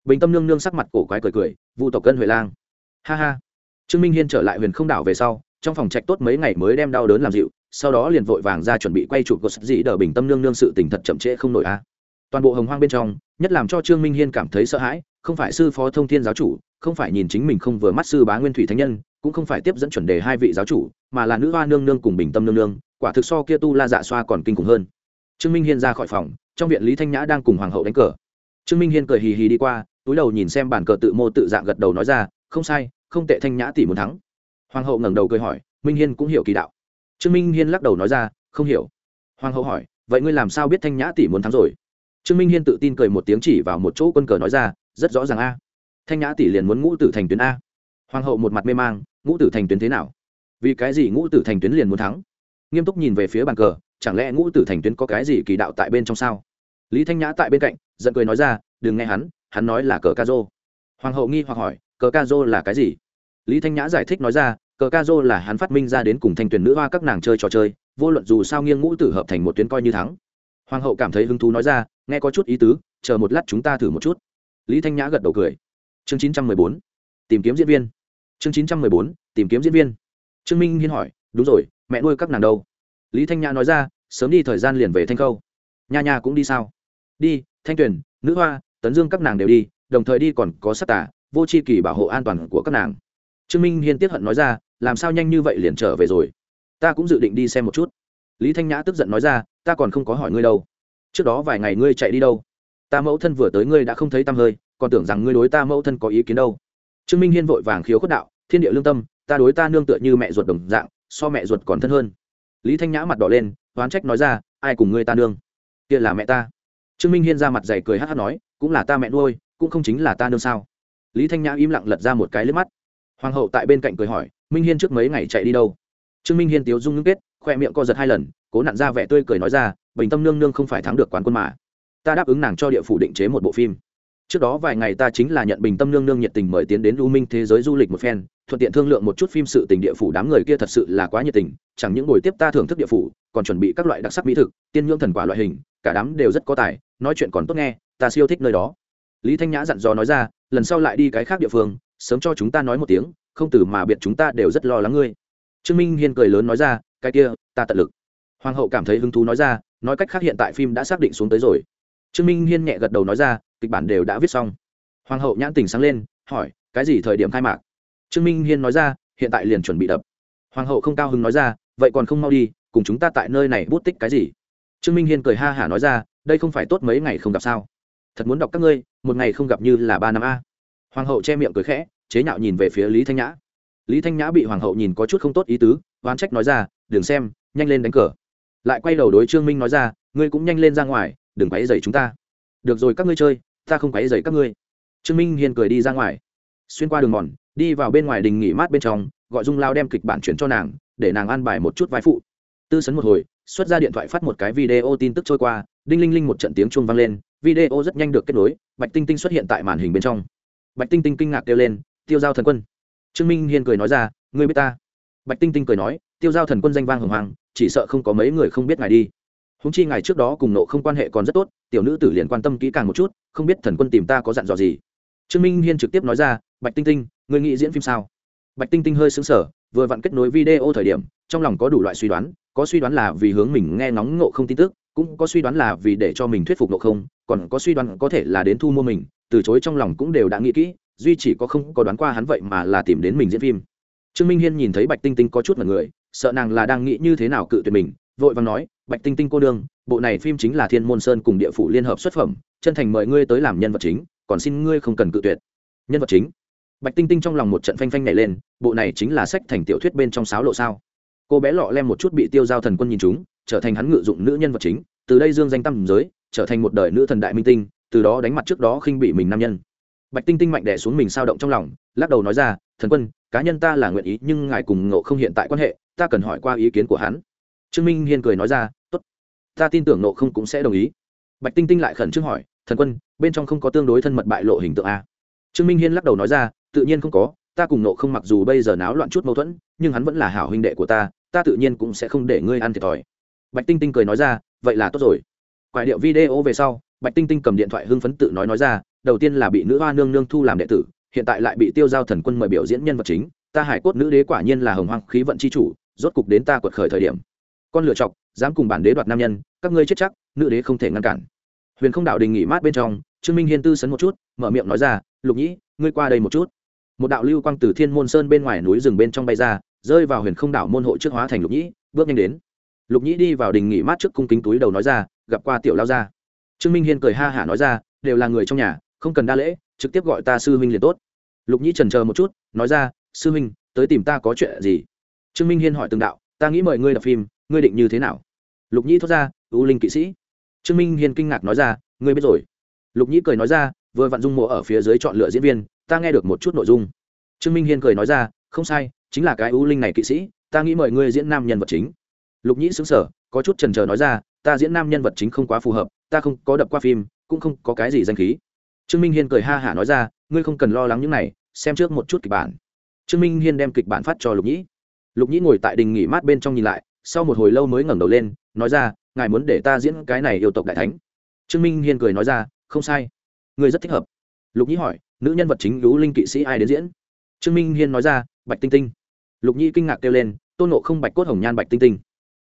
A: Bình tâm nương nương sắc mặt cổ quái cười cười, vu tộc cân huệ lang. Ha ha trương minh hiên trở lại huyền không đảo về sau, trong phòng trạch tốt mấy ngày mới đem đau đớn làm dịu, sau đó liền vội vàng ra chuẩn bị quay chụp cột dị đờ bình tâm nương nương sự tình thật chậm trễ không nổi a. À. Toàn bộ hồng hoang bên trong, nhất làm cho trương minh hiên cảm thấy sợ hãi, không phải sư phó thông thiên giáo chủ, không phải nhìn chính mình không vừa mắt sư bá nguyên thủy thánh nhân, cũng không phải tiếp dẫn chuẩn đề hai vị giáo chủ, mà là nữ hoa nương nương cùng bình tâm nương nương, quả thực so kia tu la dạ xoa còn kinh khủng hơn. Trương minh hiên ra khỏi phòng, trong viện lý thanh nhã đang cùng hoàng hậu đánh cờ. Trương minh hiên cười hì hì đi qua, túi đầu nhìn xem bản cờ tự mô tự dạng gật đầu nói ra, không sai không tệ thanh nhã tỷ muốn thắng. Hoàng hậu ngẩng đầu cười hỏi, minh hiên cũng hiểu kỳ đạo. Trương minh hiên lắc đầu nói ra, không hiểu. Hoàng hậu hỏi, vậy ngươi làm sao biết thanh nhã tỷ muốn thắng rồi? Trương minh hiên tự tin cười một tiếng chỉ vào một chỗ quân cờ nói ra, rất rõ ràng a. Thanh nhã tỷ liền muốn ngũ tử thành tuyến a. Hoàng hậu một mặt mê mang, ngũ tử thành tuyến thế nào? Vì cái gì ngũ tử thành tuyến liền muốn thắng? Nghiêm túc nhìn về phía bàn cờ, chẳng lẽ ngũ tử thành tuyến có cái gì kỳ đạo tại bên trong sao? Lý thanh nhã tại bên cạnh, giận cười nói ra, đừng nghe hắn hắn nói là cờ ca dô hoàng hậu nghi hoặc hỏi, cờ ca dô là cái gì? Lý thanh nhã giải thích nói ra, cờ ca dô là hắn phát minh ra đến cùng thanh tuyển nữ hoa các nàng chơi trò chơi, vô luận dù sao nghiêng ngũ tử hợp thành một tuyến coi như thắng. Hoàng hậu cảm thấy hứng thú nói ra, nghe có chút ý tứ, chờ một lát chúng ta thử một chút. Lý thanh nhã gật đầu cười. Chương chín trăm mười bốn, tìm kiếm diễn viên. Chương chín trăm mười bốn, tìm kiếm diễn viên. Trương minh hiên hỏi, đúng rồi, mẹ nuôi các nàng đâu? Lý thanh nhã nói ra, sớm đi thời gian liền về thanh khâu. Nha nha cũng đi sao? Đi, thanh tuyền nữ hoa, tấn dương các nàng đều đi, đồng thời đi còn có sắc tả vô c h i kỳ bảo hộ an toàn của các nàng trương minh hiên tiếp hận nói ra, làm sao nhanh như vậy liền trở về rồi? Ta cũng dự định đi xem một chút. Lý thanh nhã tức giận nói ra, ta còn không có hỏi ngươi đâu. Trước đó vài ngày ngươi chạy đi đâu? Ta mẫu thân vừa tới ngươi đã không thấy tăm hơi, còn tưởng rằng ngươi đối ta mẫu thân có ý kiến đâu. Trương minh hiên vội vàng khiếu khuất đạo, thiên địa lương tâm, ta đối ta nương tựa như mẹ ruột đồng dạng, so mẹ ruột còn thân hơn. Lý thanh nhã mặt đỏ lên, oán trách nói ra, ai cùng ngươi ta nương? Kia là mẹ ta. Trương minh hiên ra mặt dày cười hát hát nói, cũng là ta mẹ nuôi, cũng không chính là ta nương sao? Lý thanh nhã im lặng lật ra một cái lướt mắt hoàng hậu tại bên cạnh cười hỏi, minh hiên trước mấy ngày chạy đi đâu? Trương minh hiên tiếu dung ngưng kết, khoe miệng co giật hai lần, cố nặn ra vẻ tươi cười nói ra, bình tâm nương nương không phải thắng được quán quân mà. Ta đáp ứng nàng cho địa phủ định chế một bộ phim. Trước đó vài ngày ta chính là nhận bình tâm nương nương nhiệt tình mời tiến đến u minh thế giới du lịch một phen, thuận tiện thương lượng một chút phim sự tình địa phủ đám người kia thật sự là quá nhiệt tình, chẳng những buổi tiếp ta thưởng thức địa phủ, còn chuẩn bị các loại đặc sắc mỹ thực, tiên nhưỡng thần quả loại hình, cả đám đều rất có tài, nói chuyện còn tốt nghe, ta siêu thích nơi đó. Lý thanh nhã dặn dò nói ra, lần sau lại đi cái khác địa phương sớm cho chúng ta nói một tiếng, không từ mà biệt chúng ta đều rất lo lắng ngươi. Trương minh hiên cười lớn nói ra, cái kia, ta tận lực. Hoàng hậu cảm thấy hứng thú nói ra, nói cách khác hiện tại phim đã xác định xuống tới rồi. Trương minh hiên nhẹ gật đầu nói ra, kịch bản đều đã viết xong. Hoàng hậu nhãn tình sáng lên, hỏi, cái gì thời điểm khai mạc? Trương minh hiên nói ra, hiện tại liền chuẩn bị đập. Hoàng hậu không cao hứng nói ra, vậy còn không mau đi, cùng chúng ta tại nơi này bút tích cái gì? Trương minh hiên cười ha hả nói ra, đây không phải tốt mấy ngày không gặp sao? Thật muốn đọc các ngươi, một ngày không gặp như là ba năm a hoàng hậu che miệng cười khẽ, chế nhạo nhìn về phía lý thanh nhã. Lý thanh nhã bị hoàng hậu nhìn có chút không tốt ý tứ, oán trách nói ra, đừng xem, nhanh lên đánh cờ. Lại quay đầu đối trương minh nói ra, ngươi cũng nhanh lên ra ngoài, đừng quấy dày chúng ta. Được rồi, các ngươi chơi, ta không quấy dày các ngươi. Trương minh hiền cười đi ra ngoài. Xuyên qua đường mòn, đi vào bên ngoài đình nghỉ mát bên trong, gọi dung lao đem kịch bản chuyển cho nàng, để nàng an bài một chút vai phụ. Tư sấn một hồi, xuất ra điện thoại phát một cái video tin tức trôi qua, đinh linh linh một trận tiếng chuông vang lên, video rất nhanh được kết nối, bạch tinh tinh xuất hiện tại màn hình bên trong bạch tinh tinh kinh ngạc kêu lên, tiêu giao thần quân. Trương minh hiên cười nói ra, ngươi biết ta? Bạch tinh tinh cười nói, tiêu giao thần quân danh vang hồng hoàng, chỉ sợ không có mấy người không biết ngài đi. Húng chi ngài trước đó cùng nộ không quan hệ còn rất tốt, tiểu nữ tử liền quan tâm kỹ càng một chút, không biết thần quân tìm ta có dặn dò gì. Trương minh hiên trực tiếp nói ra, bạch tinh tinh người nghĩ diễn phim sao? Bạch tinh tinh hơi xứng sở vừa vặn kết nối video thời điểm, trong lòng có đủ loại suy đoán, có suy đoán là vì hướng mình nghe ngóng nộ không tin tức, cũng có suy đoán là vì để cho mình thuyết phục nộ không, còn có suy đoán có thể là đến thu mua mình từ chối trong lòng cũng đều đã nghĩ kỹ, duy chỉ có không có đoán qua hắn vậy mà là tìm đến mình diễn phim. Trương minh hiên nhìn thấy bạch tinh tinh có chút mật người, sợ nàng là đang nghĩ như thế nào cự tuyệt mình, vội vàng nói, bạch tinh tinh cô đương bộ này phim chính là thiên môn sơn cùng địa phủ liên hợp xuất phẩm, chân thành mời ngươi tới làm nhân vật chính, còn xin ngươi không cần cự tuyệt. Nhân vật chính? Bạch tinh tinh trong lòng một trận phanh phanh nhảy lên, bộ này chính là sách thành tiểu thuyết bên trong sáo lộ sao? Cô bé lọ lem một chút bị tiêu giao thần quân nhìn chúng, trở thành hắn ngự dụng nữ nhân vật chính, từ đây dương danh tâm giới, trở thành một đời nữ thần đại minh tinh từ đó đánh mặt trước đó khinh bị mình nam nhân. Bạch tinh tinh mạnh đẻ xuống mình sao động trong lòng, lắc đầu nói ra, thần quân, cá nhân ta là nguyện ý, nhưng ngài cùng ngộ không hiện tại quan hệ, ta cần hỏi qua ý kiến của hắn. Trương minh hiên cười nói ra, tốt, ta tin tưởng ngộ không cũng sẽ đồng ý. Bạch tinh tinh lại khẩn trương hỏi, thần quân, bên trong không có tương đối thân mật bại lộ hình tượng a trương minh hiên lắc đầu nói ra, tự nhiên không có, ta cùng nộ không mặc dù bây giờ náo loạn chút mâu thuẫn, nhưng hắn vẫn là hảo huynh đệ của ta ta tự nhiên cũng sẽ không để ngươi ăn thiệt thòi. Bạch tinh tinh cười nói ra, vậy là tốt rồi. Quại điệu video về sau bạch tinh tinh cầm điện thoại hưng phấn tự nói nói ra, đầu tiên là bị nữ hoa nương nương thu làm đệ tử, hiện tại lại bị tiêu giao thần quân mời biểu diễn nhân vật chính, ta hải cốt nữ đế quả nhiên là hồng hoang khí vận c h i chủ, rốt cục đến ta quật khởi thời điểm. Con lựa chọc, dám cùng bản đế đoạt nam nhân, các ngươi chết chắc, nữ đế không thể ngăn cản. Huyền không đạo đình nghỉ mát bên trong, trương minh hiên tư sấn một chút, mở miệng nói ra, lục nhĩ, ngươi qua đây một chút. Một đạo lưu quang từ thiên môn sơn bên ngoài núi rừng bên trong bay ra, rơi vào huyền không đảo môn hộ trước hóa thành lục nhĩ, bước nhanh đến. Lục nhĩ đi vào đình nghỉ mát trước cung kính túi đầu nói ra, gặp qua tiểu lao gia trương minh hiên cười ha hả nói ra, đều là người trong nhà, không cần đa lễ, trực tiếp gọi ta sư huynh liền tốt. Lục nhĩ trần chờ một chút, nói ra, sư huynh, tới tìm ta có chuyện gì? Trương minh hiên hỏi từng đạo, ta nghĩ mời ngươi đập phim, ngươi định như thế nào? Lục nhĩ thốt ra ưu linh kỵ sĩ. Trương minh hiên kinh ngạc nói ra, ngươi biết rồi. Lục nhĩ cười nói ra, vừa vặn dung mộ ở phía dưới chọn lựa diễn viên, ta nghe được một chút nội dung. Trương minh hiên cười nói ra, không sai, chính là cái ưu linh này kỵ sĩ, ta nghĩ mời ngươi diễn nam nhân vật chính. Lục nhĩ xứng sở có chút trần trờ nói ra, ta diễn nam nhân vật chính không quá phù hợp ta không có đập qua phim, cũng không có cái gì danh khí. Trương minh hiên cười ha hả nói ra, ngươi không cần lo lắng những này, xem trước một chút kịch bản. Trương minh hiên đem kịch bản phát cho lục nhĩ. Lục nhĩ ngồi tại đình nghỉ mát bên trong nhìn lại, sau một hồi lâu mới ngẩng đầu lên, nói ra, ngài muốn để ta diễn cái này yêu tộc đại thánh? Trương minh hiên cười nói ra, không sai. Ngươi rất thích hợp. Lục nhĩ hỏi, nữ nhân vật chính lũ linh kỵ sĩ ai đến diễn? Trương minh hiên nói ra, bạch tinh tinh. Lục nhĩ kinh ngạc kêu lên, tôn nộ không bạch cốt hồng nhan bạch tinh tinh.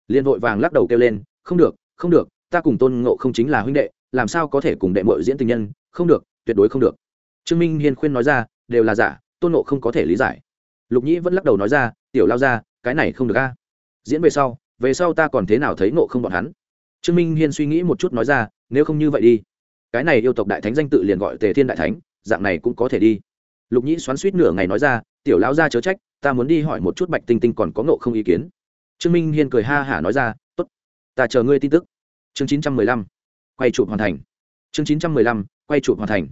A: Liền vội vàng lắc đầu kêu lên, không được không được ta cùng tôn ngộ không chính là huynh đệ, làm sao có thể cùng đệ mội diễn tình nhân? Không được, tuyệt đối không được. Trương minh hiên khuyên nói ra, đều là giả, tôn ngộ không có thể lý giải. Lục nhĩ vẫn lắc đầu nói ra, tiểu lao ra, cái này không được a. Diễn về sau về sau ta còn thế nào thấy ngộ không bọn hắn? Trương minh hiên suy nghĩ một chút nói ra, nếu không như vậy đi. Cái này yêu tộc đại thánh danh tự liền gọi tề thiên đại thánh, dạng này cũng có thể đi. Lục nhĩ xoắn suýt nửa ngày nói ra, tiểu lão ra chớ trách, ta muốn đi hỏi một chút bạch tinh tinh còn có ngộ không ý kiến. Trương minh hiên cười ha hả nói ra t ố t ta chờ ngươi tin tức chương chín trăm mười lăm, quay chụp hoàn thành. Chương chín trăm mười lăm, quay chụp hoàn thành.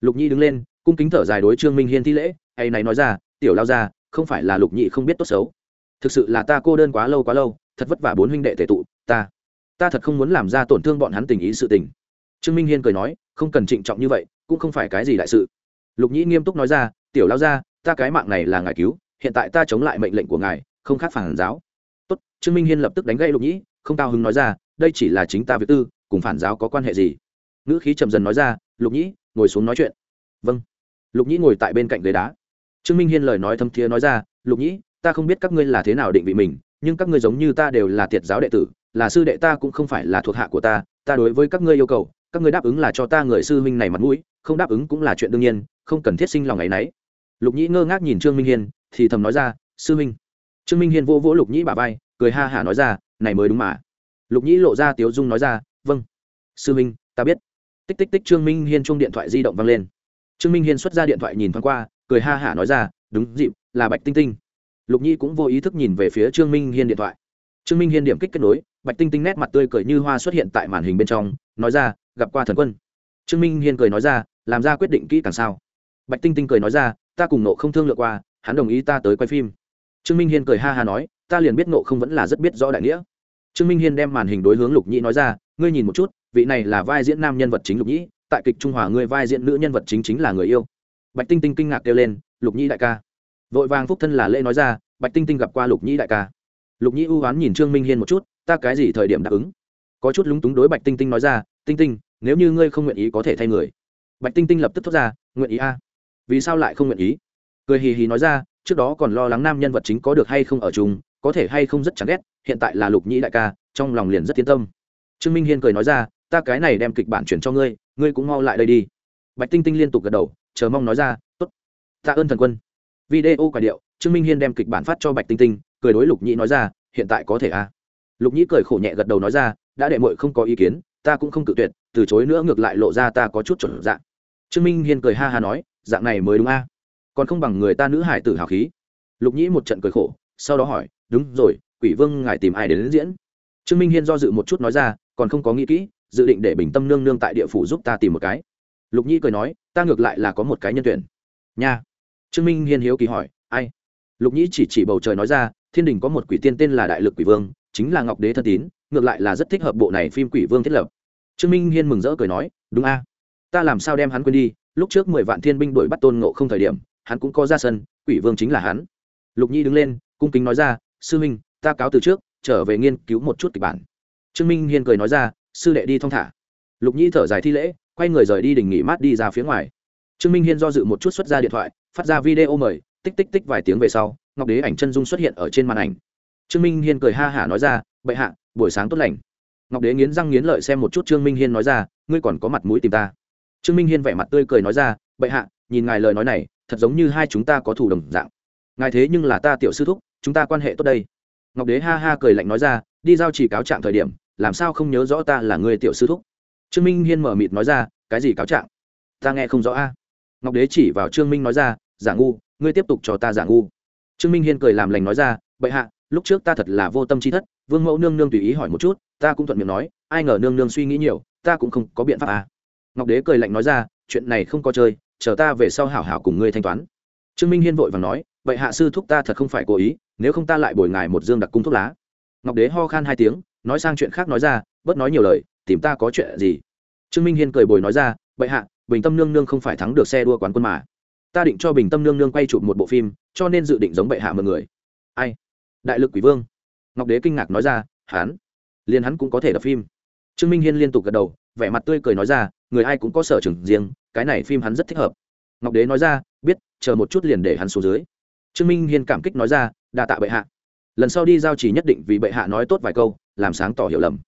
A: Lục nhĩ đứng lên, cung kính thở dài đối trương minh hiên thi lễ hay này nói ra, tiểu lao ra không phải là lục nhĩ không biết tốt xấu. Thực sự là ta cô đơn quá lâu quá lâu, thật vất vả bốn huynh đệ tệ tụ, ta ta thật không muốn làm ra tổn thương bọn hắn tình ý sự tình. Trương minh hiên cười nói, không cần trịnh trọng như vậy, cũng không phải cái gì đại sự. Lục nhĩ nghiêm túc nói ra, tiểu lao ra ta cái mạng này là ngài cứu, hiện tại ta chống lại mệnh lệnh của ngài, không khác phản giáo. Tốt. Trương minh hiên lập tức đánh gây lục nhĩ, không cao hứng nói ra đây chỉ là chính ta việc tư, cùng phản giáo có quan hệ gì? Ngữ khí chậm dần nói ra, lục nhĩ, ngồi xuống nói chuyện. Vâng. Lục nhĩ ngồi tại bên cạnh ghế đá. Trương minh hiên lời nói thâm thiế nói ra, lục nhĩ, ta không biết các ngươi là thế nào định vị mình, nhưng các ngươi giống như ta đều là thiệt giáo đệ tử, là sư đệ ta cũng không phải là thuộc hạ của ta ta đối với các ngươi yêu cầu, các ngươi đáp ứng là cho ta người sư huynh này mặt mũi, không đáp ứng cũng là chuyện đương nhiên, không cần thiết sinh lòng ngày nấy. Lục nhĩ ngơ ngác nhìn trương minh hiên, thì thầm nói ra, sư huynh. Trương minh hiên vô vỗ lục nhĩ bà vai, cười ha hả nói ra, này mới đúng mà lục nhĩ lộ ra tiếu dung nói ra vâng. Sư minh, ta biết. Tích tích tích trương minh hiên chung điện thoại di động vang lên. Trương minh hiên xuất ra điện thoại nhìn thoáng qua, cười ha hả nói ra, đúng dịp, là bạch tinh tinh. Lục nhi cũng vô ý thức nhìn về phía trương minh hiên điện thoại. Trương minh hiên điểm kích kết nối, bạch tinh tinh nét mặt tươi cười như hoa xuất hiện tại màn hình bên trong, nói ra, gặp qua thần quân. Trương minh hiên cười nói ra, làm ra quyết định kỹ càng sao? Bạch tinh tinh cười nói ra, ta cùng nộ không thương lượng qua, hắn đồng ý ta tới quay phim. Trương minh hiên cười ha ha nói, ta liền biết nộ không vẫn là rất biết rõ đại nghĩa trương minh hiên đem màn hình đối hướng lục nhĩ nói ra, ngươi nhìn một chút, vị này là vai diễn nam nhân vật chính lục nhĩ, tại kịch trung hòa ngươi vai diễn nữ nhân vật chính chính là người yêu. Bạch tinh tinh kinh ngạc kêu lên, lục nhĩ đại ca. Vội vàng phúc thân là lễ nói ra, bạch tinh tinh gặp qua lục nhĩ đại ca. Lục nhĩ ưu oán nhìn trương minh hiên một chút, ta cái gì thời điểm đáp ứng? Có chút lúng túng đối bạch tinh tinh nói ra, tinh tinh, nếu như ngươi không nguyện ý có thể thay người. Bạch tinh tinh lập tức thốt ra, nguyện ý a. Vì sao lại không nguyện ý? Cười hì hì nói ra, trước đó còn lo lắng nam nhân vật chính có được hay không ở chung có thể hay không rất chán ghét, hiện tại là lục nhĩ đại ca, trong lòng liền rất yên tâm. Trương minh hiên cười nói ra, ta cái này đem kịch bản chuyển cho ngươi ngươi cũng mau lại đây đi. Bạch tinh tinh liên tục gật đầu, chờ mong nói ra t ố t tạ ơn thần quân. Video quả điệu, trương minh hiên đem kịch bản phát cho bạch tinh tinh, cười đối lục nhĩ nói ra, hiện tại có thể à. lục nhĩ cười khổ nhẹ gật đầu nói ra, đã đệ mội không có ý kiến, ta cũng không cự tuyệt, từ chối nữa ngược lại lộ ra ta có chút chuẩn dạng. Trương minh hiên cười ha ha nói, dạng này mới đúng a. Còn không bằng người ta nữ hải tử hào khí. Lục nhĩ một trận cười khổ sau đó hỏi đúng rồi quỷ vương ngài tìm ai đến, đến diễn? Trương minh hiên do dự một chút nói ra còn không có nghĩ kỹ dự định để bình tâm nương nương tại địa phủ giúp ta tìm một cái. Lục nhi cười nói ta ngược lại là có một cái nhân tuyển. Nha. Trương minh hiên hiếu kỳ hỏi ai? Lục nhi chỉ chỉ bầu trời nói ra thiên đình có một quỷ tiên tên là đại lực quỷ vương chính là ngọc đế thân tín ngược lại là rất thích hợp bộ này phim quỷ vương thiết lập. Trương minh hiên mừng rỡ cười nói đúng a. Ta làm sao đem hắn quên đi? Lúc trước mười vạn thiên binh đuổi bắt tôn ngộ không thời điểm hắn cũng có ra sân quỷ vương chính là hắn. Lục nhi đứng lên cung kính nói ra, sư minh ta cáo từ trước, trở về nghiên cứu một chút kịch bản. Trương minh hiên cười nói ra, sư đệ đi thong thả. Lục Nhĩ thở dài thi lễ, quay người rời đi đình nghỉ mát đi ra phía ngoài. Trương minh hiên do dự một chút xuất ra điện thoại, phát ra video mời, tích tích tích vài tiếng về sau, ngọc đế ảnh chân dung xuất hiện ở trên màn ảnh. Trương minh hiên cười ha hả nói ra, bệ hạ, buổi sáng tốt lành. Ngọc đế nghiến răng nghiến lợi xem một chút trương minh hiên nói ra, ngươi còn có mặt mũi tìm ta. Trương minh hiên vẻ mặt tươi cười nói ra, bệ hạ, nhìn ngài lời nói này, thật giống như hai chúng ta có thủ đồng dạng. Ngài thế nhưng là ta tiểu sư thúc chúng ta quan hệ tốt đây. Ngọc đế ha ha cười lạnh nói ra, đi giao chỉ cáo trạng thời điểm, làm sao không nhớ rõ ta là người tiểu sư thúc? Trương minh hiên mở mịt nói ra, cái gì cáo trạng? Ta nghe không rõ a. Ngọc đế chỉ vào trương minh nói ra, giả ngu, ngươi tiếp tục cho ta giả ngu. Trương minh hiên cười làm lành nói ra, bệ hạ, lúc trước ta thật là vô tâm chi thất, vương mẫu nương nương tùy ý hỏi một chút, ta cũng thuận miệng nói, ai ngờ nương nương suy nghĩ nhiều, ta cũng không có biện pháp à. ngọc đế cười lạnh nói ra, chuyện này không có chơi, chờ ta về sau hảo hảo cùng ngươi thanh toán. Trương minh hiên vội và nói vậy hạ sư thúc ta thật không phải cố ý, nếu không ta lại bồi ngài một dương đặc cung thuốc lá. Ngọc đế ho khan hai tiếng, nói sang chuyện khác nói ra, bớt nói nhiều lời, tìm ta có chuyện gì? Trương minh hiên cười bồi nói ra, vậy hạ, bình tâm nương nương không phải thắng được xe đua quán quân mà. Ta định cho bình tâm nương nương quay chụp một bộ phim, cho nên dự định giống bệ hạ mọi người. Ai? Đại lực quỷ vương. Ngọc đế kinh ngạc nói ra, hắn? Liền hắn cũng có thể đập phim. Trương minh hiên liên tục gật đầu, vẻ mặt tươi cười nói ra, người ai cũng có sở trường riêng, cái này phim hắn rất thích hợp. Ngọc đế nói ra, biết, chờ một chút liền để hắn xuống dưới trương minh hiên cảm kích nói ra, đa tạ bệ hạ. Lần sau đi giao chỉ nhất định vì bệ hạ nói tốt vài câu, làm sáng tỏ hiểu lầm.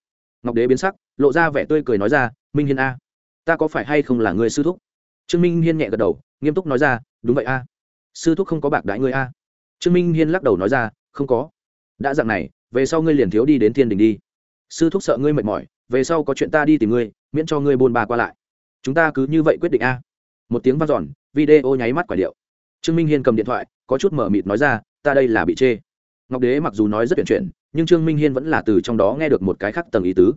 A: Ngọc đế biến sắc, lộ ra vẻ tươi cười nói ra, minh hiên a, ta có phải hay không là người sư thúc? Trương minh hiên nhẹ gật đầu, nghiêm túc nói ra, đúng vậy a, sư thúc không có bạc đãi ngươi a. Trương minh hiên lắc đầu nói ra, không có. Đã dặn này, về sau ngươi liền thiếu đi đến thiên đình đi. Sư thúc sợ ngươi mệt mỏi, về sau có chuyện ta đi tìm ngươi, miễn cho ngươi bôn ba qua lại. Chúng ta cứ như vậy quyết định a. Một tiếng v a n giòn video nháy mắt quả điệu. Trương minh hiên cầm điện thoại có chút mở mịt nói ra ta đây là bị chê. Ngọc đế mặc dù nói rất tuyển chuyện nhưng trương minh hiên vẫn là từ trong đó nghe được một cái khác tầng ý tứ.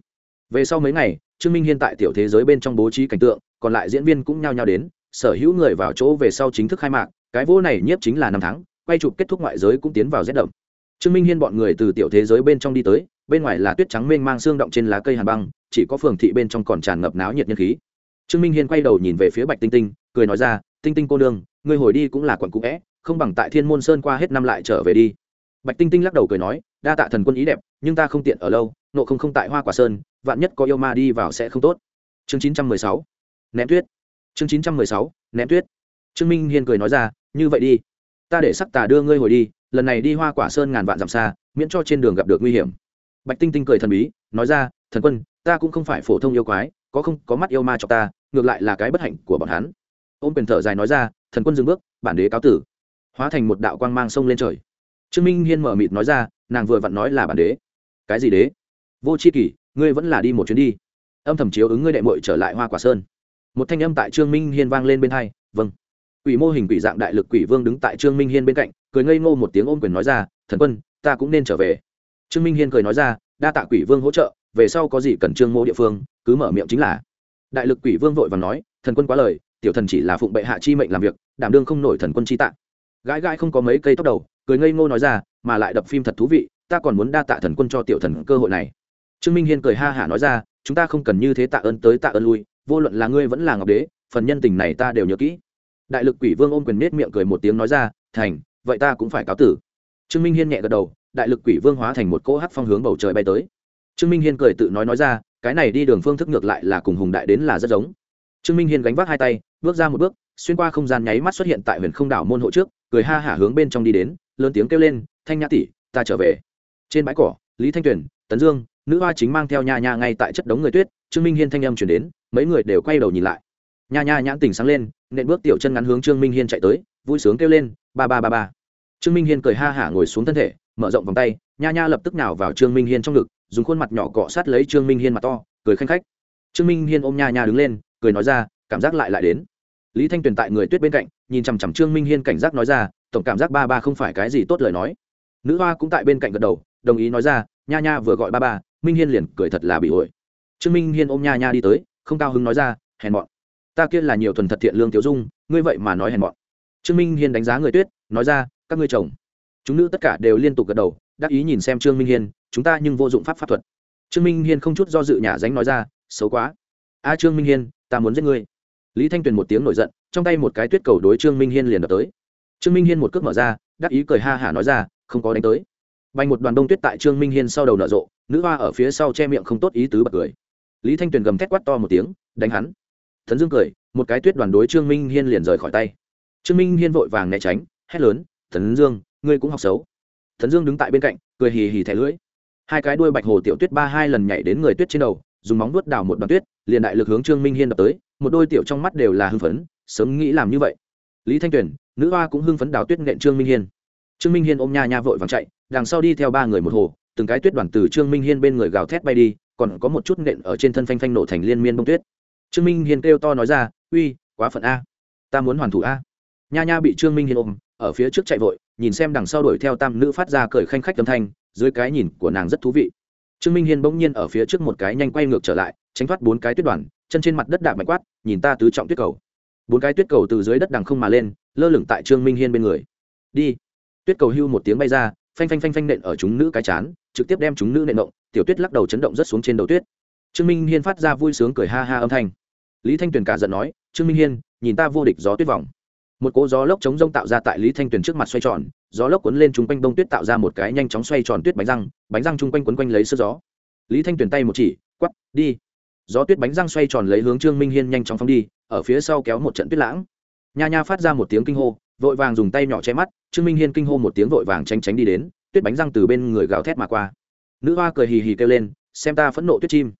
A: Về sau mấy ngày trương minh hiên tại tiểu thế giới bên trong bố trí cảnh tượng còn lại diễn viên cũng nhao nhao đến sở hữu người vào chỗ về sau chính thức khai mạc cái vô này nhiếp chính là năm tháng quay chụp kết thúc ngoại giới cũng tiến vào rét đậm. Trương minh hiên bọn người từ tiểu thế giới bên trong đi tới bên ngoài là tuyết trắng mênh mang xương động trên lá cây hàn băng chỉ có phường thị bên trong còn tràn ngập náo nhiệt nhân khí. Trương minh hiên quay đầu nhìn về phía bạch tinh tinh cười nói ra tinh tinh cô nương, ngươi hồi đi cũng là quận cũ vẽ không bằng tại thiên môn sơn qua hết năm lại trở về đi bạch tinh tinh lắc đầu cười nói đa tạ thần quân ý đẹp nhưng ta không tiện ở lâu nộ không không tại hoa quả sơn vạn nhất có yêu ma đi vào sẽ không tốt chương chín trăm mười sáu ném tuyết chương chín trăm mười sáu ném tuyết trương minh hiên cười nói ra như vậy đi ta để sắc tà đưa ngươi hồi đi lần này đi hoa quả sơn ngàn vạn dặm xa miễn cho trên đường gặp được nguy hiểm bạch tinh tinh cười thần bí nói ra thần quân ta cũng không phải phổ thông yêu quái có không có mắt yêu ma cho ta ngược lại là cái bất hạnh của bọn hắn ôm quyền thở dài nói ra thần quân dừng bước bản đế cáo tử hóa thành một đạo quang mang sông lên trời. Trương minh hiên mở mịt nói ra, nàng vừa vặn nói là bản đế. Cái gì đế? Vô c h i kỷ, ngươi vẫn là đi một chuyến đi. Âm thầm chiếu ứng ngươi đệ mội trở lại hoa quả sơn. Một thanh âm tại trương minh hiên vang lên bên hai vâng. Quỷ mô hình quỷ dạng đại lực quỷ vương đứng tại trương minh hiên bên cạnh, cười ngây ngô một tiếng ôm quyền nói ra, thần quân, ta cũng nên trở về. Trương minh hiên cười nói ra, đa tạ quỷ vương hỗ trợ, về sau có gì cần trương mô địa phương, cứ mở miệng chính là. Đại lực quỷ vương vội và nói, thần quân quá lời, tiểu thần chỉ là phụng bệ hạ chi mệnh làm việc, đảm đương không nổi thần quân chi tạ gãi gãi không có mấy cây tóc đầu, cười ngây ngô nói ra, mà lại đập phim thật thú vị, ta còn muốn đa tạ thần quân cho tiểu thần cơ hội này. Trương minh hiên cười ha hả nói ra, chúng ta không cần như thế tạ ơn tới tạ ơn lui, vô luận là ngươi vẫn là ngọc đế, phần nhân tình này ta đều nhớ kỹ. Đại lực quỷ vương ôm quyền nết miệng cười một tiếng nói ra, thành, vậy ta cũng phải cáo tử. Trương minh hiên nhẹ gật đầu, đại lực quỷ vương hóa thành một cỗ hát phong hướng bầu trời bay tới. Trương minh hiên cười tự nói nói ra, cái này đi đường phương thức ngược lại là cùng hùng đại đến là rất giống. Trương minh hiên gánh vác hai tay, bước ra một bước, xuyên qua không gian nháy mắt xuất hiện tại huyền không đảo môn hộ trước cười ha hả hướng bên trong đi đến, lớn tiếng kêu lên, thanh nhã tỷ, ta trở về. Trên bãi cỏ, lý thanh tuyền, tấn dương, nữ hoa chính mang theo nha nha ngay tại chất đống người tuyết, trương minh hiên thanh âm chuyển đến, mấy người đều quay đầu nhìn lại. Nha nha nhãn tình sáng lên, nện bước tiểu chân ngắn hướng trương minh hiên chạy tới, vui sướng kêu lên, ba ba ba ba. Trương minh hiên cười ha hả ngồi xuống thân thể, mở rộng vòng tay, nha nha lập tức nào vào trương minh hiên trong ngực, dùng khuôn mặt nhỏ cọ sát lấy trương minh hiên mặt to, cười khanh khách. Trương minh hiên ôm nha nha đứng lên, cười nói ra, cảm giác lại lại đến lý thanh tuyền tại người tuyết bên cạnh, nhìn chằm chằm trương minh hiên cảnh giác nói ra, tổng cảm giác ba ba không phải cái gì tốt lời nói. Nữ hoa cũng tại bên cạnh gật đầu, đồng ý nói ra, nha nha vừa gọi ba ba, minh hiên liền cười thật là bị ổi trương minh hiên ôm nha nha đi tới, không cao hứng nói ra, hèn bọn ta kia là nhiều thuần thật thiện lương tiểu dung, ngươi vậy mà nói hèn bọn trương minh hiên đánh giá người tuyết, nói ra, các ngươi chồng. Chúng nữ tất cả đều liên tục gật đầu, đắc ý nhìn xem trương minh hiên, chúng ta nhưng vô dụng pháp pháp thuật. Trương minh hiên không chút do dự nhà dánh nói ra, xấu quá. A trương minh hiên, ta muốn giết ngươi lý thanh tuyền một tiếng nổi giận, trong tay một cái tuyết cầu đối trương minh hiên liền đập tới. Trương minh hiên một cước mở ra, đắc ý cười ha hả nói ra, không có đánh tới. Bay một đoàn đông tuyết tại trương minh hiên sau đầu nở rộ, nữ hoa ở phía sau che miệng không tốt ý tứ bật cười. Lý thanh tuyền gầm thét quát to một tiếng, đánh hắn. Thần dương cười, một cái tuyết đoàn đối trương minh hiên liền rời khỏi tay. Trương minh hiên vội vàng né tránh, hét lớn, thần dương, ngươi cũng học xấu. Thần dương đứng tại bên cạnh, cười hì hì thẻ lưỡi. Hai cái đuôi bạch hồ tiểu tuyết ba hai lần nhảy đến người tuyết trên đầu dùng móng vuốt đào một đoạn tuyết, liền đại lực hướng trương minh hiên đập tới, một đôi tiểu trong mắt đều là hưng phấn, sớm nghĩ làm như vậy. Lý thanh tuyền, nữ hoa cũng hưng phấn đào tuyết nện trương minh hiên. Trương minh hiên ôm nha nha vội vàng chạy, đằng sau đi theo ba người một hồ, từng cái tuyết đoàn từ trương minh hiên bên người gào thét bay đi, còn có một chút nện ở trên thân phanh phanh nổ thành liên miên bông tuyết. Trương minh hiên kêu to nói ra, uy, quá phận a. Ta muốn hoàn thủ a. Nha nha bị trương minh hiên ôm, ở phía trước chạy vội, nhìn xem đằng sau đuổi theo tam nữ phát ra cười khanh khách âm thanh, dưới cái nhìn của nàng rất thú vị trương minh hiên bỗng nhiên ở phía trước một cái nhanh quay ngược trở lại, tránh thoát bốn cái tuyết đoàn, chân trên mặt đất đạp mạnh quát, nhìn ta tứ trọng tuyết cầu. Bốn cái tuyết cầu từ dưới đất đằng không mà lên, lơ lửng tại trương minh hiên bên người. Đi. Tuyết cầu hưu một tiếng bay ra, phanh phanh phanh phanh nện ở chúng nữ cái chán, trực tiếp đem chúng nữ nện động, tiểu tuyết lắc đầu chấn động rất xuống trên đầu tuyết. Trương minh hiên phát ra vui sướng cười ha ha âm thanh. Lý thanh tuyền cả giận nói, trương minh hiên, nhìn ta vô địch gió tuyết vòng một cỗ gió lốc chống rông tạo ra tại lý thanh tuyền trước mặt xoay tròn, gió lốc cuốn lên chung quanh bông tuyết tạo ra một cái nhanh chóng xoay tròn tuyết bánh răng bánh răng chung quanh quấn quanh lấy sức gió. Lý thanh tuyền tay một chỉ quắp đi. Gió tuyết bánh răng xoay tròn lấy hướng trương minh hiên nhanh chóng phóng đi, ở phía sau kéo một trận tuyết lãng. Nha nha phát ra một tiếng kinh hô, vội vàng dùng tay nhỏ che mắt, trương minh hiên kinh hô một tiếng vội vàng tranh tránh đi đến, tuyết bánh răng từ bên người gào thét mà qua. Nữ hoa cười hì hì kêu lên, xem ta phẫn nộ tuyết chim.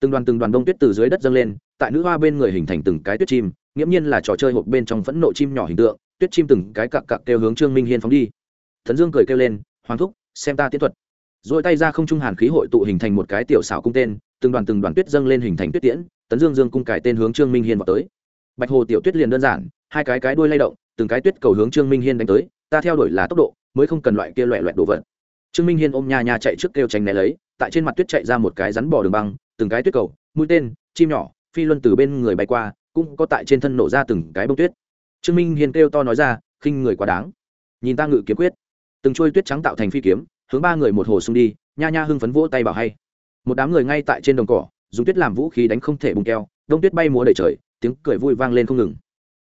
A: Từng đoàn từng đoàn đông tuyết từ dưới đất dâng lên, tại nữ hoa bên người hình thành từng cái tuyết chim nghiễm nhiên là trò chơi hộp bên trong phẫn nộ chim nhỏ hình tượng, tuyết chim từng cái cặc cặc kêu hướng trương minh hiên phóng đi. Thần dương cười kêu lên, hoàng thúc, xem ta tiến thuật. Rồi tay ra không trung hàn khí hội tụ hình thành một cái tiểu xảo cung tên, từng đoàn từng đoàn tuyết dâng lên hình thành tuyết tiễn, tấn dương dương cung cải tên hướng trương minh hiên vào tới. Bạch hồ tiểu tuyết liền đơn giản, hai cái cái đuôi lay động, từng cái tuyết cầu hướng trương minh hiên đánh tới, ta theo đuổi là tốc độ, mới không cần loại kia loẹ loẹt đồ vật. Trương minh hiên ôm nha nha chạy trước kêu tránh né lấy, tại trên mặt tuyết chạy ra một cái rắn bỏ đường băng, từng cái tuyết cầu, mũi tên, chim nhỏ, phi luân từ bên người bay qua cũng có tại trên thân nổ ra từng cái bông tuyết. Trương minh hiên kêu to nói ra, khinh người quá đáng. Nhìn ta ngự kiếm quyết. Từng trôi tuyết trắng tạo thành phi kiếm, hướng ba người một hồ xung đi, nha nha hưng phấn vỗ tay bảo hay. Một đám người ngay tại trên đồng cỏ, dùng tuyết làm vũ khí đánh không thể bùng keo, đông tuyết bay múa đầy trời, tiếng cười vui vang lên không ngừng.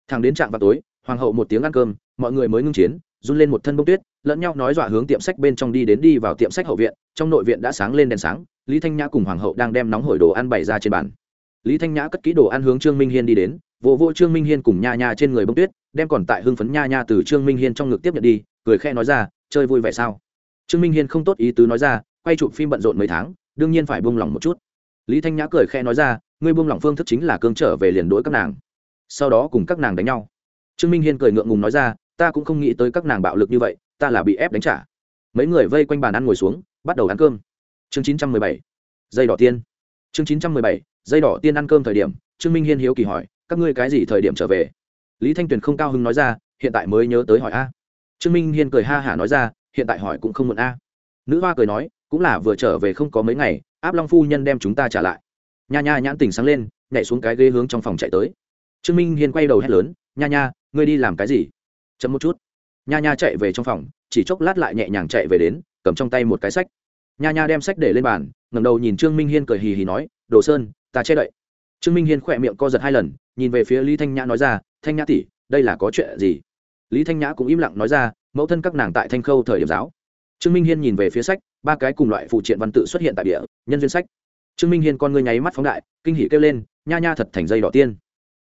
A: Thằng đến trạm vào tối, hoàng hậu một tiếng ăn cơm, mọi người mới ngưng chiến, run lên một thân bông tuyết, lẫn nhau nói dọa hướng tiệm sách bên trong đi đến đi vào tiệm sách hậu viện, trong nội viện đã sáng lên đèn sáng, lý thanh nhã cùng hoàng hậu đang đem nóng hổi đồ ăn bày ra trên bàn lý thanh nhã cất ký đồ ăn hướng trương minh hiên đi đến vô vô trương minh hiên cùng nha nha trên người bông tuyết, đem còn tại hưng phấn nha nha từ trương minh hiên trong ngực tiếp nhận đi, cười khe nói ra, chơi vui vẻ sao? Trương minh hiên không tốt ý tứ nói ra, quay chụp phim bận rộn mấy tháng, đương nhiên phải buông lỏng một chút. Lý thanh nhã cười khe nói ra, ngươi buông lỏng phương thức chính là cương trở về liền đỗi các nàng, sau đó cùng các nàng đánh nhau. Trương minh hiên cười ngượng ngùng nói ra, ta cũng không nghĩ tới các nàng bạo lực như vậy, ta là bị ép đánh trả. Mấy người vây quanh bàn ăn ngồi xuống, bắt đầu ăn cơm. Chương chín trăm mười bảy. Dây đỏ tiên chương chín trăm mười bảy, dây đỏ tiên ăn cơm thời điểm, trương minh hiên hiếu kỳ hỏi, các ngươi cái gì thời điểm trở về? Lý thanh tuyền không cao hứng nói ra, hiện tại mới nhớ tới hỏi a. Trương minh hiên cười ha hả nói ra, hiện tại hỏi cũng không muộn a. Nữ hoa cười nói, cũng là vừa trở về không có mấy ngày, áp long phu nhân đem chúng ta trả lại. Nha nha nhãn tỉnh sáng lên, nhảy xuống cái ghế hướng trong phòng chạy tới. Trương minh hiên quay đầu hét lớn, nha nha, ngươi đi làm cái gì? Chậm một chút. Nha nha chạy về trong phòng, chỉ chốc lát lại nhẹ nhàng chạy về đến, cầm trong tay một cái sách. Nha nha đem sách để lên bàn ngẩng đầu nhìn trương minh hiên cười hì hì nói, đồ sơn, ta che đậy. Trương minh hiên khỏe miệng co giật hai lần, nhìn về phía lý thanh nhã nói ra, thanh nhã tỷ, đây là có chuyện gì? Lý thanh nhã cũng im lặng nói ra, mẫu thân các nàng tại thanh khâu thời điểm giáo. Trương minh hiên nhìn về phía sách, ba cái cùng loại phụ triện văn tự xuất hiện tại địa, nhân duyên sách. Trương minh hiên con ngươi nháy mắt phóng đại, kinh hỉ kêu lên, nha nha thật thành dây đỏ tiên.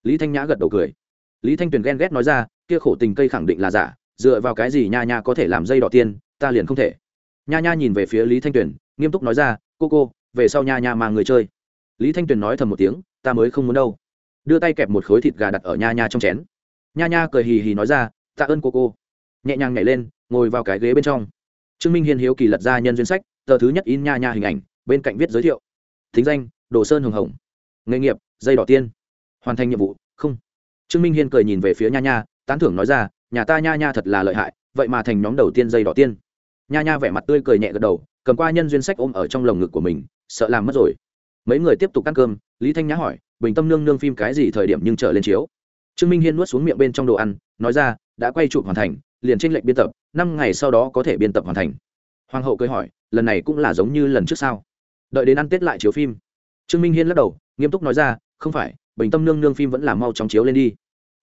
A: Lý thanh nhã gật đầu cười. Lý thanh tuyền ghen ghét nói ra, kia khổ tình cây khẳng định là giả, dựa vào cái gì nha nha có thể làm dây đỏ tiên, ta liền không thể. Nha nha nhìn về phía lý thanh tuyền, nghiêm túc nói ra cô cô, về sau nha nha mang người chơi. Lý thanh tuyền nói thầm một tiếng, ta mới không muốn đâu. Đưa tay kẹp một khối thịt gà đặt ở nha nha trong chén. Nha nha cười hì hì nói ra, tạ ơn cô cô. Nhẹ nhàng nhảy lên, ngồi vào cái ghế bên trong. Trương minh hiên hiếu kỳ lật ra nhân duyên sách, tờ thứ nhất in nha nha hình ảnh, bên cạnh viết giới thiệu. Thính danh, đồ sơn hồng hồng. Nghề nghiệp, dây đỏ tiên. Hoàn thành nhiệm vụ, không. Trương minh hiên cười nhìn về phía nha nha, tán thưởng nói ra, nhà ta nha nha thật là lợi hại, vậy mà thành nhóm đầu tiên dây đỏ tiên. Nha nha vẻ mặt tươi cười nhẹ gật đầu cầm qua nhân duyên sách ôm ở trong lồng ngực của mình, sợ làm mất rồi. Mấy người tiếp tục ăn cơm, lý thanh nhã hỏi, bình tâm nương nương phim cái gì thời điểm nhưng trở lên chiếu? Trương minh hiên nuốt xuống miệng bên trong đồ ăn, nói ra, đã quay chụp hoàn thành, liền trên lệnh biên tập, năm ngày sau đó có thể biên tập hoàn thành. Hoàng hậu cười hỏi, lần này cũng là giống như lần trước sao? Đợi đến ăn tết lại chiếu phim. Trương minh hiên lắc đầu, nghiêm túc nói ra, không phải, bình tâm nương nương phim vẫn là mau chóng chiếu lên đi.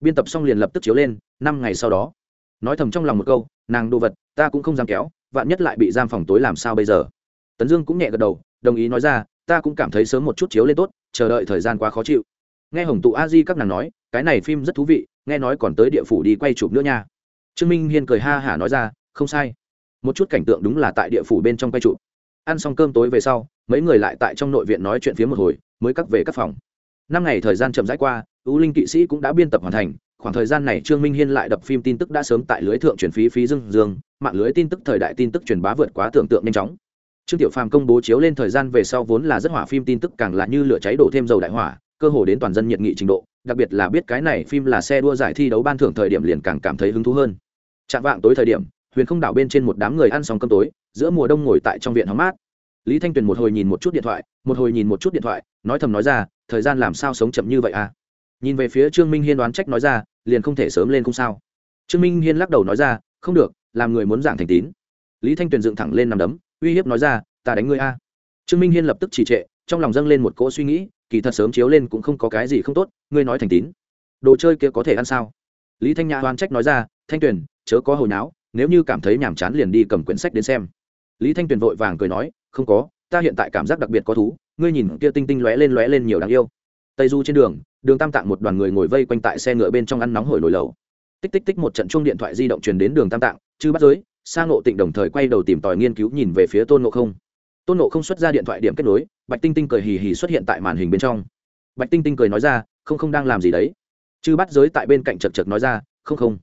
A: Biên tập xong liền lập tức chiếu lên, năm ngày sau đó. Nói thầm trong lòng một câu, nàng đồ vật, ta cũng không dám kéo vạn nhất lại bị giam phòng tối làm sao bây giờ? Tấn dương cũng nhẹ gật đầu, đồng ý nói ra, ta cũng cảm thấy sớm một chút chiếu lên tốt, chờ đợi thời gian quá khó chịu. Nghe hồng tụ a di các nàng nói, cái này phim rất thú vị, nghe nói còn tới địa phủ đi quay chụp nữa nha. Trương minh hiên cười ha hả nói ra, không sai. Một chút cảnh tượng đúng là tại địa phủ bên trong quay chụp. Ăn xong cơm tối về sau, mấy người lại tại trong nội viện nói chuyện phía một hồi, mới cắt về các phòng. Năm ngày thời gian chậm rãi qua ưu linh kỵ sĩ cũng đã biên tập hoàn thành, khoảng thời gian này trương minh hiên lại đập phim tin tức đã sớm tại lưới thượng chuyển phí phí dương dương mạng lưới tin tức thời đại tin tức truyền bá vượt quá tưởng tượng nhanh chóng. Trương tiểu phàm công bố chiếu lên thời gian về sau vốn là rất hỏa phim tin tức, càng là như lửa cháy đổ thêm dầu đại hỏa, cơ hồ đến toàn dân nhiệt nghị trình độ, đặc biệt là biết cái này phim là xe đua giải thi đấu ban thưởng thời điểm liền càng cảm thấy hứng thú hơn. Chạm vạng tối thời điểm, huyền không đảo bên trên một đám người ăn xong cơm tối, giữa mùa đông ngồi tại trong viện hóng mát. Lý thanh tuyền một hồi nhìn một chút điện thoại, một hồi nhìn một chút điện thoại, nói thầm nói ra, thời gian làm sao sống chậm như vậy à? Nhìn về phía trương minh hiên đoán trách nói ra, liền không thể sớm lên không sao? Trương minh hiên lắc đầu nói ra, không được làm người muốn giảng thành tín. Lý thanh tuyền dựng thẳng lên nằm đấm, uy hiếp nói ra, ta đánh ngươi a. Trương minh hiên lập tức trì trệ, trong lòng dâng lên một cỗ suy nghĩ, kỳ thật sớm chiếu lên cũng không có cái gì không tốt, ngươi nói thành tín. Đồ chơi kia có thể ăn sao? Lý thanh nhã oan trách nói ra, thanh tuyền, chớ có hồi náo, nếu như cảm thấy nhàm chán liền đi cầm quyển sách đến xem. Lý thanh tuyền vội vàng cười nói, không có, ta hiện tại cảm giác đặc biệt có thú, ngươi nhìn kia tinh tinh lóe lên lóe lên nhiều đáng yêu. Tây du trên đường đường tam tạng một đoàn người ngồi vây quanh tại xe ngựa bên trong ăn nóng hổi nồi lầu tích tích tích một trận chuông điện thoại di động truyền đến đường tam tạng chứ bắt giới sang ngộ tịnh đồng thời quay đầu tìm tòi nghiên cứu nhìn về phía tôn ngộ không. Tôn ngộ không xuất ra điện thoại điểm kết nối, bạch tinh tinh cười hì hì xuất hiện tại màn hình bên trong. Bạch tinh tinh cười nói ra, không không đang làm gì đấy. Chư bắt giới tại bên cạnh chật chật nói ra, không không.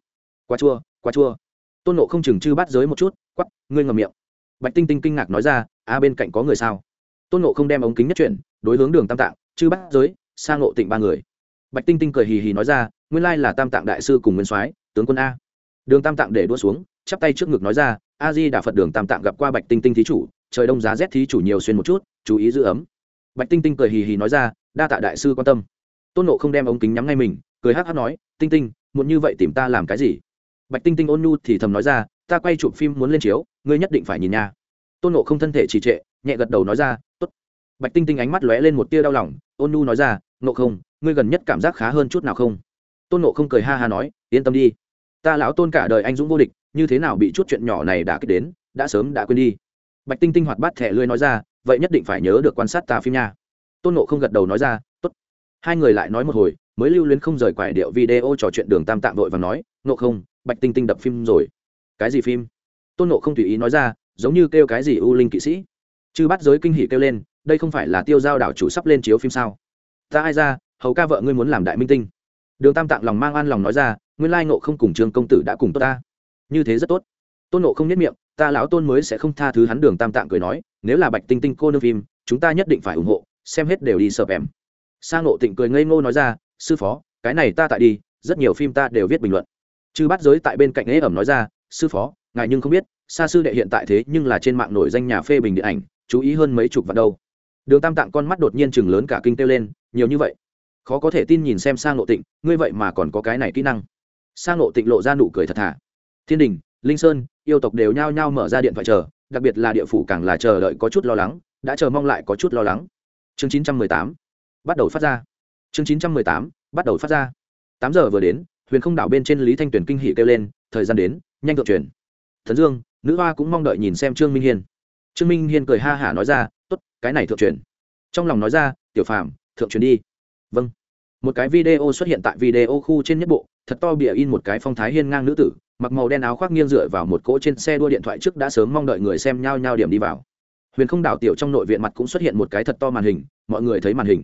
A: Quá chua quá chua. Tôn nộ không chừng chư bắt giới một chút quắp ngươi ngầm miệng. Bạch tinh tinh kinh ngạc nói ra, a, bên cạnh có người sao? Tôn nộ không đem ống kính nhất chuyển, đối hướng đường tam tạng, chư bắt giới sang ngộ tịnh ba người bạch tinh tinh cười hì hì nói ra, nguyên lai là tam tạng đại sư cùng nguyên soái, tướng quân a. Đường tam tạng để đua xuống, chắp tay trước ngực nói ra, a di đà phật đường tam tạng gặp qua bạch tinh tinh thí chủ, trời đông giá rét thí chủ nhiều xuyên một chút, chú ý giữ ấm. Bạch tinh tinh cười hì hì nói ra, đa tạ đại sư quan tâm. Tôn nộ không đem ống kính nhắm ngay mình, cười hát hát nói, tinh tinh muốn như vậy tìm ta làm cái gì? Bạch tinh tinh ôn nhu thì thầm nói ra, ta quay chụp phim muốn lên chiếu, ngươi nhất định phải nhìn nha. Tôn nộ không thân thể trì trệ, nhẹ gật đầu nói ra t ố t bạch tinh tinh ánh mắt lóe lên một tia đau lòng ôn nu nói ra nộ không, ngươi gần nhất cảm giác khá hơn chút nào không? Tôn nộ không cười ha ha nói, yên tâm đi. Ta lão tôn cả đời anh dũng vô địch, như thế nào bị chút chuyện nhỏ này đã kích đến, đã sớm đã quên đi. Bạch tinh tinh hoạt bát thẻ lưới nói ra, vậy nhất định phải nhớ được quan sát ta phim nha. Tôn nộ không gật đầu nói ra t ố t hai người lại nói một hồi, mới lưu luyến không rời quải điệu video trò chuyện đường tam tạm vội và nói nộ không, bạch tinh tinh đập phim rồi. Cái gì phim? Tôn nộ không tùy ý nói ra, giống như kêu cái gì u linh kỵ sĩ. Chư bắt giới kinh hỉ kêu lên đây không phải là tiêu giao đảo chủ sắp lên chiếu phim sao? Ta ai ra, hầu ca vợ ngươi muốn làm đại minh tinh. Đường tam tạng lòng mang an lòng nói ra, nguyên lai nộ không cùng trương công tử đã cùng tốt ta. Như thế rất tốt. Tôn nộ không nhất miệng, ta lão tôn mới sẽ không tha thứ hắn, đường tam tạng cười nói, nếu là bạch tinh tinh cô nương phim, chúng ta nhất định phải ủng hộ, xem hết đều đi sợ em sang nộ tịnh cười ngây ngô nói ra, sư phó, cái này ta tại đi, rất nhiều phim ta đều viết bình luận. Chư bắt giới tại bên cạnh ế ẩm nói ra, sư phó, ngài nhưng không biết xa sư đệ hiện tại thế nhưng là trên mạng nổi danh nhà phê bình điện ảnh, chú ý hơn mấy chục vạn đâu đường tam tạng con mắt đột nhiên chừng lớn cả kinh kêu lên, nhiều như vậy? Khó có thể tin nhìn xem sang ngộ tịnh, ngươi vậy mà còn có cái này kỹ năng. Sang ngộ tịnh lộ ra nụ cười thật thà. Thiên đình, linh sơn, yêu tộc đều nhao nhao mở ra điện thoại chờ, đặc biệt là địa phủ càng là chờ đợi có chút lo lắng, đã chờ mong lại có chút lo lắng. Chương chín trăm mười tám. Bắt đầu phát ra. Chương chín trăm mười tám. Bắt đầu phát ra. Tám giờ vừa đến, huyền không đảo bên trên lý thanh tuyển kinh hỉ kêu lên, thời gian đến, nhanh thượng truyền. Thần dương, nữ hoa cũng mong đợi nhìn xem trương minh hiên trương minh hiên cười ha hả nói ra t ố t cái này thượng truyền. Trong lòng nói ra, tiểu phàm, thượng truyền đi. Vâng. Một cái video xuất hiện tại video khu trên nhất bộ, thật to bịa in một cái phong thái hiên ngang nữ tử, mặc màu đen áo khoác nghiêng dựa vào một cỗ trên xe đua điện thoại trước đã sớm mong đợi người xem nhau nhau điểm đi vào. Huyền không đảo tiểu trong nội viện mặt cũng xuất hiện một cái thật to màn hình, mọi người thấy màn hình.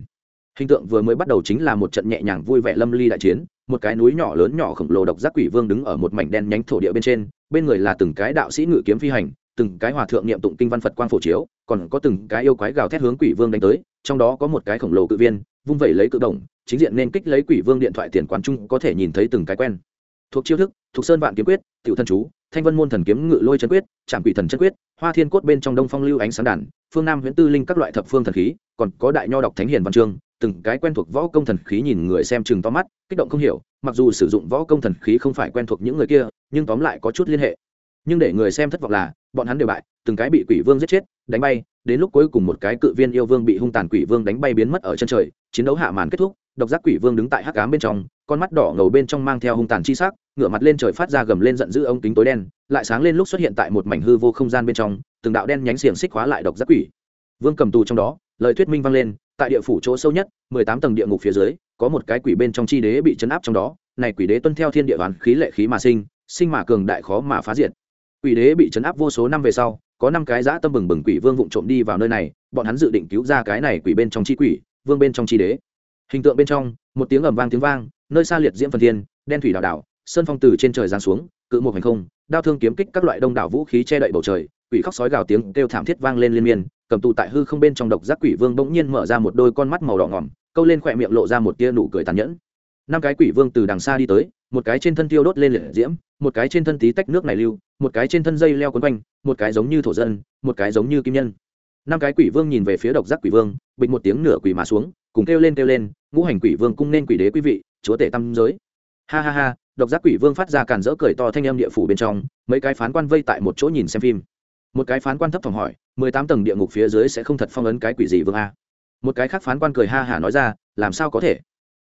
A: Hình tượng vừa mới bắt đầu chính là một trận nhẹ nhàng vui vẻ lâm ly đại chiến, một cái núi nhỏ lớn nhỏ khổng lồ độc giác quỷ vương đứng ở một mảnh đen nhánh thổ địa bên trên, bên người là từng cái đạo sĩ ngự kiếm phi hành từng cái hòa thượng niệm tụng kinh văn phật quang phổ chiếu, còn có từng cái yêu quái gào thét hướng quỷ vương đánh tới, trong đó có một cái khổng lồ cự viên, vung vẩy lấy cự đồng, chính diện nên kích lấy quỷ vương điện thoại tiền quán trung có thể nhìn thấy từng cái quen. Thuộc chiêu thức thuộc sơn vạn kiếm quyết, tiểu thân chú, thanh vân môn thần kiếm ngự lôi chân quyết trạm quỷ thần chân quyết, hoa thiên cốt bên trong đông phong lưu ánh sáng đàn, phương nam huyễn tư linh các loại thập phương thần khí, còn có đại nho đọc thánh hiền văn chương, từng cái quen thuộc võ công thần khí nhìn người xem chừng to mắt, kích động không hiểu, mặc dù sử dụng võ công thần khí không phải quen thuộc những người kia, nhưng tóm lại có chút liên hệ. Nhưng để người xem thất vọng là bọn hắn đều bại, từng cái bị quỷ vương giết chết, đánh bay, đến lúc cuối cùng một cái cự viên yêu vương bị hung tàn quỷ vương đánh bay biến mất ở chân trời, chiến đấu hạ màn kết thúc, độc giác quỷ vương đứng tại hắc ám bên trong, con mắt đỏ ngầu bên trong mang theo hung tàn chi sắc, ngửa mặt lên trời phát ra gầm lên giận dữ ống kính tối đen, lại sáng lên lúc xuất hiện tại một mảnh hư vô không gian bên trong, từng đạo đen nhánh xiềng xích hóa lại độc giác quỷ. Vương cầm tù trong đó, lời thuyết minh vang lên, tại địa phủ chỗ sâu nhất, mười tám tầng địa ngục phía dưới, có một cái quỷ bên trong chi đế bị chấn áp trong đó, này quỷ đế tuân theo thiên địa hoàn khí lệ khí mà sinh sinh mà cường đại khó mà phá diệt quỷ đế bị chấn áp vô số năm về sau, có năm cái dã tâm bừng bừng quỷ vương vụng trộm đi vào nơi này, bọn hắn dự định cứu ra cái này quỷ bên trong chi quỷ, vương bên trong chi đế. Hình tượng bên trong, một tiếng ầm vang tiếng vang, nơi xa liệt diễm phần thiên, đen thủy đảo đảo, sơn phong từ trên trời giáng xuống, cự một hành không, đao thương kiếm kích các loại đông đảo vũ khí che đậy bầu trời, quỷ khóc sói gào tiếng kêu thảm thiết vang lên liên miên, cầm tù tại hư không bên trong độc giác quỷ vương bỗng nhiên mở ra một đôi con mắt màu đỏ ngỏm, câu lên khỏe miệng lộ ra một tia nụ cười tàn nhẫn năm cái quỷ vương từ đằng xa đi tới, một cái trên thân tiêu đốt lên liệt diễm, một cái trên thân tí tách nước này lưu, một cái trên thân dây leo quấn quanh, một cái giống như thổ dân, một cái giống như kim nhân. Năm cái quỷ vương nhìn về phía độc giác quỷ vương bịch một tiếng nửa quỷ mà xuống, cùng kêu lên kêu lên, ngũ hành quỷ vương cung nên quỷ đế quý vị, chúa tể tâm giới. Ha ha ha, độc giác quỷ vương phát ra càn rỡ cười to thanh âm địa phủ bên trong, mấy cái phán quan vây tại một chỗ nhìn xem phim. Một cái phán quan thấp thỏm hỏi, mười tám tầng địa ngục phía dưới sẽ không thật phong ấn cái quỷ gì vương a? Một cái khác phán quan cười ha hả nói ra, làm sao có thể?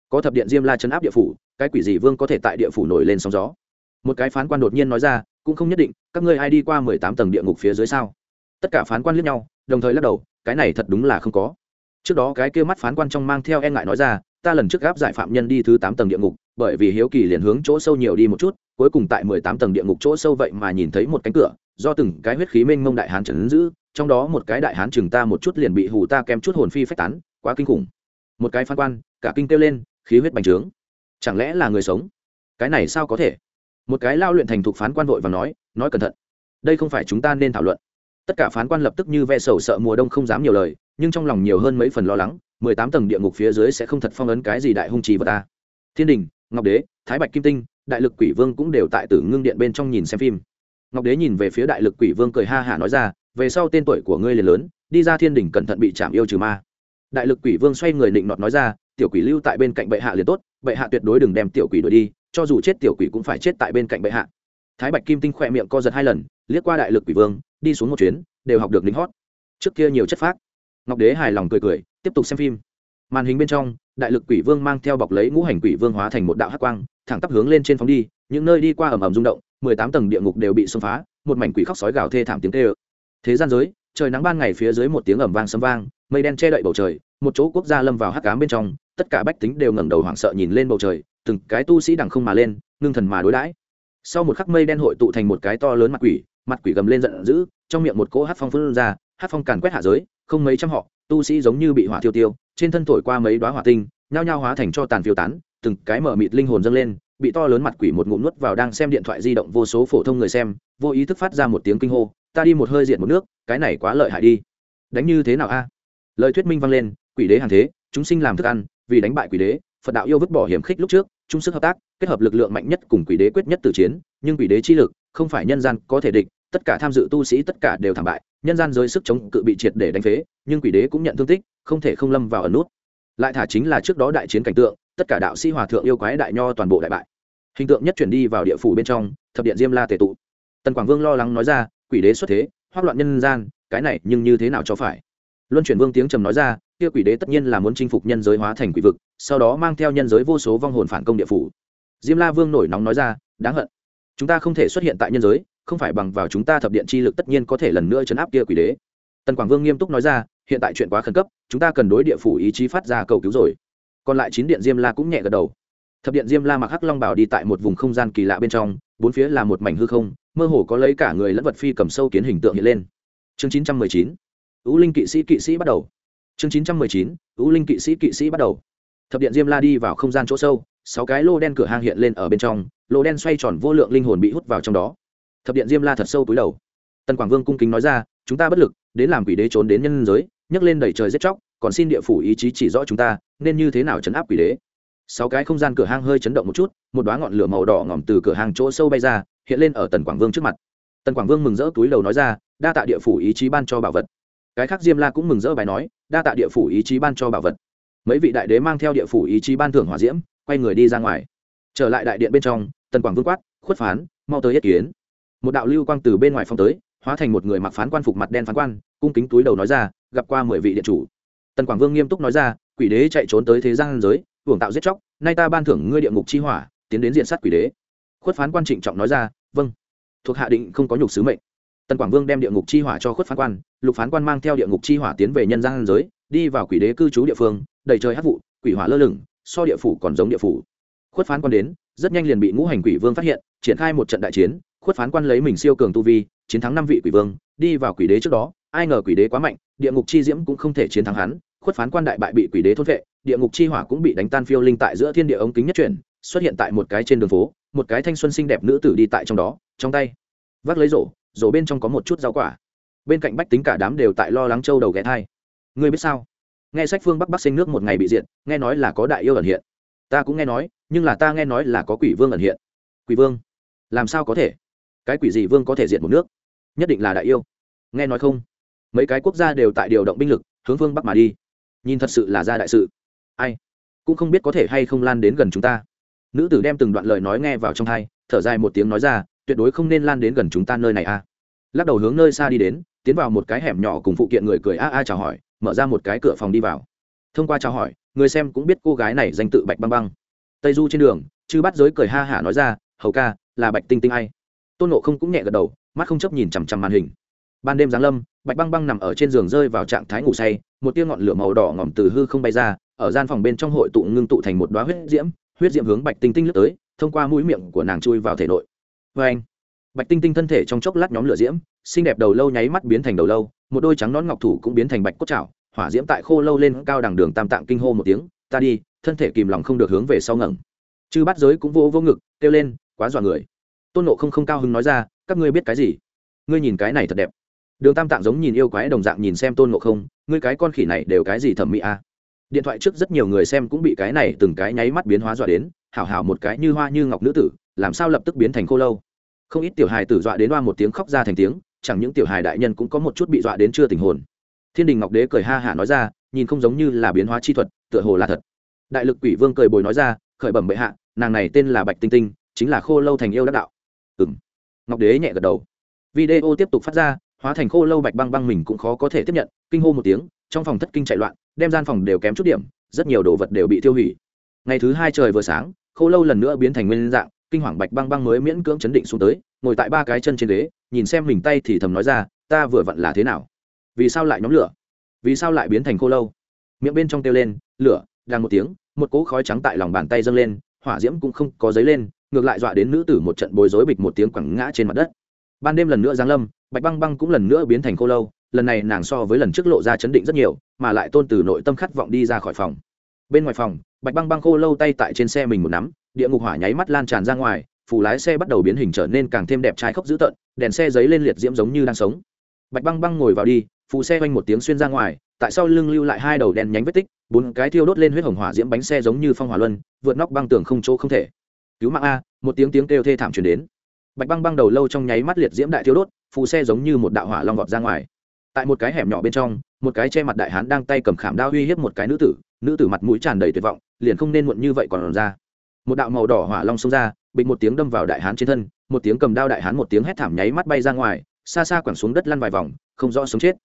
A: Có thập điện diêm la chấn áp địa phủ, cái quỷ gì vương có thể tại địa phủ nổi lên sóng gió? Một cái phán quan đột nhiên nói ra, cũng không nhất định, các ngươi ai đi qua mười tám tầng địa ngục phía dưới sao? Tất cả phán quan liếc nhau, đồng thời lắc đầu, cái này thật đúng là không có. Trước đó cái kia mắt phán quan trong mang theo e ngại nói ra, ta lần trước gáp giải phạm nhân đi thứ tám tầng địa ngục, bởi vì hiếu kỳ liền hướng chỗ sâu nhiều đi một chút, cuối cùng tại mười tám tầng địa ngục chỗ sâu vậy mà nhìn thấy một cánh cửa, do từng cái huyết khí mênh mông đại hán trấn giữ, trong đó một cái đại hán chừng ta một chút liền bị hù ta kém chút hồn phi phách tán, quá kinh khủng. Một cái phán quan, cả kinh kêu lên khí huyết bành trướng. Chẳng lẽ là người sống? Cái này sao có thể? Một cái lao luyện thành thục phán quan vội và nói nói cẩn thận. Đây không phải chúng ta nên thảo luận. Tất cả phán quan lập tức như ve sầu sợ mùa đông không dám nhiều lời, nhưng trong lòng nhiều hơn mấy phần lo lắng, mười tám tầng địa ngục phía dưới sẽ không thật phong ấn cái gì đại hung trì vật ta. Thiên đình, ngọc đế, thái bạch kim tinh, đại lực quỷ vương cũng đều tại tử ngưng điện bên trong nhìn xem phim. Ngọc đế nhìn về phía đại lực quỷ vương cười ha hả nói ra, về sau tên tuổi của ngươi liền lớn, đi ra thiên đình cẩn thận bị chạm yêu trừ ma đại lực quỷ vương xoay người định nọt nói ra, tiểu quỷ lưu tại bên cạnh bệ hạ liền tốt, bệ hạ tuyệt đối đừng đem tiểu quỷ đuổi đi, cho dù chết tiểu quỷ cũng phải chết tại bên cạnh bệ hạ. Thái bạch kim tinh khỏe miệng co giật hai lần, liếc qua đại lực quỷ vương, đi xuống một chuyến, đều học được lính hót. Trước kia nhiều chất phác. Ngọc đế hài lòng cười cười, tiếp tục xem phim. Màn hình bên trong, đại lực quỷ vương mang theo bọc lấy ngũ hành quỷ vương hóa thành một đạo hát quang, thẳng tắp hướng lên trên phóng đi, những nơi đi qua ầm ầm rung động, mười tám tầng địa ngục đều bị xâm phá, một mảnh quỷ khóc sói gào thê thảm tiếng tê ơ thế gian giới, trời nắng ban ngày phía dưới một tiếng ầm vang sấm vang, mây đen che đậy bầu trời một chỗ quốc gia lâm vào hắc cám bên trong, tất cả bách tính đều ngẩng đầu hoảng sợ nhìn lên bầu trời, từng cái tu sĩ đằng không mà lên, ngưng thần mà đối đãi. Sau một khắc mây đen hội tụ thành một cái to lớn mặt quỷ mặt quỷ gầm lên giận dữ, trong miệng một cỗ hát phong phun ra hát phong càn quét hạ giới, không mấy trăm họ, tu sĩ giống như bị hỏa tiêu tiêu, trên thân thổi qua mấy đoá hỏa tinh, nhao nhao hóa thành cho tàn phiêu tán, từng cái mở mịt linh hồn dâng lên, bị to lớn mặt quỷ một ngụm nuốt vào đang xem điện thoại di động vô số phổ thông người xem, vô ý thức phát ra một tiếng kinh hô, ta đi một hơi diện một nước, cái này quá lợi hại đi. Đánh như thế nào a? Lời thuyết minh vang lên quỷ đế hàng thế, chúng sinh làm thức ăn, vì đánh bại quỷ đế, phật đạo yêu vứt bỏ hiểm khích lúc trước, chung sức hợp tác, kết hợp lực lượng mạnh nhất cùng quỷ đế quyết nhất từ chiến, nhưng quỷ đế chi lực, không phải nhân gian có thể địch, tất cả tham dự tu sĩ tất cả đều thảm bại, nhân gian dưới sức chống cự bị triệt để đánh phế, nhưng quỷ đế cũng nhận thương tích, không thể không lâm vào ẩn nút. Lại thả chính là trước đó đại chiến cảnh tượng, tất cả đạo sĩ hòa thượng yêu quái đại nho toàn bộ đại bại. Hình tượng nhất chuyển đi vào địa phủ bên trong, thập điện diêm la tề tụ. Tần quảng vương lo lắng nói ra, quỷ đế xuất thế, hoác loạn nhân gian, cái này nhưng như thế nào cho phải? Luân chuyển vương tiếng trầm nói ra kia quỷ đế tất nhiên là muốn chinh phục nhân giới hóa thành quỷ vực, sau đó mang theo nhân giới vô số vong hồn phản công địa phủ. Diêm la vương nổi nóng nói ra, đáng hận. Chúng ta không thể xuất hiện tại nhân giới, không phải bằng vào chúng ta thập điện chi lực tất nhiên có thể lần nữa chấn áp kia quỷ đế. Tần quảng vương nghiêm túc nói ra, hiện tại chuyện quá khẩn cấp, chúng ta cần đối địa phủ ý chí phát ra cầu cứu rồi. Còn lại chín điện diêm la cũng nhẹ gật đầu. Thập điện diêm la mặc hắc long bảo đi tại một vùng không gian kỳ lạ bên trong, bốn phía là một mảnh hư không, mơ hồ có lấy cả người lẫn vật phi cầm sâu kiến hình tượng hiện lên. Chương chín trăm mười chín ú linh kỵ sĩ kỵ sĩ bắt đầu chương chín trăm mười chín linh kỵ sĩ kỵ sĩ bắt đầu. Thập điện diêm la đi vào không gian chỗ sâu, sáu cái lô đen cửa hang hiện lên ở bên trong, lô đen xoay tròn vô lượng linh hồn bị hút vào trong đó. Thập điện diêm la thật sâu túi đầu. Tần quảng vương cung kính nói ra, chúng ta bất lực, đến làm quỷ đế trốn đến nhân giới, nhấc lên đẩy trời giết chóc, còn xin địa phủ ý chí chỉ rõ chúng ta, nên như thế nào chấn áp quỷ đế? Sáu cái không gian cửa hang hơi chấn động một chút, một đoá ngọn lửa màu đỏ ngỏm từ cửa hàng chỗ sâu bay ra, hiện lên ở tần quảng vương trước mặt. Tần quảng vương mừng rỡ túi đầu nói ra, đa tạ địa phủ ý chí ban cho bảo vật. Cái khác diêm la cũng mừng rỡ bài nói đa tạ địa phủ ý chí ban cho bảo vật. Mấy vị đại đế mang theo địa phủ ý chí ban thưởng hỏa diễm, quay người đi ra ngoài. Trở lại đại điện bên trong, tần quảng vương quát, khuất phán, mau tới yết kiến. Một đạo lưu quang từ bên ngoài phong tới, hóa thành một người mặc phán quan phục mặt đen phán quan, cung kính túi đầu nói ra, gặp qua mười vị điện chủ. Tần quảng vương nghiêm túc nói ra, quỷ đế chạy trốn tới thế gian giới, hưởng tạo giết chóc, nay ta ban thưởng ngươi địa ngục chi hỏa, tiến đến diện sát quỷ đế. Khuất phán quan trịnh trọng nói ra vâng. Thuộc hạ định không có nhục sứ mệnh tần quảng vương đem địa ngục chi hỏa cho khuất phán quan, lục phán quan mang theo địa ngục chi hỏa tiến về nhân gian giới, đi vào quỷ đế cư trú địa phương, đầy trời hát vụ, quỷ hỏa lơ lửng, so địa phủ còn giống địa phủ. Khuất phán quan đến, rất nhanh liền bị ngũ hành quỷ vương phát hiện, triển khai một trận đại chiến, khuất phán quan lấy mình siêu cường tu vi, chiến thắng năm vị quỷ vương, đi vào quỷ đế trước đó, ai ngờ quỷ đế quá mạnh, địa ngục chi diễm cũng không thể chiến thắng hắn, khuất phán quan đại bại bị quỷ đế thốt vệ, địa ngục chi hỏa cũng bị đánh tan phiêu linh tại giữa thiên địa ống kính nhất chuyển, xuất hiện tại một cái trên đường phố, một cái thanh xuân xinh đẹp nữ tử đi tại trong đó, trong tay vác lấy rổ rổ bên trong có một chút rau quả. Bên cạnh bách tính cả đám đều tại lo lắng châu đầu ghé thai. Ngươi biết sao? Nghe sách phương bắc bắc sinh nước một ngày bị diện nghe nói là có đại yêu ẩn hiện. Ta cũng nghe nói, nhưng là ta nghe nói là có quỷ vương ẩn hiện. Quỷ vương? Làm sao có thể? Cái quỷ gì vương có thể diệt một nước? Nhất định là đại yêu. Nghe nói không? Mấy cái quốc gia đều tại điều động binh lực, hướng phương bắc mà đi. Nhìn thật sự là ra đại sự. Ai? Cũng không biết có thể hay không lan đến gần chúng ta. Nữ tử đem từng đoạn lời nói nghe vào trong thai thở dài một tiếng nói ra tuyệt đối không nên lan đến gần chúng ta nơi này a. Lắc đầu hướng nơi xa đi đến, tiến vào một cái hẻm nhỏ cùng phụ kiện người cười a a chào hỏi, mở ra một cái cửa phòng đi vào. Thông qua chào hỏi, người xem cũng biết cô gái này danh tự bạch băng băng. Tây du trên đường, chư bắt giới cười ha hả nói ra, hầu ca, là bạch tinh tinh hay tôn nộ không cũng nhẹ gật đầu, mắt không chấp nhìn chằm chằm màn hình. Ban đêm giáng lâm, bạch băng băng nằm ở trên giường rơi vào trạng thái ngủ say, một tia ngọn lửa màu đỏ ngỏm từ hư không bay ra, ở gian phòng bên trong hội tụ ngưng tụ thành một đoá huyết diễm huyết diễm hướng bạch tinh tinh lướt tới, thông qua mũi miệng của nàng chui vào thể nội vê anh. Bạch tinh tinh thân thể trong chốc lát nhóm lửa diễm, xinh đẹp đầu lâu nháy mắt biến thành đầu lâu, một đôi trắng nón ngọc thủ cũng biến thành bạch cốt chảo hỏa diễm tại khô lâu lên cao đằng đường tam tạng kinh hô một tiếng, ta đi, thân thể kìm lòng không được hướng về sau ngẩng. Chư bắt giới cũng vô vô ngực, kêu lên, quá dọa người. Tôn nộ không không cao hứng nói ra, các ngươi biết cái gì? Ngươi nhìn cái này thật đẹp. Đường tam tạng giống nhìn yêu quái đồng dạng nhìn xem tôn nộ không, ngươi cái con khỉ này đều cái gì thẩm mỹ a? À? điện thoại trước rất nhiều người xem cũng bị cái này từng cái nháy mắt biến hóa dọa đến, hảo hảo một cái như hoa như ngọc nữ tử làm sao lập tức biến thành khô lâu? Không ít tiểu hài tử dọa đến đoa một tiếng khóc ra thành tiếng, chẳng những tiểu hài đại nhân cũng có một chút bị dọa đến chưa tình hồn. Thiên đình ngọc đế cười ha hả nói ra, nhìn không giống như là biến hóa chi thuật, tựa hồ là thật. Đại lực quỷ vương cười bồi nói ra, khởi bẩm bệ hạ, nàng này tên là bạch tinh tinh, chính là khô lâu thành yêu đắc đạo. Ừ m ngọc đế nhẹ gật đầu. Video tiếp tục phát ra, hóa thành khô lâu bạch băng băng mình cũng khó có thể tiếp nhận, kinh hô một tiếng, trong phòng thất kinh chạy loạn, đem gian phòng đều kém chút điểm, rất nhiều đồ vật đều bị tiêu hủy. Ngày thứ hai trời vừa sáng, khô lâu lần nữa biến thành nguyên dạng kinh hoàng bạch băng băng mới miễn cưỡng chấn định xuống tới, ngồi tại ba cái chân trên ghế, nhìn xem mình tay thì thầm nói ra, ta vừa vặn là thế nào? Vì sao lại nhóm lửa? Vì sao lại biến thành khô lâu? Miệng bên trong kêu lên, lửa, đang một tiếng, một cỗ khói trắng tại lòng bàn tay dâng lên, hỏa diễm cũng không có giấy lên, ngược lại dọa đến nữ tử một trận bối rối bịch một tiếng quẳng ngã trên mặt đất. Ban đêm lần nữa giáng lâm, bạch băng băng cũng lần nữa biến thành khô lâu, lần này nàng so với lần trước lộ ra chấn định rất nhiều, mà lại tôn từ nội tâm khát vọng đi ra khỏi phòng. Bên ngoài phòng bạch băng băng khô lâu tay tại trên xe mình một nắm, địa ngục hỏa nháy mắt lan tràn ra ngoài phù lái xe bắt đầu biến hình trở nên càng thêm đẹp trai khốc dữ tợn, đèn xe giấy lên liệt diễm giống như đang sống. Bạch băng băng ngồi vào đi phù xe quanh một tiếng xuyên ra ngoài, tại sau lưng lưu lại hai đầu đèn nhánh vết tích, bốn cái thiêu đốt lên huyết hồng hỏa diễm bánh xe giống như phong hỏa luân, vượt nóc băng tường không chỗ không thể. Cứu mạng a, một tiếng tiếng kêu thê thảm truyền đến. Bạch băng băng đầu lâu trong nháy mắt liệt diễm đại thiêu đốt phù xe giống như một đạo hỏa long vọt ra ngoài. Tại một cái hẻm nhỏ bên trong, một cái che mặt đại hán đang tay cầm khảm đao uy hiếp một cái nữ tử nữ tử mặt mũi tràn đầy tuyệt vọng liền không nên muộn như vậy còn ra. Một đạo màu đỏ hỏa long xông ra, bịch một tiếng đâm vào đại hán trên thân, một tiếng cầm đao đại hán một tiếng hét thảm nháy mắt bay ra ngoài, xa xa quẳng xuống đất lăn vài vòng, không rõ sống chết.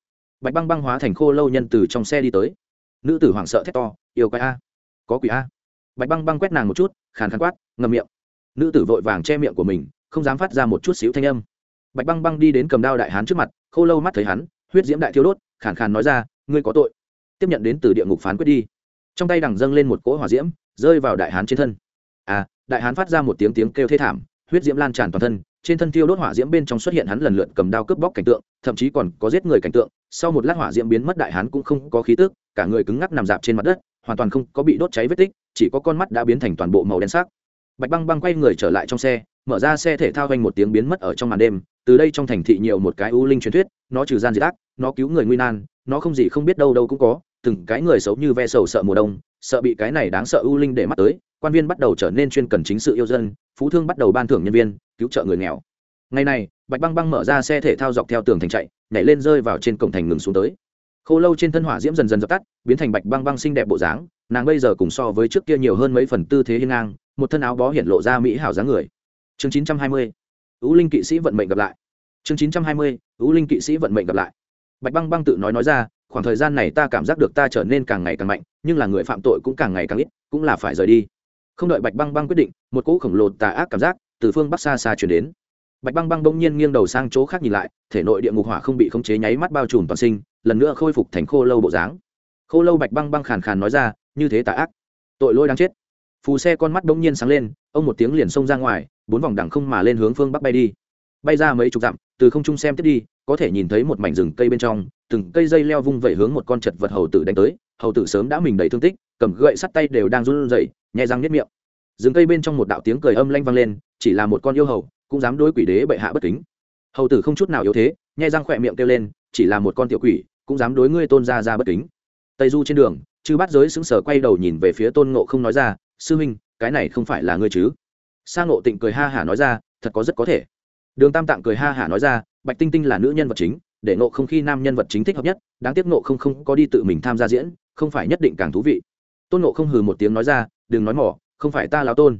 A: Bạch băng băng hóa thành khô lâu nhân từ trong xe đi tới. Nữ tử hoảng sợ thét to, yêu quái a! Có quỷ a! Bạch băng băng quét nàng một chút, khàn khàn quát ngầm miệng. Nữ tử vội vàng che miệng của mình, không dám phát ra một chút xíu thanh âm. Bạch băng băng đi đến cầm đao đại hán trước mặt, khô lâu mắt thấy hắn, huyết diễm đại thiếu đốt, khàn khàn nói ra, ngươi có tội. Tiếp nhận đến từ địa ngục phán quyết đi trong tay đằng dâng lên một cỗ hỏa diễm, rơi vào đại hán trên thân. À đại hán phát ra một tiếng tiếng kêu thê thảm, huyết diễm lan tràn toàn thân, trên thân tiêu đốt hỏa diễm bên trong xuất hiện hắn lần lượt cầm đao cướp bóc cảnh tượng, thậm chí còn có giết người cảnh tượng, sau một lát hỏa diễm biến mất đại hán cũng không có khí tức, cả người cứng ngắc nằm dạp trên mặt đất, hoàn toàn không có bị đốt cháy vết tích, chỉ có con mắt đã biến thành toàn bộ màu đen sắc. Bạch băng băng quay người trở lại trong xe, mở ra xe thể thao vanh một tiếng biến mất ở trong màn đêm, từ đây trong thành thị nhiều một cái u linh truyền thuyết, nó trừ gian diệt ác, nó cứu người nguy nan, nó không gì không biết đâu đâu cũng có từng cái người xấu như ve sầu sợ mùa đông, sợ bị cái này đáng sợ u linh để mắt tới, quan viên bắt đầu trở nên chuyên cần chính sự yêu dân, phú thương bắt đầu ban thưởng nhân viên, cứu trợ người nghèo. Ngày này, bạch băng băng mở ra xe thể thao dọc theo tường thành chạy, nhảy lên rơi vào trên cổng thành ngừng xuống tới. Khô lâu trên thân hỏa diễm dần dần dập tắt, biến thành bạch băng băng xinh đẹp bộ dáng, nàng bây giờ cùng so với trước kia nhiều hơn mấy phần tư thế hiên ngang, một thân áo bó hiện lộ ra mỹ hảo dáng người. Chương chín trăm hai mươi, ú linh kỵ sĩ vận mệnh gặp lại. Chương chín trăm hai mươi, ú linh kỵ sĩ vận mệnh gặp lại. Bạch băng băng tự nói nói ra khoảng thời gian này ta cảm giác được ta trở nên càng ngày càng mạnh, nhưng là người phạm tội cũng càng ngày càng ít, cũng là phải rời đi. Không đợi bạch băng băng quyết định, một cỗ khổng lồ tà ác cảm giác từ phương bắc xa xa chuyển đến. Bạch băng băng bỗng nhiên nghiêng đầu sang chỗ khác nhìn lại, thể nội địa ngục hỏa không bị khống chế nháy mắt bao trùm toàn sinh, lần nữa khôi phục thành khô lâu bộ dáng. Khô lâu bạch băng băng khàn khàn nói ra, như thế tà ác, tội lỗi đáng chết. Phù xe con mắt bỗng nhiên sáng lên, ông một tiếng liền xông ra ngoài, bốn vòng đẳng không mà lên hướng phương bắc bay đi. Bay ra mấy chục dặm, từ không trung xem tiếp đi, có thể nhìn thấy một mảnh rừng cây bên trong từng cây dây leo vung vẩy hướng một con chật vật hầu tử đánh tới, hầu tử sớm đã mình đầy thương tích, cầm gậy sắt tay đều đang run rẩy nhẹ răng nếp miệng. Rừng cây bên trong một đạo tiếng cười âm lanh vang lên, chỉ là một con yêu hầu, cũng dám đối quỷ đế bệ hạ bất kính. Hầu tử không chút nào yếu thế nhẹ răng khỏe miệng kêu lên, chỉ là một con tiểu quỷ, cũng dám đối ngươi tôn ra ra bất kính. Tây du trên đường, chư bát giới sững sờ quay đầu nhìn về phía tôn ngộ không nói ra, sư huynh, cái này không phải là ngươi chứ? Sang ngộ tịnh cười ha hả nói ra, thật có rất có thể. Đường tam tạng cười ha hả nói ra, bạch tinh tinh là nữ nhân vật chính để ngộ không khi nam nhân vật chính thích hợp nhất, đáng tiếc ngộ không không có đi tự mình tham gia diễn, không phải nhất định càng thú vị. Tôn ngộ không hừ một tiếng nói ra, đừng nói mỏ, không phải ta lao tôn.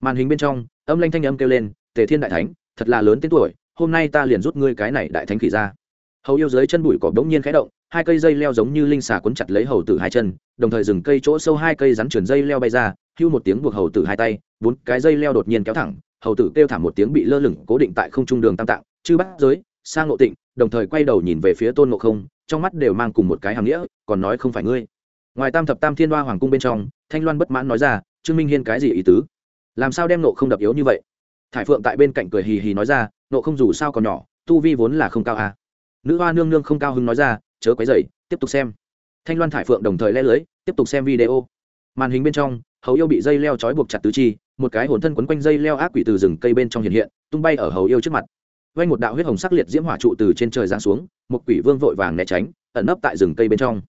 A: Màn hình bên trong, âm lanh thanh âm kêu lên, tề thiên đại thánh, thật là lớn tên tuổi, hôm nay ta liền rút ngươi cái này đại thánh khỉ ra. Hầu yêu dưới chân bụi cỏ đống nhiên khẽ động, hai cây dây leo giống như linh xà quấn chặt lấy hầu tử hai chân, đồng thời dừng cây chỗ sâu hai cây rắn chuyển dây leo bay ra, hưu một tiếng buộc hầu tử hai tay, bốn cái dây leo đột nhiên kéo thẳng, hầu tử kêu thảm một tiếng bị lơ lửng, cố định tại không trung đường tam tạng, chư bắt giới sang ngộ tịnh, đồng thời quay đầu nhìn về phía tôn ngộ không, trong mắt đều mang cùng một cái hàm nghĩa, còn nói không phải ngươi. Ngoài tam thập tam thiên hoa hoàng cung bên trong, thanh loan bất mãn nói ra, trương minh hiên cái gì ý tứ? Làm sao đem nộ không đập yếu như vậy? Thải phượng tại bên cạnh cười hì hì nói ra nộ không dù sao còn nhỏ, tu vi vốn là không cao à. nữ hoa nương nương không cao hứng nói ra, chớ quấy dậy tiếp tục xem. Thanh loan thải phượng đồng thời le lưới, tiếp tục xem video. Màn hình bên trong, hầu yêu bị dây leo trói buộc chặt tứ chi, một cái hồn thân quấn quanh dây leo ác quỷ từ rừng cây bên trong hiện hiện, tung bay ở hầu yêu trước mặt vây một đạo huyết hồng sắc liệt diễm hỏa trụ từ trên trời giáng xuống, một quỷ vương vội vàng né tránh, ẩn nấp tại rừng cây bên trong.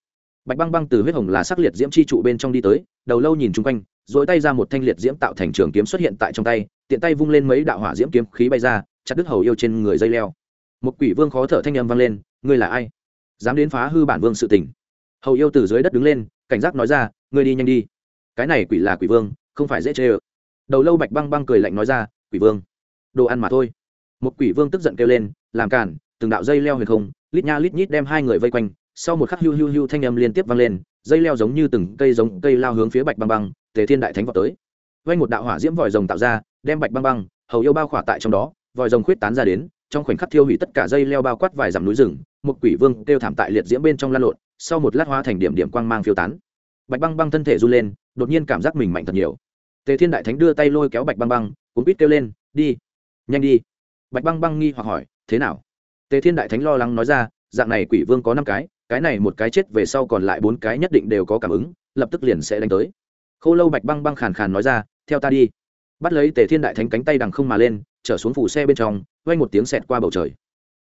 A: Bạch băng băng từ huyết hồng là sắc liệt diễm chi trụ bên trong đi tới, đầu lâu nhìn chung quanh dỗi tay ra một thanh liệt diễm tạo thành trường kiếm xuất hiện tại trong tay, tiện tay vung lên mấy đạo hỏa diễm kiếm khí bay ra, chặt đứt hầu yêu trên người dây leo. Một quỷ vương khó thở thanh âm vang lên, ngươi là ai? Dám đến phá hư bản vương sự tình? Hầu yêu từ dưới đất đứng lên, cảnh giác nói ra, ngươi đi nhanh đi. Cái này quỷ là quỷ vương, không phải dễ chê ơ. Đầu lâu bạch băng băng cười lạnh nói ra, quỷ vương, đồ ăn mà thôi một quỷ vương tức giận kêu lên, làm cản từng đạo dây leo huyền không, lít nha lít nhít đem hai người vây quanh. Sau một khắc hiu hiu hiu thanh âm liên tiếp vang lên, dây leo giống như từng cây giống cây lao hướng phía bạch băng băng, tề thiên đại thánh vào tới. Vây một đạo hỏa diễm vòi rồng tạo ra, đem bạch băng băng, hầu yêu bao khỏa tại trong đó, vòi rồng khuyết tán ra đến, trong khoảnh khắc thiêu hủy tất cả dây leo bao quát vài dặm núi rừng, một quỷ vương kêu thảm tại liệt diễm bên trong lan lộn, sau một lát hóa thành điểm điểm quang mang phiêu tán. Bạch băng băng thân thể run lên, đột nhiên cảm giác mình mạnh thật nhiều. Tề thiên đại thánh đưa tay lôi kéo bạch băng băng cũng biết kêu lên, đi, nhanh đi bạch băng băng nghi hoặc hỏi, thế nào? Tề thiên đại thánh lo lắng nói ra, dạng này quỷ vương có năm cái cái này một cái chết về sau còn lại bốn cái nhất định đều có cảm ứng, lập tức liền sẽ đánh tới. K h ô lâu bạch băng băng khàn khàn nói ra, theo ta đi. Bắt lấy tề thiên đại thánh cánh tay đằng không mà lên, trở xuống phủ xe bên trong vay một tiếng xẹt qua bầu trời.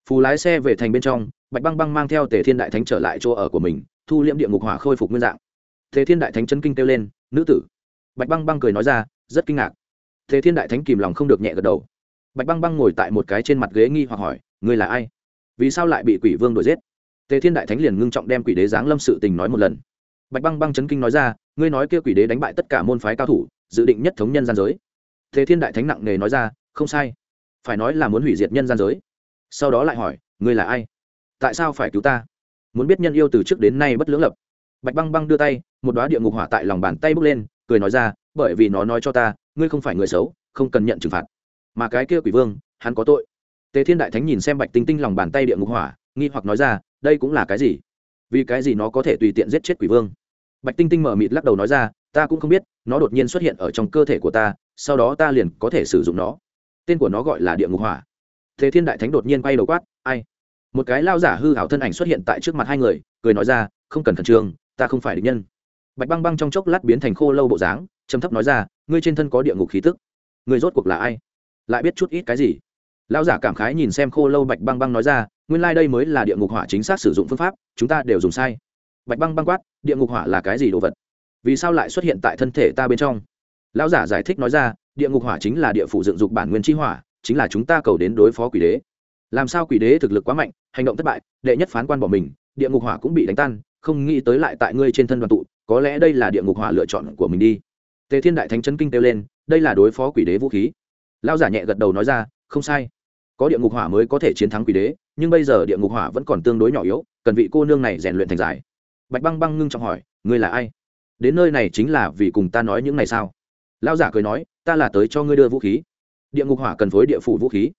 A: Phù lái xe về thành bên trong, bạch băng băng mang theo tề thiên đại thánh trở lại chỗ ở của mình, thu liễm địa ngục hỏa khôi phục nguyên dạng. Tề thiên đại thánh chân kinh kêu lên, nữ tử! Bạch băng băng cười nói ra, rất kinh ngạc. Tề thiên đại thánh kìm lòng không được nhẹ gật đầu bạch băng băng ngồi tại một cái trên mặt ghế nghi hoặc hỏi, ngươi là ai? Vì sao lại bị quỷ vương đuổi giết? Tề thiên đại thánh liền ngưng trọng đem quỷ đế giáng lâm sự tình nói một lần. Bạch băng băng chấn kinh nói ra, ngươi nói kia quỷ đế đánh bại tất cả môn phái cao thủ, dự định nhất thống nhân gian giới. Tề thiên đại thánh nặng nề nói ra, không sai. Phải nói là muốn hủy diệt nhân gian giới. Sau đó lại hỏi, ngươi là ai? Tại sao phải cứu ta? Muốn biết nhân yêu từ trước đến nay bất lưỡng lập. Bạch băng băng đưa tay, một đoá địa ngục hỏa tại lòng bàn tay bước lên, cười nói ra, bởi vì nó nói cho ta, ngươi không phải người xấu, không cần nhận trừng phạt mà cái kia quỷ vương, hắn có tội. Tề thiên đại thánh nhìn xem bạch tinh tinh lòng bàn tay địa ngục hỏa, nghi hoặc nói ra, đây cũng là cái gì? Vì cái gì nó có thể tùy tiện giết chết quỷ vương? Bạch tinh tinh mở mịt lắc đầu nói ra, ta cũng không biết, nó đột nhiên xuất hiện ở trong cơ thể của ta, sau đó ta liền có thể sử dụng nó. Tên của nó gọi là địa ngục hỏa. Tề thiên đại thánh đột nhiên quay đầu quát, ai? Một cái lao giả hư hảo thân ảnh xuất hiện tại trước mặt hai người, cười nói ra, không cần khẩn trương, ta không phải địch nhân. Bạch băng băng trong chốc lát biến thành khô lâu bộ dáng, trầm thấp nói ra, ngươi trên thân có địa ngục khí tức. Ngươi rốt cuộc là ai? Lại biết chút ít cái gì. Lão giả cảm khái nhìn xem khô lâu bạch băng băng nói ra, nguyên lai、like、đây mới là địa ngục hỏa chính xác sử dụng phương pháp, chúng ta đều dùng sai. Bạch băng băng quát, địa ngục hỏa là cái gì đồ vật? Vì sao lại xuất hiện tại thân thể ta bên trong? Lão giả giải thích nói ra, địa ngục hỏa chính là địa phủ dựng dục bản nguyên chi hỏa, chính là chúng ta cầu đến đối phó quỷ đế. Làm sao quỷ đế thực lực quá mạnh, hành động thất bại, đệ nhất phán quan bỏ mình, địa ngục hỏa cũng bị đánh tan, không nghĩ tới lại tại ngươi trên thân đoàn tụ, có lẽ đây là địa ngục hỏa lựa chọn của mình đi. Tề thiên đại thánh chân kinh kêu lên, đây là đối phó quỷ đế vũ khí lao giả nhẹ gật đầu nói ra, không sai. Có địa ngục hỏa mới có thể chiến thắng quỷ đế, nhưng bây giờ địa ngục hỏa vẫn còn tương đối nhỏ yếu, cần vị cô nương này rèn luyện thành giải. Bạch băng băng ngưng trọng hỏi, ngươi là ai? Đến nơi này chính là vì cùng ta nói những này sao? Lao giả cười nói, ta là tới cho ngươi đưa vũ khí. Địa ngục hỏa cần phối địa phủ vũ khí.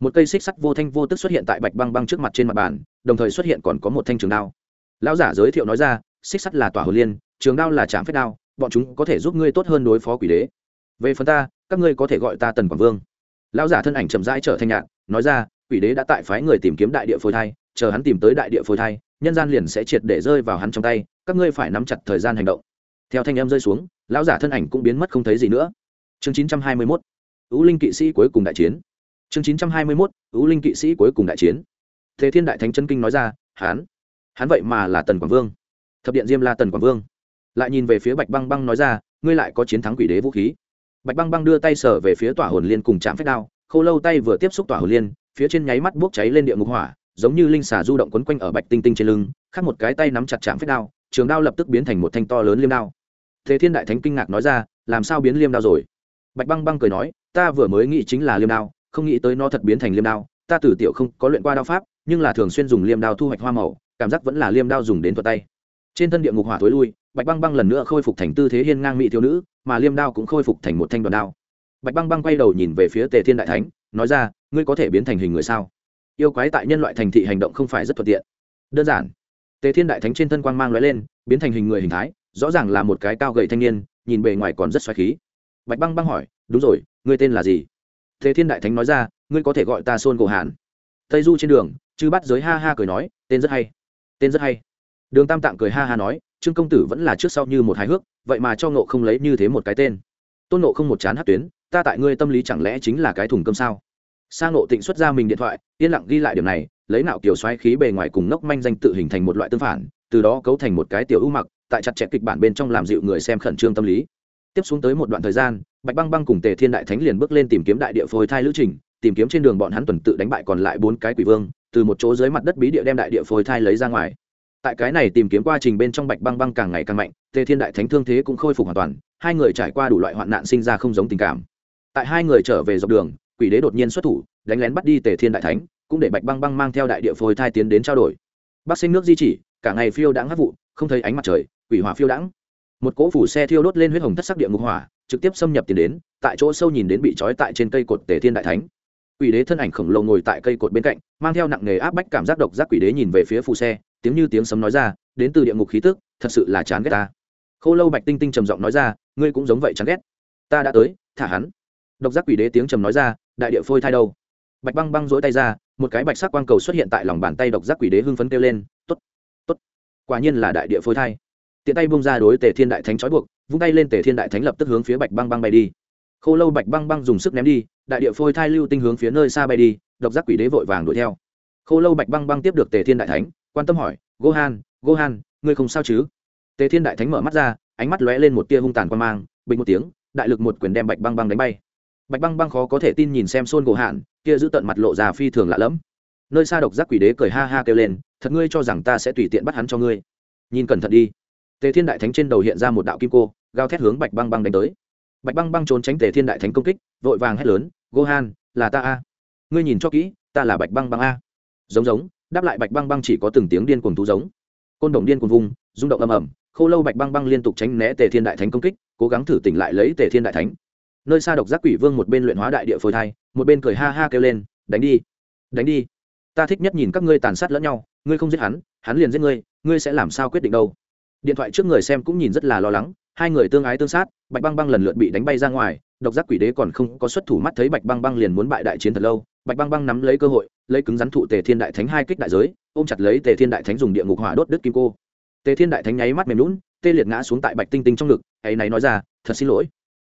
A: Một cây xích sắt vô thanh vô tức xuất hiện tại bạch băng băng trước mặt trên mặt bàn, đồng thời xuất hiện còn có một thanh trường đao. Lão giả giới thiệu nói ra, xích sắt là tỏa hồ liên, trường đao là trạm phép đao, bọn chúng có thể giúp ngươi tốt hơn đối phó quỷ đế. Về phần ta các ngươi có thể gọi ta tần quảng vương. Lão giả thân ảnh chậm rãi trở thành nhạn nói ra, quỷ đế đã tại phái người tìm kiếm đại địa phôi thai, chờ hắn tìm tới đại địa phôi thai, nhân gian liền sẽ triệt để rơi vào hắn trong tay, các ngươi phải nắm chặt thời gian hành động. Theo thanh em rơi xuống, lão giả thân ảnh cũng biến mất không thấy gì nữa. Chương 921 ưu linh kỵ sĩ cuối cùng đại chiến. Chương 921 ưu linh kỵ sĩ cuối cùng đại chiến. Thế thiên đại thánh chân kinh nói ra hắn hắn vậy mà là tần quảng vương. Thập điện diêm la tần quảng vương lại nhìn về phía bạch băng băng nói ra, ngươi lại có chiến thắng quỷ đế vũ khí bạch băng băng đưa tay sở về phía tỏa hồn liên cùng chạm phép đao, khâu lâu tay vừa tiếp xúc tỏa hồn liên, phía trên nháy mắt bốc cháy lên địa ngục hỏa, giống như linh xà du động quấn quanh ở bạch tinh tinh trên lưng khác một cái tay nắm chặt chạm phép đao, trường đao lập tức biến thành một thanh to lớn liêm đao. Thế thiên đại thánh kinh ngạc nói ra, làm sao biến liêm đao rồi? Bạch băng băng cười nói, ta vừa mới nghĩ chính là liêm đao, không nghĩ tới nó thật biến thành liêm đao. Ta tử tiểu không có luyện qua đao pháp, nhưng là thường xuyên dùng liêm đao thu hoạch hoa màu, cảm giác vẫn là liêm đao dùng đến thuật tay. Trên thân địa ngục hỏa thối lui, bạch băng băng lần nữa khôi phục thành tư thế hiên ngang mỹ thiếu nữ mà liêm đao cũng khôi phục thành một thanh đoàn đao. Bạch băng băng quay đầu nhìn về phía tề thiên đại thánh, nói ra, ngươi có thể biến thành hình người sao? Yêu quái tại nhân loại thành thị hành động không phải rất thuận tiện. Đơn giản. Tề thiên đại thánh trên thân quang mang lóe lên, biến thành hình người hình thái, rõ ràng là một cái cao gầy thanh niên, nhìn bề ngoài còn rất xoáy khí. Bạch băng băng hỏi, đúng rồi, ngươi tên là gì? Tề thiên đại thánh nói ra, ngươi có thể gọi ta xôn gỗ hàn. Tây du trên đường, chư bắt giới ha ha cười nói, tên rất hay, tên rất hay. Đường tam tạng cười ha ha nói trương công tử vẫn là trước sau như một hài hước, vậy mà cho ngộ không lấy như thế một cái tên. Tôn nộ không một chán hát tuyến, ta tại ngươi tâm lý chẳng lẽ chính là cái thùng cơm sao? Sang nộ tịnh xuất ra mình điện thoại, yên lặng ghi lại điểm này, lấy nạo kiểu xoáy khí bề ngoài cùng ngốc manh danh tự hình thành một loại tương phản, từ đó cấu thành một cái tiểu ưu mặc, tại chặt chẽ kịch bản bên trong làm dịu người xem khẩn trương tâm lý. Tiếp xuống tới một đoạn thời gian, bạch băng băng cùng tề thiên đại thánh liền bước lên tìm kiếm đại địa phôi thai lữ trình, tìm kiếm trên đường bọn hắn tuần tự đánh bại còn lại bốn cái quỷ vương, từ một chỗ dưới mặt đất bí địa đem đại địa phôi thai lấy ra ngoài tại cái này tìm kiếm quá trình bên trong bạch băng băng càng ngày càng mạnh, tề thiên đại thánh thương thế cũng khôi phục hoàn toàn, hai người trải qua đủ loại hoạn nạn sinh ra không giống tình cảm. Tại hai người trở về dọc đường, quỷ đế đột nhiên xuất thủ, đánh lén bắt đi tề thiên đại thánh, cũng để bạch băng băng mang theo đại địa phôi thai tiến đến trao đổi. Bác sinh nước di chỉ, cả ngày phiêu đãng hấp vụ, không thấy ánh mặt trời, quỷ hỏa phiêu đãng. Một cỗ phủ xe thiêu đốt lên huyết hồng thất sắc địa ngục hỏa, trực tiếp xâm nhập tiến đến, tại chỗ sâu nhìn đến bị trói tại trên cây cột tề thiên đại thánh. Quỷ đế thân ảnh khổng lồ ngồi tại cây cột bên cạnh, mang theo nặng nghề áp bách cảm giác độc giác quỷ đế nhìn về phía phù xe tiếng như tiếng sấm nói ra, đến từ địa ngục khí tức, thật sự là chán ghét ta. Khô lâu bạch tinh tinh trầm giọng nói ra, ngươi cũng giống vậy chán ghét. Ta đã tới, thả hắn. Độc giác quỷ đế tiếng trầm nói ra, đại địa phôi thai đâu? Bạch băng băng rỗi tay ra, một cái bạch sắc quang cầu xuất hiện tại lòng bàn tay độc giác quỷ đế hưng phấn kêu lên t ố t t ố t quả nhiên là đại địa phôi thai. Tiện tay bung ra đối tề thiên đại thánh trói buộc, vung tay lên tề thiên đại thánh lập tức hướng phía bạch băng băng bay đi. Khô lâu bạch băng băng dùng sức ném đi, đại địa phôi thai lưu tinh hướng phía nơi xa bay đi, độc giác quỷ đế vội vàng đuổi theo. Khô lâu bạch băng băng tiếp được tề thiên đại thánh quan tâm hỏi, gohan gohan, ngươi không sao chứ? Tề thiên đại thánh mở mắt ra, ánh mắt lóe lên một tia hung tàn quan mang, bình một tiếng, đại lực một quyền đem bạch băng băng đánh bay. Bạch băng băng khó có thể tin nhìn xem xôn gỗ hạn kia giữ tận mặt lộ già phi thường lạ lẫm. Nơi xa độc giác quỷ đế cười ha ha kêu lên, thật ngươi cho rằng ta sẽ tùy tiện bắt hắn cho ngươi? Nhìn cẩn thận đi. Tề thiên đại thánh trên đầu hiện ra một đạo kim cô gao thét hướng bạch băng băng đánh tới. Bạch băng băng trốn tránh tề thiên đại thánh công kích, vội vàng hét lớn, gohan, là ta a. Ngươi nhìn cho kỹ, ta là bạch băng băng a. Giống giống đáp lại bạch băng băng chỉ có từng tiếng điên cuồng thú giống. Côn đồng điên cuồng vùng rung động âm ầm, khô lâu bạch băng băng liên tục tránh né tề thiên đại thánh công kích, cố gắng thử tỉnh lại lấy tề thiên đại thánh. Nơi xa độc giác quỷ vương một bên luyện hóa đại địa phôi thai, một bên cười ha ha kêu lên, đánh đi đánh đi. Ta thích nhất nhìn các ngươi tàn sát lẫn nhau, ngươi không giết hắn hắn liền giết ngươi ngươi sẽ làm sao quyết định đâu? Điện thoại trước người xem cũng nhìn rất là lo lắng, hai người tương ái tương sát, bạch băng băng lần lượt bị đánh bay ra ngoài, độc giác quỷ đế còn không có xuất thủ mắt thấy bạch băng băng liền muốn bại đại chiến thật lâu bạch băng băng nắm lấy cơ hội, lấy cứng rắn thụ tề thiên đại thánh hai kích đại giới, ôm chặt lấy tề thiên đại thánh dùng địa ngục hỏa đốt đứt kim cô. Tề thiên đại thánh nháy mắt mềm lún tê liệt ngã xuống tại bạch tinh tinh trong ngực, ấy này nói ra, thật xin lỗi.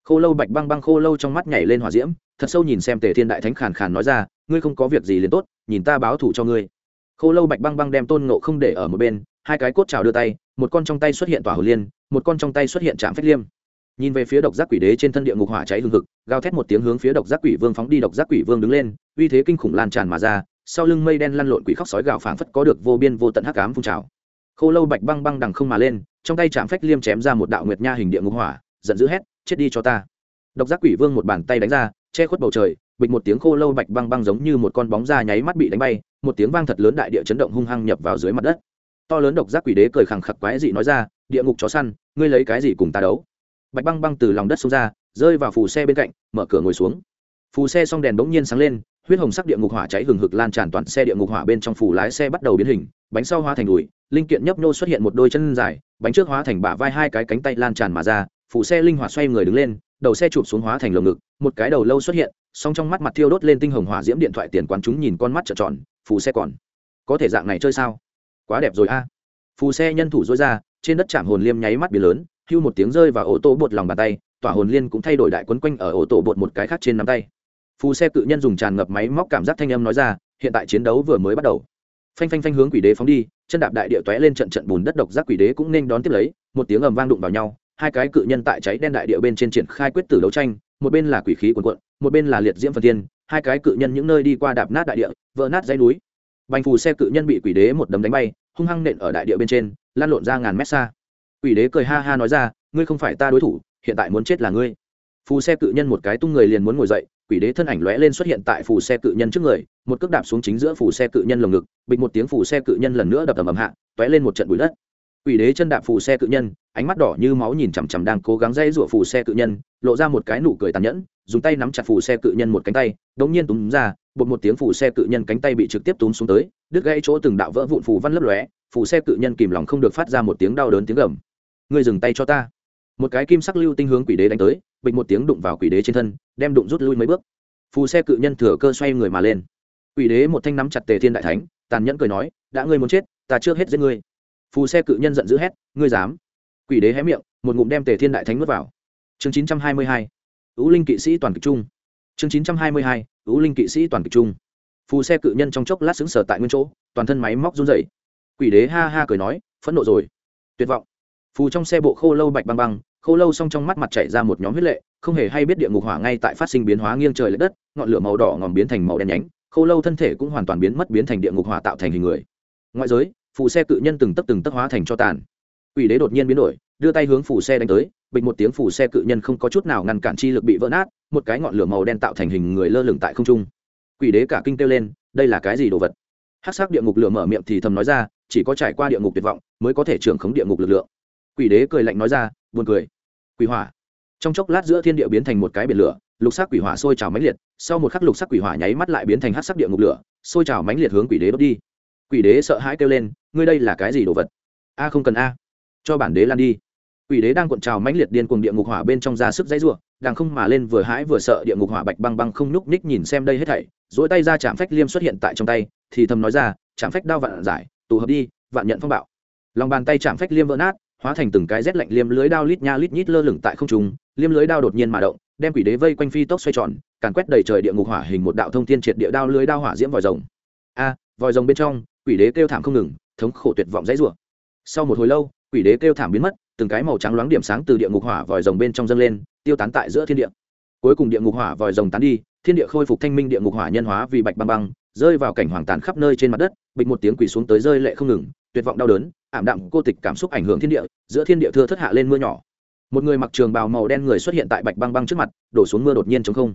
A: Khô lâu bạch băng băng khô lâu trong mắt nhảy lên hỏa diễm, thật sâu nhìn xem tề thiên đại thánh khàn khàn nói ra, ngươi không có việc gì liền tốt, nhìn ta báo thủ cho ngươi. Khô lâu bạch băng băng đem tôn ngộ không để ở một bên, hai cái cốt trào đưa tay, một con trong tay xuất hiện tỏa hồ liên, một con trong tay xuất hiện trạm phách liêm nhìn về phía độc giác quỷ đế trên thân địa ngục hỏa cháy hương thực gào thét một tiếng hướng phía độc giác quỷ vương phóng đi, độc giác quỷ vương đứng lên, uy thế kinh khủng lan tràn mà ra, sau lưng mây đen lăn lộn quỷ khóc sói gào phảng phất có được vô biên vô tận hắc ám phun trào. Khô lâu bạch băng băng đằng không mà lên, trong tay chạm phách liêm chém ra một đạo nguyệt nha hình địa ngục hỏa, giận dữ hét, chết đi cho ta! Độc giác quỷ vương một bàn tay đánh ra, che khuất bầu trời, bịch một tiếng khô lâu bạch băng băng giống như một con bóng da nháy mắt bị đánh bay, một tiếng vang thật lớn đại địa chấn động hung hăng nhập vào dưới mặt đất. To lớn độc giác quỷ đế cười khẳng khặc quái dị nói ra, địa ngục chó săn, ngươi lấy cái gì cùng ta đấu? Bạch băng băng từ lòng đất xuống ra, rơi vào phù xe bên cạnh, mở cửa ngồi xuống. Phù xe xong đèn bỗng nhiên sáng lên, huyết hồng sắc địa ngục hỏa cháy hừng hực lan tràn toàn xe địa ngục hỏa bên trong phủ lái xe bắt đầu biến hình, bánh sau hóa thành đùi, linh kiện nhấp nhô xuất hiện một đôi chân dài, bánh trước hóa thành bả vai hai cái cánh tay lan tràn mà ra phủ xe linh hoạt xoay người đứng lên, đầu xe chụp xuống hóa thành lồng ngực, một cái đầu lâu xuất hiện, song trong mắt mặt thiêu đốt lên tinh hồng hỏa diễm điện thoại tiền quán chúng nhìn con mắt trợn tròn phủ xe còn có thể dạng này chơi sao? Quá đẹp rồi a. Phù xe nhân thủ dối ra, trên đất chạm hồn liêm nháy mắt biển lớn hưu một tiếng rơi vào ô tô bột lòng bàn tay, tỏa hồn liên cũng thay đổi đại quấn quanh ở ô tô bột một cái khác trên nắm tay. Phù xe cự nhân dùng tràn ngập máy móc cảm giác thanh âm nói ra, hiện tại chiến đấu vừa mới bắt đầu. Phanh phanh phanh hướng quỷ đế phóng đi, chân đạp đại địa tóe lên trận trận bùn đất độc giác quỷ đế cũng nên đón tiếp lấy, một tiếng ầm vang đụng vào nhau, hai cái cự nhân tại cháy đen đại địa bên trên triển khai quyết tử đấu tranh, một bên là quỷ khí cuồn cuộn, một bên là liệt diễm phần thiên, hai cái cự nhân những nơi đi qua đạp nát đại địa, vỡ nát dãy núi. Bành phù xe cự nhân bị quỷ đế một đấm đánh bay, hung hăng nện ở đại địa bên trên, lan lộn ra ngàn mét xa quỷ đế cười ha ha nói ra, ngươi không phải ta đối thủ, hiện tại muốn chết là ngươi. Phù xe cự nhân một cái tung người liền muốn ngồi dậy, quỷ đế thân ảnh lóe lên xuất hiện tại phù xe cự nhân trước người, một cước đạp xuống chính giữa phù xe cự nhân lồng ngực, bịch một tiếng phù xe cự nhân lần nữa đập ầm ầm hạ, tóe lên một trận bụi đất. Quỷ đế chân đạp phù xe cự nhân, ánh mắt đỏ như máu nhìn chằm chằm đang cố gắng dây rủa phù xe cự nhân, lộ ra một cái nụ cười tàn nhẫn, dùng tay nắm chặt phù xe cự nhân một cánh tay đống nhiên túm ra, bột một tiếng phù xe cự nhân cánh tay bị trực tiếp túm xuống tới, đứt gãy chỗ từng đạo vỡ vụn phù văn lấp lóe, phù xe cự nhân kìm lòng không được phát ra một tiếng đau đớn tiếng gầm ngươi dừng tay cho ta. Một cái kim sắc lưu tinh hướng quỷ đế đánh tới, bịch một tiếng đụng vào quỷ đế trên thân, đem đụng rút lui mấy bước. Phù xe cự nhân thừa cơ xoay người mà lên. Quỷ đế một thanh nắm chặt tề thiên đại thánh, tàn nhẫn cười nói, đã ngươi muốn chết, ta trước hết giết ngươi. Phù xe cự nhân giận dữ hét, ngươi dám? Quỷ đế hé miệng, một ngụm đem tề thiên đại thánh nuốt vào. Chương chín trăm hai mươi hai ứ linh kỵ sĩ toàn kịch trung chương chín trăm hai mươi hai ứ linh kỵ sĩ toàn kịch trung phù xe cự nhân trong chốc lát xứng sở tại nguyên chỗ, toàn thân máy móc run rẩy. Quỷ đế ha ha cười nói, phẫn nộ rồi. Tuyệt vọng phù trong xe bộ khô lâu bạch băng băng, khô lâu xong trong mắt mặt chảy ra một nhóm huyết lệ, không hề hay biết địa ngục hỏa ngay tại phát sinh biến hóa nghiêng trời l ệ đất, ngọn lửa màu đỏ ngòm biến thành màu đen nhánh, khô lâu thân thể cũng hoàn toàn biến mất biến thành địa ngục hỏa tạo thành hình người. Ngoại giới, phù xe cự nhân từng tấc từng tấc hóa thành cho tàn. Quỷ đế đột nhiên biến đổi, đưa tay hướng phù xe đánh tới, bịch một tiếng phù xe cự nhân không có chút nào ngăn cản chi lực bị vỡ nát, một cái ngọn lửa màu đen tạo thành hình người lơ lửng tại không trung. Quỷ đế cả kinh kêu lên, đây là cái gì đồ vật? Hát sắc địa ngục lửa mở miệng thì thầm nói ra, chỉ có trải qua địa ngục tuyệt vọng mới có thể trưởng khống địa ngục lực lượng quỷ đế cười lạnh nói ra, buồn cười. Quỷ hỏa. Trong chốc lát giữa thiên địa biến thành một cái biển lửa, lục sắc quỷ hỏa sôi trào mãnh liệt, sau một khắc lục sắc quỷ hỏa nháy mắt lại biến thành hát sắc địa ngục lửa, sôi trào mãnh liệt hướng quỷ đế đốt đi. Quỷ đế sợ hãi kêu lên, ngươi đây là cái gì đồ vật? A, không cần a. Cho bản đế lan đi. Quỷ đế đang cuộn trào mãnh liệt điên cuồng địa ngục hỏa bên trong ra sức dãy rủa, đang không mà lên vừa hãi vừa sợ địa ngục hỏa bạch băng băng không nhúc ních nhìn xem đây hết thảy dỗi tay ra chạm phách liêm xuất hiện tại trong tay, thì thầm nói ra, chạm phách đao vạn giải, tụ hợp đi, vạn nhận phong bạo. Lòng bàn tay chạm phách liêm vỡ nát hóa thành từng cái rét lạnh liêm lưới đao lít nha lít nhít lơ lửng tại không trung, liêm lưới đao đột nhiên mà động, đem quỷ đế vây quanh phi tốc xoay tròn, càn quét đầy trời địa ngục hỏa hình một đạo thông thiên triệt địa đao lưới đao hỏa diễm vòi rồng. A, vòi rồng bên trong, quỷ đế kêu thảm không ngừng, thống khổ tuyệt vọng dãy rủa. Sau một hồi lâu, quỷ đế kêu thảm biến mất, từng cái màu trắng loáng điểm sáng từ địa ngục hỏa vòi rồng bên trong dâng lên, tiêu tán tại giữa thiên địa. Cuối cùng địa ngục hỏa vòi rồng tán đi, thiên địa khôi phục thanh minh địa ngục hỏa nhân hóa vì bạch băng băng, rơi vào cảnh hoàng tàn khắp nơi trên mặt đất, bịch một tiếng quỷ xuống tới rơi lệ không ngừng, tuyệt vọng đau đớn ảm đạm cô tịch cảm xúc ảnh hưởng thiên địa, giữa thiên địa thưa thất hạ lên mưa nhỏ. Một người mặc trường bào màu đen người xuất hiện tại bạch băng băng trước mặt, đổ xuống mưa đột nhiên chống không.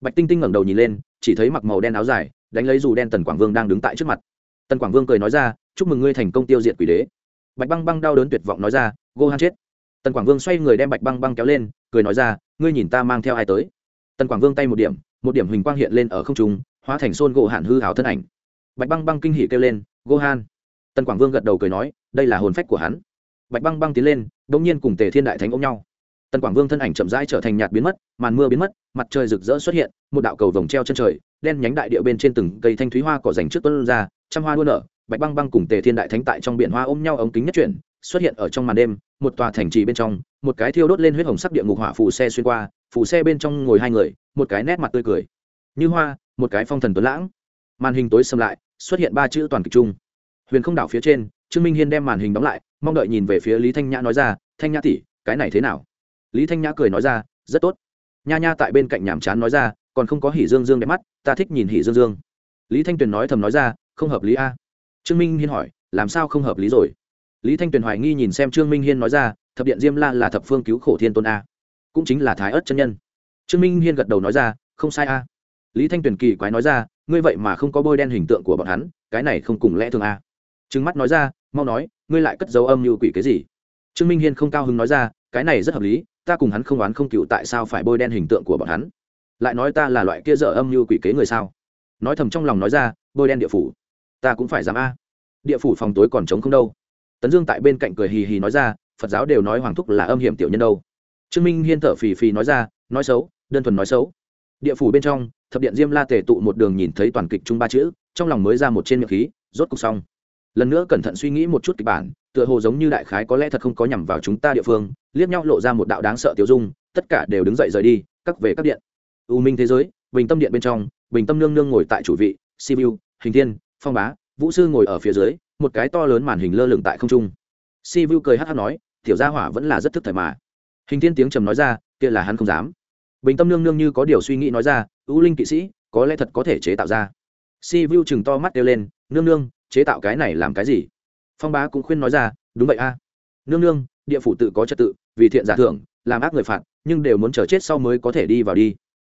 A: Bạch tinh tinh ngẩng đầu nhìn lên, chỉ thấy mặc màu đen áo dài, đánh lấy dù đen tần quảng vương đang đứng tại trước mặt. Tần quảng vương cười nói ra, chúc mừng ngươi thành công tiêu diệt quỷ đế. Bạch băng băng đau đớn tuyệt vọng nói ra, gô han chết. Tần quảng vương xoay người đem bạch băng băng kéo lên, cười nói ra, ngươi nhìn ta mang theo ai tới? Tần quảng vương tay một điểm một điểm huỳnh quang hiện lên ở không trung, hóa thành xôn gỗ hạn hư hào thân ảnh. Bạch băng băng kinh hỉ kêu lên gohan tần quảng vương gật đầu cười nói đây là hồn phách của hắn. Bạch băng băng tiến lên đ ỗ n g nhiên cùng tề thiên đại thánh ôm nhau. Tần quảng vương thân ảnh chậm rãi trở thành nhạt biến mất, màn mưa biến mất, mặt trời rực rỡ xuất hiện, một đạo cầu vồng treo chân trời, đen nhánh đại địa bên trên từng cây thanh thúy hoa cỏ dành trước tuân ra, trăm hoa đua nở, bạch băng băng cùng tề thiên đại thánh tại trong biển hoa ôm nhau ống kính nhất chuyển, xuất hiện ở trong màn đêm, một tòa thành trì bên trong, một cái thiêu đốt lên huyết hồng sắc địa ngục hỏa phù xe xuyên qua, phù xe bên trong ngồi hai người, một cái nét mặt tươi cười. Như hoa, một cái phong thần tuấn lãng. Màn hình tối xâm lại, xuất hiện ba chữ toàn kịch trung. huyền không đảo phía trên trương minh hiên đem màn hình đóng lại, mong đợi nhìn về phía lý thanh nhã nói ra, thanh nhã tỷ, cái này thế nào? Lý thanh nhã cười nói ra, rất tốt. Nha nha tại bên cạnh nhàm chán nói ra, còn không có hỉ dương dương đẹp mắt, ta thích nhìn hỉ dương dương. Lý thanh tuyền nói thầm nói ra, không hợp lý a. Trương minh hiên hỏi, làm sao không hợp lý rồi? Lý thanh tuyền hoài nghi nhìn xem trương minh hiên nói ra, thập điện diêm la là thập phương cứu khổ thiên tôn a. Cũng chính là thái ớt chân nhân. Trương minh hiên gật đầu nói ra, không sai a. Lý thanh tuyền kỳ quái nói ra, ngươi vậy mà không có bôi đen hình tượng của bọn hắn, cái này không cùng lẽ thường a. Trứng trừng mắt nói ra mau nói, ngươi lại cất dấu âm như quỷ cái gì? Trương minh hiên không cao hứng nói ra, cái này rất hợp lý, ta cùng hắn không oán không cựu tại sao phải bôi đen hình tượng của bọn hắn? Lại nói ta là loại kia dở âm như quỷ kế người sao? Nói thầm trong lòng nói ra, bôi đen địa phủ. Ta cũng phải dám a. Địa phủ phòng tối còn trống không đâu. Tấn dương tại bên cạnh cười hì hì nói ra, phật giáo đều nói hoàng thúc là âm hiểm tiểu nhân đâu. Trương minh hiên thở phì phì nói ra, nói xấu, đơn thuần nói xấu. Địa phủ bên trong, thập điện diêm la tề tụ một đường nhìn thấy toàn kịch chung ba chữ, trong lòng mới ra một trên miệng khí, rốt cục xong lần nữa cẩn thận suy nghĩ một chút kịch bản, tựa hồ giống như đại khái có lẽ thật không có nhằm vào chúng ta địa phương, liếc nhau lộ ra một đạo đáng sợ tiêu dung, tất cả đều đứng dậy rời đi cắt về các điện. U minh thế giới, bình tâm điện bên trong, bình tâm nương nương ngồi tại chủ vị, sibiu, hình thiên, phong bá, vũ sư ngồi ở phía dưới, một cái to lớn màn hình lơ lửng tại không trung. Sibiu cười hát hát nói, tiểu gia hỏa vẫn là rất thức thời mà. Hình thiên tiếng trầm nói ra, kia là hắn không dám. Bình tâm nương nương như có điều suy nghĩ nói ra, u linh kỵ sĩ, có lẽ thật có thể chế tạo ra. Sibiu chừng to mắt kêu lên, nương nương chế tạo cái này làm cái gì? Phong bá cũng khuyên nói ra, đúng vậy a. Nương nương, địa phủ tự có trật tự, vì thiện giả thưởng, làm ác người phạt, nhưng đều muốn chờ chết sau mới có thể đi vào đi.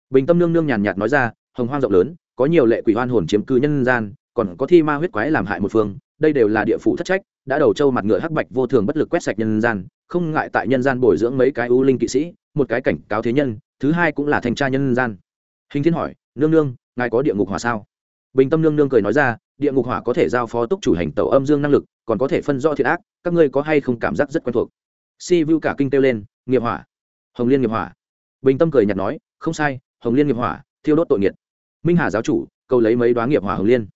A: Bình tâm nương nương nhàn nhạt nói ra, hồng hoang rộng lớn, có nhiều lệ quỷ hoan hồn chiếm cư nhân gian, còn có thi ma huyết quái làm hại một phương, đây đều là địa phủ thất trách, đã đầu trâu mặt ngựa hắc bạch vô thường bất lực quét sạch nhân gian, không ngại tại nhân gian bồi dưỡng mấy cái ưu linh kỵ sĩ, một cái cảnh cáo thế nhân, thứ hai cũng là thanh tra nhân gian. Hình thiên hỏi, nương nương, ngài có địa ngục hỏa sao? Bình tâm nương nương cười nói ra địa ngục hỏa có thể giao phó túc chủ hành tẩu âm dương năng lực, còn có thể phân rõ thiện ác, các ngươi có hay không cảm giác rất quen thuộc? Si vu cả kinh kêu lên, nghiệp hỏa. Hồng liên nghiệp hỏa. Bình tâm cười nhạt nói, không sai, hồng liên nghiệp hỏa, thiêu đốt tội nghiệt. Minh hà giáo chủ câu lấy mấy đoá nghiệp hỏa hồng liên.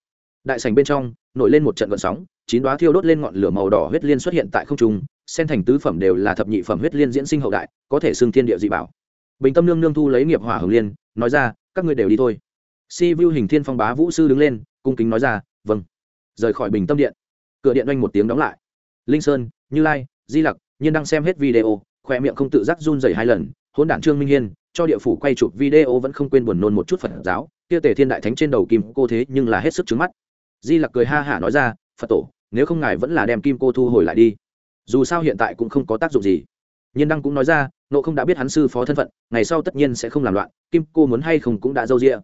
A: Đại sành bên trong, nổi lên một trận vận sóng, chín đoá thiêu đốt lên ngọn lửa màu đỏ huyết liên xuất hiện tại không trung sen thành tứ phẩm đều là thập nhị phẩm huyết liên diễn sinh hậu đại, có thể xưng thiên địa dị bảo. Bình tâm nương nương thu lấy nghiệp hỏa hồng liên, nói ra, các ngươi đều đi thôi. Si vu hình thiên phong bá vũ sư đứng lên, cung kính nói ra vâng. Rời khỏi bình tâm điện, cửa điện oanh một tiếng đóng lại. Linh sơn, như lai, di lặc, nhiên đang xem hết video khoe miệng không tự giác run dày hai lần hôn đản trương minh hiên, cho địa phủ quay chụp video vẫn không quên buồn nôn một chút phật giáo, kia tề thiên đại thánh trên đầu kim cô thế nhưng là hết sức trứng mắt. Di lặc cười ha hả nói ra, phật tổ, nếu không ngài vẫn là đem kim cô thu hồi lại đi. Dù sao hiện tại cũng không có tác dụng gì. Nhiên đăng cũng nói ra, nộ không đã biết hắn sư phó thân phận, ngày sau tất nhiên sẽ không làm loạn, kim cô muốn hay không cũng đã dâu a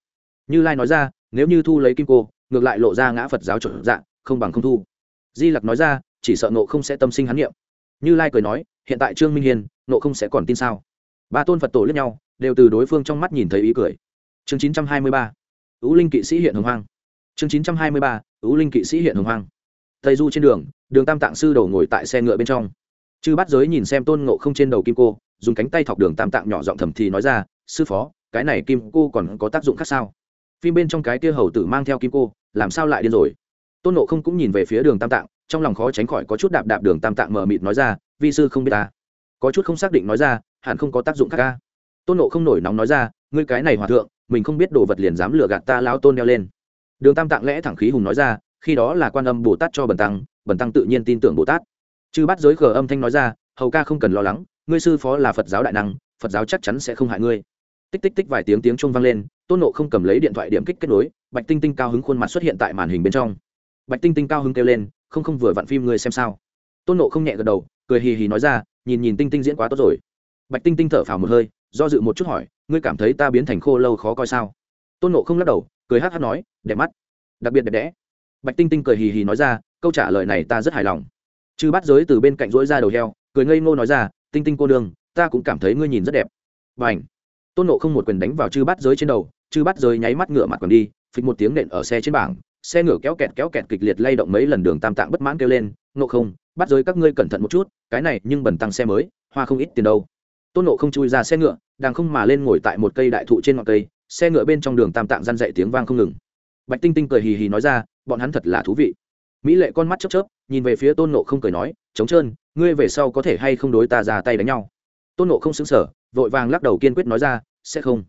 A: như lai nói ra, nếu như thu lấy kim cô ngược lại lộ ra ngã phật giáo chuẩn dạng, không bằng không thu. Di lặc nói ra, chỉ sợ nộ không sẽ tâm sinh hắn nghiệm như lai cười nói, hiện tại trương minh hiền nộ không sẽ còn tin sao? Ba tôn phật tổ lẫn nhau, đều từ đối phương trong mắt nhìn thấy ý cười. Chương chín trăm hai mươi ba ứ linh kỵ sĩ hiện hồng hoang. Chương chín trăm hai mươi ba ứ linh kỵ sĩ hiện hồng hoang. Tây du trên đường đường tam tạng sư đầu ngồi tại xe ngựa bên trong. Chư bắt giới nhìn xem tôn ngộ không trên đầu kim cô, dùng cánh tay thọc đường tam tạng nhỏ giọng thầm thì nói ra, sư phó, cái này kim cô còn có tác dụng khác sao? Phim bên trong cái kia hầu tử mang theo kim cô, làm sao lại điên rồi? Tôn nộ không cũng nhìn về phía đường tam tạng, trong lòng khó tránh khỏi có chút đạp đạp đường tam tạng mờ mịt nói ra, vi sư không biết ta. Có chút không xác định nói ra, hẳn không có tác dụng khác ca. Tôn nộ không nổi nóng nói ra, ngươi cái này hòa thượng, mình không biết đồ vật liền dám lừa gạt ta lao tôn đeo lên. Đường tam tạng lẽ thẳng khí hùng nói ra, khi đó là quan âm bồ tát cho bần tăng bần tăng tự nhiên tin tưởng bồ tát. Chư bắt giới khờ âm thanh nói ra, hầu ca không cần lo lắng, ngươi sư phó là phật giáo đại năng, phật giáo chắc chắn sẽ không hại ngươi. Tích tích tích vài tiếng tiếng trung vang lên tôn nộ không cầm lấy điện thoại điểm kích kết nối bạch tinh tinh cao hứng khuôn mặt xuất hiện tại màn hình bên trong. Bạch tinh tinh cao hứng kêu lên không không vừa vặn phim ngươi xem sao. Tôn nộ không nhẹ gật đầu cười hì hì nói ra nhìn nhìn tinh tinh diễn quá tốt rồi. Bạch tinh tinh thở phào một hơi do dự một chút hỏi ngươi cảm thấy ta biến thành khô lâu khó coi sao? Tôn nộ không lắc đầu cười hát hát nói đẹp mắt đặc biệt đẹp đẽ. Bạch tinh tinh cười hì hì nói ra câu trả lời này ta rất hài lòng. Chư bắt giới từ bên cạnh rỗi ra đầu heo cười ngây ngô nói ra tinh tinh cô đường, ta cũng cảm thấy ngươi nhìn rất đẹp. Và ảnh tôn nộ không một quyền đánh vào chư bắt giới trên đầu chư bắt rơi nháy mắt ngựa mặt còn đi, phịch một tiếng nện ở xe trên bảng, xe ngựa kéo kẹt kéo kẹt kịch liệt lay động mấy lần đường tam tạng bất mãn kêu lên nộ không, bắt rơi các ngươi cẩn thận một chút, cái này nhưng bẩn tăng xe mới, hoa không ít tiền đâu. Tôn nộ không chui ra xe ngựa, đang không mà lên ngồi tại một cây đại thụ trên ngọn cây, xe ngựa bên trong đường tam tạng răn dậy tiếng vang không ngừng. Bạch tinh tinh cười hì hì nói ra, bọn hắn thật là thú vị. Mỹ lệ con mắt chớp chớp, nhìn về phía tôn nộ không cười nói, trống trơn, ngươi về sau có thể hay không đối ta ra tay đánh nhau? Tôn nộ không xứng sở vội vàng lắc đầu kiên quyết nói ra, sẽ không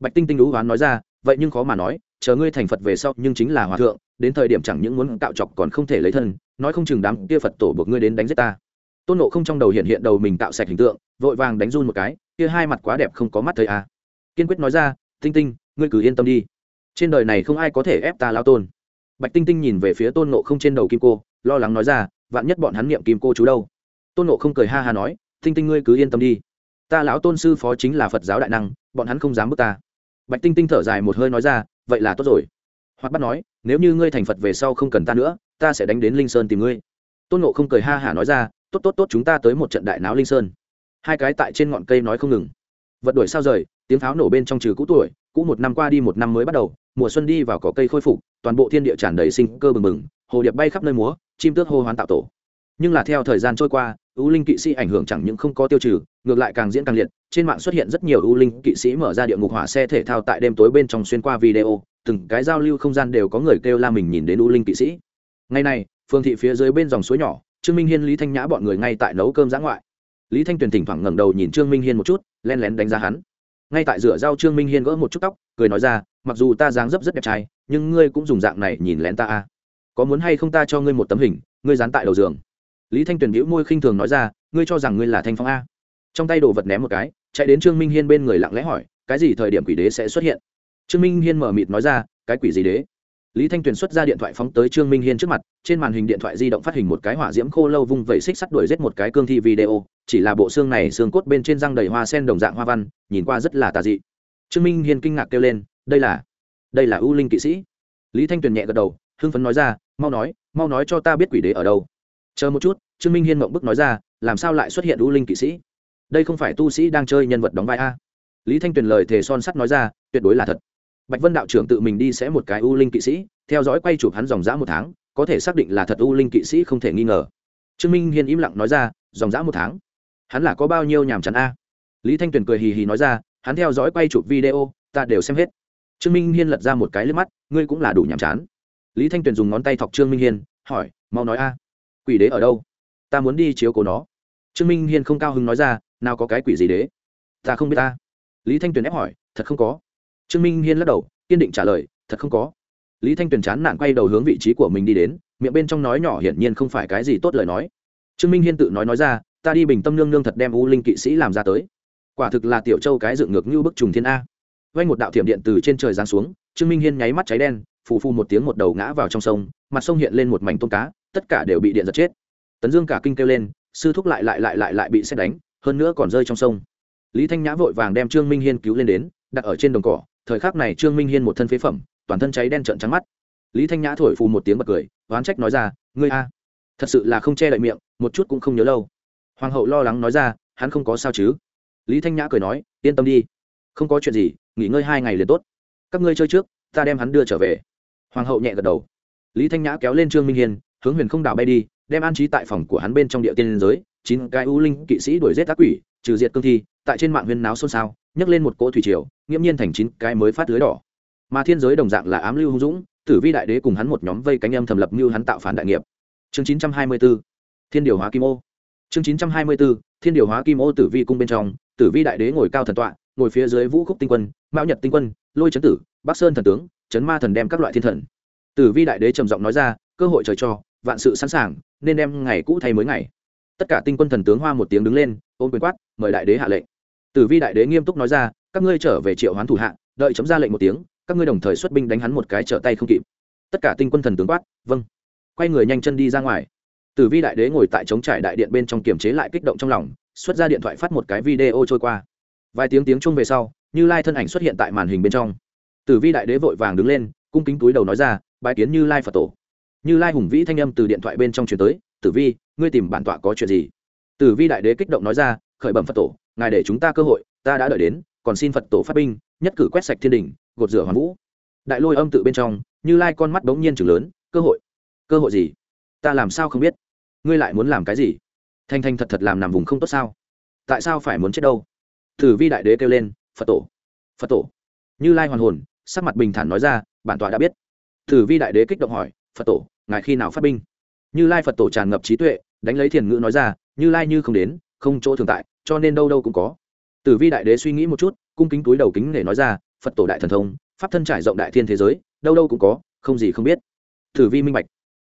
A: bạch tinh tinh đú hoán nói ra, vậy nhưng khó mà nói, chờ ngươi thành phật về sau nhưng chính là hòa thượng, đến thời điểm chẳng những muốn cạo chọc còn không thể lấy thân, nói không chừng đám kia phật tổ buộc ngươi đến đánh giết ta. Tôn nộ không trong đầu hiện hiện đầu mình tạo sạch hình tượng, vội vàng đánh run một cái, kia hai mặt quá đẹp không có mắt thấy à. kiên quyết nói ra, tinh tinh, ngươi cứ yên tâm đi. Trên đời này không ai có thể ép ta lao tôn. Bạch tinh tinh nhìn về phía tôn nộ không trên đầu kim cô, lo lắng nói ra, vạn nhất bọn hắn niệm kim cô chú đâu? Tôn nộ không cười ha ha nói, tinh tinh ngươi cứ yên tâm đi. Ta lão tôn sư phó chính là phật giáo đại năng, bọn hắn không dám bước ta bạch tinh tinh thở dài một hơi nói ra, vậy là tốt rồi. Hoặc bắt nói, nếu như ngươi thành phật về sau không cần ta nữa, ta sẽ đánh đến linh sơn tìm ngươi. Tôn nộ không cười ha hả nói ra, tốt tốt tốt, chúng ta tới một trận đại náo linh sơn. Hai cái tại trên ngọn cây nói không ngừng. Vật đuổi sao rời, tiếng pháo nổ bên trong trừ cũ tuổi, cũ một năm qua đi một năm mới bắt đầu, mùa xuân đi vào cỏ cây khôi phục, toàn bộ thiên địa tràn đầy sinh cơ bừng bừng, hồ điệp bay khắp nơi múa, chim tước hô hoán tạo tổ. Nhưng là theo thời gian trôi qua, ưu linh kỵ sĩ ảnh hưởng chẳng những không có tiêu trừ, ngược lại càng diễn càng liệt trên mạng xuất hiện rất nhiều ưu linh kỵ sĩ mở ra địa ngục hỏa xe thể thao tại đêm tối bên trong xuyên qua video, từng cái giao lưu không gian đều có người kêu la mình nhìn đến ưu linh kỵ sĩ. Ngày này, phương thị phía dưới bên dòng suối nhỏ, trương minh hiên, lý thanh nhã bọn người ngay tại nấu cơm giã ngoại. Lý thanh tuyền thỉnh thoảng ngẩng đầu nhìn trương minh hiên một chút len lén đánh giá hắn. Ngay tại rửa rau trương minh hiên gỡ một chút tóc, cười nói ra, mặc dù ta dáng dấp rất đẹp trai, nhưng ngươi cũng dùng dạng này nhìn lén ta à có muốn hay không ta cho ngươi một tấm hình, ngươi dán tại đầu giường. Lý thanh tuyền bĩu môi khinh thường nói ra, ngươi cho rằng ngươi là thanh phong a? Trong tay đồ vật ném một cái chạy đến trương minh hiên bên người lặng lẽ hỏi, cái gì thời điểm quỷ đế sẽ xuất hiện? Trương minh hiên mở mịt nói ra, cái quỷ gì đế? Lý thanh tuyền xuất ra điện thoại phóng tới trương minh hiên trước mặt, trên màn hình điện thoại di động phát hình một cái hỏa diễm khô lâu vung vẩy xích sắt đuổi giết một cái cương thi video, chỉ là bộ xương này xương cốt bên trên răng đầy hoa sen đồng dạng hoa văn, nhìn qua rất là tà dị. Trương minh hiên kinh ngạc kêu lên, đây là đây là ưu linh kỵ sĩ? Lý thanh tuyền nhẹ gật đầu, hưng phấn nói ra, mau nói mau nói cho ta biết quỷ đế ở đâu. Chờ một chút, trương minh hiên mộng bức nói ra, làm sao lại xuất hiện ưu linh kỵ sĩ? Đây không phải tu sĩ đang chơi nhân vật đóng vai a. Lý thanh tuyền lời thề son sắt nói ra, tuyệt đối là thật. Bạch vân đạo trưởng tự mình đi sẽ một cái ưu linh kỵ sĩ, theo dõi quay chụp hắn dòng dã một tháng, có thể xác định là thật ưu linh kỵ sĩ không thể nghi ngờ. Trương minh hiên im lặng nói ra, dòng dã một tháng? Hắn là có bao nhiêu nhàm chán a? Lý thanh tuyền cười hì hì nói ra, hắn theo dõi quay chụp video, ta đều xem hết. Trương minh hiên lật ra một cái lên mắt, ngươi cũng là đủ nhàm chán. Lý thanh tuyền dùng ngón tay thọc trương minh hiên, hỏi, mau nói a, quỷ đế ở đâu? Ta muốn đi chiếu cố nó. Trương minh hiên không cao hứng nói ra nào có cái quỷ gì đế? Ta không biết ta. Lý thanh tuyền ép hỏi, thật không có. Trương minh hiên lắc đầu, kiên định trả lời, thật không có. Lý thanh tuyền chán nản quay đầu hướng vị trí của mình đi đến, miệng bên trong nói nhỏ hiển nhiên không phải cái gì tốt lời nói. Trương minh hiên tự nói nói ra, ta đi bình tâm nương nương thật đem u linh kỵ sĩ làm ra tới. Quả thực là tiểu châu cái dựng ngược như bức trùng thiên a. Vay một đạo thiểm điện từ trên trời giáng xuống, trương minh hiên nháy mắt cháy đen, phù phu một tiếng một đầu ngã vào trong sông, mặt sông hiện lên một mảnh tôm cá, tất cả đều bị điện giật chết. Tấn dương cả kinh kêu lên, sư thúc lại lại lại lại lại bị xét đánh hơn nữa còn rơi trong sông. Lý thanh nhã vội vàng đem trương minh hiên cứu lên đến, đặt ở trên đồng cỏ, thời khắc này trương minh hiên một thân phế phẩm, toàn thân cháy đen trợn trắng mắt. Lý thanh nhã thổi phù một tiếng bật cười, oán trách nói ra, ngươi a, thật sự là không che đậy miệng, một chút cũng không nhớ lâu. Hoàng hậu lo lắng nói ra, hắn không có sao chứ? Lý thanh nhã cười nói, yên tâm đi, không có chuyện gì, nghỉ ngơi hai ngày liền tốt. Các ngươi chơi trước, ta đem hắn đưa trở về. Hoàng hậu nhẹ gật đầu. Lý thanh nhã kéo lên trương minh hiên, hướng huyền không đảo bay đi, đem an trí tại phòng của hắn bên trong địa tiên giới chín cái u linh kỵ sĩ đuổi giết ác quỷ, trừ diệt cương thi, tại trên mạng huyên náo xôn xao, nhấc lên một cỗ thủy triều, nghiễm nhiên thành chín cái mới phát lưới đỏ. Mà thiên giới đồng dạng là ám lưu hung dũng, tử vi đại đế cùng hắn một nhóm vây cánh âm thầm lập như hắn tạo phản đại nghiệp. Chương chín trăm hai mươi 924 thiên điều hóa kim ô. Chương chín trăm hai mươi 924 thiên điều hóa kim ô tử vi cung bên trong, tử vi đại đế ngồi cao thần tọa, ngồi phía dưới vũ khúc tinh quân, mão nhật tinh quân, lôi chấn tử, bắc sơn thần tướng, chấn ma thần đem các loại thiên thần. Tử vi đại đế trầm giọng nói ra, cơ hội trời cho, vạn sự sẵn sàng, nên đem ngày cũ thay mới ngày tất cả tinh quân thần tướng hoa một tiếng đứng lên, ôm quyền quát, mời đại đế hạ lệnh. Tử vi đại đế nghiêm túc nói ra, các ngươi trở về triệu hoán thủ hạ, đợi chấm ra lệnh một tiếng, các ngươi đồng thời xuất binh đánh hắn một cái trở tay không kịp. Tất cả tinh quân thần tướng quát vâng. Quay người nhanh chân đi ra ngoài. Tử vi đại đế ngồi tại chống trải đại điện bên trong kiềm chế lại kích động trong lòng, xuất ra điện thoại phát một cái video trôi qua. Vài tiếng tiếng chung về sau, như lai thân ảnh xuất hiện tại màn hình bên trong. Tử vi đại đế vội vàng đứng lên, cung kính túi đầu nói ra bài kiến như lai phật tổ. Như lai hùng vĩ thanh âm từ điện thoại bên trong chuyển tới tử vi, ngươi tìm bản tọa có chuyện gì? Tử vi đại đế kích động nói ra, khởi bẩm phật tổ, ngài để chúng ta cơ hội, ta đã đợi đến, còn xin phật tổ phát binh, nhất cử quét sạch thiên đình, gột rửa hoàn vũ. Đại lôi âm tự bên trong, như lai con mắt bỗng nhiên chừng lớn, cơ hội cơ hội gì? Ta làm sao không biết? Ngươi lại muốn làm cái gì? Thanh thanh thật thật làm nằm vùng không tốt sao? Tại sao phải muốn chết đâu? Tử vi đại đế kêu lên, phật tổ phật tổ. Như lai hoàn hồn, sắc mặt bình thản nói ra, bản tọa đã biết. Tử vi đại đế kích động hỏi, phật tổ, ngài khi nào phát binh? Như lai phật tổ tràn ngập trí tuệ, đánh lấy thiền ngữ nói ra, như lai như không đến, không chỗ thường tại, cho nên đâu đâu cũng có. Tử vi đại đế suy nghĩ một chút, cung kính túi đầu kính để nói ra, phật tổ đại thần thông, pháp thân trải rộng đại thiên thế giới, đâu đâu cũng có, không gì không biết. Tử vi minh bạch.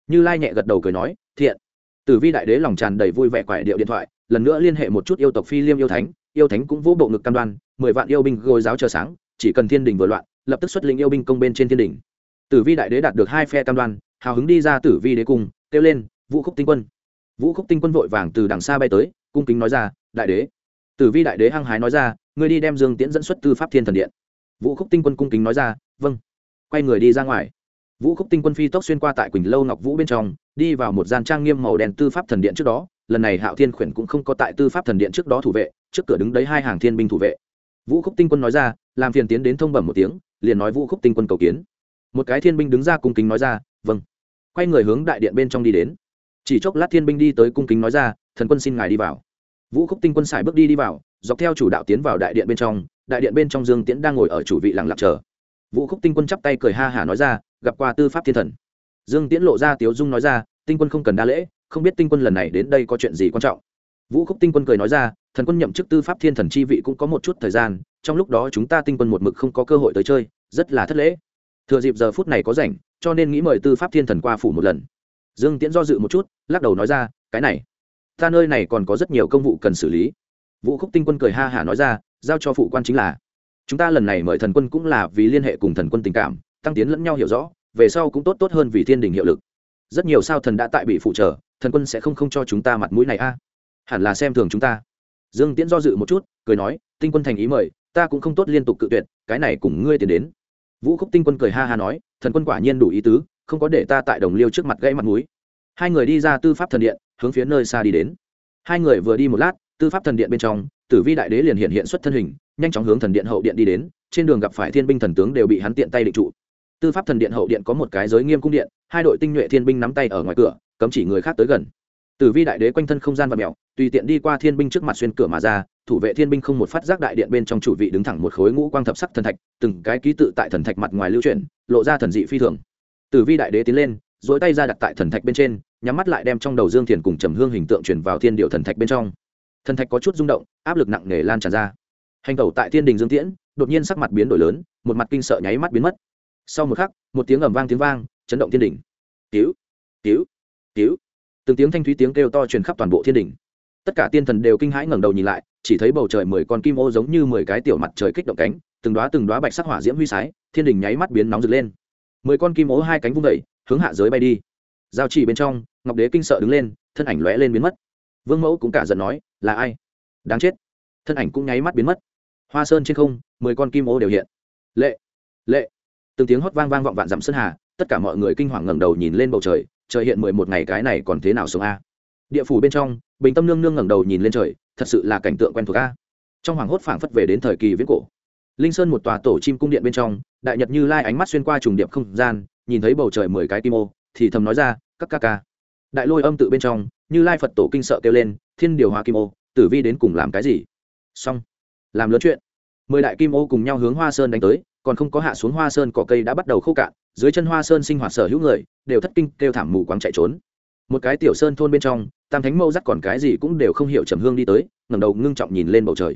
A: Như lai nhẹ gật đầu cười nói, thiện. Tử vi đại đế lòng tràn đầy vui vẻ quại điệu điện thoại, lần nữa liên hệ một chút yêu tộc phi liêm yêu thánh yêu thánh cũng vỗ bộ ngực cam đoan, mười vạn yêu binh gối giáo chờ sáng, chỉ cần thiên đình vừa loạn, lập tức xuất lĩnh yêu binh công bên trên thiên đình. Tử vi đại đế đạt được hai phe cam đoan, hào hứng đi ra tử vi đế cung kêu lên, vũ khúc tinh quân. Vũ khúc tinh quân vội vàng từ đằng xa bay tới, cung kính nói ra, đại đế. Tử vi đại đế hăng hái nói ra, ngươi đi đem dương tiễn dẫn xuất tư pháp thiên thần điện. Vũ khúc tinh quân cung kính nói ra vâng. Quay người đi ra ngoài. Vũ khúc tinh quân phi tốc xuyên qua tại quỳnh lâu ngọc vũ bên trong, đi vào một gian trang nghiêm màu đen tư pháp thần điện trước đó. Lần này hạo thiên khuyển cũng không có tại tư pháp thần điện trước đó thủ vệ, trước cửa đứng đấy hai hàng thiên binh thủ vệ. Vũ khúc tinh quân nói ra, làm phiền tiến đến thông bẩm một tiếng, liền nói vũ khúc tinh quân cầu kiến. Một cái thiên binh đứng ra cung kính nói ra vâng quay người hướng đại điện bên trong đi đến. Chỉ chốc lát thiên binh đi tới cung kính nói ra, thần quân xin ngài đi vào. Vũ khúc tinh quân xài bước đi đi vào, dọc theo chủ đạo tiến vào đại điện bên trong, đại điện bên trong dương tiễn đang ngồi ở chủ vị lặng lặng chờ. Vũ khúc tinh quân chắp tay cười ha hả nói ra, gặp qua tư pháp thiên thần. Dương tiễn lộ ra tiếu dung nói ra, tinh quân không cần đa lễ, không biết tinh quân lần này đến đây có chuyện gì quan trọng. Vũ khúc tinh quân cười nói ra, thần quân nhậm chức tư pháp thiên thần chi vị cũng có một chút thời gian, trong lúc đó chúng ta tinh quân một mực không có cơ hội tới chơi, rất là thất lễ. Thừa dịp giờ phút này có rảnh cho nên nghĩ mời tư pháp thiên thần qua phủ một lần. Dương tiễn do dự một chút, lắc đầu nói ra, cái này, ta nơi này còn có rất nhiều công vụ cần xử lý. Vũ khúc tinh quân cười ha hả nói ra, giao cho phụ quan chính là, chúng ta lần này mời thần quân cũng là vì liên hệ cùng thần quân tình cảm, tăng tiến lẫn nhau hiểu rõ, về sau cũng tốt tốt hơn vì thiên đình hiệu lực. Rất nhiều sao thần đã tại bị phụ trở thần quân sẽ không không cho chúng ta mặt mũi này a. Hẳn là xem thường chúng ta. Dương tiễn do dự một chút, cười nói, tinh quân thành ý mời, ta cũng không tốt liên tục cự tuyệt, cái này cùng ngươi tiến đến vũ khúc tinh quân cười ha ha nói, thần quân quả nhiên đủ ý tứ, không có để ta tại đồng liêu trước mặt gãy mặt mũi. Hai người đi ra tư pháp thần điện, hướng phía nơi xa đi đến. Hai người vừa đi một lát, tư pháp thần điện bên trong, tử vi đại đế liền hiện hiện xuất thân hình, nhanh chóng hướng thần điện hậu điện đi đến, trên đường gặp phải thiên binh thần tướng đều bị hắn tiện tay định trụ. Tư pháp thần điện hậu điện có một cái giới nghiêm cung điện, hai đội tinh nhuệ thiên binh nắm tay ở ngoài cửa, cấm chỉ người khác tới gần. Tử vi đại đế quanh thân không gian và mèo tùy tiện đi qua thiên binh trước mặt xuyên cửa mà ra, thủ vệ thiên binh không một phát giác đại điện bên trong chủ vị đứng thẳng một khối ngũ quang thập sắc thần thạch, từng cái ký tự tại thần thạch mặt ngoài lưu chuyển, lộ ra thần dị phi thường. Tử vi đại đế tiến lên dối tay ra đặt tại thần thạch bên trên, nhắm mắt lại đem trong đầu dương thiền cùng trầm hương hình tượng chuyển vào thiên điệu thần thạch bên trong. Thần thạch có chút rung động, áp lực nặng nề lan tràn ra. Hành tẩu tại thiên đình dương tiễn, đột nhiên sắc mặt biến đổi lớn, một mặt kinh sợ nháy mắt biến mất. Sau một khắc, một tiếng ầm vang tiếng vang, chấn động thiên đình. Cứu cứu cứu. Từng tiếng thanh thúy tiếng kêu to truyền khắp toàn bộ thiên đình tất cả tiên thần đều kinh hãi ngẩng đầu nhìn lại, chỉ thấy bầu trời mười con kim ô giống như mười cái tiểu mặt trời kích động cánh, từng đoá từng đoá bạch sắc hỏa diễm huy sái, thiên đình nháy mắt biến nóng rực lên. Mười con kim ô hai cánh vung vẩy hướng hạ giới bay đi. Giao chỉ bên trong, ngọc đế kinh sợ đứng lên, thân ảnh lóe lên biến mất. Vương mẫu cũng cả giận nói, là ai? Đáng chết. Thân ảnh cũng nháy mắt biến mất. Hoa sơn trên không, mười con kim ô đều hiện. Lệ lệ. Từng tiếng hót vang vang vọng vạn dặm sơn hà, tất cả mọi người kinh hoàng ngẩng đầu nhìn lên bầu trời trời hiện mười một ngày, cái này còn thế nào xuống a? Địa phủ bên trong, bình tâm nương nương ngẩng đầu nhìn lên trời, thật sự là cảnh tượng quen thuộc a. Trong hoàng hốt phảng phất về đến thời kỳ viễn cổ. Linh sơn một tòa tổ chim cung điện bên trong, đại nhật như lai ánh mắt xuyên qua trùng điệp không gian, nhìn thấy bầu trời mười cái kim ô, thì thầm nói ra, các ca ca. Đại lôi âm tự bên trong, như lai phật tổ kinh sợ kêu lên, thiên điều hòa kim ô, tử vi đến cùng làm cái gì? Xong, làm lớn chuyện. Mười đại kim ô cùng nhau hướng hoa sơn đánh tới, còn không có hạ xuống hoa sơn cỏ cây đã bắt đầu khô cạn, dưới chân hoa sơn sinh hoạt sở hữu người, đều thất kinh kêu thảm mù quáng chạy trốn. Một cái tiểu sơn thôn bên trong tam thánh mâu dắt còn cái gì cũng đều không hiểu trầm hương đi tới, ngẩng đầu ngưng trọng nhìn lên bầu trời.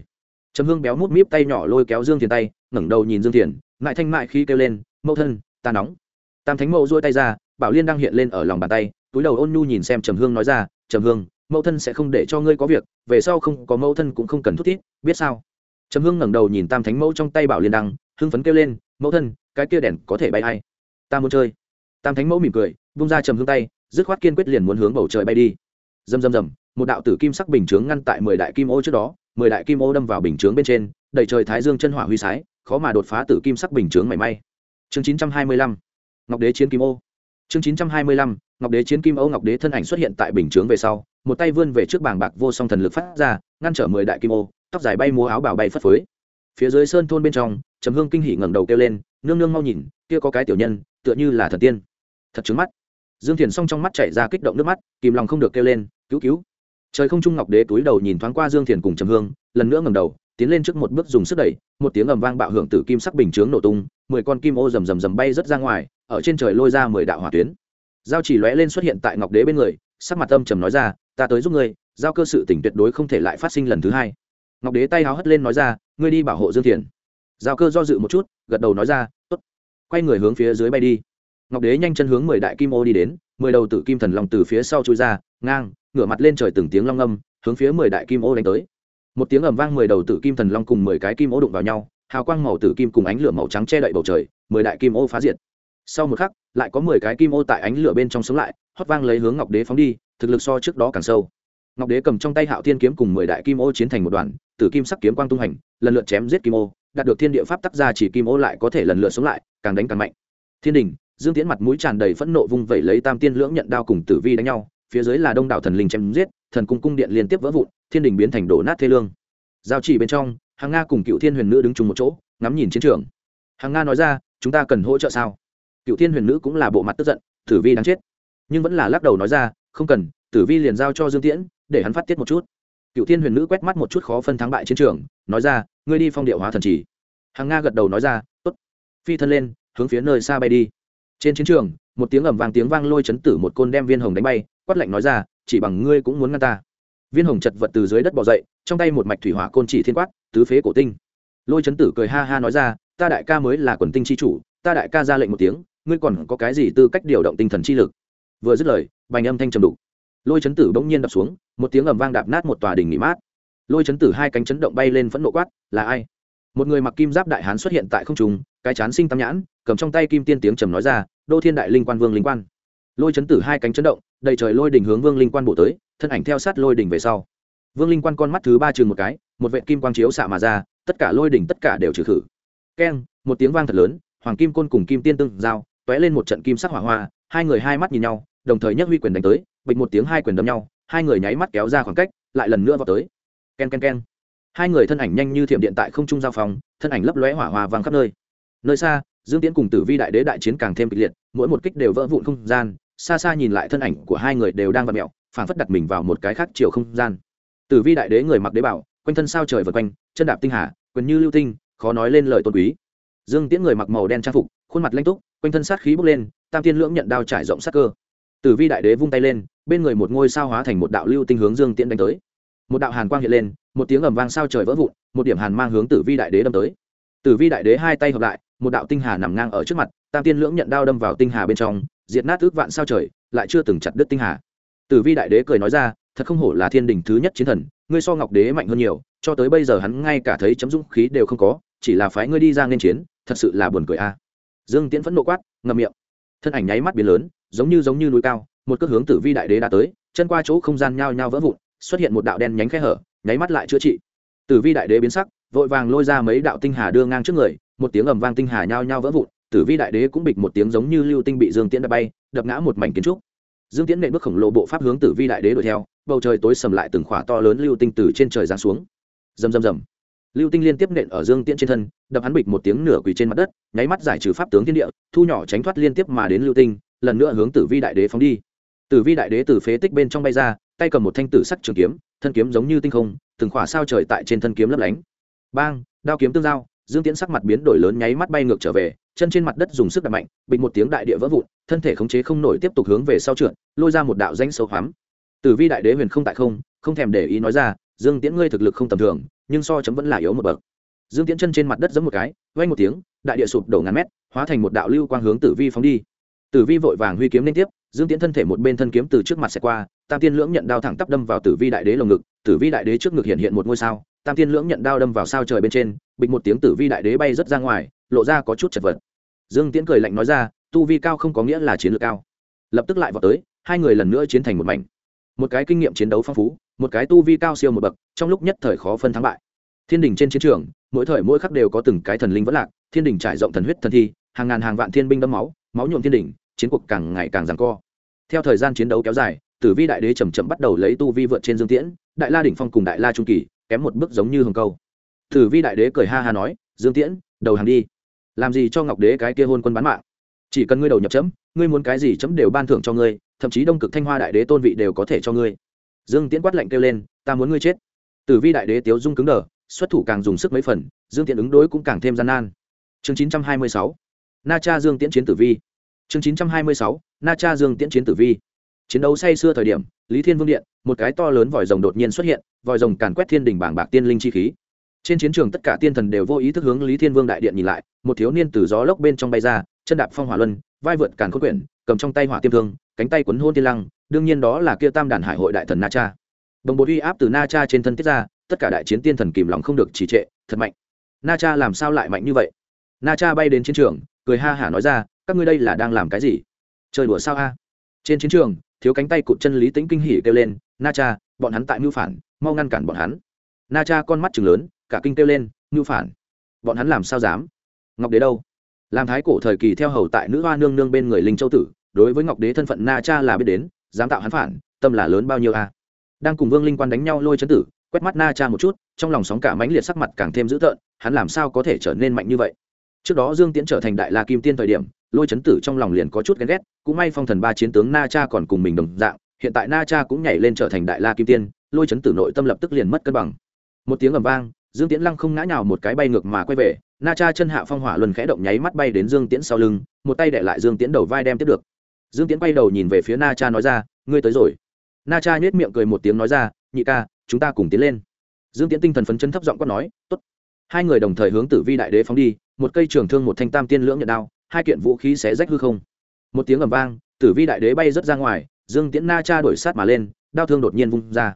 A: Trầm hương béo mút míp tay nhỏ lôi kéo dương thiền tay, ngẩng đầu nhìn dương thiền mại thanh mại khi kêu lên, mẫu thân, ta nóng. Tam thánh mẫu duỗi tay ra, bảo liên đang hiện lên ở lòng bàn tay, túi đầu ôn nhu nhìn xem trầm hương nói ra, trầm hương, mẫu thân sẽ không để cho ngươi có việc, về sau không có mẫu thân cũng không cần thút thít, biết sao? Trầm hương ngẩng đầu nhìn tam thánh mẫu trong tay bảo liên đăng, hưng phấn kêu lên, mẫu thân, cái kia đèn có thể bay hay ta muốn chơi. Tam thánh mẫu mỉm cười, vung ra trầm hương tay, dứt khoát kiên quyết liền muốn hướng bầu trời bay đi rầm rầm rầm, một đạo tử kim sắc bình chướng ngăn tại mười đại kim ô trước đó, mười đại kim ô đâm vào bình chướng bên trên đẩy trời thái dương chân hỏa huy sái, khó mà đột phá tử kim sắc bình chướng mảy may. Chương chín trăm hai mươi lăm, ngọc đế chiến kim ô. Chương chín trăm hai mươi lăm, ngọc đế chiến kim ô, ngọc đế thân ảnh xuất hiện tại bình chướng về sau, một tay vươn về trước bảng bạc vô song thần lực phát ra, ngăn trở mười đại kim ô, tóc dài bay múa áo bào bay phất phới. Phía dưới sơn thôn bên trong, trầm hương kinh hỉ ngẩng đầu kêu lên, nương nương mau nhìn, kia có cái tiểu nhân, tựa như là thần tiên. Thật chứng mắt. Dương thiền song trong mắt chảy ra kích động nước mắt, kìm lòng không được kêu lên cứu cứu. Trời không trung ngọc đế túi đầu nhìn thoáng qua dương thiền cùng trầm hương, lần nữa ngầm đầu, tiến lên trước một bước dùng sức đẩy, một tiếng ầm vang bạo hưởng từ kim sắc bình chướng nổ tung, mười con kim ô rầm rầm rầm bay rớt ra ngoài, ở trên trời lôi ra mười đạo hỏa tuyến. Giao chỉ lóe lên xuất hiện tại ngọc đế bên người, sắc mặt âm trầm nói ra, ta tới giúp ngươi, giao cơ sự tỉnh tuyệt đối không thể lại phát sinh lần thứ hai. Ngọc đế tay háo hất lên nói ra, ngươi đi bảo hộ dương thiền. Giao cơ do dự một chút, gật đầu nói ra, tốt. Quay người hướng phía dưới bay đi. Ngọc đế nhanh chân hướng mười đại kim ô đi đến, mười đầu tử kim thần long từ phía sau chui ra, ngang ngửa mặt lên trời từng tiếng long âm, hướng phía mười đại kim ô đánh tới. Một tiếng ầm vang mười đầu tử kim thần long cùng mười cái kim ô đụng vào nhau, hào quang màu tử kim cùng ánh lửa màu trắng che đậy bầu trời, mười đại kim ô phá diệt. Sau một khắc, lại có mười cái kim ô tại ánh lửa bên trong sống lại, hót vang lấy hướng ngọc đế phóng đi, thực lực so trước đó càng sâu. Ngọc đế cầm trong tay hạo thiên kiếm cùng mười đại kim ô chiến thành một đoàn, tử kim sắc kiếm quang tung hành, lần lượt chém giết kim ô, đạt được thiên địa pháp tác ra chỉ kim ô lại có thể lần lượt sống lại, càng đánh càng mạnh. Thiên đình, dương tiễn mặt mũi tràn đầy phẫn nộ vung vẩy lấy tam tiên lưỡng nhận đao cùng tử vi đánh nhau phía dưới là đông đảo thần linh chém giết, thần cung cung điện liên tiếp vỡ vụn, thiên đình biến thành đổ nát thê lương. Giao chỉ bên trong hàng nga cùng cựu thiên huyền nữ đứng chung một chỗ, ngắm nhìn chiến trường. Hàng nga nói ra, chúng ta cần hỗ trợ sao? Cựu thiên huyền nữ cũng là bộ mặt tức giận, tử vi đáng chết. Nhưng vẫn là lắc đầu nói ra, không cần, tử vi liền giao cho dương tiễn, để hắn phát tiết một chút. Cựu thiên huyền nữ quét mắt một chút khó phân thắng bại chiến trường, nói ra, ngươi đi phong điệu hóa thần trì hàng nga gật đầu nói ra t ố t phi thân lên, hướng phía nơi xa bay đi. Trên chiến trường, một tiếng ẩm vàng tiếng vang lôi chấn tử một côn đem viên hồng đánh bay quát lạnh nói ra, chỉ bằng ngươi cũng muốn ngăn ta. Viên hồng chật vật từ dưới đất bỏ dậy, trong tay một mạch thủy hỏa côn chỉ thiên quát, tứ phế cổ tinh. Lôi chấn tử cười ha ha nói ra, ta đại ca mới là quần tinh chi chủ, ta đại ca ra lệnh một tiếng, ngươi còn có cái gì tư cách điều động tinh thần chi lực? Vừa dứt lời, bành âm thanh trầm đục. Lôi chấn tử bỗng nhiên đập xuống, một tiếng ầm vang đạp nát một tòa đình nghỉ mát. Lôi chấn tử hai cánh chấn động bay lên phẫn nộ quát, là ai? Một người mặc kim giáp đại hán xuất hiện tại không trung, cái chán sinh tam nhãn, cầm trong tay kim tiên tiếng trầm nói ra, đô thiên đại linh quan vương linh quan lôi chấn tử hai cánh chấn động, đầy trời lôi đỉnh hướng vương linh quan bổ tới, thân ảnh theo sát lôi đỉnh về sau. Vương linh quan con mắt thứ ba chừng một cái, một vệ kim quang chiếu xạ mà ra, tất cả lôi đỉnh tất cả đều trừ khử. Keng, một tiếng vang thật lớn, hoàng kim côn cùng kim tiên tương giao t lên một trận kim sắc hỏa hoa, hai người hai mắt nhìn nhau, đồng thời nhất huy quyền đánh tới, bịch một tiếng hai quyền đấm nhau, hai người nháy mắt kéo ra khoảng cách, lại lần nữa vào tới. Ken ken ken hai người thân ảnh nhanh như thiểm điện tại không trung giao phòng, thân ảnh lấp lóe hỏa hoa vang khắp nơi. Nơi xa, dương tiễn cùng tử vi đại đế đại chiến càng thêm kịch liệt, mỗi một kích đều vỡ vụn không gian xa xa nhìn lại thân ảnh của hai người đều đang vặn mẹo, phảng phất đặt mình vào một cái khác chiều không gian. Tử vi đại đế người mặc đế bảo, quanh thân sao trời vật quanh, chân đạp tinh hà, quyền như lưu tinh, khó nói lên lời tôn quý. Dương tiễn người mặc màu đen trang phục, khuôn mặt lanh túc, quanh thân sát khí bốc lên, tam tiên lưỡng nhận đao trải rộng sát cơ. Tử vi đại đế vung tay lên, bên người một ngôi sao hóa thành một đạo lưu tinh hướng dương tiễn đánh tới. Một đạo hàn quang hiện lên, một tiếng ầm vang sao trời vỡ vụn, một điểm hàn mang hướng tử vi đại đế đâm tới. Tử vi đại đế hai tay hợp lại, một đạo tinh hà nằm ngang ở trước mặt, tam tiên lưỡng nhận đao đâm vào tinh hà bên trong diệt nát ước vạn sao trời, lại chưa từng chặt đứt tinh hà. Tử vi đại đế cười nói ra, thật không hổ là thiên đình thứ nhất chiến thần, ngươi so ngọc đế mạnh hơn nhiều, cho tới bây giờ hắn ngay cả thấy chấm dũng khí đều không có, chỉ là phái ngươi đi ra nên chiến, thật sự là buồn cười a. Dương tiễn phẫn nộ quát, ngậm miệng. Thân ảnh nháy mắt biến lớn, giống như giống như núi cao, một cước hướng tử vi đại đế đã tới, chân qua chỗ không gian nhao nhao vỡ vụn, xuất hiện một đạo đen nhánh khe hở, nháy mắt lại chữa trị. Tử vi đại đế biến sắc, vội vàng lôi ra mấy đạo tinh hà đưa ngang trước người, một tiếng ầm vang tinh hà nhao nhao vỡ vụn tử vi đại đế cũng bịch một tiếng giống như lưu tinh bị dương tiễn đập bay, đập ngã một mảnh kiến trúc. Dương tiễn nện bước khổng lồ bộ pháp hướng tử vi đại đế đuổi theo, bầu trời tối sầm lại từng khỏa to lớn lưu tinh từ trên trời giáng xuống. Rầm rầm rầm. Lưu tinh liên tiếp nện ở dương tiễn trên thân, đập hắn bịch một tiếng nửa quỳ trên mặt đất, nháy mắt giải trừ pháp tướng thiên địa, thu nhỏ tránh thoát liên tiếp mà đến lưu tinh, lần nữa hướng tử vi đại đế phóng đi. Tử vi đại đế từ phế tích bên trong bay ra, tay cầm một thanh tử sắc trường kiếm, thân kiếm giống như tinh không, từng khỏa sao trời tại trên thân kiếm lấp lánh. Bang, đao kiếm tương giao dương tiễn sắc mặt biến đổi lớn nháy mắt bay ngược trở về, chân trên mặt đất dùng sức đập mạnh, bịch một tiếng đại địa vỡ vụn, thân thể khống chế không nổi tiếp tục hướng về sau trượt, lôi ra một đạo danh sâu hoắm. Tử vi đại đế huyền không tại không không thèm để ý nói ra, dương tiễn ngươi thực lực không tầm thường, nhưng so chấm vẫn là yếu một bậc. Dương tiễn chân trên mặt đất giẫm một cái vay một tiếng, đại địa sụp đổ ngàn mét, hóa thành một đạo lưu quang hướng tử vi phóng đi. Tử vi vội vàng huy kiếm liên tiếp, dương tiễn thân thể một bên thân kiếm từ trước mặt sẽ qua, tam tiên lưỡng nhận đao thẳng tắp đâm vào tử vi đại đế lồng ngực, tử vi đại đế trước ngực hiện hiện một ngôi sao, tam tiên lưỡng nhận đao đâm vào sao trời bên trên bịch một tiếng tử vi đại đế bay rất ra ngoài, lộ ra có chút chật vật. Dương tiễn cười lạnh nói ra, tu vi cao không có nghĩa là chiến lược cao. Lập tức lại vào tới, hai người lần nữa chiến thành một mảnh. Một cái kinh nghiệm chiến đấu phong phú, một cái tu vi cao siêu một bậc, trong lúc nhất thời khó phân thắng bại. Thiên đình trên chiến trường, mỗi thời mỗi khắc đều có từng cái thần linh vẫn lạc, thiên đình trải rộng thần huyết thần thi, hàng ngàn hàng vạn thiên binh đẫm máu máu nhuộm thiên đình, chiến cuộc càng ngày càng giằng co. Theo thời gian chiến đấu kéo dài, tử vi đại đế chầm chậm bắt đầu lấy tu vi vượt trên dương tiễn, đại la đỉnh phong cùng đại la trung kỳ, kém một bước giống như hồng câu tử vi đại đế cười ha ha nói, dương tiễn, đầu hàng đi. Làm gì cho ngọc đế cái kia hôn quân bán mạng? Chỉ cần ngươi đầu nhập chấm, ngươi muốn cái gì chấm đều ban thưởng cho ngươi, thậm chí đông cực thanh hoa đại đế tôn vị đều có thể cho ngươi. Dương tiễn quát lạnh kêu lên, ta muốn ngươi chết. Tử vi đại đế tiếu dung cứng đờ, xuất thủ càng dùng sức mấy phần, dương tiễn ứng đối cũng càng thêm gian nan. Chương chín trăm hai mươi sáu, na cha dương tiễn chiến tử vi. Chương chín trăm hai mươi sáu, na cha dương tiễn chiến tử vi. Chiến đấu say xưa thời điểm, lý thiên vương điện, một cái to lớn vòi rồng đột nhiên xuất hiện, vòi rồng càn quét thiên đình bảng bạc tiên linh chi khí trên chiến trường tất cả tiên thần đều vô ý thức hướng lý thiên vương đại điện nhìn lại, một thiếu niên từ gió lốc bên trong bay ra, chân đạp phong hỏa luân, vai vượt càn khôn quyển, cầm trong tay hỏa tiêm thương, cánh tay quấn hôn tiên lăng, đương nhiên đó là kia tam đàn hải hội đại thần na cha. Đồng bột uy áp từ na cha trên thân tiết ra, tất cả đại chiến tiên thần kìm lòng không được trì trệ, thật mạnh. Na cha làm sao lại mạnh như vậy? Na cha bay đến chiến trường, cười ha hả nói ra, các ngươi đây là đang làm cái gì? Chơi đùa sao a? Trên chiến trường, thiếu cánh tay cụt chân lý tính kinh hỉ kêu lên, na cha, bọn hắn tại mưu phản, mau ngăn cản bọn hắn. Na cha con mắt chừng lớn cả kinh kêu lên, ngưu phản, bọn hắn làm sao dám? Ngọc đế đâu? Làm thái cổ thời kỳ theo hầu tại nữ hoa nương nương bên người linh châu tử, đối với ngọc đế thân phận na cha là biết đến, dám tạo hắn phản, tâm là lớn bao nhiêu a? Đang cùng vương linh quan đánh nhau lôi chấn tử, quét mắt na cha một chút, trong lòng sóng cả mãnh liệt sắc mặt càng thêm dữ tợn, hắn làm sao có thể trở nên mạnh như vậy? Trước đó dương tiễn trở thành đại la kim tiên thời điểm, lôi chấn tử trong lòng liền có chút ghen ghét, cũng may phong thần ba chiến tướng na cha còn cùng mình đồng dạng, hiện tại na cha cũng nhảy lên trở thành đại la kim tiên, lôi chấn tử nội tâm lập tức liền mất cân bằng. Một tiếng ầm vang dương tiễn lăng không ngã nhào một cái bay ngược mà quay về, na cha chân hạ phong hỏa luân khẽ động nháy mắt bay đến dương tiễn sau lưng, một tay để lại dương tiễn đầu vai đem tiếp được. Dương tiễn quay đầu nhìn về phía na cha nói ra, ngươi tới rồi. Na cha nhếch miệng cười một tiếng nói ra, nhị ca, chúng ta cùng tiến lên. Dương tiễn tinh thần phấn chấn thấp giọng quát nói, tốt. Hai người đồng thời hướng tử vi đại đế phóng đi, một cây trường thương một thanh tam tiên lưỡng nhận đao, hai kiện vũ khí xé rách hư không. Một tiếng ầm vang, tử vi đại đế bay rất ra ngoài, dương tiễn na cha đổi sát mà lên, đao thương đột nhiên vung ra.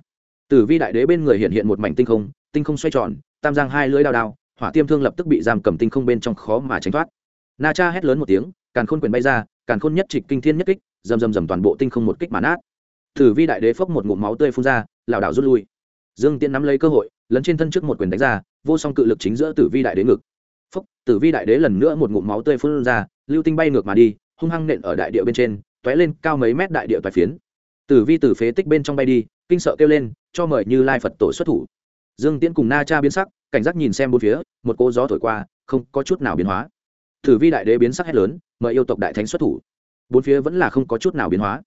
A: Tử vi đại đế bên người hiện hiện một mảnh tinh không tinh không xoay tròn, tam giang hai lưỡi đao đao, hỏa tiêm thương lập tức bị giam cầm tinh không bên trong khó mà tránh thoát. Na cha hét lớn một tiếng, càn khôn quyền bay ra, càn khôn nhất trịch kinh thiên nhất kích, rầm rầm rầm toàn bộ tinh không một kích mà nát. Tử vi đại đế phốc một ngụm máu tươi phun ra, lảo đảo rút lui. Dương tiễn nắm lấy cơ hội, lấn trên thân trước một quyền đánh ra, vô song cự lực chính giữa tử vi đại đế ngực. Phốc, tử vi đại đế lần nữa một ngụm máu tươi phun ra, lưu tinh bay ngược mà đi, hung hăng nện ở đại địa bên trên t lên cao mấy mét đại địa toái phiến. Tử vi tử phế tích bên trong bay đi, kinh sợ kêu lên, cho mời như lai phật tổ xuất thủ dương tiễn cùng na cha biến sắc, cảnh giác nhìn xem bốn phía, một cô gió thổi qua, không có chút nào biến hóa. Tử vi đại đế biến sắc hét lớn, mời yêu tộc đại thánh xuất thủ. Bốn phía vẫn là không có chút nào biến hóa.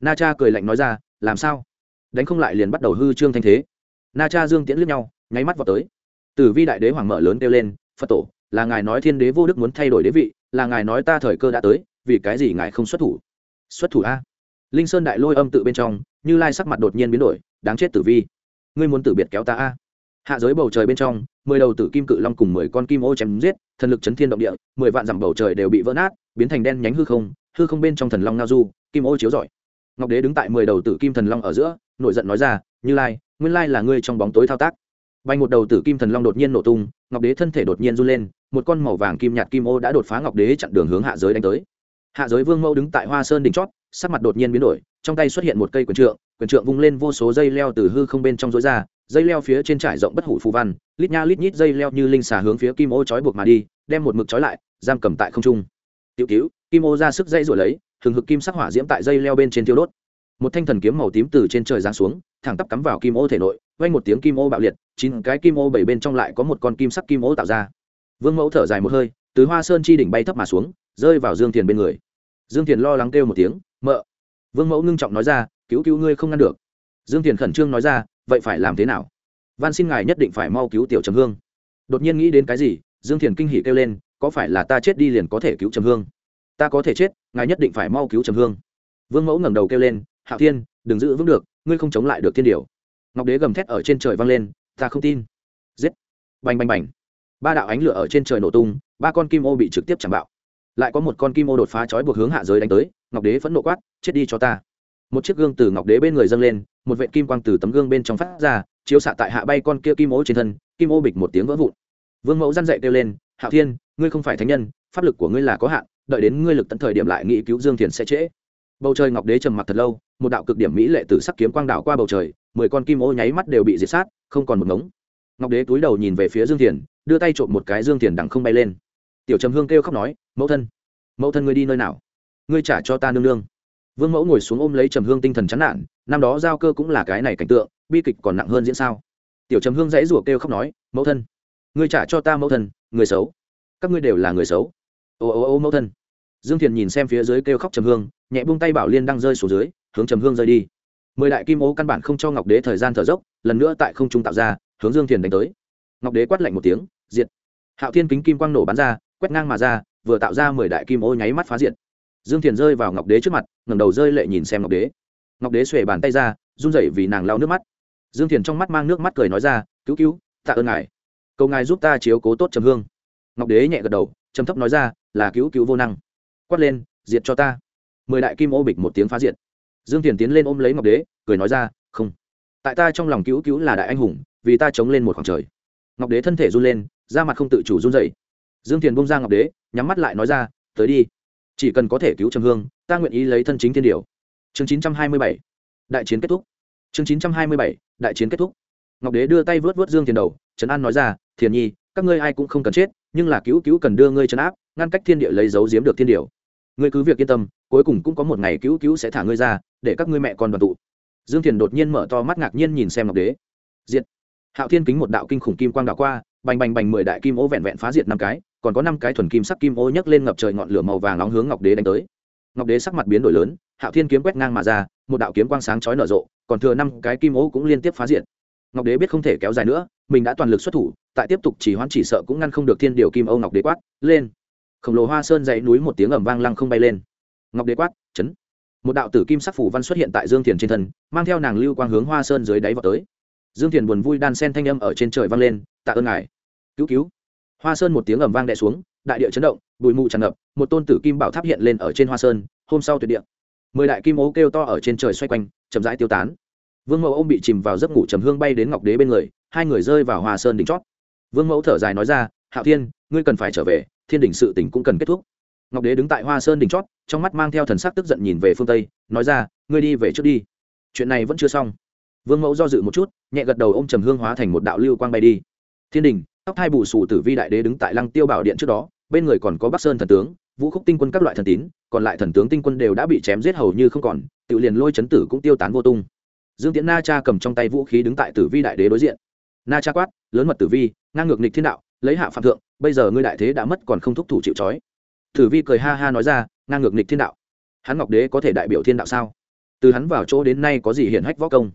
A: Na cha cười lạnh nói ra, làm sao? Đánh không lại liền bắt đầu hư trương thanh thế. Na cha dương tiễn lướt nhau, nháy mắt vào tới. Tử vi đại đế hoàng mở lớn kêu lên, phật tổ, là ngài nói thiên đế vô đức muốn thay đổi đế vị, là ngài nói ta thời cơ đã tới, vì cái gì ngài không xuất thủ? Xuất thủ a? Linh sơn đại lôi âm tự bên trong, như lai sắc mặt đột nhiên biến đổi, đáng chết tử vi, ngươi muốn tử biệt kéo ta a? Hạ giới bầu trời bên trong, mười đầu tử kim cự long cùng mười con kim ô chém giết, thần lực chấn thiên động địa, mười vạn dặm bầu trời đều bị vỡ nát, biến thành đen nhánh hư không hư không bên trong thần long ngao du, kim ô chiếu rọi. Ngọc đế đứng tại mười đầu tử kim thần long ở giữa, nổi giận nói ra, như lai, nguyên lai là ngươi trong bóng tối thao tác. Bay một đầu tử kim thần long đột nhiên nổ tung, ngọc đế thân thể đột nhiên run lên, một con màu vàng kim nhạt kim ô đã đột phá ngọc đế chặn đường hướng hạ giới đánh tới. Hạ giới vương mẫu đứng tại hoa sơn đỉnh chót, sắc mặt đột nhiên biến đổi, trong tay xuất hiện một cây quyền trượng quyền trượng vung lên vô số dây leo từ hư không bên trong rối ra dây leo phía trên trải rộng bất hủ phù văn, lít nha lít nhít dây leo như linh xà hướng phía kim ô trói buộc mà đi, đem một mực trói lại, giam cầm tại không trung. Tiểu cứu, kim ô ra sức dây rồi lấy thường hực kim sắc hỏa diễm tại dây leo bên trên tiêu đốt. Một thanh thần kiếm màu tím từ trên trời giáng xuống, thẳng tắp cắm vào kim ô thể nội, vang một tiếng kim ô bạo liệt, chín cái kim ô bảy bên trong lại có một con kim sắc kim ô tạo ra. Vương mẫu thở dài một hơi, từ hoa sơn chi đỉnh bay thấp mà xuống, rơi vào dương thiền bên người. Dương thiền lo lắng kêu một tiếng, mợ. Vương mẫu ngưng trọng nói ra, cứu cứu ngươi không ngăn được dương thiền khẩn trương nói ra, vậy phải làm thế nào? Van xin ngài nhất định phải mau cứu tiểu trầm hương. Đột nhiên nghĩ đến cái gì, dương thiền kinh hỉ kêu lên, có phải là ta chết đi liền có thể cứu trầm hương? Ta có thể chết, ngài nhất định phải mau cứu trầm hương. Vương mẫu ngẩng đầu kêu lên, hạo thiên, đừng giữ vững được, ngươi không chống lại được thiên điều. Ngọc đế gầm thét ở trên trời vang lên, ta không tin. Giết! Bành bành bành! Ba đạo ánh lửa ở trên trời nổ tung, ba con kim ô bị trực tiếp chạm bạo. Lại có một con kim ô đột phá chói buộc hướng hạ giới đánh tới, ngọc đế phẫn nộ quát, chết đi cho ta. Một chiếc gương từ ngọc đế bên người dâng lên một vệ kim quang từ tấm gương bên trong phát ra, chiếu xạ tại hạ bay con kia kim ô trên thân, kim ô bịch một tiếng vỡ vụn. Vương mẫu răn dậy kêu lên, hạo thiên, ngươi không phải thánh nhân, pháp lực của ngươi là có hạn, đợi đến ngươi lực tận thời điểm lại nghĩ cứu dương thiền sẽ trễ. Bầu trời ngọc đế trầm mặc thật lâu, một đạo cực điểm mỹ lệ từ sắc kiếm quang đảo qua bầu trời, mười con kim ô nháy mắt đều bị diệt sát, không còn một ngống. Ngọc đế túi đầu nhìn về phía dương thiền, đưa tay trộm một cái dương thiền đằng không bay lên. Tiểu trầm hương kêu khóc nói, mẫu thân mẫu thân ngươi đi nơi nào? Ngươi trả cho ta nương nương. Vương mẫu ngồi xuống ôm lấy trầm hương tinh thần chán nản năm đó giao cơ cũng là cái này cảnh tượng, bi kịch còn nặng hơn diễn sao? Tiểu trầm hương dãy rủa kêu khóc nói, mẫu thân, ngươi trả cho ta mẫu thân, người xấu. Các ngươi đều là người xấu. Ô ô ô, mẫu thân. Dương thiền nhìn xem phía dưới kêu khóc trầm hương, nhẹ buông tay bảo liên đang rơi xuống dưới, hướng trầm hương rơi đi. Mười đại kim ô căn bản không cho ngọc đế thời gian thở dốc, lần nữa tại không trung tạo ra, hướng dương thiền đánh tới. Ngọc đế quát lạnh một tiếng, diệt. Hạo thiên kính kim quang nổ bắn ra, quét ngang mà ra, vừa tạo ra mười đại kim ô nháy mắt phá diệt. Dương thiền rơi vào ngọc đế trước mặt, ngẩng đầu rơi lệ nhìn xem ngọc đế ngọc đế xuề bàn tay ra, run rẩy vì nàng lao nước mắt. Dương thiền trong mắt mang nước mắt cười nói ra, cứu cứu, tạ ơn ngài. Cầu ngài giúp ta chiếu cố tốt trầm hương. Ngọc đế nhẹ gật đầu, trầm thấp nói ra, là cứu cứu vô năng. Quát lên, diệt cho ta. Mười đại kim ô bịch một tiếng phá diệt. Dương thiền tiến lên ôm lấy ngọc đế, cười nói ra, không. Tại ta trong lòng cứu cứu là đại anh hùng, vì ta chống lên một khoảng trời. Ngọc đế thân thể run lên, da mặt không tự chủ run dậy dương thiền bông ra ngọc đế, nhắm mắt lại nói ra, tới đi. Chỉ cần có thể cứu trầm hương, ta nguyện ý lấy thân chính thiên điều chương chín trăm hai mươi bảy. Đại chiến kết thúc. Chương chín trăm hai mươi bảy, đại chiến kết thúc. Ngọc đế đưa tay vớt vớt dương thiền đầu, trấn an nói ra, thiền nhi, các ngươi ai cũng không cần chết, nhưng là cứu cứu cần đưa ngươi trấn áp, ngăn cách thiên địa lấy dấu giếm được thiên điều. Ngươi cứ việc yên tâm, cuối cùng cũng có một ngày cứu cứu sẽ thả ngươi ra, để các ngươi mẹ con đoàn tụ. Dương thiền đột nhiên mở to mắt ngạc nhiên nhìn xem ngọc đế. Diệt. Hạo thiên kính một đạo kinh khủng kim quang đạo qua, bành bành bành mười đại kim ô vẹn vẹn phá diệt năm cái, còn có năm cái thuần kim sắc kim ô nhấc lên ngập trời ngọn lửa màu vàng nóng hướng ngọc đế đánh tới. Ngọc đế sắc mặt biến đổi lớn hạo thiên kiếm quét ngang mà ra, một đạo kiếm quang sáng chói nở rộ, còn thừa năm cái kim ố cũng liên tiếp phá diệt. Ngọc đế biết không thể kéo dài nữa, mình đã toàn lực xuất thủ, tại tiếp tục chỉ hoãn chỉ sợ cũng ngăn không được thiên điều kim âu ngọc đế quát, lên! Khổng lồ hoa sơn dãy núi một tiếng ầm vang lăng không bay lên. Ngọc đế quát, chấn! Một đạo tử kim sắc phủ văn xuất hiện tại dương thiền trên thân, mang theo nàng lưu quang hướng hoa sơn dưới đáy vào tới. Dương thiền buồn vui đan sen thanh âm ở trên trời vang lên, tạ ơn ngài! Cứu cứu! Hoa sơn một tiếng ầm vang đè xuống, đại địa chấn động, bụi mù tràn ngập, một tôn tử kim bảo tháp hiện lên ở trên hoa sơn, hôm sau tuyệt địa! Mười đại kim ố kêu to ở trên trời xoay quanh, chậm rãi tiêu tán. Vương mẫu ôm bị chìm vào giấc ngủ trầm hương bay đến ngọc đế bên người, hai người rơi vào hoa sơn đỉnh chót. Vương mẫu thở dài nói ra, hạo thiên, ngươi cần phải trở về, thiên đỉnh sự tỉnh cũng cần kết thúc. Ngọc đế đứng tại hoa sơn đỉnh chót, trong mắt mang theo thần sắc tức giận nhìn về phương tây, nói ra, ngươi đi về trước đi. Chuyện này vẫn chưa xong. Vương mẫu do dự một chút, nhẹ gật đầu ô m trầm hương hóa thành một đạo lưu quang bay đi. Thiên đình tóc hai bù sù tử vi đại đế đứng tại lăng tiêu bảo điện trước đó bên người còn có bắc sơn thần tướng, vũ khúc tinh quân các loại thần tín, còn lại thần tướng tinh quân đều đã bị chém giết hầu như không còn, tự liền lôi chấn tử cũng tiêu tán vô tung. Dương tiễn na cha cầm trong tay vũ khí đứng tại tử vi đại đế đối diện. Na cha quát, lớn mật tử vi, ngang ngược nịch thiên đạo, lấy hạ phạm thượng, bây giờ ngươi đại thế đã mất còn không thúc thủ chịu trói. Tử vi cười ha ha nói ra, ngang ngược nịch thiên đạo. Hắn ngọc đế có thể đại biểu thiên đạo sao? Từ hắn vào chỗ đến nay có gì hiển hách võ công?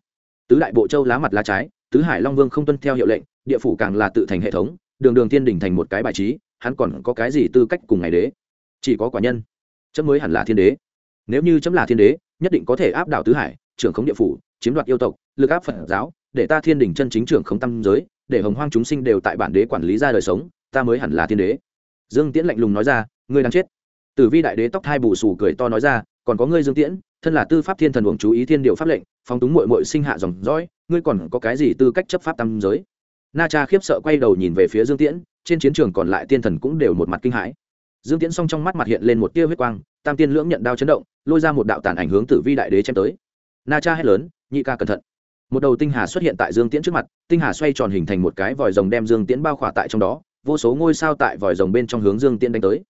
A: Tứ đại bộ châu lá mặt lá trái, tứ hải long vương không tuân theo hiệu lệnh, địa phủ càng là tự thành hệ thống, đường đường thiên đỉnh thành một cái bài trí hắn còn có cái gì tư cách cùng ngày đế? Chỉ có quả nhân. Chấm mới hẳn là thiên đế. Nếu như chấm là thiên đế, nhất định có thể áp đảo tứ hải, trưởng khống địa phủ, chiếm đoạt yêu tộc, lực áp phật giáo, để ta thiên đỉnh chân chính trưởng khống tâm giới, để hồng hoang chúng sinh đều tại bản đế quản lý ra đời sống, ta mới hẳn là thiên đế. Dương tiễn lạnh lùng nói ra, ngươi đang chết. Tử vi đại đế tóc hai bù xù cười to nói ra, còn có ngươi dương tiễn, thân là tư pháp thiên thần uổng chú ý thiên điều pháp lệnh, phóng túng mội mội sinh hạ dòng dõi, ngươi còn có cái gì tư cách chấp pháp tam giới? Na cha khiếp sợ quay đầu nhìn về phía dương tiễn trên chiến trường còn lại tiên thần cũng đều một mặt kinh hãi. Dương tiễn song trong mắt mặt hiện lên một tia huyết quang, tam tiên lưỡng nhận đao chấn động, lôi ra một đạo tàn ảnh hướng tử vi đại đế chém tới. Na cha hét lớn, nhị ca cẩn thận. Một đầu tinh hà xuất hiện tại dương tiễn trước mặt, tinh hà xoay tròn hình thành một cái vòi rồng đem dương tiễn bao khỏa tại trong đó, vô số ngôi sao tại vòi rồng bên trong hướng dương tiễn đánh tới.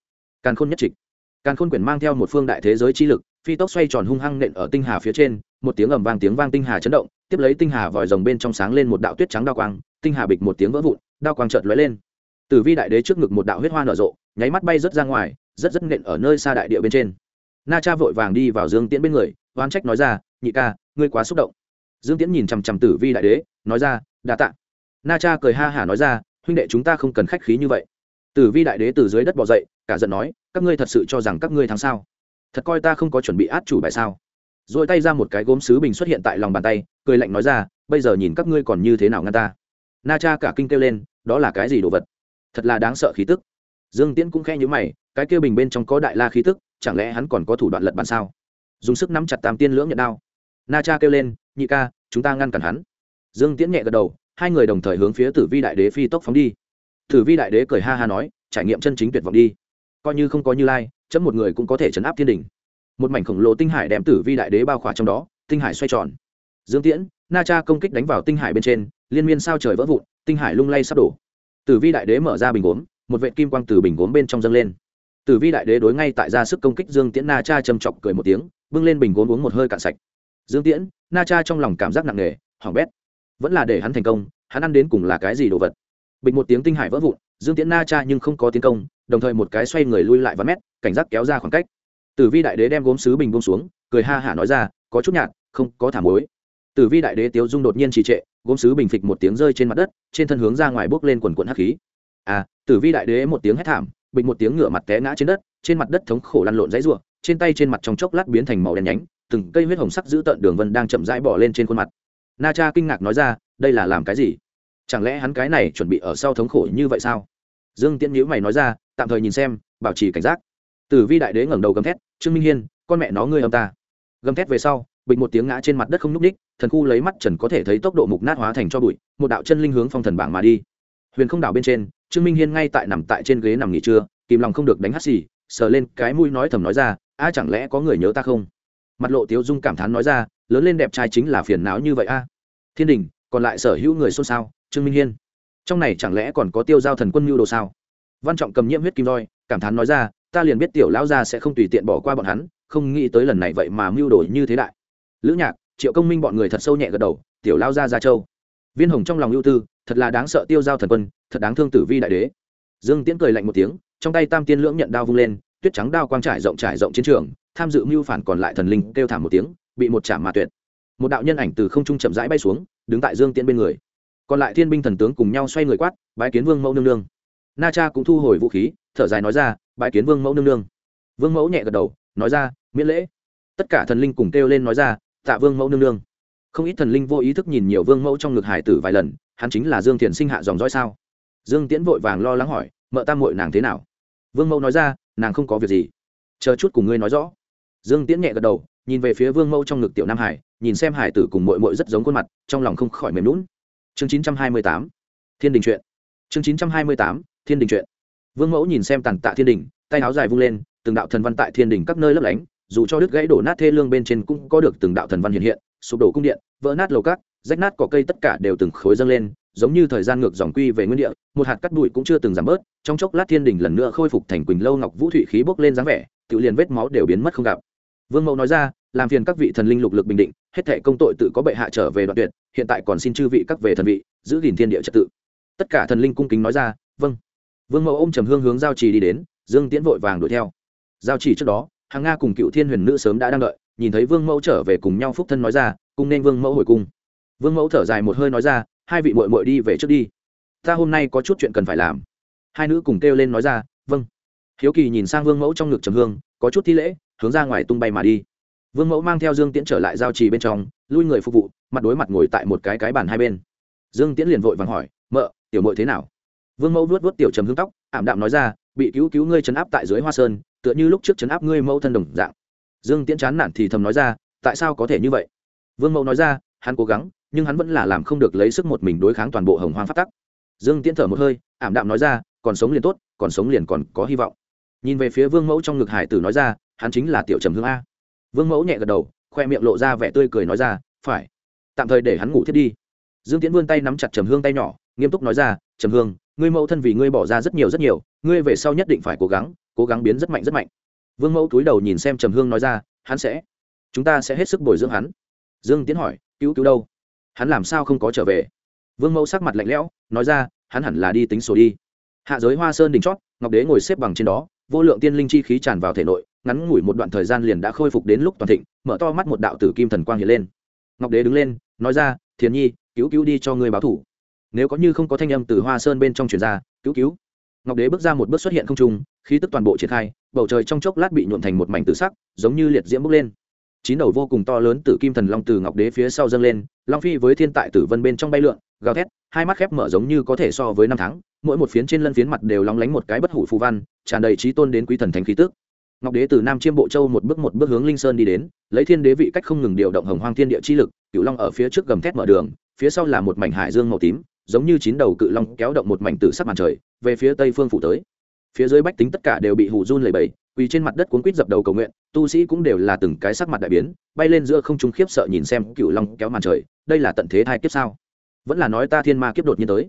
A: Càn khôn nhất trịch. Càn khôn quyển mang theo một phương đại thế giới chi lực, phi tốc xoay tròn hung hăng nện ở tinh hà phía trên, một tiếng ầm vang tiếng vang tinh hà chấn động, tiếp lấy tinh hà vòi rồng bên trong sáng lên một đạo tuyết trắng đao quang, tinh hà bịch một tiếng vỡ vụn, đao quang chợt lóe lên tử vi đại đế trước ngực một đạo huyết hoa nở rộ, nháy mắt bay rớt ra ngoài, rất rất nện ở nơi xa đại địa bên trên. Na cha vội vàng đi vào dương tiễn bên người, oán trách nói ra, nhị ca, ngươi quá xúc động. Dương tiễn nhìn chằm chằm tử vi đại đế, nói ra, đa tạ. Na cha cười ha hả nói ra, huynh đệ chúng ta không cần khách khí như vậy. Tử vi đại đế từ dưới đất bỏ dậy, cả giận nói, các ngươi thật sự cho rằng các ngươi thắng sao? Thật coi ta không có chuẩn bị át chủ bài sao? Rồi tay ra một cái gốm sứ bình xuất hiện tại lòng bàn tay, cười lạnh nói ra, bây giờ nhìn các ngươi còn như thế nào ngăn ta? Na cha cả kinh kêu lên, đó là cái gì đồ vật? Thật là đáng sợ khí tức. Dương tiễn cũng khe nhữ mày, cái kia bình bên trong có đại la khí tức, chẳng lẽ hắn còn có thủ đoạn lật bàn sao? Dùng sức nắm chặt tam tiên lưỡng nhận đao. Na cha kêu lên, nhị ca, chúng ta ngăn cản hắn. Dương tiễn nhẹ gật đầu, hai người đồng thời hướng phía tử vi đại đế phi tốc phóng đi. Tử vi đại đế cười ha ha nói, trải nghiệm chân chính tuyệt vọng đi. Coi như không có như lai, chấm một người cũng có thể chấn áp thiên đình một mảnh khổng lồ tinh hải đem tử vi đại đế bao khỏa trong đó, tinh hải xoay tròn. Dương tiễn, na cha công kích đánh vào tinh hải bên trên, liên miên sao trời vỡ vụn, tinh hải lung lay sắp đổ tử vi đại đế mở ra bình gốm, một vệ kim quang từ bình gốm bên trong dâng lên. Tử vi đại đế đối ngay tại ra sức công kích dương tiễn na cha châm chọc cười một tiếng, bưng lên bình gốm uống một hơi cạn sạch. Dương tiễn na cha trong lòng cảm giác nặng nề hỏng bét. Vẫn là để hắn thành công, hắn ăn đến cùng là cái gì đồ vật? Bịch một tiếng tinh hải vỡ vụn, dương tiễn na cha nhưng không có tiến công, đồng thời một cái xoay người lui lại và mét, cảnh giác kéo ra khoảng cách. Tử vi đại đế đem gốm sứ bình bông xuống, cười ha hả nói ra, có chút nhạt, không có thả mối tử vi đại đế tiếu dung đột nhiên trì trệ gốm sứ bình phịch một tiếng rơi trên mặt đất, trên thân hướng ra ngoài bốc lên quần quần hắc khí. À tử vi đại đế một tiếng hét thảm, bình một tiếng ngửa mặt té ngã trên đất, trên mặt đất thống khổ lăn lộn dãy ruộng trên tay trên mặt trong chốc lát biến thành màu đen nhánh, từng cây huyết hồng sắc giữ tợn đường vân đang chậm rãi bỏ lên trên khuôn mặt. Na cha kinh ngạc nói ra, đây là làm cái gì? Chẳng lẽ hắn cái này chuẩn bị ở sau thống khổ như vậy sao? Dương tiễn nhữ mày nói ra, tạm thời nhìn xem, bảo trì cảnh giác. Tử vi đại đế ngẩng đầu gầm thét, trương minh hiên, con mẹ nó ngươi ông ta. Gầm thét về sau bịch một tiếng ngã trên mặt đất không núp ních thần khu lấy mắt trần có thể thấy tốc độ mục nát hóa thành cho bụi, một đạo chân linh hướng phong thần bảng mà đi. Huyền không đảo bên trên, trương minh hiên ngay tại nằm tại trên ghế nằm nghỉ trưa, kìm lòng không được đánh hắt xì, sờ lên cái mũi nói thầm nói ra, a, chẳng lẽ có người nhớ ta không? Mặt lộ tiếu dung cảm thán nói ra, lớn lên đẹp trai chính là phiền não như vậy a. Thiên đình, còn lại sở hữu người xôn xao, trương minh hiên. Trong này chẳng lẽ còn có tiêu giao thần quân mưu đồ sao? Văn trọng cầm nhiễm huyết kim roi, cảm thán nói ra, ta liền biết tiểu lão gia sẽ không tùy tiện bỏ qua bọn hắn, không nghĩ tới lần này vậy mà mưu đồ như thế đại lữ nhạc, triệu công minh bọn người thật sâu nhẹ gật đầu, tiểu lao gia gia châu. Viên hồng trong lòng ưu tư, thật là đáng sợ tiêu giao thần quân, thật đáng thương tử vi đại đế. Dương tiễn cười lạnh một tiếng, trong tay tam tiên lưỡng nhận đao vung lên, tuyết trắng đao quang trải rộng trải rộng chiến trường, tham dự mưu phản còn lại thần linh kêu thảm một tiếng, bị một chạm mà tuyệt. Một đạo nhân ảnh từ không trung chậm rãi bay xuống, đứng tại dương tiễn bên người. Còn lại thiên binh thần tướng cùng nhau xoay người quát, bái kiến vương mẫu nương nương. Na cha cũng thu hồi vũ khí, thở dài nói ra, bái kiến vương mẫu nương nương. Vương mẫu nhẹ gật đầu, nói ra, miễn lễ. Tất cả thần linh cùng kêu lên nói ra tạ vương mẫu nương nương. Không ít thần linh vô ý thức nhìn nhiều vương mẫu trong ngực hải tử vài lần, hắn chính là dương thiền sinh hạ dòng dõi sao? Dương tiễn vội vàng lo lắng hỏi, mợ tam mội nàng thế nào? Vương mẫu nói ra, nàng không có việc gì. Chờ chút cùng ngươi nói rõ. Dương tiễn nhẹ gật đầu, nhìn về phía vương mẫu trong ngực tiểu nam hải, nhìn xem hải tử cùng mội mội rất giống khuôn mặt, trong lòng không khỏi mềm lún chương chín trăm hai mươi tám, thiên đình truyện chương chín trăm hai mươi tám, thiên đình truyện vương mẫu nhìn xem tàn tạ thiên đình, tay áo dài vung lên, từng đạo thần văn tại thiên đình các nơi lấp lánh dù cho đứt gãy đổ nát thê lương bên trên cũng có được từng đạo thần văn hiện hiện, sụp đổ cung điện, vỡ nát lầu cát, rách nát cỏ cây tất cả đều từng khối dâng lên, giống như thời gian ngược dòng quy về nguyên địa, một hạt cắt bụi cũng chưa từng giảm bớt, trong chốc lát thiên đình lần nữa khôi phục thành quỳnh lâu ngọc vũ thủy khí bốc lên dáng vẻ, tự liền vết máu đều biến mất không gặp. Vương mẫu nói ra, làm phiền các vị thần linh lục lực bình định, hết thể công tội tự có bệ hạ trở về đoạn tuyệt, hiện tại còn xin chư vị các về thần vị, giữ gìn thiên địa trật tự. Tất cả thần linh cung kính nói ra vâng. Vương mẫu ôm trầm hương hướng giao trì đi đến, dương tiễn vội vàng đuổi theo. Giao trì trước đó hàng nga cùng cựu thiên huyền nữ sớm đã đang đợi, nhìn thấy vương mẫu trở về cùng nhau phúc thân nói ra, cùng nên vương mẫu hồi cung. Vương mẫu thở dài một hơi nói ra, hai vị mội mội đi về trước đi. Ta hôm nay có chút chuyện cần phải làm. Hai nữ cùng kêu lên nói ra vâng. Hiếu kỳ nhìn sang vương mẫu trong ngực trầm hương, có chút thi lễ, hướng ra ngoài tung bay mà đi. Vương mẫu mang theo dương tiễn trở lại giao trì bên trong, lui người phục vụ, mặt đối mặt ngồi tại một cái cái bàn hai bên. Dương tiễn liền vội vàng hỏi, mợ, tiểu mội thế nào? Vương mẫu vuốt vuốt tiểu trầm hương tóc, ảm đạm nói ra, bị cứu cứu ngươi chấn áp tại dưới hoa sơn tựa như lúc trước chấn áp ngươi mẫu thân đồng dạng. Dương tiễn chán nản thì thầm nói ra, tại sao có thể như vậy? Vương mẫu nói ra, hắn cố gắng, nhưng hắn vẫn là làm không được lấy sức một mình đối kháng toàn bộ hồng hoang phát tắc. Dương tiễn thở một hơi, ảm đạm nói ra, còn sống liền tốt, còn sống liền còn có hy vọng. Nhìn về phía vương mẫu trong ngực hải tử nói ra, hắn chính là tiểu trầm hương a. Vương mẫu nhẹ gật đầu, khoe miệng lộ ra vẻ tươi cười nói ra, phải, tạm thời để hắn ngủ thiết đi. Dương tiễn vươn tay nắm chặt trầm hương tay nhỏ, nghiêm túc nói ra, trầm hương, ngươi mẫu thân vì ngươi bỏ ra rất nhiều rất nhiều, ngươi về sau nhất định phải cố gắng cố gắng biến rất mạnh rất mạnh. Vương mẫu túi đầu nhìn xem trầm hương nói ra, hắn sẽ, chúng ta sẽ hết sức bồi dưỡng hắn. Dương tiến hỏi, cứu cứu đâu? Hắn làm sao không có trở về? Vương mẫu sắc mặt lạnh lẽo, nói ra, hắn hẳn là đi tính sổ đi. Hạ giới hoa sơn đỉnh chót, ngọc đế ngồi xếp bằng trên đó, vô lượng tiên linh chi khí tràn vào thể nội, ngắn ngủi một đoạn thời gian liền đã khôi phục đến lúc toàn thịnh, mở to mắt một đạo tử kim thần quang hiện lên. Ngọc đế đứng lên, nói ra, thiền nhi, cứu cứu đi cho người báo thủ. Nếu có như không có thanh âm từ hoa sơn bên trong truyền ra, cứu cứu ngọc đế bước ra một bước xuất hiện không trung, khí tức toàn bộ triển khai, bầu trời trong chốc lát bị nhuộn thành một mảnh tử sắc, giống như liệt diễm bốc lên. Chín đầu vô cùng to lớn từ kim thần long từ ngọc đế phía sau dâng lên, long phi với thiên tại tử vân bên trong bay lượn, gào thét, hai mắt khép mở giống như có thể so với năm tháng, mỗi một phiến trên lân phiến mặt đều lóng lánh một cái bất hủ phù văn, tràn đầy trí tôn đến quý thần thánh khí tức. Ngọc đế từ nam chiêm bộ châu một bước một bước hướng linh sơn đi đến, lấy thiên đế vị cách không ngừng điều động hồng hoang thiên địa chi lực cựu long ở phía trước gầm thét mở đường, phía sau là một mảnh hải dương màu tím giống như chín đầu cự long kéo động một mảnh tử sắc màn trời, về phía tây phương phủ tới. Phía dưới bách tính tất cả đều bị hù run lẩy bẩy quỳ trên mặt đất cuốn quýt dập đầu cầu nguyện, tu sĩ cũng đều là từng cái sắc mặt đại biến, bay lên giữa không trung khiếp sợ nhìn xem cựu long kéo màn trời, đây là tận thế thai kiếp sao? Vẫn là nói ta thiên ma kiếp đột nhiên tới.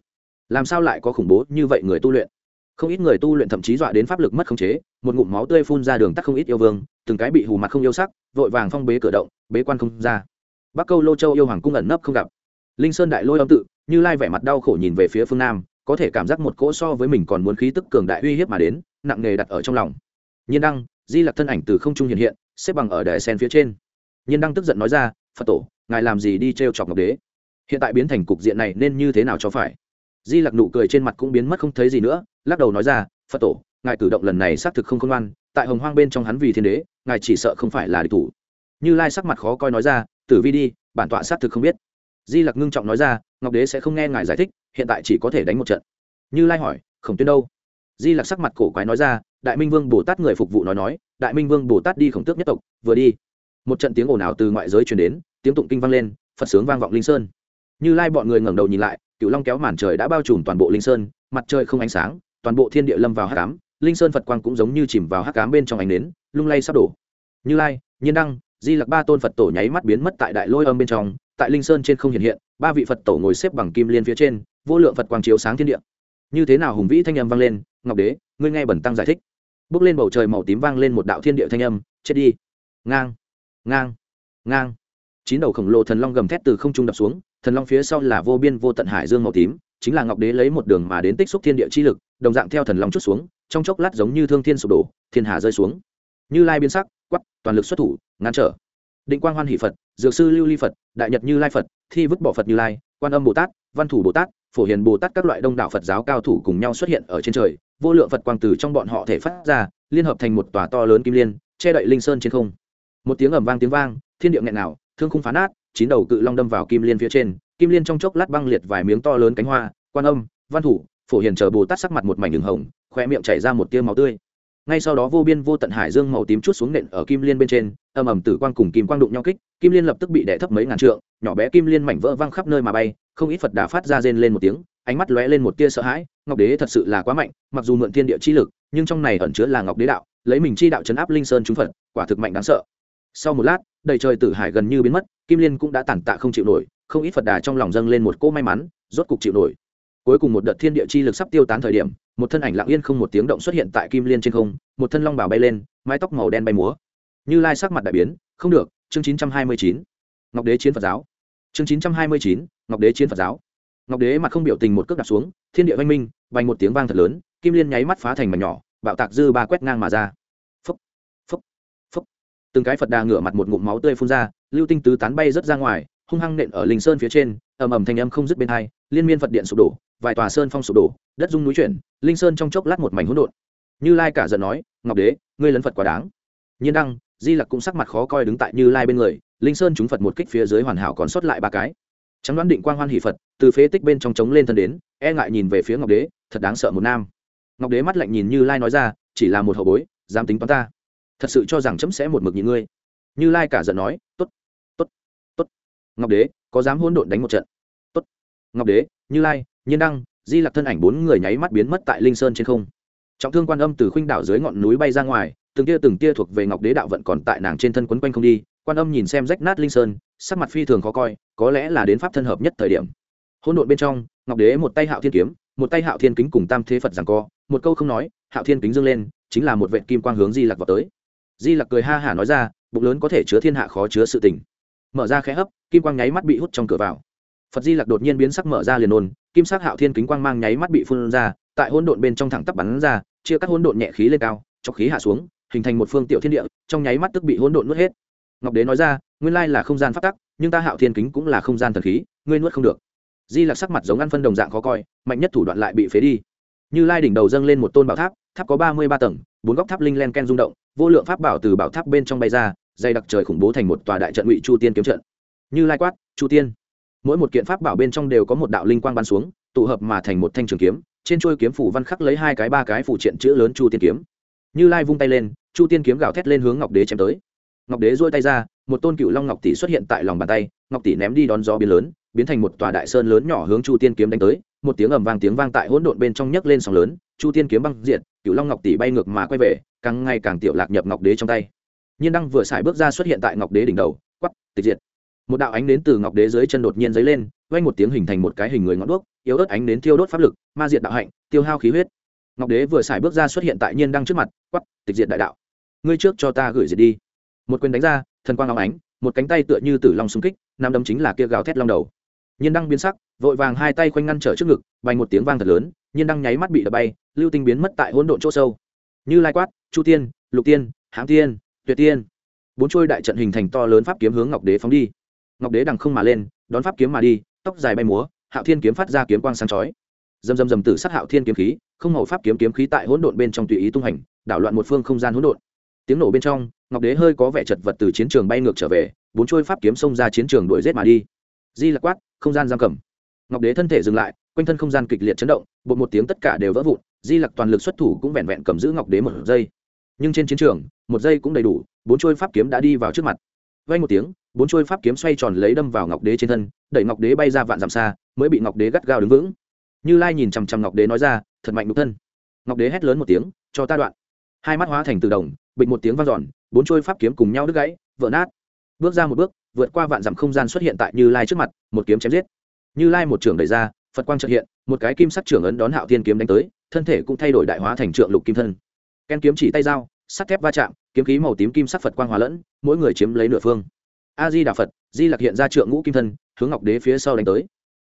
A: Làm sao lại có khủng bố như vậy người tu luyện? Không ít người tu luyện thậm chí dọa đến pháp lực mất khống chế, một ngụm máu tươi phun ra đường tắt không ít yêu vương, từng cái bị hù mặt không yêu sắc, vội vàng phong bế cửa động, bế quan không ra. Bắc câu lô châu yêu hoàng cung ẩn nấp không gặp. Linh sơn đại lôi âm tự như lai vẻ mặt đau khổ nhìn về phía phương nam, có thể cảm giác một cỗ so với mình còn muốn khí tức cường đại uy hiếp mà đến, nặng nề đặt ở trong lòng. Nhiên đăng, di lặc thân ảnh từ không trung hiện hiện, xếp bằng ở đài sen phía trên. Nhiên đăng tức giận nói ra, phật tổ, ngài làm gì đi t r e o chọc ngọc đế? Hiện tại biến thành cục diện này nên như thế nào cho phải? Di lặc nụ cười trên mặt cũng biến mất không thấy gì nữa, lắc đầu nói ra, phật tổ, ngài cử động lần này xác thực không khôn ngoan, tại hồng hoang bên trong hắn vì thiên đế, ngài chỉ sợ không phải là địch thủ. Như lai sắc mặt khó coi nói ra, tử vi đi, bản tọa xác thực không biết di lặc ngưng trọng nói ra, ngọc đế sẽ không nghe ngài giải thích, hiện tại chỉ có thể đánh một trận. Như lai hỏi, khổng tuyên đâu? Di lặc sắc mặt cổ quái nói ra, đại minh vương bồ tát người phục vụ nói nói, đại minh vương bồ tát đi khổng tước nhất tộc, vừa đi. Một trận tiếng ồn ào từ ngoại giới truyền đến, tiếng tụng kinh vang lên, phật sướng vang vọng linh sơn. Như lai bọn người ngẩng đầu nhìn lại cựu long kéo màn trời đã bao trùm toàn bộ linh sơn, mặt trời không ánh sáng, toàn bộ thiên địa lâm vào hắc ám, linh sơn phật quang cũng giống như chìm vào hắc ám bên trong ánh nến, lung lay sắp đổ. Như lai, nhiên đăng, di lặc ba tôn phật tổ nháy mắt biến mất tại đại lôi âm bên trong tại linh sơn trên không hiện hiện, ba vị phật tổ ngồi xếp bằng kim liên phía trên, vô lượng phật quang chiếu sáng thiên địa. Như thế nào hùng vĩ thanh âm vang lên, ngọc đế, ngươi nghe bẩn tăng giải thích. Bước lên bầu trời màu tím vang lên một đạo thiên địa thanh âm, chết đi. Ngang ngang ngang. Chín đầu khổng lồ thần long gầm thét từ không trung đập xuống, thần long phía sau là vô biên vô tận hải dương màu tím, chính là ngọc đế lấy một đường mà đến tích xúc thiên địa chi lực, đồng dạng theo thần long chút xuống, trong chốc lát giống như thương thiên sụp đổ, thiên hà rơi xuống. Như lai biến sắc quắp toàn lực xuất thủ, ngăn trở. Định quang hoan hỷ phật dược sư lưu ly phật, đại nhật như lai phật, thi vứt bỏ phật như lai, quan âm bồ tát, văn thủ bồ tát, phổ hiền bồ tát các loại đông đảo phật giáo cao thủ cùng nhau xuất hiện ở trên trời. Vô lượng phật quang từ trong bọn họ thể phát ra, liên hợp thành một tòa to lớn kim liên, che đậy linh sơn trên không. Một tiếng ầm vang tiếng vang, thiên địa nghẹn nào thương khung phá nát, chín đầu cự long đâm vào kim liên phía trên. Kim liên trong chốc lát băng liệt vài miếng to lớn cánh hoa, quan âm, văn thủ, phổ hiền chờ bồ tát sắc mặt một mảnh đường hồng khoe miệng chảy ra một tia máu tươi ngay sau đó vô biên vô tận hải dương màu tím chút xuống nện ở kim liên bên trên, ầm ầm tử quang cùng kim quang đụng nhau kích, kim liên lập tức bị đẻ thấp mấy ngàn trượng, nhỏ bé kim liên mảnh vỡ văng khắp nơi mà bay, không ít phật đà phát ra rên lên một tiếng, ánh mắt lóe lên một tia sợ hãi, ngọc đế thật sự là quá mạnh, mặc dù mượn thiên địa chi lực, nhưng trong này ẩn chứa là ngọc đế đạo, lấy mình chi đạo chấn áp linh sơn chúng phật, quả thực mạnh đáng sợ. Sau một lát, đầy trời tử hải gần như biến mất, kim liên cũng đã tản tạ không chịu nổi, không ít phật đà trong lòng dâng lên một cỗ may mắn, rốt cục chịu nổi. Cuối cùng một đợt thiên địa chi lực sắp tiêu tán thời điểm một thân ảnh lặng yên không một tiếng động xuất hiện tại kim liên trên không, một thân long bào bay lên, mái tóc màu đen bay múa. Như lai sắc mặt đại biến, không được, chương chín trăm hai mươi chín, ngọc đế chiến phật giáo. Chương chín trăm hai mươi chín, ngọc đế chiến phật giáo. Ngọc đế mặt không biểu tình một cước đặt xuống, thiên địa văn minh, vành một tiếng vang thật lớn, kim liên nháy mắt phá thành mảnh nhỏ, bạo tạc dư ba quét ngang mà ra. Phúc phúc phúc từng cái phật đà ngửa mặt một ngụm máu tươi phun ra, lưu tinh tứ tán bay rớt ra ngoài, hung hăng nện ở linh sơn phía trên ầm ầm thanh âm không dứt bên hai, liên miên phật điện sụp đổ, vài tòa sơn phong sụp đổ, đất dung núi chuyển, linh sơn trong chốc lát một mảnh hỗn độn. Như lai cả giận nói, ngọc đế, ngươi lấn phật quá đáng. Nhiên đăng, di lặc cũng sắc mặt khó coi đứng tại như lai bên người, linh sơn chúng phật một kích phía dưới hoàn hảo còn sót lại ba cái. Trắng đoán định quang hoan hỷ phật, từ phế tích bên trong trống lên thân đến e ngại nhìn về phía ngọc đế, thật đáng sợ một nam. Ngọc đế mắt lạnh nhìn như lai nói ra, chỉ là một hậu bối, dám tính toán ta. Thật sự cho rằng chấm sẽ một mực nhìn ngươi. Như lai cả giận nói t ố t t ố t t ố t ngọc đế, có dám hỗn độn đánh một trận? Ngọc đế, như lai, nhiên đăng, di lặc thân ảnh bốn người nháy mắt biến mất tại linh sơn trên không. Trọng thương quan âm từ khuynh đảo dưới ngọn núi bay ra ngoài, từng tia từng tia thuộc về ngọc đế đạo vận còn tại nàng trên thân quấn quanh không đi, quan âm nhìn xem rách nát linh sơn, sắc mặt phi thường khó coi, có lẽ là đến pháp thân hợp nhất thời điểm. Hôn độn bên trong, ngọc đế một tay hạo thiên kiếm, một tay hạo thiên kính cùng tam thế phật rằng co, một câu không nói, hạo thiên kính dâng lên, chính là một vệ kim quang hướng di lặc vào tới. Di lặc cười ha hả nói ra, bụng lớn có thể chứa thiên hạ khó chứa sự tình. Mở ra khẽ hấp, kim quang nháy mắt bị hút trong cửa vào phật di lặc đột nhiên biến sắc mở ra liền ôn, kim sắc hạo thiên kính quang mang nháy mắt bị phun ra, tại hỗn độn bên trong thẳng tắp bắn ra, chia các hỗn độn nhẹ khí lên cao, cho khí hạ xuống, hình thành một phương tiểu thiên địa, trong nháy mắt tức bị hỗn độn nuốt hết. Ngọc đế nói ra, nguyên lai là không gian phát tắc, nhưng ta hạo thiên kính cũng là không gian thần khí, ngươi nuốt không được. Di lặc sắc mặt giống ăn phân đồng dạng khó coi, mạnh nhất thủ đoạn lại bị phế đi. Như lai đỉnh đầu dâng lên một tôn bảo tháp tháp có ba mươi ba tầng, bốn góc tháp linh len ken rung động, vô lượng pháp bảo từ bảo tháp bên trong bay ra, dày đặc trời khủng bố thành một tòa đại trận ngụy chu tiên kiếm trận. Như lai quát, chu tiên mỗi một kiện pháp bảo bên trong đều có một đạo linh quang bắn xuống, tụ hợp mà thành một thanh trường kiếm, trên chuôi kiếm phủ văn khắc lấy hai cái ba cái phụ triện chữ lớn chu tiên kiếm. Như lai vung tay lên, chu tiên kiếm gào thét lên hướng ngọc đế chém tới. Ngọc đế dôi tay ra, một tôn cựu long ngọc tỷ xuất hiện tại lòng bàn tay, ngọc tỷ ném đi đón gió biến lớn, biến thành một tòa đại sơn lớn nhỏ hướng chu tiên kiếm đánh tới, một tiếng ầm vang tiếng vang tại hỗn độn bên trong nhấc lên sóng lớn, chu tiên kiếm băng diện cựu long ngọc tỷ bay ngược mà quay về, càng ngày càng tiểu lạc nhập ngọc đế trong tay. Nhiên đăng vừa xài bước ra xuất hiện tại ngọc đế đỉnh đầu quắp tịch diệt một đạo ánh đến từ ngọc đế dưới chân đột nhiên dấy lên, vang một tiếng hình thành một cái hình người ngọn đuốc, yếu ớt ánh đến thiêu đốt pháp lực, ma diệt đạo hạnh, tiêu hao khí huyết. Ngọc đế vừa xài bước ra xuất hiện tại nhiên đăng trước mặt quắp tịch diệt đại đạo. Ngươi trước cho ta gửi diệt đi. Một quyền đánh ra, thần quang long ánh, một cánh tay tựa như tử long xung kích, nam đấm chính là kia gào thét long đầu. Nhiên đăng biến sắc, vội vàng hai tay khoanh ngăn trở trước ngực vành một tiếng vang thật lớn, nhiên đăng nháy mắt bị đập bay, lưu tinh biến mất tại hỗn độn chỗ sâu. Như lai quát, chu tiên, lục tiên, hãng tiên, tuyệt tiên. Bốn trôi đại trận hình thành to lớn pháp kiếm hướng ngọc đế phóng đi ngọc đế đằng không mà lên, đón pháp kiếm mà đi, tóc dài bay múa, hạo thiên kiếm phát ra kiếm quang sáng chói. Dầm dầm dầm tử sát hạo thiên kiếm khí, không hậu pháp kiếm kiếm khí tại hỗn độn bên trong tùy ý tung hành, đảo loạn một phương không gian hỗn độn. Tiếng nổ bên trong, ngọc đế hơi có vẻ chật vật từ chiến trường bay ngược trở về, bốn trôi pháp kiếm xông ra chiến trường đuổi rết mà đi. Di lạc quát, không gian giam cầm. Ngọc đế thân thể dừng lại, quanh thân không gian kịch liệt chấn động, bột một tiếng tất cả đều vỡ vụn, di lặc toàn lực xuất thủ cũng vẹn vẹn cầm giữ ngọc đế một giây. Nhưng trên chiến trường, một giây cũng đầy đủ, bốn trôi pháp kiếm đã đi vào trước mặt. Vay một tiếng bốn trôi pháp kiếm xoay tròn lấy đâm vào ngọc đế trên thân, đẩy ngọc đế bay ra vạn dặm xa, mới bị ngọc đế gắt gao đứng vững. Như lai nhìn chằm chằm ngọc đế nói ra, thật mạnh đục thân. Ngọc đế hét lớn một tiếng, cho ta đoạn. Hai mắt hóa thành từ đồng, bịch một tiếng vang dọn, bốn trôi pháp kiếm cùng nhau đứt gãy, vỡ nát. Bước ra một bước, vượt qua vạn dặm không gian xuất hiện tại như lai trước mặt, một kiếm chém giết. Như lai một trường đẩy ra, phật quang trợ hiện, một cái kim sắc trưởng ấn đón hạo thiên kiếm đánh tới, thân thể cũng thay đổi đại hóa thành trượng lục kim thân. Ken kiếm chỉ tay dao, sắt thép va chạm, kiếm khí màu tím kim sắc phật quang hòa lẫn, mỗi người chiếm lấy nửa phương a di đà phật di lặc hiện ra trượng ngũ kim thân, hướng ngọc đế phía sau đánh tới.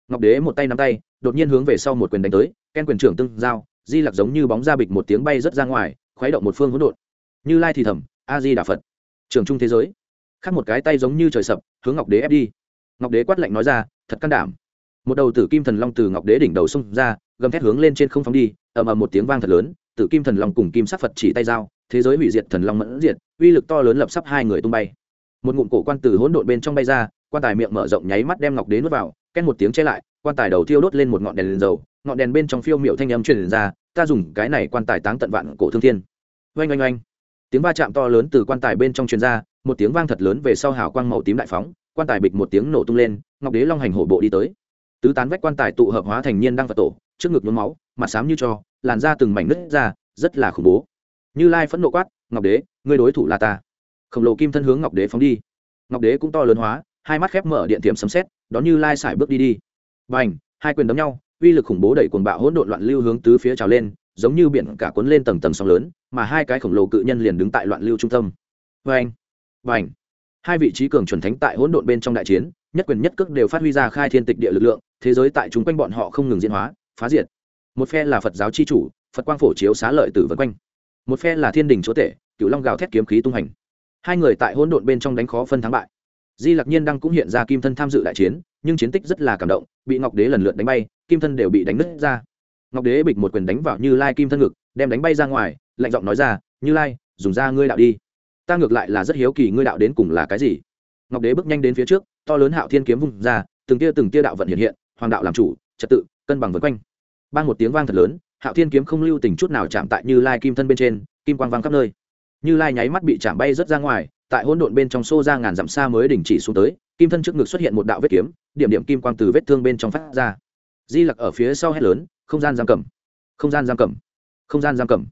A: Ngọc đế một tay nắm tay, đột nhiên hướng về sau một quyền đánh tới, ken quyền trưởng tương giao, di lặc giống như bóng ra bịch một tiếng bay rớt ra ngoài, khuấy động một phương hỗn độn. Như lai thì thầm a di đà phật trường trung thế giới. Khác một cái tay giống như trời sập, hướng ngọc đế ép đi. Ngọc đế quát lạnh nói ra, thật can đảm. Một đầu tử kim thần long từ ngọc đế đỉnh đầu xông ra, gầm thét hướng lên trên không phóng đi, ầm ầm một tiếng vang thật lớn, tử kim thần long cùng kim sắc phật chỉ tay dao thế giới hủy diệt thần long mẫn diệt, uy lực to lớn lập sắp hai người tung bay một ngụm cổ quan từ hỗn độn bên trong bay ra quan tài miệng mở rộng nháy mắt đem ngọc đế nuốt vào ken một tiếng che lại quan tài đầu thiêu đốt lên một ngọn đèn, đèn dầu ngọn đèn bên trong phiêu miệu thanh âm truyền ra ta dùng cái này quan tài táng tận vạn cổ thương thiên. Oanh oanh oanh. Tiếng va chạm to lớn từ quan tài bên trong truyền ra một tiếng vang thật lớn về sau hào quang màu tím đại phóng quan tài bịch một tiếng nổ tung lên ngọc đế long hành hổ bộ đi tới. Tứ tán vách quan tài tụ hợp hóa thành nhiên đang phật tổ trước ngực nhuốm máu mặt xám như cho làn da từng mảnh nứt ra rất là khủng bố. Như lai phẫn nộ quát ngọc đế ngươi đối thủ là ta khổng lồ kim thân hướng ngọc đế phóng đi. Ngọc đế cũng to lớn hóa, hai mắt khép mở điện tiệm sấm xét đón như lai sải bước đi đi. Và h hai quyền đấm nhau, uy lực khủng bố đẩy cuồng bạo hỗn độn loạn lưu hướng tứ phía trào lên, giống như biển cả cuốn lên tầng tầng sóng lớn, mà hai cái khổng lồ cự nhân liền đứng tại loạn lưu trung tâm. Và ảnh và h hai vị trí cường chuẩn thánh tại hỗn độn bên trong đại chiến, nhất quyền nhất cước đều phát huy ra khai thiên tịch địa lực lượng, thế giới tại chúng quanh bọn họ không ngừng diễn hóa, phá diệt. Một phe là phật giáo c h i chủ, phật quang phổ chiếu xá lợi tử vân quanh. Một phe là thiên đình chúa tể cựu long gào thét kiếm khí tung hành hai người tại hỗn độn bên trong đánh khó phân thắng bại. Di lặc nhiên đăng cũng hiện ra kim thân tham dự đại chiến, nhưng chiến tích rất là cảm động, bị ngọc đế lần lượt đánh bay, kim thân đều bị đánh nứt ra. Ngọc đế bịch một quyền đánh vào như lai kim thân ngực, đem đánh bay ra ngoài, lạnh giọng nói ra, như lai, dùng ra ngươi đạo đi. Ta ngược lại là rất hiếu kỳ ngươi đạo đến cùng là cái gì. Ngọc đế bước nhanh đến phía trước, to lớn hạo thiên kiếm vung ra, từng tia từng tia đạo vận hiện hiện, hoàng đạo làm chủ, trật tự, cân bằng vân quanh. Ban một tiếng vang thật lớn, hạo thiên kiếm không lưu tình chút nào chạm tại như lai kim thân bên trên, kim quang vang khắp nơi như lai nháy mắt bị chạm bay rớt ra ngoài, tại hỗn độn bên trong xô ra ngàn dặm xa mới đình chỉ xuống tới, kim thân trước ngực xuất hiện một đạo vết kiếm, điểm điểm kim quang từ vết thương bên trong phát ra. Di lặc ở phía sau hét lớn, không gian giam cầm! Không gian giam cầm! Không gian giam cầm!